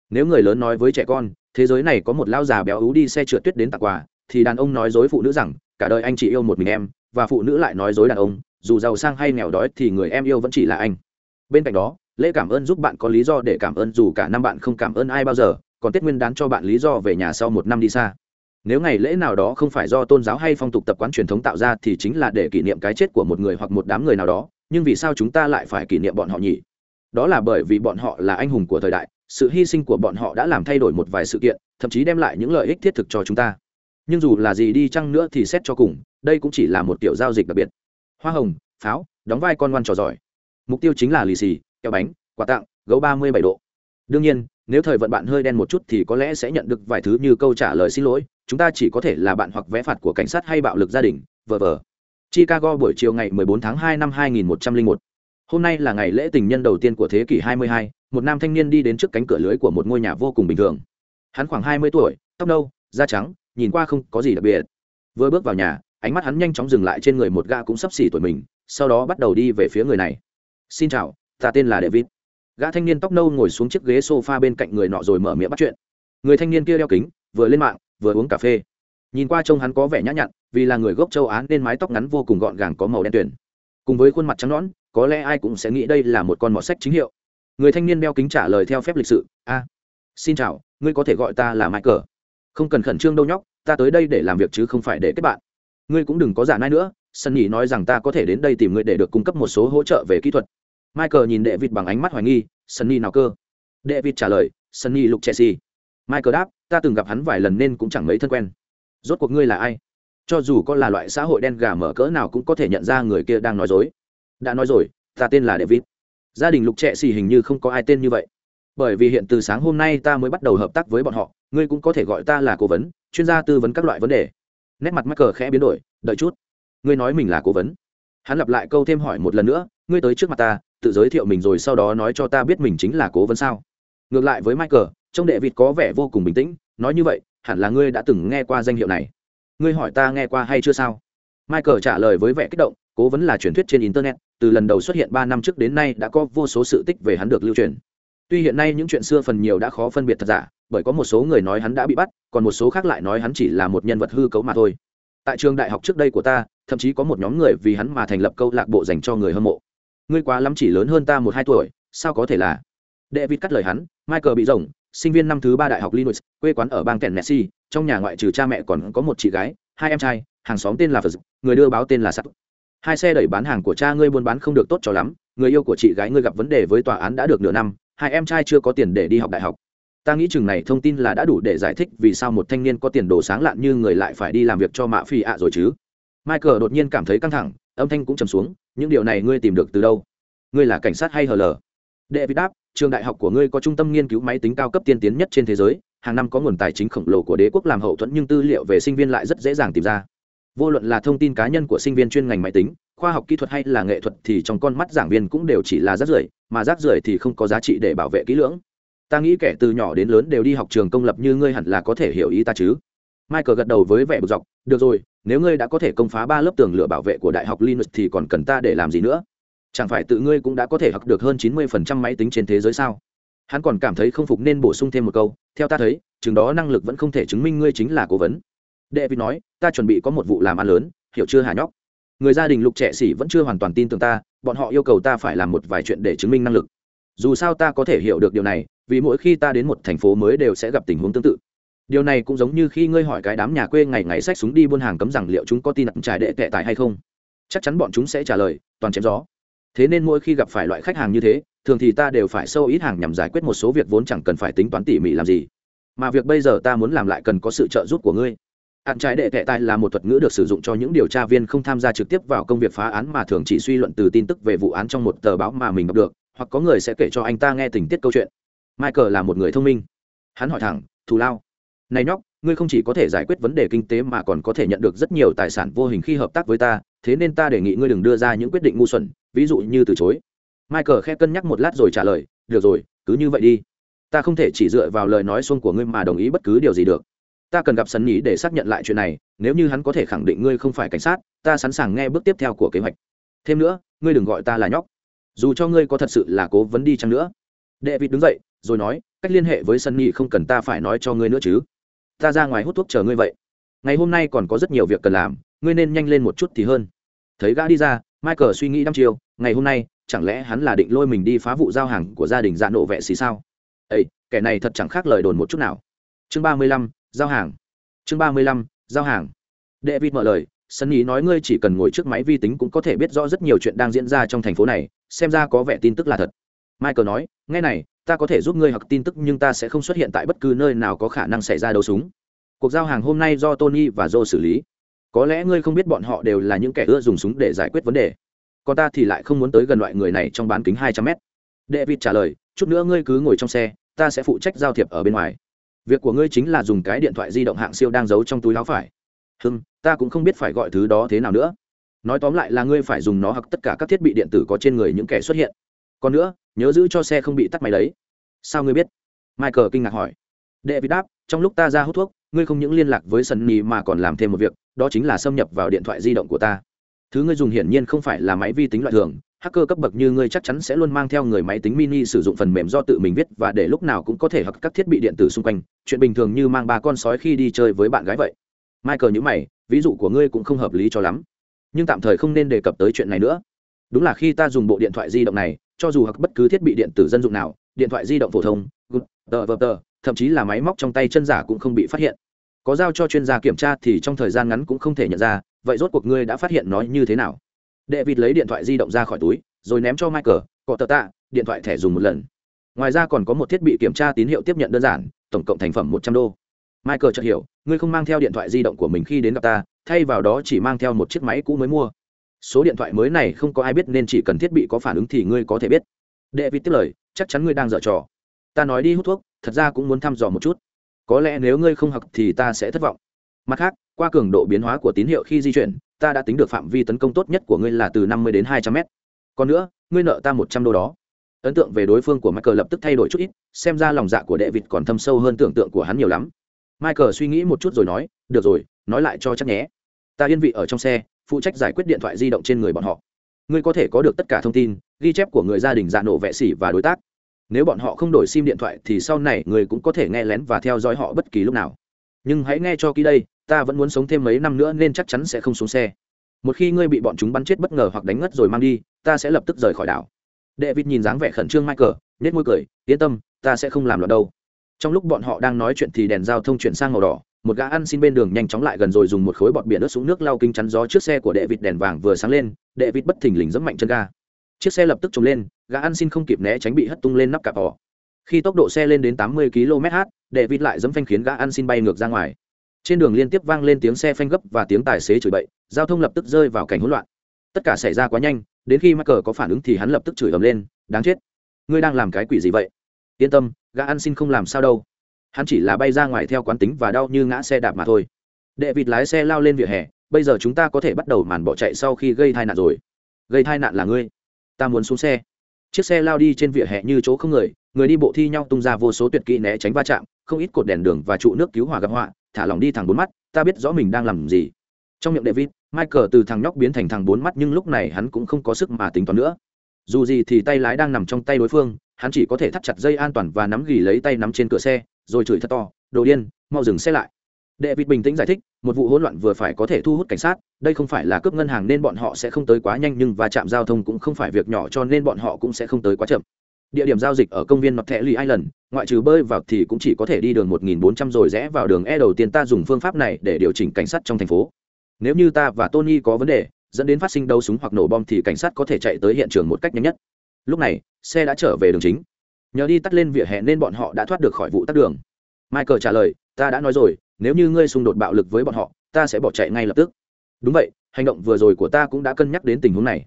Nếu người lớn nói với trẻ con thế giới này có một lao già béo ú đi xe trượt tuyết đến tặng quà thì đàn ông nói dối phụ nữ rằng cả đời anh chỉ yêu một mình em và phụ nữ lại nói dối đàn ông dù giàu sang hay nghèo đói thì người em yêu vẫn chỉ là anh. Bên cạnh đó lễ cảm ơn giúp bạn có lý do để cảm ơn, dù cả năm bạn không cảm ơn ai bao giờ, còn tết nguyên đán cho bạn lý do về nhà sau một năm đi xa. Nếu ngày lễ nào đó không phải do tôn giáo hay phong tục tập quán truyền thống tạo ra thì chính là để kỷ niệm cái chết của một người hoặc một đám người nào đó, nhưng vì sao chúng ta lại phải kỷ niệm bọn họ nhỉ? Đó là bởi vì bọn họ là anh hùng của thời đại, sự hy sinh của bọn họ đã làm thay đổi một vài sự kiện, thậm chí đem lại những lợi ích thiết thực cho chúng ta. Nhưng dù là gì đi chăng nữa thì xét cho cùng, đây cũng chỉ là một kiểu giao dịch đặc biệt. Hoa hồng, pháo, đóng vai con ngoan trò giỏi. Mục tiêu chính là lì xì kẹo bánh quà tặng gấu ba mươi bảy độ. Đương nhiên nếu thời vận bạn hơi đen một chút thì có lẽ sẽ nhận được vài thứ như câu trả lời xin lỗi chúng ta chỉ có thể là bạn hoặc vẽ phạt của cảnh sát hay bạo lực gia đình vờ vờ. Chicago buổi chiều ngày 14 tháng 2 năm 2101. hôm nay là ngày lễ tình nhân đầu tiên của thế kỷ 22, một nam thanh niên đi đến trước cánh cửa lưới của một ngôi nhà vô cùng bình thường. Hắn khoảng 20 tuổi tóc nâu da trắng nhìn qua không có gì đặc biệt. Vừa bước vào nhà ánh mắt hắn nhanh chóng dừng lại trên người một gã cũng sắp xỉ tuổi mình sau đó bắt đầu đi về phía người này. Xin chào ta tên là david. Gã thanh niên tóc nâu ngồi xuống chiếc ghế sofa bên cạnh người nọ rồi mở miệng bắt chuyện. Người thanh niên kia đeo kính, vừa lên mạng, vừa uống cà phê. Nhìn qua trông hắn có vẻ nhã nhặn, vì là người gốc châu á nên mái tóc ngắn vô cùng gọn gàng có màu đen tuyển cùng với khuôn mặt trắng nõn, có lẽ ai cũng sẽ nghĩ đây là một con mọt sách chính hiệu. Người thanh niên đeo kính trả lời theo phép lịch sự, a, xin chào, ngươi có thể gọi ta là michael. Không cần khẩn trương đâu nhóc, ta tới đây để làm việc chứ không phải để kết bạn. Ngươi cũng đừng có giả nai nữa sân nhì nói rằng ta có thể đến đây tìm ngươi để được cung cấp một số hỗ trợ về kỹ thuật michael nhìn đệ vịt bằng ánh mắt hoài nghi, sunny nào cơ? Đệ vịt trả lời, sunny lục chelsea michael đáp, ta từng gặp hắn vài lần nên cũng chẳng mấy thân quen. Rốt cuộc ngươi là ai? Cho dù có là loại xã hội đen gà mở cỡ nào cũng có thể nhận ra người kia đang nói dối. Đã nói rồi, ta tên là david gia đình lục trẻ xì hình như không có ai tên như vậy. Bởi vì hiện từ sáng hôm nay ta mới bắt đầu hợp tác với bọn họ, ngươi cũng có thể gọi ta là cố vấn, chuyên gia tư vấn các loại vấn đề. Nét mặt mắc cờ khẽ biến đổi, đợi chút. Ngươi nói mình là cố vấn hắn lặp lại câu thêm hỏi một lần nữa, ngươi tới trước mặt ta, tự giới thiệu mình rồi sau đó nói cho ta biết mình chính là cố vấn sao? Ngược lại với michael, trông đệ vịt có vẻ vô cùng bình tĩnh, nói như vậy, hẳn là ngươi đã từng nghe qua danh hiệu này. Ngươi hỏi ta nghe qua hay chưa sao? Michael trả lời với vẻ kích động, cố vấn là truyền thuyết trên internet, từ lần đầu xuất hiện ba năm trước đến nay đã có vô số sự tích về hắn được lưu truyền. Tuy hiện nay những chuyện xưa phần nhiều đã khó phân biệt thật giả, bởi có một số người nói hắn đã bị bắt, còn một số khác lại nói hắn chỉ là một nhân vật hư cấu mà thôi tại trường đại học trước đây của ta, thậm chí có một nhóm người vì hắn mà thành lập câu lạc bộ dành cho người hâm mộ. Ngươi quá lắm chỉ lớn hơn ta một hai tuổi, sao có thể là? David cắt lời hắn, michael bị rồng, sinh viên năm thứ ba đại học linux, quê quán ở bang tennessee, trong nhà ngoại trừ cha mẹ còn có một chị gái, hai em trai, hàng xóm tên là phật người đưa báo tên là sắt hai xe đẩy bán hàng của cha ngươi buôn bán không được tốt cho lắm, người yêu của chị gái ngươi gặp vấn đề với tòa án đã được nửa năm, hai em trai chưa có tiền để đi học đại học ta nghĩ chừng này thông tin là đã đủ để giải thích vì sao một thanh niên có tiền đồ sáng lạn như người lại phải đi làm việc cho mạ phi ạ rồi chứ. Michael đột nhiên cảm thấy căng thẳng, âm thanh cũng trầm xuống, những điều này ngươi tìm được từ đâu? Ngươi là cảnh sát hay hờ lờ? Đệ vịt đáp, trường đại học của ngươi có trung tâm nghiên cứu máy tính cao cấp tiên tiến nhất trên thế giới, hàng năm có nguồn tài chính khổng lồ của đế quốc làm hậu thuẫn nhưng tư liệu về sinh viên lại rất dễ dàng tìm ra. Vô luận là thông tin cá nhân của sinh viên chuyên ngành máy tính, khoa học kỹ thuật hay là nghệ thuật thì trong con mắt giảng viên cũng đều chỉ là rác rưởi, mà rác rưởi thì không có giá trị để bảo vệ kỹ lưỡng ta nghĩ kẻ từ nhỏ đến lớn đều đi học trường công lập như ngươi hẳn là có thể hiểu ý ta chứ. Michael gật đầu với vẻ bực dọc, được rồi, nếu ngươi đã có thể công phá ba lớp tường lửa bảo vệ của đại học linux thì còn cần ta để làm gì nữa? Chẳng phải tự ngươi cũng đã có thể học được hơn chín mươi phần trăm máy tính trên thế giới sao? Hắn còn cảm thấy không phục nên bổ sung thêm một câu, theo ta thấy, chừng đó năng lực vẫn không thể chứng minh ngươi chính là cố vấn. Đệ vị nói, ta chuẩn bị có một vụ làm ăn lớn, hiểu chưa hà nhóc? Người gia đình lục trẻ xỉ vẫn chưa hoàn toàn tin tưởng ta, bọn họ yêu cầu ta phải làm một vài chuyện để chứng minh năng lực dù sao ta có thể hiểu được điều này, vì mỗi khi ta đến một thành phố mới đều sẽ gặp tình huống tương tự. Điều này cũng giống như khi ngươi hỏi cái đám nhà quê ngày ngày xách súng đi buôn hàng cấm rằng liệu chúng có tin nặng trải đệ tệ tài hay không. Chắc chắn bọn chúng sẽ trả lời, toàn chém gió. Thế nên mỗi khi gặp phải loại khách hàng như thế, thường thì ta đều phải sâu ít hàng nhằm giải quyết một số việc vốn chẳng cần phải tính toán tỉ mỉ làm gì. Mà việc bây giờ ta muốn làm lại cần có sự trợ giúp của ngươi. Hạn trái đệ tệ tài là một thuật ngữ được sử dụng cho những điều tra viên không tham gia trực tiếp vào công việc phá án mà thường chỉ suy luận từ tin tức về vụ án trong một tờ báo mà mình đọc được hoặc có người sẽ kể cho anh ta nghe tình tiết câu chuyện. Michael là một người thông minh. Hắn hỏi thẳng, thù lao, này nhóc, ngươi không chỉ có thể giải quyết vấn đề kinh tế mà còn có thể nhận được rất nhiều tài sản vô hình khi hợp tác với ta, thế nên ta đề nghị ngươi đừng đưa ra những quyết định ngu xuẩn, ví dụ như từ chối. Michael khe cân nhắc một lát rồi trả lời, được rồi, cứ như vậy đi. Ta không thể chỉ dựa vào lời nói xuông của ngươi mà đồng ý bất cứ điều gì được. Ta cần gặp sân nhí để xác nhận lại chuyện này, nếu như hắn có thể khẳng định ngươi không phải cảnh sát, ta sẵn sàng nghe bước tiếp theo của kế hoạch. Thêm nữa, ngươi đừng gọi ta là nhóc dù cho ngươi có thật sự là cố vấn đi chăng nữa. Đệ vịt đứng dậy, rồi nói, cách liên hệ với sân nghị không cần ta phải nói cho ngươi nữa chứ. Ta ra ngoài hút thuốc chờ ngươi vậy. Ngày hôm nay còn có rất nhiều việc cần làm, ngươi nên nhanh lên một chút thì hơn. Thấy gã đi ra, michael suy nghĩ đăm chiều ngày hôm nay, chẳng lẽ hắn là định lôi mình đi phá vụ giao hàng của gia đình dạ nộ vệ xì sao? Ây kẻ này thật chẳng khác lời đồn một chút nào. Chương ba mươi lăm, giao hàng. Chương ba mươi lăm, giao hàng. David mở lời sân ý nói ngươi chỉ cần ngồi trước máy vi tính cũng có thể biết rõ rất nhiều chuyện đang diễn ra trong thành phố này, xem ra có vẻ tin tức là thật. Michael nói, nghe này, ta có thể giúp ngươi học tin tức nhưng ta sẽ không xuất hiện tại bất cứ nơi nào có khả năng xảy ra đấu súng. Cuộc giao hàng hôm nay do tony và joe xử lý. Có lẽ ngươi không biết bọn họ đều là những kẻ ưa dùng súng để giải quyết vấn đề. Còn ta thì lại không muốn tới gần loại người này trong bán kính hai trăm mét. David trả lời, chút nữa ngươi cứ ngồi trong xe, ta sẽ phụ trách giao thiệp ở bên ngoài. Việc của ngươi chính là dùng cái điện thoại di động hạng siêu đang giấu trong túi láo phải. Hừm ta cũng không biết phải gọi thứ đó thế nào nữa. Nói tóm lại là ngươi phải dùng nó hoặc tất cả các thiết bị điện tử có trên người những kẻ xuất hiện. Còn nữa, nhớ giữ cho xe không bị tắt máy đấy. Sao ngươi biết? Michael kinh ngạc hỏi. Đệ vị đáp, trong lúc ta ra hút thuốc, ngươi không những liên lạc với sân nhì mà còn làm thêm một việc, đó chính là xâm nhập vào điện thoại di động của ta. Thứ ngươi dùng hiển nhiên không phải là máy vi tính loại thường, hacker cấp bậc như ngươi chắc chắn sẽ luôn mang theo người máy tính mini sử dụng phần mềm do tự mình viết và để lúc nào cũng có thể hoặc các thiết bị điện tử xung quanh, chuyện bình thường như mang ba con sói khi đi chơi với bạn gái vậy. Michael nhữ mày ví dụ của ngươi cũng không hợp lý cho lắm. Nhưng tạm thời không nên đề cập tới chuyện này nữa. Đúng là khi ta dùng bộ điện thoại di động này, cho dù hoặc bất cứ thiết bị điện tử dân dụng nào, điện thoại di động phổ thông tờ, vờ, tờ, thậm chí là máy móc trong tay chân giả cũng không bị phát hiện. Có giao cho chuyên gia kiểm tra thì trong thời gian ngắn cũng không thể nhận ra, vậy rốt cuộc ngươi đã phát hiện nó như thế nào? Đệ vịt lấy điện thoại di động ra khỏi túi, rồi ném cho michael cọ tờ tạ điện thoại thẻ dùng một lần. Ngoài ra còn có một thiết bị kiểm tra tín hiệu tiếp nhận đơn giản, tổng cộng thành phẩm một trăm đô. Michael chợt hiểu ngươi không mang theo điện thoại di động của mình khi đến gặp ta, thay vào đó chỉ mang theo một chiếc máy cũ mới mua. Số điện thoại mới này không có ai biết nên chỉ cần thiết bị có phản ứng thì ngươi có thể biết. Đệ vịt tiếp lời, chắc chắn ngươi đang dở trò. Ta nói đi hút thuốc, thật ra cũng muốn thăm dò một chút. Có lẽ nếu ngươi không học thì ta sẽ thất vọng. Mặt khác, qua cường độ biến hóa của tín hiệu khi di chuyển, ta đã tính được phạm vi tấn công tốt nhất của ngươi là từ năm mươi đến hai trăm mét. Còn nữa, ngươi nợ ta một trăm đô đó. Ấn tượng về đối phương của michael lập tức thay đổi chút ít, xem ra lòng dạ của đệ vịt còn thâm sâu hơn tưởng tượng của hắn nhiều lắm michael suy nghĩ một chút rồi nói, được rồi, nói lại cho chắc nhé. Ta yên vị ở trong xe, phụ trách giải quyết điện thoại di động trên người bọn họ. Ngươi có thể có được tất cả thông tin, ghi chép của người gia đình dạ nổ vệ sĩ và đối tác. Nếu bọn họ không đổi sim điện thoại thì sau này người cũng có thể nghe lén và theo dõi họ bất kỳ lúc nào. Nhưng hãy nghe cho kỹ đây, ta vẫn muốn sống thêm mấy năm nữa nên chắc chắn sẽ không xuống xe. Một khi ngươi bị bọn chúng bắn chết bất ngờ hoặc đánh ngất rồi mang đi, ta sẽ lập tức rời khỏi đảo. David nhìn dáng vẻ khẩn trương michael nết môi cười, yên tâm, ta sẽ không làm loạn đâu trong lúc bọn họ đang nói chuyện thì đèn giao thông chuyển sang màu đỏ, một gã ăn xin bên đường nhanh chóng lại gần rồi dùng một khối bọt biển ướt xuống nước lau kinh chắn gió trước xe của đệ vịt đèn vàng vừa sáng lên, đệ vịt bất thình lình dẫm mạnh chân ga. Chiếc xe lập tức trồng lên, gã ăn xin không kịp né tránh bị hất tung lên nắp cạp họ khi tốc độ xe lên đến 80 km/h đệ vịt lại dẫm phanh khiến gã ăn xin bay ngược ra ngoài. Trên đường liên tiếp vang lên tiếng xe phanh gấp và tiếng tài xế chửi bậy, giao thông lập tức rơi vào cảnh hỗn loạn. Tất cả xảy ra quá nhanh, đến khi mắc cờ có phản ứng thì hắn lập tức chửi ầm lên, đáng chết! Ngươi đang làm cái quỷ gì vậy? Yên tâm gã ăn xin không làm sao đâu. Hắn chỉ là bay ra ngoài theo quán tính và đau như ngã xe đạp mà thôi. Đệ vịt lái xe lao lên vỉa hè, bây giờ chúng ta có thể bắt đầu màn bỏ chạy sau khi gây tai nạn rồi. Gây tai nạn là ngươi. Ta muốn xuống xe. Chiếc xe lao đi trên vỉa hè như chỗ không người người đi bộ thi nhau tung ra vô số tuyệt kỹ né tránh va chạm, không ít cột đèn đường và trụ nước cứu hỏa gặp họa, thả lòng đi thẳng bốn mắt, ta biết rõ mình đang làm gì. Trong miệng david, michael từ thằng nhóc biến thành thằng bốn mắt nhưng lúc này hắn cũng không có sức mà tính toán nữa. Dù gì thì tay lái đang nằm trong tay đối phương hắn chỉ có thể thắt chặt dây an toàn và nắm gỉ lấy tay nắm trên cửa xe, rồi chửi thật to, đồ điên, mau dừng xe lại. Đệ vịt bình tĩnh giải thích, một vụ hỗn loạn vừa phải có thể thu hút cảnh sát, đây không phải là cướp ngân hàng nên bọn họ sẽ không tới quá nhanh nhưng va chạm giao thông cũng không phải việc nhỏ cho nên bọn họ cũng sẽ không tới quá chậm. Địa điểm giao dịch ở công viên mặt thẻ lì island, ngoại trừ bơi vào thì cũng chỉ có thể đi đường 1400 rồi rẽ vào đường e đầu tiên ta dùng phương pháp này để điều chỉnh cảnh sát trong thành phố. Nếu như ta và tony có vấn đề, dẫn đến phát sinh đấu súng hoặc nổ bom thì cảnh sát có thể chạy tới hiện trường một cách nhanh nhất lúc này, xe đã trở về đường chính. Nhờ đi tắt lên vỉa hè nên bọn họ đã thoát được khỏi vụ tắt đường. Michael trả lời, ta đã nói rồi, nếu như ngươi xung đột bạo lực với bọn họ, ta sẽ bỏ chạy ngay lập tức. Đúng vậy, hành động vừa rồi của ta cũng đã cân nhắc đến tình huống này.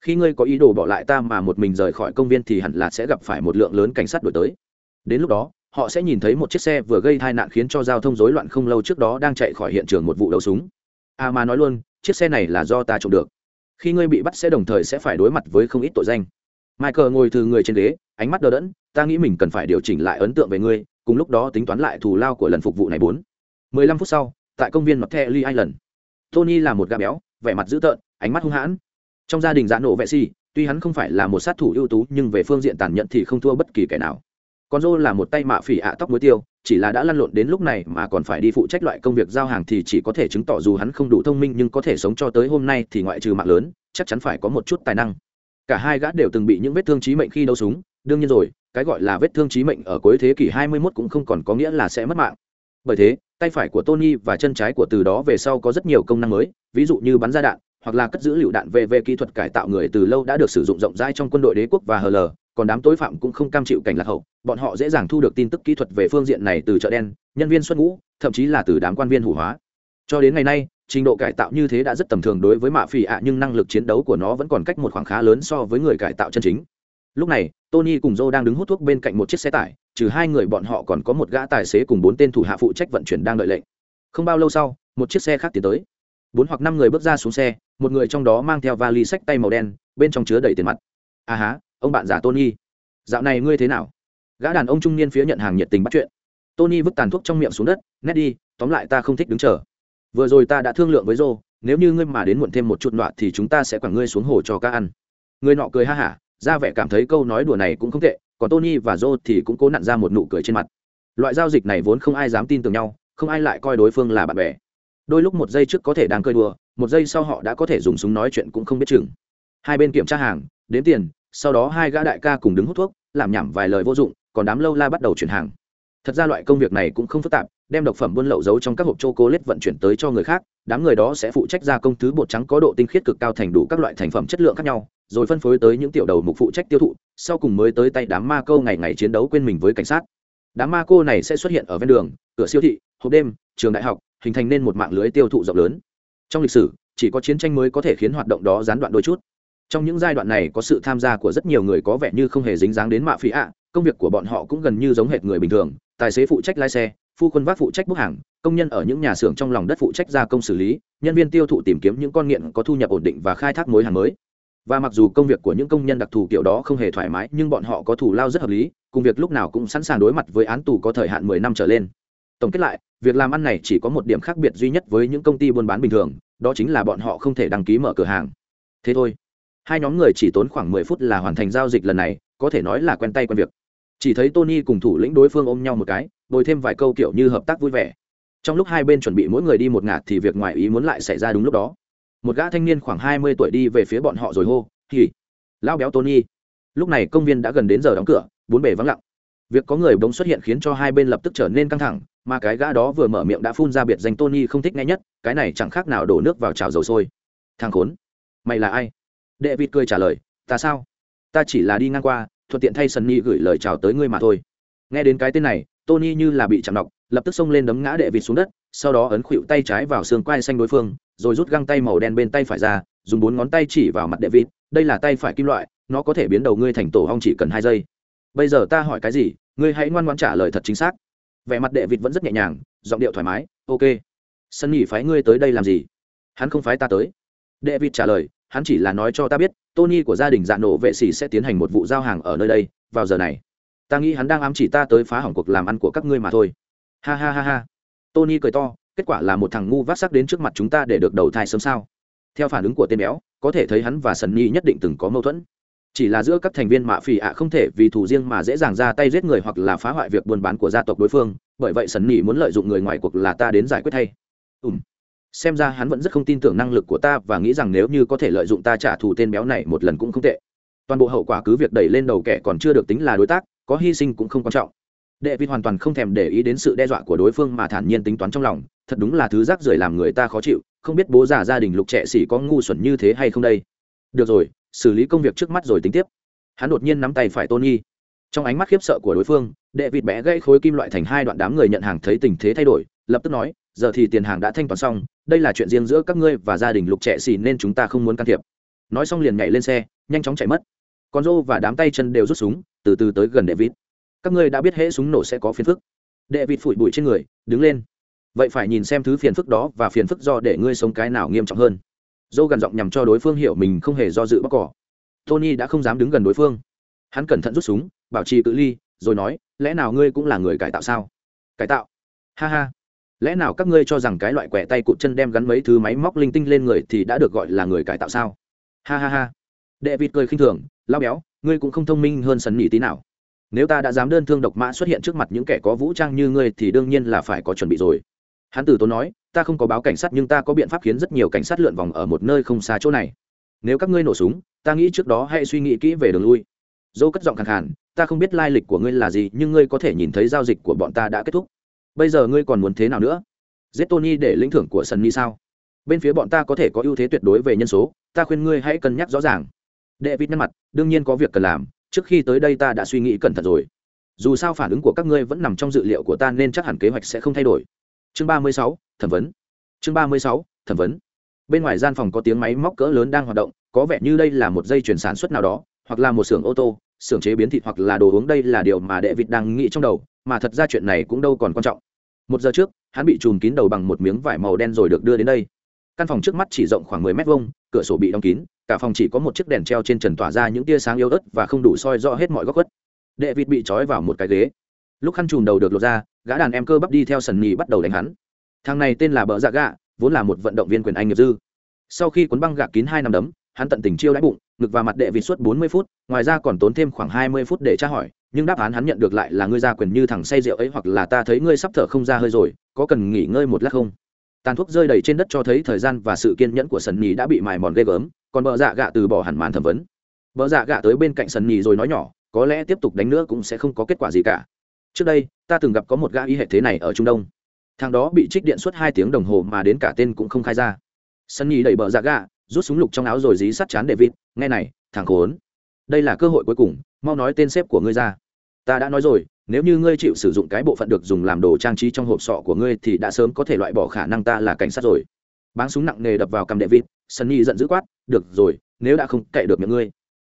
Khi ngươi có ý đồ bỏ lại ta mà một mình rời khỏi công viên thì hẳn là sẽ gặp phải một lượng lớn cảnh sát đổi tới. Đến lúc đó, họ sẽ nhìn thấy một chiếc xe vừa gây tai nạn khiến cho giao thông rối loạn không lâu trước đó đang chạy khỏi hiện trường một vụ đấu súng. À mà nói luôn, chiếc xe này là do ta trộm được. Khi ngươi bị bắt sẽ đồng thời sẽ phải đối mặt với không ít tội danh michael ngồi từ người trên ghế, ánh mắt đờ đẫn, ta nghĩ mình cần phải điều chỉnh lại ấn tượng về ngươi, cùng lúc đó tính toán lại thù lao của lần phục vụ này bốn. Mười lăm phút sau, tại công viên mặt the lee island, tony là một gà béo, vẻ mặt dữ tợn, ánh mắt hung hãn. Trong gia đình dạ nổ vệ si, tuy hắn không phải là một sát thủ ưu tú, nhưng về phương diện tàn nhẫn thì không thua bất kỳ kẻ nào. Con Joe là một tay mạ phỉ ạ tóc muối tiêu, chỉ là đã lăn lộn đến lúc này mà còn phải đi phụ trách loại công việc giao hàng thì chỉ có thể chứng tỏ dù hắn không đủ thông minh nhưng có thể sống cho tới hôm nay thì ngoại trừ mạng lớn, chắc chắn phải có một chút tài năng cả hai gã đều từng bị những vết thương chí mệnh khi đấu súng, đương nhiên rồi, cái gọi là vết thương chí mệnh ở cuối thế kỷ 21 cũng không còn có nghĩa là sẽ mất mạng. Bởi thế, tay phải của tony và chân trái của từ đó về sau có rất nhiều công năng mới, ví dụ như bắn ra đạn, hoặc là cất giữ lựu đạn về về kỹ thuật cải tạo người từ lâu đã được sử dụng rộng rãi trong quân đội đế quốc và hờ lờ còn đám tối phạm cũng không cam chịu cảnh lạc hậu, bọn họ dễ dàng thu được tin tức kỹ thuật về phương diện này từ chợ đen, nhân viên xuất ngũ, thậm chí là từ đám quan viên hủ hóa. Cho đến ngày nay trình độ cải tạo như thế đã rất tầm thường đối với mạ phỉ ạ, nhưng năng lực chiến đấu của nó vẫn còn cách một khoảng khá lớn so với người cải tạo chân chính. Lúc này, tony cùng joe đang đứng hút thuốc bên cạnh một chiếc xe tải, trừ hai người bọn họ còn có một gã tài xế cùng bốn tên thủ hạ phụ trách vận chuyển đang đợi lệnh. Không bao lâu sau, một chiếc xe khác tiến tới. Bốn hoặc năm người bước ra xuống xe, một người trong đó mang theo vali sách tay màu đen, bên trong chứa đầy tiền mặt. À há, ông bạn giả tony. Dạo này ngươi thế nào? Gã đàn ông trung niên phía nhận hàng nhiệt tình bắt chuyện. Tony vứt tàn thuốc trong miệng xuống đất nét đi, tóm lại ta không thích đứng chờ vừa rồi ta đã thương lượng với Joe, nếu như ngươi mà đến muộn thêm một chút đoạn thì chúng ta sẽ quẳng ngươi xuống hồ cho ca ăn. Người nọ cười ha hả ra vẻ cảm thấy câu nói đùa này cũng không tệ còn tony và Joe thì cũng cố nặn ra một nụ cười trên mặt. Loại giao dịch này vốn không ai dám tin tưởng nhau không ai lại coi đối phương là bạn bè. Đôi lúc một giây trước có thể đang cười đùa một giây sau họ đã có thể dùng súng nói chuyện cũng không biết chừng. Hai bên kiểm tra hàng đếm tiền sau đó hai gã đại ca cùng đứng hút thuốc làm nhảm vài lời vô dụng còn đám lâu la bắt đầu chuyển hàng. Thật ra loại công việc này cũng không phức tạp đem độc phẩm buôn lậu giấu trong các hộp chocolate vận chuyển tới cho người khác, đám người đó sẽ phụ trách gia công thứ bột trắng có độ tinh khiết cực cao thành đủ các loại thành phẩm chất lượng khác nhau, rồi phân phối tới những tiểu đầu mục phụ trách tiêu thụ, sau cùng mới tới tay đám ma cô ngày ngày chiến đấu quên mình với cảnh sát. Đám ma cô này sẽ xuất hiện ở ven đường, cửa siêu thị, hộp đêm, trường đại học, hình thành nên một mạng lưới tiêu thụ rộng lớn. Trong lịch sử, chỉ có chiến tranh mới có thể khiến hoạt động đó gián đoạn đôi chút. Trong những giai đoạn này có sự tham gia của rất nhiều người có vẻ như không hề dính dáng đến mạ phí ạ, công việc của bọn họ cũng gần như giống hệt người bình thường, tài xế phụ trách lái xe phu quân vác phụ trách bốc hàng, công nhân ở những nhà xưởng trong lòng đất phụ trách gia công xử lý, nhân viên tiêu thụ tìm kiếm những con nghiện có thu nhập ổn định và khai thác mối hàng mới. Và mặc dù công việc của những công nhân đặc thù kiểu đó không hề thoải mái, nhưng bọn họ có thủ lao rất hợp lý công việc lúc nào cũng sẵn sàng đối mặt với án tù có thời hạn mười năm trở lên. Tổng kết lại, việc làm ăn này chỉ có một điểm khác biệt duy nhất với những công ty buôn bán bình thường, đó chính là bọn họ không thể đăng ký mở cửa hàng. Thế thôi. Hai nhóm người chỉ tốn khoảng mười phút là hoàn thành giao dịch lần này, có thể nói là quen tay quen việc chỉ thấy tony cùng thủ lĩnh đối phương ôm nhau một cái, bồi thêm vài câu kiểu như hợp tác vui vẻ. Trong lúc hai bên chuẩn bị mỗi người đi một ngạt thì việc ngoài ý muốn lại xảy ra đúng lúc đó. Một gã thanh niên khoảng hai mươi tuổi đi về phía bọn họ rồi hô, hì lao béo tony. Lúc này công viên đã gần đến giờ đóng cửa, bốn bề vắng lặng. Việc có người bỗng xuất hiện khiến cho hai bên lập tức trở nên căng thẳng, mà cái gã đó vừa mở miệng đã phun ra biệt danh tony không thích nghe nhất, cái này chẳng khác nào đổ nước vào chảo dầu sôi. Thằng khốn, mày là ai? Đệ vịt cười trả lời, ta sao? Ta chỉ là đi ngang qua thuận tiện thay sunny gửi lời chào tới ngươi mà thôi. Nghe đến cái tên này, tony như là bị chạm nọc, lập tức xông lên đấm ngã đệ vịt xuống đất, sau đó ấn khuỵu tay trái vào xương quai xanh đối phương, rồi rút găng tay màu đen bên tay phải ra, dùng bốn ngón tay chỉ vào mặt đệ vịt, đây là tay phải kim loại, nó có thể biến đầu ngươi thành tổ hong chỉ cần hai giây. Bây giờ ta hỏi cái gì, ngươi hãy ngoan ngoãn trả lời thật chính xác. Vẻ mặt đệ vịt vẫn rất nhẹ nhàng, giọng điệu thoải mái, ok sân nghỉ phái ngươi tới đây làm gì? Hắn không phái ta tới. Đệ vịt trả lời, hắn chỉ là nói cho ta biết tony của gia đình dạ nổ vệ sĩ sẽ tiến hành một vụ giao hàng ở nơi đây, vào giờ này. Ta nghĩ hắn đang ám chỉ ta tới phá hỏng cuộc làm ăn của các ngươi mà thôi. Ha ha ha ha. Tony cười to, kết quả là một thằng ngu vác sắc đến trước mặt chúng ta để được đầu thai sớm sao? Theo phản ứng của tên béo, có thể thấy hắn và sần nhi nhất định từng có mâu thuẫn. Chỉ là giữa các thành viên mạ phỉ ạ không thể vì thù riêng mà dễ dàng ra tay giết người hoặc là phá hoại việc buôn bán của gia tộc đối phương, bởi vậy sần nhi muốn lợi dụng người ngoài cuộc là ta đến giải quyết thay. Ùm xem ra hắn vẫn rất không tin tưởng năng lực của ta và nghĩ rằng nếu như có thể lợi dụng ta trả thù tên béo này một lần cũng không tệ. Toàn bộ hậu quả cứ việc đẩy lên đầu kẻ còn chưa được tính là đối tác, có hy sinh cũng không quan trọng. Đệ vịt hoàn toàn không thèm để ý đến sự đe dọa của đối phương mà thản nhiên tính toán trong lòng, thật đúng là thứ rác rưởi làm người ta khó chịu, không biết bố già gia đình lục trẻ xỉ có ngu xuẩn như thế hay không đây. Được rồi, xử lý công việc trước mắt rồi tính tiếp. Hắn đột nhiên nắm tay phải tony. Trong ánh mắt khiếp sợ của đối phương đệ vịt bẽ gãy khối kim loại thành hai đoạn đám người nhận hàng thấy tình thế thay đổi, lập tức nói, giờ thì tiền hàng đã thanh toán xong đây là chuyện riêng giữa các ngươi và gia đình lục trẻ xỉ nên chúng ta không muốn can thiệp. Nói xong liền nhảy lên xe, nhanh chóng chạy mất. Con rô và đám tay chân đều rút súng, từ từ tới gần đệ vịt các ngươi đã biết hễ súng nổ sẽ có phiền phức. Đệ vịt phủi bụi trên người, đứng lên. Vậy phải nhìn xem thứ phiền phức đó và phiền phức do để ngươi sống cái nào nghiêm trọng hơn. Dô gần giọng nhằm cho đối phương hiểu mình không hề do dự bóc cỏ. Tony đã không dám đứng gần đối phương. Hắn cẩn thận rút súng, bảo trì cự ly, rồi nói, lẽ nào ngươi cũng là người cải tạo sao? Cải tạo. Ha ha lẽ nào các ngươi cho rằng cái loại quẻ tay cụt chân đem gắn mấy thứ máy móc linh tinh lên người thì đã được gọi là người cải tạo sao? Ha ha ha. Đệ vịt cười khinh thường lao béo, ngươi cũng không thông minh hơn sần nhỉ tí nào. Nếu ta đã dám đơn thương độc mã xuất hiện trước mặt những kẻ có vũ trang như ngươi thì đương nhiên là phải có chuẩn bị rồi. Hắn tử tốn nói, ta không có báo cảnh sát nhưng ta có biện pháp khiến rất nhiều cảnh sát lượn vòng ở một nơi không xa chỗ này. Nếu các ngươi nổ súng, ta nghĩ trước đó hãy suy nghĩ kỹ về đường lui. Dâu cất giọng khẳng hẳn ta không biết lai lịch của ngươi là gì nhưng ngươi có thể nhìn thấy giao dịch của bọn ta đã kết thúc bây giờ ngươi còn muốn thế nào nữa? Giết tony để lĩnh thưởng của sunny sao? Bên phía bọn ta có thể có ưu thế tuyệt đối về nhân số, ta khuyên ngươi hãy cân nhắc rõ ràng. Đệ vịt nhắc mặt, đương nhiên có việc cần làm, trước khi tới đây ta đã suy nghĩ cẩn thận rồi. Dù sao phản ứng của các ngươi vẫn nằm trong dự liệu của ta nên chắc hẳn kế hoạch sẽ không thay đổi. Chương ba mươi sáu, thẩm vấn. Chương ba mươi sáu, thẩm vấn. Bên ngoài gian phòng có tiếng máy móc cỡ lớn đang hoạt động, có vẻ như đây là một dây chuyển sản xuất nào đó, hoặc là một xưởng ô tô, xưởng chế biến thịt hoặc là đồ uống đây là điều mà đệ vịt đang nghĩ trong đầu, mà thật ra chuyện này cũng đâu còn quan trọng một giờ trước, hắn bị chùm kín đầu bằng một miếng vải màu đen rồi được đưa đến đây. Căn phòng trước mắt chỉ rộng khoảng mười mét vuông, cửa sổ bị đóng kín, cả phòng chỉ có một chiếc đèn treo trên trần tỏa ra những tia sáng yếu ớt và không đủ soi rõ hết mọi góc khuất. Đệ vịt bị trói vào một cái ghế. Lúc khăn chùm đầu được lột ra, gã đàn em cơ bắp đi theo sần nhì bắt đầu đánh hắn. Thằng này tên là bờ dạ gạ, vốn là một vận động viên quyền anh nghiệp dư. Sau khi cuốn băng gạc kín hai năm đấm, hắn tận tình chiêu đãi bụng ngực và mặt đệ vịt suốt bốn mươi phút, ngoài ra còn tốn thêm khoảng hai mươi phút để tra hỏi, nhưng đáp án hắn nhận được lại là ngươi ra quyền như thằng say rượu ấy hoặc là ta thấy ngươi sắp thở không ra hơi rồi, có cần nghỉ ngơi một lát không? Tàn thuốc rơi đầy trên đất cho thấy thời gian và sự kiên nhẫn của sần nhì đã bị mài mòn ghê gớm, còn bợ dạ gạ từ bỏ hẳn màn thẩm vấn. Bợ dạ gạ tới bên cạnh sần nhì rồi nói nhỏ, có lẽ tiếp tục đánh nữa cũng sẽ không có kết quả gì cả. Trước đây, ta từng gặp có một gã y hệ thế này ở trung đông. Thằng đó bị trích điện suốt hai tiếng đồng hồ mà đến cả tên cũng không khai ra. Sân nhi đẩy bờ dạ gạ rút súng lục trong áo rồi dí sắt chán david, nghe này, thằng khốn. Đây là cơ hội cuối cùng, mau nói tên sếp của ngươi ra. Ta đã nói rồi, nếu như ngươi chịu sử dụng cái bộ phận được dùng làm đồ trang trí trong hộp sọ của ngươi thì đã sớm có thể loại bỏ khả năng ta là cảnh sát rồi. Báng súng nặng nề đập vào cằm david, sunny giận dữ quát, được rồi, nếu đã không cậy được miệng ngươi.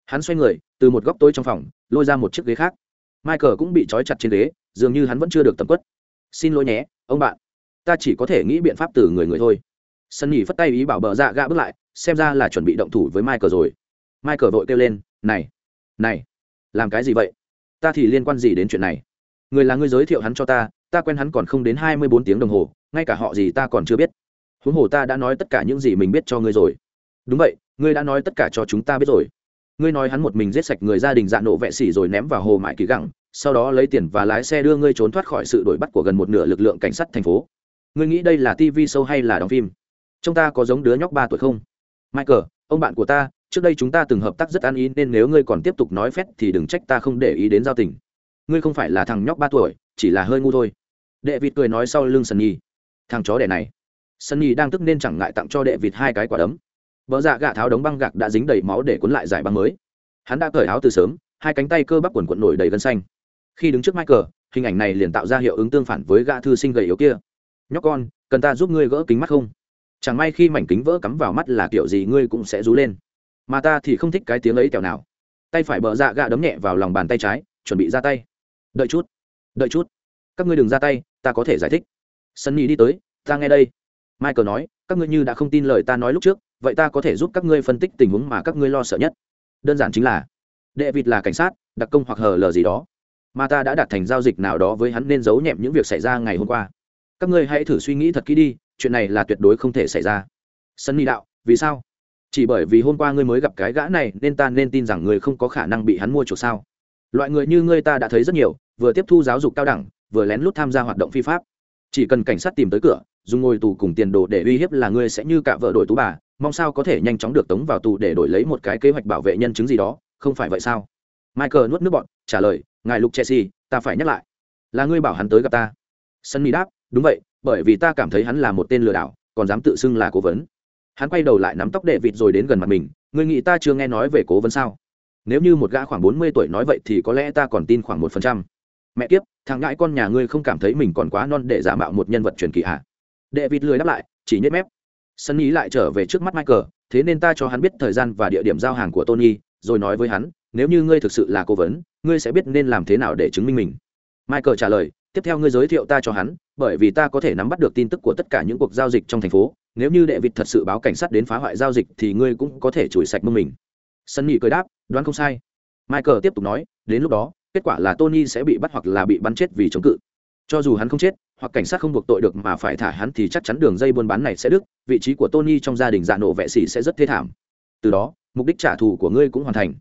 Hắn xoay người, từ một góc tối trong phòng, lôi ra một chiếc ghế khác. Michael cũng bị trói chặt trên ghế, dường như hắn vẫn chưa được tập quất. Xin lỗi nhé, ông bạn. Ta chỉ có thể nghĩ biện pháp từ người người thôi sân nhỉ phất tay ý bảo bờ dạ gã bước lại, xem ra là chuẩn bị động thủ với michael rồi. Michael vội kêu lên, này này, làm cái gì vậy? Ta thì liên quan gì đến chuyện này? Người là người giới thiệu hắn cho ta ta quen hắn còn không đến hai mươi bốn tiếng đồng hồ, ngay cả họ gì ta còn chưa biết. Huống hồ ta đã nói tất cả những gì mình biết cho ngươi rồi. Đúng vậy, ngươi đã nói tất cả cho chúng ta biết rồi. Ngươi nói hắn một mình giết sạch người gia đình dạ nộ vệ xỉ rồi ném vào hồ mãi kỳ gẳng sau đó lấy tiền và lái xe đưa ngươi trốn thoát khỏi sự đuổi bắt của gần một nửa lực lượng cảnh sát thành phố. Ngươi nghĩ đây là tv show hay là đóng phim? Chúng ta có giống đứa nhóc ba tuổi không? Michael, ông bạn của ta, trước đây chúng ta từng hợp tác rất an ý nên nếu ngươi còn tiếp tục nói phét thì đừng trách ta không để ý đến giao tình. Ngươi không phải là thằng nhóc ba tuổi, chỉ là hơi ngu thôi. Đệ vịt cười nói sau lưng sân nhi thằng chó đẻ này. Sân nhi đang tức nên chẳng ngại tặng cho đệ vịt hai cái quả đấm. Vợ dạ gạ tháo đống băng gạc đã dính đầy máu để cuốn lại giải băng mới. Hắn đã cởi áo từ sớm, hai cánh tay cơ bắp quần quận nổi đầy gân xanh. Khi đứng trước michael, hình ảnh này liền tạo ra hiệu ứng tương phản với gã thư sinh gầy yếu kia. Nhóc con, cần ta giúp ngươi gỡ kính mắt không? Chẳng may khi mảnh kính vỡ cắm vào mắt là kiểu gì ngươi cũng sẽ rú lên. Mà ta thì không thích cái tiếng ấy kẹo nào. Tay phải bờ dạ gạ đấm nhẹ vào lòng bàn tay trái, chuẩn bị ra tay. Đợi chút đợi chút. Các ngươi đừng ra tay, ta có thể giải thích. Sunny đi tới, ta nghe đây. Michael nói, các ngươi như đã không tin lời ta nói lúc trước, vậy ta có thể giúp các ngươi phân tích tình huống mà các ngươi lo sợ nhất. Đơn giản chính là đệ vịt là cảnh sát, đặc công hoặc hờ lờ gì đó. Mà ta đã đạt thành giao dịch nào đó với hắn nên giấu nhẹm những việc xảy ra ngày hôm qua. Các ngươi hãy thử suy nghĩ thật kỹ đi chuyện này là tuyệt đối không thể xảy ra. Sunny đạo, vì sao? Chỉ bởi vì hôm qua ngươi mới gặp cái gã này, nên ta nên tin rằng ngươi không có khả năng bị hắn mua chuộc sao? Loại người như ngươi ta đã thấy rất nhiều, vừa tiếp thu giáo dục cao đẳng, vừa lén lút tham gia hoạt động phi pháp. Chỉ cần cảnh sát tìm tới cửa, dùng ngồi tù cùng tiền đồ để uy hiếp là ngươi sẽ như cả vợ đổi tú bà, mong sao có thể nhanh chóng được tống vào tù để đổi lấy một cái kế hoạch bảo vệ nhân chứng gì đó, không phải vậy sao? Michael nuốt nước bọn trả lời, ngài lục chelsea, ta phải nhắc lại. Là ngươi bảo hắn tới gặp ta. Sunny đáp, đúng vậy bởi vì ta cảm thấy hắn là một tên lừa đảo, còn dám tự xưng là cố vấn. Hắn quay đầu lại nắm tóc đệ vịt rồi đến gần mặt mình, ngươi nghĩ ta chưa nghe nói về cố vấn sao? Nếu như một gã khoảng bốn mươi tuổi nói vậy thì có lẽ ta còn tin khoảng một phần trăm. Mẹ kiếp, thằng ngãi con nhà ngươi không cảm thấy mình còn quá non để giả mạo một nhân vật truyền kỳ ạ à? đệ vịt lười đáp lại, chỉ nhếch mép. Sân ý lại trở về trước mắt michael, thế nên ta cho hắn biết thời gian và địa điểm giao hàng của tony, rồi nói với hắn, nếu như ngươi thực sự là cố vấn, ngươi sẽ biết nên làm thế nào để chứng minh mình. Michael trả lời tiếp theo ngươi giới thiệu ta cho hắn, bởi vì ta có thể nắm bắt được tin tức của tất cả những cuộc giao dịch trong thành phố. Nếu như đệ vịt thật sự báo cảnh sát đến phá hoại giao dịch thì ngươi cũng có thể chùi sạch mông mình. Sân nhị cười đáp, đoán không sai. Michael tiếp tục nói, đến lúc đó, kết quả là tony sẽ bị bắt hoặc là bị bắn chết vì chống cự. Cho dù hắn không chết, hoặc cảnh sát không buộc tội được mà phải thả hắn thì chắc chắn đường dây buôn bán này sẽ đứt, vị trí của tony trong gia đình dạ nổ vệ sĩ sẽ rất thê thảm. Từ đó, mục đích trả thù của ngươi cũng hoàn thành.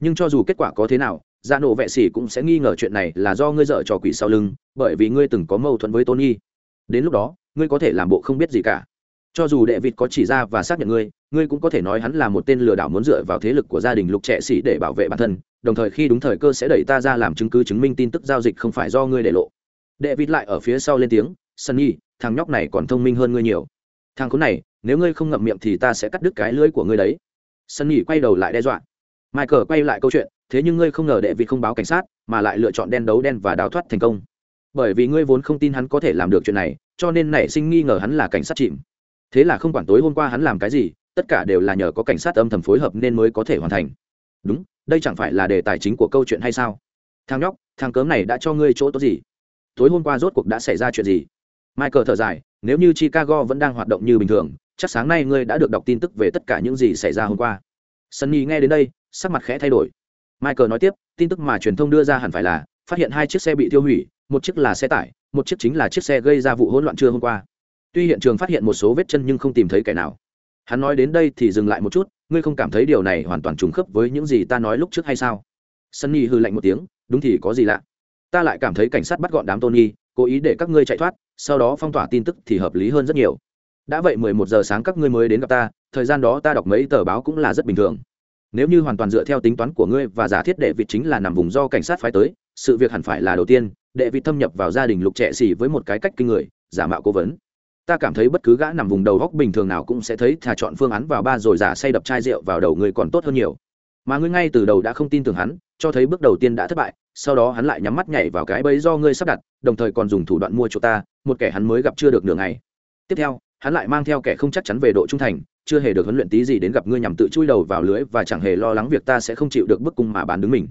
Nhưng cho dù kết quả có thế nào dạ nổ vệ sĩ cũng sẽ nghi ngờ chuyện này là do ngươi dở trò quỷ sau lưng, bởi vì ngươi từng có mâu thuẫn với tony. Đến lúc đó, ngươi có thể làm bộ không biết gì cả. Cho dù đệ vịt có chỉ ra và xác nhận ngươi ngươi cũng có thể nói hắn là một tên lừa đảo muốn dựa vào thế lực của gia đình lục trẻ sĩ để bảo vệ bản thân, đồng thời khi đúng thời cơ sẽ đẩy ta ra làm chứng cứ chứng minh tin tức giao dịch không phải do ngươi để lộ. Đệ vịt lại ở phía sau lên tiếng, sunny, thằng nhóc này còn thông minh hơn ngươi nhiều. Thằng khốn này, nếu ngươi không ngậm miệng thì ta sẽ cắt đứt cái lưỡi của ngươi đấy. Sunny quay đầu lại đe dọa michael quay lại câu chuyện, thế nhưng ngươi không ngờ đệ vị không báo cảnh sát, mà lại lựa chọn đen đấu đen và đào thoát thành công. Bởi vì ngươi vốn không tin hắn có thể làm được chuyện này, cho nên nảy sinh nghi ngờ hắn là cảnh sát chìm. Thế là không quản tối hôm qua hắn làm cái gì, tất cả đều là nhờ có cảnh sát âm thầm phối hợp nên mới có thể hoàn thành. Đúng, đây chẳng phải là đề tài chính của câu chuyện hay sao? Thằng nhóc, thằng cớm này đã cho ngươi chỗ tốt gì? Tối hôm qua rốt cuộc đã xảy ra chuyện gì? Michael thở dài, nếu như chicago vẫn đang hoạt động như bình thường, chắc sáng nay ngươi đã được đọc tin tức về tất cả những gì xảy ra hôm qua. Sunny nghe đến đây sắc mặt khẽ thay đổi. Michael nói tiếp, tin tức mà truyền thông đưa ra hẳn phải là, phát hiện hai chiếc xe bị tiêu hủy, một chiếc là xe tải, một chiếc chính là chiếc xe gây ra vụ hỗn loạn trưa hôm qua. Tuy hiện trường phát hiện một số vết chân nhưng không tìm thấy kẻ nào. Hắn nói đến đây thì dừng lại một chút, ngươi không cảm thấy điều này hoàn toàn trùng khớp với những gì ta nói lúc trước hay sao? Sunny hư lạnh một tiếng, đúng thì có gì lạ? Ta lại cảm thấy cảnh sát bắt gọn đám tony, cố ý để các ngươi chạy thoát, sau đó phong tỏa tin tức thì hợp lý hơn rất nhiều. Đã vậy mười một giờ sáng các ngươi mới đến gặp ta, thời gian đó ta đọc mấy tờ báo cũng là rất bình thường nếu như hoàn toàn dựa theo tính toán của ngươi và giả thiết đệ vị chính là nằm vùng do cảnh sát phái tới, sự việc hẳn phải là đầu tiên, đệ vị thâm nhập vào gia đình lục trẻ xỉ với một cái cách kinh người, giả mạo cố vấn. Ta cảm thấy bất cứ gã nằm vùng đầu góc bình thường nào cũng sẽ thấy thà chọn phương án vào ba rồi giả say đập chai rượu vào đầu ngươi còn tốt hơn nhiều. Mà ngươi ngay từ đầu đã không tin tưởng hắn, cho thấy bước đầu tiên đã thất bại, sau đó hắn lại nhắm mắt nhảy vào cái bẫy do ngươi sắp đặt, đồng thời còn dùng thủ đoạn mua chỗ ta, một kẻ hắn mới gặp chưa được nửa ngày. Tiếp theo, hắn lại mang theo kẻ không chắc chắn về độ trung thành chưa hề được huấn luyện tí gì đến gặp ngươi nhằm tự chui đầu vào lưới và chẳng hề lo lắng việc ta sẽ không chịu được bức cung mà bán đứng mình.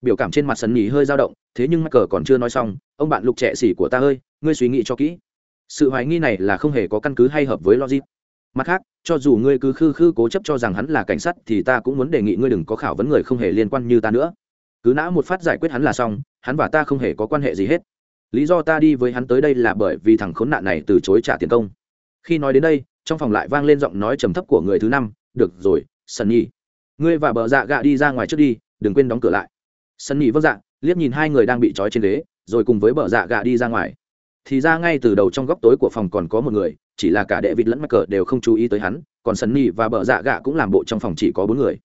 Biểu cảm trên mặt sân nhì hơi dao động, thế nhưng mắc cờ còn chưa nói xong, ông bạn lục trẻ xỉ của ta ơi, ngươi suy nghĩ cho kỹ. Sự hoài nghi này là không hề có căn cứ hay hợp với logic. Mặt khác, cho dù ngươi cứ khư khư cố chấp cho rằng hắn là cảnh sát thì ta cũng muốn đề nghị ngươi đừng có khảo vấn người không hề liên quan như ta nữa. Cứ nã một phát giải quyết hắn là xong, hắn và ta không hề có quan hệ gì hết. Lý do ta đi với hắn tới đây là bởi vì thằng khốn nạn này từ chối trả tiền công. Khi nói đến đây trong phòng lại vang lên giọng nói trầm thấp của người thứ năm, được rồi sân nhi ngươi và bờ dạ gạ đi ra ngoài trước đi, đừng quên đóng cửa lại. Sân nhi vâng dạ liếc nhìn hai người đang bị trói trên ghế, rồi cùng với bờ dạ gạ đi ra ngoài. Thì ra ngay từ đầu trong góc tối của phòng còn có một người, chỉ là cả đệ vịt lẫn mắc cờ đều không chú ý tới hắn, còn sân nhi và bờ dạ gạ cũng làm bộ trong phòng chỉ có bốn người.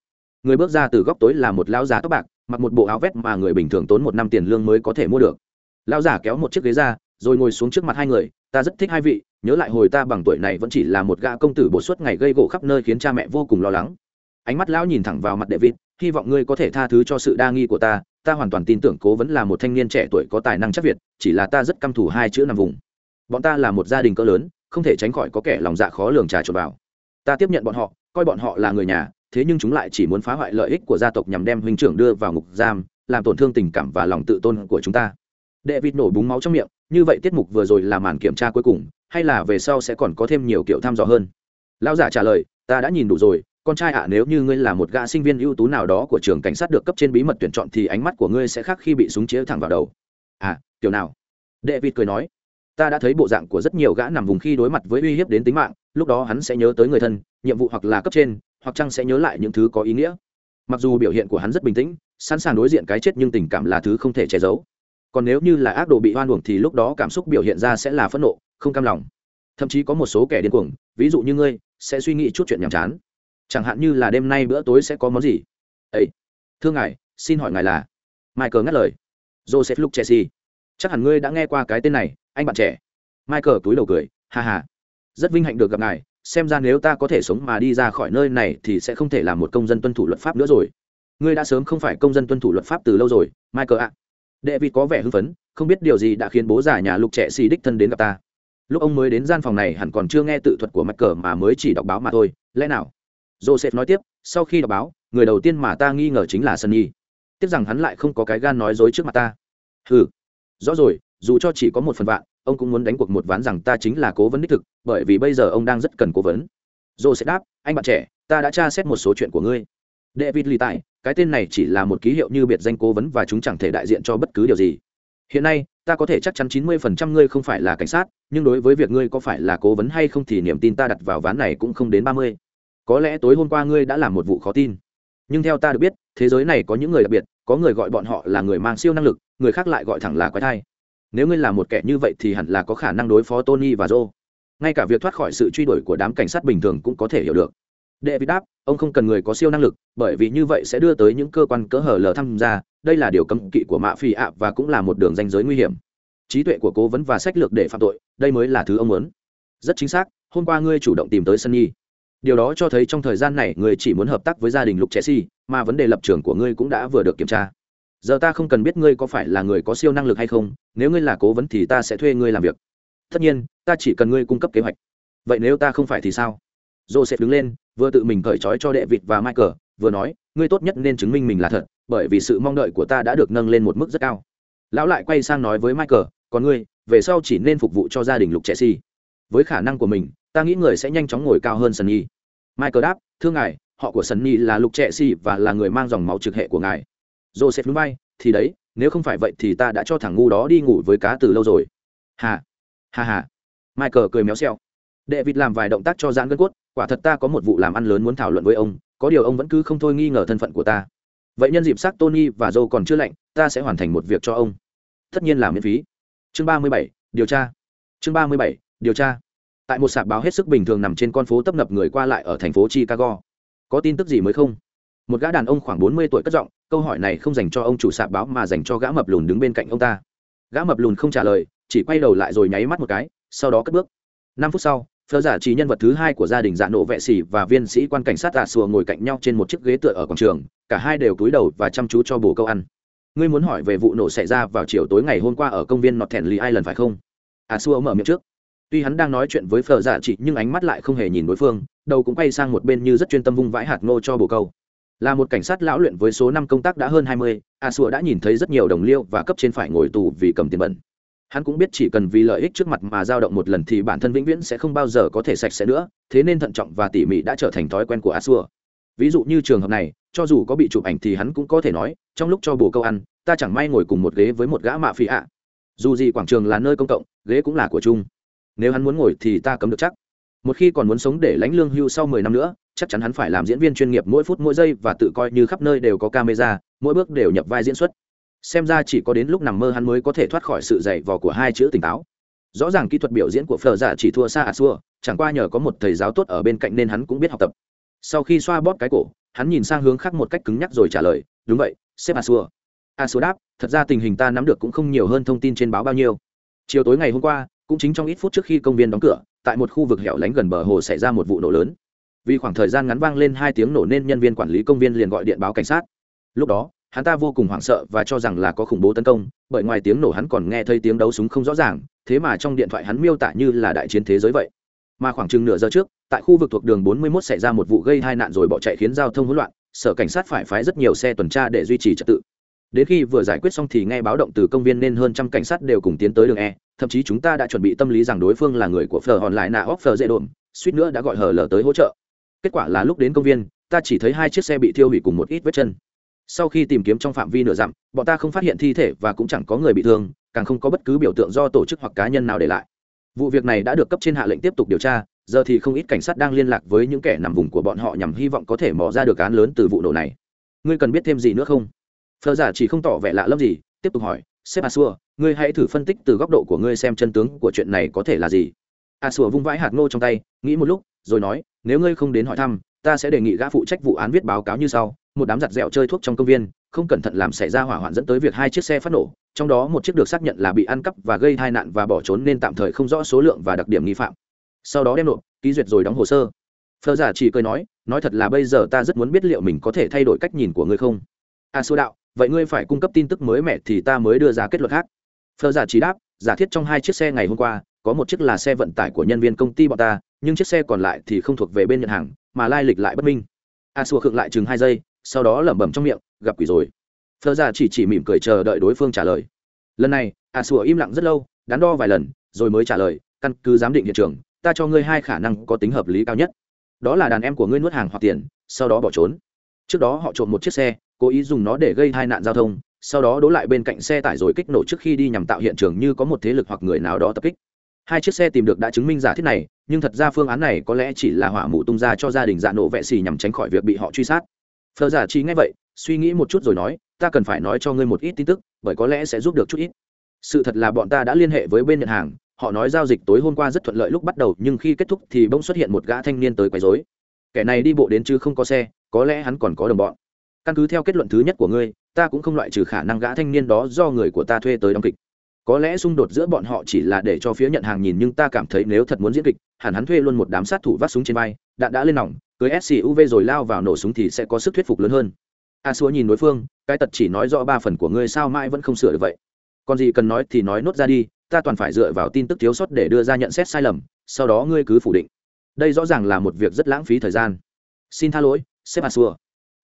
Người bước ra từ góc tối là một lão già tóc bạc, mặc một bộ áo vest mà người bình thường tốn một năm tiền lương mới có thể mua được. Lão giả kéo một chiếc ghế ra, rồi ngồi xuống trước mặt hai người, ta rất thích hai vị nhớ lại hồi ta bằng tuổi này vẫn chỉ là một gã công tử bột suốt ngày gây gỗ khắp nơi khiến cha mẹ vô cùng lo lắng. Ánh mắt lão nhìn thẳng vào mặt đệ vịt hy vọng ngươi có thể tha thứ cho sự đa nghi của ta ta hoàn toàn tin tưởng cố vẫn là một thanh niên trẻ tuổi có tài năng chắc việt, chỉ là ta rất căm thù hai chữ nằm vùng. Bọn ta là một gia đình cỡ lớn, không thể tránh khỏi có kẻ lòng dạ khó lường trà trộn vào. Ta tiếp nhận bọn họ, coi bọn họ là người nhà, thế nhưng chúng lại chỉ muốn phá hoại lợi ích của gia tộc nhằm đem huynh trưởng đưa vào ngục giam, làm tổn thương tình cảm và lòng tự tôn của chúng ta. Đệ vịt nổ búng máu trong miệng, như vậy tiết mục vừa rồi là màn kiểm tra cuối cùng hay là về sau sẽ còn có thêm nhiều kiểu thăm dò hơn? Lão giả trả lời, ta đã nhìn đủ rồi, con trai ạ, nếu như ngươi là một gã sinh viên ưu tú nào đó của trường cảnh sát được cấp trên bí mật tuyển chọn thì ánh mắt của ngươi sẽ khác khi bị súng chĩa thẳng vào đầu. À kiểu nào? Đệ vịt cười nói, ta đã thấy bộ dạng của rất nhiều gã nằm vùng khi đối mặt với uy hiếp đến tính mạng, lúc đó hắn sẽ nhớ tới người thân, nhiệm vụ hoặc là cấp trên, hoặc chăng sẽ nhớ lại những thứ có ý nghĩa. Mặc dù biểu hiện của hắn rất bình tĩnh, sẵn sàng đối diện cái chết nhưng tình cảm là thứ không thể che giấu còn nếu như là ác đồ bị hoan uổng thì lúc đó cảm xúc biểu hiện ra sẽ là phẫn nộ, không cam lòng. Thậm chí có một số kẻ điên cuồng, ví dụ như ngươi, sẽ suy nghĩ chút chuyện nhàm chán. Chẳng hạn như là đêm nay bữa tối sẽ có món gì? Ấy thưa ngài, xin hỏi ngài là? Michael ngắt lời. Joseph luke chelsea. Chắc hẳn ngươi đã nghe qua cái tên này, anh bạn trẻ. Michael túi đầu cười, ha ha. Rất vinh hạnh được gặp ngài, xem ra nếu ta có thể sống mà đi ra khỏi nơi này thì sẽ không thể là một công dân tuân thủ luật pháp nữa rồi. Ngươi đã sớm không phải công dân tuân thủ luật pháp từ lâu rồi, michael ạ đệ vịt có vẻ hưng phấn, không biết điều gì đã khiến bố già nhà lục trẻ xì đích thân đến gặp ta. Lúc ông mới đến gian phòng này hẳn còn chưa nghe tự thuật của mắc cờ mà mới chỉ đọc báo mà thôi, lẽ nào? Joseph nói tiếp, sau khi đọc báo, người đầu tiên mà ta nghi ngờ chính là sunny. Tiếc rằng hắn lại không có cái gan nói dối trước mặt ta. Ừ rõ rồi, dù cho chỉ có một phần vạn, ông cũng muốn đánh cuộc một ván rằng ta chính là cố vấn đích thực, bởi vì bây giờ ông đang rất cần cố vấn. Joseph đáp, anh bạn trẻ, ta đã tra xét một số chuyện của ngươi. David lì tài cái tên này chỉ là một ký hiệu như biệt danh cố vấn và chúng chẳng thể đại diện cho bất cứ điều gì. Hiện nay, ta có thể chắc chắn chín mươi phần trăm ngươi không phải là cảnh sát, nhưng đối với việc ngươi có phải là cố vấn hay không thì niềm tin ta đặt vào ván này cũng không đến ba mươi. Có lẽ tối hôm qua ngươi đã làm một vụ khó tin. Nhưng theo ta được biết, thế giới này có những người đặc biệt, có người gọi bọn họ là người mang siêu năng lực, người khác lại gọi thẳng là quái thai. Nếu ngươi là một kẻ như vậy thì hẳn là có khả năng đối phó tony và joe. Ngay cả việc thoát khỏi sự truy đuổi của đám cảnh sát bình thường cũng có thể hiểu được đệ vị đáp, ông không cần người có siêu năng lực, bởi vì như vậy sẽ đưa tới những cơ quan cỡ hở lờ tham gia. Đây là điều cấm kỵ của mạ phi ạ và cũng là một đường danh giới nguy hiểm. Trí tuệ của cố vấn và sách lược để phạm tội, đây mới là thứ ông muốn. Rất chính xác, hôm qua ngươi chủ động tìm tới sân nhi điều đó cho thấy trong thời gian này ngươi chỉ muốn hợp tác với gia đình lục trẻ si, mà vấn đề lập trường của ngươi cũng đã vừa được kiểm tra. Giờ ta không cần biết ngươi có phải là người có siêu năng lực hay không, nếu ngươi là cố vấn thì ta sẽ thuê ngươi làm việc. Tất nhiên, ta chỉ cần ngươi cung cấp kế hoạch. Vậy nếu ta không phải thì sao? Joseph đứng lên vừa tự mình cởi trói cho đệ vịt và michael, vừa nói, ngươi tốt nhất nên chứng minh mình là thật, bởi vì sự mong đợi của ta đã được nâng lên một mức rất cao. Lão lại quay sang nói với michael, còn ngươi, về sau chỉ nên phục vụ cho gia đình lục trẻ si. Với khả năng của mình, ta nghĩ người sẽ nhanh chóng ngồi cao hơn sunny. Michael đáp, thưa ngài, họ của sunny là lục trẻ si và là người mang dòng máu trực hệ của ngài. Joseph núi bay, thì đấy, nếu không phải vậy thì ta đã cho thằng ngu đó đi ngủ với cá từ lâu rồi. Hà hà hà michael cười méo xẹo. Đệ vịt làm vài động tác cho giãn gân cốt quả thật ta có một vụ làm ăn lớn muốn thảo luận với ông, có điều ông vẫn cứ không thôi nghi ngờ thân phận của ta. Vậy nhân dịp xác tony và joe còn chưa lạnh, ta sẽ hoàn thành một việc cho ông. Tất nhiên là miễn phí. Chương ba mươi bảy, điều tra. Chương ba mươi bảy, điều tra. Tại một sạp báo hết sức bình thường nằm trên con phố tấp nập người qua lại ở thành phố chicago. Có tin tức gì mới không? Một gã đàn ông khoảng bốn mươi tuổi cất giọng, câu hỏi này không dành cho ông chủ sạp báo mà dành cho gã mập lùn đứng bên cạnh ông ta. Gã mập lùn không trả lời, chỉ quay đầu lại rồi nháy mắt một cái, sau đó cất bước. Năm phút sau phờ giả chỉ nhân vật thứ hai của gia đình dạ nộ vệ sĩ và viên sĩ quan cảnh sát tạ Sùa ngồi cạnh nhau trên một chiếc ghế tựa ở quảng trường, cả hai đều cúi đầu và chăm chú cho bồ câu ăn. Ngươi muốn hỏi về vụ nổ xảy ra vào chiều tối ngày hôm qua ở công viên nọt thẹn lì lần phải không? Dạ à xua mở miệng trước. Tuy hắn đang nói chuyện với phờ giả chỉ, nhưng ánh mắt lại không hề nhìn đối phương, đầu cũng quay sang một bên như rất chuyên tâm vung vãi hạt ngô cho bồ câu. Là một cảnh sát lão luyện với số năm công tác đã hơn hai mươi dạ a xua đã nhìn thấy rất nhiều đồng liêu và cấp trên phải ngồi tù vì cầm tiền bẩn hắn cũng biết chỉ cần vì lợi ích trước mặt mà dao động một lần thì bản thân vĩnh viễn sẽ không bao giờ có thể sạch sẽ nữa, thế nên thận trọng và tỉ mỉ đã trở thành thói quen của a xua ví dụ như trường hợp này, cho dù có bị chụp ảnh thì hắn cũng có thể nói, trong lúc cho bồ câu ăn, ta chẳng may ngồi cùng một ghế với một gã mạ phi ạ. Dù gì quảng trường là nơi công cộng, ghế cũng là của chung. Nếu hắn muốn ngồi thì ta cấm được chắc. Một khi còn muốn sống để lãnh lương hưu sau mười năm nữa, chắc chắn hắn phải làm diễn viên chuyên nghiệp mỗi phút mỗi giây và tự coi như khắp nơi đều có camera, mỗi bước đều nhập vai diễn xuất xem ra chỉ có đến lúc nằm mơ hắn mới có thể thoát khỏi sự dày vò của hai chữ tỉnh táo. Rõ ràng kỹ thuật biểu diễn của phở giả chỉ thua xa à xua chẳng qua nhờ có một thầy giáo tốt ở bên cạnh nên hắn cũng biết học tập. Sau khi xoa bóp cái cổ, hắn nhìn sang hướng khác một cách cứng nhắc rồi trả lời, đúng vậy, sếp a xua a xua đáp, thật ra tình hình ta nắm được cũng không nhiều hơn thông tin trên báo bao nhiêu. Chiều tối ngày hôm qua, cũng chính trong ít phút trước khi công viên đóng cửa, tại một khu vực hẻo lánh gần bờ hồ xảy ra một vụ nổ lớn. Vì khoảng thời gian ngắn vang lên hai tiếng nổ nên nhân viên quản lý công viên liền gọi điện báo cảnh sát. Lúc đó hắn ta vô cùng hoảng sợ và cho rằng là có khủng bố tấn công, bởi ngoài tiếng nổ hắn còn nghe thấy tiếng đấu súng không rõ ràng, thế mà trong điện thoại hắn miêu tả như là đại chiến thế giới vậy. Mà khoảng chừng nửa giờ trước, tại khu vực thuộc đường 41 xảy ra một vụ gây tai nạn rồi bỏ chạy khiến giao thông hỗn loạn, sở cảnh sát phải phái rất nhiều xe tuần tra để duy trì trật tự. Đến khi vừa giải quyết xong thì nghe báo động từ công viên nên hơn trăm cảnh sát đều cùng tiến tới đường e thậm chí chúng ta đã chuẩn bị tâm lý rằng đối phương là người của phờ hòn lại nạ óc phờ dễ đồn, suýt nữa đã gọi hờ lờ tới hỗ trợ. Kết quả là lúc đến công viên, ta chỉ thấy hai chiếc xe bị thiêu hủy cùng một ít vết chân sau khi tìm kiếm trong phạm vi nửa dặm, bọn ta không phát hiện thi thể và cũng chẳng có người bị thương, càng không có bất cứ biểu tượng do tổ chức hoặc cá nhân nào để lại. Vụ việc này đã được cấp trên hạ lệnh tiếp tục điều tra, giờ thì không ít cảnh sát đang liên lạc với những kẻ nằm vùng của bọn họ nhằm hy vọng có thể mò ra được án lớn từ vụ nổ này. Ngươi cần biết thêm gì nữa không? Phờ giả chỉ không tỏ vẻ lạ lẫm gì, tiếp tục hỏi, sếp a xua ngươi hãy thử phân tích từ góc độ của ngươi xem chân tướng của chuyện này có thể là gì. A xua vung vãi hạt ngô trong tay, nghĩ một lúc, rồi nói, nếu ngươi không đến hỏi thăm, ta sẽ đề nghị gã phụ trách vụ án viết báo cáo như sau một đám giặt dẹo chơi thuốc trong công viên không cẩn thận làm xảy ra hỏa hoạn dẫn tới việc hai chiếc xe phát nổ trong đó một chiếc được xác nhận là bị ăn cắp và gây tai nạn và bỏ trốn nên tạm thời không rõ số lượng và đặc điểm nghi phạm. Sau đó đem nộp ký duyệt rồi đóng hồ sơ. Phờ giả chỉ cười nói nói thật là bây giờ ta rất muốn biết liệu mình có thể thay đổi cách nhìn của ngươi không? A à, số đạo vậy ngươi phải cung cấp tin tức mới mẻ thì ta mới đưa ra kết luận khác. Phờ giả chỉ đáp giả thiết trong hai chiếc xe ngày hôm qua có một chiếc là xe vận tải của nhân viên công ty bọn ta nhưng chiếc xe còn lại thì không thuộc về bên nhận hàng mà lai lịch lại bất minh. À, A xua khựng lại chừng hai giây sau đó lẩm bẩm trong miệng, gặp quỷ rồi. Thơ ra chỉ chỉ mỉm cười chờ đợi đối phương trả lời. Lần này, a sủa im lặng rất lâu, đắn đo vài lần, rồi mới trả lời, căn cứ giám định hiện trường, ta cho ngươi hai khả năng có tính hợp lý cao nhất. Đó là đàn em của ngươi nuốt hàng hoặc tiền, sau đó bỏ trốn. Trước đó họ trộm một chiếc xe, cố ý dùng nó để gây tai nạn giao thông, sau đó đỗ lại bên cạnh xe tải rồi kích nổ trước khi đi nhằm tạo hiện trường như có một thế lực hoặc người nào đó tập kích. Hai chiếc xe tìm được đã chứng minh giả thiết này, nhưng thật ra phương án này có lẽ chỉ là hỏa mụ tung ra cho gia đình dạ nổ vẹ xì nhằm tránh khỏi việc bị họ truy sát phờ giả trí nghe vậy, suy nghĩ một chút rồi nói, ta cần phải nói cho ngươi một ít tin tức, bởi có lẽ sẽ giúp được chút ít. Sự thật là bọn ta đã liên hệ với bên nhận hàng, họ nói giao dịch tối hôm qua rất thuận lợi lúc bắt đầu, nhưng khi kết thúc thì bỗng xuất hiện một gã thanh niên tới quấy rối. Kẻ này đi bộ đến chứ không có xe, có lẽ hắn còn có đồng bọn. Căn cứ theo kết luận thứ nhất của ngươi, ta cũng không loại trừ khả năng gã thanh niên đó do người của ta thuê tới đóng kịch. Có lẽ xung đột giữa bọn họ chỉ là để cho phía nhận hàng nhìn, nhưng ta cảm thấy nếu thật muốn diễn kịch, hẳn hắn thuê luôn một đám sát thủ vác súng trên vai đạn đã lên nòng, cưới suv rồi lao vào nổ súng thì sẽ có sức thuyết phục lớn hơn. A xua nhìn đối phương, cái tật chỉ nói rõ ba phần của ngươi sao mãi vẫn không sửa được vậy. Còn gì cần nói thì nói nốt ra đi, ta toàn phải dựa vào tin tức thiếu sót để đưa ra nhận xét sai lầm, sau đó ngươi cứ phủ định. Đây rõ ràng là một việc rất lãng phí thời gian. Xin tha lỗi, sếp a xua.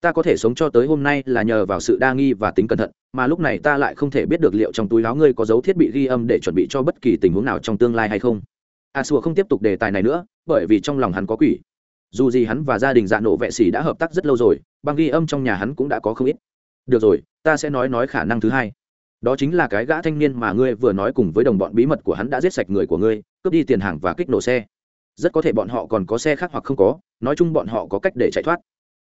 Ta có thể sống cho tới hôm nay là nhờ vào sự đa nghi và tính cẩn thận, mà lúc này ta lại không thể biết được liệu trong túi láo ngươi có dấu thiết bị ghi âm để chuẩn bị cho bất kỳ tình huống nào trong tương lai hay không. A xua không tiếp tục đề tài này nữa, bởi vì trong lòng hắn có quỷ dù gì hắn và gia đình dạ nổ vệ sĩ đã hợp tác rất lâu rồi, băng ghi âm trong nhà hắn cũng đã có không ít. Được rồi, ta sẽ nói nói khả năng thứ hai. Đó chính là cái gã thanh niên mà ngươi vừa nói cùng với đồng bọn bí mật của hắn đã giết sạch người của ngươi, cướp đi tiền hàng và kích nổ xe. Rất có thể bọn họ còn có xe khác hoặc không có, nói chung bọn họ có cách để chạy thoát.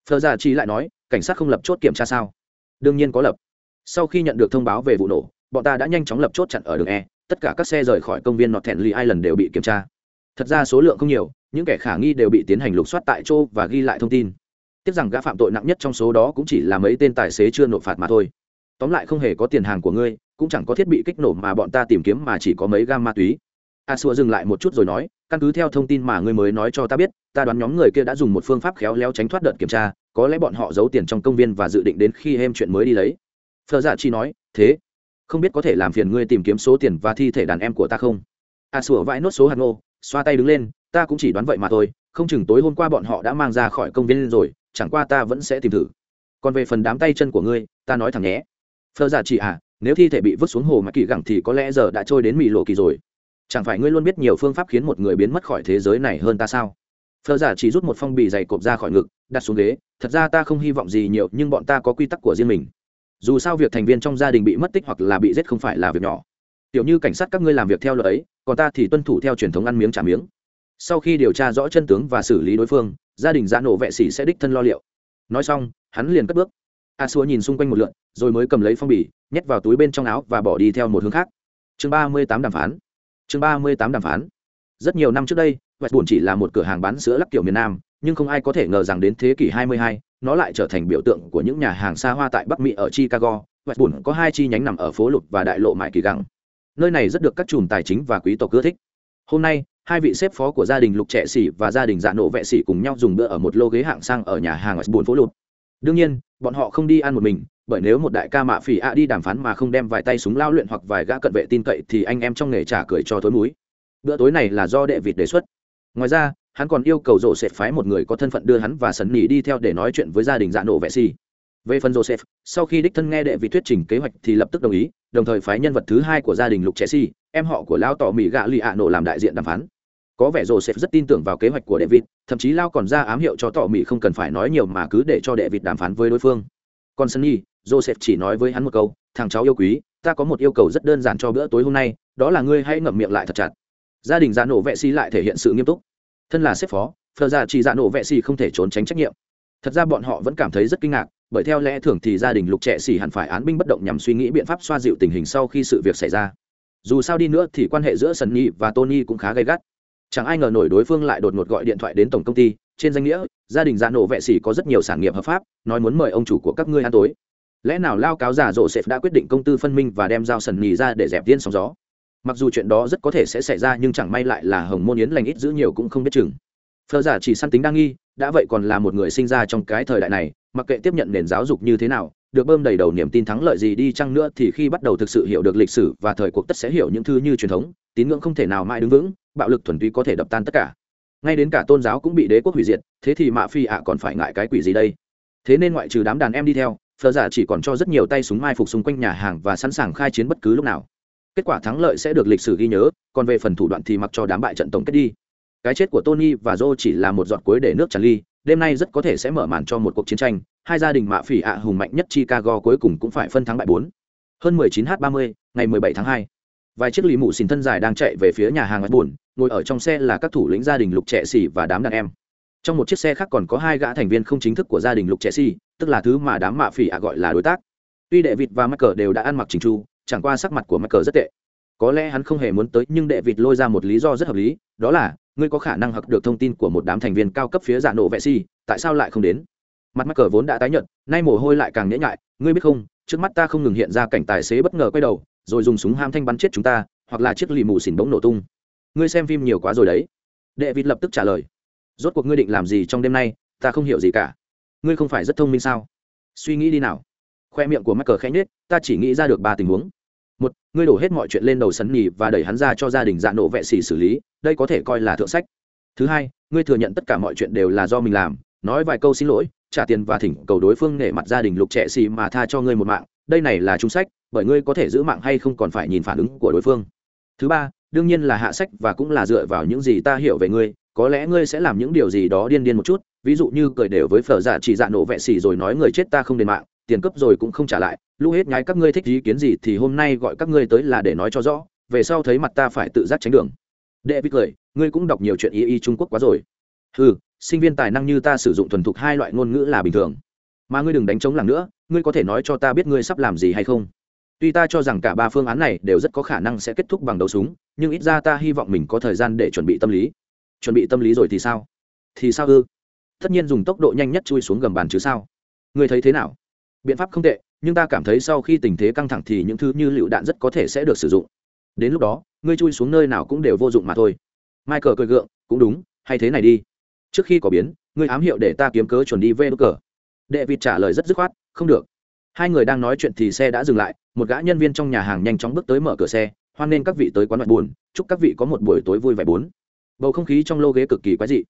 Phờ gia chi lại nói, cảnh sát không lập chốt kiểm tra sao? Đương nhiên có lập. Sau khi nhận được thông báo về vụ nổ, bọn ta đã nhanh chóng lập chốt chặn ở đường e. Tất cả các xe rời khỏi công viên nọt thẹn ly lần đều bị kiểm tra thật ra số lượng không nhiều, những kẻ khả nghi đều bị tiến hành lục soát tại chỗ và ghi lại thông tin. Tiếc rằng gã phạm tội nặng nhất trong số đó cũng chỉ là mấy tên tài xế chưa nộp phạt mà thôi. Tóm lại không hề có tiền hàng của ngươi, cũng chẳng có thiết bị kích nổ mà bọn ta tìm kiếm mà chỉ có mấy gam ma túy. A xua dừng lại một chút rồi nói, căn cứ theo thông tin mà ngươi mới nói cho ta biết, ta đoán nhóm người kia đã dùng một phương pháp khéo léo tránh thoát đợt kiểm tra, có lẽ bọn họ giấu tiền trong công viên và dự định đến khi em chuyện mới đi lấy. Phờ dạ chi nói, thế, không biết có thể làm phiền ngươi tìm kiếm số tiền và thi thể đàn em của ta không? A xua vãi nốt số hạt ngô xoa tay đứng lên, ta cũng chỉ đoán vậy mà thôi, không chừng tối hôm qua bọn họ đã mang ra khỏi công viên rồi, chẳng qua ta vẫn sẽ tìm thử. Còn về phần đám tay chân của ngươi, ta nói thẳng nhé. Phờ giả chị à nếu thi thể bị vứt xuống hồ mà kỳ gẳng thì có lẽ giờ đã trôi đến mỹ lộ kỳ rồi. Chẳng phải ngươi luôn biết nhiều phương pháp khiến một người biến mất khỏi thế giới này hơn ta sao? Phờ giả chỉ rút một phong bì dày cộp ra khỏi ngực, đặt xuống ghế. Thật ra ta không hy vọng gì nhiều, nhưng bọn ta có quy tắc của riêng mình. Dù sao việc thành viên trong gia đình bị mất tích hoặc là bị giết không phải là việc nhỏ. Tiểu như cảnh sát các ngươi làm việc theo luật ấy còn ta thì tuân thủ theo truyền thống ăn miếng trả miếng. Sau khi điều tra rõ chân tướng và xử lý đối phương gia đình giã nổ vệ sĩ sẽ đích thân lo liệu. Nói xong hắn liền cất bước. A xua nhìn xung quanh một lượn rồi mới cầm lấy phong bì nhét vào túi bên trong áo và bỏ đi theo một hướng khác. Chương ba mươi tám đàm phán. Chương ba mươi tám đàm phán. Rất nhiều năm trước đây vẹt buồn chỉ là một cửa hàng bán sữa lắc kiểu miền nam nhưng không ai có thể ngờ rằng đến thế kỷ 22, nó lại trở thành biểu tượng của những nhà hàng xa hoa tại bắc mỹ ở chicago. Vẹt buồn có hai chi nhánh nằm ở phố lục và đại lộ mãi kỳ găng nơi này rất được các chùm tài chính và quý tộc ưa thích. Hôm nay, hai vị xếp phó của gia đình lục trẻ xỉ và gia đình dạ nổ vệ xỉ cùng nhau dùng bữa ở một lô ghế hạng sang ở nhà hàng ở buồn phố lụt. Đương nhiên, bọn họ không đi ăn một mình, bởi nếu một đại ca mạ phỉ ạ đi đàm phán mà không đem vài tay súng lao luyện hoặc vài gã cận vệ tin cậy thì anh em trong nghề trả cười cho tối múi bữa tối này là do đệ vịt đề xuất. Ngoài ra, hắn còn yêu cầu rổ sẽ phái một người có thân phận đưa hắn và sấn nỉ đi theo để nói chuyện với gia đình dạ nổ vệ xỉ về phần joseph, sau khi đích thân nghe đệ vị thuyết trình kế hoạch thì lập tức đồng ý, đồng thời phái nhân vật thứ hai của gia đình lục chelsea, em họ của lao tỏ mỹ gạ lì ạ nổ làm đại diện đàm phán. Có vẻ joseph rất tin tưởng vào kế hoạch của david thậm chí lao còn ra ám hiệu cho tỏ mỹ không cần phải nói nhiều mà cứ để cho david đàm phán với đối phương. Còn sunny, joseph chỉ nói với hắn một câu, thằng cháu yêu quý, ta có một yêu cầu rất đơn giản cho bữa tối hôm nay, đó là ngươi hãy ngậm miệng lại thật chặt. Gia đình dạ gia nổ vệ si lại thể hiện sự nghiêm túc. Thân là sếp phó phờ ra chỉ gia dạ nổ vệ si không thể trốn tránh trách nhiệm. Thật ra bọn họ vẫn cảm thấy rất kinh ngạc bởi theo lẽ thường thì gia đình lục trẻ xỉ hẳn phải án binh bất động nhằm suy nghĩ biện pháp xoa dịu tình hình sau khi sự việc xảy ra. Dù sao đi nữa thì quan hệ giữa sunny và tony cũng khá gay gắt. Chẳng ai ngờ nổi đối phương lại đột ngột gọi điện thoại đến tổng công ty, trên danh nghĩa, gia đình dạ nổ vệ sĩ có rất nhiều sản nghiệp hợp pháp, nói muốn mời ông chủ của các ngươi ăn tối. Lẽ nào lao cáo giả rộ sệt đã quyết định công tư phân minh và đem giao sần nhì ra để dẹp tiên sóng gió? Mặc dù chuyện đó rất có thể sẽ xảy ra nhưng chẳng may lại là hồng môn yến lành ít giữ nhiều cũng không biết chừng phờ giả chỉ săn tính đang nghi, đã vậy còn là một người sinh ra trong cái thời đại này, mặc kệ tiếp nhận nền giáo dục như thế nào, được bơm đầy đầu niềm tin thắng lợi gì đi chăng nữa thì khi bắt đầu thực sự hiểu được lịch sử và thời cuộc tất sẽ hiểu những thứ như truyền thống, tín ngưỡng không thể nào mãi đứng vững, bạo lực thuần túy có thể đập tan tất cả. Ngay đến cả tôn giáo cũng bị đế quốc hủy diệt, thế thì mạ phi ạ còn phải ngại cái quỷ gì đây? Thế nên ngoại trừ đám đàn em đi theo phờ giả chỉ còn cho rất nhiều tay súng mai phục xung quanh nhà hàng và sẵn sàng khai chiến bất cứ lúc nào. Kết quả thắng lợi sẽ được lịch sử ghi nhớ, còn về phần thủ đoạn thì mặc cho đám bại trận tổng kết đi cái chết của tony và joe chỉ là một giọt cuối để nước tràn ly, đêm nay rất có thể sẽ mở màn cho một cuộc chiến tranh. Hai gia đình mạ phỉ ạ hùng mạnh nhất chicago cuối cùng cũng phải phân thắng bại bốn. Hơn 19 h 30 ngày 17 tháng 2 vài chiếc lì mụ xìn thân dài đang chạy về phía nhà hàng ngắt buồn ngồi ở trong xe là các thủ lĩnh gia đình lục trẻ xỉ và đám đàn em. Trong một chiếc xe khác còn có hai gã thành viên không chính thức của gia đình lục trẻ xỉ tức là thứ mà đám mạ phỉ ạ gọi là đối tác. Tuy đệ vịt và mắc cờ đều đã ăn mặc chỉnh chu, chẳng qua sắc mặt của mắc cờ rất tệ. Có lẽ hắn không hề muốn tới, nhưng đệ vịt lôi ra một lý do rất hợp lý, đó là ngươi có khả năng học được thông tin của một đám thành viên cao cấp phía giả nổ vệ si, tại sao lại không đến? Mặt mắc cờ vốn đã tái nhận nay mồ hôi lại càng nhễ nhại, ngươi biết không, trước mắt ta không ngừng hiện ra cảnh tài xế bất ngờ quay đầu, rồi dùng súng ham thanh bắn chết chúng ta, hoặc là chiếc lì mù xỉn bỗng nổ tung. Ngươi xem phim nhiều quá rồi đấy. Đệ vịt lập tức trả lời. Rốt cuộc ngươi định làm gì trong đêm nay, ta không hiểu gì cả. Ngươi không phải rất thông minh sao? Suy nghĩ đi nào. Khoe miệng của mắc cờ khẽ nhết ta chỉ nghĩ ra được ba tình huống một, ngươi đổ hết mọi chuyện lên đầu sấn nhì và đẩy hắn ra cho gia đình dạ nộ vệ xỉ xử lý, đây có thể coi là thượng sách. Thứ hai, ngươi thừa nhận tất cả mọi chuyện đều là do mình làm, nói vài câu xin lỗi, trả tiền và thỉnh cầu đối phương nể mặt gia đình lục trẻ xì mà tha cho ngươi một mạng, đây này là trung sách, bởi ngươi có thể giữ mạng hay không còn phải nhìn phản ứng của đối phương. Thứ ba, đương nhiên là hạ sách và cũng là dựa vào những gì ta hiểu về ngươi, có lẽ ngươi sẽ làm những điều gì đó điên điên một chút, ví dụ như cười đều với phở giả chỉ dạ nổ vẹ xì rồi nói người chết ta không đền mạng tiền cấp rồi cũng không trả lại lúc hết nhái các ngươi thích ý kiến gì thì hôm nay gọi các ngươi tới là để nói cho rõ, về sau thấy mặt ta phải tự giác tránh đường. Đệ vít cười, ngươi cũng đọc nhiều chuyện y y trung quốc quá rồi. Ừ sinh viên tài năng như ta sử dụng thuần thục hai loại ngôn ngữ là bình thường. Mà ngươi đừng đánh trống làng nữa, ngươi có thể nói cho ta biết ngươi sắp làm gì hay không? Tuy ta cho rằng cả ba phương án này đều rất có khả năng sẽ kết thúc bằng đấu súng, nhưng ít ra ta hy vọng mình có thời gian để chuẩn bị tâm lý. Chuẩn bị tâm lý rồi thì sao? Thì sao ư? Tất nhiên dùng tốc độ nhanh nhất chui xuống gầm bàn chứ sao. Ngươi thấy thế nào? Biện pháp không tệ, nhưng ta cảm thấy sau khi tình thế căng thẳng thì những thứ như lựu đạn rất có thể sẽ được sử dụng. Đến lúc đó, ngươi chui xuống nơi nào cũng đều vô dụng mà thôi. Michael cười gượng, cũng đúng, hay thế này đi. Trước khi có biến, ngươi ám hiệu để ta kiếm cớ chuẩn đi về đốt cờ. Đệ vịt trả lời rất dứt khoát, không được. Hai người đang nói chuyện thì xe đã dừng lại, một gã nhân viên trong nhà hàng nhanh chóng bước tới mở cửa xe, hoan nên các vị tới quán mặt buồn, chúc các vị có một buổi tối vui vẻ bốn. Bầu không khí trong lô ghế cực kỳ quái dị.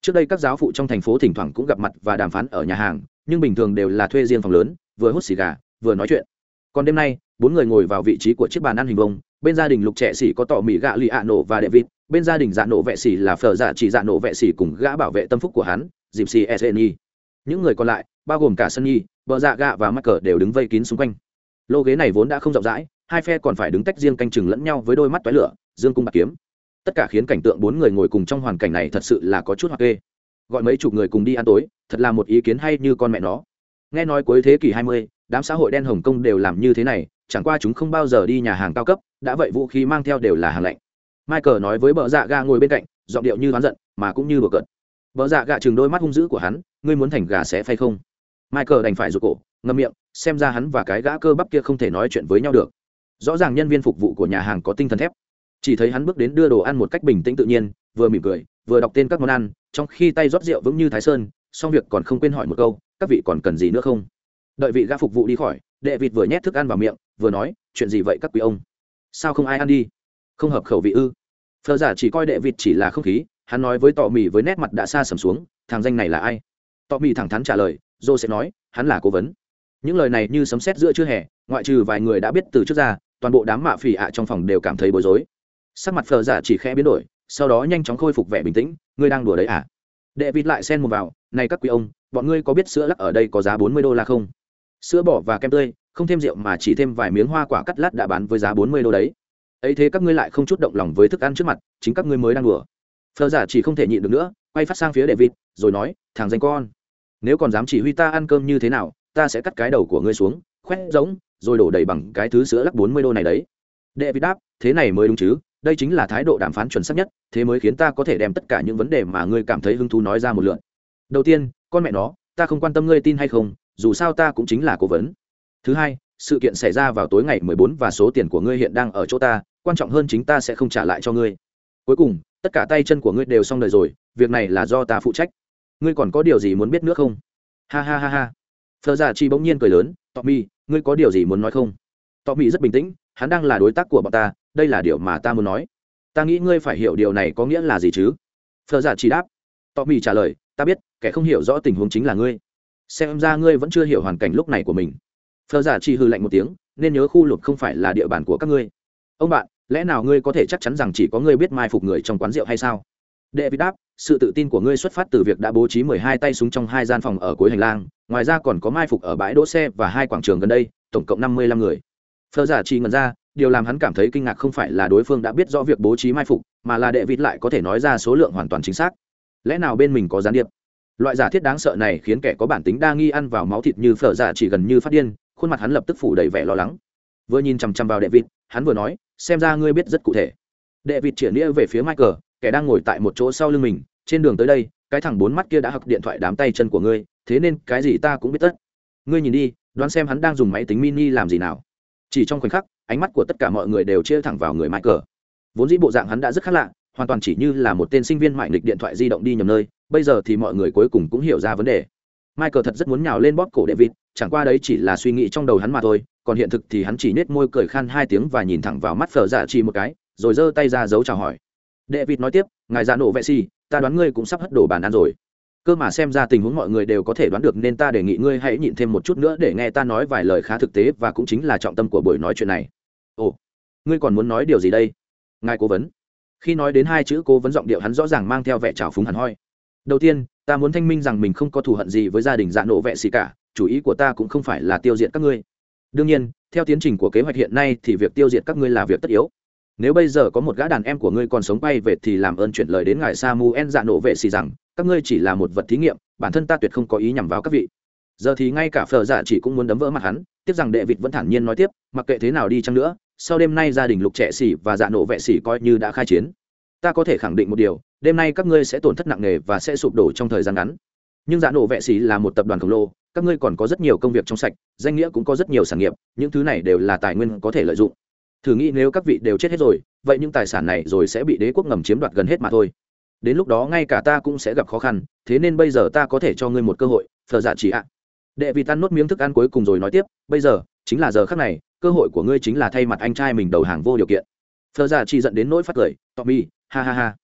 Trước đây các giáo phụ trong thành phố thỉnh thoảng cũng gặp mặt và đàm phán ở nhà hàng, nhưng bình thường đều là thuê riêng phòng lớn vừa hút xì gà, vừa nói chuyện. Còn đêm nay, bốn người ngồi vào vị trí của chiếc bàn ăn hình vông bên gia đình lục trẻ xỉ có tỏ mỹ gạ lì ạ nổ và đệ vịt, bên gia đình dạ nổ vệ xỉ là phở dạ chỉ dạ nổ vệ xỉ cùng gã bảo vệ tâm phúc của hắn, dịp xì e sni những người còn lại, bao gồm cả sân nhi vợ dạ gạ và mắc cờ đều đứng vây kín xung quanh. Lô ghế này vốn đã không rộng rãi, hai phe còn phải đứng tách riêng canh chừng lẫn nhau với đôi mắt toái lửa, dương cung bạc kiếm. Tất cả khiến cảnh tượng bốn người ngồi cùng trong hoàn cảnh này thật sự là có chút hoặc kê. Gọi mấy chục người cùng đi ăn tối, thật là một ý kiến hay như con mẹ nó nghe nói cuối thế kỷ 20, đám xã hội đen hồng kông đều làm như thế này chẳng qua chúng không bao giờ đi nhà hàng cao cấp đã vậy vũ khí mang theo đều là hàng lạnh. Michael nói với bờ dạ gà ngồi bên cạnh giọng điệu như oán giận mà cũng như bừa cợt. Bờ dạ gà chừng đôi mắt hung dữ của hắn ngươi muốn thành gà sẽ phay không? Michael đành phải rụt cổ ngâm miệng xem ra hắn và cái gã cơ bắp kia không thể nói chuyện với nhau được. Rõ ràng nhân viên phục vụ của nhà hàng có tinh thần thép. Chỉ thấy hắn bước đến đưa đồ ăn một cách bình tĩnh tự nhiên vừa mỉm cười vừa đọc tên các món ăn trong khi tay rót rượu vững như thái sơn xong việc còn không quên hỏi một câu, các vị còn cần gì nữa không? Đợi vị gã phục vụ đi khỏi, đệ vịt vừa nhét thức ăn vào miệng, vừa nói, chuyện gì vậy các quý ông? Sao không ai ăn đi? Không hợp khẩu vị ư? Phờ giả chỉ coi đệ vịt chỉ là không khí, hắn nói với tọ mì với nét mặt đã xa sầm xuống, thằng danh này là ai? Tọ mì thẳng thắn trả lời, dô sẽ nói, hắn là cố vấn. Những lời này như sấm sét giữa trưa hè, ngoại trừ vài người đã biết từ trước ra, toàn bộ đám mạ phỉ ạ trong phòng đều cảm thấy bối rối. Sắc mặt phờ giả chỉ khẽ biến đổi, sau đó nhanh chóng khôi phục vẻ bình tĩnh, ngươi đang đùa đấy à? Đệ vịt lại xen một vào này các quý ông, bọn ngươi có biết sữa lắc ở đây có giá bốn mươi đô la không? Sữa bỏ và kem tươi, không thêm rượu mà chỉ thêm vài miếng hoa quả cắt lát đã bán với giá bốn mươi đô đấy. Ấy thế các ngươi lại không chút động lòng với thức ăn trước mặt, chính các ngươi mới đang đùa. Phờ giả chỉ không thể nhịn được nữa, quay phát sang phía đệ vịt rồi nói, thằng danh con, nếu còn dám chỉ huy ta ăn cơm như thế nào, ta sẽ cắt cái đầu của ngươi xuống, khoét giống, rồi đổ đầy bằng cái thứ sữa lắc bốn mươi đô này đấy. Đệ vịt đáp, thế này mới đúng chứ, đây chính là thái độ đàm phán chuẩn xác nhất, thế mới khiến ta có thể đem tất cả những vấn đề mà ngươi cảm thấy hứng thú nói ra một lượn đầu tiên, con mẹ nó, ta không quan tâm ngươi tin hay không, dù sao ta cũng chính là cố vấn. Thứ hai, sự kiện xảy ra vào tối ngày mười bốn và số tiền của ngươi hiện đang ở chỗ ta, quan trọng hơn chính ta sẽ không trả lại cho ngươi. Cuối cùng, tất cả tay chân của ngươi đều xong đời rồi, việc này là do ta phụ trách. Ngươi còn có điều gì muốn biết nữa không? Ha ha ha ha. Phờ giả chi bỗng nhiên cười lớn tommy ngươi có điều gì muốn nói không? Tommy rất bình tĩnh, hắn đang là đối tác của bọn ta, đây là điều mà ta muốn nói. Ta nghĩ ngươi phải hiểu điều này có nghĩa là gì chứ? Phờ giả chi đáp. Tommy trả lời, ta biết kẻ không hiểu rõ tình huống chính là ngươi. Xem ra ngươi vẫn chưa hiểu hoàn cảnh lúc này của mình. Phờ giả Chỉ hư lạnh một tiếng, nên nhớ khu lục không phải là địa bàn của các ngươi. Ông bạn, lẽ nào ngươi có thể chắc chắn rằng chỉ có ngươi biết mai phục người trong quán rượu hay sao? Đệ Vị đáp, sự tự tin của ngươi xuất phát từ việc đã bố trí mười hai tay súng trong hai gian phòng ở cuối hành lang, ngoài ra còn có mai phục ở bãi đỗ xe và hai quảng trường gần đây, tổng cộng năm mươi lăm người. Phờ giả chỉ ngần ra, điều làm hắn cảm thấy kinh ngạc không phải là đối phương đã biết rõ việc bố trí mai phục, mà là đệ vịt lại có thể nói ra số lượng hoàn toàn chính xác. Lẽ nào bên mình có gián điệp? Loại giả thiết đáng sợ này khiến kẻ có bản tính đa nghi ăn vào máu thịt như phở giả chỉ gần như phát điên, khuôn mặt hắn lập tức phủ đầy vẻ lo lắng. Vừa nhìn chằm chằm vào đệ vịt, hắn vừa nói, xem ra ngươi biết rất cụ thể. Đệ vịt chĩa nghĩa về phía michael, kẻ đang ngồi tại một chỗ sau lưng mình, trên đường tới đây, cái thằng bốn mắt kia đã hặc điện thoại đám tay chân của ngươi, thế nên cái gì ta cũng biết tất. Ngươi nhìn đi, đoán xem hắn đang dùng máy tính mini làm gì nào. Chỉ trong khoảnh khắc, ánh mắt của tất cả mọi người đều chia thẳng vào người michael. Vốn dĩ bộ dạng hắn đã rất khác lạ hoàn toàn chỉ như là một tên sinh viên mại nghịch điện thoại di động đi nhầm nơi, bây giờ thì mọi người cuối cùng cũng hiểu ra vấn đề. Michael thật rất muốn nhào lên bóp cổ david, chẳng qua đấy chỉ là suy nghĩ trong đầu hắn mà thôi, còn hiện thực thì hắn chỉ nết môi cười khan hai tiếng và nhìn thẳng vào mắt phở dạ chỉ một cái, rồi giơ tay ra giấu chào hỏi. David nói tiếp, ngài già nổ vệ si ta đoán ngươi cũng sắp hất đổ bàn ăn rồi. Cơ mà xem ra tình huống mọi người đều có thể đoán được nên ta đề nghị ngươi hãy nhịn thêm một chút nữa để nghe ta nói vài lời khá thực tế và cũng chính là trọng tâm của buổi nói chuyện này. Ồ, ngươi còn muốn nói điều gì đây? Ngài cố vấn khi nói đến hai chữ cố vấn giọng điệu hắn rõ ràng mang theo vẻ trào phúng hẳn hoi. Đầu tiên, ta muốn thanh minh rằng mình không có thù hận gì với gia đình dạ nổ vệ xì cả, chủ ý của ta cũng không phải là tiêu diệt các ngươi. Đương nhiên, theo tiến trình của kế hoạch hiện nay thì việc tiêu diệt các ngươi là việc tất yếu. Nếu bây giờ có một gã đàn em của ngươi còn sống bay về thì làm ơn chuyển lời đến ngài Sa Mu En dạ nổ vệ xì rằng, các ngươi chỉ là một vật thí nghiệm, bản thân ta tuyệt không có ý nhằm vào các vị. Giờ thì ngay cả phở dạ chỉ cũng muốn đấm vỡ mặt hắn, tiếp rằng đệ vịt vẫn thản nhiên nói tiếp, mặc kệ thế nào đi chăng nữa sau đêm nay gia đình lục trẻ xỉ và dạ nổ vệ xỉ coi như đã khai chiến. Ta có thể khẳng định một điều, đêm nay các ngươi sẽ tổn thất nặng nề và sẽ sụp đổ trong thời gian ngắn. Nhưng dạ nổ vệ xỉ là một tập đoàn khổng lồ, các ngươi còn có rất nhiều công việc trong sạch, danh nghĩa cũng có rất nhiều sản nghiệp, những thứ này đều là tài nguyên có thể lợi dụng. Thử nghĩ nếu các vị đều chết hết rồi, vậy những tài sản này rồi sẽ bị đế quốc ngầm chiếm đoạt gần hết mà thôi. Đến lúc đó ngay cả ta cũng sẽ gặp khó khăn, thế nên bây giờ ta có thể cho ngươi một cơ hội, thờ giả chỉ ạ. Đệ vị tan nốt miếng thức ăn cuối cùng rồi nói tiếp, bây giờ, chính là giờ khắc này cơ hội của ngươi chính là thay mặt anh trai mình đầu hàng vô điều kiện. Thơ ra dạ chỉ dẫn đến nỗi phát cười, tommy, ha ha ha.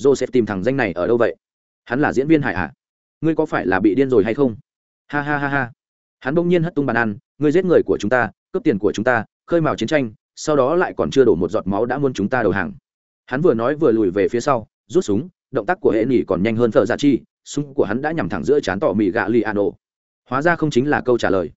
Joseph tìm thằng danh này ở đâu vậy? Hắn là diễn viên hải hả à? ngươi có phải là bị điên rồi hay không? Ha ha ha ha. Hắn bỗng nhiên hất tung bàn ăn, ngươi giết người của chúng ta, cướp tiền của chúng ta, khơi mào chiến tranh, sau đó lại còn chưa đổ một giọt máu đã muốn chúng ta đầu hàng. Hắn vừa nói vừa lùi về phía sau, rút súng, động tác của hệ nỉ còn nhanh hơn thợ giả chi súng của hắn đã nhằm thẳng giữa chán tỏ mì gạ li ano hóa ra không chính là câu trả lời.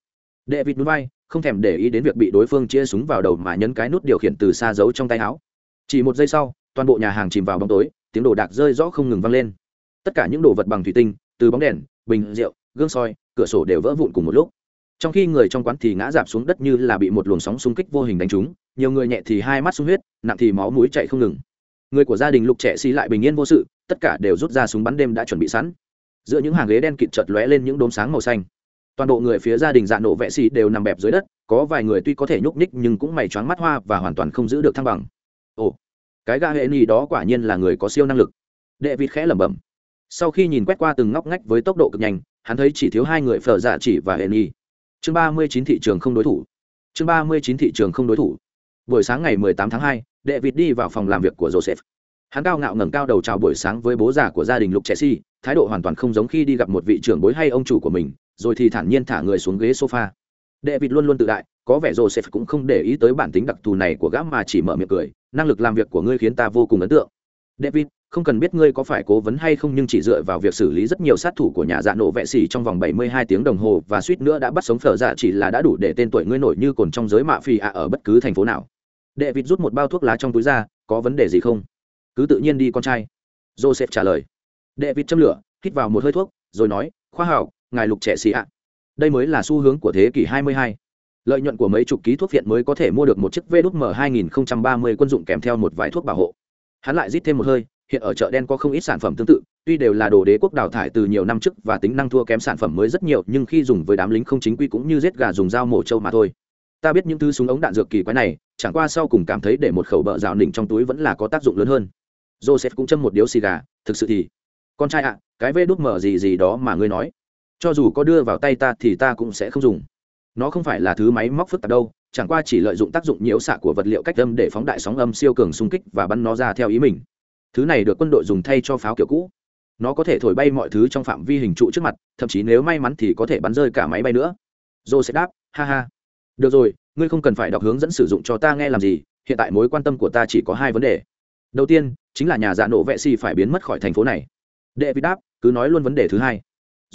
David núi bay không thèm để ý đến việc bị đối phương chia súng vào đầu mà nhấn cái nút điều khiển từ xa giấu trong tay áo. Chỉ một giây sau, toàn bộ nhà hàng chìm vào bóng tối, tiếng đồ đạc rơi rõ không ngừng vang lên. Tất cả những đồ vật bằng thủy tinh, từ bóng đèn, bình rượu, gương soi, cửa sổ đều vỡ vụn cùng một lúc. Trong khi người trong quán thì ngã dạp xuống đất như là bị một luồng sóng xung kích vô hình đánh trúng, nhiều người nhẹ thì hai mắt sung huyết, nặng thì máu mũi chạy không ngừng. Người của gia đình lục trẻ xì lại bình yên vô sự, tất cả đều rút ra súng bắn đêm đã chuẩn bị sẵn. Giữa những hàng ghế đen kịt chợt lóe lên những đốm sáng màu xanh toàn bộ người phía gia đình dạ nổ vẽ xì đều nằm bẹp dưới đất, có vài người tuy có thể nhúc nhích nhưng cũng mày choáng mắt hoa và hoàn toàn không giữ được thăng bằng. Ồ, cái gã hệ ni đó quả nhiên là người có siêu năng lực. Đệ vịt khẽ lẩm bẩm. Sau khi nhìn quét qua từng ngóc ngách với tốc độ cực nhanh, hắn thấy chỉ thiếu hai người phở dạ chỉ và hệ ni chương ba mươi chín thị trường không đối thủ. Chương ba mươi chín thị trường không đối thủ. Buổi sáng ngày mười tám tháng hai, đệ vịt đi vào phòng làm việc của joseph. Hắn cao ngạo ngẩng cao đầu chào buổi sáng với bố già của gia đình lục trẻ si, thái độ hoàn toàn không giống khi đi gặp một vị trưởng bối hay ông chủ của mình rồi thì thản nhiên thả người xuống ghế sofa. Đệ vịt luôn luôn tự đại, có vẻ joseph cũng không để ý tới bản tính đặc thù này của gã mà chỉ mở miệng cười, năng lực làm việc của ngươi khiến ta vô cùng ấn tượng. David, không cần biết ngươi có phải cố vấn hay không nhưng chỉ dựa vào việc xử lý rất nhiều sát thủ của nhà dạ nổ vệ xỉ trong vòng 72 tiếng đồng hồ và suýt nữa đã bắt sống phở dạ chỉ là đã đủ để tên tuổi ngươi nổi như cồn trong giới mạ phi ạ ở bất cứ thành phố nào. David rút một bao thuốc lá trong túi ra, có vấn đề gì không? Cứ tự nhiên đi con trai. Joseph trả lời. David châm lửa, hít vào một hơi thuốc, rồi nói, khoa học ngài lục trẻ xì ạ. Đây mới là xu hướng của thế kỷ 22. lợi nhuận của mấy chục ký thuốc viện mới có thể mua được một chiếc vđm 2030 quân dụng kèm theo một vài thuốc bảo hộ. Hắn lại rít thêm một hơi, hiện ở chợ đen có không ít sản phẩm tương tự, tuy đều là đồ đế quốc đào thải từ nhiều năm trước và tính năng thua kém sản phẩm mới rất nhiều, nhưng khi dùng với đám lính không chính quy cũng như giết gà dùng dao mổ trâu mà thôi. Ta biết những thứ súng ống đạn dược kỳ quái này, chẳng qua sau cùng cảm thấy để một khẩu bợ rào nỉnh trong túi vẫn là có tác dụng lớn hơn. Joseph cũng châm một điếu xì gà, thực sự thì, con trai ạ, cái vê đốt mở gì gì đó mà ngươi nói cho dù có đưa vào tay ta thì ta cũng sẽ không dùng. Nó không phải là thứ máy móc phức tạp đâu, chẳng qua chỉ lợi dụng tác dụng nhiễu xạ của vật liệu cách âm để phóng đại sóng âm siêu cường xung kích và bắn nó ra theo ý mình. Thứ này được quân đội dùng thay cho pháo kiểu cũ. Nó có thể thổi bay mọi thứ trong phạm vi hình trụ trước mặt, thậm chí nếu may mắn thì có thể bắn rơi cả máy bay nữa. Dô sẽ đáp, ha ha. Được rồi, ngươi không cần phải đọc hướng dẫn sử dụng cho ta nghe làm gì, hiện tại mối quan tâm của ta chỉ có hai vấn đề. Đầu tiên, chính là nhà dạ nổ vệ xì phải biến mất khỏi thành phố này. Đệ vị đáp, cứ nói luôn vấn đề thứ hai.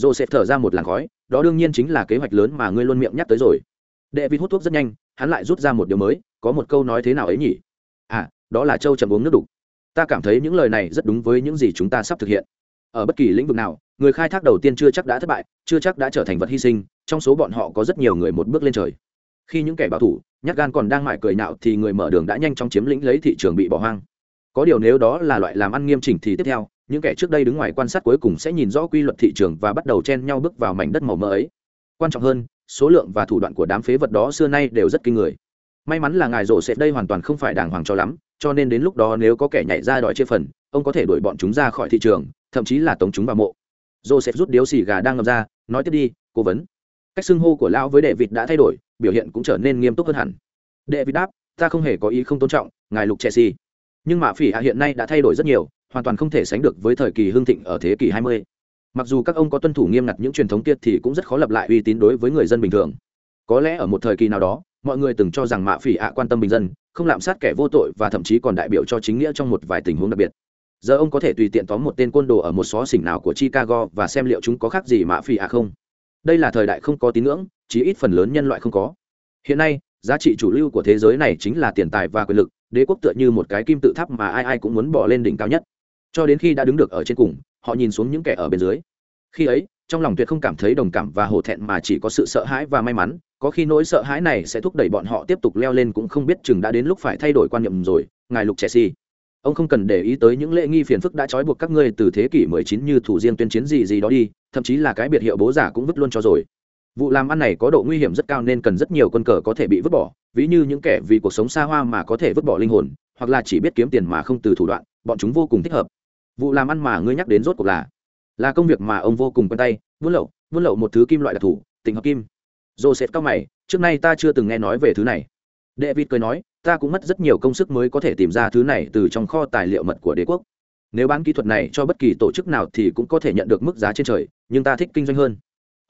Joseph sẽ thở ra một làn khói, đó đương nhiên chính là kế hoạch lớn mà ngươi luôn miệng nhắc tới rồi. Đệ vịt hút thuốc rất nhanh, hắn lại rút ra một điều mới, có một câu nói thế nào ấy nhỉ? À đó là châu chậm uống nước đục. Ta cảm thấy những lời này rất đúng với những gì chúng ta sắp thực hiện. Ở bất kỳ lĩnh vực nào, người khai thác đầu tiên chưa chắc đã thất bại, chưa chắc đã trở thành vật hy sinh, trong số bọn họ có rất nhiều người một bước lên trời. Khi những kẻ bảo thủ, nhát gan còn đang mải cười nạo thì người mở đường đã nhanh chóng chiếm lĩnh lấy thị trường bị bỏ hoang. Có điều nếu đó là loại làm ăn nghiêm chỉnh thì tiếp theo những kẻ trước đây đứng ngoài quan sát cuối cùng sẽ nhìn rõ quy luật thị trường và bắt đầu chen nhau bước vào mảnh đất màu mỡ ấy. Quan trọng hơn, số lượng và thủ đoạn của đám phế vật đó xưa nay đều rất kinh người. May mắn là ngài rổ sẽ đây hoàn toàn không phải đàng hoàng cho lắm, cho nên đến lúc đó nếu có kẻ nhảy ra đòi chia phần, ông có thể đuổi bọn chúng ra khỏi thị trường, thậm chí là tống chúng vào mộ. Joseph rút điếu xì gà đang ngầm ra, nói tiếp đi, cố vấn. Cách xưng hô của lão với đệ vịt đã thay đổi, biểu hiện cũng trở nên nghiêm túc hơn hẳn. Đệ vịt đáp, ta không hề có ý không tôn trọng, ngài lục chelsea nhưng mạ phỉ hạ hiện nay đã thay đổi rất nhiều hoàn toàn không thể sánh được với thời kỳ hương thịnh ở thế kỷ 20. mặc dù các ông có tuân thủ nghiêm ngặt những truyền thống kia, thì cũng rất khó lập lại uy tín đối với người dân bình thường. Có lẽ ở một thời kỳ nào đó mọi người từng cho rằng mạ phỉ ạ quan tâm bình dân không lạm sát kẻ vô tội và thậm chí còn đại biểu cho chính nghĩa trong một vài tình huống đặc biệt. Giờ ông có thể tùy tiện tóm một tên côn đồ ở một xó xỉnh nào của chicago và xem liệu chúng có khác gì mạ phỉ ạ không. Đây là thời đại không có tín ngưỡng chí ít phần lớn nhân loại không có. Hiện nay giá trị chủ lưu của thế giới này chính là tiền tài và quyền lực đế quốc tựa như một cái kim tự tháp mà ai ai cũng muốn bỏ lên đỉnh cao nhất cho đến khi đã đứng được ở trên cùng, họ nhìn xuống những kẻ ở bên dưới. Khi ấy, trong lòng tuyệt không cảm thấy đồng cảm và hổ thẹn mà chỉ có sự sợ hãi và may mắn, có khi nỗi sợ hãi này sẽ thúc đẩy bọn họ tiếp tục leo lên cũng không biết chừng đã đến lúc phải thay đổi quan niệm rồi, ngài lục trẻ si ông không cần để ý tới những lễ nghi phiền phức đã trói buộc các ngươi từ thế kỷ 19 như thủ riêng tuyên chiến gì gì đó đi, thậm chí là cái biệt hiệu bố giả cũng vứt luôn cho rồi. Vụ làm ăn này có độ nguy hiểm rất cao nên cần rất nhiều quân cờ có thể bị vứt bỏ, ví như những kẻ vì cuộc sống xa hoa mà có thể vứt bỏ linh hồn, hoặc là chỉ biết kiếm tiền mà không từ thủ đoạn, bọn chúng vô cùng thích hợp vụ làm ăn mà ngươi nhắc đến rốt cuộc là là công việc mà ông vô cùng quen tay, buôn lậu buôn lậu một thứ kim loại đặc thù tình hợp kim. Joseph cao mày, trước nay ta chưa từng nghe nói về thứ này. David cười nói, ta cũng mất rất nhiều công sức mới có thể tìm ra thứ này từ trong kho tài liệu mật của đế quốc. Nếu bán kỹ thuật này cho bất kỳ tổ chức nào thì cũng có thể nhận được mức giá trên trời, nhưng ta thích kinh doanh hơn.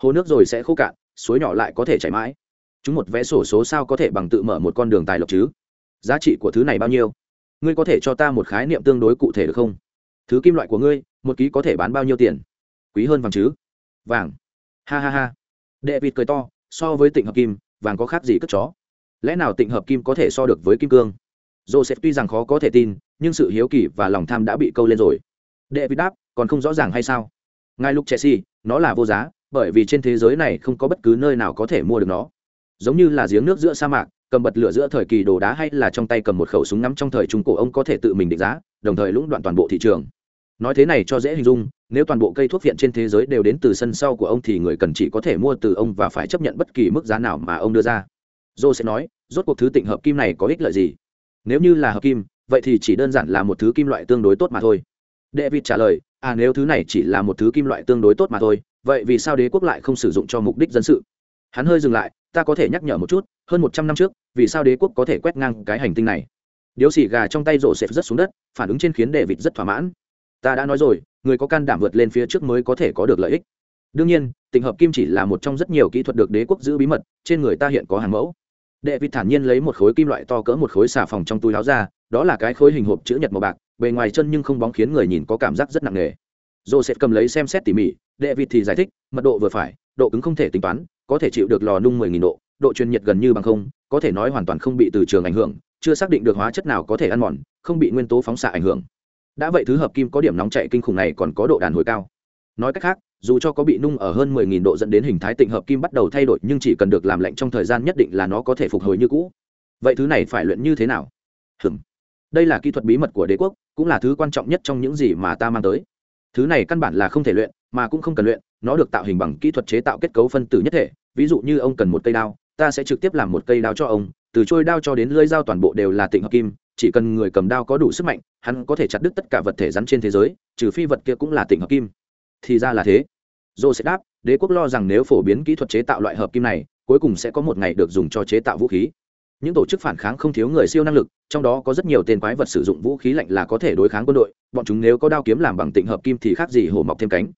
Hồ nước rồi sẽ khô cạn, suối nhỏ lại có thể chảy mãi. Chúng một vé sổ số sao có thể bằng tự mở một con đường tài lộc chứ? Giá trị của thứ này bao nhiêu? Ngươi có thể cho ta một khái niệm tương đối cụ thể được không? Thứ kim loại của ngươi, một ký có thể bán bao nhiêu tiền? Quý hơn vàng chứ? Vàng. Ha ha ha. Đệ vịt cười to, so với tịnh hợp kim, vàng có khác gì cất chó? Lẽ nào tịnh hợp kim có thể so được với kim cương? Joseph tuy rằng khó có thể tin, nhưng sự hiếu kỳ và lòng tham đã bị câu lên rồi. Đệ vịt đáp, còn không rõ ràng hay sao? Ngay lúc chelsea, nó là vô giá, bởi vì trên thế giới này không có bất cứ nơi nào có thể mua được nó. Giống như là giếng nước giữa sa mạc, cầm bật lửa giữa thời kỳ đồ đá hay là trong tay cầm một khẩu súng ngắm trong thời trung cổ, ông có thể tự mình định giá, đồng thời lũng đoạn toàn bộ thị trường nói thế này cho dễ hình dung, nếu toàn bộ cây thuốc viện trên thế giới đều đến từ sân sau của ông thì người cần chỉ có thể mua từ ông và phải chấp nhận bất kỳ mức giá nào mà ông đưa ra. Joe sẽ nói, rốt cuộc thứ tịnh hợp kim này có ích lợi gì? Nếu như là hợp kim, vậy thì chỉ đơn giản là một thứ kim loại tương đối tốt mà thôi. David trả lời à nếu thứ này chỉ là một thứ kim loại tương đối tốt mà thôi, vậy vì sao đế quốc lại không sử dụng cho mục đích dân sự? Hắn hơi dừng lại, ta có thể nhắc nhở một chút, hơn một trăm năm trước, vì sao đế quốc có thể quét ngang cái hành tinh này? Điếu xì gà trong tay rổ xẹp rất xuống đất, phản ứng trên khiến đệ vịt rất thỏa mãn ta đã nói rồi, người có can đảm vượt lên phía trước mới có thể có được lợi ích. Đương nhiên tình hợp kim chỉ là một trong rất nhiều kỹ thuật được đế quốc giữ bí mật, trên người ta hiện có hàng mẫu. Đệ vịt thản nhiên lấy một khối kim loại to cỡ một khối xà phòng trong túi áo ra, đó là cái khối hình hộp chữ nhật màu bạc, bề ngoài chân nhưng không bóng khiến người nhìn có cảm giác rất nặng nề. Sẽ cầm lấy xem xét tỉ mỉ đệ vịt thì giải thích, mật độ vừa phải, độ cứng không thể tính toán, có thể chịu được lò nung 10.000 độ độ truyền nhiệt gần như bằng không, có thể nói hoàn toàn không bị từ trường ảnh hưởng, chưa xác định được hóa chất nào có thể ăn mòn, không bị nguyên tố phóng xạ ảnh hưởng đã vậy thứ hợp kim có điểm nóng chạy kinh khủng này còn có độ đàn hồi cao. Nói cách khác, dù cho có bị nung ở hơn 10.000 độ dẫn đến hình thái tịnh hợp kim bắt đầu thay đổi, nhưng chỉ cần được làm lạnh trong thời gian nhất định là nó có thể phục hồi như cũ. Vậy thứ này phải luyện như thế nào? Hửm. đây là kỹ thuật bí mật của đế quốc, cũng là thứ quan trọng nhất trong những gì mà ta mang tới. Thứ này căn bản là không thể luyện, mà cũng không cần luyện, nó được tạo hình bằng kỹ thuật chế tạo kết cấu phân tử nhất thể. Ví dụ như ông cần một cây đao, ta sẽ trực tiếp làm một cây đao cho ông, từ trôi đao cho đến lưỡi dao toàn bộ đều là tịnh hợp kim chỉ cần người cầm đao có đủ sức mạnh, hắn có thể chặt đứt tất cả vật thể rắn trên thế giới, trừ phi vật kia cũng là tỉnh hợp kim. Thì ra là thế. Dô sẽ đáp, đế quốc lo rằng nếu phổ biến kỹ thuật chế tạo loại hợp kim này, cuối cùng sẽ có một ngày được dùng cho chế tạo vũ khí. Những tổ chức phản kháng không thiếu người siêu năng lực, trong đó có rất nhiều tên quái vật sử dụng vũ khí lạnh là có thể đối kháng quân đội, bọn chúng nếu có đao kiếm làm bằng tịnh hợp kim thì khác gì hổ mọc thêm cánh.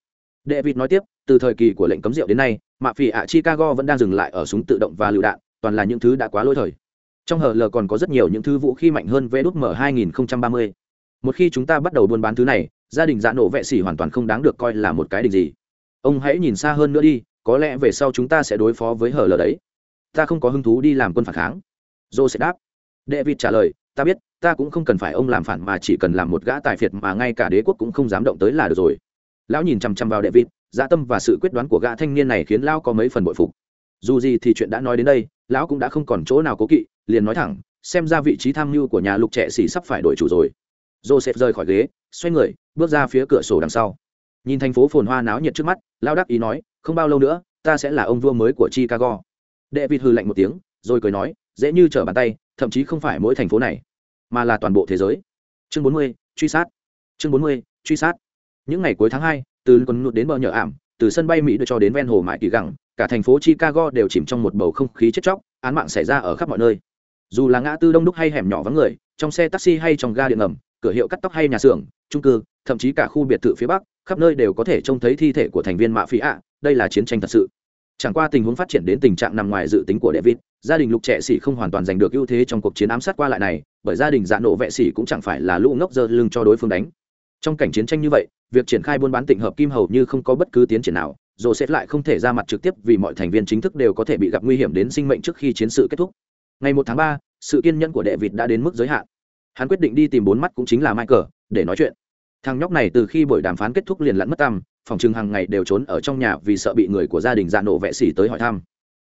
Đệ vịt nói tiếp, từ thời kỳ của lệnh cấm rượu đến nay, mạ phỉ ạ chicago vẫn đang dừng lại ở súng tự động và lựu đạn, toàn là những thứ đã quá lỗi thời trong hờ lờ còn có rất nhiều những thứ vũ khí mạnh hơn vê đốt m 2030 một khi chúng ta bắt đầu buôn bán thứ này, gia đình dạ nổ vệ xỉ hoàn toàn không đáng được coi là một cái đình gì. Ông hãy nhìn xa hơn nữa đi, có lẽ về sau chúng ta sẽ đối phó với hờ lờ đấy. Ta không có hứng thú đi làm quân phản kháng. Dô sẽ đáp. David trả lời, ta biết, ta cũng không cần phải ông làm phản mà chỉ cần làm một gã tài phiệt mà ngay cả đế quốc cũng không dám động tới là được rồi. Lão nhìn chằm chằm vào david dã tâm và sự quyết đoán của gã thanh niên này khiến lão có mấy phần bội phục. Dù gì thì chuyện đã nói đến đây lão cũng đã không còn chỗ nào cố kỵ, liền nói thẳng, xem ra vị trí tham mưu của nhà lục trẻ xỉ sắp phải đổi chủ rồi. Joseph rời khỏi ghế, xoay người, bước ra phía cửa sổ đằng sau. Nhìn thành phố phồn hoa náo nhiệt trước mắt lao đắc ý nói, không bao lâu nữa, ta sẽ là ông vua mới của chicago. Đệ vịt hư lạnh một tiếng, rồi cười nói, dễ như trở bàn tay, thậm chí không phải mỗi thành phố này, mà là toàn bộ thế giới. Chương bốn mươi, truy sát. Chương bốn mươi, truy sát. Những ngày cuối tháng hai, từ quần nụt đến bờ nhờ ảm, từ sân bay mỹ đưa cho đến ven hồ mãi kỳ gẳng cả thành phố chicago đều chìm trong một bầu không khí chết chóc, án mạng xảy ra ở khắp mọi nơi. Dù là ngã tư đông đúc hay hẻm nhỏ vắng người, trong xe taxi hay trong ga điện ngầm, cửa hiệu cắt tóc hay nhà xưởng trung cư, thậm chí cả khu biệt thự phía bắc, khắp nơi đều có thể trông thấy thi thể của thành viên mạ phí ạ đây là chiến tranh thật sự. Chẳng qua tình huống phát triển đến tình trạng nằm ngoài dự tính của david, gia đình lục trẻ xỉ không hoàn toàn giành được ưu thế trong cuộc chiến ám sát qua lại này, bởi gia đình dạ nổ vệ xỉ cũng chẳng phải là lũ ngốc dơ lưng cho đối phương đánh. Trong cảnh chiến tranh như vậy, việc triển khai buôn bán tịnh hợp kim hầu như không có bất cứ tiến triển nào rồi sẽ lại không thể ra mặt trực tiếp vì mọi thành viên chính thức đều có thể bị gặp nguy hiểm đến sinh mệnh trước khi chiến sự kết thúc. Ngày một tháng ba, sự kiên nhẫn của đệ vịt đã đến mức giới hạn. Hắn quyết định đi tìm bốn mắt cũng chính là michael, để nói chuyện. Thằng nhóc này từ khi buổi đàm phán kết thúc liền lặn mất tăm, phòng trưng hàng ngày đều trốn ở trong nhà vì sợ bị người của gia đình dạ nộ vẽ xỉ tới hỏi thăm.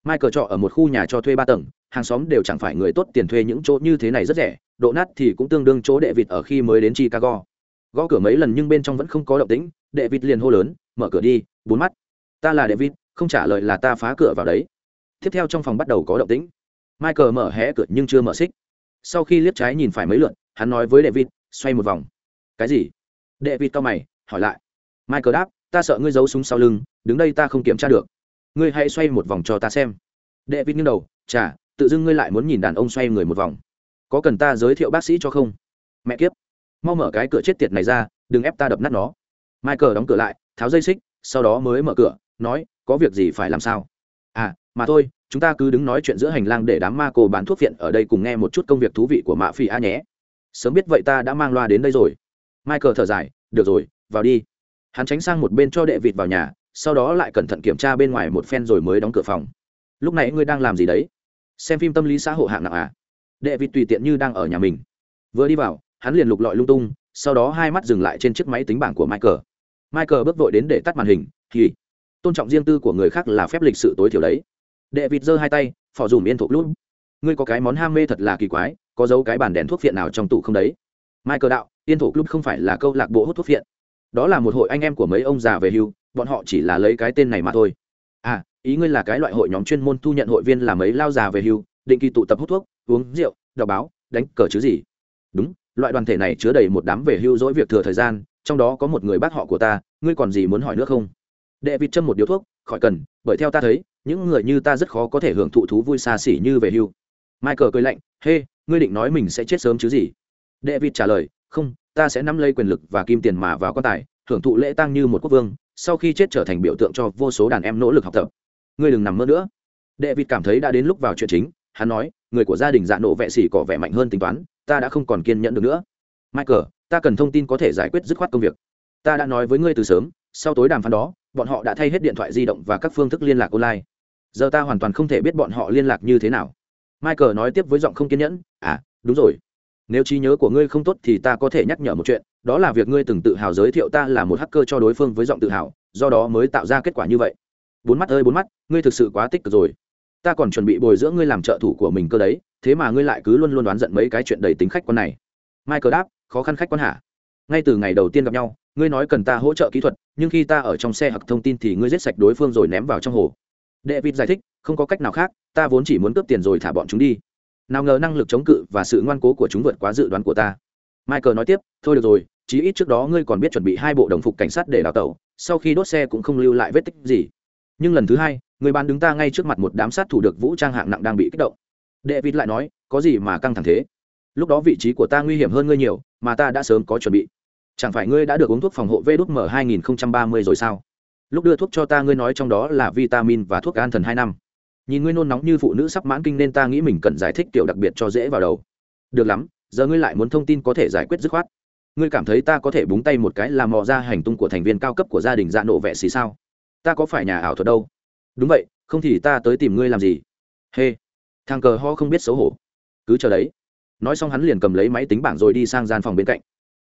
Michael trọ ở một khu nhà cho thuê ba tầng, hàng xóm đều chẳng phải người tốt tiền thuê những chỗ như thế này rất rẻ, độ nát thì cũng tương đương chỗ đệ vịt ở khi mới đến chicago. Gõ cửa mấy lần nhưng bên trong vẫn không có động tĩnh, đệ vịt liền hô lớn, mở cửa đi, bốn mắt ta là David, không trả lời là ta phá cửa vào đấy. Tiếp theo trong phòng bắt đầu có động tĩnh. Michael mở hé cửa nhưng chưa mở xích. Sau khi liếc trái nhìn phải mấy lượn hắn nói với david xoay một vòng. Cái gì? David cao mày hỏi lại. Michael đáp ta sợ ngươi giấu súng sau lưng đứng đây ta không kiểm tra được. Ngươi hãy xoay một vòng cho ta xem. David nghiêng đầu chả tự dưng ngươi lại muốn nhìn đàn ông xoay người một vòng. Có cần ta giới thiệu bác sĩ cho không? Mẹ kiếp. Mau mở cái cửa chết tiệt này ra đừng ép ta đập nát nó. Michael đóng cửa lại tháo dây xích sau đó mới mở cửa nói, có việc gì phải làm sao? À mà thôi, chúng ta cứ đứng nói chuyện giữa hành lang để đám ma cô bán thuốc viện ở đây cùng nghe một chút công việc thú vị của mạ phi a nhé. Sớm biết vậy ta đã mang loa đến đây rồi. Michael thở dài, được rồi, vào đi. Hắn tránh sang một bên cho đệ vịt vào nhà, sau đó lại cẩn thận kiểm tra bên ngoài một phen rồi mới đóng cửa phòng. Lúc này ngươi đang làm gì đấy? Xem phim tâm lý xã hội hạng nặng à. Đệ vịt tùy tiện như đang ở nhà mình. Vừa đi vào, hắn liền lục lọi lung tung, sau đó hai mắt dừng lại trên chiếc máy tính bảng của michael. Michael bước vội đến để tắt màn hình thì tôn trọng riêng tư của người khác là phép lịch sự tối thiểu đấy. Đệ vịt giơ hai tay phỏ dùm yên thuộc lút. Ngươi có cái món ham mê thật là kỳ quái, có dấu cái bàn đèn thuốc phiện nào trong tủ không đấy? Michael đạo, yên thổ lút không phải là câu lạc bộ hút thuốc phiện. Đó là một hội anh em của mấy ông già về hưu, bọn họ chỉ là lấy cái tên này mà thôi. À ý ngươi là cái loại hội nhóm chuyên môn thu nhận hội viên là mấy lao già về hưu, định kỳ tụ tập hút thuốc, uống rượu, đọc báo, đánh cờ chứ gì? Đúng, loại đoàn thể này chứa đầy một đám về hưu dỗi việc thừa thời gian, trong đó có một người bác họ của ta, ngươi còn gì muốn hỏi nữa không? Đệ vịt châm một điếu thuốc khỏi cần bởi theo ta thấy những người như ta rất khó có thể hưởng thụ thú vui xa xỉ như về hưu. Michael cười lạnh hê、hey, ngươi định nói mình sẽ chết sớm chứ gì? Đệ vịt trả lời không ta sẽ nắm lấy quyền lực và kim tiền mà vào quan tài hưởng thụ lễ tang như một quốc vương sau khi chết trở thành biểu tượng cho vô số đàn em nỗ lực học tập. Ngươi đừng nằm mơ nữa. Đệ vịt cảm thấy đã đến lúc vào chuyện chính hắn nói người của gia đình dạ nộ vệ xỉ cỏ vẻ mạnh hơn tính toán ta đã không còn kiên nhẫn được nữa. Michael ta cần thông tin có thể giải quyết dứt khoát công việc. Ta đã nói với ngươi từ sớm sau tối đàm phán đó, bọn họ đã thay hết điện thoại di động và các phương thức liên lạc online. Giờ ta hoàn toàn không thể biết bọn họ liên lạc như thế nào. Michael nói tiếp với giọng không kiên nhẫn à đúng rồi. Nếu trí nhớ của ngươi không tốt thì ta có thể nhắc nhở một chuyện, đó là việc ngươi từng tự hào giới thiệu ta là một hacker cho đối phương với giọng tự hào, do đó mới tạo ra kết quả như vậy. Bốn mắt ơi, bốn mắt, ngươi thực sự quá tích cực rồi. Ta còn chuẩn bị bồi dưỡng ngươi làm trợ thủ của mình cơ đấy, thế mà ngươi lại cứ luôn luôn đoán giận mấy cái chuyện đầy tính khách quan này. Michael đáp, khó khăn khách quan hả? Ngay từ ngày đầu tiên gặp nhau ngươi nói cần ta hỗ trợ kỹ thuật, nhưng khi ta ở trong xe hoặc thông tin thì ngươi giết sạch đối phương rồi ném vào trong hồ. David giải thích, không có cách nào khác, ta vốn chỉ muốn cướp tiền rồi thả bọn chúng đi. Nào ngờ năng lực chống cự và sự ngoan cố của chúng vượt quá dự đoán của ta. Michael nói tiếp, thôi được rồi, chí ít trước đó ngươi còn biết chuẩn bị hai bộ đồng phục cảnh sát để đào tẩu, sau khi đốt xe cũng không lưu lại vết tích gì. Nhưng lần thứ hai, người bán đứng ta ngay trước mặt một đám sát thủ được vũ trang hạng nặng đang bị kích động. David lại nói, có gì mà căng thẳng thế? Lúc đó vị trí của ta nguy hiểm hơn ngươi nhiều, mà ta đã sớm có chuẩn bị chẳng phải ngươi đã được uống thuốc phòng hộ vê đốt m 2030 rồi sao? Lúc đưa thuốc cho ta ngươi nói trong đó là vitamin và thuốc an thần hai năm. Nhìn ngươi nôn nóng như phụ nữ sắp mãn kinh nên ta nghĩ mình cần giải thích tiểu đặc biệt cho dễ vào đầu. Được lắm, giờ ngươi lại muốn thông tin có thể giải quyết dứt khoát. Ngươi cảm thấy ta có thể búng tay một cái làm mò ra hành tung của thành viên cao cấp của gia đình dạ nộ vẹ xì sao? Ta có phải nhà ảo thuật đâu? Đúng vậy, không thì ta tới tìm ngươi làm gì? Hê、hey. thằng cờ ho không biết xấu hổ. Cứ chờ đấy. Nói xong hắn liền cầm lấy máy tính bảng rồi đi sang gian phòng bên cạnh.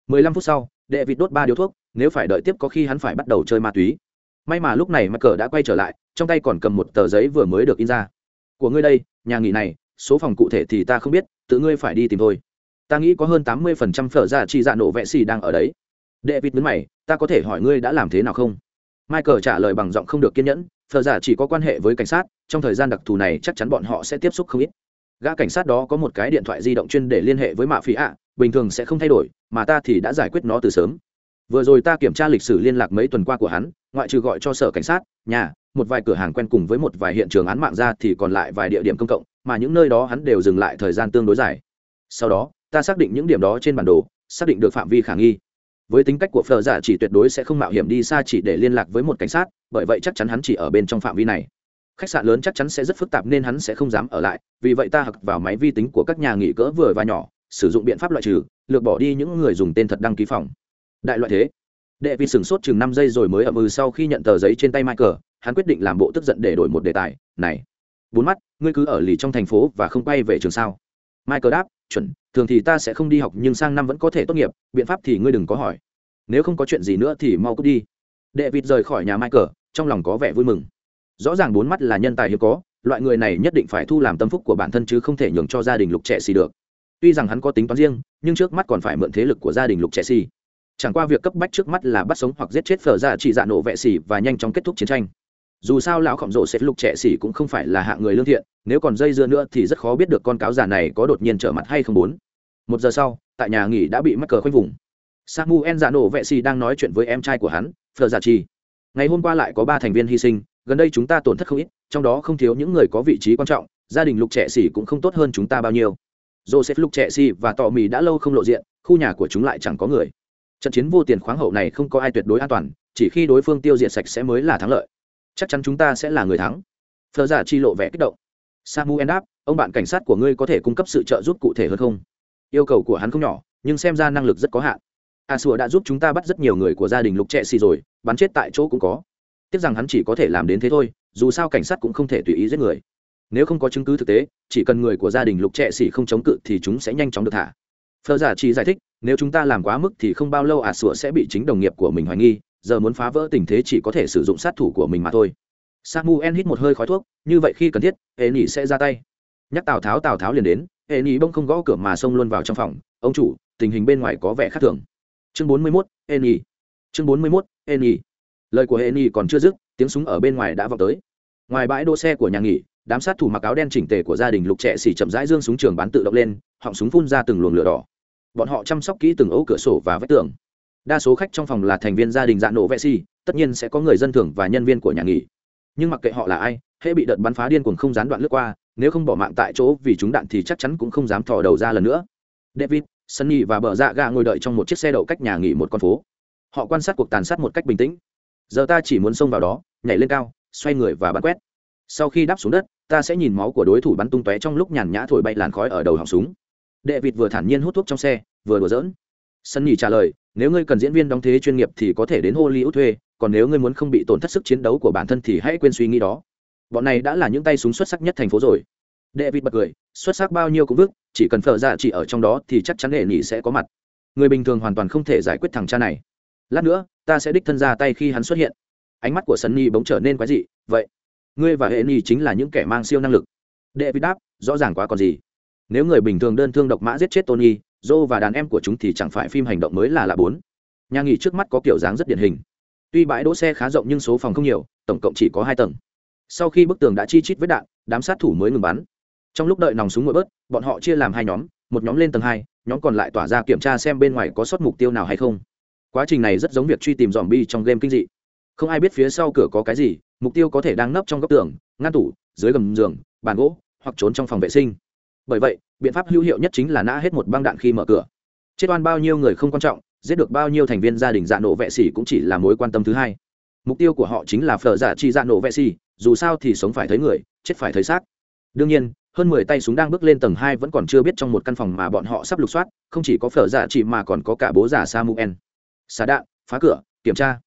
Mười lăm phút sau đệ vịt đốt ba điếu thuốc, nếu phải đợi tiếp có khi hắn phải bắt đầu chơi ma túy. May mà lúc này mắc cờ đã quay trở lại, trong tay còn cầm một tờ giấy vừa mới được in ra. Của ngươi đây, nhà nghỉ này, số phòng cụ thể thì ta không biết, tự ngươi phải đi tìm thôi. Ta nghĩ có hơn tám mươi phần trăm phở ra chi dạ nổ vẽ xì đang ở đấy. Đệ vịt mướn mày, ta có thể hỏi ngươi đã làm thế nào không? Michael trả lời bằng giọng không được kiên nhẫn, phở giả chỉ có quan hệ với cảnh sát, trong thời gian đặc thù này chắc chắn bọn họ sẽ tiếp xúc không ít. Gã cảnh sát đó có một cái điện thoại di động chuyên để liên hệ với mạ phí ạ bình thường sẽ không thay đổi, mà ta thì đã giải quyết nó từ sớm. Vừa rồi ta kiểm tra lịch sử liên lạc mấy tuần qua của hắn, ngoại trừ gọi cho sở cảnh sát, nhà, một vài cửa hàng quen cùng với một vài hiện trường án mạng ra thì còn lại vài địa điểm công cộng, mà những nơi đó hắn đều dừng lại thời gian tương đối dài. Sau đó, ta xác định những điểm đó trên bản đồ, xác định được phạm vi khả nghi. Với tính cách của phờ giả dạ chỉ tuyệt đối sẽ không mạo hiểm đi xa chỉ để liên lạc với một cảnh sát, bởi vậy chắc chắn hắn chỉ ở bên trong phạm vi này. Khách sạn lớn chắc chắn sẽ rất phức tạp nên hắn sẽ không dám ở lại, vì vậy ta hặc vào máy vi tính của các nhà nghỉ cỡ vừa và nhỏ sử dụng biện pháp loại trừ, lược bỏ đi những người dùng tên thật đăng ký phòng. Đại loại thế. Đệ vị sửng sốt chừng năm giây rồi mới ậm ừ sau khi nhận tờ giấy trên tay michael, hắn quyết định làm bộ tức giận để đổi một đề tài, này, bốn mắt, ngươi cứ ở lì trong thành phố và không quay về trường sao? Michael đáp, chuẩn, thường thì ta sẽ không đi học nhưng sang năm vẫn có thể tốt nghiệp, biện pháp thì ngươi đừng có hỏi. Nếu không có chuyện gì nữa thì mau cút đi. Đệ vịt rời khỏi nhà michael, trong lòng có vẻ vui mừng. Rõ ràng bốn mắt là nhân tài hiếm có, loại người này nhất định phải thu làm tâm phúc của bản thân chứ không thể nhường cho gia đình lục trẻ xì được tuy rằng hắn có tính toán riêng, nhưng trước mắt còn phải mượn thế lực của gia đình lục trẻ xì. Chẳng qua việc cấp bách trước mắt là bắt sống hoặc giết chết phở ra chỉ dạ nổ vệ xỉ và nhanh chóng kết thúc chiến tranh. Dù sao lão khổng rộ sẽ lục trẻ xỉ cũng không phải là hạng người lương thiện, nếu còn dây dưa nữa thì rất khó biết được con cáo già này có đột nhiên trở mặt hay không muốn một giờ sau, tại nhà nghỉ đã bị mắc cờ khoanh vùng. Samuel dạ nổ vệ xỉ đang nói chuyện với em trai của hắn, phở dạ giả chi ngày hôm qua lại có ba thành viên hy sinh, gần đây chúng ta tổn thất không ít, trong đó không thiếu những người có vị trí quan trọng, gia đình lục trẻ xỉ cũng không tốt hơn chúng ta bao nhiêu joseph lục trẻ và tọ mì đã lâu không lộ diện, khu nhà của chúng lại chẳng có người. Trận chiến vô tiền khoáng hậu này không có ai tuyệt đối an toàn, chỉ khi đối phương tiêu diệt sạch sẽ mới là thắng lợi. Chắc chắn chúng ta sẽ là người thắng. Phở giả dạ chi lộ vẻ kích động. Samuel đáp, ông bạn cảnh sát của ngươi có thể cung cấp sự trợ giúp cụ thể hơn không? Yêu cầu của hắn không nhỏ, nhưng xem ra năng lực rất có hạn. A Sủa đã giúp chúng ta bắt rất nhiều người của gia đình lục trẻ xì rồi, bắn chết tại chỗ cũng có. Tiếc rằng hắn chỉ có thể làm đến thế thôi, dù sao cảnh sát cũng không thể tùy ý giết người nếu không có chứng cứ thực tế, chỉ cần người của gia đình lục trẻ xỉ không chống cự thì chúng sẽ nhanh chóng được thả. Phờ giả chỉ giải thích, nếu chúng ta làm quá mức thì không bao lâu ả à sủa sẽ bị chính đồng nghiệp của mình hoài nghi, giờ muốn phá vỡ tình thế chỉ có thể sử dụng sát thủ của mình mà thôi. Samuel hít một hơi khói thuốc, như vậy khi cần thiết hệ nỉ sẽ ra tay. Nhắc tào tháo tào tháo liền đến hệ nỉ bông không gõ cửa mà xông luôn vào trong phòng. Ông chủ, tình hình bên ngoài có vẻ khác thường. Chương bốn mươi mốt hệ nỉ chương bốn mươi mốt hệ nỉ lời của hệ nỉ còn chưa dứt, tiếng súng ở bên ngoài đã vọng tới. Ngoài bãi đỗ xe của nhà nghỉ đám sát thủ mặc áo đen chỉnh tề của gia đình lục trẻ xỉ chậm rãi dương súng trường bắn tự động lên, họng súng phun ra từng luồng lửa đỏ. Bọn họ chăm sóc kỹ từng ấu cửa sổ và vách tường. Đa số khách trong phòng là thành viên gia đình dạ nổ vệ xỉ tất nhiên sẽ có người dân thường và nhân viên của nhà nghỉ. Nhưng mặc kệ họ là ai, hễ bị đợt bắn phá điên cuồng không gián đoạn lướt qua, nếu không bỏ mạng tại chỗ vì chúng đạn thì chắc chắn cũng không dám thò đầu ra lần nữa. David, sunny và bờ dạ gà ngồi đợi trong một chiếc xe đậu cách nhà nghỉ một con phố. Họ quan sát cuộc tàn sát một cách bình tĩnh. Giờ ta chỉ muốn xông vào đó, nhảy lên cao, xoay người và bắn quét sau khi đáp xuống đất, ta sẽ nhìn máu của đối thủ bắn tung tóe trong lúc nhàn nhã thổi bay làn khói ở đầu họng súng. Đệ vịt vừa thản nhiên hút thuốc trong xe, vừa đùa giỡn. Sân nhì trả lời, nếu ngươi cần diễn viên đóng thế chuyên nghiệp thì có thể đến hollywood thuê, còn nếu ngươi muốn không bị tổn thất sức chiến đấu của bản thân thì hãy quên suy nghĩ đó. Bọn này đã là những tay súng xuất sắc nhất thành phố rồi. Đệ vịt bật cười, xuất sắc bao nhiêu cũng vứt chỉ cần phở ra chỉ ở trong đó thì chắc chắn đệ nhị sẽ có mặt. Người bình thường hoàn toàn không thể giải quyết thằng cha này. Lát nữa, ta sẽ đích thân ra tay khi hắn xuất hiện. Ánh mắt của sân nhì bỗng trở nên quái dị, vậy ngươi và hệ ni chính là những kẻ mang siêu năng lực. Đệ vịt đáp, rõ ràng quá còn gì. Nếu người bình thường đơn thương độc mã giết chết tony dô và đàn em của chúng thì chẳng phải phim hành động mới là lạ bốn. Nhà nghỉ trước mắt có kiểu dáng rất điển hình. Tuy bãi đỗ xe khá rộng nhưng số phòng không nhiều, tổng cộng chỉ có hai tầng. Sau khi bức tường đã chi chít với đạn, đám sát thủ mới ngừng bắn. Trong lúc đợi nòng súng nguội bớt, bọn họ chia làm hai nhóm, một nhóm lên tầng hai, nhóm còn lại tỏa ra kiểm tra xem bên ngoài có sót mục tiêu nào hay không. Quá trình này rất giống việc truy tìm dòm bi trong game kinh dị không ai biết phía sau cửa có cái gì, mục tiêu có thể đang nấp trong góc tường, ngăn tủ, dưới gầm giường, bàn gỗ, hoặc trốn trong phòng vệ sinh. Bởi vậy, biện pháp hữu hiệu nhất chính là nã hết một băng đạn khi mở cửa. Chết oan bao nhiêu người không quan trọng, giết được bao nhiêu thành viên gia đình dạ nổ vệ sĩ cũng chỉ là mối quan tâm thứ hai. Mục tiêu của họ chính là phở giả chi dạ nổ vệ sĩ. dù sao thì sống phải thấy người, chết phải thấy xác. Đương nhiên, hơn mười tay súng đang bước lên tầng hai vẫn còn chưa biết trong một căn phòng mà bọn họ sắp lục soát, không chỉ có phở dạ giả chỉ mà còn có cả bố giả samuel. Xả đạn, phá cửa, kiểm tra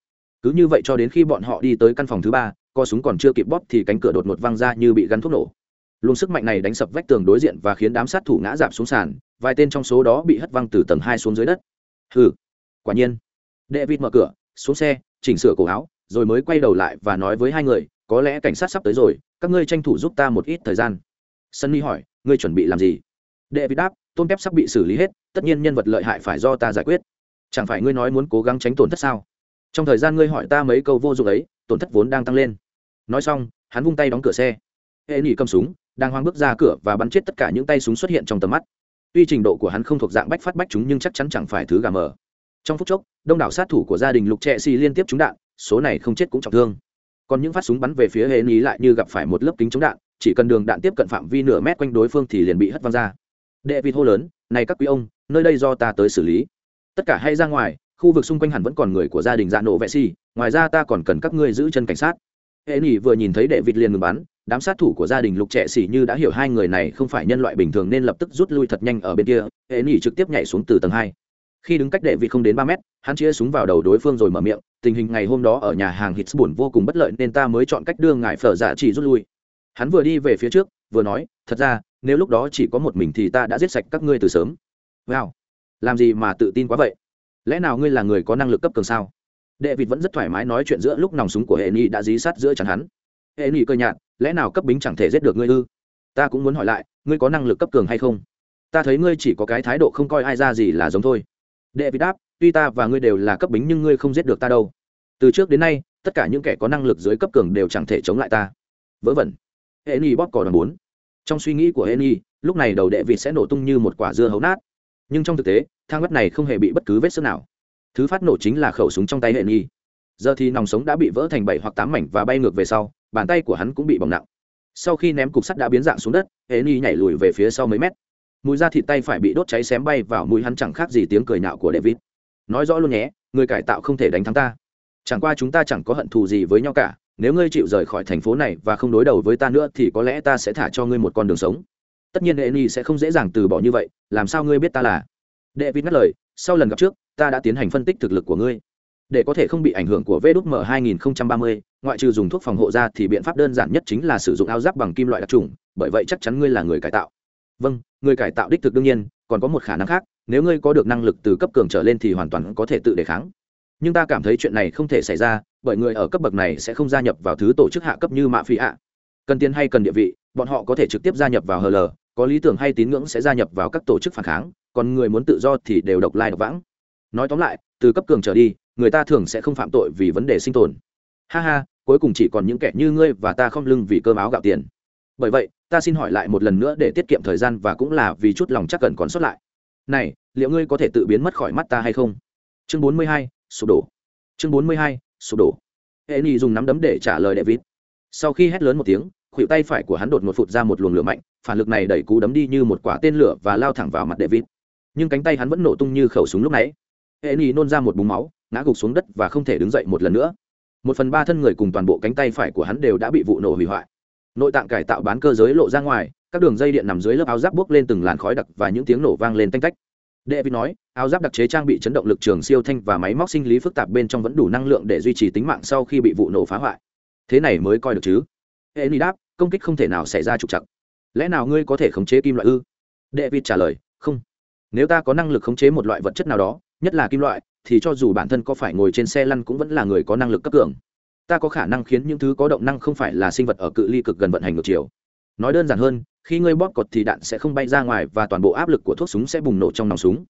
cứ như vậy cho đến khi bọn họ đi tới căn phòng thứ ba, co súng còn chưa kịp bóp thì cánh cửa đột ngột văng ra như bị gắn thuốc nổ. Luồng sức mạnh này đánh sập vách tường đối diện và khiến đám sát thủ ngã giảm xuống sàn, vài tên trong số đó bị hất văng từ tầng hai xuống dưới đất. Hừ, quả nhiên. Đệ vịt mở cửa, xuống xe, chỉnh sửa cổ áo, rồi mới quay đầu lại và nói với hai người, có lẽ cảnh sát sắp tới rồi, các ngươi tranh thủ giúp ta một ít thời gian. Sunny hỏi, ngươi chuẩn bị làm gì? Đệ vịt đáp tôn kép sắp bị xử lý hết, tất nhiên nhân vật lợi hại phải do ta giải quyết. Chẳng phải ngươi nói muốn cố gắng tránh tổn thất sao? Trong thời gian ngươi hỏi ta mấy câu vô dụng ấy, tổn thất vốn đang tăng lên. Nói xong, hắn vung tay đóng cửa xe. Hệ nỉ cầm súng, đang hoang bước ra cửa và bắn chết tất cả những tay súng xuất hiện trong tầm mắt. Tuy trình độ của hắn không thuộc dạng bách phát bách chúng nhưng chắc chắn chẳng phải thứ gà mờ. Trong phút chốc, đông đảo sát thủ của gia đình lục trệ xì liên tiếp trúng đạn, số này không chết cũng trọng thương. Còn những phát súng bắn về phía hệ nỉ lại như gặp phải một lớp kính chống đạn, chỉ cần đường đạn tiếp cận phạm vi nửa mét quanh đối phương thì liền bị hất văng ra. Đệ vịt hô lớn, này các quý ông, nơi đây do ta tới xử lý. Tất cả hay ra ngoài khu vực xung quanh hẳn vẫn còn người của gia đình dạ nổ vệ si, ngoài ra ta còn cần các ngươi giữ chân cảnh sát. Hệ nỉ vừa nhìn thấy đệ vịt liền ngừng bắn, đám sát thủ của gia đình lục trẻ xỉ như đã hiểu hai người này không phải nhân loại bình thường nên lập tức rút lui thật nhanh ở bên kia, hệ nỉ trực tiếp nhảy xuống từ tầng hai. Khi đứng cách đệ vịt không đến ba mét, hắn chia súng vào đầu đối phương rồi mở miệng, tình hình ngày hôm đó ở nhà hàng hít buồn vô cùng bất lợi nên ta mới chọn cách đưa ngài phở dạ chỉ rút lui. Hắn vừa đi về phía trước, vừa nói, thật ra, nếu lúc đó chỉ có một mình thì ta đã giết sạch các ngươi từ sớm. Wow, làm gì mà tự tin quá vậy? Lẽ nào ngươi là người có năng lực cấp cường sao? Đệ vịt vẫn rất thoải mái nói chuyện giữa lúc nòng súng của hệ ni đã dí sát giữa chẳng hắn. Hệ ni cơ nhạt, lẽ nào cấp bính chẳng thể giết được ngươi ư? Ta cũng muốn hỏi lại, ngươi có năng lực cấp cường hay không? Ta thấy ngươi chỉ có cái thái độ không coi ai ra gì là giống thôi. Đệ vịt đáp, tuy ta và ngươi đều là cấp bính nhưng ngươi không giết được ta đâu. Từ trước đến nay, tất cả những kẻ có năng lực dưới cấp cường đều chẳng thể chống lại ta. Vớ vẩn. Hệ ni bóp cỏ đoàn bốn. Trong suy nghĩ của hệ ni lúc này đầu đệ vịt sẽ nổ tung như một quả dưa hấu nát. Nhưng trong thực tế thang bắt này không hề bị bất cứ vết sức nào. Thứ phát nổ chính là khẩu súng trong tay hệ nghi. Giờ thì nòng sống đã bị vỡ thành bảy hoặc tám mảnh và bay ngược về sau, bàn tay của hắn cũng bị bỏng nặng. Sau khi ném cục sắt đã biến dạng xuống đất, hệ nghi nhảy lùi về phía sau mấy mét. Mùi da thịt tay phải bị đốt cháy xém bay vào mũi hắn chẳng khác gì tiếng cười nạo của david. Nói rõ luôn nhé, người cải tạo không thể đánh thắng ta. Chẳng qua chúng ta chẳng có hận thù gì với nhau cả, nếu ngươi chịu rời khỏi thành phố này và không đối đầu với ta nữa thì có lẽ ta sẽ thả cho ngươi một con đường sống. Tất nhiên hệ nghi sẽ không dễ dàng từ bỏ như vậy, làm sao ngươi biết ta là? David ngắt lời sau lần gặp trước ta đã tiến hành phân tích thực lực của ngươi. Để có thể không bị ảnh hưởng của vê đúc m 2030, ngoại trừ dùng thuốc phòng hộ ra thì biện pháp đơn giản nhất chính là sử dụng áo giáp bằng kim loại đặc trùng bởi vậy chắc chắn ngươi là người cải tạo. Vâng người cải tạo đích thực đương nhiên còn có một khả năng khác nếu ngươi có được năng lực từ cấp cường trở lên thì hoàn toàn có thể tự đề kháng. Nhưng ta cảm thấy chuyện này không thể xảy ra bởi người ở cấp bậc này sẽ không gia nhập vào thứ tổ chức hạ cấp như mạ phi ạ. Cần tiền hay cần địa vị bọn họ có thể trực tiếp gia nhập vào hờ lờ, có lý tưởng hay tín ngưỡng sẽ gia nhập vào các tổ chức phản kháng còn người muốn tự do thì đều độc lai độc vãng. Nói tóm lại từ cấp cường trở đi người ta thường sẽ không phạm tội vì vấn đề sinh tồn. Ha ha cuối cùng chỉ còn những kẻ như ngươi và ta không lưng vì cơm áo gạo tiền. Bởi vậy ta xin hỏi lại một lần nữa để tiết kiệm thời gian và cũng là vì chút lòng chắc cần còn sót lại. Này liệu ngươi có thể tự biến mất khỏi mắt ta hay không? Chương bốn mươi hai sụp đổ. Chương bốn mươi hai sụp đổ. Hệ nhi dùng nắm đấm để trả lời david. Sau khi hét lớn một tiếng khuỷu tay phải của hắn đột một phụt ra một luồng lửa mạnh phản lực này đẩy cú đấm đi như một quả tên lửa và lao thẳng vào mặt david. Nhưng cánh tay hắn vẫn nổ tung như khẩu súng lúc nãy. Hệ nỉ nôn ra một búng máu ngã gục xuống đất và không thể đứng dậy một lần nữa. Một phần ba thân người cùng toàn bộ cánh tay phải của hắn đều đã bị vụ nổ hủy hoại. Nội tạng cải tạo bán cơ giới lộ ra ngoài các đường dây điện nằm dưới lớp áo giáp bốc lên từng làn khói đặc và những tiếng nổ vang lên tanh tách. David nói, áo giáp đặc chế trang bị chấn động lực trường siêu thanh và máy móc sinh lý phức tạp bên trong vẫn đủ năng lượng để duy trì tính mạng sau khi bị vụ nổ phá hoại. Thế này mới coi được chứ? Eni đáp, công kích không thể nào xảy ra trục trặc. Lẽ nào ngươi có thể khống chế kim loại ư? David trả lời, không. Nếu ta có năng lực khống chế một loại vật chất nào đó, nhất là kim loại, thì cho dù bản thân có phải ngồi trên xe lăn cũng vẫn là người có năng lực cấp cường ta có khả năng khiến những thứ có động năng không phải là sinh vật ở cự ly cực gần vận hành ngược chiều nói đơn giản hơn khi ngươi bóp cột thì đạn sẽ không bay ra ngoài và toàn bộ áp lực của thuốc súng sẽ bùng nổ trong nòng súng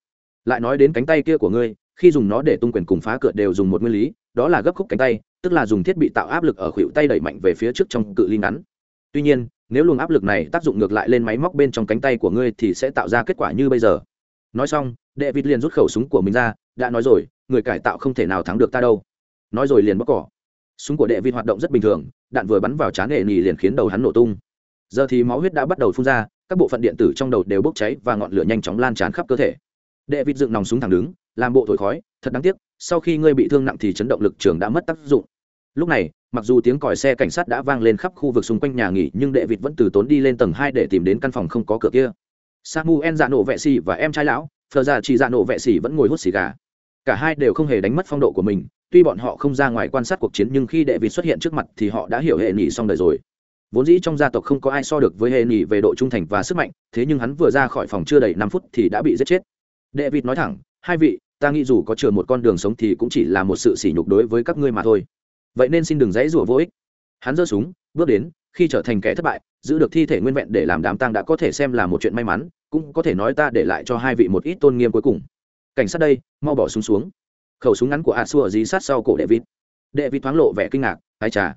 lại nói đến cánh tay kia của ngươi khi dùng nó để tung quyền cùng phá cửa đều dùng một nguyên lý đó là gấp khúc cánh tay tức là dùng thiết bị tạo áp lực ở khuỷu tay đẩy mạnh về phía trước trong cự ly ngắn tuy nhiên, nếu luồng áp lực này tác dụng ngược lại lên máy móc bên trong cánh tay của ngươi thì sẽ tạo ra kết quả như bây giờ. Nói xong đệ vịt liền rút khẩu súng của mình ra, đã nói rồi, người cải tạo không thể nào thắng được ta đâu. Nói rồi liền bóc cỏ. Súng của đệ vịt hoạt động rất bình thường, đạn vừa bắn vào chán hệ nhì liền khiến đầu hắn nổ tung. Giờ thì máu huyết đã bắt đầu phun ra, các bộ phận điện tử trong đầu đều bốc cháy và ngọn lửa nhanh chóng lan tràn khắp cơ thể. Đệ vịt dựng nòng súng thẳng đứng, làm bộ thổi khói, thật đáng tiếc, sau khi ngươi bị thương nặng thì chấn động lực trường đã mất tác dụng lúc này, mặc dù tiếng còi xe cảnh sát đã vang lên khắp khu vực xung quanh nhà nghỉ, nhưng đệ vịt vẫn từ tốn đi lên tầng hai để tìm đến căn phòng không có cửa kia. Samuel dạ nổ vệ xì và em trai lão thờ ra dạ chỉ dạ nổ vệ xì vẫn ngồi hút xì gà. Cả hai đều không hề đánh mất phong độ của mình, tuy bọn họ không ra ngoài quan sát cuộc chiến, nhưng khi đệ vịt xuất hiện trước mặt thì họ đã hiểu hệ nghỉ xong đời rồi. Vốn dĩ trong gia tộc không có ai so được với hệ nghỉ về độ trung thành và sức mạnh, thế nhưng hắn vừa ra khỏi phòng chưa đầy năm phút thì đã bị giết chết. Đệ vịt nói thẳng, hai vị, ta nghĩ dù có chừa một con đường sống thì cũng chỉ là một sự sỉ nhục đối với các ngươi mà thôi vậy nên xin đừng dãy rủa vô ích. Hắn giơ súng, bước đến, khi trở thành kẻ thất bại, giữ được thi thể nguyên vẹn để làm đám tang đã có thể xem là một chuyện may mắn, cũng có thể nói ta để lại cho hai vị một ít tôn nghiêm cuối cùng. Cảnh sát đây, mau bỏ súng xuống. Khẩu súng ngắn của a xua dí sát sau cổ đệ vịt đệ vịt thoáng lộ vẻ kinh ngạc, ai trà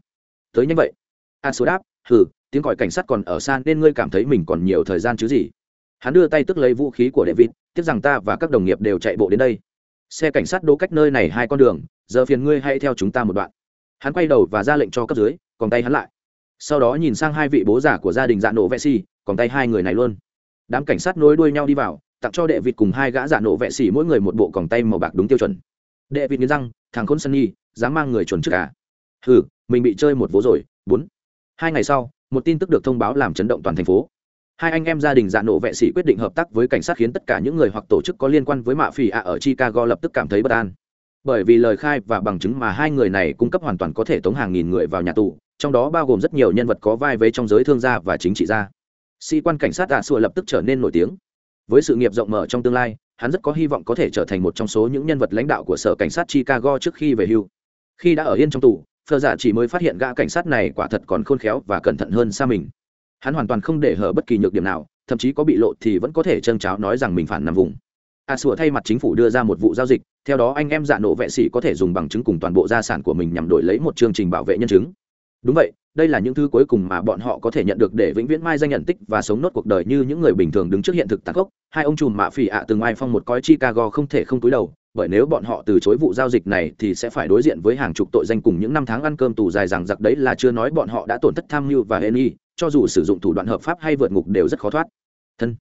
tới nhanh vậy? A xua đáp, hừ, tiếng còi cảnh sát còn ở xa nên ngươi cảm thấy mình còn nhiều thời gian chứ gì? Hắn đưa tay tức lấy vũ khí của đệ vịt tiếc rằng ta và các đồng nghiệp đều chạy bộ đến đây. Xe cảnh sát đỗ cách nơi này hai con đường, giờ phiền ngươi hãy theo chúng ta một đoạn hắn quay đầu và ra lệnh cho cấp dưới, còn tay hắn lại. Sau đó nhìn sang hai vị bố giả của gia đình dạ nổ vệ xì còn tay hai người này luôn. Đám cảnh sát nối đuôi nhau đi vào, tặng cho đệ vịt cùng hai gã dạ nổ vệ xì mỗi người một bộ còng tay màu bạc đúng tiêu chuẩn. Đệ vịt nghiến răng, thằng khôn sân nhi dám mang người chuẩn trước cả à? hừ, mình bị chơi một vố rồi, bốn. Hai ngày sau, một tin tức được thông báo làm chấn động toàn thành phố. Hai anh em gia đình dạ nổ vệ sĩ quyết định hợp tác với cảnh sát khiến tất cả những người hoặc tổ chức có liên quan với mạ phỉ ạ ở chicago lập tức cảm thấy bất an bởi vì lời khai và bằng chứng mà hai người này cung cấp hoàn toàn có thể tống hàng nghìn người vào nhà tù, trong đó bao gồm rất nhiều nhân vật có vai vế trong giới thương gia và chính trị gia. Sĩ quan cảnh sát ạ xua lập tức trở nên nổi tiếng. Với sự nghiệp rộng mở trong tương lai, hắn rất có hy vọng có thể trở thành một trong số những nhân vật lãnh đạo của sở cảnh sát chicago trước khi về hưu. Khi đã ở yên trong tù, phờ giả chỉ mới phát hiện gã cảnh sát này quả thật còn khôn khéo và cẩn thận hơn xa mình. Hắn hoàn toàn không để hở bất kỳ nhược điểm nào, thậm chí có bị lộ thì vẫn có thể trơn cháo nói rằng mình phản nằm vùng. A sủa thay mặt chính phủ đưa ra một vụ giao dịch theo đó anh em dạ nộ vệ sĩ có thể dùng bằng chứng cùng toàn bộ gia sản của mình nhằm đổi lấy một chương trình bảo vệ nhân chứng. Đúng vậy, đây là những thứ cuối cùng mà bọn họ có thể nhận được để vĩnh viễn mai danh nhận tích và sống nốt cuộc đời như những người bình thường đứng trước hiện thực tàn khốc. Hai ông trùm mạ phỉ ạ từng ai phong một coi chicago không thể không túi đầu, bởi nếu bọn họ từ chối vụ giao dịch này thì sẽ phải đối diện với hàng chục tội danh cùng những năm tháng ăn cơm tù dài rằng giặc đấy là chưa nói bọn họ đã tổn thất tham mưu và hên y, cho dù sử dụng thủ đoạn hợp pháp hay vượt ngục đều rất khó thoát. Thân.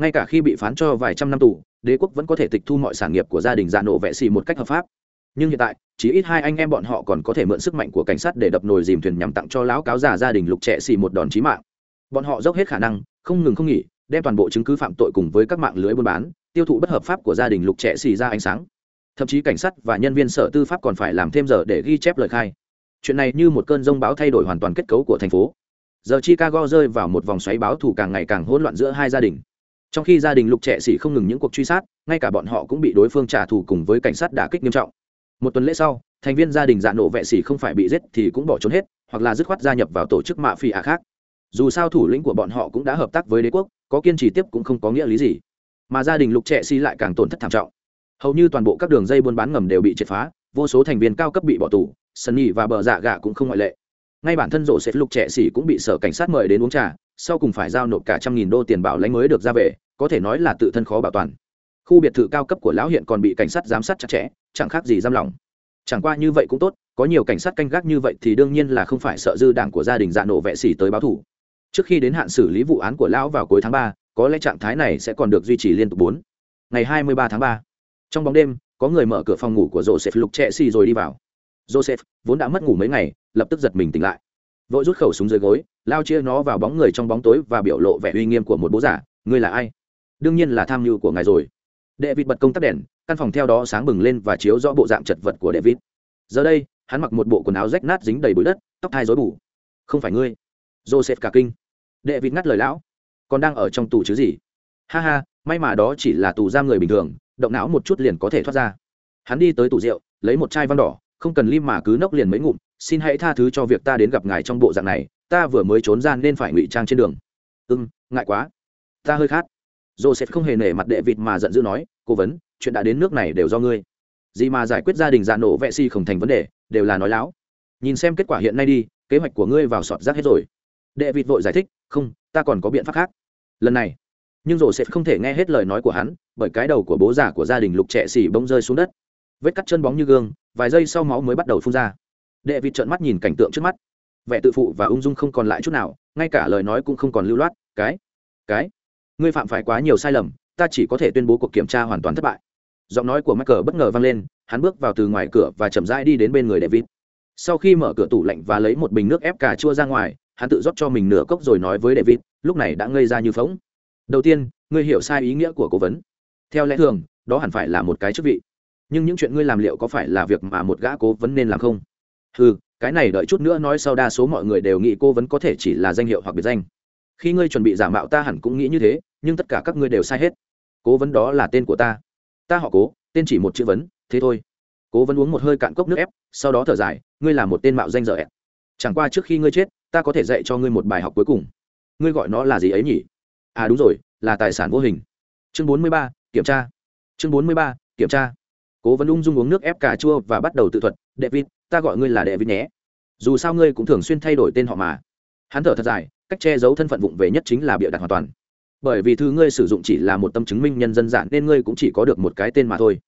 Ngay cả khi bị phán cho vài trăm năm tù đế quốc vẫn có thể tịch thu mọi sản nghiệp của gia đình dạ nổ vệ xì một cách hợp pháp. Nhưng hiện tại, chỉ ít hai anh em bọn họ còn có thể mượn sức mạnh của cảnh sát để đập nồi dìm thuyền nhằm tặng cho lão cáo già gia đình lục trẻ xì một đòn chí mạng. Bọn họ dốc hết khả năng, không ngừng không nghỉ, đem toàn bộ chứng cứ phạm tội cùng với các mạng lưới buôn bán, tiêu thụ bất hợp pháp của gia đình lục trẻ xì ra ánh sáng. Thậm chí cảnh sát và nhân viên sở tư pháp còn phải làm thêm giờ để ghi chép lời khai. Chuyện này như một cơn rông báo thay đổi hoàn toàn kết cấu của thành phố. Giờ chicago rơi vào một vòng xoáy báo thù càng ngày càng hỗn loạn giữa hai gia đình trong khi gia đình lục trẻ xỉ không ngừng những cuộc truy sát, ngay cả bọn họ cũng bị đối phương trả thù cùng với cảnh sát đả kích nghiêm trọng. Một tuần lễ sau, thành viên gia đình dạ nổ vệ xỉ không phải bị giết thì cũng bỏ trốn hết, hoặc là dứt khoát gia nhập vào tổ chức mạ phi ạ khác. Dù sao thủ lĩnh của bọn họ cũng đã hợp tác với đế quốc, có kiên trì tiếp cũng không có nghĩa lý gì. Mà gia đình lục trẻ xỉ lại càng tổn thất thảm trọng. Hầu như toàn bộ các đường dây buôn bán ngầm đều bị triệt phá, vô số thành viên cao cấp bị bỏ tù, sunny và bờ dạ gạ cũng không ngoại lệ. Ngay bản thân rộ sẽ lục trẻ xỉ cũng bị sở cảnh sát mời đến uống trà sau cùng phải giao nộp cả trăm nghìn đô tiền bảo lãnh mới được ra về, có thể nói là tự thân khó bảo toàn. Khu biệt thự cao cấp của lão hiện còn bị cảnh sát giám sát chặt chẽ, chẳng khác gì giam lỏng. Chẳng qua như vậy cũng tốt, có nhiều cảnh sát canh gác như vậy thì đương nhiên là không phải sợ dư đảng của gia đình dạ nổ vệ xỉ tới báo thủ. Trước khi đến hạn xử lý vụ án của lão vào cuối tháng ba, có lẽ trạng thái này sẽ còn được duy trì liên tục bốn. Ngày hai mươi ba tháng ba, trong bóng đêm, có người mở cửa phòng ngủ của joseph lục trẻ xì rồi đi vào. Joseph vốn đã mất ngủ mấy ngày, lập tức giật mình tỉnh lại vội rút khẩu súng dưới gối, lao chia nó vào bóng người trong bóng tối và biểu lộ vẻ uy nghiêm của một bố giả. Ngươi là ai? Đương nhiên là tham mưu của ngài rồi. Đệ vịt bật công tắc đèn, căn phòng theo đó sáng bừng lên và chiếu rõ bộ dạng chật vật của đệ vịt giờ đây, hắn mặc một bộ quần áo rách nát dính đầy bụi đất, tóc thai rối bù. Không phải ngươi. Joseph cả kinh. Đệ vịt ngắt lời lão. Còn đang ở trong tù chứ gì? Ha ha, may mà đó chỉ là tù giam người bình thường, động não một chút liền có thể thoát ra. Hắn đi tới tủ rượu, lấy một chai văn đỏ, không cần lim mà cứ nốc liền mấy ngụm xin hãy tha thứ cho việc ta đến gặp ngài trong bộ dạng này ta vừa mới trốn ra nên phải ngụy trang trên đường. Ừ, ngại quá. Ta hơi khát. Joseph không hề nể mặt đệ vịt mà giận dữ nói cố vấn chuyện đã đến nước này đều do ngươi. Gì mà giải quyết gia đình dạ nổ vệ si không thành vấn đề đều là nói láo. Nhìn xem kết quả hiện nay đi kế hoạch của ngươi vào sọt rác hết rồi. Đệ vịt vội giải thích không ta còn có biện pháp khác. Lần này nhưng rổ sẽ không thể nghe hết lời nói của hắn bởi cái đầu của bố già của gia đình lục trẻ xỉ bông rơi xuống đất. Vết cắt chân bóng như gương vài giây sau máu mới bắt đầu phun ra đệ vịt trợn mắt nhìn cảnh tượng trước mắt. Vẻ tự phụ và ung dung không còn lại chút nào ngay cả lời nói cũng không còn lưu loát. Cái cái ngươi phạm phải quá nhiều sai lầm ta chỉ có thể tuyên bố cuộc kiểm tra hoàn toàn thất bại. Giọng nói của michael bất ngờ vang lên hắn bước vào từ ngoài cửa và chậm rãi đi đến bên người đệ vịt. sau khi mở cửa tủ lạnh và lấy một bình nước ép cà chua ra ngoài hắn tự rót cho mình nửa cốc rồi nói với đệ vịt, lúc này đã ngây ra như phóng đầu tiên ngươi hiểu sai ý nghĩa của cố vấn. Theo lẽ thường đó hẳn phải là một cái chức vị. Nhưng những chuyện ngươi làm liệu có phải là việc mà một gã cố vấn nên làm không? Ừ cái này đợi chút nữa nói sau đa số mọi người đều nghĩ cô vẫn có thể chỉ là danh hiệu hoặc biệt danh. Khi ngươi chuẩn bị giả mạo ta hẳn cũng nghĩ như thế, nhưng tất cả các ngươi đều sai hết. Cố vấn đó là tên của ta. Ta họ cố, tên chỉ một chữ vấn, thế thôi. Cố vấn uống một hơi cạn cốc nước ép, sau đó thở dài, ngươi là một tên mạo danh dở ẹ. Chẳng qua trước khi ngươi chết, ta có thể dạy cho ngươi một bài học cuối cùng. Ngươi gọi nó là gì ấy nhỉ? À đúng rồi, là tài sản vô hình. Chương bốn mươi ba, kiểm tra. Chương bốn mươi ba, kiểm tra. Cố vấn ung dung uống nước ép cà chua và bắt đầu tự thuật, david ta gọi ngươi là đệ Vinh nhé. Dù sao ngươi cũng thường xuyên thay đổi tên họ mà. Hắn thở thật dài, cách che giấu thân phận vụng về nhất chính là bịa đặt hoàn toàn. Bởi vì thứ ngươi sử dụng chỉ là một tâm chứng minh nhân dân giản nên ngươi cũng chỉ có được một cái tên mà thôi.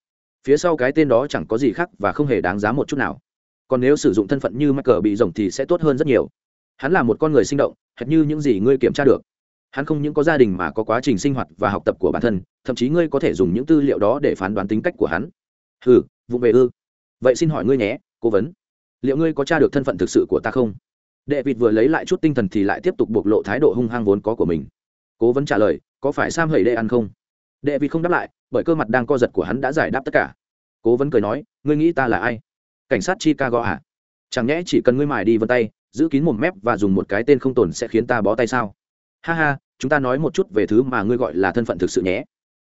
Phía sau cái tên đó chẳng có gì khác và không hề đáng giá một chút nào. Còn nếu sử dụng thân phận như mắc cờ bị rồng thì sẽ tốt hơn rất nhiều. Hắn là một con người sinh động, hệt như những gì ngươi kiểm tra được. Hắn không những có gia đình mà có quá trình sinh hoạt và học tập của bản thân, thậm chí ngươi có thể dùng những tư liệu đó để phán đoán tính cách của hắn. Ừ vụ về ư. Vậy xin hỏi ngươi nhé cố vấn. Liệu ngươi có tra được thân phận thực sự của ta không? Đệ vịt vừa lấy lại chút tinh thần thì lại tiếp tục bộc lộ thái độ hung hăng vốn có của mình. Cố vấn trả lời, có phải sam hầy đệ ăn không? Đệ vịt không đáp lại, bởi cơ mặt đang co giật của hắn đã giải đáp tất cả. Cố vấn cười nói, ngươi nghĩ ta là ai? Cảnh sát chicago à? Chẳng nhẽ chỉ cần ngươi mài đi vân tay, giữ kín một mép và dùng một cái tên không tồn sẽ khiến ta bó tay sao? Ha ha, chúng ta nói một chút về thứ mà ngươi gọi là thân phận thực sự nhé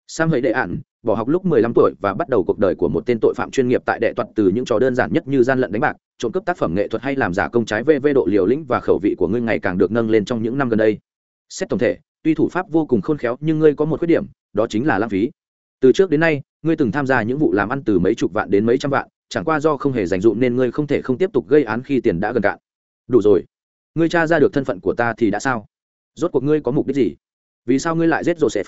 sam hãy đệ ạn bỏ học lúc 15 tuổi và bắt đầu cuộc đời của một tên tội phạm chuyên nghiệp tại đệ toạt từ những trò đơn giản nhất như gian lận đánh bạc, trộm cắp tác phẩm nghệ thuật hay làm giả công trái vv độ liều lĩnh và khẩu vị của ngươi ngày càng được nâng lên trong những năm gần đây. Xét tổng thể, tuy thủ pháp vô cùng khôn khéo nhưng ngươi có một khuyết điểm, đó chính là lãng phí. Từ trước đến nay, ngươi từng tham gia những vụ làm ăn từ mấy chục vạn đến mấy trăm vạn, chẳng qua do không hề dành dụm nên ngươi không thể không tiếp tục gây án khi tiền đã gần cạn. Đủ rồi. Ngươi tra ra được thân phận của ta thì đã sao? Rốt cuộc ngươi có mục đích gì? Vì sao ngươi lại giết joseph?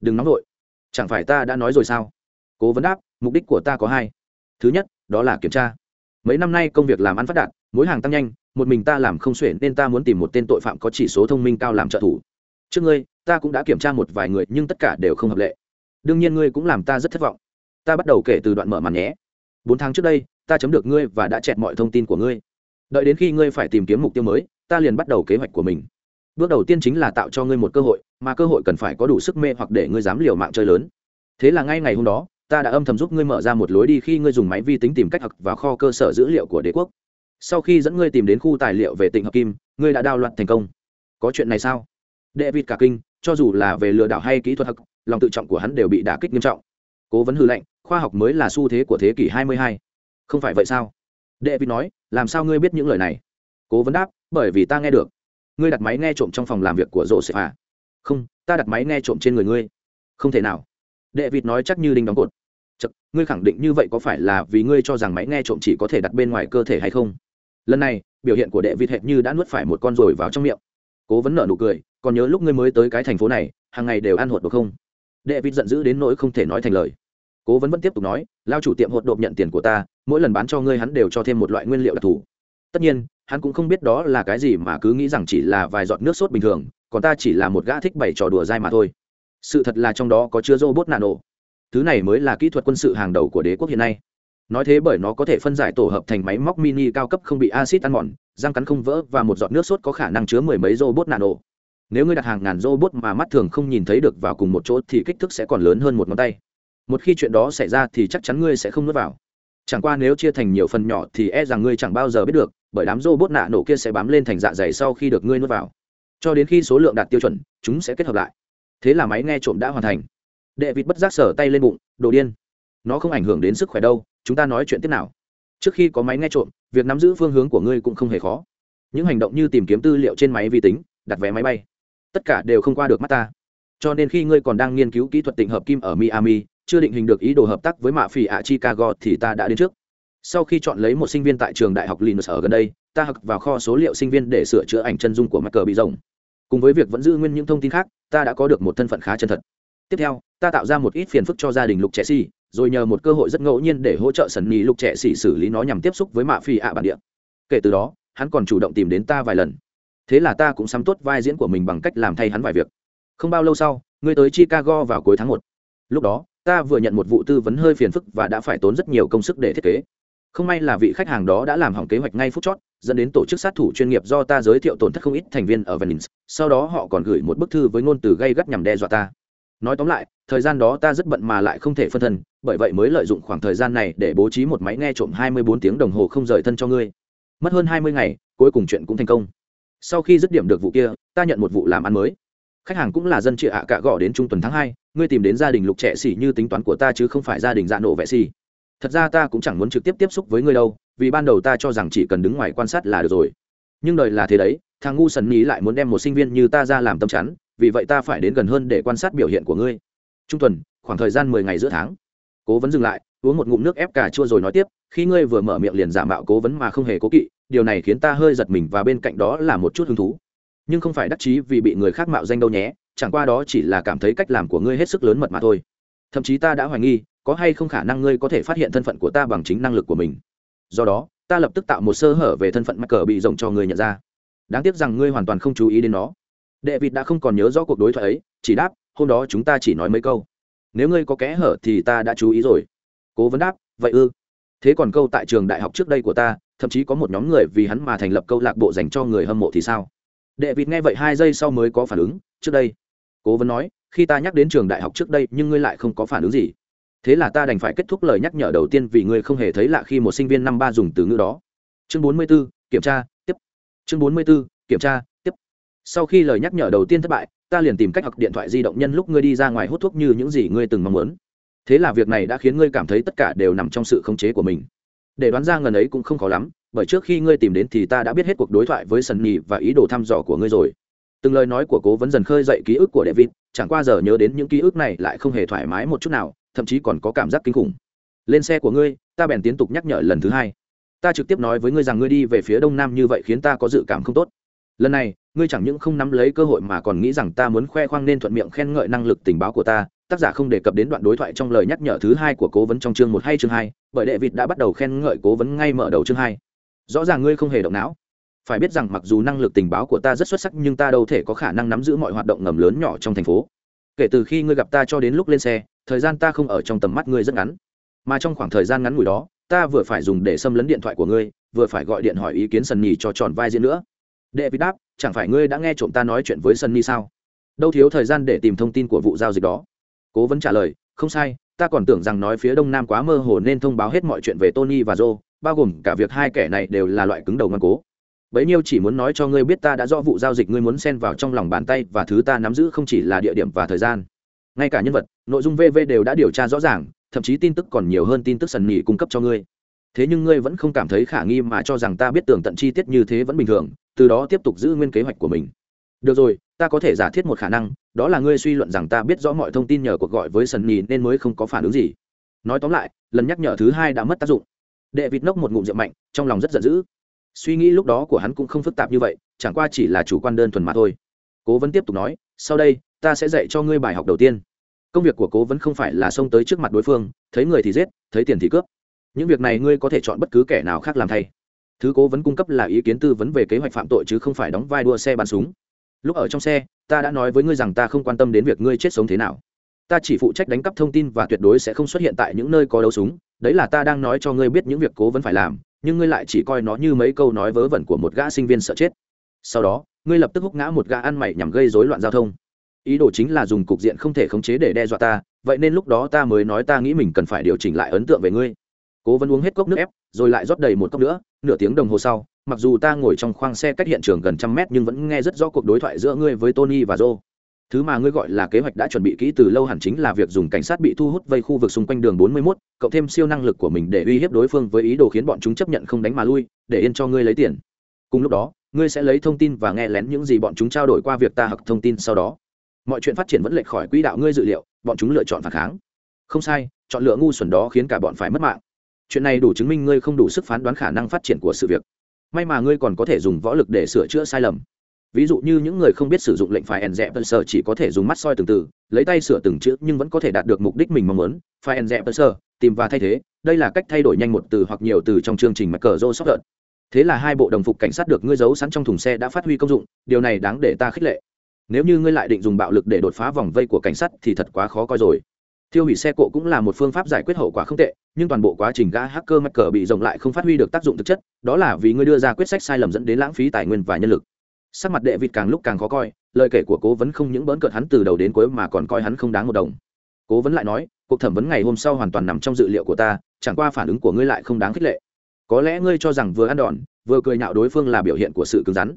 Đừng nóng vội. Chẳng phải ta đã nói rồi sao? Cố vấn đáp, mục đích của ta có hai. Thứ nhất, đó là kiểm tra. Mấy năm nay công việc làm ăn phát đạt mối hàng tăng nhanh, một mình ta làm không xuể nên ta muốn tìm một tên tội phạm có chỉ số thông minh cao làm trợ thủ. Trước ngươi, ta cũng đã kiểm tra một vài người nhưng tất cả đều không hợp lệ. Đương nhiên ngươi cũng làm ta rất thất vọng. Ta bắt đầu kể từ đoạn mở màn nhé. Bốn tháng trước đây, ta chấm được ngươi và đã chẹt mọi thông tin của ngươi. Đợi đến khi ngươi phải tìm kiếm mục tiêu mới, ta liền bắt đầu kế hoạch của mình. Bước đầu tiên chính là tạo cho ngươi một cơ hội mà cơ hội cần phải có đủ sức mê hoặc để ngươi dám liều mạng chơi lớn. Thế là ngay ngày hôm đó, ta đã âm thầm giúp ngươi mở ra một lối đi khi ngươi dùng máy vi tính tìm cách học vào kho cơ sở dữ liệu của đế quốc. Sau khi dẫn ngươi tìm đến khu tài liệu về tỉnh hợp kim, ngươi đã đao loạn thành công. Có chuyện này sao? David cả kinh, cho dù là về lừa đảo hay kỹ thuật học, lòng tự trọng của hắn đều bị đả kích nghiêm trọng. Cố vấn hư lệnh, khoa học mới là xu thế của thế kỷ 22. không phải vậy sao? David nói, làm sao ngươi biết những lời này? Cố vấn đáp, bởi vì ta nghe được. Ngươi đặt máy nghe trộm trong phòng làm việc của rộ à? Không ta đặt máy nghe trộm trên người ngươi. Không thể nào. Đệ vịt nói chắc như đinh đóng cột. Chật, ngươi khẳng định như vậy có phải là vì ngươi cho rằng máy nghe trộm chỉ có thể đặt bên ngoài cơ thể hay không? Lần này biểu hiện của đệ vịt hệt như đã nuốt phải một con rồi vào trong miệng. Cố vấn nợ nụ cười còn nhớ lúc ngươi mới tới cái thành phố này hàng ngày đều ăn hột được không? Đệ vịt giận dữ đến nỗi không thể nói thành lời. Cố vấn vẫn tiếp tục nói lao chủ tiệm hột đột nhận tiền của ta mỗi lần bán cho ngươi hắn đều cho thêm một loại nguyên liệu đặc thù. Tất nhiên hắn cũng không biết đó là cái gì mà cứ nghĩ rằng chỉ là vài giọt nước sốt bình thường còn ta chỉ là một gã thích bày trò đùa dai mà thôi. Sự thật là trong đó có chứa robot nano. Thứ này mới là kỹ thuật quân sự hàng đầu của đế quốc hiện nay. Nói thế bởi nó có thể phân giải tổ hợp thành máy móc mini cao cấp không bị acid ăn mòn, răng cắn không vỡ và một giọt nước sốt có khả năng chứa mười mấy robot nano. Nếu ngươi đặt hàng ngàn robot mà mắt thường không nhìn thấy được vào cùng một chỗ thì kích thước sẽ còn lớn hơn một ngón tay. Một khi chuyện đó xảy ra thì chắc chắn ngươi sẽ không nuốt vào. Chẳng qua nếu chia thành nhiều phần nhỏ thì e rằng ngươi chẳng bao giờ biết được, bởi đám robot nạ nổ kia sẽ bám lên thành dạ dày sau khi được ngươi nuốt vào cho đến khi số lượng đạt tiêu chuẩn, chúng sẽ kết hợp lại. Thế là máy nghe trộm đã hoàn thành. Đệ vịt bất giác sở tay lên bụng, đồ điên, nó không ảnh hưởng đến sức khỏe đâu, chúng ta nói chuyện tiếp nào. Trước khi có máy nghe trộm, việc nắm giữ phương hướng của ngươi cũng không hề khó. Những hành động như tìm kiếm tư liệu trên máy vi tính, đặt vé máy bay, tất cả đều không qua được mắt ta. Cho nên khi ngươi còn đang nghiên cứu kỹ thuật tịnh hợp kim ở miami, chưa định hình được ý đồ hợp tác với mạ phỉ ạ chicago thì ta đã đến trước sau khi chọn lấy một sinh viên tại trường đại học linus ở gần đây, ta hặc vào kho số liệu sinh viên để sửa chữa ảnh chân dung của mặt cờ bị rồng cùng với việc vẫn giữ nguyên những thông tin khác, ta đã có được một thân phận khá chân thật. Tiếp theo, ta tạo ra một ít phiền phức cho gia đình lục trẻ xì rồi nhờ một cơ hội rất ngẫu nhiên để hỗ trợ sần nhì lục trẻ xì xử lý nó nhằm tiếp xúc với mạ phi ạ bản địa. Kể từ đó, hắn còn chủ động tìm đến ta vài lần. Thế là ta cũng sắm tốt vai diễn của mình bằng cách làm thay hắn vài việc. Không bao lâu sau, ngươi tới chicago vào cuối tháng một. Lúc đó, ta vừa nhận một vụ tư vấn hơi phiền phức và đã phải tốn rất nhiều công sức để thiết kế không may là vị khách hàng đó đã làm hỏng kế hoạch ngay phút chót, dẫn đến tổ chức sát thủ chuyên nghiệp do ta giới thiệu tổn thất không ít thành viên ở venice, sau đó họ còn gửi một bức thư với ngôn từ gây gắt nhằm đe dọa ta. Nói tóm lại, thời gian đó ta rất bận mà lại không thể phân thân, bởi vậy mới lợi dụng khoảng thời gian này để bố trí một máy nghe trộm 24 tiếng đồng hồ không rời thân cho ngươi. Mất hơn 20 ngày, cuối cùng chuyện cũng thành công. Sau khi dứt điểm được vụ kia, ta nhận một vụ làm ăn mới. Khách hàng cũng là dân chị ạ cả gõ đến trung tuần tháng hai, ngươi tìm đến gia đình lục trẻ xỉ như tính toán của ta chứ không phải gia đình dạ nổ vẽ xỉ thật ra ta cũng chẳng muốn trực tiếp tiếp xúc với ngươi đâu, vì ban đầu ta cho rằng chỉ cần đứng ngoài quan sát là được rồi. Nhưng đời là thế đấy, thằng ngu sần nhí lại muốn đem một sinh viên như ta ra làm tâm chắn, vì vậy ta phải đến gần hơn để quan sát biểu hiện của ngươi. Trung tuần, khoảng thời gian mười ngày giữa tháng. Cố vấn dừng lại, uống một ngụm nước ép cà chua rồi nói tiếp, khi ngươi vừa mở miệng liền giả mạo cố vấn mà không hề cố kỵ, điều này khiến ta hơi giật mình và bên cạnh đó là một chút hứng thú. Nhưng không phải đắc chí vì bị người khác mạo danh đâu nhé, chẳng qua đó chỉ là cảm thấy cách làm của ngươi hết sức lớn mật mà thôi. Thậm chí ta đã hoài nghi có hay không khả năng ngươi có thể phát hiện thân phận của ta bằng chính năng lực của mình? Do đó, ta lập tức tạo một sơ hở về thân phận mắc cờ bị rộng cho ngươi nhận ra. Đáng tiếc rằng ngươi hoàn toàn không chú ý đến nó. Đệ vịt đã không còn nhớ rõ cuộc đối thoại ấy, chỉ đáp, hôm đó chúng ta chỉ nói mấy câu. Nếu ngươi có kẽ hở thì ta đã chú ý rồi. Cố vấn đáp, vậy ư? Thế còn câu tại trường đại học trước đây của ta, thậm chí có một nhóm người vì hắn mà thành lập câu lạc bộ dành cho người hâm mộ thì sao? Đệ vịt nghe vậy hai giây sau mới có phản ứng, trước đây, cố vấn nói, khi ta nhắc đến trường đại học trước đây, nhưng ngươi lại không có phản ứng gì thế là ta đành phải kết thúc lời nhắc nhở đầu tiên vì ngươi không hề thấy lạ khi một sinh viên năm ba dùng từ ngữ đó. Chương bốn mươi 44, kiểm tra tiếp. Chương bốn mươi 44, kiểm tra tiếp. Sau khi lời nhắc nhở đầu tiên thất bại ta liền tìm cách học điện thoại di động nhân lúc ngươi đi ra ngoài hút thuốc như những gì ngươi từng mong muốn. Thế là việc này đã khiến ngươi cảm thấy tất cả đều nằm trong sự khống chế của mình. Để đoán ra ngần ấy cũng không khó lắm bởi trước khi ngươi tìm đến thì ta đã biết hết cuộc đối thoại với sân nhì và ý đồ thăm dò của ngươi rồi. Từng lời nói của cố vấn dần khơi dậy ký ức của david chẳng qua giờ nhớ đến những ký ức này lại không hề thoải mái một chút nào thậm chí còn có cảm giác kinh khủng. Lên xe của ngươi, ta bèn tiến tục nhắc nhở lần thứ hai. Ta trực tiếp nói với ngươi rằng ngươi đi về phía đông nam như vậy khiến ta có dự cảm không tốt. Lần này, ngươi chẳng những không nắm lấy cơ hội mà còn nghĩ rằng ta muốn khoe khoang nên thuận miệng khen ngợi năng lực tình báo của ta. Tác giả không đề cập đến đoạn đối thoại trong lời nhắc nhở thứ hai của cố vấn trong chương một hay chương hai, bởi đệ vịt đã bắt đầu khen ngợi cố vấn ngay mở đầu chương hai. Rõ ràng ngươi không hề động não. Phải biết rằng mặc dù năng lực tình báo của ta rất xuất sắc nhưng ta đâu thể có khả năng nắm giữ mọi hoạt động ngầm lớn nhỏ trong thành phố. Kể từ khi ngươi gặp ta cho đến lúc lên xe thời gian ta không ở trong tầm mắt ngươi rất ngắn. Mà trong khoảng thời gian ngắn ngủi đó, ta vừa phải dùng để xâm lấn điện thoại của ngươi, vừa phải gọi điện hỏi ý kiến sân nhì cho tròn vai diễn nữa. Đệ vịt đáp, chẳng phải ngươi đã nghe trộm ta nói chuyện với sân Nhì sao? Đâu thiếu thời gian để tìm thông tin của vụ giao dịch đó. Cố vấn trả lời, không sai, ta còn tưởng rằng nói phía đông nam quá mơ hồ nên thông báo hết mọi chuyện về tony và joe, bao gồm cả việc hai kẻ này đều là loại cứng đầu ngoan cố. Bấy nhiêu chỉ muốn nói cho ngươi biết ta đã do vụ giao dịch ngươi muốn xen vào trong lòng bàn tay và thứ ta nắm giữ không chỉ là địa điểm và thời gian ngay cả nhân vật, nội dung vv đều đã điều tra rõ ràng, thậm chí tin tức còn nhiều hơn tin tức sần nhì cung cấp cho ngươi. Thế nhưng ngươi vẫn không cảm thấy khả nghi mà cho rằng ta biết tường tận chi tiết như thế vẫn bình thường, từ đó tiếp tục giữ nguyên kế hoạch của mình. Được rồi, ta có thể giả thiết một khả năng, đó là ngươi suy luận rằng ta biết rõ mọi thông tin nhờ cuộc gọi với sần nhì nên mới không có phản ứng gì. Nói tóm lại, lần nhắc nhở thứ hai đã mất tác dụng. Đệ vịt nốc một ngụm rượu mạnh, trong lòng rất giận dữ. Suy nghĩ lúc đó của hắn cũng không phức tạp như vậy, chẳng qua chỉ là chủ quan đơn thuần mà thôi. Cố vấn tiếp tục nói, sau đây ta sẽ dạy cho ngươi bài học đầu tiên. Công việc của cố vẫn không phải là xông tới trước mặt đối phương, thấy người thì giết, thấy tiền thì cướp. Những việc này ngươi có thể chọn bất cứ kẻ nào khác làm thay. Thứ cố vấn cung cấp là ý kiến tư vấn về kế hoạch phạm tội chứ không phải đóng vai đua xe bắn súng. Lúc ở trong xe, ta đã nói với ngươi rằng ta không quan tâm đến việc ngươi chết sống thế nào. Ta chỉ phụ trách đánh cắp thông tin và tuyệt đối sẽ không xuất hiện tại những nơi có đấu súng. Đấy là ta đang nói cho ngươi biết những việc cố vấn phải làm, nhưng ngươi lại chỉ coi nó như mấy câu nói vớ vẩn của một gã sinh viên sợ chết. Sau đó, ngươi lập tức hút ngã một gã ăn mày nhằm gây rối loạn giao thông ý đồ chính là dùng cục diện không thể khống chế để đe dọa ta vậy nên lúc đó ta mới nói ta nghĩ mình cần phải điều chỉnh lại ấn tượng về ngươi. Cố vấn uống hết cốc nước ép rồi lại rót đầy một cốc nữa nửa tiếng đồng hồ sau mặc dù ta ngồi trong khoang xe cách hiện trường gần trăm mét nhưng vẫn nghe rất rõ cuộc đối thoại giữa ngươi với tony và joe. Thứ mà ngươi gọi là kế hoạch đã chuẩn bị kỹ từ lâu hẳn chính là việc dùng cảnh sát bị thu hút vây khu vực xung quanh đường 41, cộng thêm siêu năng lực của mình để uy hiếp đối phương với ý đồ khiến bọn chúng chấp nhận không đánh mà lui để yên cho ngươi lấy tiền. Cùng lúc đó ngươi sẽ lấy thông tin và nghe lén những gì bọn chúng trao đổi qua việc ta học thông tin sau đó mọi chuyện phát triển vẫn lệch khỏi quỹ đạo ngươi dự liệu, bọn chúng lựa chọn phản kháng. Không sai, chọn lựa ngu xuẩn đó khiến cả bọn phải mất mạng. Chuyện này đủ chứng minh ngươi không đủ sức phán đoán khả năng phát triển của sự việc. May mà ngươi còn có thể dùng võ lực để sửa chữa sai lầm. Ví dụ như những người không biết sử dụng lệnh phải ẩn dẹp tơ sơ chỉ có thể dùng mắt soi từng từ, lấy tay sửa từng chữ nhưng vẫn có thể đạt được mục đích mình mong muốn. Phải ẩn dẹp tơ sơ tìm và thay thế. Đây là cách thay đổi nhanh một từ hoặc nhiều từ trong chương trình mặt cờ rô sóc lợn thế là hai bộ đồng phục cảnh sát được ngươi giấu sẵn trong thùng xe đã phát huy công dụng, điều này đáng để ta khích lệ nếu như ngươi lại định dùng bạo lực để đột phá vòng vây của cảnh sát thì thật quá khó coi rồi. Thiêu hủy xe cộ cũng là một phương pháp giải quyết hậu quả không tệ, nhưng toàn bộ quá trình gã hacker mắc cờ bị rộng lại không phát huy được tác dụng thực chất, đó là vì ngươi đưa ra quyết sách sai lầm dẫn đến lãng phí tài nguyên và nhân lực. Sắc mặt đệ vịt càng lúc càng khó coi, lời kể của cố vấn không những bỡn cợt hắn từ đầu đến cuối mà còn coi hắn không đáng một đồng. Cố vấn lại nói, cuộc thẩm vấn ngày hôm sau hoàn toàn nằm trong dự liệu của ta, chẳng qua phản ứng của ngươi lại không đáng khích lệ. Có lẽ ngươi cho rằng vừa ăn đòn, vừa cười nhạo đối phương là biểu hiện của sự cứng rắn.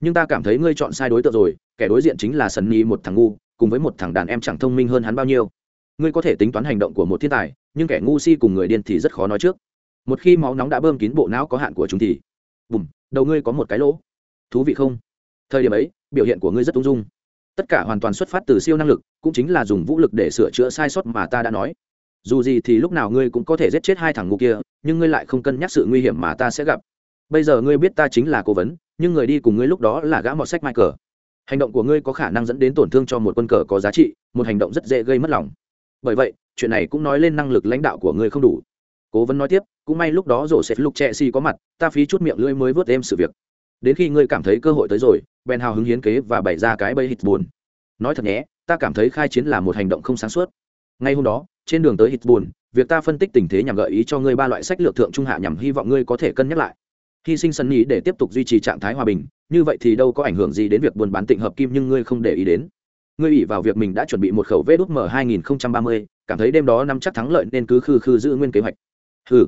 Nhưng ta cảm thấy ngươi chọn sai đối tượng rồi kẻ đối diện chính là sần nhi một thằng ngu, cùng với một thằng đàn em chẳng thông minh hơn hắn bao nhiêu. Ngươi có thể tính toán hành động của một thiên tài, nhưng kẻ ngu si cùng người điên thì rất khó nói trước. Một khi máu nóng đã bơm kín bộ não có hạn của chúng thì, bùm, đầu ngươi có một cái lỗ. Thú vị không? Thời điểm ấy, biểu hiện của ngươi rất ung dung. Tất cả hoàn toàn xuất phát từ siêu năng lực, cũng chính là dùng vũ lực để sửa chữa sai sót mà ta đã nói. Dù gì thì lúc nào ngươi cũng có thể giết chết hai thằng ngu kia, nhưng ngươi lại không cân nhắc sự nguy hiểm mà ta sẽ gặp. Bây giờ ngươi biết ta chính là cố vấn, nhưng người đi cùng ngươi lúc đó là gã mọt sách michael hành động của ngươi có khả năng dẫn đến tổn thương cho một quân cờ có giá trị, một hành động rất dễ gây mất lòng. Bởi vậy, chuyện này cũng nói lên năng lực lãnh đạo của ngươi không đủ. Cố vấn nói tiếp, cũng may lúc đó rổ sẽ lục trẻ si có mặt, ta phí chút miệng lưỡi mới vớt em sự việc. Đến khi ngươi cảm thấy cơ hội tới rồi ben hào hứng hiến kế và bày ra cái bẫy hít buồn. Nói thật nhé, ta cảm thấy khai chiến là một hành động không sáng suốt. Ngay hôm đó, trên đường tới hít buồn, việc ta phân tích tình thế nhằm gợi ý cho ngươi ba loại sách lược thượng trung hạ nhằm hy vọng ngươi có thể cân nhắc lại hy sinh sân nghĩ để tiếp tục duy trì trạng thái hòa bình như vậy thì đâu có ảnh hưởng gì đến việc buôn bán tịnh hợp kim nhưng ngươi không để ý đến. Ngươi ủy vào việc mình đã chuẩn bị một khẩu vê đốt m 2030, cảm thấy đêm đó nắm chắc thắng lợi nên cứ khư khư giữ nguyên kế hoạch. Ừ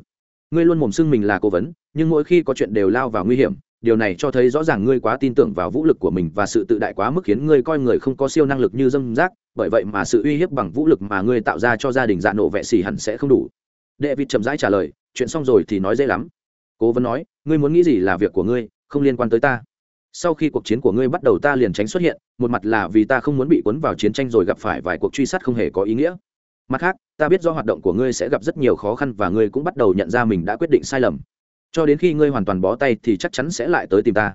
ngươi luôn mồm xưng mình là cố vấn nhưng mỗi khi có chuyện đều lao vào nguy hiểm điều này cho thấy rõ ràng ngươi quá tin tưởng vào vũ lực của mình và sự tự đại quá mức khiến ngươi coi người không có siêu năng lực như dâm giác bởi vậy mà sự uy hiếp bằng vũ lực mà ngươi tạo ra cho gia đình dạ nộ vệ xỉ hẳn sẽ không đủ. Đệ vịt chậm rãi trả lời chuyện xong rồi thì nói dễ lắm cố vấn nói, ngươi muốn nghĩ gì là việc của ngươi, không liên quan tới ta. Sau khi cuộc chiến của ngươi bắt đầu ta liền tránh xuất hiện, một mặt là vì ta không muốn bị cuốn vào chiến tranh rồi gặp phải vài cuộc truy sát không hề có ý nghĩa. Mặt khác, ta biết do hoạt động của ngươi sẽ gặp rất nhiều khó khăn và ngươi cũng bắt đầu nhận ra mình đã quyết định sai lầm. Cho đến khi ngươi hoàn toàn bó tay thì chắc chắn sẽ lại tới tìm ta.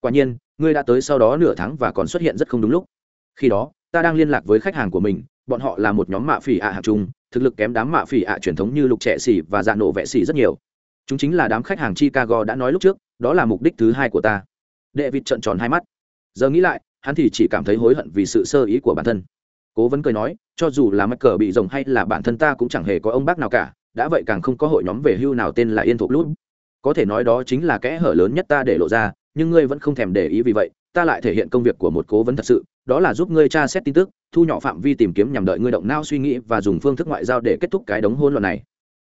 Quả nhiên, ngươi đã tới sau đó nửa tháng và còn xuất hiện rất không đúng lúc. Khi đó, ta đang liên lạc với khách hàng của mình, bọn họ là một nhóm mạ phỉ ạ à hạng trung, thực lực kém đám mạ phỉ ạ truyền thống như lục trẻ xỉ và dạ nổ vẽ xỉ rất nhiều chúng chính là đám khách hàng chicago đã nói lúc trước, đó là mục đích thứ hai của ta. Đệ vịt trợn tròn hai mắt. Giờ nghĩ lại, hắn thì chỉ cảm thấy hối hận vì sự sơ ý của bản thân. Cố vấn cười nói, cho dù là mắc cờ bị rồng hay là bản thân ta cũng chẳng hề có ông bác nào cả, đã vậy càng không có hội nhóm về hưu nào tên là yên thục lút. Có thể nói đó chính là kẽ hở lớn nhất ta để lộ ra, nhưng ngươi vẫn không thèm để ý vì vậy, ta lại thể hiện công việc của một cố vấn thật sự, đó là giúp ngươi tra xét tin tức, thu nhỏ phạm vi tìm kiếm nhằm đợi ngươi động nao suy nghĩ và dùng phương thức ngoại giao để kết thúc cái đống hôn luận này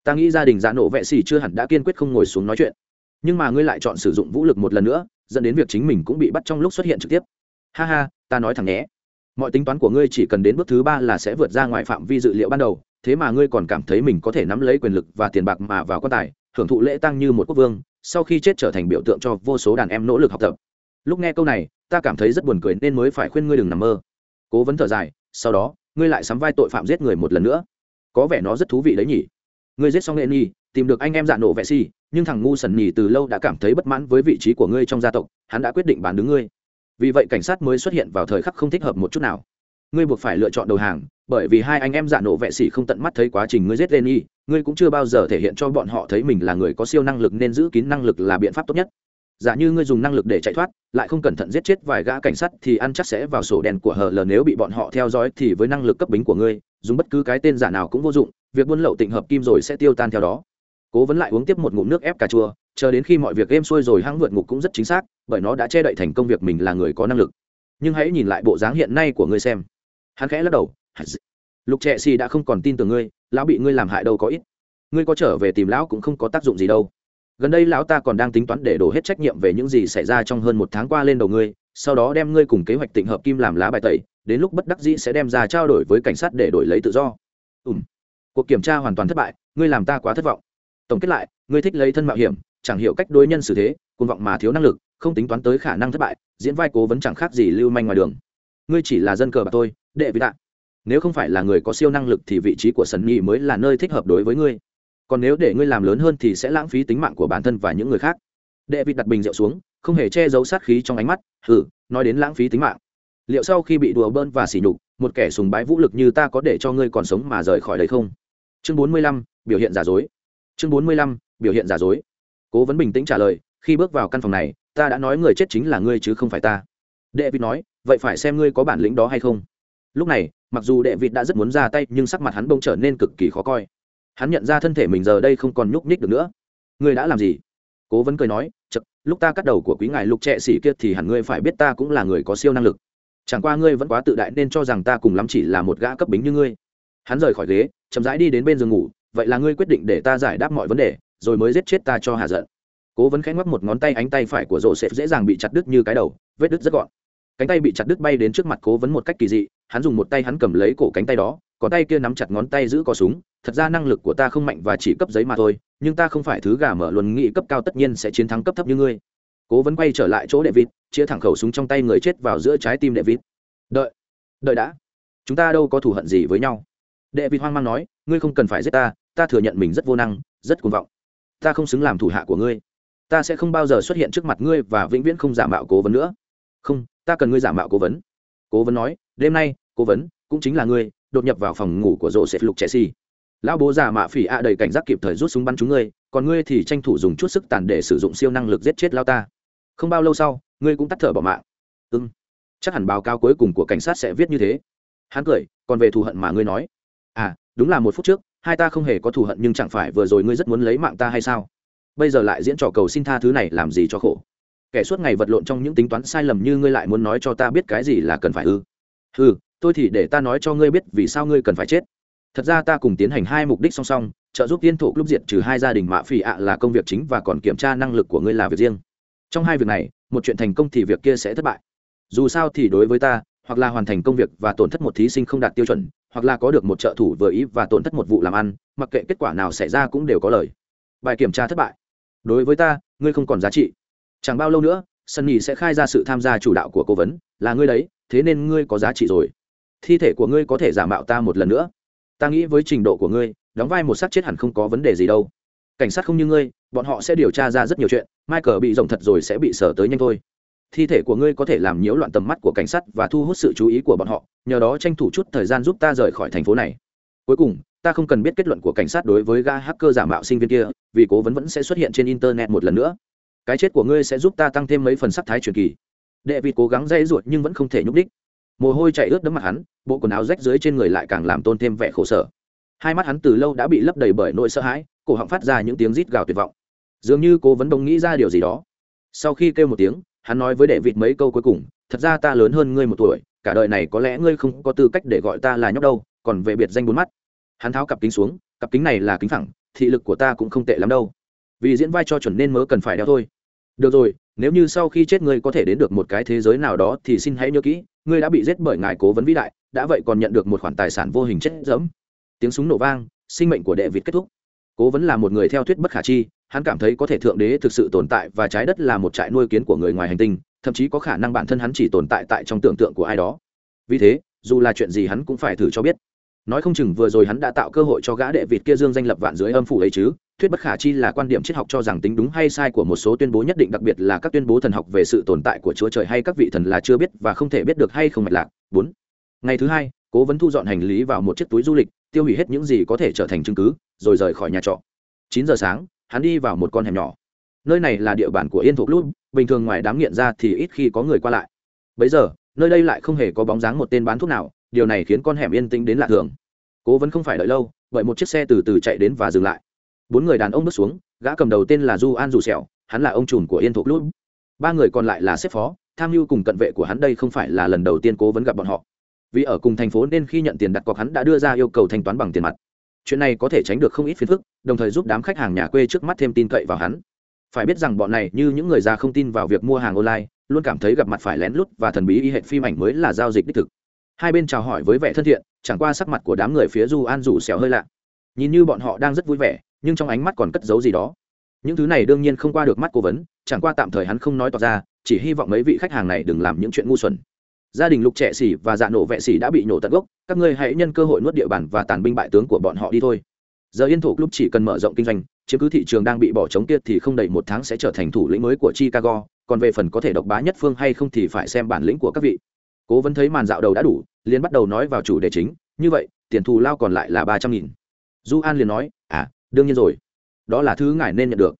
ta nghĩ gia đình dạ nổ vệ xì chưa hẳn đã kiên quyết không ngồi xuống nói chuyện. Nhưng mà ngươi lại chọn sử dụng vũ lực một lần nữa, dẫn đến việc chính mình cũng bị bắt trong lúc xuất hiện trực tiếp. Ha ha, ta nói thẳng nhé. Mọi tính toán của ngươi chỉ cần đến bước thứ ba là sẽ vượt ra ngoài phạm vi dự liệu ban đầu, thế mà ngươi còn cảm thấy mình có thể nắm lấy quyền lực và tiền bạc mà vào quan tài, hưởng thụ lễ tăng như một quốc vương, sau khi chết trở thành biểu tượng cho vô số đàn em nỗ lực học tập. Lúc nghe câu này, ta cảm thấy rất buồn cười nên mới phải khuyên ngươi đừng nằm mơ. Cố vấn thở dài, sau đó, ngươi lại sắm vai tội phạm giết người một lần nữa. Có vẻ nó rất thú vị đấy nhỉ ngươi giết xong nghệ nhi, tìm được anh em dạ nổ vệ si, nhưng thằng ngu sần nhì từ lâu đã cảm thấy bất mãn với vị trí của ngươi trong gia tộc, hắn đã quyết định bán đứng ngươi. Vì vậy cảnh sát mới xuất hiện vào thời khắc không thích hợp một chút nào. Ngươi buộc phải lựa chọn đầu hàng, bởi vì hai anh em dạ nổ vệ sĩ không tận mắt thấy quá trình ngươi giết lên y ngươi cũng chưa bao giờ thể hiện cho bọn họ thấy mình là người có siêu năng lực nên giữ kín năng lực là biện pháp tốt nhất giả như ngươi dùng năng lực để chạy thoát, lại không cẩn thận giết chết vài gã cảnh sát thì ăn chắc sẽ vào sổ đèn của hờ lờ nếu bị bọn họ theo dõi thì với năng lực cấp bính của ngươi, dùng bất cứ cái tên giả nào cũng vô dụng, việc buôn lậu tịnh hợp kim rồi sẽ tiêu tan theo đó. Cố vấn lại uống tiếp một ngụm nước ép cà chua, chờ đến khi mọi việc êm xuôi rồi hãng vượt ngục cũng rất chính xác, bởi nó đã che đậy thành công việc mình là người có năng lực. Nhưng hãy nhìn lại bộ dáng hiện nay của ngươi xem. Hắn khẽ lắc đầu lục trẻ xì đã không còn tin tưởng ngươi, lão bị ngươi làm hại đâu có ít. Ngươi có trở về tìm lão cũng không có tác dụng gì đâu gần đây lão ta còn đang tính toán để đổ hết trách nhiệm về những gì xảy ra trong hơn một tháng qua lên đầu ngươi sau đó đem ngươi cùng kế hoạch tịnh hợp kim làm lá bài tẩy đến lúc bất đắc dĩ sẽ đem ra trao đổi với cảnh sát để đổi lấy tự do. Ùm cuộc kiểm tra hoàn toàn thất bại ngươi làm ta quá thất vọng. Tổng kết lại ngươi thích lấy thân mạo hiểm chẳng hiểu cách đối nhân xử thế côn vọng mà thiếu năng lực không tính toán tới khả năng thất bại diễn vai cố vấn chẳng khác gì lưu manh ngoài đường. Ngươi chỉ là dân cờ bạc thôi, đệ vị đạn nếu không phải là người có siêu năng lực thì vị trí của sần nhi mới là nơi thích hợp đối với ngươi còn nếu để ngươi làm lớn hơn thì sẽ lãng phí tính mạng của bản thân và những người khác. Đệ vịt đặt bình rượu xuống, không hề che giấu sát khí trong ánh mắt. Hừ, nói đến lãng phí tính mạng. Liệu sau khi bị đùa bơn và sỉ nhục, một kẻ sùng bái vũ lực như ta có để cho ngươi còn sống mà rời khỏi đây không? Chương bốn mươi lăm, biểu hiện giả dối. Chương bốn mươi lăm, biểu hiện giả dối. Cố vấn bình tĩnh trả lời, khi bước vào căn phòng này, ta đã nói người chết chính là ngươi chứ không phải ta. Đệ vịt nói, vậy phải xem ngươi có bản lĩnh đó hay không. Lúc này, mặc dù đệ vịt đã rất muốn ra tay, nhưng sắc mặt hắn bông trở nên cực kỳ khó coi hắn nhận ra thân thể mình giờ đây không còn nhúc nhích được nữa. Ngươi đã làm gì? Cố vấn cười nói chật lúc ta cắt đầu của quý ngài lục trệ sĩ kia thì hẳn ngươi phải biết ta cũng là người có siêu năng lực. Chẳng qua ngươi vẫn quá tự đại nên cho rằng ta cùng lắm chỉ là một gã cấp bính như ngươi. Hắn rời khỏi ghế, chậm rãi đi đến bên giường ngủ, vậy là ngươi quyết định để ta giải đáp mọi vấn đề, rồi mới giết chết ta cho hạ giận. Cố vấn khẽ ngoắc một ngón tay ánh tay phải của rổ sẽ dễ dàng bị chặt đứt như cái đầu, vết đứt rất gọn. Cánh tay bị chặt đứt bay đến trước mặt cố vấn một cách kỳ dị, hắn dùng một tay hắn cầm lấy cổ cánh tay đó còn tay kia nắm chặt ngón tay giữ có súng, thật ra năng lực của ta không mạnh và chỉ cấp giấy mà thôi, nhưng ta không phải thứ gà mở luận nghị cấp cao tất nhiên sẽ chiến thắng cấp thấp như ngươi. Cố vấn quay trở lại chỗ đệ vịt chia thẳng khẩu súng trong tay người chết vào giữa trái tim đệ vịt đợi đợi đã. Chúng ta đâu có thù hận gì với nhau. Đệ vịt hoang mang nói, ngươi không cần phải giết ta ta thừa nhận mình rất vô năng, rất cuồng vọng. Ta không xứng làm thủ hạ của ngươi. Ta sẽ không bao giờ xuất hiện trước mặt ngươi và vĩnh viễn không giả mạo cố vấn nữa. Không, ta cần ngươi giả mạo cố vấn. Cố vấn nói, đêm nay, cố vấn, cũng chính là ngươi đột nhập vào phòng ngủ của rổ sẽ lục trẻ xì. Lão bố già mạ phỉ ạ đầy cảnh giác kịp thời rút súng bắn chúng ngươi, còn ngươi thì tranh thủ dùng chút sức tàn để sử dụng siêu năng lực giết chết lao ta. Không bao lâu sau, ngươi cũng tắt thở bỏ mạng. Ưng chắc hẳn báo cáo cuối cùng của cảnh sát sẽ viết như thế. Hắn cười, còn về thù hận mà ngươi nói. À đúng là một phút trước, hai ta không hề có thù hận nhưng chẳng phải vừa rồi ngươi rất muốn lấy mạng ta hay sao? Bây giờ lại diễn trò cầu xin tha thứ này làm gì cho khổ? Kẻ suốt ngày vật lộn trong những tính toán sai lầm như ngươi lại muốn nói cho ta biết cái gì là cần phải ư? Ừ tôi thì để ta nói cho ngươi biết vì sao ngươi cần phải chết. Thật ra ta cùng tiến hành hai mục đích song song, trợ giúp tiên thổ lúc diệt trừ hai gia đình mạ phỉ ạ là công việc chính và còn kiểm tra năng lực của ngươi là việc riêng. Trong hai việc này, một chuyện thành công thì việc kia sẽ thất bại. Dù sao thì đối với ta, hoặc là hoàn thành công việc và tổn thất một thí sinh không đạt tiêu chuẩn, hoặc là có được một trợ thủ vừa ý và tổn thất một vụ làm ăn, mặc kệ kết quả nào xảy ra cũng đều có lời. Bài kiểm tra thất bại. Đối với ta, ngươi không còn giá trị. Chẳng bao lâu nữa, sunny sẽ khai ra sự tham gia chủ đạo của cố vấn, là ngươi đấy, thế nên ngươi có giá trị rồi thi thể của ngươi có thể giả mạo ta một lần nữa. Ta nghĩ với trình độ của ngươi, đóng vai một sát chết hẳn không có vấn đề gì đâu. Cảnh sát không như ngươi, bọn họ sẽ điều tra ra rất nhiều chuyện michael bị rồng thật rồi sẽ bị sở tới nhanh thôi. Thi thể của ngươi có thể làm nhiễu loạn tầm mắt của cảnh sát và thu hút sự chú ý của bọn họ, nhờ đó tranh thủ chút thời gian giúp ta rời khỏi thành phố này. Cuối cùng, ta không cần biết kết luận của cảnh sát đối với ga hacker giả mạo sinh viên kia, vì cố vấn vẫn sẽ xuất hiện trên internet một lần nữa. Cái chết của ngươi sẽ giúp ta tăng thêm mấy phần sắc thái truyền kỳ. Đệ vịt cố gắng dây ruột nhưng vẫn không thể nhúc đích mồ hôi chạy ướt đẫm mặt hắn bộ quần áo rách dưới trên người lại càng làm tôn thêm vẻ khổ sở. Hai mắt hắn từ lâu đã bị lấp đầy bởi nỗi sợ hãi, cổ họng phát ra những tiếng rít gào tuyệt vọng. Dường như cố vấn đông nghĩ ra điều gì đó. Sau khi kêu một tiếng, hắn nói với đệ vịt mấy câu cuối cùng, thật ra ta lớn hơn ngươi một tuổi, cả đời này có lẽ ngươi không có tư cách để gọi ta là nhóc đâu, còn về biệt danh bốn mắt. Hắn tháo cặp kính xuống, cặp kính này là kính thẳng thị lực của ta cũng không tệ lắm đâu. Vì diễn vai cho chuẩn nên mớ cần phải đeo thôi. Được rồi, nếu như sau khi chết ngươi có thể đến được một cái thế giới nào đó thì xin hãy nhớ kỹ ngươi đã bị giết bởi ngài cố vấn vĩ đại, đã vậy còn nhận được một khoản tài sản vô hình chết dẫm. Tiếng súng nổ vang, sinh mệnh của đệ vịt kết thúc. Cố vấn là một người theo thuyết bất khả chi, hắn cảm thấy có thể thượng đế thực sự tồn tại và trái đất là một trại nuôi kiến của người ngoài hành tinh, thậm chí có khả năng bản thân hắn chỉ tồn tại tại trong tưởng tượng của ai đó. Vì thế, dù là chuyện gì hắn cũng phải thử cho biết. Nói không chừng vừa rồi hắn đã tạo cơ hội cho gã đệ vịt kia dương danh lập vạn dưới âm phủ ấy chứ thuyết bất khả chi là quan điểm triết học cho rằng tính đúng hay sai của một số tuyên bố nhất định, đặc biệt là các tuyên bố thần học về sự tồn tại của chúa trời hay các vị thần là chưa biết và không thể biết được hay không mạch lạc. Bốn. Ngày thứ hai, cố vấn thu dọn hành lý vào một chiếc túi du lịch, tiêu hủy hết những gì có thể trở thành chứng cứ, rồi rời khỏi nhà trọ. Chín giờ sáng, hắn đi vào một con hẻm nhỏ. Nơi này là địa bàn của yên thục lút, bình thường ngoài đám nghiện ra thì ít khi có người qua lại. Bấy giờ, nơi đây lại không hề có bóng dáng một tên bán thuốc nào, điều này khiến con hẻm yên tĩnh đến lạ thường. Cố vấn không phải đợi lâu, bởi một chiếc xe từ từ chạy đến và dừng lại bốn người đàn ông bước xuống, gã cầm đầu tên là du an dù sẹo, hắn là ông trùm của yên thục lút ba người còn lại là xếp phó, tham mưu cùng cận vệ của hắn đây không phải là lần đầu tiên cố vấn gặp bọn họ. Vì ở cùng thành phố nên khi nhận tiền đặt cọc hắn đã đưa ra yêu cầu thanh toán bằng tiền mặt. Chuyện này có thể tránh được không ít phiền phức, đồng thời giúp đám khách hàng nhà quê trước mắt thêm tin cậy vào hắn. Phải biết rằng bọn này như những người già không tin vào việc mua hàng online, luôn cảm thấy gặp mặt phải lén lút và thần bí y hệ phim ảnh mới là giao dịch đích thực. Hai bên chào hỏi với vẻ thân thiện, chẳng qua sắc mặt của đám người phía du an rủ xẻo hơi lạ. Nhìn như bọn họ đang rất vui vẻ nhưng trong ánh mắt còn cất giấu gì đó. Những thứ này đương nhiên không qua được mắt cố vấn, chẳng qua tạm thời hắn không nói tỏ ra, chỉ hy vọng mấy vị khách hàng này đừng làm những chuyện ngu xuẩn. Gia đình lục trẻ xỉ và dạ nổ vệ xỉ đã bị nổ tận gốc, các ngươi hãy nhân cơ hội nuốt địa bàn và tàn binh bại tướng của bọn họ đi thôi. Giờ yên thổ club chỉ cần mở rộng kinh doanh, chiếm cứ thị trường đang bị bỏ trống kia thì không đầy một tháng sẽ trở thành thủ lĩnh mới của chicago, còn về phần có thể độc bá nhất phương hay không thì phải xem bản lĩnh của các vị. Cố vấn thấy màn dạo đầu đã đủ, liền bắt đầu nói vào chủ đề chính, như vậy, tiền thù lao còn lại là ba trăm nghìn. Du an liền nói à đương nhiên rồi, đó là thứ ngài nên nhận được.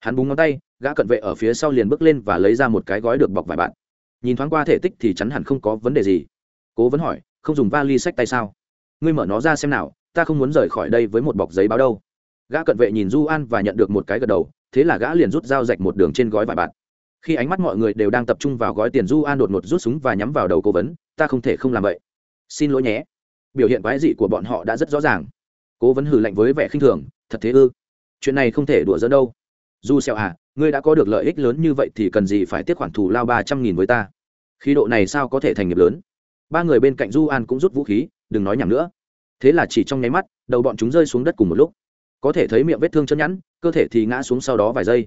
Hắn búng ngón tay, gã cận vệ ở phía sau liền bước lên và lấy ra một cái gói được bọc vài bạn. Nhìn thoáng qua thể tích thì chắn hẳn không có vấn đề gì. Cố vấn hỏi, không dùng vali sách tay sao? Ngươi mở nó ra xem nào, ta không muốn rời khỏi đây với một bọc giấy báo đâu. Gã cận vệ nhìn du an và nhận được một cái gật đầu, thế là gã liền rút dao rạch một đường trên gói vải bạt khi ánh mắt mọi người đều đang tập trung vào gói tiền, du an đột ngột rút súng và nhắm vào đầu cố vấn, ta không thể không làm vậy. Xin lỗi nhé. Biểu hiện quái dị của bọn họ đã rất rõ ràng. Cố vấn hử lạnh với vẻ khinh thường thật thế ư? Chuyện này không thể đùa dẫn đâu. Du xẹo à ngươi đã có được lợi ích lớn như vậy thì cần gì phải tiết khoản thù lao ba trăm nghìn với ta? Khí độ này sao có thể thành nghiệp lớn? Ba người bên cạnh du an cũng rút vũ khí, đừng nói nhảm nữa. Thế là chỉ trong nháy mắt, đầu bọn chúng rơi xuống đất cùng một lúc. Có thể thấy miệng vết thương chân nhẵn, cơ thể thì ngã xuống sau đó vài giây.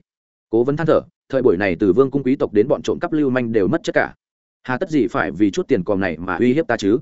Cố vấn than thở, thời buổi này từ vương cung quý tộc đến bọn trộm cắp lưu manh đều mất tất cả. Hà tất gì phải vì chút tiền còm này mà uy hiếp ta chứ?